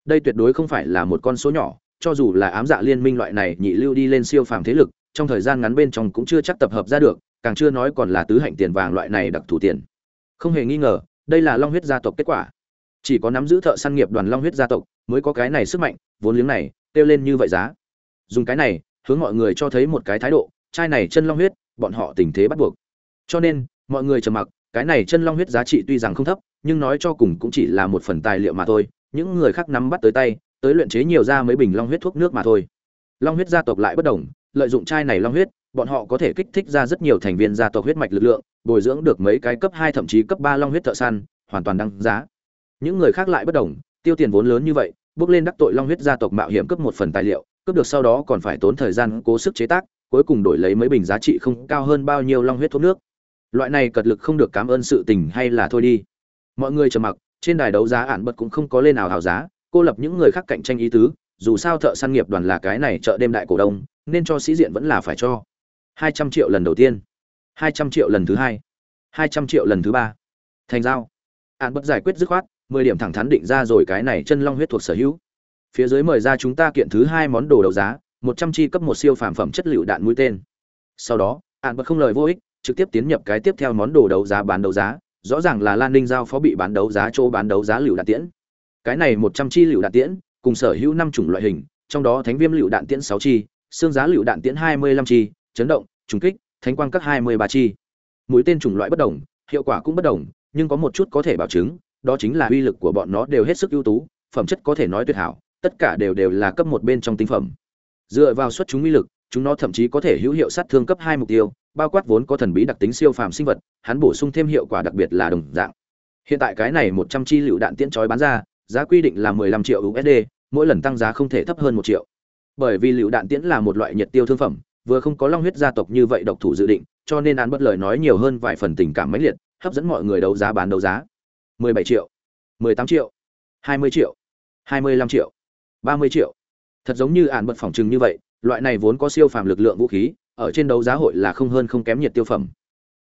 đây tuyệt đối không phải là một con số nhỏ, cho dù là ám dạ liên minh loại này nhị lưu đi lên siêu phàm thế lực, trong thời gian ngắn bên trong cũng chưa chắc tập hợp ra được, càng chưa nói còn là tứ hạnh tiền vàng loại này đặc thù tiền. Không hề nghi ngờ, đây là long huyết gia tộc kết quả. Chỉ có nắm giữ thợ săn nghiệp đoàn long huyết gia tộc mới có cái này sức mạnh, vốn liếng này tiêu lên như vậy giá. Dùng cái này, hướng mọi người cho thấy một cái thái độ Trai này chân long huyết, bọn họ tình thế bắt buộc. Cho nên, mọi người trầm mặc cái này chân long huyết giá trị tuy rằng không thấp, nhưng nói cho cùng cũng chỉ là một phần tài liệu mà thôi. Những người khác nắm bắt tới tay, tới luyện chế nhiều ra mấy bình long huyết thuốc nước mà thôi. Long huyết gia tộc lại bất đồng, lợi dụng chai này long huyết, bọn họ có thể kích thích ra rất nhiều thành viên gia tộc huyết mạch lực lượng, bồi dưỡng được mấy cái cấp hai thậm chí cấp ba long huyết thợ săn, hoàn toàn đăng giá. Những người khác lại bất đồng, tiêu tiền vốn lớn như vậy, bước lên đắc tội long huyết gia tộc mạo hiểm cấp một phần tài liệu, cướp được sau đó còn phải tốn thời gian cố sức chế tác, cuối cùng đổi lấy mấy bình giá trị không cao hơn bao nhiêu long huyết thuốc nước loại này cật lực không được cảm ơn sự tình hay là thôi đi. Mọi người trầm mặc, trên đài đấu giá ản bật cũng không có lên nào hào giá, cô lập những người khác cạnh tranh ý tứ, dù sao thợ săn nghiệp đoàn là cái này chợ đêm đại cổ đông, nên cho sĩ diện vẫn là phải cho. Hai trăm triệu lần đầu tiên, hai trăm triệu lần thứ hai hai trăm triệu lần thứ ba. Thành giao. Ạn bất giải quyết dứt khoát, mười điểm thẳng thắn định ra rồi cái này chân long huyết thuộc sở hữu. Phía dưới mời ra chúng ta kiện thứ hai món đồ đấu giá, một trăm chi cấp một siêu phàm phẩm chất liệu đạn mũi tên. Sau đó ạn bất không lời vô ích trực tiếp tiến nhập cái tiếp theo món đồ đấu giá bán đấu giá, rõ ràng là lan ninh giao phó bị bán đấu giá chỗ bán đấu giá liệu đạn tiễn. Cái này một trăm chi liệu đạn tiễn, cùng sở hữu năm chủng loại hình, trong đó thánh viêm liệu đạn tiễn sáu chi, xương giá liệu đạn tiễn hai mươi lăm chi, chấn động, trùng kích, thánh quang các hai mươi ba chi. Mũi tên chủng loại bất đồng, hiệu quả cũng bất đồng, nhưng có một chút có thể bảo chứng, đó chính là uy lực của bọn nó đều hết sức ưu tú, phẩm chất có thể nói tuyệt hảo, tất cả đều đều là cấp một bên trong tinh phẩm. Dựa vào xuất chúng uy lực, chúng nó thậm chí có thể hữu hiệu sát thương cấp hai mục tiêu bao quát vốn có thần bí đặc tính siêu phàm sinh vật, hắn bổ sung thêm hiệu quả đặc biệt là đồng dạng. Hiện tại cái này một trăm chi lựu đạn tiễn chói bán ra, giá quy định là mười lăm triệu usd mỗi lần tăng giá không thể thấp hơn một triệu. Bởi vì lựu đạn tiễn là một loại nhiệt tiêu thương phẩm, vừa không có long huyết gia tộc như vậy độc thủ dự định, cho nên án bất lời nói nhiều hơn vài phần tình cảm mãnh liệt, hấp dẫn mọi người đấu giá bán đấu giá. 17 triệu 18 triệu 20 triệu 25 triệu 30 triệu. Thật giống như án bật phòng trừng như vậy, loại này vốn có siêu phàm lực lượng vũ khí ở trên đấu giá hội là không hơn không kém nhiệt tiêu phẩm.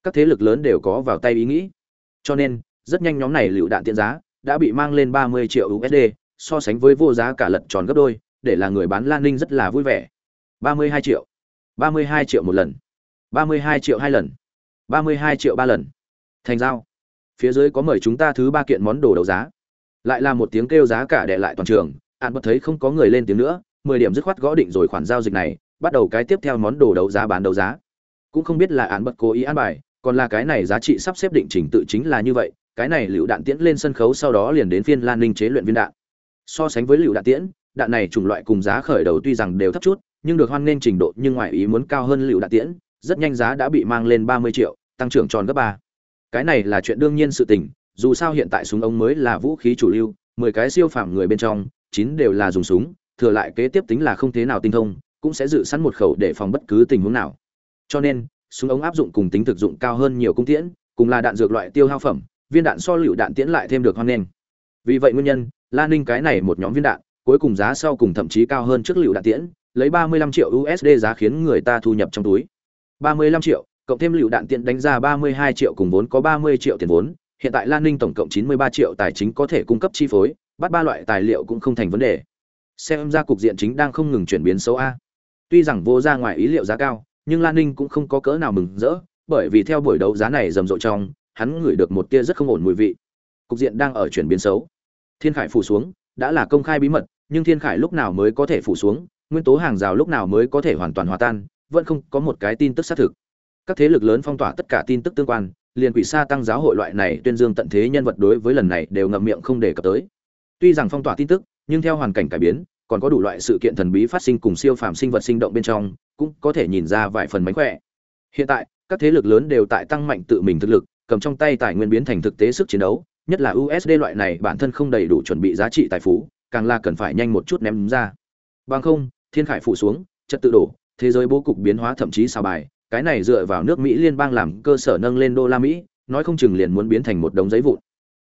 Các thế lực lớn đều có vào tay ý nghĩ. Cho nên, rất nhanh nhóm này lựu đạn tiện giá đã bị mang lên 30 triệu USD so sánh với vô giá cả lật tròn gấp đôi, để là người bán Lan Ninh rất là vui vẻ. 32 triệu. 32 triệu một lần. 32 triệu hai lần. 32 triệu ba lần. Thành giao. Phía dưới có mời chúng ta thứ ba kiện món đồ đấu giá. Lại là một tiếng kêu giá cả để lại toàn trường. An bất thấy không có người lên tiếng nữa, mười điểm dứt khoát gõ định rồi khoản giao dịch này bắt đầu cái tiếp theo món đồ đấu giá bán đấu giá. Cũng không biết là án bất cố ý an bài, còn là cái này giá trị sắp xếp định trình tự chính là như vậy, cái này lựu đạn tiễn lên sân khấu sau đó liền đến phiên lan ninh chế luyện viên đạn. So sánh với lựu đạn tiễn, đạn này chủng loại cùng giá khởi đầu tuy rằng đều thấp chút, nhưng được hoan nghênh trình độ nhưng ngoại ý muốn cao hơn lựu đạn tiễn, rất nhanh giá đã bị mang lên ba mươi triệu, tăng trưởng tròn gấp ba. Cái này là chuyện đương nhiên sự tình, dù sao hiện tại súng ống mới là vũ khí chủ lưu, mười cái siêu phàm người bên trong, chín đều là dùng súng, thừa lại kế tiếp tính là không thế nào tinh thông cũng sẽ dự sẵn một khẩu để phòng bất cứ tình huống nào cho nên súng ống áp dụng cùng tính thực dụng cao hơn nhiều cung tiễn cùng là đạn dược loại tiêu hao phẩm viên đạn so lựu đạn tiễn lại thêm được hoan nghênh vì vậy nguyên nhân lan ninh cái này một nhóm viên đạn cuối cùng giá sau cùng thậm chí cao hơn trước lựu đạn tiễn, lấy 35 triệu USD giá khiến người ta thu nhập trong túi. 35 triệu, cộng thêm lựu đạn tiễn đánh ra 32 triệu cùng vốn có 30 triệu tiền vốn, hiện tại Lan Ninh tổng cộng 93 triệu tài chính có thể cung cấp chi phối, bắt ba loại tài liệu cũng không thành vấn đề. Xem ra cục diện chính đang không ngừng chuyển biến xấu a. Tuy rằng vô ra ngoài ý liệu giá cao, nhưng Lan Ninh cũng không có cỡ nào mừng rỡ, bởi vì theo buổi đấu giá này rầm rộ trong, hắn ngửi được một tia rất không ổn mùi vị. Cục diện đang ở chuyển biến xấu. Thiên Khải phủ xuống, đã là công khai bí mật, nhưng Thiên Khải lúc nào mới có thể phủ xuống, nguyên tố hàng rào lúc nào mới có thể hoàn toàn hòa tan, vẫn không có một cái tin tức xác thực. Các thế lực lớn phong tỏa tất cả tin tức tương quan, liền quỷ sa tăng giáo hội loại này tuyên dương tận thế nhân vật đối với lần này đều ngậm miệng không đề cập tới. Tuy rằng phong tỏa tin tức, nhưng theo hoàn cảnh cải biến, còn có đủ loại sự kiện thần bí phát sinh cùng siêu phàm sinh vật sinh động bên trong, cũng có thể nhìn ra vài phần mánh khỏe. Hiện tại, các thế lực lớn đều tại tăng mạnh tự mình thực lực, cầm trong tay tài nguyên biến thành thực tế sức chiến đấu, nhất là USD loại này bản thân không đầy đủ chuẩn bị giá trị tài phú, càng là cần phải nhanh một chút ném ra. Bằng không, thiên khải phủ xuống, chất tự đổ, thế giới bố cục biến hóa thậm chí sao bài, cái này dựa vào nước Mỹ liên bang làm cơ sở nâng lên đô la Mỹ, nói không chừng liền muốn biến thành một đống giấy vụn.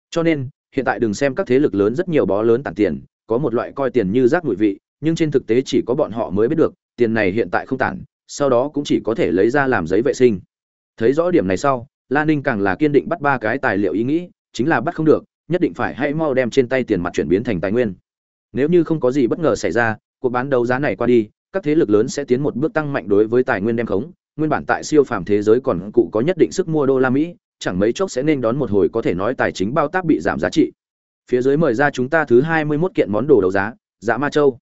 Cho nên, hiện tại đừng xem các thế lực lớn rất nhiều bó lớn tản tiền, có một loại coi tiền như rác mùi vị, nhưng trên thực tế chỉ có bọn họ mới biết được, tiền này hiện tại không tản, sau đó cũng chỉ có thể lấy ra làm giấy vệ sinh. Thấy rõ điểm này sau, Lan Ninh càng là kiên định bắt ba cái tài liệu ý nghĩ, chính là bắt không được, nhất định phải hãy mau đem trên tay tiền mặt chuyển biến thành tài nguyên. Nếu như không có gì bất ngờ xảy ra, cuộc bán đấu giá này qua đi, các thế lực lớn sẽ tiến một bước tăng mạnh đối với tài nguyên đem khống, nguyên bản tại siêu phàm thế giới còn cụ có nhất định sức mua đô la Mỹ, chẳng mấy chốc sẽ nên đón một hồi có thể nói tài chính bao tác bị giảm giá trị. Phía dưới mời ra chúng ta thứ 21 kiện món đồ đấu giá, Dạ Ma Châu.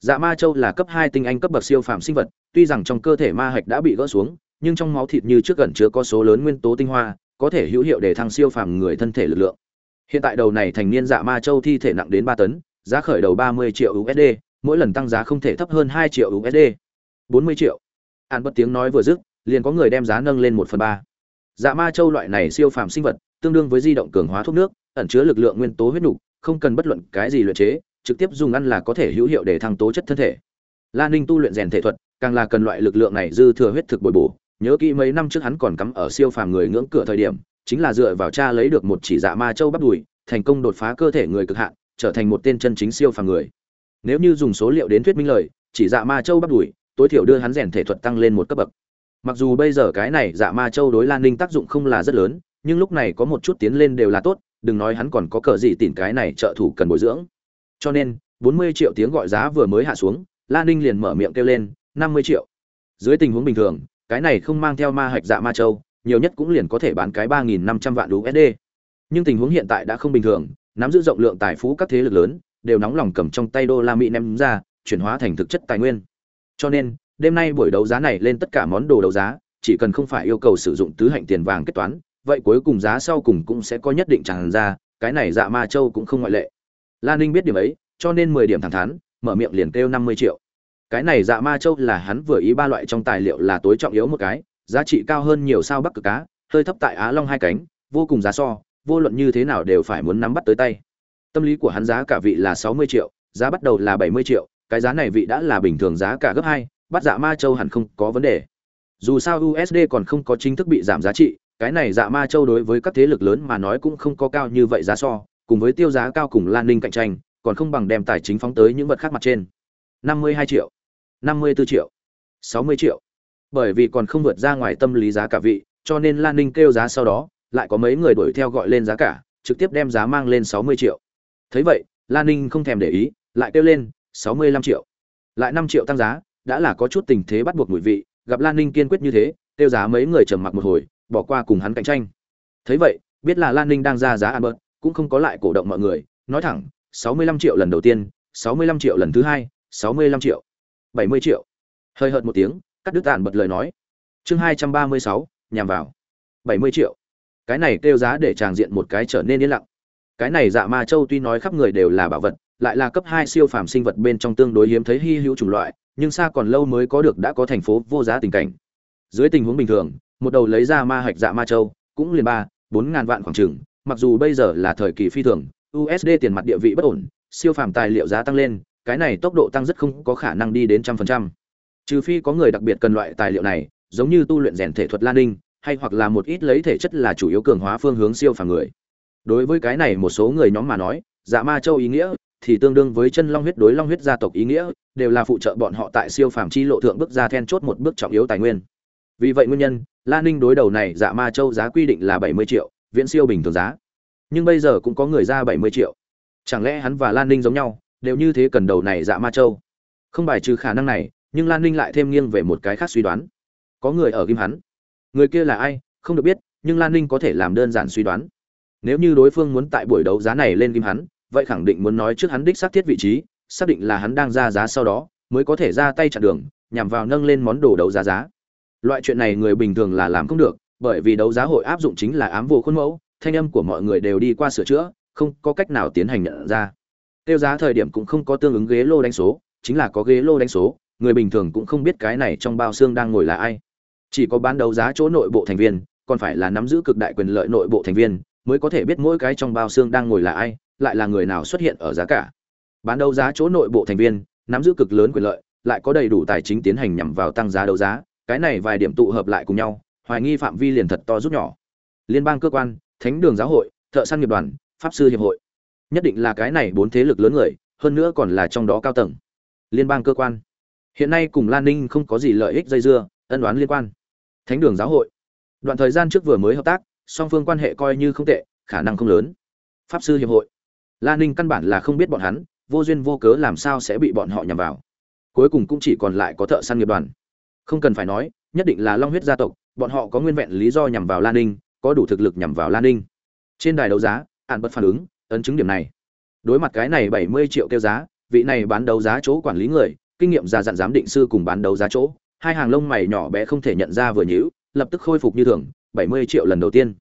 Dạ Ma Châu là cấp 2 tinh anh cấp bậc siêu phàm sinh vật, tuy rằng trong cơ thể ma hạch đã bị gỡ xuống, nhưng trong máu thịt như trước gần chứa có số lớn nguyên tố tinh hoa, có thể hữu hiệu để thăng siêu phàm người thân thể lực lượng. Hiện tại đầu này thành niên Dạ Ma Châu thi thể nặng đến 3 tấn, giá khởi đầu 30 triệu USD, mỗi lần tăng giá không thể thấp hơn 2 triệu USD. 40 triệu. An bất tiếng nói vừa dứt, liền có người đem giá nâng lên 1 phần ba Dạ Ma Châu loại này siêu phàm sinh vật, tương đương với di động cường hóa thuốc nước, ẩn chứa lực lượng nguyên tố huyết nục, không cần bất luận cái gì luyện chế, trực tiếp dùng ăn là có thể hữu hiệu để thăng tố chất thân thể. La Ninh tu luyện rèn thể thuật, càng là cần loại lực lượng này dư thừa huyết thực bồi bổ. Nhớ kỹ mấy năm trước hắn còn cắm ở siêu phàm người ngưỡng cửa thời điểm, chính là dựa vào cha lấy được một chỉ dạ ma châu bắt đùi, thành công đột phá cơ thể người cực hạn, trở thành một tên chân chính siêu phàm người. Nếu như dùng số liệu đến thuyết minh lời, chỉ dạ ma châu bắt đùi, tối thiểu đưa hắn rèn thể thuật tăng lên một cấp bậc. Mặc dù bây giờ cái này dạ ma châu đối Lan Ninh tác dụng không là rất lớn, nhưng lúc này có một chút tiến lên đều là tốt, đừng nói hắn còn có cờ gì tìm cái này trợ thủ cần bồi dưỡng. Cho nên, 40 triệu tiếng gọi giá vừa mới hạ xuống, Lan Ninh liền mở miệng kêu lên, 50 triệu. Dưới tình huống bình thường, cái này không mang theo ma hạch dạ ma châu, nhiều nhất cũng liền có thể bán cái 3500 vạn USD. Nhưng tình huống hiện tại đã không bình thường, nắm giữ rộng lượng tài phú các thế lực lớn, đều nóng lòng cầm trong tay đô la Mỹ ném ra, chuyển hóa thành thực chất tài nguyên. Cho nên, đêm nay buổi đấu giá này lên tất cả món đồ đấu giá, chỉ cần không phải yêu cầu sử dụng tứ hạnh tiền vàng kết toán, vậy cuối cùng giá sau cùng cũng sẽ có nhất định tràn ra, cái này dạ ma châu cũng không ngoại lệ. Lan Ninh biết điểm ấy, cho nên 10 điểm thẳng thắn, mở miệng liền kêu 50 triệu. Cái này dạ ma châu là hắn vừa ý ba loại trong tài liệu là tối trọng yếu một cái, giá trị cao hơn nhiều sao bắc cực cá, hơi thấp tại Á Long hai cánh, vô cùng giá so, vô luận như thế nào đều phải muốn nắm bắt tới tay. Tâm lý của hắn giá cả vị là 60 triệu, giá bắt đầu là 70 triệu, cái giá này vị đã là bình thường giá cả gấp 2, bắt dạ ma châu hẳn không có vấn đề. Dù sao USD còn không có chính thức bị giảm giá trị, cái này dạ ma châu đối với các thế lực lớn mà nói cũng không có cao như vậy giá so, cùng với tiêu giá cao cùng Lan Ninh cạnh tranh, còn không bằng đem tài chính phóng tới những vật khác mặt trên. 52 triệu, 54 triệu, 60 triệu. Bởi vì còn không vượt ra ngoài tâm lý giá cả vị, cho nên Lan Ninh kêu giá sau đó, lại có mấy người đuổi theo gọi lên giá cả, trực tiếp đem giá mang lên 60 triệu. Thấy vậy, Lan Ninh không thèm để ý, lại kêu lên 65 triệu. Lại năm triệu tăng giá, đã là có chút tình thế bắt buộc mùi vị, gặp Lan Ninh kiên quyết như thế, kêu giá mấy người trầm mặc một hồi, bỏ qua cùng hắn cạnh tranh. Thấy vậy, biết là Lan Ninh đang ra giá ăn bớt, cũng không có lại cổ động mọi người, nói thẳng, 65 triệu lần đầu tiên, 65 triệu lần thứ hai, 65 triệu, 70 triệu. Hơi hợt một tiếng, cắt đứt tàn bật lời nói. Chương 236, nhằm vào. 70 triệu. Cái này kêu giá để tràng diện một cái trở nên yên lặng. Cái này Dạ Ma Châu tuy nói khắp người đều là bảo vật, lại là cấp 2 siêu phàm sinh vật bên trong tương đối hiếm thấy hi hữu chủng loại, nhưng xa còn lâu mới có được đã có thành phố vô giá tình cảnh. Dưới tình huống bình thường, một đầu lấy ra ma hạch Dạ Ma Châu, cũng liền 3, 4 ngàn vạn khoảng chừng, mặc dù bây giờ là thời kỳ phi thường, USD tiền mặt địa vị bất ổn, siêu phàm tài liệu giá tăng lên, cái này tốc độ tăng rất không có khả năng đi đến trăm phần trăm. Trừ phi có người đặc biệt cần loại tài liệu này, giống như tu luyện rèn thể thuật Lan Ninh, hay hoặc là một ít lấy thể chất là chủ yếu cường hóa phương hướng siêu phàm người. Đối với cái này một số người nhóm mà nói, dạ ma châu ý nghĩa thì tương đương với chân long huyết đối long huyết gia tộc ý nghĩa đều là phụ trợ bọn họ tại siêu phàm chi lộ thượng bước ra then chốt một bước trọng yếu tài nguyên vì vậy nguyên nhân, la ninh đối đầu này dạ ma châu giá quy định là bảy mươi triệu, viễn siêu bình thường giá. Nhưng bây giờ cũng có người ra bảy mươi triệu. Chẳng lẽ hắn và lan ninh giống nhau, đều như thế cần đầu này dạ ma châu? Không bài trừ khả năng này, nhưng lan ninh lại thêm nghiêng về một cái khác suy đoán. Có người ở kim hắn. Người kia là ai, không được biết, nhưng lan ninh có thể làm đơn giản suy đoán. Nếu như đối phương muốn tại buổi đấu giá này lên kim hắn, vậy khẳng định muốn nói trước hắn đích xác thiết vị trí, xác định là hắn đang ra giá sau đó, mới có thể ra tay chặn đường, nhằm vào nâng lên món đồ đấu giá giá loại chuyện này người bình thường là làm không được, bởi vì đấu giá hội áp dụng chính là ám vô khuôn mẫu, thanh âm của mọi người đều đi qua sửa chữa, không có cách nào tiến hành nhận ra. Tiêu giá thời điểm cũng không có tương ứng ghế lô đánh số, chính là có ghế lô đánh số, người bình thường cũng không biết cái này trong bao xương đang ngồi là ai. Chỉ có bán đấu giá chỗ nội bộ thành viên, còn phải là nắm giữ cực đại quyền lợi nội bộ thành viên, mới có thể biết mỗi cái trong bao xương đang ngồi là ai, lại là người nào xuất hiện ở giá cả. Bán đấu giá chỗ nội bộ thành viên, nắm giữ cực lớn quyền lợi, lại có đầy đủ tài chính tiến hành nhằm vào tăng giá đấu giá cái này vài điểm tụ hợp lại cùng nhau, hoài nghi phạm vi liền thật to rút nhỏ. Liên bang cơ quan, thánh đường giáo hội, thợ săn nghiệp đoàn, pháp sư hiệp hội. Nhất định là cái này bốn thế lực lớn người, hơn nữa còn là trong đó cao tầng. Liên bang cơ quan. Hiện nay cùng lan ninh không có gì lợi ích dây dưa, ân đoán liên quan. Thánh đường giáo hội. Đoạn thời gian trước vừa mới hợp tác, song phương quan hệ coi như không tệ, khả năng không lớn. Pháp sư hiệp hội. Lan ninh căn bản là không biết bọn hắn, vô duyên vô cớ làm sao sẽ bị bọn họ nhằm vào. Cuối cùng cũng chỉ còn lại có thợ săn nghiệp đoàn không cần phải nói, nhất định là long huyết gia tộc, bọn họ có nguyên vẹn lý do nhằm vào lan ninh, có đủ thực lực nhằm vào lan ninh. Trên đài đấu giá ạn bất phản ứng, ấn chứng điểm này. Đối mặt cái này bảy mươi triệu kêu giá, vị này bán đấu giá chỗ quản lý người, kinh nghiệm già dặn giám định sư cùng bán đấu giá chỗ, hai hàng lông mày nhỏ bé không thể nhận ra vừa nhữ lập tức khôi phục như thường, bảy mươi triệu lần đầu tiên.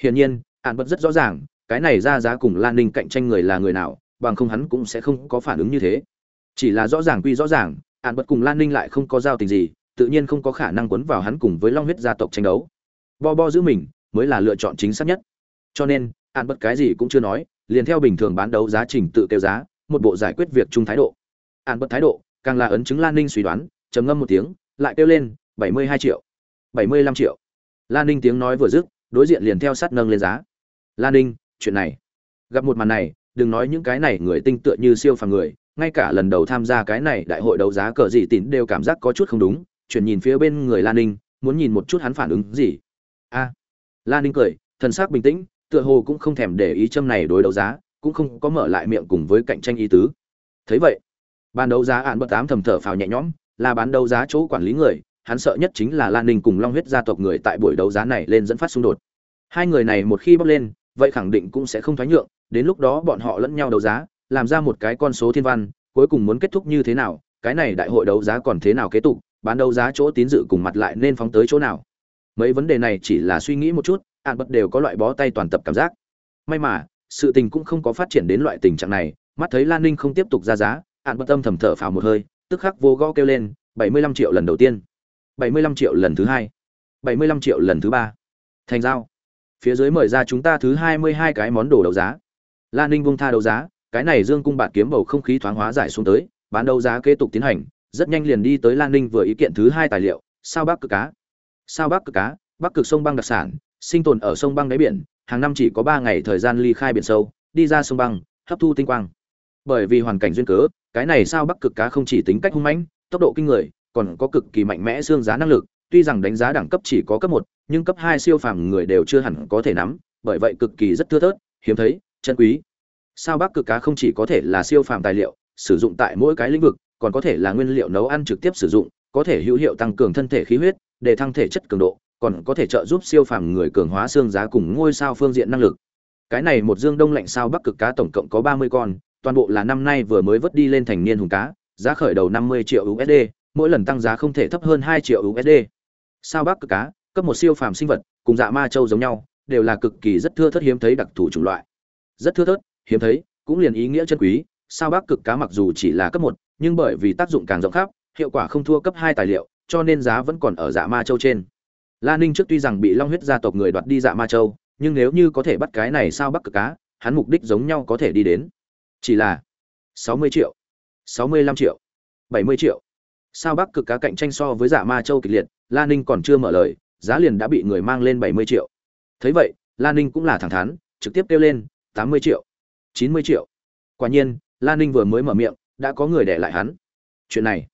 Hiển nhiên ạn bất rất rõ ràng, cái này ra giá cùng lan ninh cạnh tranh người là người nào, bằng không hắn cũng sẽ không có phản ứng như thế. Chỉ là rõ ràng quy rõ ràng ạn bất cùng lan ninh lại không có giao tình gì tự nhiên không có khả năng quấn vào hắn cùng với long huyết gia tộc tranh đấu. Bo bo giữ mình mới là lựa chọn chính xác nhất. Cho nên an bất cái gì cũng chưa nói, liền theo bình thường bán đấu giá trình tự kêu giá, một bộ giải quyết việc chung thái độ. An bất thái độ, càng là ấn chứng lan ninh suy đoán, trầm ngâm một tiếng, lại kêu lên, bảy mươi hai triệu. bảy mươi lăm triệu. Lan ninh tiếng nói vừa dứt, đối diện liền theo sát nâng lên giá. Lan ninh, chuyện này. Gặp một màn này, đừng nói những cái này người tinh tựa như siêu phàm người, ngay cả lần đầu tham gia cái này đại hội đấu giá cờ gì tín đều cảm giác có chút không đúng chuyển nhìn phía bên người lan ninh, muốn nhìn một chút hắn phản ứng gì. A. Lan ninh cười, thần sắc bình tĩnh, tựa hồ cũng không thèm để ý châm này đối đấu giá, cũng không có mở lại miệng cùng với cạnh tranh ý tứ. Thấy vậy, ban đấu giá ạn bất tám thầm thở phào nhẹ nhõm, là bán đấu giá chỗ quản lý người, hắn sợ nhất chính là lan ninh cùng long huyết gia tộc người tại buổi đấu giá này lên dẫn phát xung đột. Hai người này một khi bốc lên, vậy khẳng định cũng sẽ không thoái nhượng, đến lúc đó bọn họ lẫn nhau đấu giá, làm ra một cái con số thiên văn, cuối cùng muốn kết thúc như thế nào, cái này đại hội đấu giá còn thế nào kế tục bán đấu giá chỗ tín dự cùng mặt lại nên phóng tới chỗ nào. Mấy vấn đề này chỉ là suy nghĩ một chút, ạn bật đều có loại bó tay toàn tập cảm giác. May mà, sự tình cũng không có phát triển đến loại tình trạng này, mắt thấy lan ninh không tiếp tục ra giá, ạn bật âm thầm thở phào một hơi, tức khắc vô gõ kêu lên, bảy mươi lăm triệu lần đầu tiên. bảy mươi lăm triệu lần thứ hai. bảy mươi lăm triệu lần thứ ba. Thành giao. Phía dưới mời ra chúng ta thứ hai mươi hai cái món đồ đấu giá. Lan ninh bung tha đấu giá, cái này dương cung bạt kiếm bầu không khí thoáng hóa giải xuống tới, bán đấu giá kế tục tiến hành rất nhanh liền đi tới lan ninh vừa ý kiện thứ hai tài liệu, sao bắc cực cá. Sao bắc cực cá, bắc cực sông băng đặc sản, sinh tồn ở sông băng đáy biển, hàng năm chỉ có ba ngày thời gian ly khai biển sâu, đi ra sông băng, hấp thu tinh quang. Bởi vì hoàn cảnh duyên cớ, cái này sao bắc cực cá không chỉ tính cách hung mãnh, tốc độ kinh người, còn có cực kỳ mạnh mẽ xương giá năng lực, tuy rằng đánh giá đẳng cấp chỉ có cấp một, nhưng cấp hai siêu phàm người đều chưa hẳn có thể nắm, bởi vậy cực kỳ rất thưa thớt, hiếm thấy, chân quý. Sao bắc cực cá không chỉ có thể là siêu phàm tài liệu, sử dụng tại mỗi cái lĩnh vực còn có thể là nguyên liệu nấu ăn trực tiếp sử dụng, có thể hữu hiệu tăng cường thân thể khí huyết, để thăng thể chất cường độ, còn có thể trợ giúp siêu phàm người cường hóa xương giá cùng ngôi sao phương diện năng lực. Cái này một dương đông lạnh sao bắc cực cá tổng cộng có ba mươi con, toàn bộ là năm nay vừa mới vớt đi lên thành niên hùng cá, giá khởi đầu năm mươi triệu usd mỗi lần tăng giá không thể thấp hơn hai triệu usd sao bắc cực cá, cấp một siêu phàm sinh vật, cùng dạ ma châu giống nhau, đều là cực kỳ rất thưa thớt hiếm thấy đặc thù chủng loại. Rất thưa thớt, hiếm thấy, cũng liền ý nghĩa chân quý, sao bắc cực cá mặc dù chỉ là cấp một nhưng bởi vì tác dụng càng rộng khắp, hiệu quả không thua cấp hai tài liệu, cho nên giá vẫn còn ở dạ ma châu trên. La ninh trước tuy rằng bị long huyết gia tộc người đoạt đi dạ ma châu, nhưng nếu như có thể bắt cái này sao bắc cực cá hắn mục đích giống nhau có thể đi đến. Chỉ là sáu mươi triệu, sáu mươi lăm triệu, bảy mươi triệu. Sao bắc cực cá cạnh tranh so với dạ ma châu kịch liệt, la ninh còn chưa mở lời, giá liền đã bị người mang lên bảy mươi triệu. Thấy vậy, la ninh cũng là thẳng thắn, trực tiếp kêu lên tám mươi triệu, chín mươi triệu. Quả nhiên lan ninh vừa mới mở miệng đã có người để lại hắn. Chuyện này